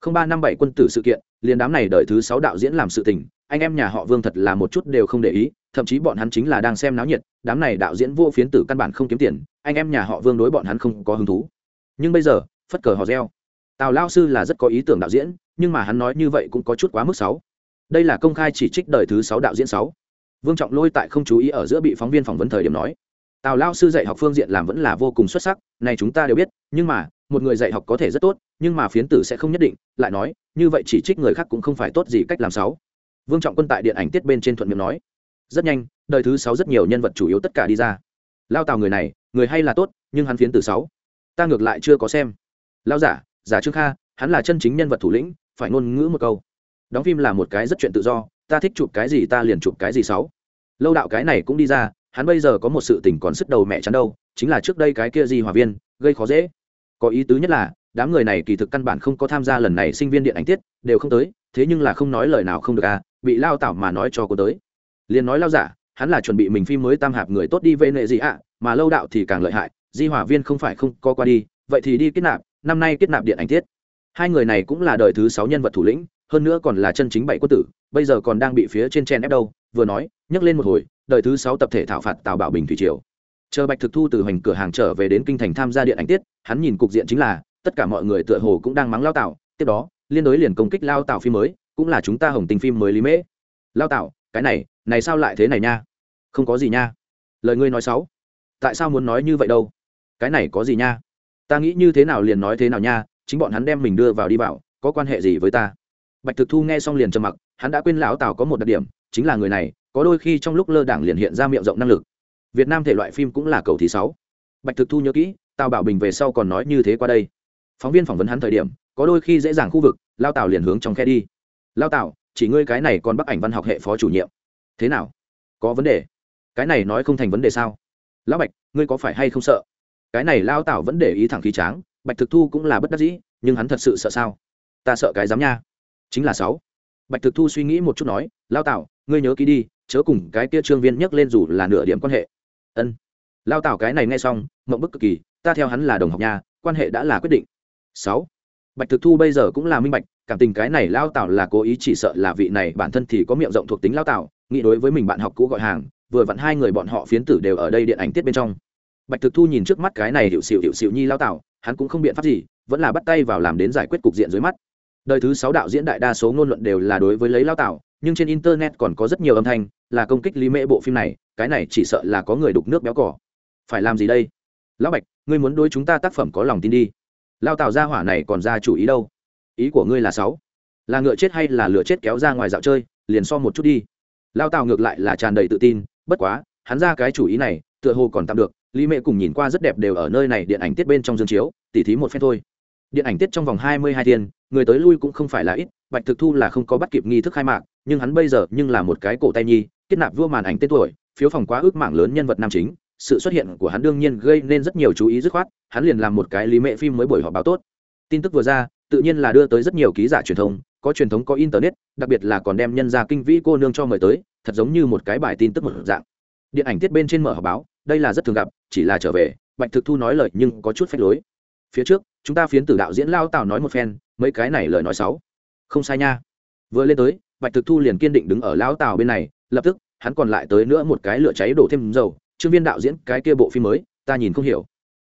Không ba năm bảy quân tử sự kiện, liền đám này đợi thứ sáu đạo diễn làm sự tình, anh em nhà họ vương thật là một chút đều không để ý, thậm chí bọn hắn chính là đang xem náo nhiệt, đám này đạo diễn vô phiến tử căn bản không kiếm tiền, anh em nhà họ vương đối bọn hắn không có hứng thú. Nhưng bây giờ, phất cờ họ reo. Tào lao sư là rất có ý tưởng đạo diễn, nhưng mà hắn nói như vậy cũng có chút quá mức sáu đây là công khai chỉ trích đời thứ sáu đạo diễn sáu. Vương trọng lôi tại không chú ý ở giữa bị phóng viên phỏng vấn thời điểm nói, tào lao sư dạy học phương diện làm vẫn là vô cùng xuất sắc, này chúng ta đều biết, nhưng mà, một người dạy học có thể rất tốt, nhưng mà phiến tử sẽ không nhất định. Lại nói, như vậy chỉ trích người khác cũng không phải tốt gì cách làm sáu. Vương trọng quân tại điện ảnh tiết bên trên thuận miệng nói, rất nhanh, đời thứ sáu rất nhiều nhân vật chủ yếu tất cả đi ra. Lao tào người này, người hay là tốt, nhưng hắn phiến tử sáu, ta ngược lại chưa có xem. Lao giả giả trương kha, hắn là chân chính nhân vật thủ lĩnh, phải ngôn ngữ một câu đóng phim là một cái rất chuyện tự do, ta thích chụp cái gì ta liền chụp cái gì sáu. Lâu đạo cái này cũng đi ra, hắn bây giờ có một sự tình còn sức đầu mẹ chắn đâu, chính là trước đây cái kia gì hòa viên, gây khó dễ. Có ý tứ nhất là, đám người này kỳ thực căn bản không có tham gia lần này sinh viên điện ảnh tiết, đều không tới, thế nhưng là không nói lời nào không được à bị lao tảo mà nói cho cô tới. Liền nói lao giả, hắn là chuẩn bị mình phim mới tam hạp người tốt đi về nệ gì ạ, mà lâu đạo thì càng lợi hại, di hỏa viên không phải không có qua đi, vậy thì đi kết nạp, năm nay kết nạp điện ảnh tiết. Hai người này cũng là đời thứ sáu nhân vật thủ lĩnh hơn nữa còn là chân chính bảy quân tử, bây giờ còn đang bị phía trên chen ép đâu, vừa nói, nhắc lên một hồi, đời thứ sáu tập thể thảo phạt tào bảo bình thủy triều. Chờ bạch thực thu từ hoành cửa hàng trở về đến kinh thành tham gia điện ảnh tiết, hắn nhìn cục diện chính là, tất cả mọi người tựa hồ cũng đang mắng lao tạo tiếp đó, liên đối liền công kích lao tạo phim mới, cũng là chúng ta hồng tình phim mới lý mễ. Lao tạo cái này này sao lại thế này nha? Không có gì nha. Lời ngươi nói xấu. Tại sao muốn nói như vậy đâu? Cái này có gì nha? Ta nghĩ như thế nào liền nói thế nào nha, chính bọn hắn đem mình đưa vào đi vào, có quan hệ gì với ta? Bạch thực thu nghe xong liền trầm mặc, hắn đã quên lão tào có một đặc điểm, chính là người này, có đôi khi trong lúc lơ đảng liền hiện ra miệng rộng năng lực. Việt nam thể loại phim cũng là cầu thứ sáu. Bạch thực thu nhớ kỹ, tào bảo bình về sau còn nói như thế qua đây. Phóng viên phỏng vấn hắn thời điểm, có đôi khi dễ dàng khu vực lao tào liền hướng trong khe đi. Lao tào, chỉ ngươi cái này còn bắc ảnh văn học hệ phó chủ nhiệm. Thế nào? Có vấn đề? Cái này nói không thành vấn đề sao? Lão bạch, ngươi có phải hay không sợ? Cái này lao tào vẫn để ý thẳng khí tráng, bạch thực thu cũng là bất đắc dĩ, nhưng hắn thật sự sợ sao? Ta sợ cái dám nha chính là sáu. Bạch thực thu suy nghĩ một chút nói, lao tạo ngươi nhớ ký đi, chớ cùng cái kia trương viên nhắc lên dù là nửa điểm quan hệ. Ân. Lao tạo cái này nghe xong, mộng bức cực kỳ, ta theo hắn là đồng học nhà quan hệ đã là quyết định. Sáu. Bạch thực thu bây giờ cũng là minh bạch, cảm tình cái này lao tạo là cố ý chỉ sợ là vị này bản thân thì có miệng rộng thuộc tính lao tạo nghĩ đối với mình bạn học cũ gọi hàng, vừa vặn hai người bọn họ phiến tử đều ở đây điện ảnh tiết bên trong. Bạch thực thu nhìn trước mắt cái này hiệu xịu hiệu xịu nhi lao tạo hắn cũng không biện pháp gì, vẫn là bắt tay vào làm đến giải quyết cục diện dưới mắt đời thứ sáu đạo diễn đại đa số ngôn luận đều là đối với lấy lao tạo, nhưng trên internet còn có rất nhiều âm thanh là công kích lý mễ bộ phim này, cái này chỉ sợ là có người đục nước béo cỏ. Phải làm gì đây? Lão bạch, ngươi muốn đối chúng ta tác phẩm có lòng tin đi. Lao tạo ra hỏa này còn ra chủ ý đâu? Ý của ngươi là sáu. Là ngựa chết hay là lửa chết kéo ra ngoài dạo chơi, liền so một chút đi. Lao tạo ngược lại là tràn đầy tự tin, bất quá, hắn ra cái chủ ý này, tựa hồ còn tạm được, lý mẹ cùng nhìn qua rất đẹp đều ở nơi này điện ảnh tiết bên trong dương chiếu, tỉ thí một phen thôi điện ảnh tiết trong vòng hai mươi hai thiên, người tới lui cũng không phải là ít, bạch thực thu là không có bắt kịp nghi thức khai mạc, nhưng hắn bây giờ nhưng là một cái cổ tay nhi, kết nạp vua màn ảnh tên tuổi, phiếu phòng quá ước mạng lớn nhân vật nam chính, sự xuất hiện của hắn đương nhiên gây nên rất nhiều chú ý dứt khoát, hắn liền làm một cái lý mệ phim mới buổi họp báo tốt. Tin tức vừa ra, tự nhiên là đưa tới rất nhiều ký giả truyền thông, có truyền thống có internet, đặc biệt là còn đem nhân ra kinh vĩ cô nương cho mời tới, thật giống như một cái bài tin tức một dạng. Điện ảnh tiết bên trên mở họp báo, đây là rất thường gặp, chỉ là trở về, bạch thực thu nói lời nhưng có chút phách lối. Phía trước chúng ta phiến tử đạo diễn lao tào nói một phen, mấy cái này lời nói xấu. Không sai nha. Vừa lên tới, bạch thực thu liền kiên định đứng ở lão tào bên này, lập tức, hắn còn lại tới nữa một cái lửa cháy đổ thêm dầu, trương viên đạo diễn, cái kia bộ phim mới, ta nhìn không hiểu.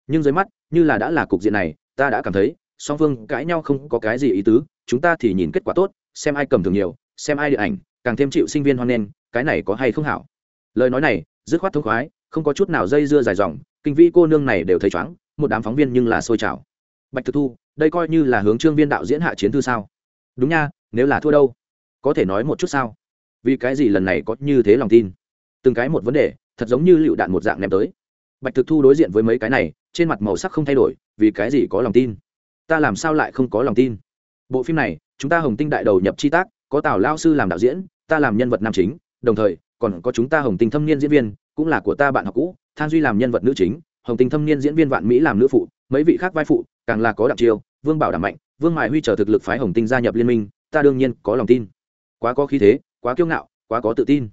Nhưng dưới mắt, như là đã là cục diện này, ta đã cảm thấy, song phương cãi nhau không có cái gì ý tứ, chúng ta thì nhìn kết quả tốt, xem ai cầm thường nhiều, xem ai điện ảnh, càng thêm chịu sinh viên hoan nghênh, cái này có hay không hảo? Lời nói này, dứt khoát thông khoái, không có chút nào dây dưa dài dòng, kinh vĩ cô nương này đều thấy chóng một đám phóng viên nhưng là sôi trào bạch thực thu, đây coi như là hướng trương viên đạo diễn hạ chiến thư sao? Đúng nha, nếu là thua đâu? Có thể nói một chút sao? Vì cái gì lần này có như thế lòng tin? Từng cái một vấn đề, thật giống như lựu đạn một dạng ném tới. Bạch thực thu đối diện với mấy cái này, trên mặt màu sắc không thay đổi, vì cái gì có lòng tin? Ta làm sao lại không có lòng tin? Bộ phim này, chúng ta hồng tinh đại đầu nhập chi tác, có tào lao sư làm đạo diễn, ta làm nhân vật nam chính, đồng thời, còn có chúng ta hồng tinh thâm niên diễn viên, cũng là của ta bạn học cũ, than duy làm nhân vật nữ chính, hồng tinh thâm niên diễn viên vạn mỹ làm nữ phụ mấy vị khác vai phụ, càng là có đặng chiêu, vương bảo đảm mạnh, vương mại huy chờ thực lực phái hồng tinh gia nhập liên minh, ta đương nhiên có lòng tin. Quá có khí thế, quá kiêu ngạo, quá có tự tin.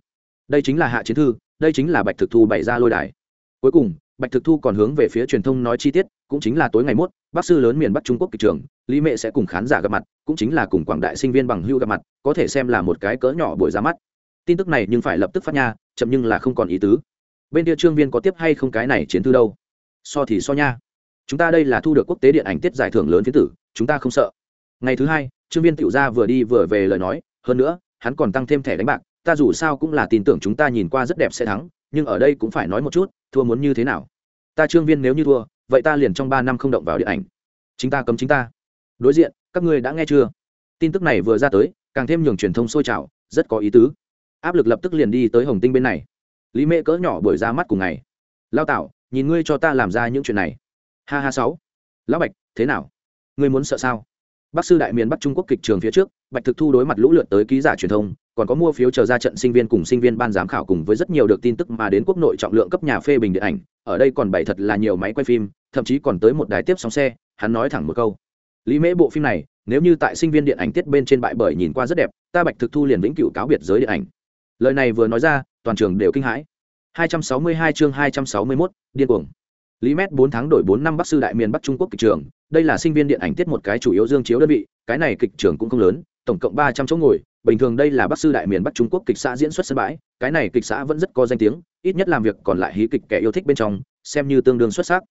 Đây chính là hạ chiến thư, đây chính là bạch thực thu bày ra lôi đài. Cuối cùng, bạch thực thu còn hướng về phía truyền thông nói chi tiết, cũng chính là tối ngày mốt bác sư lớn miền bắc trung quốc kịch trường, lý mệ sẽ cùng khán giả gặp mặt, cũng chính là cùng quảng đại sinh viên bằng hưu gặp mặt, có thể xem là một cái cỡ nhỏ buổi ra mắt. Tin tức này nhưng phải lập tức phát nha, chậm nhưng là không còn ý tứ. Bên kia trương viên có tiếp hay không cái này chiến thư đâu? So thì so nha chúng ta đây là thu được quốc tế điện ảnh tiết giải thưởng lớn phiến tử, chúng ta không sợ. Ngày thứ hai, trương viên tiểu gia vừa đi vừa về lời nói, hơn nữa, hắn còn tăng thêm thẻ đánh bạc, ta dù sao cũng là tin tưởng chúng ta nhìn qua rất đẹp sẽ thắng, nhưng ở đây cũng phải nói một chút, thua muốn như thế nào. Ta trương viên nếu như thua, vậy ta liền trong ba năm không động vào điện ảnh. Chính ta cấm chính ta. Đối diện, các ngươi đã nghe chưa? Tin tức này vừa ra tới, càng thêm nhường truyền thông sôi trào, rất có ý tứ. Áp lực lập tức liền đi tới hồng tinh bên này. Lý mễ cỡ nhỏ bởi ra mắt cùng ngày. Lao tạo nhìn ngươi cho ta làm ra những chuyện này ha ha sáu. Lão bạch thế nào? Ngươi muốn sợ sao? Bác sư đại miền bắc trung quốc kịch trường phía trước bạch thực thu đối mặt lũ lượt tới ký giả truyền thông còn có mua phiếu chờ ra trận sinh viên cùng sinh viên ban giám khảo cùng với rất nhiều được tin tức mà đến quốc nội trọng lượng cấp nhà phê bình điện ảnh. Ở đây còn bày thật là nhiều máy quay phim thậm chí còn tới một đài tiếp sóng xe hắn nói thẳng một câu. Lý mễ bộ phim này nếu như tại sinh viên điện ảnh tiết bên trên bại bởi nhìn qua rất đẹp ta bạch thực thu liền vĩnh cửu cáo biệt giới điện ảnh. Lời này vừa nói ra toàn trường đều kinh hãi. 262 chương 261, điên cuồng lý mét bốn tháng đổi bốn năm bắc sư đại miền bắc trung quốc kịch trường, đây là sinh viên điện ảnh tiết một cái chủ yếu dương chiếu đơn vị, cái này kịch trường cũng không lớn, tổng cộng ba trăm chỗ ngồi, bình thường đây là bắc sư đại miền bắc trung quốc kịch xã diễn xuất sân bãi, cái này kịch xã vẫn rất có danh tiếng, ít nhất làm việc còn lại hí kịch kẻ yêu thích bên trong, xem như tương đương xuất sắc.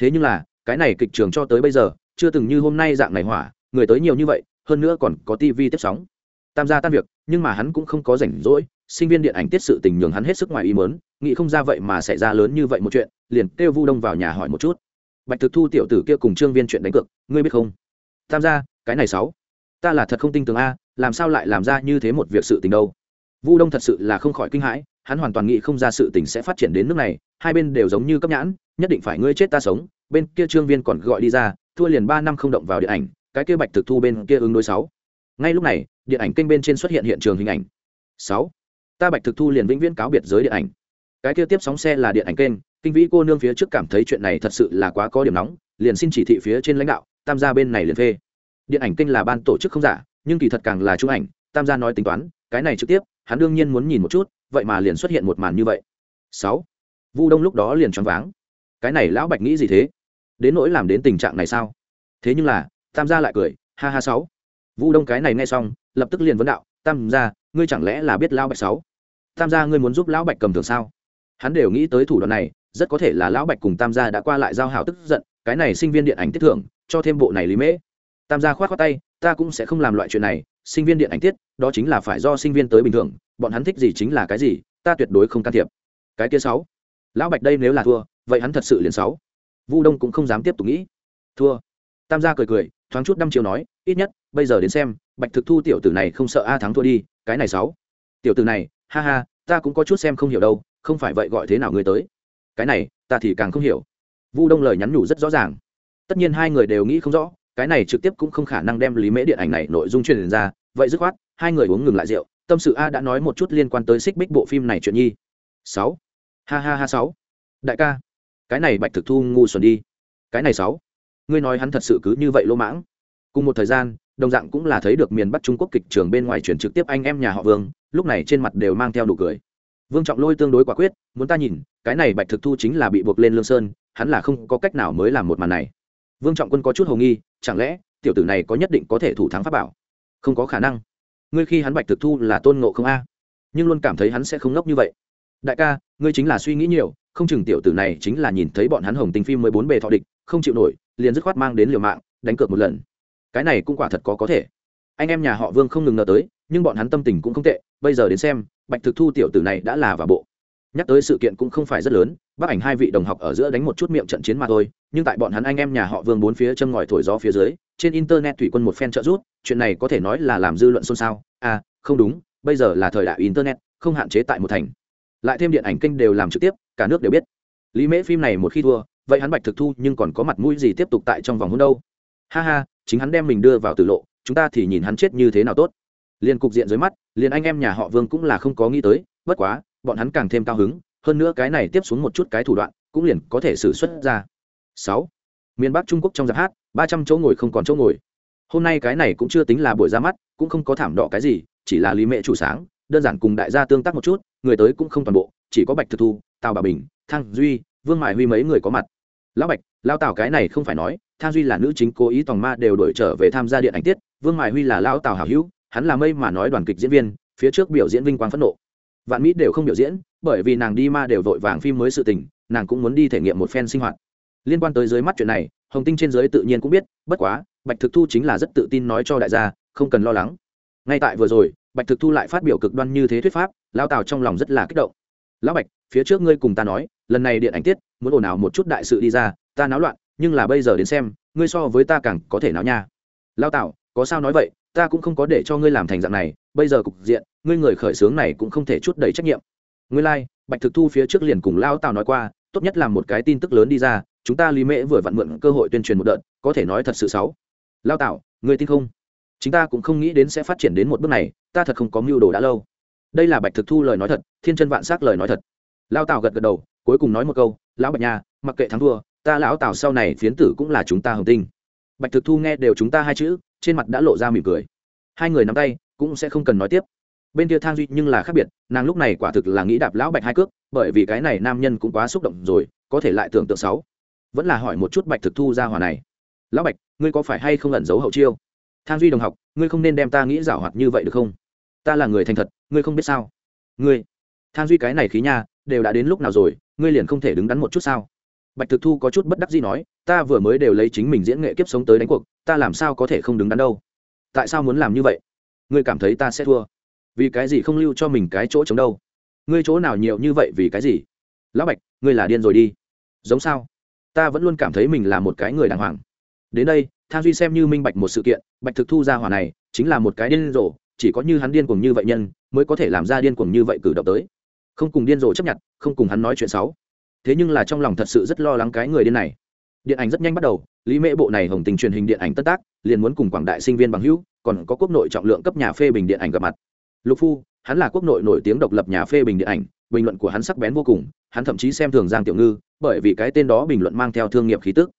Thế nhưng là, cái này kịch trường cho tới bây giờ, chưa từng như hôm nay dạng này hỏa, người tới nhiều như vậy, hơn nữa còn có tivi tiếp sóng. Tam gia tan việc, nhưng mà hắn cũng không có rảnh rỗi, sinh viên điện ảnh tiết sự tình nhường hắn hết sức ngoài ý mớn nghĩ không ra vậy mà xảy ra lớn như vậy một chuyện, liền kêu vu đông vào nhà hỏi một chút. Bạch thực thu tiểu tử kia cùng trương viên chuyện đánh cược, ngươi biết không? Tham gia, cái này sáu, ta là thật không tin tưởng a, làm sao lại làm ra như thế một việc sự tình đâu? Vu đông thật sự là không khỏi kinh hãi, hắn hoàn toàn nghĩ không ra sự tình sẽ phát triển đến nước này, hai bên đều giống như cấp nhãn, nhất định phải ngươi chết ta sống, bên kia trương viên còn gọi đi ra, thua liền ba năm không động vào điện ảnh, cái kia bạch thực thu bên kia ứng đối sáu. Ngay lúc này, điện ảnh kênh bên trên xuất hiện hiện trường hình ảnh. Sáu, ta bạch thực thu liền vĩnh viễn cáo biệt giới điện ảnh cái kia tiếp sóng xe là điện ảnh kênh, kinh vĩ cô nương phía trước cảm thấy chuyện này thật sự là quá có điểm nóng, liền xin chỉ thị phía trên lãnh đạo, tam gia bên này liền phê. Điện ảnh kênh là ban tổ chức không giả, nhưng kỳ thật càng là chụp ảnh, tam gia nói tính toán, cái này trực tiếp, hắn đương nhiên muốn nhìn một chút, vậy mà liền xuất hiện một màn như vậy. Sáu. Vu đông lúc đó liền choáng váng. Cái này lão bạch nghĩ gì thế? Đến nỗi làm đến tình trạng này sao? Thế nhưng là, tam gia lại cười, ha ha sáu. Vu đông cái này nghe xong, lập tức liền vấn đạo, tam gia, ngươi chẳng lẽ là biết lão bạch sáu? Tam gia, ngươi muốn giúp lão bạch cầm thường sao? Hắn đều nghĩ tới thủ đoạn này, rất có thể là lão bạch cùng tam gia đã qua lại giao hảo tức giận, cái này sinh viên điện ảnh tiết thưởng, cho thêm bộ này lý mễ. Tam gia khoát khoát tay, ta cũng sẽ không làm loại chuyện này, sinh viên điện ảnh tiết, đó chính là phải do sinh viên tới bình thường, bọn hắn thích gì chính là cái gì, ta tuyệt đối không can thiệp. Cái kia sáu. Lão bạch đây nếu là thua, vậy hắn thật sự liền sáu. Vu đông cũng không dám tiếp tục nghĩ. Thua. Tam gia cười cười, thoáng chút năm triệu nói, ít nhất, bây giờ đến xem, bạch thực thu tiểu tử này không sợ a thắng thua đi, cái này sáu. Tiểu tử này, ha ha, ta cũng có chút xem không hiểu đâu không phải vậy gọi thế nào ngươi tới? Cái này, ta thì càng không hiểu. Vu đông lời nhắn nhủ rất rõ ràng. Tất nhiên hai người đều nghĩ không rõ, cái này trực tiếp cũng không khả năng đem lý mễ điện ảnh này nội dung truyền ra. Vậy dứt khoát, hai người uống ngừng lại rượu. Tâm sự a đã nói một chút liên quan tới xích bích bộ phim này chuyện nhi. Sáu. Ha ha ha sáu. Đại ca. Cái này bạch thực thu ngu xuẩn đi. Cái này sáu. Ngươi nói hắn thật sự cứ như vậy lỗ mãng. Cùng một thời gian, đồng dạng cũng là thấy được miền bắc trung quốc kịch trường bên ngoài chuyển trực tiếp anh em nhà họ vương, lúc này trên mặt đều mang theo đủ cười vương trọng lôi tương đối quả quyết, muốn ta nhìn, cái này bạch thực thu chính là bị buộc lên lương sơn, hắn là không có cách nào mới làm một màn này. Vương trọng quân có chút hồ nghi, chẳng lẽ, tiểu tử này có nhất định có thể thủ thắng pháp bảo? Không có khả năng. Ngươi khi hắn bạch thực thu là tôn ngộ không a? Nhưng luôn cảm thấy hắn sẽ không ngốc như vậy. Đại ca, ngươi chính là suy nghĩ nhiều, không chừng tiểu tử này chính là nhìn thấy bọn hắn hồng tình phim mới bốn bề thọ địch, không chịu nổi, liền dứt khoát mang đến liều mạng, đánh cược một lần. Cái này cũng quả thật có có thể. Anh em nhà họ vương không ngừng ngờ tới nhưng bọn hắn tâm tình cũng không tệ, bây giờ đến xem, bạch thực thu tiểu tử này đã là vào bộ. Nhắc tới sự kiện cũng không phải rất lớn, bác ảnh hai vị đồng học ở giữa đánh một chút miệng trận chiến mà thôi, nhưng tại bọn hắn anh em nhà họ vương bốn phía châm ngòi thổi gió phía dưới, trên internet thủy quân một phen trợ rút chuyện này có thể nói là làm dư luận xôn xao. À không đúng, bây giờ là thời đại internet, không hạn chế tại một thành. Lại thêm điện ảnh kênh đều làm trực tiếp, cả nước đều biết. Lý mễ phim này một khi thua, vậy hắn bạch thực thu nhưng còn có mặt mũi gì tiếp tục tại trong vòng hôn đâu? Ha ha, chính hắn đem mình đưa vào tử lộ, chúng ta thì nhìn hắn chết như thế nào tốt liền cục diện dưới mắt, liền anh em nhà họ vương cũng là không có nghĩ tới, bất quá, bọn hắn càng thêm cao hứng, hơn nữa cái này tiếp xuống một chút cái thủ đoạn, cũng liền có thể xử xuất ra. Sáu, miền bắc trung quốc trong giáp hát, ba trăm chỗ ngồi không còn chỗ ngồi. Hôm nay cái này cũng chưa tính là buổi ra mắt, cũng không có thảm đỏ cái gì, chỉ là lý mẹ chủ sáng, đơn giản cùng đại gia tương tác một chút, người tới cũng không toàn bộ, chỉ có bạch thực thu, tào bà bình, thang duy, vương mại huy mấy người có mặt. Lão bạch lao tào cái này không phải nói, thang duy là nữ chính cố ý tòng ma đều đổi trở về tham gia điện ảnh tiết, vương mại huy là lao tào hảo hữu hắn là mây mà nói đoàn kịch diễn viên, phía trước biểu diễn vinh quang phẫn nộ. Vạn mỹ đều không biểu diễn, bởi vì nàng đi ma đều vội vàng phim mới sự tình, nàng cũng muốn đi thể nghiệm một phen sinh hoạt. Liên quan tới dưới mắt chuyện này, hồng tinh trên giới tự nhiên cũng biết, bất quá, bạch thực thu chính là rất tự tin nói cho đại gia, không cần lo lắng. Ngay tại vừa rồi, bạch thực thu lại phát biểu cực đoan như thế thuyết pháp lao tào trong lòng rất là kích động. Lão bạch, phía trước ngươi cùng ta nói, lần này điện ảnh tiết, muốn ồn ào một chút đại sự đi ra, ta náo loạn, nhưng là bây giờ đến xem, ngươi so với ta càng có thể náo nha. Lao tào, có sao nói vậy ta cũng không có để cho ngươi làm thành dạng này bây giờ cục diện ngươi người khởi xướng này cũng không thể chút đầy trách nhiệm. Ngươi lai、like, bạch thực thu phía trước liền cùng lao tào nói qua tốt nhất là một cái tin tức lớn đi ra chúng ta lý mễ vừa vặn mượn cơ hội tuyên truyền một đợt có thể nói thật sự xấu. Lao tào ngươi tin không? Chúng ta cũng không nghĩ đến sẽ phát triển đến một bước này ta thật không có mưu đồ đã lâu. Đây là bạch thực thu lời nói thật thiên chân vạn s á c lời nói thật. Lao tào gật gật đầu cuối cùng nói một câu lão bạch nha mặc kệ thắng thua ta lão tào sau này phiến tử cũng là chúng ta hồng tinh. Bạch thực thu nghe đều chúng ta hai chữ trên mặt đã lộ ra mỉm cười. Hai người nắm tay, cũng sẽ không cần nói tiếp. Bên kia thang duy nhưng là khác biệt, nàng lúc này quả thực là nghĩ đạp lão bạch hai cước, bởi vì cái này nam nhân cũng quá xúc động rồi, có thể lại tưởng tượng sáu vẫn là hỏi một chút bạch thực thu ra hòa này. Lão bạch, ngươi có phải hay không ẩn giấu hậu chiêu? Thang duy đồng học, ngươi không nên đem ta nghĩ giảo hoạt như vậy được không? Ta là người thành thật, ngươi không biết sao? Ngươi? Thang duy cái này khí nha, đều đã đến lúc nào rồi, ngươi liền không thể đứng đắn một chút sao? Bạch thực thu có chút bất đắc gì nói, ta vừa mới đều lấy chính mình diễn nghệ kiếp sống tới đánh cuộc, ta làm sao có thể không đứng đắn đâu? Tại sao muốn làm như vậy? Ngươi cảm thấy ta sẽ thua? Vì cái gì không lưu cho mình cái chỗ chống đâu? Ngươi chỗ nào nhiều như vậy vì cái gì? Lão bạch, ngươi là điên rồi đi. Giống sao? Ta vẫn luôn cảm thấy mình là một cái người đàng hoàng. Đến đây, thang duy xem như minh bạch một sự kiện, bạch thực thu ra hỏa này, chính là một cái điên rồ, chỉ có như hắn điên cuồng như vậy nhân, mới có thể làm ra điên cuồng như vậy cử động tới. Không cùng điên rồ chấp nhận, không cùng hắn nói chuyện xấu thế nhưng là trong lòng thật sự rất lo lắng cái người điên này. Điện ảnh rất nhanh bắt đầu, lý mễ bộ này hồng tình truyền hình điện ảnh tất tác, liền muốn cùng quảng đại sinh viên bằng hữu, còn có quốc nội trọng lượng cấp nhà phê bình điện ảnh gặp mặt. Lục phu, hắn là quốc nội nổi tiếng độc lập nhà phê bình điện ảnh, bình luận của hắn sắc bén vô cùng, hắn thậm chí xem thường giang tiểu ngư, bởi vì cái tên đó bình luận mang theo thương nghiệp khí tức.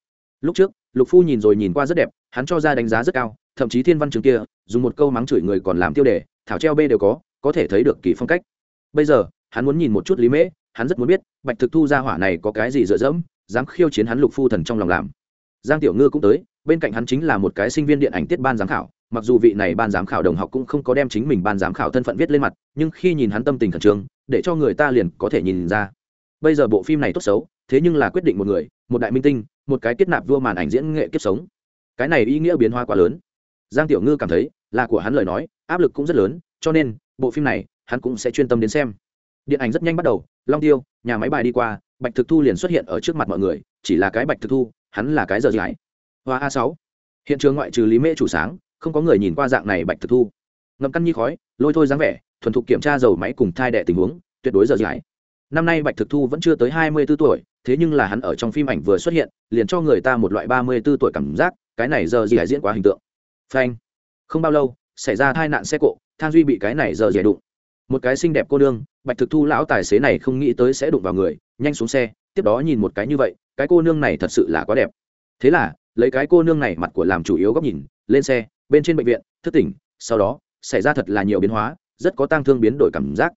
Lúc trước, lục phu nhìn rồi nhìn qua rất đẹp, hắn cho ra đánh giá rất cao, thậm chí thiên văn trường kia, dùng một câu mắng chửi người còn làm tiêu đề, thảo treo b đều có có thể thấy được kỳ phong cách. Bây giờ, hắn muốn nhìn một chút lý mễ hắn rất muốn biết, bạch thực thu ra hỏa này có cái gì dựa dẫm, dám khiêu chiến hắn lục phu thần trong lòng làm. Giang tiểu ngư cũng tới, bên cạnh hắn chính là một cái sinh viên điện ảnh tiết ban giám khảo, mặc dù vị này ban giám khảo đồng học cũng không có đem chính mình ban giám khảo thân phận viết lên mặt, nhưng khi nhìn hắn tâm tình khẩn trương, để cho người ta liền có thể nhìn ra. Bây giờ bộ phim này tốt xấu, thế nhưng là quyết định một người, một đại minh tinh, một cái kết nạp vua màn ảnh diễn nghệ kiếp sống. Cái này ý nghĩa biến hóa quá lớn. Giang tiểu ngư cảm thấy, là của hắn lời nói, áp lực cũng rất lớn, cho nên, bộ phim này, hắn cũng sẽ chuyên tâm đến xem. Điện ảnh rất nhanh bắt đầu long tiêu, nhà máy bài đi qua, bạch thực thu liền xuất hiện ở trước mặt mọi người, chỉ là cái bạch thực thu, hắn là cái giờ dài hoa a sáu. Hiện trường ngoại trừ lý mễ chủ sáng, không có người nhìn qua dạng này bạch thực thu. Ngậm căn nhi khói, lôi thôi dáng vẻ, thuần thục kiểm tra dầu máy cùng thai đẻ tình huống, tuyệt đối giờ dài năm nay bạch thực thu vẫn chưa tới hai mươi 24 tuổi, thế nhưng là hắn ở trong phim ảnh vừa xuất hiện, liền cho người ta một loại ba mươi 34 tuổi cảm giác, cái này giờ gì diễn quá hình tượng. Phanh. Không bao lâu, xảy ra tai nạn xe cộ than duy bị cái này giờ dẻ đụng một cái xinh đẹp cô nương, bạch thực thu lão tài xế này không nghĩ tới sẽ đụng vào người, nhanh xuống xe, tiếp đó nhìn một cái như vậy, cái cô nương này thật sự là quá đẹp. Thế là, lấy cái cô nương này mặt của làm chủ yếu góc nhìn, lên xe, bên trên bệnh viện, thức tỉnh, sau đó, xảy ra thật là nhiều biến hóa, rất có tang thương biến đổi cảm giác.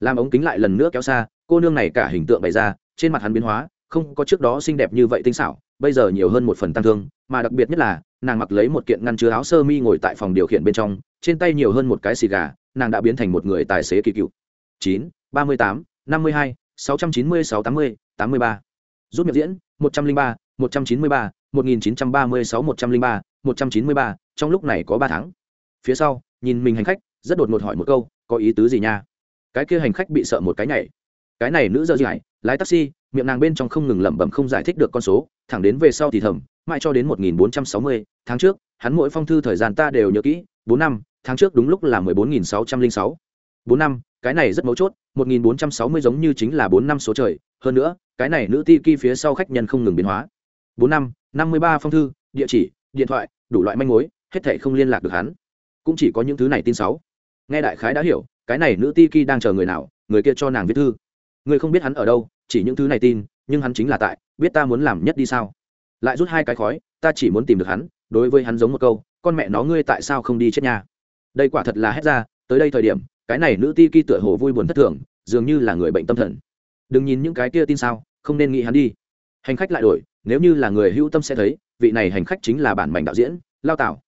Làm ống kính lại lần nữa kéo xa, cô nương này cả hình tượng bày ra, trên mặt hắn biến hóa, không có trước đó xinh đẹp như vậy tinh xảo, bây giờ nhiều hơn một phần tăng thương, mà đặc biệt nhất là, nàng mặc lấy một kiện ngăn chứa áo sơ mi ngồi tại phòng điều khiển bên trong trên tay nhiều hơn một cái xì gà, nàng đã biến thành một người tài xế kỳ cựu. Chín, ba mươi tám, năm mươi hai, sáu trăm chín mươi sáu, tám mươi tám mươi ba. Rút miệng diễn, một trăm linh ba, một trăm chín mươi ba, một nghìn chín trăm ba mươi sáu, một trăm linh ba, một trăm chín mươi ba, trong lúc này có ba tháng. Phía sau, nhìn mình hành khách, rất đột ngột hỏi một câu, có ý tứ gì nha? Cái kia hành khách bị sợ một cái nhảy. Cái này nữ dơ dải lái taxi, miệng nàng bên trong không ngừng lẩm bẩm không giải thích được con số, thẳng đến về sau thì thầm, mãi cho đến một nghìn bốn trăm sáu mươi, tháng trước, hắn mỗi phong thư thời gian ta đều nhớ kỹ, bốn năm tháng trước đúng lúc là mười bốn nghìn sáu trăm linh sáu. Bốn năm, cái này rất mấu chốt, một nghìn bốn trăm sáu mươi giống như chính là bốn năm số trời. Hơn nữa, cái này nữ ti kỳ phía sau khách nhân không ngừng biến hóa. Bốn năm năm mươi ba phong thư, địa chỉ, điện thoại, đủ loại manh mối, hết thảy không liên lạc được hắn. Cũng chỉ có những thứ này tin sáu nghe đại khái đã hiểu, cái này nữ ti kỳ đang chờ người nào, người kia cho nàng viết thư. Người không biết hắn ở đâu, chỉ những thứ này tin, nhưng hắn chính là tại, biết ta muốn làm nhất đi sao. Lại rút hai cái khói, ta chỉ muốn tìm được hắn, đối với hắn giống một câu, con mẹ nó ngươi tại sao không đi chết nhà đây quả thật là hết ra, tới đây thời điểm, cái này nữ ti ki tựa hồ vui buồn thất thường, dường như là người bệnh tâm thần. Đừng nhìn những cái kia tin sao, không nên nghĩ hắn đi. Hành khách lại đổi, nếu như là người hữu tâm sẽ thấy, vị này hành khách chính là bản mảnh đạo diễn, lao tạo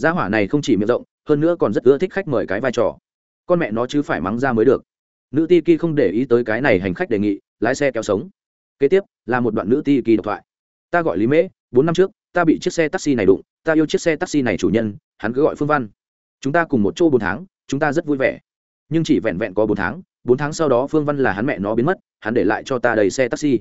gia hỏa này không chỉ miệng rộng, hơn nữa còn rất ưa thích khách mời cái vai trò. Con mẹ nó chứ phải mắng ra mới được. Nữ ti ki không để ý tới cái này hành khách đề nghị, lái xe kéo sống. Kế tiếp, là một đoạn nữ ti kỳ độc thoại. Ta gọi lý mễ, bốn năm trước, ta bị chiếc xe taxi này đụng, ta yêu chiếc xe taxi này chủ nhân, hắn cứ gọi phương văn chúng ta cùng một chỗ bốn tháng, chúng ta rất vui vẻ. Nhưng chỉ vẹn vẹn có bốn tháng bốn tháng sau đó phương văn là hắn mẹ nó biến mất, hắn để lại cho ta đầy xe taxi.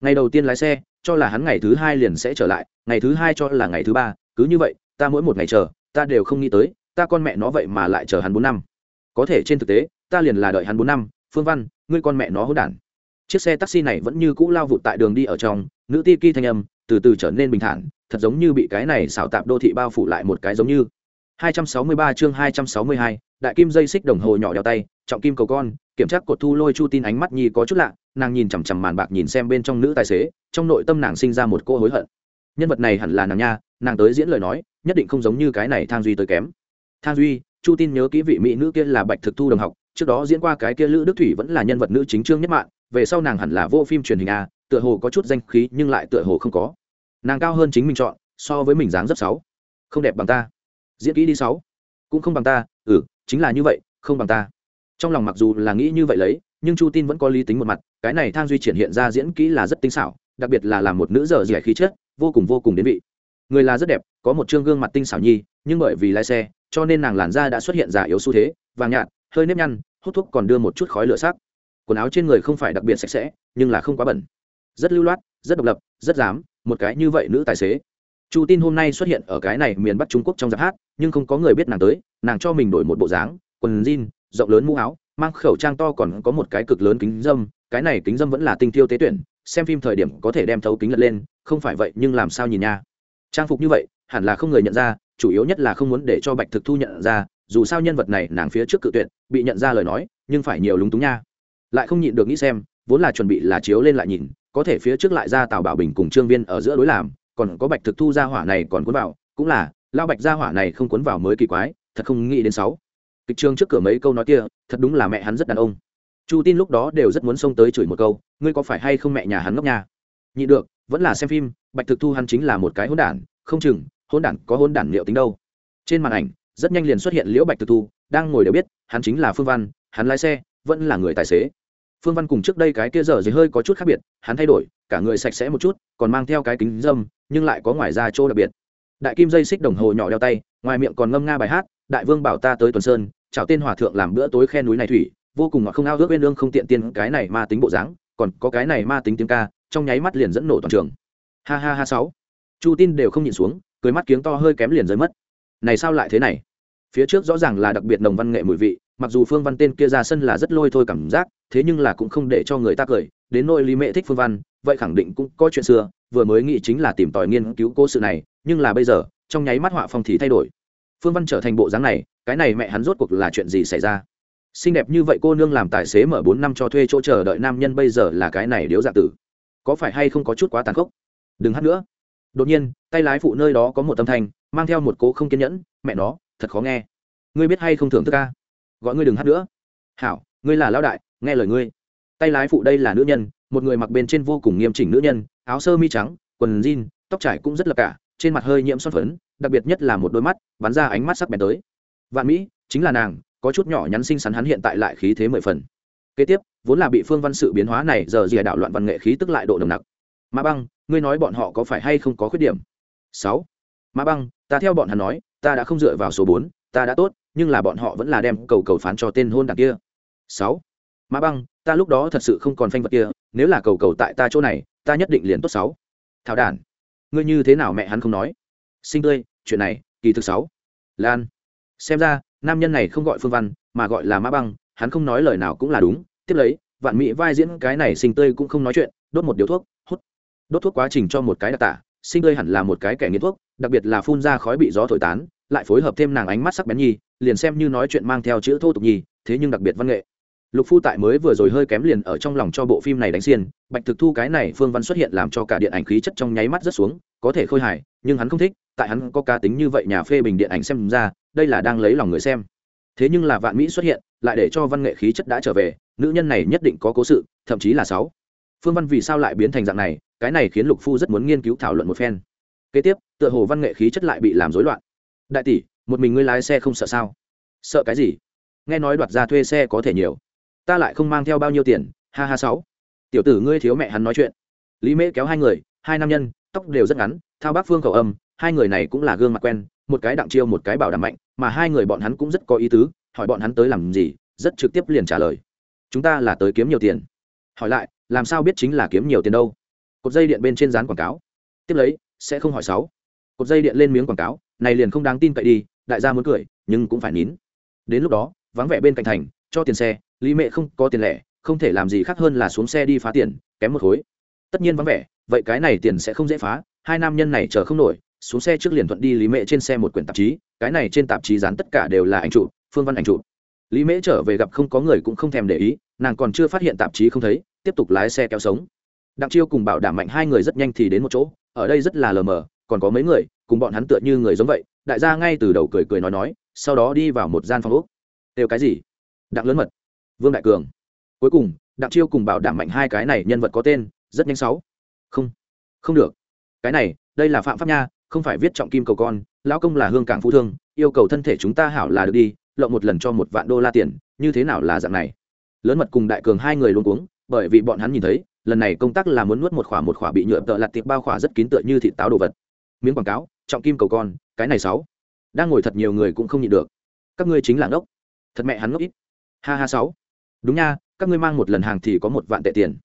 Ngày đầu tiên lái xe, cho là hắn ngày thứ hai liền sẽ trở lại, ngày thứ hai cho là ngày thứ ba, cứ như vậy, ta mỗi một ngày chờ, ta đều không nghĩ tới, ta con mẹ nó vậy mà lại chờ hắn bốn năm. Có thể trên thực tế, ta liền là đợi hắn bốn năm, phương văn, ngươi con mẹ nó hỗn đản. Chiếc xe taxi này vẫn như cũ lao vụt tại đường đi ở trong, nữ ti ki thanh âm từ từ trở nên bình thản, thật giống như bị cái này xảo tạp đô thị bao phủ lại một cái giống như. 263 chương 262, đại kim dây xích đồng hồ nhỏ đeo tay trọng kim cầu con kiểm tra cột thu lôi chu tin ánh mắt nhi có chút lạ nàng nhìn chằm chằm màn bạc nhìn xem bên trong nữ tài xế trong nội tâm nàng sinh ra một cô hối hận. Nhân vật này hẳn là nàng nha nàng tới diễn lời nói nhất định không giống như cái này thang duy tới kém. Thang duy chu tin nhớ kỹ vị mỹ nữ kia là bạch thực thu đồng học trước đó diễn qua cái kia lữ đức thủy vẫn là nhân vật nữ chính trương nhất mạng về sau nàng hẳn là vô phim truyền hình a tựa hồ có chút danh khí nhưng lại tựa hồ không có. Nàng cao hơn chính mình chọn so với mình dáng rất sáu. Không đẹp bằng ta diễn kỹ đi sáu. Cũng không bằng ta ừ chính là như vậy, không bằng ta. Trong lòng mặc dù là nghĩ như vậy lấy, nhưng chu tin vẫn có lý tính một mặt, cái này thang duy triển hiện ra diễn kỹ là rất tinh xảo, đặc biệt là làm một nữ dở dẻ khí chất, vô cùng vô cùng đến vị. Người là rất đẹp, có một chương gương mặt tinh xảo nhi, nhưng bởi vì lái xe, cho nên nàng làn da đã xuất hiện giả yếu xu thế, vàng nhạt, hơi nếp nhăn, hút thuốc còn đưa một chút khói lửa sắc. Quần áo trên người không phải đặc biệt sạch sẽ, nhưng là không quá bẩn. Rất lưu loát, rất độc lập, rất dám, một cái như vậy nữ tài xế chu tin hôm nay xuất hiện ở cái này miền bắc trung quốc trong giáp hát, nhưng không có người biết nàng tới, nàng cho mình đổi một bộ dáng, quần jean, rộng lớn mũ áo, mang khẩu trang to còn có một cái cực lớn kính dâm, cái này kính dâm vẫn là tinh tiêu tế tuyển, xem phim thời điểm có thể đem thấu kính lật lên, không phải vậy nhưng làm sao nhìn nha. Trang phục như vậy, hẳn là không người nhận ra, chủ yếu nhất là không muốn để cho bạch thực thu nhận ra, dù sao nhân vật này nàng phía trước cự tuyệt, bị nhận ra lời nói, nhưng phải nhiều lúng túng nha. Lại không nhịn được nghĩ xem, vốn là chuẩn bị là chiếu lên lại nhìn, có thể phía trước lại ra tào bảo bình cùng trương viên ở giữa đối làm còn có bạch thực thu ra hỏa này còn cuốn vào, cũng là lao bạch gia hỏa này không cuốn vào mới kỳ quái, thật không nghĩ đến sáu. Kịch trường trước cửa mấy câu nói kia, thật đúng là mẹ hắn rất đàn ông. Chu tin lúc đó đều rất muốn xông tới chửi một câu, ngươi có phải hay không mẹ nhà hắn ngốc nha? Nhị được, vẫn là xem phim, bạch thực thu hắn chính là một cái hôn đản, không chừng hôn đản có hôn đản liệu tính đâu. Trên màn ảnh, rất nhanh liền xuất hiện liễu bạch thực thu, đang ngồi đều biết, hắn chính là phương văn, hắn lái xe, vẫn là người tài xế phương văn cùng trước đây cái kia giờ dưới hơi có chút khác biệt, hắn thay đổi, cả người sạch sẽ một chút, còn mang theo cái kính dâm, nhưng lại có ngoài ra chỗ đặc biệt. Đại kim dây xích đồng hồ nhỏ đeo tay, ngoài miệng còn ngâm nga bài hát, đại vương bảo ta tới tuần sơn, chào tên hòa thượng làm bữa tối khe núi này thủy. Vô cùng ngọt không ao ước bên lương không tiện tiên cái này ma tính bộ dáng, còn có cái này ma tính tiếng ca, trong nháy mắt liền dẫn nổ toàn trường. Ha ha ha sáu. Chu tin đều không nhìn xuống, cười mắt kiếng to hơi kém liền rơi mất. Này sao lại thế này? Phía trước rõ ràng là đặc biệt nồng văn nghệ mùi vị mặc dù phương văn tên kia ra sân là rất lôi thôi cảm giác, thế nhưng là cũng không để cho người ta cười. Đến nỗi lý mẹ thích phương văn, vậy khẳng định cũng có chuyện xưa, vừa mới nghĩ chính là tìm tòi nghiên cứu cố sự này, nhưng là bây giờ, trong nháy mắt họa phong thì thay đổi. Phương văn trở thành bộ dáng này, cái này mẹ hắn rốt cuộc là chuyện gì xảy ra? Xinh đẹp như vậy cô nương làm tài xế mở bốn năm cho thuê chỗ chờ đợi nam nhân bây giờ là cái này điếu dạ tử. Có phải hay không có chút quá tàn khốc? Đừng hát nữa. Đột nhiên, tay lái phụ nơi đó có một âm thanh, mang theo một cố không kiên nhẫn, mẹ nó, thật khó nghe. Ngươi biết hay không thưởng thức ca? Gọi ngươi đừng hát nữa. Hảo, ngươi là lão đại, nghe lời ngươi. Tay lái phụ đây là nữ nhân, một người mặc bên trên vô cùng nghiêm chỉnh nữ nhân, áo sơ mi trắng, quần jean, tóc trải cũng rất là cả, trên mặt hơi nhiễm son phấn, đặc biệt nhất là một đôi mắt, bắn ra ánh mắt sắc bén tới. Vạn mỹ, chính là nàng, có chút nhỏ nhắn xinh xắn hắn hiện tại lại khí thế mười phần. Kế tiếp, vốn là bị phương văn sự biến hóa này, giờ dìa đảo loạn văn nghệ khí tức lại độ nồng nặc. Mã băng, ngươi nói bọn họ có phải hay không có khuyết điểm? Sáu. Mã băng, ta theo bọn hắn nói, ta đã không dựa vào số bốn ta đã tốt, nhưng là bọn họ vẫn là đem cầu cầu phán cho tên hôn đặc kia. Sáu, mã băng, ta lúc đó thật sự không còn phanh vật kia, nếu là cầu cầu tại ta chỗ này, ta nhất định liền tốt sáu. Thảo đản, ngươi như thế nào mẹ hắn không nói? Sinh tươi, chuyện này, kỳ thực sáu. Lan, xem ra, nam nhân này không gọi phương văn, mà gọi là mã băng, hắn không nói lời nào cũng là đúng. Tiếp lấy, vạn mỹ vai diễn cái này sinh tươi cũng không nói chuyện, đốt một điếu thuốc, hút. Đốt thuốc quá trình cho một cái đặc tả, sinh tươi hẳn là một cái kẻ nghiện thuốc, đặc biệt là phun ra khói bị gió thổi tán lại phối hợp thêm nàng ánh mắt sắc bén nhi, liền xem như nói chuyện mang theo chữ thô tục nhi, thế nhưng đặc biệt văn nghệ. Lục phu tại mới vừa rồi hơi kém liền ở trong lòng cho bộ phim này đánh xiên, bạch thực thu cái này phương văn xuất hiện làm cho cả điện ảnh khí chất trong nháy mắt rất xuống, có thể khôi hài, nhưng hắn không thích, tại hắn có cá tính như vậy nhà phê bình điện ảnh xem ra, đây là đang lấy lòng người xem. Thế nhưng là vạn mỹ xuất hiện, lại để cho văn nghệ khí chất đã trở về, nữ nhân này nhất định có cố sự, thậm chí là sáu. Phương văn vì sao lại biến thành dạng này, cái này khiến lục phu rất muốn nghiên cứu thảo luận một phen. Kế tiếp, tựa hồ văn nghệ khí chất lại bị làm rối loạn đại tỷ, một mình ngươi lái xe không sợ sao? Sợ cái gì? Nghe nói đoạt ra thuê xe có thể nhiều. Ta lại không mang theo bao nhiêu tiền, ha ha sáu. Tiểu tử ngươi thiếu mẹ hắn nói chuyện. Lý mễ kéo hai người, hai nam nhân, tóc đều rất ngắn, thao bác phương khẩu âm, hai người này cũng là gương mặt quen, một cái đặng chiêu một cái bảo đảm mạnh, mà hai người bọn hắn cũng rất có ý tứ, hỏi bọn hắn tới làm gì, rất trực tiếp liền trả lời. Chúng ta là tới kiếm nhiều tiền. Hỏi lại, làm sao biết chính là kiếm nhiều tiền đâu? Cột dây điện bên trên dán quảng cáo. Tiếp lấy, sẽ không hỏi sáu. Cột dây điện lên miếng quảng cáo này liền không đáng tin cậy đi đại gia muốn cười nhưng cũng phải nín. Đến lúc đó vắng vẻ bên cạnh thành cho tiền xe lý mẹ không có tiền lẻ không thể làm gì khác hơn là xuống xe đi phá tiền kém một khối. Tất nhiên vắng vẻ vậy cái này tiền sẽ không dễ phá hai nam nhân này chờ không nổi xuống xe trước liền thuận đi lý mẹ trên xe một quyển tạp chí cái này trên tạp chí dán tất cả đều là ảnh chủ, phương văn ảnh chủ. lý mễ trở về gặp không có người cũng không thèm để ý nàng còn chưa phát hiện tạp chí không thấy tiếp tục lái xe kéo sống. Đặng chiêu cùng bảo đảm mạnh hai người rất nhanh thì đến một chỗ ở đây rất là lờ mờ còn có mấy người cùng bọn hắn tựa như người giống vậy, đại gia ngay từ đầu cười cười nói nói, sau đó đi vào một gian phòng úc đều cái gì? Đặng lớn mật. Vương đại cường. Cuối cùng, đặng chiêu cùng bảo đảm mạnh hai cái này nhân vật có tên, rất nhanh sáu. Không. Không được. Cái này, đây là phạm pháp nha, không phải viết trọng kim cầu con, lão công là hương cảng phú thương, yêu cầu thân thể chúng ta hảo là được đi, lộng một lần cho một vạn đô la tiền, như thế nào là dạng này? Lớn mật cùng đại cường hai người luôn cuống, bởi vì bọn hắn nhìn thấy, lần này công tác là muốn nuốt một khỏa một khỏa bị nhựa tợ lặt tiệp bao khỏa rất kín tựa như thịt táo đồ vật. Miếng quảng cáo trọng kim cầu con, cái này sáu. Đang ngồi thật nhiều người cũng không nhịn được. Các ngươi chính là ngốc. Thật mẹ hắn ngốc ít. Ha ha sáu. Đúng nha, các ngươi mang một lần hàng thì có một vạn tệ tiền.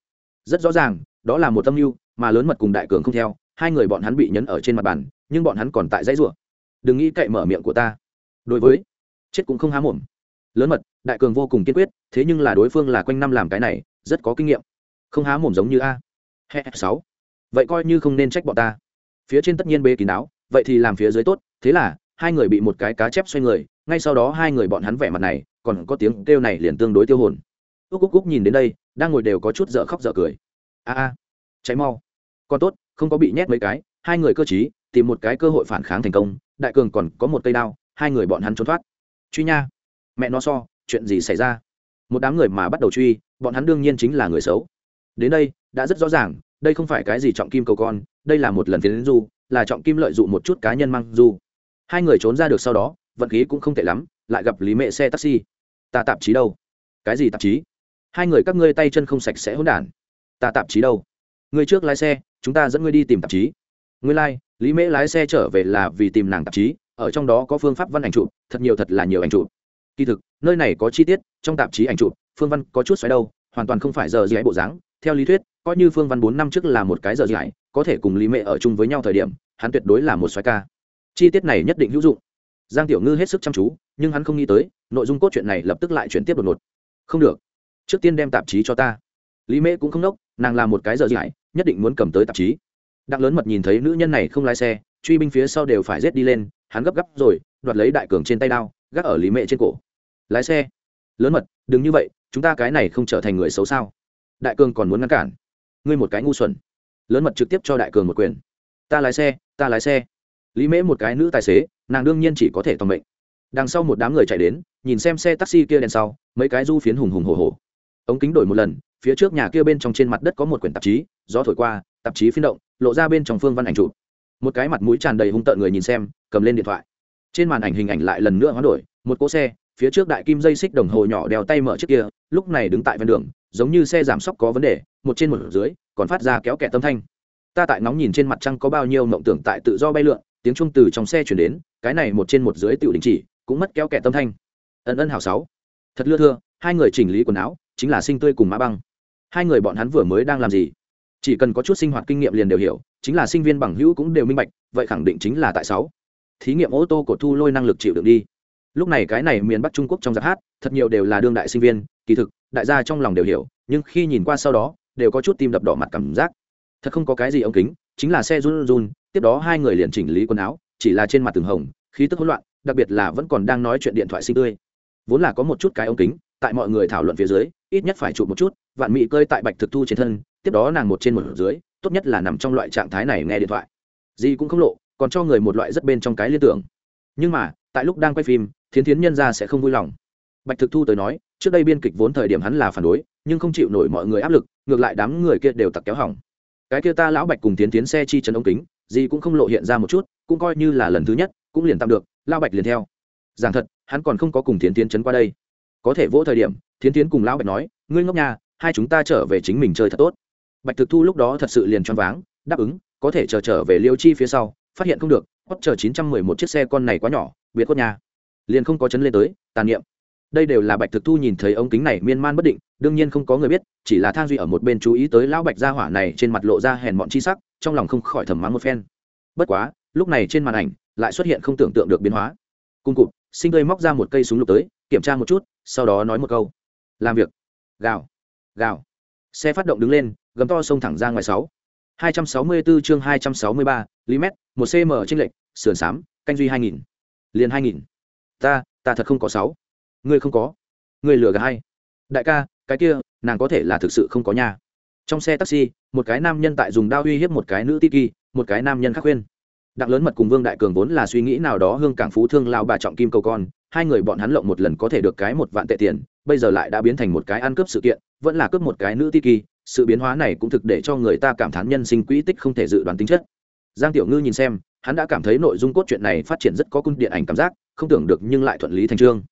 Rất rõ ràng, đó là một tâm mưu, mà lớn mật cùng đại cường không theo, hai người bọn hắn bị nhấn ở trên mặt bàn, nhưng bọn hắn còn tại dãy rủa. Đừng nghĩ cậy mở miệng của ta. Đối với, chết cũng không há mồm. Lớn mật, đại cường vô cùng kiên quyết, thế nhưng là đối phương là quanh năm làm cái này, rất có kinh nghiệm. Không há mồm giống như a. Sáu. Vậy coi như không nên trách bọn ta. Phía trên tất nhiên bê kín đáo vậy thì làm phía dưới tốt, thế là, hai người bị một cái cá chép xoay người, ngay sau đó hai người bọn hắn vẻ mặt này, còn có tiếng kêu này liền tương đối tiêu hồn. Úc úc úc nhìn đến đây, đang ngồi đều có chút dở khóc dở cười. A a cháy mau. Còn tốt, không có bị nhét mấy cái, hai người cơ chí tìm một cái cơ hội phản kháng thành công, đại cường còn có một cây đao, hai người bọn hắn trốn thoát. Truy nha. Mẹ nó so, chuyện gì xảy ra? Một đám người mà bắt đầu truy, bọn hắn đương nhiên chính là người xấu. Đến đây, đã rất rõ ràng, đây không phải cái gì trọng kim cầu con đây là một lần tiến du là trọng kim lợi dụng một chút cá nhân mang du. Hai người trốn ra được sau đó vận khí cũng không tệ lắm lại gặp lý mẹ xe taxi. Ta tạp chí đâu? Cái gì tạp chí? Hai người các ngươi tay chân không sạch sẽ hỗn đản. Ta tạp chí đâu? Người trước lái xe chúng ta dẫn ngươi đi tìm tạp chí. Ngươi lai、like, lý mễ lái xe trở về là vì tìm nàng tạp chí ở trong đó có phương pháp văn ảnh chụp thật nhiều thật là nhiều ảnh chụp. Kỳ thực nơi này có chi tiết trong tạp chí ảnh chụp phương văn có chút xoáy đâu hoàn toàn không phải giờ gì ấy bộ dáng. Theo lý thuyết coi như phương văn bốn năm trước là một cái giờ gì ấy có thể cùng lý Mẹ ở chung với nhau thời điểm, hắn tuyệt đối là một xoáy ca. Chi tiết này nhất định hữu dụng. Giang tiểu ngư hết sức chăm chú, nhưng hắn không nghĩ tới, nội dung cốt truyện này lập tức lại chuyển tiếp đột ngột. Không được. Trước tiên đem tạp chí cho ta. Lý mễ cũng không nốc, nàng làm một cái giờ gì nhất định muốn cầm tới tạp chí. Đặng lớn mật nhìn thấy nữ nhân này không lái xe, truy binh phía sau đều phải rết đi lên, hắn gấp gấp rồi, đoạt lấy đại cường trên tay đao, gác ở lý mẹ trên cổ. Lái xe. Lớn mật, đừng như vậy, chúng ta cái này không trở thành người xấu sao? Đại cường còn muốn ngăn cản. Ngươi một cái ngu xuẩn lớn mật trực tiếp cho đại cường một quyền. Ta lái xe, ta lái xe. Lý mễ một cái nữ tài xế, nàng đương nhiên chỉ có thể toàn mệnh. Đằng sau một đám người chạy đến, nhìn xem xe taxi kia đèn sau, mấy cái du phiến hùng hùng hồ hồ ống kính đổi một lần, phía trước nhà kia bên trong trên mặt đất có một quyển tạp chí, gió thổi qua, tạp chí phiên động, lộ ra bên trong phương văn ảnh chụp. Một cái mặt mũi tràn đầy hung tợn người nhìn xem, cầm lên điện thoại. Trên màn ảnh hình ảnh lại lần nữa hoán đổi, một cỗ xe phía trước đại kim dây xích đồng hồ nhỏ đeo tay mở trước kia, lúc này đứng tại ven đường, giống như xe giảm sóc có vấn đề, một trên một dưới, còn phát ra kéo kẻ tâm thanh. Ta tại nóng nhìn trên mặt trăng có bao nhiêu mộng tưởng tại tự do bay lượn, tiếng trung từ trong xe chuyển đến, cái này một trên một dưới tự đình chỉ, cũng mất kéo kẻ tâm thanh. Ân ân hào sáu. Thật lưa thưa, hai người chỉnh lý quần áo, chính là sinh tươi cùng mã băng. Hai người bọn hắn vừa mới đang làm gì? Chỉ cần có chút sinh hoạt kinh nghiệm liền đều hiểu, chính là sinh viên bằng hữu cũng đều minh bạch, vậy khẳng định chính là tại sáu. Thí nghiệm ô tô cột thu lôi năng lực chịu đựng đi lúc này cái này miền bắc trung quốc trong giáp hát, thật nhiều đều là đương đại sinh viên, kỳ thực, đại gia trong lòng đều hiểu, nhưng khi nhìn qua sau đó, đều có chút tim đập đỏ mặt cảm giác. Thật không có cái gì ống kính, chính là xe run run tiếp đó hai người liền chỉnh lý quần áo, chỉ là trên mặt từng hồng, khí tức hỗn loạn, đặc biệt là vẫn còn đang nói chuyện điện thoại sinh tươi. Vốn là có một chút cái ống kính, tại mọi người thảo luận phía dưới, ít nhất phải chụp một chút, vạn mỹ cơi tại bạch thực thu trên thân, tiếp đó nàng một trên một dưới, tốt nhất là nằm trong loại trạng thái này nghe điện thoại. Gì cũng không lộ, còn cho người một loại rất bên trong cái liên tưởng. Nhưng mà, tại lúc đang quay phim thiến thiến nhân ra sẽ không vui lòng. Bạch thực thu tới nói, trước đây biên kịch vốn thời điểm hắn là phản đối, nhưng không chịu nổi mọi người áp lực, ngược lại đám người kia đều tặc kéo hỏng. Cái kia ta lão bạch cùng tiến tiến xe chi trần ống kính, gì cũng không lộ hiện ra một chút, cũng coi như là lần thứ nhất, cũng liền tạm được, Lão bạch liền theo. Giảng thật, hắn còn không có cùng tiến tiến chấn qua đây. Có thể vỗ thời điểm tiến tiến cùng lão bạch nói, ngươi ngốc nhà hai chúng ta trở về chính mình chơi thật tốt. Bạch thực thu lúc đó thật sự liền choáng váng, đáp ứng, có thể chờ trở về liêu chi phía sau, phát hiện không được hót chờ chín trăm mười một chiếc xe con này quá nhỏ, biệt cốt nhà liền không có chấn lên tới, tàn niệm. Đây đều là bạch thực thu nhìn thấy ống kính này miên man bất định, đương nhiên không có người biết, chỉ là thang duy ở một bên chú ý tới lão bạch gia hỏa này trên mặt lộ ra hèn mọn chi sắc, trong lòng không khỏi thầm mắng một phen. Bất quá, lúc này trên màn ảnh lại xuất hiện không tưởng tượng được biến hóa. Cung cụt sinh tươi móc ra một cây súng lục tới, kiểm tra một chút, sau đó nói một câu. Làm việc. Gào. Gào. Xe phát động đứng lên, gầm to xông thẳng ra ngoài sáu. hai trăm sáu mươi 264 chương hai trăm sáu mươi ba, lý mét, một cm trên lệch, sườn xám, canh duy hai nghìn. Liền hai nghìn ta ta thật không có sáu. Ngươi không có. Ngươi lừa gà hay. Đại ca, cái kia, nàng có thể là thực sự không có nhà trong xe taxi, một cái nam nhân tại dùng đao uy hiếp một cái nữ tiki, một cái nam nhân khác khuyên. Đặng lớn mật cùng vương đại cường vốn là suy nghĩ nào đó hương cảng phú thương lao bà trọng kim cầu con, hai người bọn hắn lộng một lần có thể được cái một vạn tệ tiền, bây giờ lại đã biến thành một cái ăn cướp sự kiện, vẫn là cướp một cái nữ tiki, sự biến hóa này cũng thực để cho người ta cảm thán nhân sinh quỹ tích không thể dự đoán tính chất. Giang tiểu ngư nhìn xem hắn đã cảm thấy nội dung cốt truyện này phát triển rất có cung điện ảnh cảm giác, không tưởng được nhưng lại thuận lý thành trương.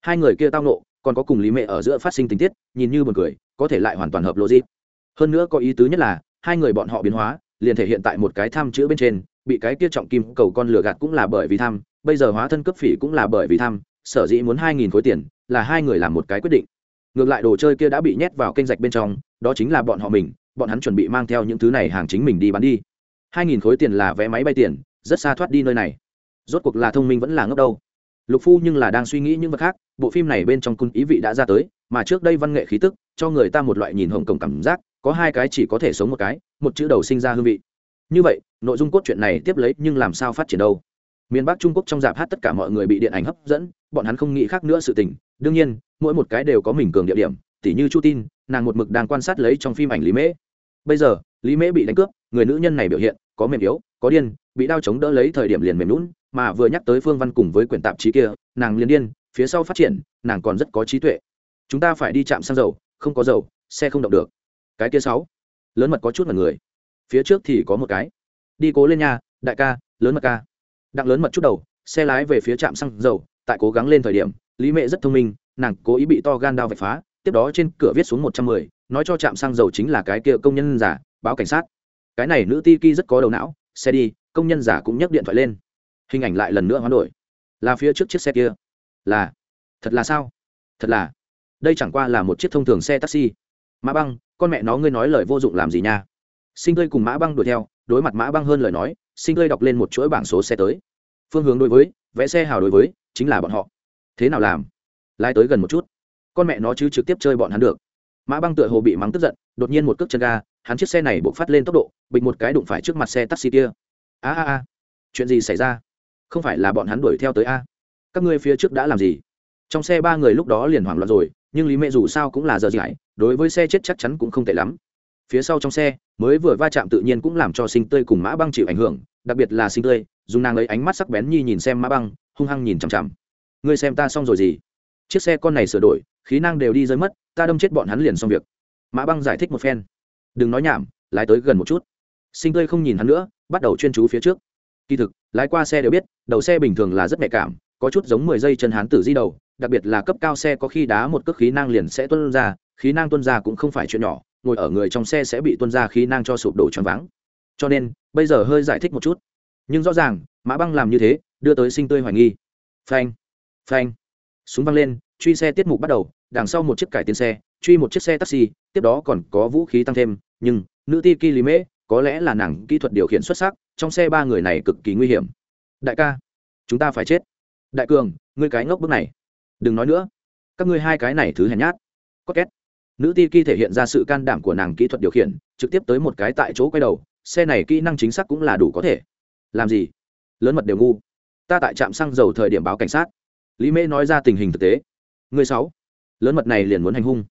Hai người kia tao nộ, còn có cùng lý mẹ ở giữa phát sinh tình tiết, nhìn như buồn cười, có thể lại hoàn toàn hợp logic. Hơn nữa có ý tứ nhất là, hai người bọn họ biến hóa, liền thể hiện tại một cái tham chữ bên trên, bị cái kia trọng kim cầu con lừa gạt cũng là bởi vì tham, bây giờ hóa thân cấp phỉ cũng là bởi vì tham, sở dĩ muốn hai nghìn khối tiền, là hai người làm một cái quyết định. Ngược lại đồ chơi kia đã bị nhét vào kênh rạch bên trong, đó chính là bọn họ mình, bọn hắn chuẩn bị mang theo những thứ này hàng chính mình đi bán đi. Hai nghìn khối tiền là vé máy bay tiền rất xa thoát đi nơi này. Rốt cuộc là thông minh vẫn là ngốc đâu. Lục phu nhưng là đang suy nghĩ những vật khác, bộ phim này bên trong cung ý vị đã ra tới, mà trước đây văn nghệ khí tức, cho người ta một loại nhìn hồng cổng cảm giác, có hai cái chỉ có thể sống một cái, một chữ đầu sinh ra hương vị. Như vậy, nội dung cốt truyện này tiếp lấy nhưng làm sao phát triển đâu? Miền bắc trung quốc trong dạp hát tất cả mọi người bị điện ảnh hấp dẫn, bọn hắn không nghĩ khác nữa sự tình. Đương nhiên, mỗi một cái đều có mình cường địa điểm, tỉ như chu tin, nàng một mực đang quan sát lấy trong phim ảnh lý mễ. Bây giờ lý mễ bị đánh cướp, người nữ nhân này biểu hiện có mềm yếu, có điên, bị đao chống đỡ lấy thời điểm liền mềm lún mà vừa nhắc tới phương văn cùng với quyển tạp chí kia, nàng liền điên, phía sau phát triển, nàng còn rất có trí tuệ. Chúng ta phải đi chạm xăng dầu, không có dầu, xe không động được. Cái kia sáu, lớn mật có chút mật người. Phía trước thì có một cái. Đi cố lên nha, đại ca, lớn mật ca. Đặng lớn mật chút đầu, xe lái về phía trạm xăng dầu, tại cố gắng lên thời điểm, lý mẹ rất thông minh, nàng cố ý bị to gan đao vạch phá, tiếp đó trên cửa viết xuống một trăm mười, nói cho trạm xăng dầu chính là cái kia công nhân giả báo cảnh sát. Cái này nữ ti ki rất có đầu não, xe đi, công nhân giả cũng nhấc điện thoại lên. Hình ảnh lại lần nữa hoán đổi. Là phía trước chiếc xe kia. Là. Thật là sao? Thật là. Đây chẳng qua là một chiếc thông thường xe taxi. Mã băng, con mẹ nó ngươi nói lời vô dụng làm gì nha? Sinh tươi cùng mã băng đuổi theo, đối mặt mã băng hơn lời nói, sinh tươi đọc lên một chuỗi bảng số xe tới. Phương hướng đối với, vẽ xe hào đối với, chính là bọn họ. Thế nào làm? Lai tới gần một chút. Con mẹ nó chứ trực tiếp chơi bọn hắn được. Mã băng tựa hồ bị mắng tức giận, đột nhiên một cước chân ga hắn chiếc xe này buộc phát lên tốc độ bịch một cái đụng phải trước mặt xe taxi kia. A a a chuyện gì xảy ra? Không phải là bọn hắn đuổi theo tới a? Các ngươi phía trước đã làm gì? Trong xe ba người lúc đó liền hoảng loạn rồi nhưng lý mẹ dù sao cũng là giờ giải, đối với xe chết chắc chắn cũng không tệ lắm. Phía sau trong xe mới vừa va chạm tự nhiên cũng làm cho sinh tươi cùng mã băng chịu ảnh hưởng đặc biệt là sinh tươi dùng nàng lấy ánh mắt sắc bén nhi nhìn xem mã băng hung hăng nhìn chằm chằm. Ngươi xem ta xong rồi gì? Chiếc xe con này sửa đổi khí năng đều đi rơi mất ta đâm chết bọn hắn liền xong việc. Mã băng giải thích một phen đừng nói nhảm, lái tới gần một chút. Sinh tươi không nhìn hắn nữa, bắt đầu chuyên chú phía trước. Kỳ thực, lái qua xe đều biết, đầu xe bình thường là rất nhạy cảm, có chút giống mười giây chân hán tử di đầu, đặc biệt là cấp cao xe có khi đá một cước khí năng liền sẽ tuân ra, khí năng tuân ra cũng không phải chuyện nhỏ, ngồi ở người trong xe sẽ bị tuân ra khí năng cho sụp đổ choáng váng. Cho nên, bây giờ hơi giải thích một chút. Nhưng rõ ràng, mã băng làm như thế, đưa tới sinh tươi hoài nghi. Phanh phanh, súng văng lên, truy xe tiết mục bắt đầu, đằng sau một chiếc cải tiến xe truy một chiếc xe taxi, tiếp đó còn có vũ khí tăng thêm, nhưng nữ ti ki lý mễ có lẽ là nàng kỹ thuật điều khiển xuất sắc, trong xe ba người này cực kỳ nguy hiểm. Đại ca, chúng ta phải chết. Đại cường, ngươi cái ngốc bước này. Đừng nói nữa. Các ngươi hai cái này thứ hèn nhát. Có két. Nữ ti ki thể hiện ra sự can đảm của nàng kỹ thuật điều khiển, trực tiếp tới một cái tại chỗ quay đầu, xe này kỹ năng chính xác cũng là đủ có thể. Làm gì? Lớn mật đều ngu. Ta tại trạm xăng dầu thời điểm báo cảnh sát. Lý mễ nói ra tình hình thực tế. Người sáu. Lớn mật này liền muốn hành hung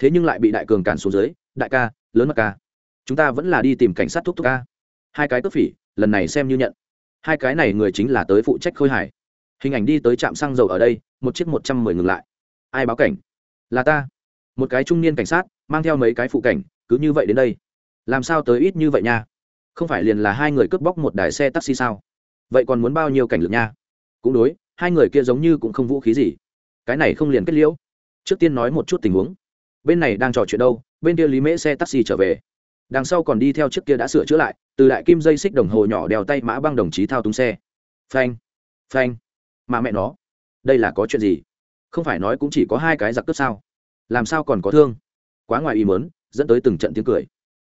thế nhưng lại bị đại cường cản xuống dưới, đại ca, lớn mật ca. Chúng ta vẫn là đi tìm cảnh sát thúc thúc ca. Hai cái cướp phỉ, lần này xem như nhận. Hai cái này người chính là tới phụ trách khôi hải hình ảnh đi tới trạm xăng dầu ở đây, một chiếc một trăm mười ngừng lại. Ai báo cảnh? Là ta. Một cái trung niên cảnh sát, mang theo mấy cái phụ cảnh, cứ như vậy đến đây. Làm sao tới ít như vậy nha? Không phải liền là hai người cướp bóc một đài xe taxi sao? Vậy còn muốn bao nhiêu cảnh lực nha? Cũng đối, hai người kia giống như cũng không vũ khí gì. Cái này không liền kết liễu. Trước tiên nói một chút tình huống bên này đang trò chuyện đâu, bên kia lý mễ xe taxi trở về. Đằng sau còn đi theo chiếc kia đã sửa chữa lại, từ đại kim dây xích đồng hồ nhỏ đèo tay mã băng đồng chí thao túng xe. Phanh phanh. Mà mẹ nó, đây là có chuyện gì? Không phải nói cũng chỉ có hai cái giặc cướp sao? Làm sao còn có thương? Quá ngoài ý mớn dẫn tới từng trận tiếng cười.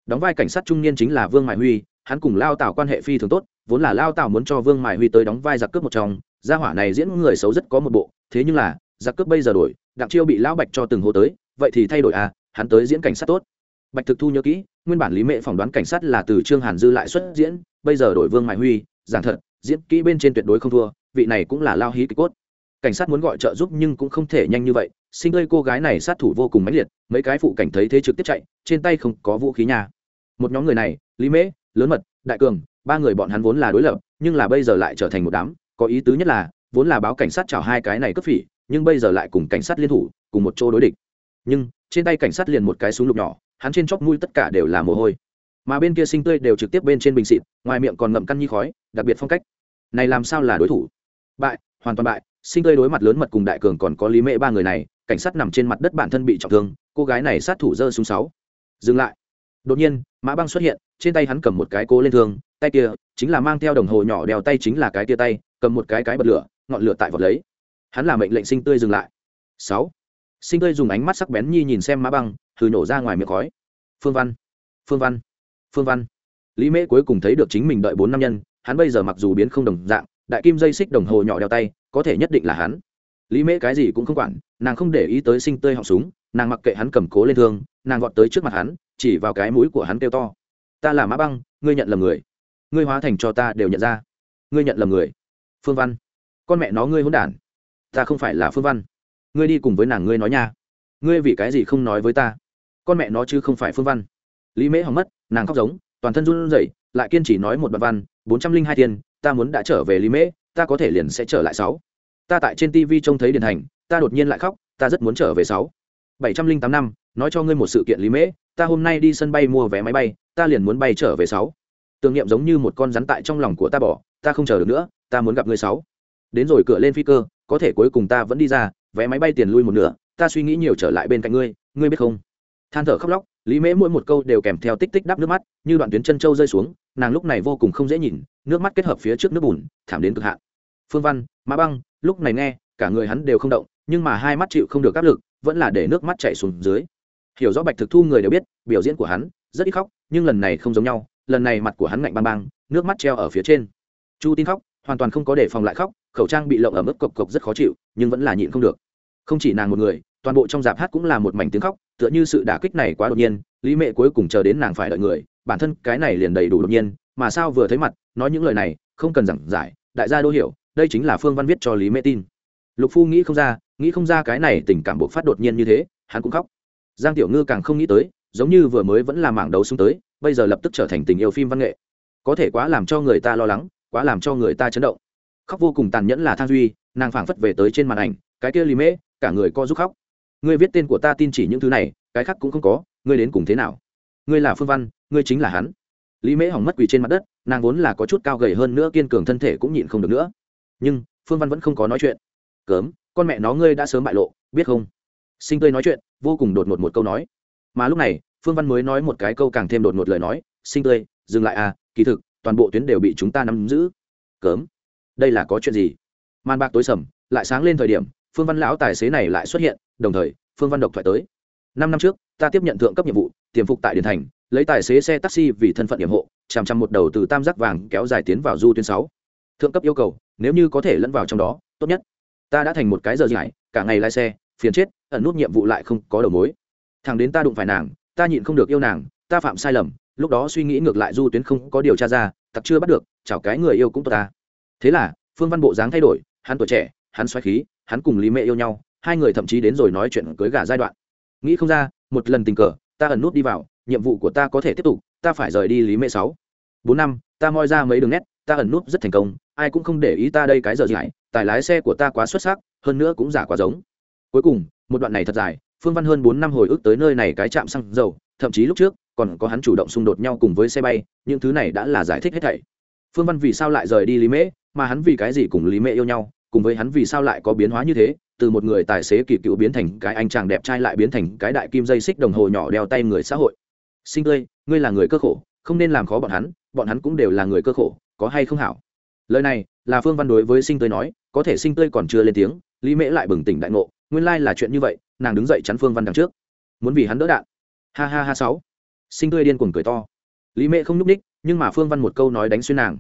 Đóng vai cảnh sát trung niên chính là vương mại huy, hắn cùng lao tào quan hệ phi thường tốt, vốn là lao tào muốn cho vương mại huy tới đóng vai giặc cướp một trong, gia hỏa này diễn người xấu rất có một bộ, thế nhưng là, giặc cướp bây giờ đổi, đặng chiêu bị lão bạch cho từng hô tới vậy thì thay đổi à hắn tới diễn cảnh sát tốt. Bạch thực thu nhớ kỹ, nguyên bản lý mệ phỏng đoán cảnh sát là từ trương hàn dư lại xuất diễn, bây giờ đổi vương mại huy, giảng thật, diễn kỹ bên trên tuyệt đối không thua, vị này cũng là lao hí kịch cốt. Cảnh sát muốn gọi trợ giúp nhưng cũng không thể nhanh như vậy, sinh ơi cô gái này sát thủ vô cùng mãnh liệt, mấy cái phụ cảnh thấy thế trực tiếp chạy, trên tay không có vũ khí nhà một nhóm người này, lý mễ lớn mật, đại cường, ba người bọn hắn vốn là đối lập, nhưng là bây giờ lại trở thành một đám, có ý tứ nhất là, vốn là báo cảnh sát chào hai cái này cướp phỉ, nhưng bây giờ lại cùng cảnh sát liên thủ, cùng một chỗ đối địch nhưng trên tay cảnh sát liền một cái súng lục nhỏ, hắn trên chóp mũi tất cả đều là mồ hôi. Mà bên kia sinh tươi đều trực tiếp bên trên bình xịt, ngoài miệng còn ngậm căn nhi khói, đặc biệt phong cách. Này làm sao là đối thủ? Bại, hoàn toàn bại. Sinh tươi đối mặt lớn mật cùng đại cường còn có lý mễ ba người này, cảnh sát nằm trên mặt đất bản thân bị trọng thương, cô gái này sát thủ dơ súng sáu. Dừng lại. Đột nhiên, mã băng xuất hiện, trên tay hắn cầm một cái cố lên thương, tay kia chính là mang theo đồng hồ nhỏ đeo tay chính là cái tia tay, cầm một cái cái bật lửa, ngọn lửa tại vật lấy. Hắn là mệnh lệnh sinh tươi dừng lại. Sáu sinh tươi dùng ánh mắt sắc bén nhi nhìn xem mã băng thử nổ ra ngoài miệng khói. Phương văn phương văn phương văn. Lý mễ cuối cùng thấy được chính mình đợi bốn năm nhân, hắn bây giờ mặc dù biến không đồng dạng, đại kim dây xích đồng hồ nhỏ đeo tay, có thể nhất định là hắn. Lý mễ cái gì cũng không quản, nàng không để ý tới sinh tươi họng súng, nàng mặc kệ hắn cầm cố lên thương, nàng gọt tới trước mặt hắn, chỉ vào cái mũi của hắn kêu to. Ta là mã băng, ngươi nhận lầm người. Ngươi hóa thành cho ta đều nhận ra. Ngươi nhận lầm người. Phương văn. Con mẹ nó ngươi hôn đản. Ta không phải là phương văn ngươi đi cùng với nàng ngươi nói nha. Ngươi vì cái gì không nói với ta? Con mẹ nó chứ không phải phương văn. Lý mễ hỏng mất, nàng khóc giống, toàn thân run rẩy, lại kiên trì nói một đoạn văn, bốn trăm linh hai tiền ta muốn đã trở về lý mễ, ta có thể liền sẽ trở lại sáu. Ta tại trên tv trông thấy điển hành ta đột nhiên lại khóc, ta rất muốn trở về sáu. Bảy trăm linh tám năm, nói cho ngươi một sự kiện lý mễ, ta hôm nay đi sân bay mua vé máy bay, ta liền muốn bay trở về sáu. Tưởng niệm giống như một con rắn tại trong lòng của ta bỏ, ta không chờ được nữa, ta muốn gặp ngươi sáu. Đến rồi cửa lên phi cơ, có thể cuối cùng ta vẫn đi ra vé máy bay tiền lui một nửa, ta suy nghĩ nhiều trở lại bên cạnh ngươi ngươi biết không? Than thở khóc lóc, lý mễ mỗi một câu đều kèm theo tích tích đắp nước mắt, như đoạn tuyến chân trâu rơi xuống, nàng lúc này vô cùng không dễ nhìn, nước mắt kết hợp phía trước nước bùn, thảm đến cực hạn. Phương văn, mã băng, lúc này nghe, cả người hắn đều không động, nhưng mà hai mắt chịu không được áp lực, vẫn là để nước mắt chảy xuống dưới. Hiểu rõ bạch thực thu người đều biết, biểu diễn của hắn rất ít khóc, nhưng lần này không giống nhau, lần này mặt của hắn ngạnh băng băng, nước mắt treo ở phía trên. Chu tin khóc hoàn toàn không có để phòng lại khóc, khẩu trang bị lộng ở mức cộc cộc rất khó chịu, nhưng vẫn là nhịn không được. Không chỉ nàng một người, toàn bộ trong dạp hát cũng là một mảnh tiếng khóc, tựa như sự đả kích này quá đột nhiên, lý mẹ cuối cùng chờ đến nàng phải đợi người, bản thân cái này liền đầy đủ đột nhiên, mà sao vừa thấy mặt, nói những lời này, không cần giảng giải, đại gia đô hiểu, đây chính là phương văn viết cho lý mẹ tin. Lục phu nghĩ không ra, nghĩ không ra cái này tình cảm buộc phát đột nhiên như thế, hắn cũng khóc. Giang tiểu ngư càng không nghĩ tới, giống như vừa mới vẫn là mảng đấu xuống tới, bây giờ lập tức trở thành tình yêu phim văn nghệ. Có thể quá làm cho người ta lo lắng quá làm cho người ta chấn động. Khóc vô cùng tàn nhẫn là thang duy, nàng phảng phất về tới trên màn ảnh, cái kia lý mễ, cả người co giúp khóc. Ngươi viết tên của ta tin chỉ những thứ này, cái khác cũng không có, ngươi đến cùng thế nào? Ngươi là phương văn, ngươi chính là hắn. Lý mễ hỏng mất quỳ trên mặt đất, nàng vốn là có chút cao gầy hơn nữa kiên cường thân thể cũng nhịn không được nữa. Nhưng, phương văn vẫn không có nói chuyện. Cớm, con mẹ nó ngươi đã sớm bại lộ, biết không? Sinh tươi nói chuyện, vô cùng đột ngột một câu nói. Mà lúc này, phương văn mới nói một cái câu càng thêm đột ngột lời nói, sinh tươi, dừng lại à kỳ thực toàn bộ tuyến đều bị chúng ta nắm giữ. Cớm. Đây là có chuyện gì? Màn bạc tối sầm, lại sáng lên thời điểm, phương văn lão tài xế này lại xuất hiện, đồng thời, phương văn độc thoại tới. Năm năm trước, ta tiếp nhận thượng cấp nhiệm vụ, tiềm phục tại điền thành, lấy tài xế xe taxi vì thân phận nhiệm hộ, chằm chằm một đầu từ tam giác vàng kéo dài tiến vào du tuyến sáu. Thượng cấp yêu cầu, nếu như có thể lẫn vào trong đó, tốt nhất. Ta đã thành một cái giờ dài, cả ngày lái xe, phiền chết, ẩn nút nhiệm vụ lại không có đầu mối. Thằng đến ta đụng phải nàng, ta nhịn không được yêu nàng, ta phạm sai lầm lúc đó suy nghĩ ngược lại du tuyến không có điều tra ra, tặc chưa bắt được chào cái người yêu cũng tốt ta. Thế là, phương văn bộ dáng thay đổi, hắn tuổi trẻ, hắn xoáy khí, hắn cùng lý mẹ yêu nhau, hai người thậm chí đến rồi nói chuyện cưới gà giai đoạn. Nghĩ không ra, một lần tình cờ, ta ẩn nút đi vào, nhiệm vụ của ta có thể tiếp tục, ta phải rời đi lý mẹ sáu. Bốn năm, ta moi ra mấy đường nét, ta ẩn nút rất thành công, ai cũng không để ý ta đây cái giờ dài, tài lái xe của ta quá xuất sắc, hơn nữa cũng giả quá giống. Cuối cùng, một đoạn này thật dài, phương văn hơn bốn năm hồi ức tới nơi này cái chạm xăng dầu, thậm chí lúc trước còn có hắn chủ động xung đột nhau cùng với xe bay, những thứ này đã là giải thích hết thảy. Phương văn vì sao lại rời đi lý mễ, mà hắn vì cái gì cùng lý mễ yêu nhau, cùng với hắn vì sao lại có biến hóa như thế, từ một người tài xế kỳ cựu biến thành cái anh chàng đẹp trai lại biến thành cái đại kim dây xích đồng hồ nhỏ đeo tay người xã hội. Sinh tươi ngươi là người cơ khổ, không nên làm khó bọn hắn bọn hắn cũng đều là người cơ khổ, có hay không hảo? Lời này là phương văn đối với sinh tươi nói, có thể sinh tươi còn chưa lên tiếng, lý mễ lại bừng tỉnh đại ngộ, nguyên lai là chuyện như vậy, nàng đứng dậy chắn phương văn đằng trước. Muốn vì hắn đỡ đạn. Ha ha ha, sáu sinh tươi điên cuồng cười to. Lý mễ không n ú c ních nhưng mà phương văn một câu nói đánh xuyên nàng.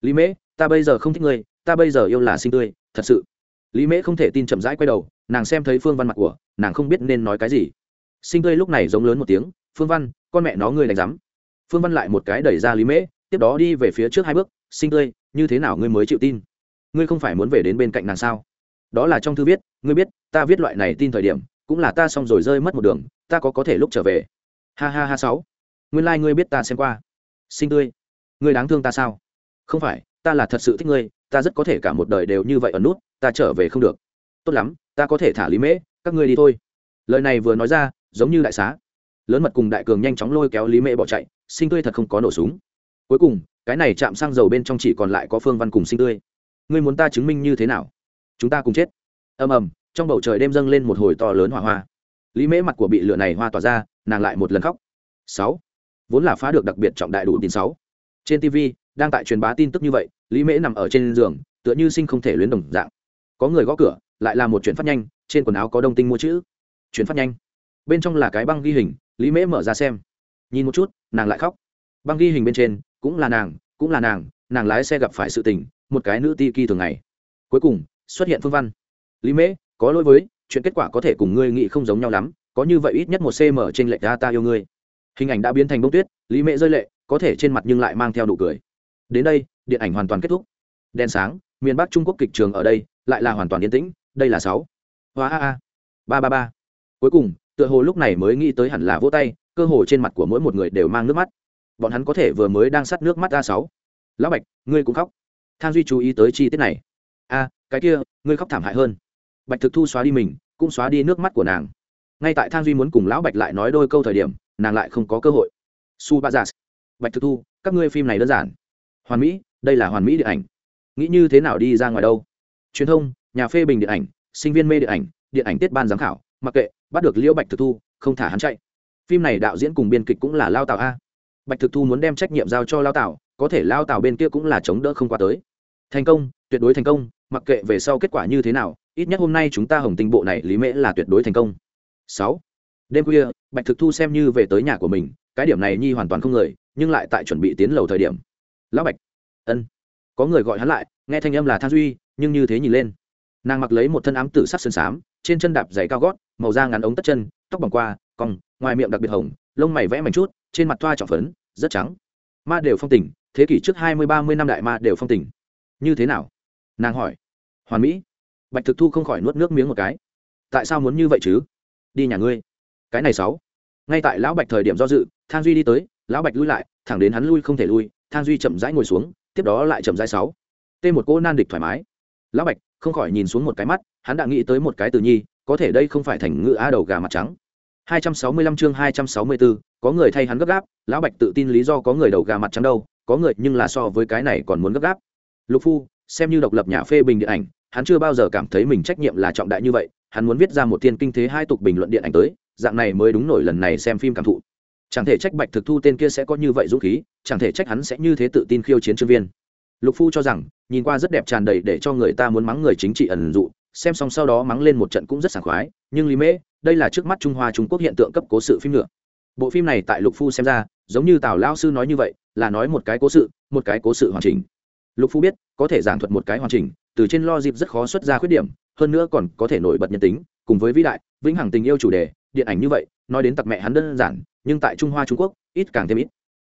Lý mễ, ta bây giờ không thích ngươi, ta bây giờ yêu là sinh tươi, thật sự. Lý mễ không thể tin chậm rãi quay đầu, nàng xem thấy phương văn mặt của, nàng không biết nên nói cái gì. Sinh tươi lúc này giống lớn một tiếng, phương văn, con mẹ nó ngươi đánh rắm phương văn lại một cái đẩy ra lý mễ, tiếp đó đi về phía trước hai bước, sinh tươi, như thế nào ngươi mới chịu tin? Ngươi không phải muốn về đến bên cạnh nàng sao? Đó là trong thư viết, ngươi biết, ta viết loại này tin thời điểm, cũng là ta xong rồi rơi mất một đường, ta có có thể lúc trở về. Ha ha ha sáu nguyên lai、like、ngươi biết ta xem qua. Sinh tươi. Ngươi đáng thương ta sao? Không phải, ta là thật sự thích ngươi, ta rất có thể cả một đời đều như vậy ở nút, ta trở về không được. Tốt lắm, ta có thể thả lý mễ, các ngươi đi thôi. Lời này vừa nói ra, giống như đại xá. Lớn mật cùng đại cường nhanh chóng lôi kéo lý mễ bỏ chạy, sinh tươi thật không có nổ súng. Cuối cùng, cái này chạm sang dầu bên trong chỉ còn lại có phương văn cùng sinh tươi. Ngươi muốn ta chứng minh như thế nào? Chúng ta cùng chết. Ầm ầm, trong bầu trời đêm dâng lên một hồi to lớn hỏa hoa. Lý mễ mặt của bị lửa này hoa tỏa ra, nàng lại một lần khóc. Sáu vốn là phá được đặc biệt trọng đại đủ tin sáu. Trên tv đang tại truyền bá tin tức như vậy, lý mễ nằm ở trên giường, tựa như sinh không thể luyến đồng dạng. Có người gõ cửa, lại là một chuyện phát nhanh, trên quần áo có đông tinh mua chữ. Chuyển phát nhanh. Bên trong là cái băng ghi hình, lý mễ mở ra xem. Nhìn một chút, nàng lại khóc. Băng ghi hình bên trên, cũng là nàng, cũng là nàng nàng lái xe gặp phải sự tình, một cái nữ ti kỳ thường ngày. Cuối cùng, xuất hiện phương văn. Lý mễ, có lỗi với, chuyện kết quả có thể cùng ngươi nghĩ không giống nhau lắm, có như vậy ít nhất một cm trên lệch ra ta yêu ngươi hình ảnh đã biến thành bông tuyết, lý mễ rơi lệ, có thể trên mặt nhưng lại mang theo nụ cười. Đến đây, điện ảnh hoàn toàn kết thúc. Đèn sáng, miền bắc trung quốc kịch trường ở đây, lại là hoàn toàn yên tĩnh, đây là sáu. Hoa a a. Ba ba ba. Cuối cùng, tựa hồ lúc này mới nghĩ tới hẳn là vỗ tay, cơ hồ trên mặt của mỗi một người đều mang nước mắt. Bọn hắn có thể vừa mới đang sắt nước mắt a sáu. Lão bạch, ngươi cũng khóc. Thang duy chú ý tới chi tiết này. A, cái kia, ngươi khóc thảm hại hơn. Bạch thực thu xóa đi mình, cũng xóa đi nước mắt của nàng. Ngay tại thang duy muốn cùng lão bạch lại nói đôi câu thời điểm nàng lại không có cơ hội. Su ba giả bạch thực thu, các ngươi phim này đơn giản. Hoàn mỹ, đây là hoàn mỹ điện ảnh. Nghĩ như thế nào đi ra ngoài đâu? Truyền thông, nhà phê bình điện ảnh, sinh viên mê điện ảnh điện ảnh tiết ban giám khảo, mặc kệ, bắt được liễu bạch thực thu, không thả hắn chạy. Phim này đạo diễn cùng biên kịch cũng là lao tào a. Bạch thực thu muốn đem trách nhiệm giao cho lao tào có thể lao tào bên kia cũng là chống đỡ không qua tới. Thành công, tuyệt đối thành công, mặc kệ về sau kết quả như thế nào, ít nhất hôm nay chúng ta hồng tinh bộ này lý mễ là tuyệt đối thành công. Sáu đêm khuya, bạch thực thu xem như về tới nhà của mình, cái điểm này nhi hoàn toàn không người, nhưng lại tại chuẩn bị tiến lầu thời điểm. Lão bạch. Ân. Có người gọi hắn lại, nghe thanh âm là thang duy, nhưng như thế nhìn lên. Nàng mặc lấy một thân ám tử sắc sơn xám, trên chân đạp giày cao gót, màu da ngắn ống tất chân, tóc bằng qua, cong, ngoài miệng đặc biệt hồng, lông mày vẽ mảnh chút, trên mặt thoa trọng phấn, rất trắng. Ma đều phong tình, thế kỷ trước hai mươi, ba mươi năm đại ma đều phong tình. Như thế nào? Nàng hỏi. Hoàn mỹ. Bạch thực thu không khỏi nuốt nước miếng một cái. Tại sao muốn như vậy chứ? Đi nhà ngươi cái này sáu. Ngay tại lão bạch thời điểm do dự thang duy đi tới lão bạch lui lại thẳng đến hắn lui không thể lui thang duy chậm rãi ngồi xuống tiếp đó lại chậm rãi sáu. T một cô nan địch thoải mái. Lão bạch không khỏi nhìn xuống một cái mắt hắn đã nghĩ tới một cái từ nhi có thể đây không phải thành ngữ a đầu gà mặt trắng. 265 chương 264, có người thay hắn gấp gáp lão bạch tự tin lý do có người đầu gà mặt trắng đâu có người nhưng là so với cái này còn muốn gấp gáp. Lục phu xem như độc lập nhà phê bình điện ảnh hắn chưa bao giờ cảm thấy mình trách nhiệm là trọng đại như vậy hắn muốn viết ra một thiên kinh thế hai tục bình luận điện ảnh tới dạng này mới đúng nổi lần này xem phim cảm thụ. Chẳng thể trách bạch thực thu tên kia sẽ có như vậy dũng khí, chẳng thể trách hắn sẽ như thế tự tin khiêu chiến trương viên. Lục phu cho rằng, nhìn qua rất đẹp tràn đầy để cho người ta muốn mắng người chính trị ẩn dụ, xem xong sau đó mắng lên một trận cũng rất sảng khoái, nhưng lý mễ, đây là trước mắt trung hoa trung quốc hiện tượng cấp cố sự phim nữa. Bộ phim này tại lục phu xem ra, giống như tào lao sư nói như vậy, là nói một cái cố sự, một cái cố sự hoàn chỉnh. Lục phu biết, có thể giảng thuật một cái hoàn chỉnh, từ trên lo dịp rất khó xuất ra khuyết điểm, hơn nữa còn có thể nổi bật nhân tính, cùng với vĩ đại, vĩnh hằng tình yêu chủ đề điện ảnh như vậy, nói đến tặc mẹ hắn đơn giản, nhưng tại trung hoa trung quốc, ít càng thêm ít.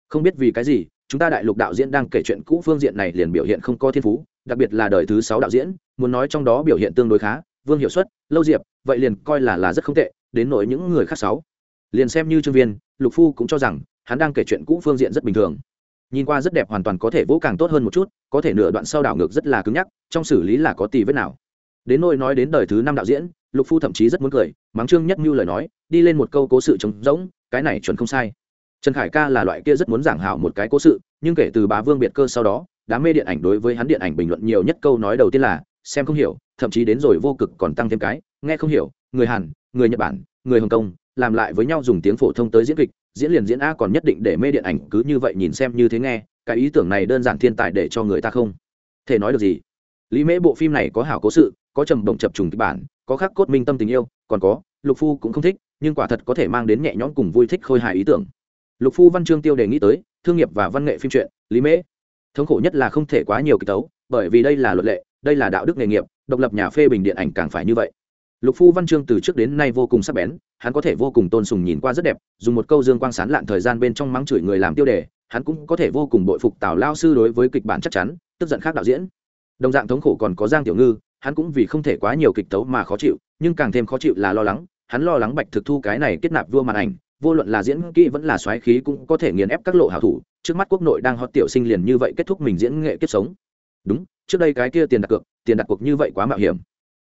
Không biết vì cái gì, chúng ta đại lục đạo diễn đang kể chuyện cũ phương diện này liền biểu hiện không có thiên phú, đặc biệt là đời thứ sáu đạo diễn, muốn nói trong đó biểu hiện tương đối khá, vương hiệu suất, lâu diệp, vậy liền coi là là rất không tệ, đến nỗi những người khác sáu. Liền xem như trương viên, lục phu cũng cho rằng, hắn đang kể chuyện cũ phương diện rất bình thường. Nhìn qua rất đẹp hoàn toàn có thể vỗ càng tốt hơn một chút, có thể nửa đoạn sau đảo ngược rất là cứng nhắc, trong xử lý là có tì vết nào đến nỗi nói đến đời thứ năm đạo diễn, lục phu thậm chí rất muốn cười, mắng trương nhất như lời nói, đi lên một câu cố sự trống rỗng, cái này chuẩn không sai. Trần khải ca là loại kia rất muốn giảng hảo một cái cố sự, nhưng kể từ bá vương biệt cơ sau đó, đám mê điện ảnh đối với hắn điện ảnh bình luận nhiều nhất câu nói đầu tiên là, xem không hiểu, thậm chí đến rồi vô cực còn tăng thêm cái, nghe không hiểu, người hàn, người nhật bản, người hồng kông, làm lại với nhau dùng tiếng phổ thông tới diễn kịch, diễn liền diễn a còn nhất định để mê điện ảnh cứ như vậy nhìn xem như thế nghe, cái ý tưởng này đơn giản thiên tài để cho người ta không thể nói được gì lý mễ bộ phim này có hảo cố sự, có trầm động chập trùng kịch bản, có khắc cốt minh tâm tình yêu, còn có, lục phu cũng không thích, nhưng quả thật có thể mang đến nhẹ nhõm cùng vui thích khôi hài ý tưởng. Lục phu văn chương tiêu đề nghĩ tới, thương nghiệp và văn nghệ phim truyện, lý mễ. Thống khổ nhất là không thể quá nhiều kịch tấu, bởi vì đây là luật lệ, đây là đạo đức nghề nghiệp, độc lập nhà phê bình điện ảnh càng phải như vậy. Lục phu văn chương từ trước đến nay vô cùng sắc bén, hắn có thể vô cùng tôn sùng nhìn qua rất đẹp, dùng một câu dương quang sán lạn thời gian bên trong mắng chửi người làm tiêu đề, hắn cũng có thể vô cùng bội phục tào lao sư đối với kịch bản chắc chắn, tức giận khác đạo diễn đồng dạng thống khổ còn có giang tiểu ngư, hắn cũng vì không thể quá nhiều kịch tấu mà khó chịu, nhưng càng thêm khó chịu là lo lắng, hắn lo lắng bạch thực thu cái này kết nạp vua màn ảnh, vô luận là diễn kỹ vẫn là xoáy khí cũng có thể nghiền ép các lộ hảo thủ, trước mắt quốc nội đang hot tiểu sinh liền như vậy kết thúc mình diễn nghệ kiếp sống. Đúng, trước đây cái kia tiền đặt cược, tiền đặt cuộc như vậy quá mạo hiểm.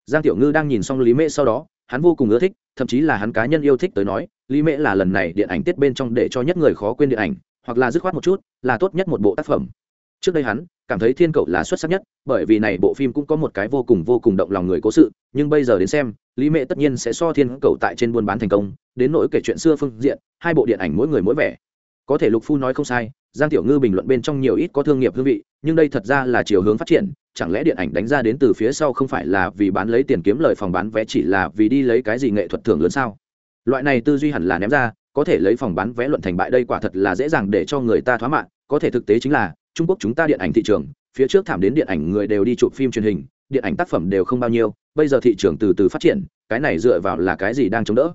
Giang tiểu ngư đang nhìn xong lý mễ sau đó, hắn vô cùng ưa thích, thậm chí là hắn cá nhân yêu thích tới nói, lý mễ là lần này điện ảnh tiết bên trong để cho nhất người khó quên điện ảnh, hoặc là dứt khoát một chút, là tốt nhất một bộ tác phẩm. Trước đây hắn cảm thấy thiên cậu là xuất sắc nhất, bởi vì này bộ phim cũng có một cái vô cùng vô cùng động lòng người cố sự, nhưng bây giờ đến xem, lý mẹ tất nhiên sẽ so thiên cậu tại trên buôn bán thành công, đến nỗi kể chuyện xưa phương diện, hai bộ điện ảnh mỗi người mỗi vẻ. Có thể lục phu nói không sai, giang tiểu ngư bình luận bên trong nhiều ít có thương nghiệp hương vị, nhưng đây thật ra là chiều hướng phát triển, chẳng lẽ điện ảnh đánh ra đến từ phía sau không phải là vì bán lấy tiền kiếm lời phòng bán vé chỉ là vì đi lấy cái gì nghệ thuật thưởng lớn sao? Loại này tư duy hẳn là ném ra, có thể lấy phòng bán vé luận thành bại đây quả thật là dễ dàng để cho người ta thoá mạng có thể thực tế chính là trung quốc chúng ta điện ảnh thị trường, phía trước thảm đến điện ảnh người đều đi chụp phim truyền hình, điện ảnh tác phẩm đều không bao nhiêu, bây giờ thị trường từ từ phát triển, cái này dựa vào là cái gì đang chống đỡ?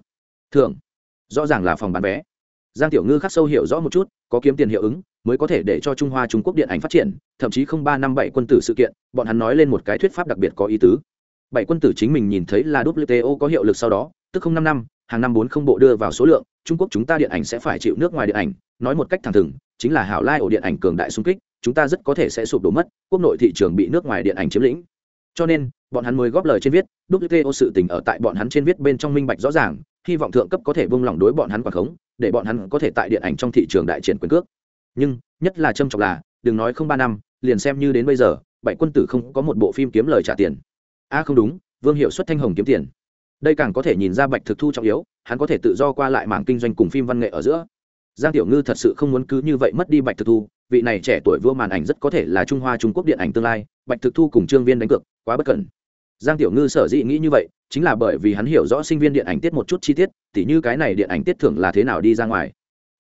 Thường rõ ràng là phòng bán vé. Giang tiểu ngư khắc sâu hiểu rõ một chút, có kiếm tiền hiệu ứng, mới có thể để cho trung hoa trung quốc điện ảnh phát triển, thậm chí không ba năm bảy quân tử sự kiện, bọn hắn nói lên một cái thuyết pháp đặc biệt có ý tứ. Bảy quân tử chính mình nhìn thấy là wto có hiệu lực sau đó, tức không năm năm, hàng năm bốn không bộ đưa vào số lượng, trung quốc chúng ta điện ảnh sẽ phải chịu nước ngoài điện ảnh, nói một cách thẳng thừng chính là hảo lai ổ điện ảnh cường đại xung kích, chúng ta rất có thể sẽ sụp đổ mất, quốc nội thị trường bị nước ngoài điện ảnh chiếm lĩnh. Cho nên, bọn hắn mới góp lời trên viết đúc wto sự tình ở tại bọn hắn trên viết bên trong minh bạch rõ ràng, hy vọng thượng cấp có thể buông lỏng đối bọn hắn quản khống, để bọn hắn có thể tại điện ảnh trong thị trường đại triển quyền cước. Nhưng, nhất là trâm trọng là, đừng nói không ba năm, liền xem như đến bây giờ, bảy quân tử không có một bộ phim kiếm lời trả tiền. A, không đúng, vương hiệu xuất thanh hồng kiếm tiền. Đây càng có thể nhìn ra bạch thực thu trọng yếu, hắn có thể tự do qua lại mảng kinh doanh cùng phim văn nghệ ở giữa giang tiểu ngư thật sự không muốn cứ như vậy mất đi bạch thực thu, vị này trẻ tuổi vua màn ảnh rất có thể là trung hoa trung quốc điện ảnh tương lai, bạch thực thu cùng trương viên đánh cược, quá bất cẩn. Giang tiểu ngư sở dĩ nghĩ như vậy, chính là bởi vì hắn hiểu rõ sinh viên điện ảnh tiết một chút chi tiết, tỉ như cái này điện ảnh tiết thưởng là thế nào đi ra ngoài.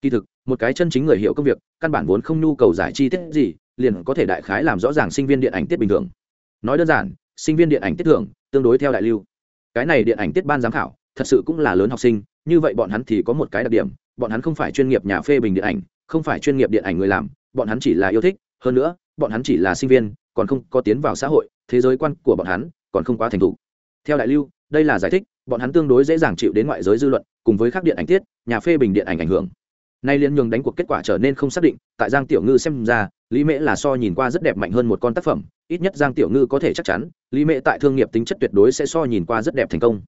Kỳ thực, một cái chân chính người hiểu công việc, căn bản vốn không nhu cầu giải chi tiết gì, liền có thể đại khái làm rõ ràng sinh viên điện ảnh tiết bình thường. Nói đơn giản, sinh viên điện ảnh tiết thưởng, tương đối theo đại lưu. Cái này điện ảnh tiết ban giám khảo, thật sự cũng là lớn học sinh, như vậy bọn hắn thì có một cái đặc điểm bọn hắn không phải chuyên nghiệp nhà phê bình điện ảnh, không phải chuyên nghiệp điện ảnh người làm, bọn hắn chỉ là yêu thích, hơn nữa, bọn hắn chỉ là sinh viên, còn không có tiến vào xã hội, thế giới quan của bọn hắn còn không quá thành thục. Theo đại lưu, đây là giải thích, bọn hắn tương đối dễ dàng chịu đến ngoại giới dư luận, cùng với các điện ảnh tiết, nhà phê bình điện ảnh ảnh hưởng. Nay liên nhường đánh cuộc kết quả trở nên không xác định, tại giang tiểu ngư xem ra, lý mễ là so nhìn qua rất đẹp mạnh hơn một con tác phẩm, ít nhất giang tiểu ngư có thể chắc chắn, lý mễ tại thương nghiệp tính chất tuyệt đối sẽ so nhìn qua rất đẹp thành công.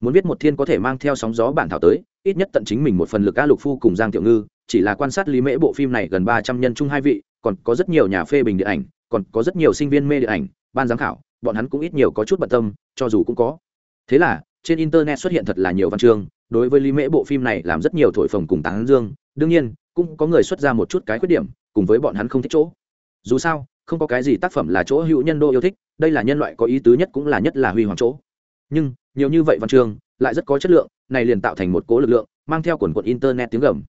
Muốn viết một thiên có thể mang theo sóng gió bản thảo tới ít nhất tận chính mình một phần lực a lục phu cùng giang tiểu ngư, chỉ là quan sát lý mễ bộ phim này gần ba trăm nhân chung hai vị, còn có rất nhiều nhà phê bình điện ảnh, còn có rất nhiều sinh viên mê điện ảnh, ban giám khảo, bọn hắn cũng ít nhiều có chút bận tâm, cho dù cũng có. Thế là, trên internet xuất hiện thật là nhiều văn chương, đối với lý mễ bộ phim này làm rất nhiều thổi phồng cùng tán dương, đương nhiên, cũng có người xuất ra một chút cái khuyết điểm, cùng với bọn hắn không thích chỗ. Dù sao, không có cái gì tác phẩm là chỗ hữu nhân đô yêu thích, đây là nhân loại có ý tứ nhất cũng là nhất là huy hoàng chỗ. Nhưng nhiều như vậy văn chương, lại rất có chất lượng, này liền tạo thành một cố lực lượng, mang theo quần quận internet tiếng gầm.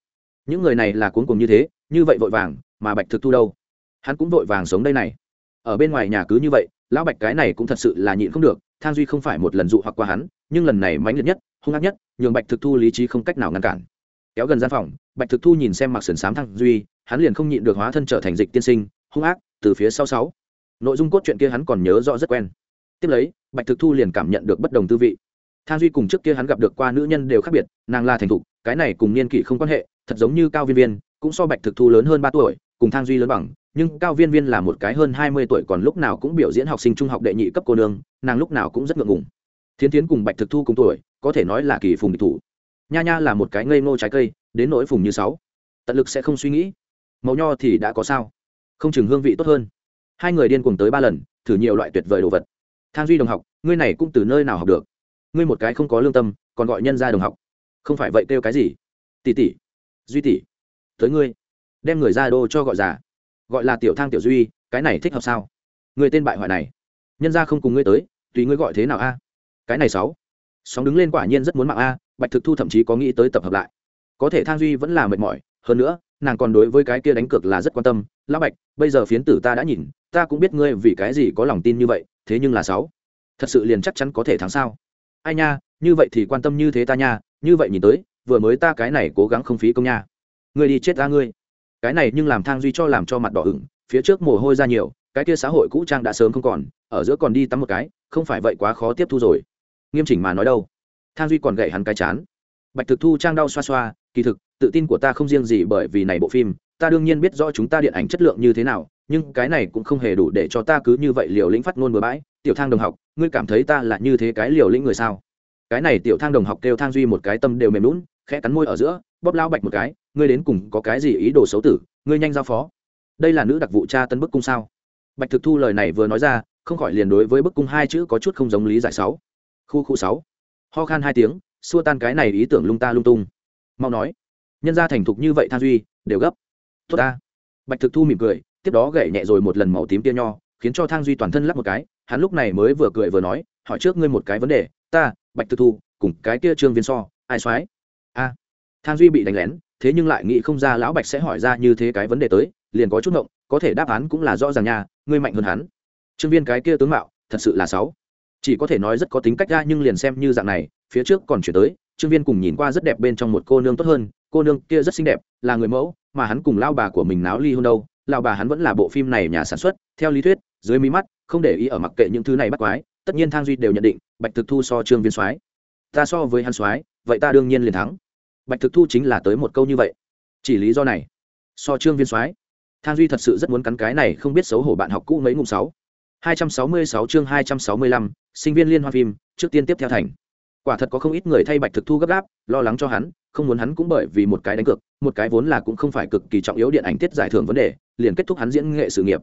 Những người này là cuốn cùng như thế, như vậy vội vàng, mà bạch thực thu đâu? Hắn cũng vội vàng sống đây này. Ở bên ngoài nhà cứ như vậy, lão bạch cái này cũng thật sự là nhịn không được thang duy không phải một lần dụ hoặc qua hắn, nhưng lần này mãnh liệt nhất, hung ác nhất, nhường bạch thực thu lý trí không cách nào ngăn cản. Kéo gần gian phòng, bạch thực thu nhìn xem mặc sườn s á m thang duy, hắn liền không nhịn được hóa thân trở thành dịch tiên sinh, hung ác, từ phía sau sáu. Nội dung cốt truyện kia hắn còn nhớ rõ rất quen. Tiếp lấy bạch thực thu liền cảm nhận được bất đồng tư vị. Thang duy cùng trước kia hắn gặp được qua nữ nhân đều khác biệt, nàng là thành thục, cái này cùng niên kỷ không quan hệ, thật giống như cao viên viên, cũng so bạch thực thu lớn hơn ba tuổi, cùng thang duy lớn bằng, nhưng cao viên viên là một cái hơn hai mươi tuổi còn lúc nào cũng biểu diễn học sinh trung học đệ nhị cấp cô nương, nàng lúc nào cũng rất ngượng ngùng. Thiến tiến cùng bạch thực thu cùng tuổi, có thể nói là kỳ phùng địch thủ. Nha nha là một cái ngây ngô trái cây, đến nỗi phùng như sáu. Tận lực sẽ không suy nghĩ, màu nho thì đã có sao, không chừng hương vị tốt hơn. Hai người điên cùng tới ba lần, thử nhiều loại tuyệt vời đồ vật thang duy đồng học, ngươi này cũng từ nơi nào học được? Ngươi một cái không có lương tâm, còn gọi nhân ra đồng học. Không phải vậy kêu cái gì? Tỷ tỷ, duy tỷ, tới ngươi. Đem người ra đô cho gọi già. Gọi là tiểu thang tiểu duy, cái này thích hợp sao? Người tên bại hoại này. Nhân ra không cùng ngươi tới, tùy ngươi gọi thế nào a? Cái này sáu. Sóng đứng lên quả nhiên rất muốn mạng a, bạch thực thu thậm chí có nghĩ tới tập hợp lại. Có thể thang duy vẫn là mệt mỏi, hơn nữa, nàng còn đối với cái kia đánh cược là rất quan tâm. Lão bạch, bây giờ phiến tử ta đã nhìn ta cũng biết ngươi vì cái gì có lòng tin như vậy, thế nhưng là sáu. Thật sự liền chắc chắn có thể thắng sao? Ai nha, như vậy thì quan tâm như thế ta nha, như vậy nhìn tới, vừa mới ta cái này cố gắng không phí công nha. Ngươi đi chết ta ngươi. Cái này nhưng làm thang duy cho làm cho mặt đỏ ửng, phía trước mồ hôi ra nhiều, cái kia xã hội cũ trang đã sớm không còn, ở giữa còn đi tắm một cái, không phải vậy quá khó tiếp thu rồi. Nghiêm chỉnh mà nói đâu. Thang duy còn gậy hắn cái chán. Bạch thực thu trang đau xoa xoa, kỳ thực, tự tin của ta không riêng gì bởi vì này bộ phim, ta đương nhiên biết rõ chúng ta điện ảnh chất lượng như thế nào nhưng cái này cũng không hề đủ để cho ta cứ như vậy liều lĩnh phát ngôn bừa bãi. Tiểu thang đồng học, ngươi cảm thấy ta là như thế cái liều lĩnh người sao? Cái này tiểu thang đồng học kêu thang duy một cái tâm đều mềm lún khẽ cắn môi ở giữa, bóp lao bạch một cái, ngươi đến cùng có cái gì ý đồ xấu tử, ngươi nhanh giao phó. Đây là nữ đặc vụ cha tân bức cung sao? Bạch thực thu lời này vừa nói ra, không khỏi liền đối với bức cung hai chữ có chút không giống lý giải sáu. Khu khu sáu. Ho khan hai tiếng, xua tan cái này ý tưởng lung ta lung tung. Mau nói. Nhân gia thành thục như vậy thang duy, đều gấp. Tốt ta. Bạch thực thu mỉm cười tiếp đó gậy nhẹ rồi một lần màu tím tia nho, khiến cho thang duy toàn thân lắp một cái, hắn lúc này mới vừa cười vừa nói, hỏi trước ngươi một cái vấn đề, ta, bạch thực thu, cùng cái kia trương viên so, ai soái a. Thang duy bị đánh lén, thế nhưng lại nghĩ không ra lão bạch sẽ hỏi ra như thế cái vấn đề tới, liền có chút ngộng, có thể đáp án cũng là rõ ràng nha, ngươi mạnh hơn hắn. Trương viên cái kia tướng mạo, thật sự là sáu chỉ có thể nói rất có tính cách ra nhưng liền xem như dạng này, phía trước còn chuyển tới, trương viên cùng nhìn qua rất đẹp bên trong một cô nương tốt hơn, cô nương kia rất xinh đẹp, là người mẫu, mà hắn cùng lao bà của mình náo ly hôn đâu lão bà hắn vẫn là bộ phim này nhà sản xuất theo lý thuyết dưới mí mắt không để ý ở mặc kệ những thứ này bắt quái tất nhiên thang duy đều nhận định bạch thực thu so trương viên soái. Ta so với hắn soái vậy ta đương nhiên liền thắng. Bạch thực thu chính là tới một câu như vậy. Chỉ lý do này. So trương viên soái thang duy thật sự rất muốn cắn cái này không biết xấu hổ bạn học cũ mấy ngụm sáu. 266 chương 265, sinh viên liên hoan phim, trước tiên tiếp theo thành. Quả thật có không ít người thay Bạch Thực Thu gấp gáp, lo lắng cho hắn, không muốn hắn cũng bởi vì một cái đánh cược, một cái vốn là cũng không phải cực kỳ trọng yếu điện ảnh tiết giải thưởng vấn đề, liền kết thúc hắn diễn nghệ sự nghiệp.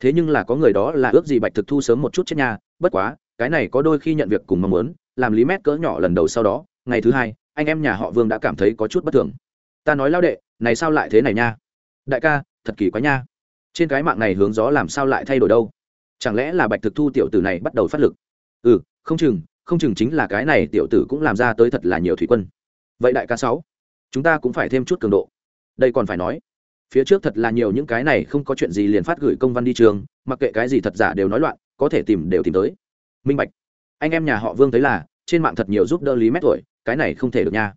Thế nhưng là có người đó là ước gì Bạch Thực Thu sớm một chút chết nhà, bất quá, cái này có đôi khi nhận việc cùng mong muốn, làm lý mét cỡ nhỏ lần đầu sau đó, ngày thứ hai, anh em nhà họ Vương đã cảm thấy có chút bất thường. Ta nói lao đệ, này sao lại thế này nha? Đại ca, thật kỳ quá nha. Trên cái mạng này hướng gió làm sao lại thay đổi đâu? chẳng lẽ là bạch thực thu tiểu tử này bắt đầu phát lực ừ không chừng không chừng chính là cái này tiểu tử cũng làm ra tới thật là nhiều thủy quân. Vậy đại ca sáu, chúng ta cũng phải thêm chút cường độ. Đây còn phải nói, phía trước thật là nhiều những cái này không có chuyện gì liền phát gửi công văn đi trường, mặc kệ cái gì thật giả đều nói loạn, có thể tìm đều tìm tới. Minh bạch, anh em nhà họ vương thấy là, trên mạng thật nhiều giúp đỡ lý mét tuổi, cái này không thể được nha.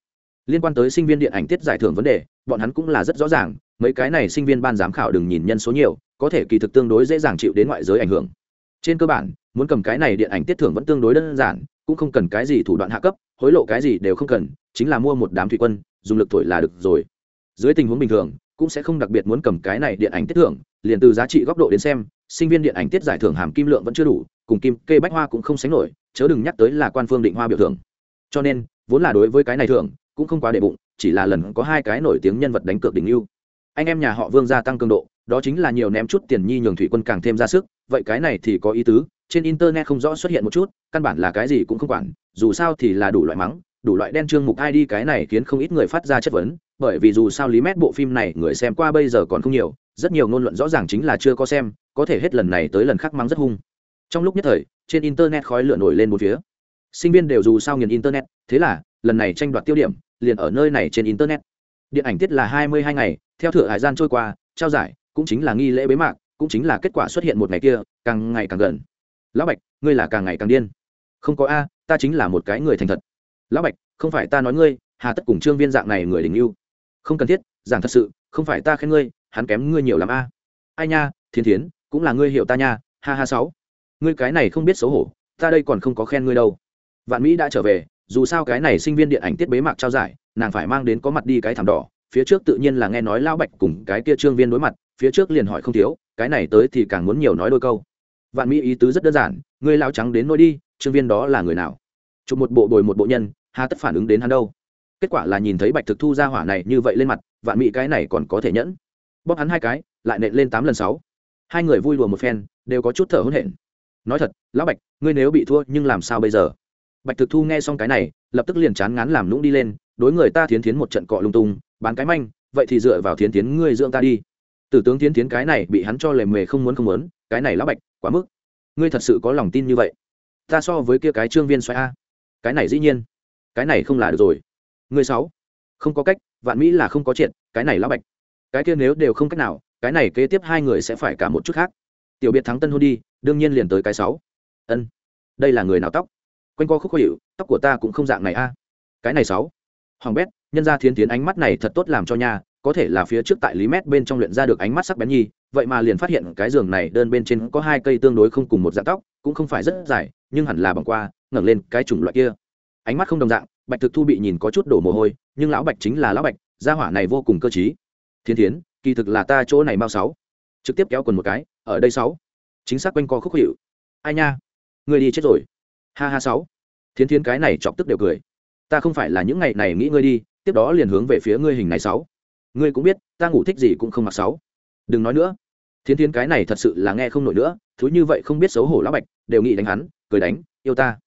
Liên quan tới sinh viên điện ảnh tiết giải thưởng vấn đề, bọn hắn cũng là rất rõ ràng, mấy cái này sinh viên ban giám khảo đừng nhìn nhân số nhiều, có thể kỳ thực tương đối dễ dàng chịu đến ngoại giới ảnh hưởng. Trên cơ bản, muốn cầm cái này điện ảnh tiết thưởng vẫn tương đối đơn giản cũng không cần cái gì thủ đoạn hạ cấp, hối lộ cái gì đều không cần, chính là mua một đám thủy quân, dùng lực thổi là được rồi. Dưới tình huống bình thường, cũng sẽ không đặc biệt muốn cầm cái này điện ảnh tiết thưởng, liền từ giá trị góc độ đến xem, sinh viên điện ảnh tiết giải thưởng hàm kim lượng vẫn chưa đủ, cùng kim kê bách hoa cũng không sánh nổi, chớ đừng nhắc tới là quan phương định hoa biểu thưởng. Cho nên, vốn là đối với cái này thưởng, cũng không quá đệ bụng, chỉ là lần có hai cái nổi tiếng nhân vật đánh cược đỉnh lưu. Anh em nhà họ vương gia tăng cường độ, đó chính là nhiều ném chút tiền nhi nhường thủy quân càng thêm ra sức, vậy cái này thì có ý tứ trên internet không rõ xuất hiện một chút, căn bản là cái gì cũng không quản, dù sao thì là đủ loại mắng, đủ loại đen trương mục id cái này khiến không ít người phát ra chất vấn, bởi vì dù sao lý mét bộ phim này người xem qua bây giờ còn không nhiều, rất nhiều ngôn luận rõ ràng chính là chưa có xem, có thể hết lần này tới lần khác mắng rất hung. Trong lúc nhất thời, trên internet khói lửa nổi lên một phía. Sinh viên đều dù sao nghiền internet, thế là, lần này tranh đoạt tiêu điểm, liền ở nơi này trên internet. Điện ảnh tiết là hai mươi hai ngày, theo thửa hải gian trôi qua, trao giải, cũng chính là nghi lễ bế mạc, cũng chính là kết quả xuất hiện một ngày kia, càng ngày càng gần lão bạch, ngươi là càng ngày càng điên. Không có a, ta chính là một cái người thành thật. Lão bạch, không phải ta nói ngươi, hà tất cùng trương viên dạng này người đình yêu không cần thiết, giảng thật sự, không phải ta khen ngươi, hắn kém ngươi nhiều lắm a. Ai nha thiên thiến, cũng là ngươi hiểu ta nha, ha ha sáu. Ngươi cái này không biết xấu hổ, ta đây còn không có khen ngươi đâu. Vạn mỹ đã trở về, dù sao cái này sinh viên điện ảnh tiết bế mạc trao giải, nàng phải mang đến có mặt đi cái thảm đỏ. Phía trước tự nhiên là nghe nói lão bạch cùng cái kia trương viên đối mặt, phía trước liền hỏi không thiếu, cái này tới thì càng muốn nhiều nói đôi câu vạn mỹ ý tứ rất đơn giản người lao trắng đến nôi đi, trương viên đó là người nào? Chụp một bộ bồi một bộ nhân, hà tất phản ứng đến hắn đâu? Kết quả là nhìn thấy bạch thực thu ra hỏa này như vậy lên mặt, vạn mỹ cái này còn có thể nhẫn. Bóp hắn hai cái, lại nện lên tám lần sáu. Hai người vui đùa một phen, đều có chút thở hôn hển. Nói thật, lão bạch, ngươi nếu bị thua, nhưng làm sao bây giờ? Bạch thực thu nghe xong cái này, lập tức liền chán ngán làm lũng đi lên, đối người ta thiến thiến một trận cọ lung tung, bán cái manh, vậy thì dựa vào thiến thiến ngươi dưỡng ta đi. Tử tướng Thiến Thiến cái này bị hắn cho lề mề không muốn không muốn, cái này lão bạch quá mức. Ngươi thật sự có lòng tin như vậy? Ta so với kia cái trương viên xoay a. Cái này dĩ nhiên. Cái này không là được rồi. Ngươi sáu. Không có cách, vạn mỹ là không có chuyện cái này lão bạch. Cái kia nếu đều không cách nào, cái này kế tiếp hai người sẽ phải cả một chút khác. Tiểu biệt thắng tân hôn đi, đương nhiên liền tới cái sáu. Ân. Đây là người nào tóc? Quanh co khúc khó hiệu tóc của ta cũng không dạng này a. Cái này sáu. Hoàng bét, nhân ra thiến tiến ánh mắt này thật tốt làm cho nhà có thể là phía trước tại lý mét bên trong luyện ra được ánh mắt sắc bén nhi vậy mà liền phát hiện cái giường này đơn bên trên có hai cây tương đối không cùng một dạng tóc, cũng không phải rất dài, nhưng hẳn là bằng qua, ngẩng lên cái chủng loại kia. Ánh mắt không đồng dạng, bạch thực thu bị nhìn có chút đổ mồ hôi, nhưng lão bạch chính là lão bạch, gia hỏa này vô cùng cơ t thiên thiến, kỳ thực là ta chỗ này mau sáu. Trực tiếp kéo quần một cái, ở đây sáu. Chính xác quanh co khúc hiệu. Ai nha? Người đi chết rồi. Ha ha sáu. Thiên thiến cái này chọc tức đều cười. Ta không phải là những ngày này nghĩ ngươi đi, tiếp đó liền hướng về phía ngươi hình này sáu. Ngươi cũng biết, ta ngủ thích gì cũng không mặc sáu đừng nói nữa. Thiến thiến cái này thật sự là nghe không nổi nữa, thú như vậy không biết xấu hổ lão bạch, đều nghĩ đánh hắn, cười đánh, yêu ta.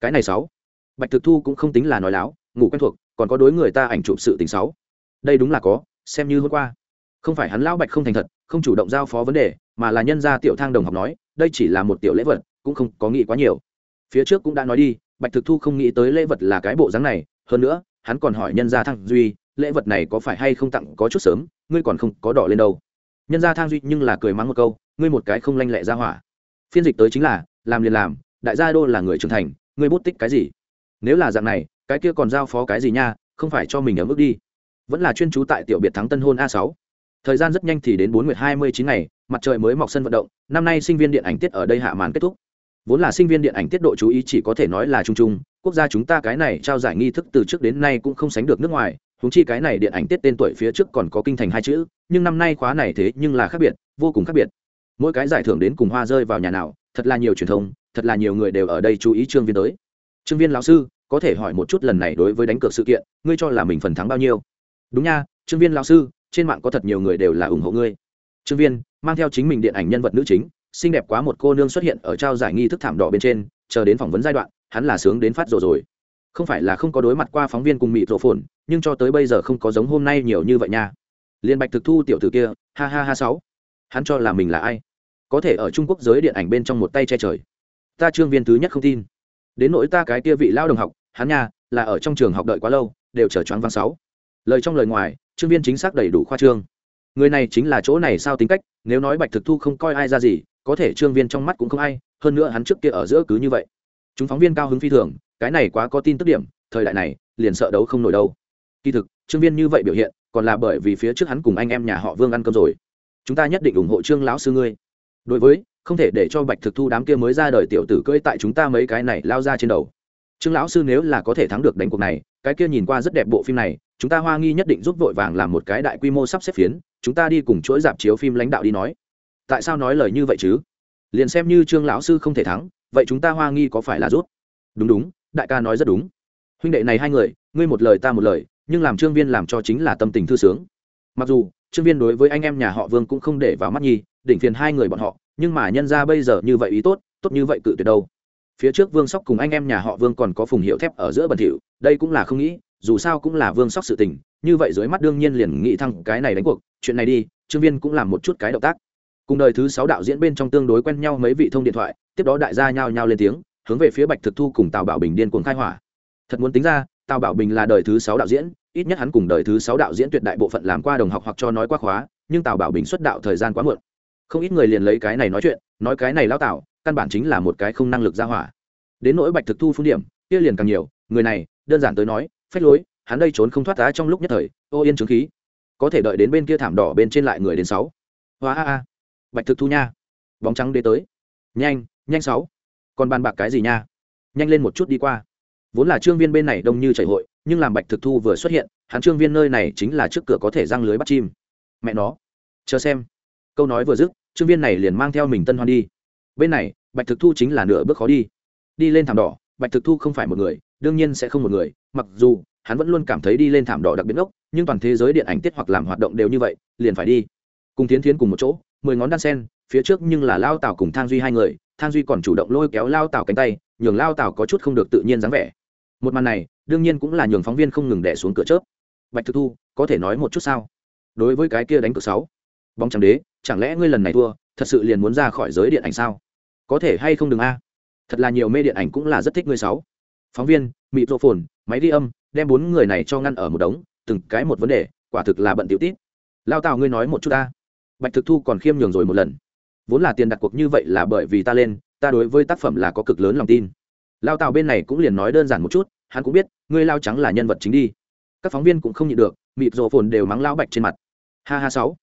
Cái này sáu. Bạch thực thu cũng không tính là nói láo, ngủ quen thuộc, còn có đối người ta ảnh chụp sự tình sáu. Đây đúng là có, xem như hôm qua. Không phải hắn lão bạch không thành thật, không chủ động giao phó vấn đề, mà là nhân gia tiểu thang đồng học nói, đây chỉ là một tiểu lễ vật, cũng không có nghĩ quá nhiều. Phía trước cũng đã nói đi, bạch thực thu không nghĩ tới lễ vật là cái bộ dáng này, hơn nữa, hắn còn hỏi nhân gia thăng duy, lễ vật này có phải hay không tặng có chút sớm, ngươi còn không có đỏ lên đâu? Nhân gia thang duy nhưng là cười mắng một câu, ngươi một cái không lanh lẹ ra hỏa. Phiên dịch tới chính là, làm liền làm, đại gia đô là người trưởng thành, ngươi bút tích cái gì? Nếu là dạng này, cái kia còn giao phó cái gì nha, không phải cho mình ở mức đi. Vẫn là chuyên trú tại tiểu biệt thắng tân hôn a sáu. Thời gian rất nhanh thì đến bốn nguyệt hai mươi chín ngày, mặt trời mới mọc sân vận động, năm nay sinh viên điện ảnh tiết ở đây hạ màn kết thúc. Vốn là sinh viên điện ảnh tiết độ chú ý chỉ có thể nói là chung chung, quốc gia chúng ta cái này trao giải nghi thức từ trước đến nay cũng không sánh được nước ngoài húng chi cái này điện ảnh tiết tên tuổi phía trước còn có kinh thành hai chữ, nhưng năm nay khóa này thế nhưng là khác biệt, vô cùng khác biệt. Mỗi cái giải thưởng đến cùng hoa rơi vào nhà nào, thật là nhiều truyền thông, thật là nhiều người đều ở đây chú ý trương viên tới. Trương viên lão sư, có thể hỏi một chút lần này đối với đánh cược sự kiện, ngươi cho là mình phần thắng bao nhiêu? Đúng nha, trương viên lão sư, trên mạng có thật nhiều người đều là ủng hộ ngươi. Trương viên, mang theo chính mình điện ảnh nhân vật nữ chính, xinh đẹp quá một cô nương xuất hiện ở trao giải nghi thức thảm đỏ bên trên, chờ đến phỏng vấn giai đoạn, hắn là sướng đến phát rồi rồi. Không phải là không có đối mặt qua phóng viên cùng mịt rộ phồn nhưng cho tới bây giờ không có giống hôm nay nhiều như vậy nha. Liên bạch thực thu tiểu tử kia, ha ha ha sáu. Hắn cho là mình là ai? Có thể ở trung quốc giới điện ảnh bên trong một tay che trời. Ta trương viên thứ nhất không tin. Đến nỗi ta cái kia vị lao đồng học, hắn nha, là ở trong trường học đợi quá lâu, đều trở choáng váng sáu. Lời trong lời ngoài, trương viên chính xác đầy đủ khoa trương. Người này chính là chỗ này sao tính cách, nếu nói bạch thực thu không coi ai ra gì, có thể trương viên trong mắt cũng không ai, hơn nữa hắn trước kia ở giữa cứ như vậy. Chúng phóng viên cao hứng phi thường, cái này quá có tin tức điểm, thời đại này, liền sợ đấu không nổi đâu kỳ thực, trương viên như vậy biểu hiện, còn là bởi vì phía trước hắn cùng anh em nhà họ vương ăn cơm rồi. Chúng ta nhất định ủng hộ trương lão sư ngươi. Đối với, không thể để cho bạch thực thu đám kia mới ra đời tiểu tử cưỡi tại chúng ta mấy cái này lao ra trên đầu. Trương lão sư nếu là có thể thắng được đánh cuộc này, cái kia nhìn qua rất đẹp bộ phim này, chúng ta hoa nghi nhất định giúp vội vàng làm một cái đại quy mô sắp xếp phiến, chúng ta đi cùng chuỗi dạp chiếu phim lãnh đạo đi nói. Tại sao nói lời như vậy chứ? Liền xem như trương lão sư không thể thắng, vậy chúng ta hoa nghi có phải là rút? Đúng đúng, đại ca nói rất đúng. Huynh đệ này hai người, ngươi một lời ta một lời nhưng làm trương viên làm cho chính là tâm tình thư sướng. Mặc dù, trương viên đối với anh em nhà họ vương cũng không để vào mắt nhi đỉnh phiền hai người bọn họ, nhưng mà nhân ra bây giờ như vậy ý tốt tốt như vậy cự tuyệt đâu. Phía trước vương sóc cùng anh em nhà họ vương còn có phùng hiệu thép ở giữa bẩn thỉu, đây cũng là không nghĩ, dù sao cũng là vương sóc sự tình, như vậy dưới mắt đương nhiên liền nghĩ thăng cái này đánh cuộc, chuyện này đi, trương viên cũng làm một chút cái động tác. Cùng đời thứ sáu đạo diễn bên trong tương đối quen nhau mấy vị thông điện thoại, tiếp đó đại gia nhao nhao lên tiếng, hướng về phía bạch thực thu cùng tào bảo bình điên cuồng khai hỏa. Thật muốn tính ra tào bảo bình là đời thứ sáu đạo diễn, ít nhất hắn cùng đời thứ sáu đạo diễn tuyệt đại bộ phận làm qua đồng học hoặc cho nói qua khóa, nhưng tào bảo bình xuất đạo thời gian quá muộn. Không ít người liền lấy cái này nói chuyện, nói cái này lao tào, căn bản chính là một cái không năng lực ra hỏa. Đến nỗi bạch thực thu phương điểm, kia liền càng nhiều, người này, đơn giản tới nói, phách lối, hắn đây trốn không thoát tá trong lúc nhất thời, ô yên trướng khí. Có thể đợi đến bên kia thảm đỏ bên trên lại người đến sáu. Hoa a a. Bạch thực thu nha. Bóng trắng đế tới. Nhanh nhanh sáu. Còn bàn bạc cái gì nha? Nhanh lên một chút đi qua vốn là trương viên bên này đông như chảy hội, nhưng làm bạch thực thu vừa xuất hiện, hắn trương viên nơi này chính là trước cửa có thể răng lưới bắt chim. Mẹ nó. Chờ xem. Câu nói vừa dứt, trương viên này liền mang theo mình tân hoan đi. Bên này, bạch thực thu chính là nửa bước khó đi. Đi lên thảm đỏ, bạch thực thu không phải một người, đương nhiên sẽ không một người, mặc dù hắn vẫn luôn cảm thấy đi lên thảm đỏ đặc biệt ngốc, nhưng toàn thế giới điện ảnh tiết hoặc làm hoạt động đều như vậy, liền phải đi. Cùng tiến tiến cùng một chỗ, mười ngón đan sen, phía trước nhưng là lao tảo cùng thang duy hai người, thang duy còn chủ động lôi kéo lao tảo cánh tay, nhường lao tảo có chút không được tự nhiên dáng vẻ một màn này, đương nhiên cũng là nhường phóng viên không ngừng đẻ xuống cửa chớp. Bạch thực thu, có thể nói một chút sao? Đối với cái kia đánh cược sáu, bóng trắng đế, chẳng lẽ ngươi lần này thua, thật sự liền muốn ra khỏi giới điện ảnh sao? Có thể hay không đừng a? Thật là nhiều mê điện ảnh cũng là rất thích ngươi sáu. Phóng viên mịt rộ phồn máy ghi âm, đem bốn người này cho ngăn ở một đống, từng cái một vấn đề, quả thực là bận tiểu tít. Lao tào ngươi nói một chút ta bạch thực thu còn khiêm nhường rồi một lần. Vốn là tiền đặt cuộc như vậy là bởi vì ta lên, ta đối với tác phẩm là có cực lớn lòng tin lao tào bên này cũng liền nói đơn giản một chút, hắn cũng biết, ngươi lao trắng là nhân vật chính đi. Các phóng viên cũng không nhịn được, mịt rộ phồn đều mắng lao bạch trên mặt. Ha ha sáu.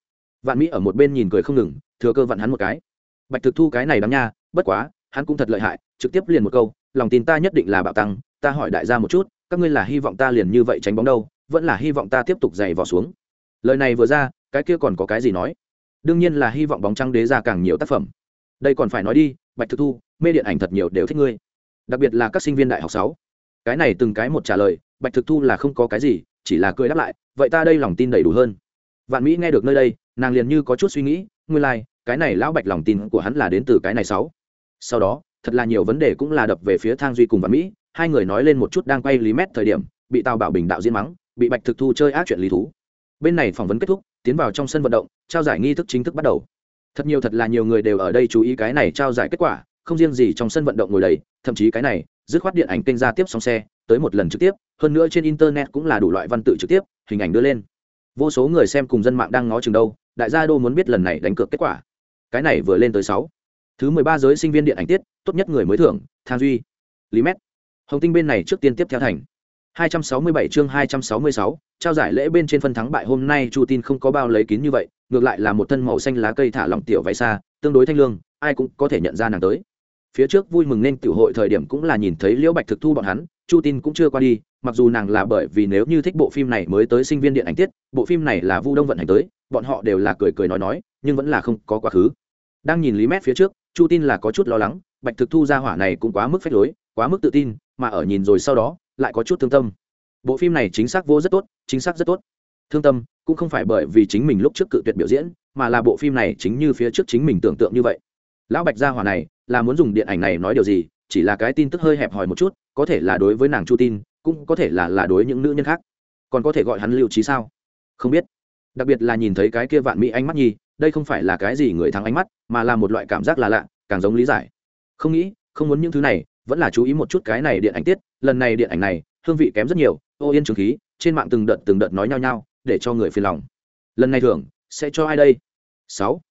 Vạn mỹ ở một bên nhìn cười không ngừng, thừa cơ vặn hắn một cái. Bạch thực thu cái này đắm nha, bất quá, hắn cũng thật lợi hại, trực tiếp liền một câu, lòng tin ta nhất định là bạo tăng, ta hỏi đại gia một chút, các ngươi là hy vọng ta liền như vậy tránh bóng đâu, vẫn là hy vọng ta tiếp tục dày vò xuống. Lời này vừa ra, cái kia còn có cái gì nói? Đương nhiên là hy vọng bóng trăng đế ra càng nhiều tác phẩm. Đây còn phải nói đi, bạch thực thu, mê điện ảnh thật nhiều đều thích ngươi đặc biệt là các sinh viên đại học sáu. Cái này từng cái một trả lời bạch thực thu là không có cái gì chỉ là cười đáp lại vậy ta đây lòng tin đầy đủ hơn. Vạn mỹ nghe được nơi đây nàng liền như có chút suy nghĩ nguyên lai、like, cái này lão bạch lòng tin của hắn là đến từ cái này sáu. Sau đó thật là nhiều vấn đề cũng là đập về phía thang duy cùng vạn mỹ hai người nói lên một chút đang quay lý mét thời điểm bị tào bảo bình đạo diễn mắng bị bạch thực thu chơi ác chuyện lý thú. Bên này phỏng vấn kết thúc tiến vào trong sân vận động trao giải nghi thức chính thức bắt đầu. Thật nhiều thật là nhiều người đều ở đây chú ý cái này trao giải kết quả không riêng gì trong sân vận động ngồi đầy thậm chí cái này dứt khoát điện ảnh kênh ra tiếp sóng xe tới một lần trực tiếp hơn nữa trên internet cũng là đủ loại văn tự trực tiếp hình ảnh đưa lên. Vô số người xem cùng dân mạng đang ngó chừng đâu đại gia đô muốn biết lần này đánh cược kết quả. Cái này vừa lên tới sáu. Thứ mười ba giới sinh viên điện ảnh tiết tốt nhất người mới thưởng thang duy lý mét. Hồng tinh bên này trước tiên tiếp theo thành. 267 chương 266, trao giải lễ bên trên phân thắng bại hôm nay Chu Tin không có bao lấy kín như vậy, ngược lại là một thân màu xanh lá cây thả lỏng tiểu váy xa, tương đối thanh lương, ai cũng có thể nhận ra nàng tới. Phía trước vui mừng nên tiểu hội thời điểm cũng là nhìn thấy Liễu Bạch thực thu bọn hắn, Chu Tin cũng chưa qua đi, mặc dù nàng là bởi vì nếu như thích bộ phim này mới tới sinh viên điện ảnh tiết, bộ phim này là Vu Đông vận hành tới, bọn họ đều là cười cười nói nói, nhưng vẫn là không có quá khứ. Đang nhìn Lý Mét phía trước, chu tin là có chút lo lắng bạch thực thu ra hỏa này cũng quá mức phách lối quá mức tự tin mà ở nhìn rồi sau đó lại có chút thương tâm. Bộ phim này chính xác vô rất tốt chính xác rất tốt. Thương tâm cũng không phải bởi vì chính mình lúc trước cự tuyệt biểu diễn mà là bộ phim này chính như phía trước chính mình tưởng tượng như vậy. Lão bạch gia hỏa này là muốn dùng điện ảnh này nói điều gì, chỉ là cái tin tức hơi hẹp hòi một chút, có thể là đối với nàng chu tin, cũng có thể là là đối những nữ nhân khác. Còn có thể gọi hắn lưu trí sao? Không biết. Đặc biệt là nhìn thấy cái kia vạn mỹ ánh mắt nhi, đây không phải là cái gì người thắng ánh mắt, mà là một loại cảm giác là lạ, càng giống lý giải. Không nghĩ, không muốn những thứ này, vẫn là chú ý một chút cái này điện ảnh tiết, lần này điện ảnh này, hương vị kém rất nhiều, ô yên trường khí, trên mạng từng đợt từng đợt nói nhau nhau, để cho người phiền lòng. Lần này thưởng, sẽ cho ai đây? Sáu.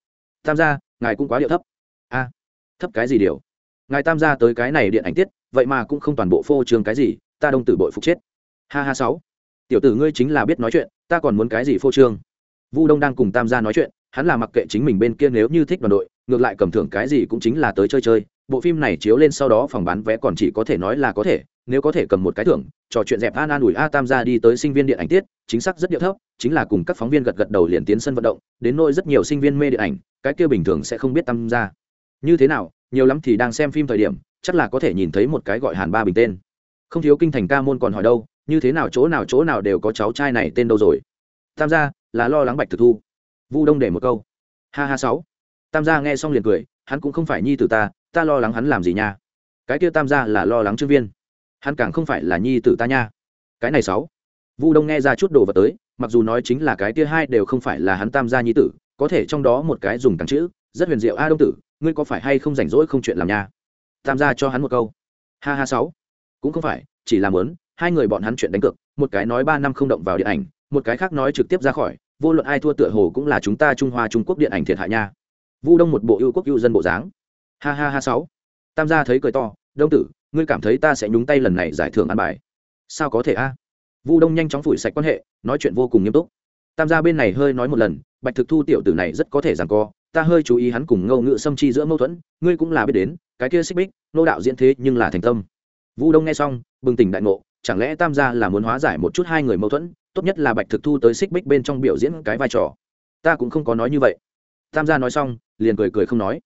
Tham gia, ngài cũng quá điệu thấp thấp cái gì điều? Ngài tam gia tới cái này điện ảnh tiết, vậy mà cũng không toàn bộ phô trường cái gì, ta đông tử bội phục chết. Ha ha sáu. Tiểu tử ngươi chính là biết nói chuyện, ta còn muốn cái gì phô trương? Vu đông đang cùng tam gia nói chuyện, hắn là mặc kệ chính mình bên kia nếu như thích đoàn đội, ngược lại cầm thưởng cái gì cũng chính là tới chơi chơi. Bộ phim này chiếu lên sau đó phòng bán vé còn chỉ có thể nói là có thể, nếu có thể cầm một cái thưởng, trò chuyện dẹp an an ủi a tam gia đi tới sinh viên điện ảnh tiết, chính xác rất điệu thấp, chính là cùng các phóng viên gật gật đầu liền tiến sân vận động, đến nỗi rất nhiều sinh viên mê điện ảnh, cái kia bình thường sẽ không biết tam gia như thế nào, nhiều lắm thì đang xem phim thời điểm, chắc là có thể nhìn thấy một cái gọi hàn ba bình tên. Không thiếu kinh thành ca môn còn hỏi đâu, như thế nào chỗ nào chỗ nào đều có cháu trai này tên đâu rồi. Tam gia, là lo lắng bạch thực thu. Vu đông để một câu. Ha ha sáu. Tam gia nghe xong liền cười, hắn cũng không phải nhi từ ta ta lo lắng hắn làm gì nha. Cái kia tam gia là lo lắng chương viên. Hắn càng không phải là nhi tử ta nha. Cái này sáu. Vu đông nghe ra chút đồ vật tới, mặc dù nói chính là cái kia hai đều không phải là hắn tam gia nhi tử, có thể trong đó một cái dùng càng chữ, rất huyền diệu a đông tử ngươi có phải hay không rảnh rỗi không chuyện làm nha? Tam gia cho hắn một câu. Ha ha sáu. Cũng không phải, chỉ làm lớn hai người bọn hắn chuyện đánh cược, một cái nói ba năm không động vào điện ảnh, một cái khác nói trực tiếp ra khỏi, vô luận ai thua tựa hồ cũng là chúng ta trung hoa trung quốc điện ảnh thiệt hại nha. Vu đông một bộ ưu quốc ưu dân bộ dáng. Ha ha ha sáu. Tam gia thấy cười to, đông tử, ngươi cảm thấy ta sẽ nhúng tay lần này giải thưởng ăn bài? Sao có thể a? Vu đông nhanh chóng phủi sạch quan hệ, nói chuyện vô cùng nghiêm túc. Tam gia bên này hơi nói một lần, bạch thực thu tiểu tử này rất có thể rằng co ta hơi chú ý hắn cùng ngâu ngự xâm chi giữa mâu thuẫn, ngươi cũng là biết đến, cái kia xích bích, nô đạo diễn thế nhưng là thành tâm. Vu đông nghe xong, bừng tỉnh đại ngộ, chẳng lẽ tam gia là muốn hóa giải một chút hai người mâu thuẫn, tốt nhất là bạch thực thu tới xích bích bên trong biểu diễn cái vai trò. Ta cũng không có nói như vậy. Tam gia nói xong, liền cười cười không nói.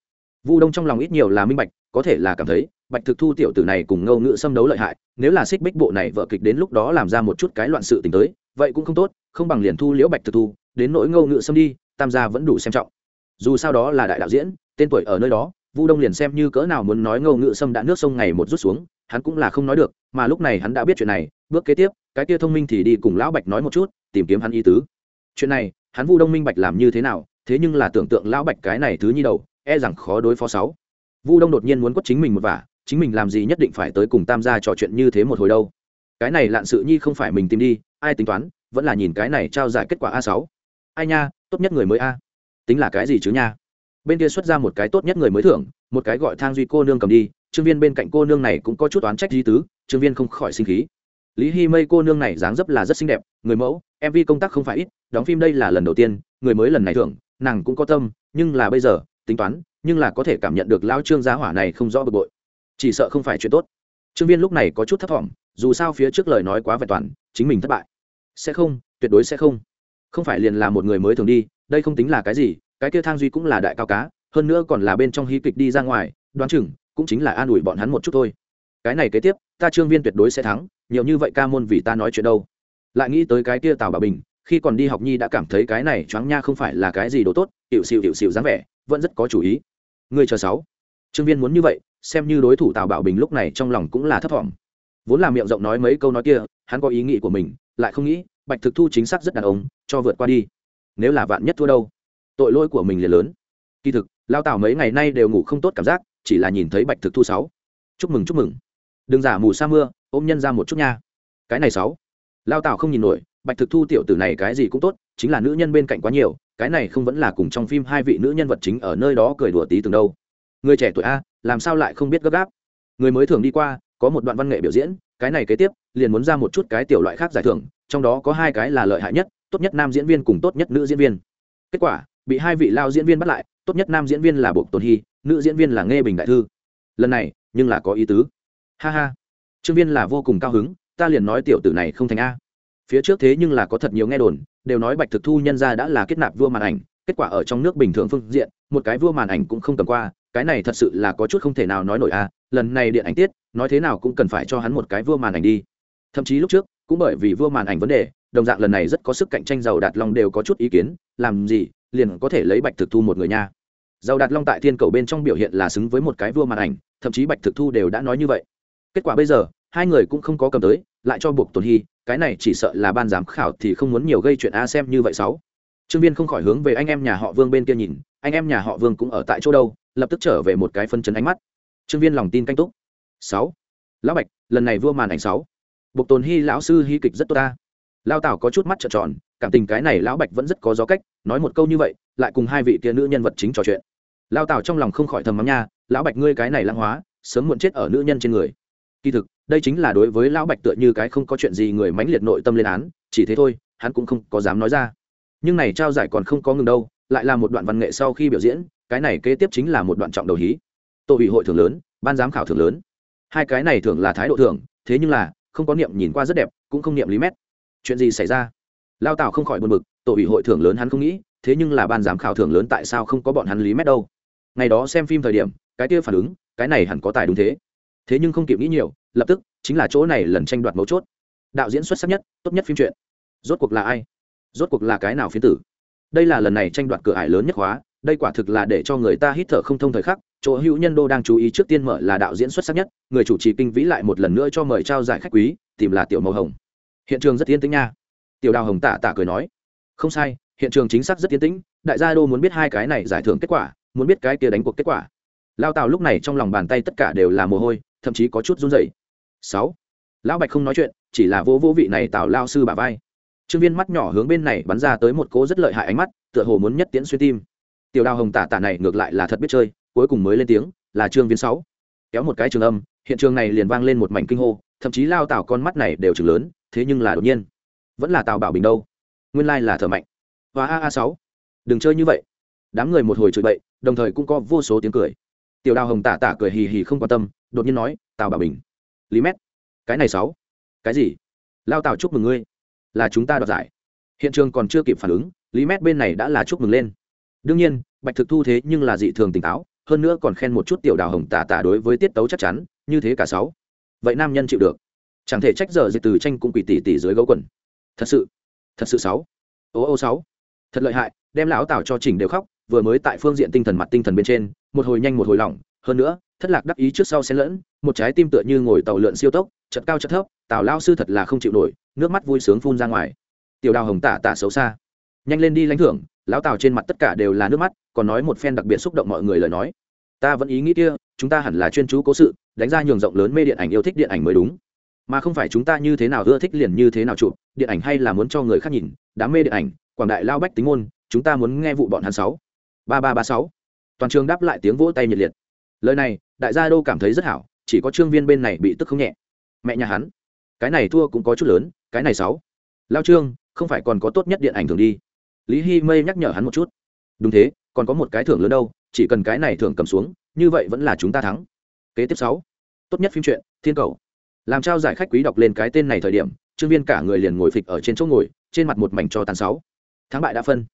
Vu đông trong lòng ít nhiều là minh bạch, có thể là cảm thấy, bạch thực thu tiểu tử này cùng ngâu ngự xâm đấu lợi hại, nếu là xích bích bộ này vợ kịch đến lúc đó làm ra một chút cái loạn sự t tới, vậy cũng không tốt, không bằng liền thu liễu bạch thực thu, đến nỗi ngâu ngự xâm đi, tam gia vẫn đủ xem trọng dù sao đó là đại đạo diễn, tên tuổi ở nơi đó, vu đông liền xem như cỡ nào muốn nói ngâu ngự xâm đã nước sông ngày một rút xuống, hắn cũng là không nói được, mà lúc này hắn đã biết chuyện này, bước kế tiếp, cái kia thông minh thì đi cùng lão bạch nói một chút, tìm kiếm hắn ý tứ. Chuyện này, hắn vu đông minh bạch làm như thế nào, thế nhưng là tưởng tượng lão bạch cái này thứ nhi đầu e rằng khó đối phó sáu. Vu đông đột nhiên muốn quất chính mình một vả, chính mình làm gì nhất định phải tới cùng tam gia trò chuyện như thế một hồi đâu. Cái này lạn sự nhi không phải mình tìm đi, ai tính toán, vẫn là nhìn cái này trao giải kết quả a sáu. Ai nha, tốt nhất người mới a tính là cái gì chứ nha? Bên kia xuất ra một cái tốt nhất người mới thưởng, một cái gọi thang duy cô nương cầm đi, trương viên bên cạnh cô nương này cũng có chút oán trách di tứ, trương viên không khỏi sinh khí. Lý hy mây cô nương này dáng dấp là rất xinh đẹp, người mẫu mv công tác không phải ít, đóng phim đây là lần đầu tiên, người mới lần này thưởng, nàng cũng có tâm, nhưng là bây giờ, tính toán, nhưng là có thể cảm nhận được lao trương giá hỏa này không rõ bực bội. Chỉ sợ không phải chuyện tốt. Trương viên lúc này có chút thấp t dù sao phía trước lời nói quá vẹn toàn, chính mình thất bại. Sẽ không, tuyệt đối sẽ không. Không phải liền là một người mới thường đi đây không tính là cái gì, cái kia thang duy cũng là đại cao cá, hơn nữa còn là bên trong hí kịch đi ra ngoài, đoán chừng cũng chính là an ủi bọn hắn một chút thôi. Cái này kế tiếp, ta trương viên tuyệt đối sẽ thắng, nhiều như vậy ca môn vì ta nói chuyện đâu. Lại nghĩ tới cái kia tào bà bình, khi còn đi học nhi đã cảm thấy cái này choáng nha không phải là cái gì đồ tốt hiệu xịu hiệu xịu dáng vẻ, vẫn rất có chủ ý. Người chờ sáu. Trương viên muốn như vậy, xem như đối thủ tào bảo bình lúc này trong lòng cũng là thấp thỏm. Vốn là miệng rộng nói mấy câu nói kia, hắn có ý nghĩ của mình, lại không nghĩ, bạch thực thu chính xác rất đàn ông, cho vượt qua đi nếu là vạn nhất thua đâu. Tội lỗi của mình liền lớn. Kỳ thực, lao tào mấy ngày nay đều ngủ không tốt cảm giác, chỉ là nhìn thấy bạch thực thu sáu. Chúc mừng chúc mừng. Đừng giả mù sa mưa, ôm nhân ra một chút nha. Cái này sáu. Lao tào không nhìn nổi, bạch thực thu tiểu tử này cái gì cũng tốt, chính là nữ nhân bên cạnh quá nhiều, cái này không vẫn là cùng trong phim hai vị nữ nhân vật chính ở nơi đó cười đùa tí từng đâu. Người trẻ tuổi a, làm sao lại không biết gấp gáp? Người mới thường đi qua, có một đoạn văn nghệ biểu diễn, cái này kế tiếp, liền muốn ra một chút cái tiểu loại khác giải thưởng, trong đó có hai cái là lợi hại nhất tốt nhất nam diễn viên cùng tốt nhất nữ diễn viên. Kết quả, bị hai vị lao diễn viên bắt lại, tốt nhất nam diễn viên là buộc tôn hy, nữ diễn viên là nghe bình đại thư. Lần này, nhưng là có ý tứ. Ha ha. Trương viên là vô cùng cao hứng, ta liền nói tiểu tử này không thành a. Phía trước thế nhưng là có thật nhiều nghe đồn, đều nói bạch thực thu nhân ra đã là kết nạp vua màn ảnh, kết quả ở trong nước bình thường phương diện, một cái vua màn ảnh cũng không cầm qua, cái này thật sự là có chút không thể nào nói nổi a, lần này điện ảnh tiết, nói thế nào cũng cần phải cho hắn một cái vua màn ảnh đi. Thậm chí lúc trước, cũng bởi vì vua màn ảnh vấn đề đồng dạng lần này rất có sức cạnh tranh giàu đạt long đều có chút ý kiến, làm gì, liền có thể lấy bạch thực thu một người nha. Giàu đạt long tại thiên cầu bên trong biểu hiện là xứng với một cái vua màn ảnh, thậm chí bạch thực thu đều đã nói như vậy. Kết quả bây giờ, hai người cũng không có cầm tới, lại cho buộc tồn hy, cái này chỉ sợ là ban giám khảo thì không muốn nhiều gây chuyện a xem như vậy sáu. Trương viên không khỏi hướng về anh em nhà họ vương bên kia nhìn, anh em nhà họ vương cũng ở tại chỗ đâu, lập tức trở về một cái phân chấn ánh mắt. Trương viên lòng tin canh túc. Sáu. Lão bạch, lần này vua màn ảnh sáu. Buộc tồn hy lão sư hy kịch rất tốt ta lao tảo có chút mắt trợn tròn, cảm tình cái này lão bạch vẫn rất có gió cách, nói một câu như vậy, lại cùng hai vị kia nữ nhân vật chính trò chuyện. Lao tảo trong lòng không khỏi thầm mắng nha, lão bạch ngươi cái này lãng hóa, sớm muộn chết ở nữ nhân trên người. Kỳ thực, đây chính là đối với lão bạch tựa như cái không có chuyện gì người mãnh liệt nội tâm lên án, chỉ thế thôi, hắn cũng không có dám nói ra. Nhưng này trao giải còn không có ngừng đâu, lại là một đoạn văn nghệ sau khi biểu diễn, cái này kế tiếp chính là một đoạn trọng đầu hí. Tổ ủy hội thưởng lớn, ban giám khảo thưởng lớn. Hai cái này thường là thái độ thưởng, thế nhưng là, không có niệm nhìn qua rất đẹp, cũng không niệm lý mét chuyện gì xảy ra? Lao tào không khỏi buồn bực, tổ ủy hội thưởng lớn hắn không nghĩ, thế nhưng là ban giám khảo thưởng lớn tại sao không có bọn hắn lý mét đâu? Ngày đó xem phim thời điểm, cái kia phản ứng, cái này hẳn có tài đúng thế. Thế nhưng không kịp nghĩ nhiều, lập tức, chính là chỗ này lần tranh đoạt mấu chốt. Đạo diễn xuất sắc nhất, tốt nhất phim truyện. Rốt cuộc là ai? Rốt cuộc là cái nào phiến tử? Đây là lần này tranh đoạt cửa ải lớn nhất hóa đây quả thực là để cho người ta hít thở không thông thời khắc, chỗ hữu nhân đô đang chú ý trước tiên mở là đạo diễn xuất sắc nhất, người chủ trì kinh vĩ lại một lần nữa cho mời trao giải khách quý, tìm là tiểu màu hồng hiện trường rất yên tĩnh nha. Tiểu đào hồng tạ tạ cười nói, không sai, hiện trường chính xác rất yên tĩnh, đại gia đô muốn biết hai cái này giải thưởng kết quả, muốn biết cái kia đánh cuộc kết quả. Lao tào lúc này trong lòng bàn tay tất cả đều là mồ hôi, thậm chí có chút run rẩy. Sáu, lão bạch không nói chuyện, chỉ là vô vô vị này tào lao sư bà vai. Trương viên mắt nhỏ hướng bên này bắn ra tới một cố rất lợi hại ánh mắt, tựa hồ muốn nhất tiễn xuyên tim. Tiểu đào hồng tả tả này ngược lại là thật biết chơi, cuối cùng mới lên tiếng, là trương viên sáu. Kéo một cái trường âm, hiện trường này liền vang lên một mảnh kinh hô, thậm chí lao tào con mắt này đều chừng lớn thế nhưng là đột nhiên. Vẫn là tào bảo bình đâu? Nguyên lai là thở mạnh. Và a a sáu. Đừng chơi như vậy. Đám người một hồi chửi bậy, đồng thời cũng có vô số tiếng cười. Tiểu đào hồng tả tả cười hì hì không quan tâm, đột nhiên nói, tào bảo bình, lý mét, cái này sáu, cái gì? Lao tào chúc mừng ngươi, là chúng ta đoạt giải. Hiện trường còn chưa kịp phản ứng, lý mét bên này đã là chúc mừng lên. Đương nhiên, bạch thực thu thế nhưng là dị thường tỉnh táo, hơn nữa còn khen một chút tiểu đào hồng tả tả đối với tiết tấu chắc chắn, như thế cả sáu. Vậy nam nhân chịu được chẳng thể trách giờ dịch từ tranh cũng quỷ tỷ tỷ dưới gấu quần. Thật sự thật sự sáu ô ô sáu thật lợi hại, đem lão tảo cho chỉnh đều khóc, vừa mới tại phương diện tinh thần mặt tinh thần bên trên, một hồi nhanh một hồi lỏng, hơn nữa, thất lạc đắc ý trước sau xen lẫn, một trái tim tựa như ngồi tàu lượn siêu tốc, chật cao chật thấp, tào lao sư thật là không chịu nổi, nước mắt vui sướng phun ra ngoài. Tiểu đào hồng tả tả xấu xa. Nhanh lên đi lãnh thưởng, lão tào trên mặt tất cả đều là nước mắt, còn nói một phen đặc biệt xúc động mọi người lời nói. Ta vẫn ý nghĩ kia, chúng ta hẳn là chuyên chú cố sự, đánh ra nhường rộng lớn mê điện ảnh yêu thích điện ảnh mới đúng mà không phải chúng ta như thế nào ưa thích liền như thế nào chụp, điện ảnh hay là muốn cho người khác nhìn, đám mê điện ảnh, quảng đại lao bách tính môn, chúng ta muốn nghe vụ bọn hắn sáu. Ba ba ba sáu. Toàn trường đáp lại tiếng vỗ tay nhiệt liệt. Lời này, đại gia đô cảm thấy rất hảo, chỉ có trương viên bên này bị tức không nhẹ. Mẹ nhà hắn. Cái này thua cũng có chút lớn, cái này sáu. Lao trương, không phải còn có tốt nhất điện ảnh thường đi. Lý hy mây nhắc nhở hắn một chút. Đúng thế, còn có một cái thưởng lớn đâu, chỉ cần cái này thưởng cầm xuống, như vậy vẫn là chúng ta thắng. Kế tiếp sáu. Tốt nhất phim truyện, thiên cầu làm trao giải khách quý đọc lên cái tên này thời điểm, trương viên cả người liền ngồi phịch ở trên chỗ ngồi, trên mặt một mảnh cho tàn sáu. Thắng bại đã phân.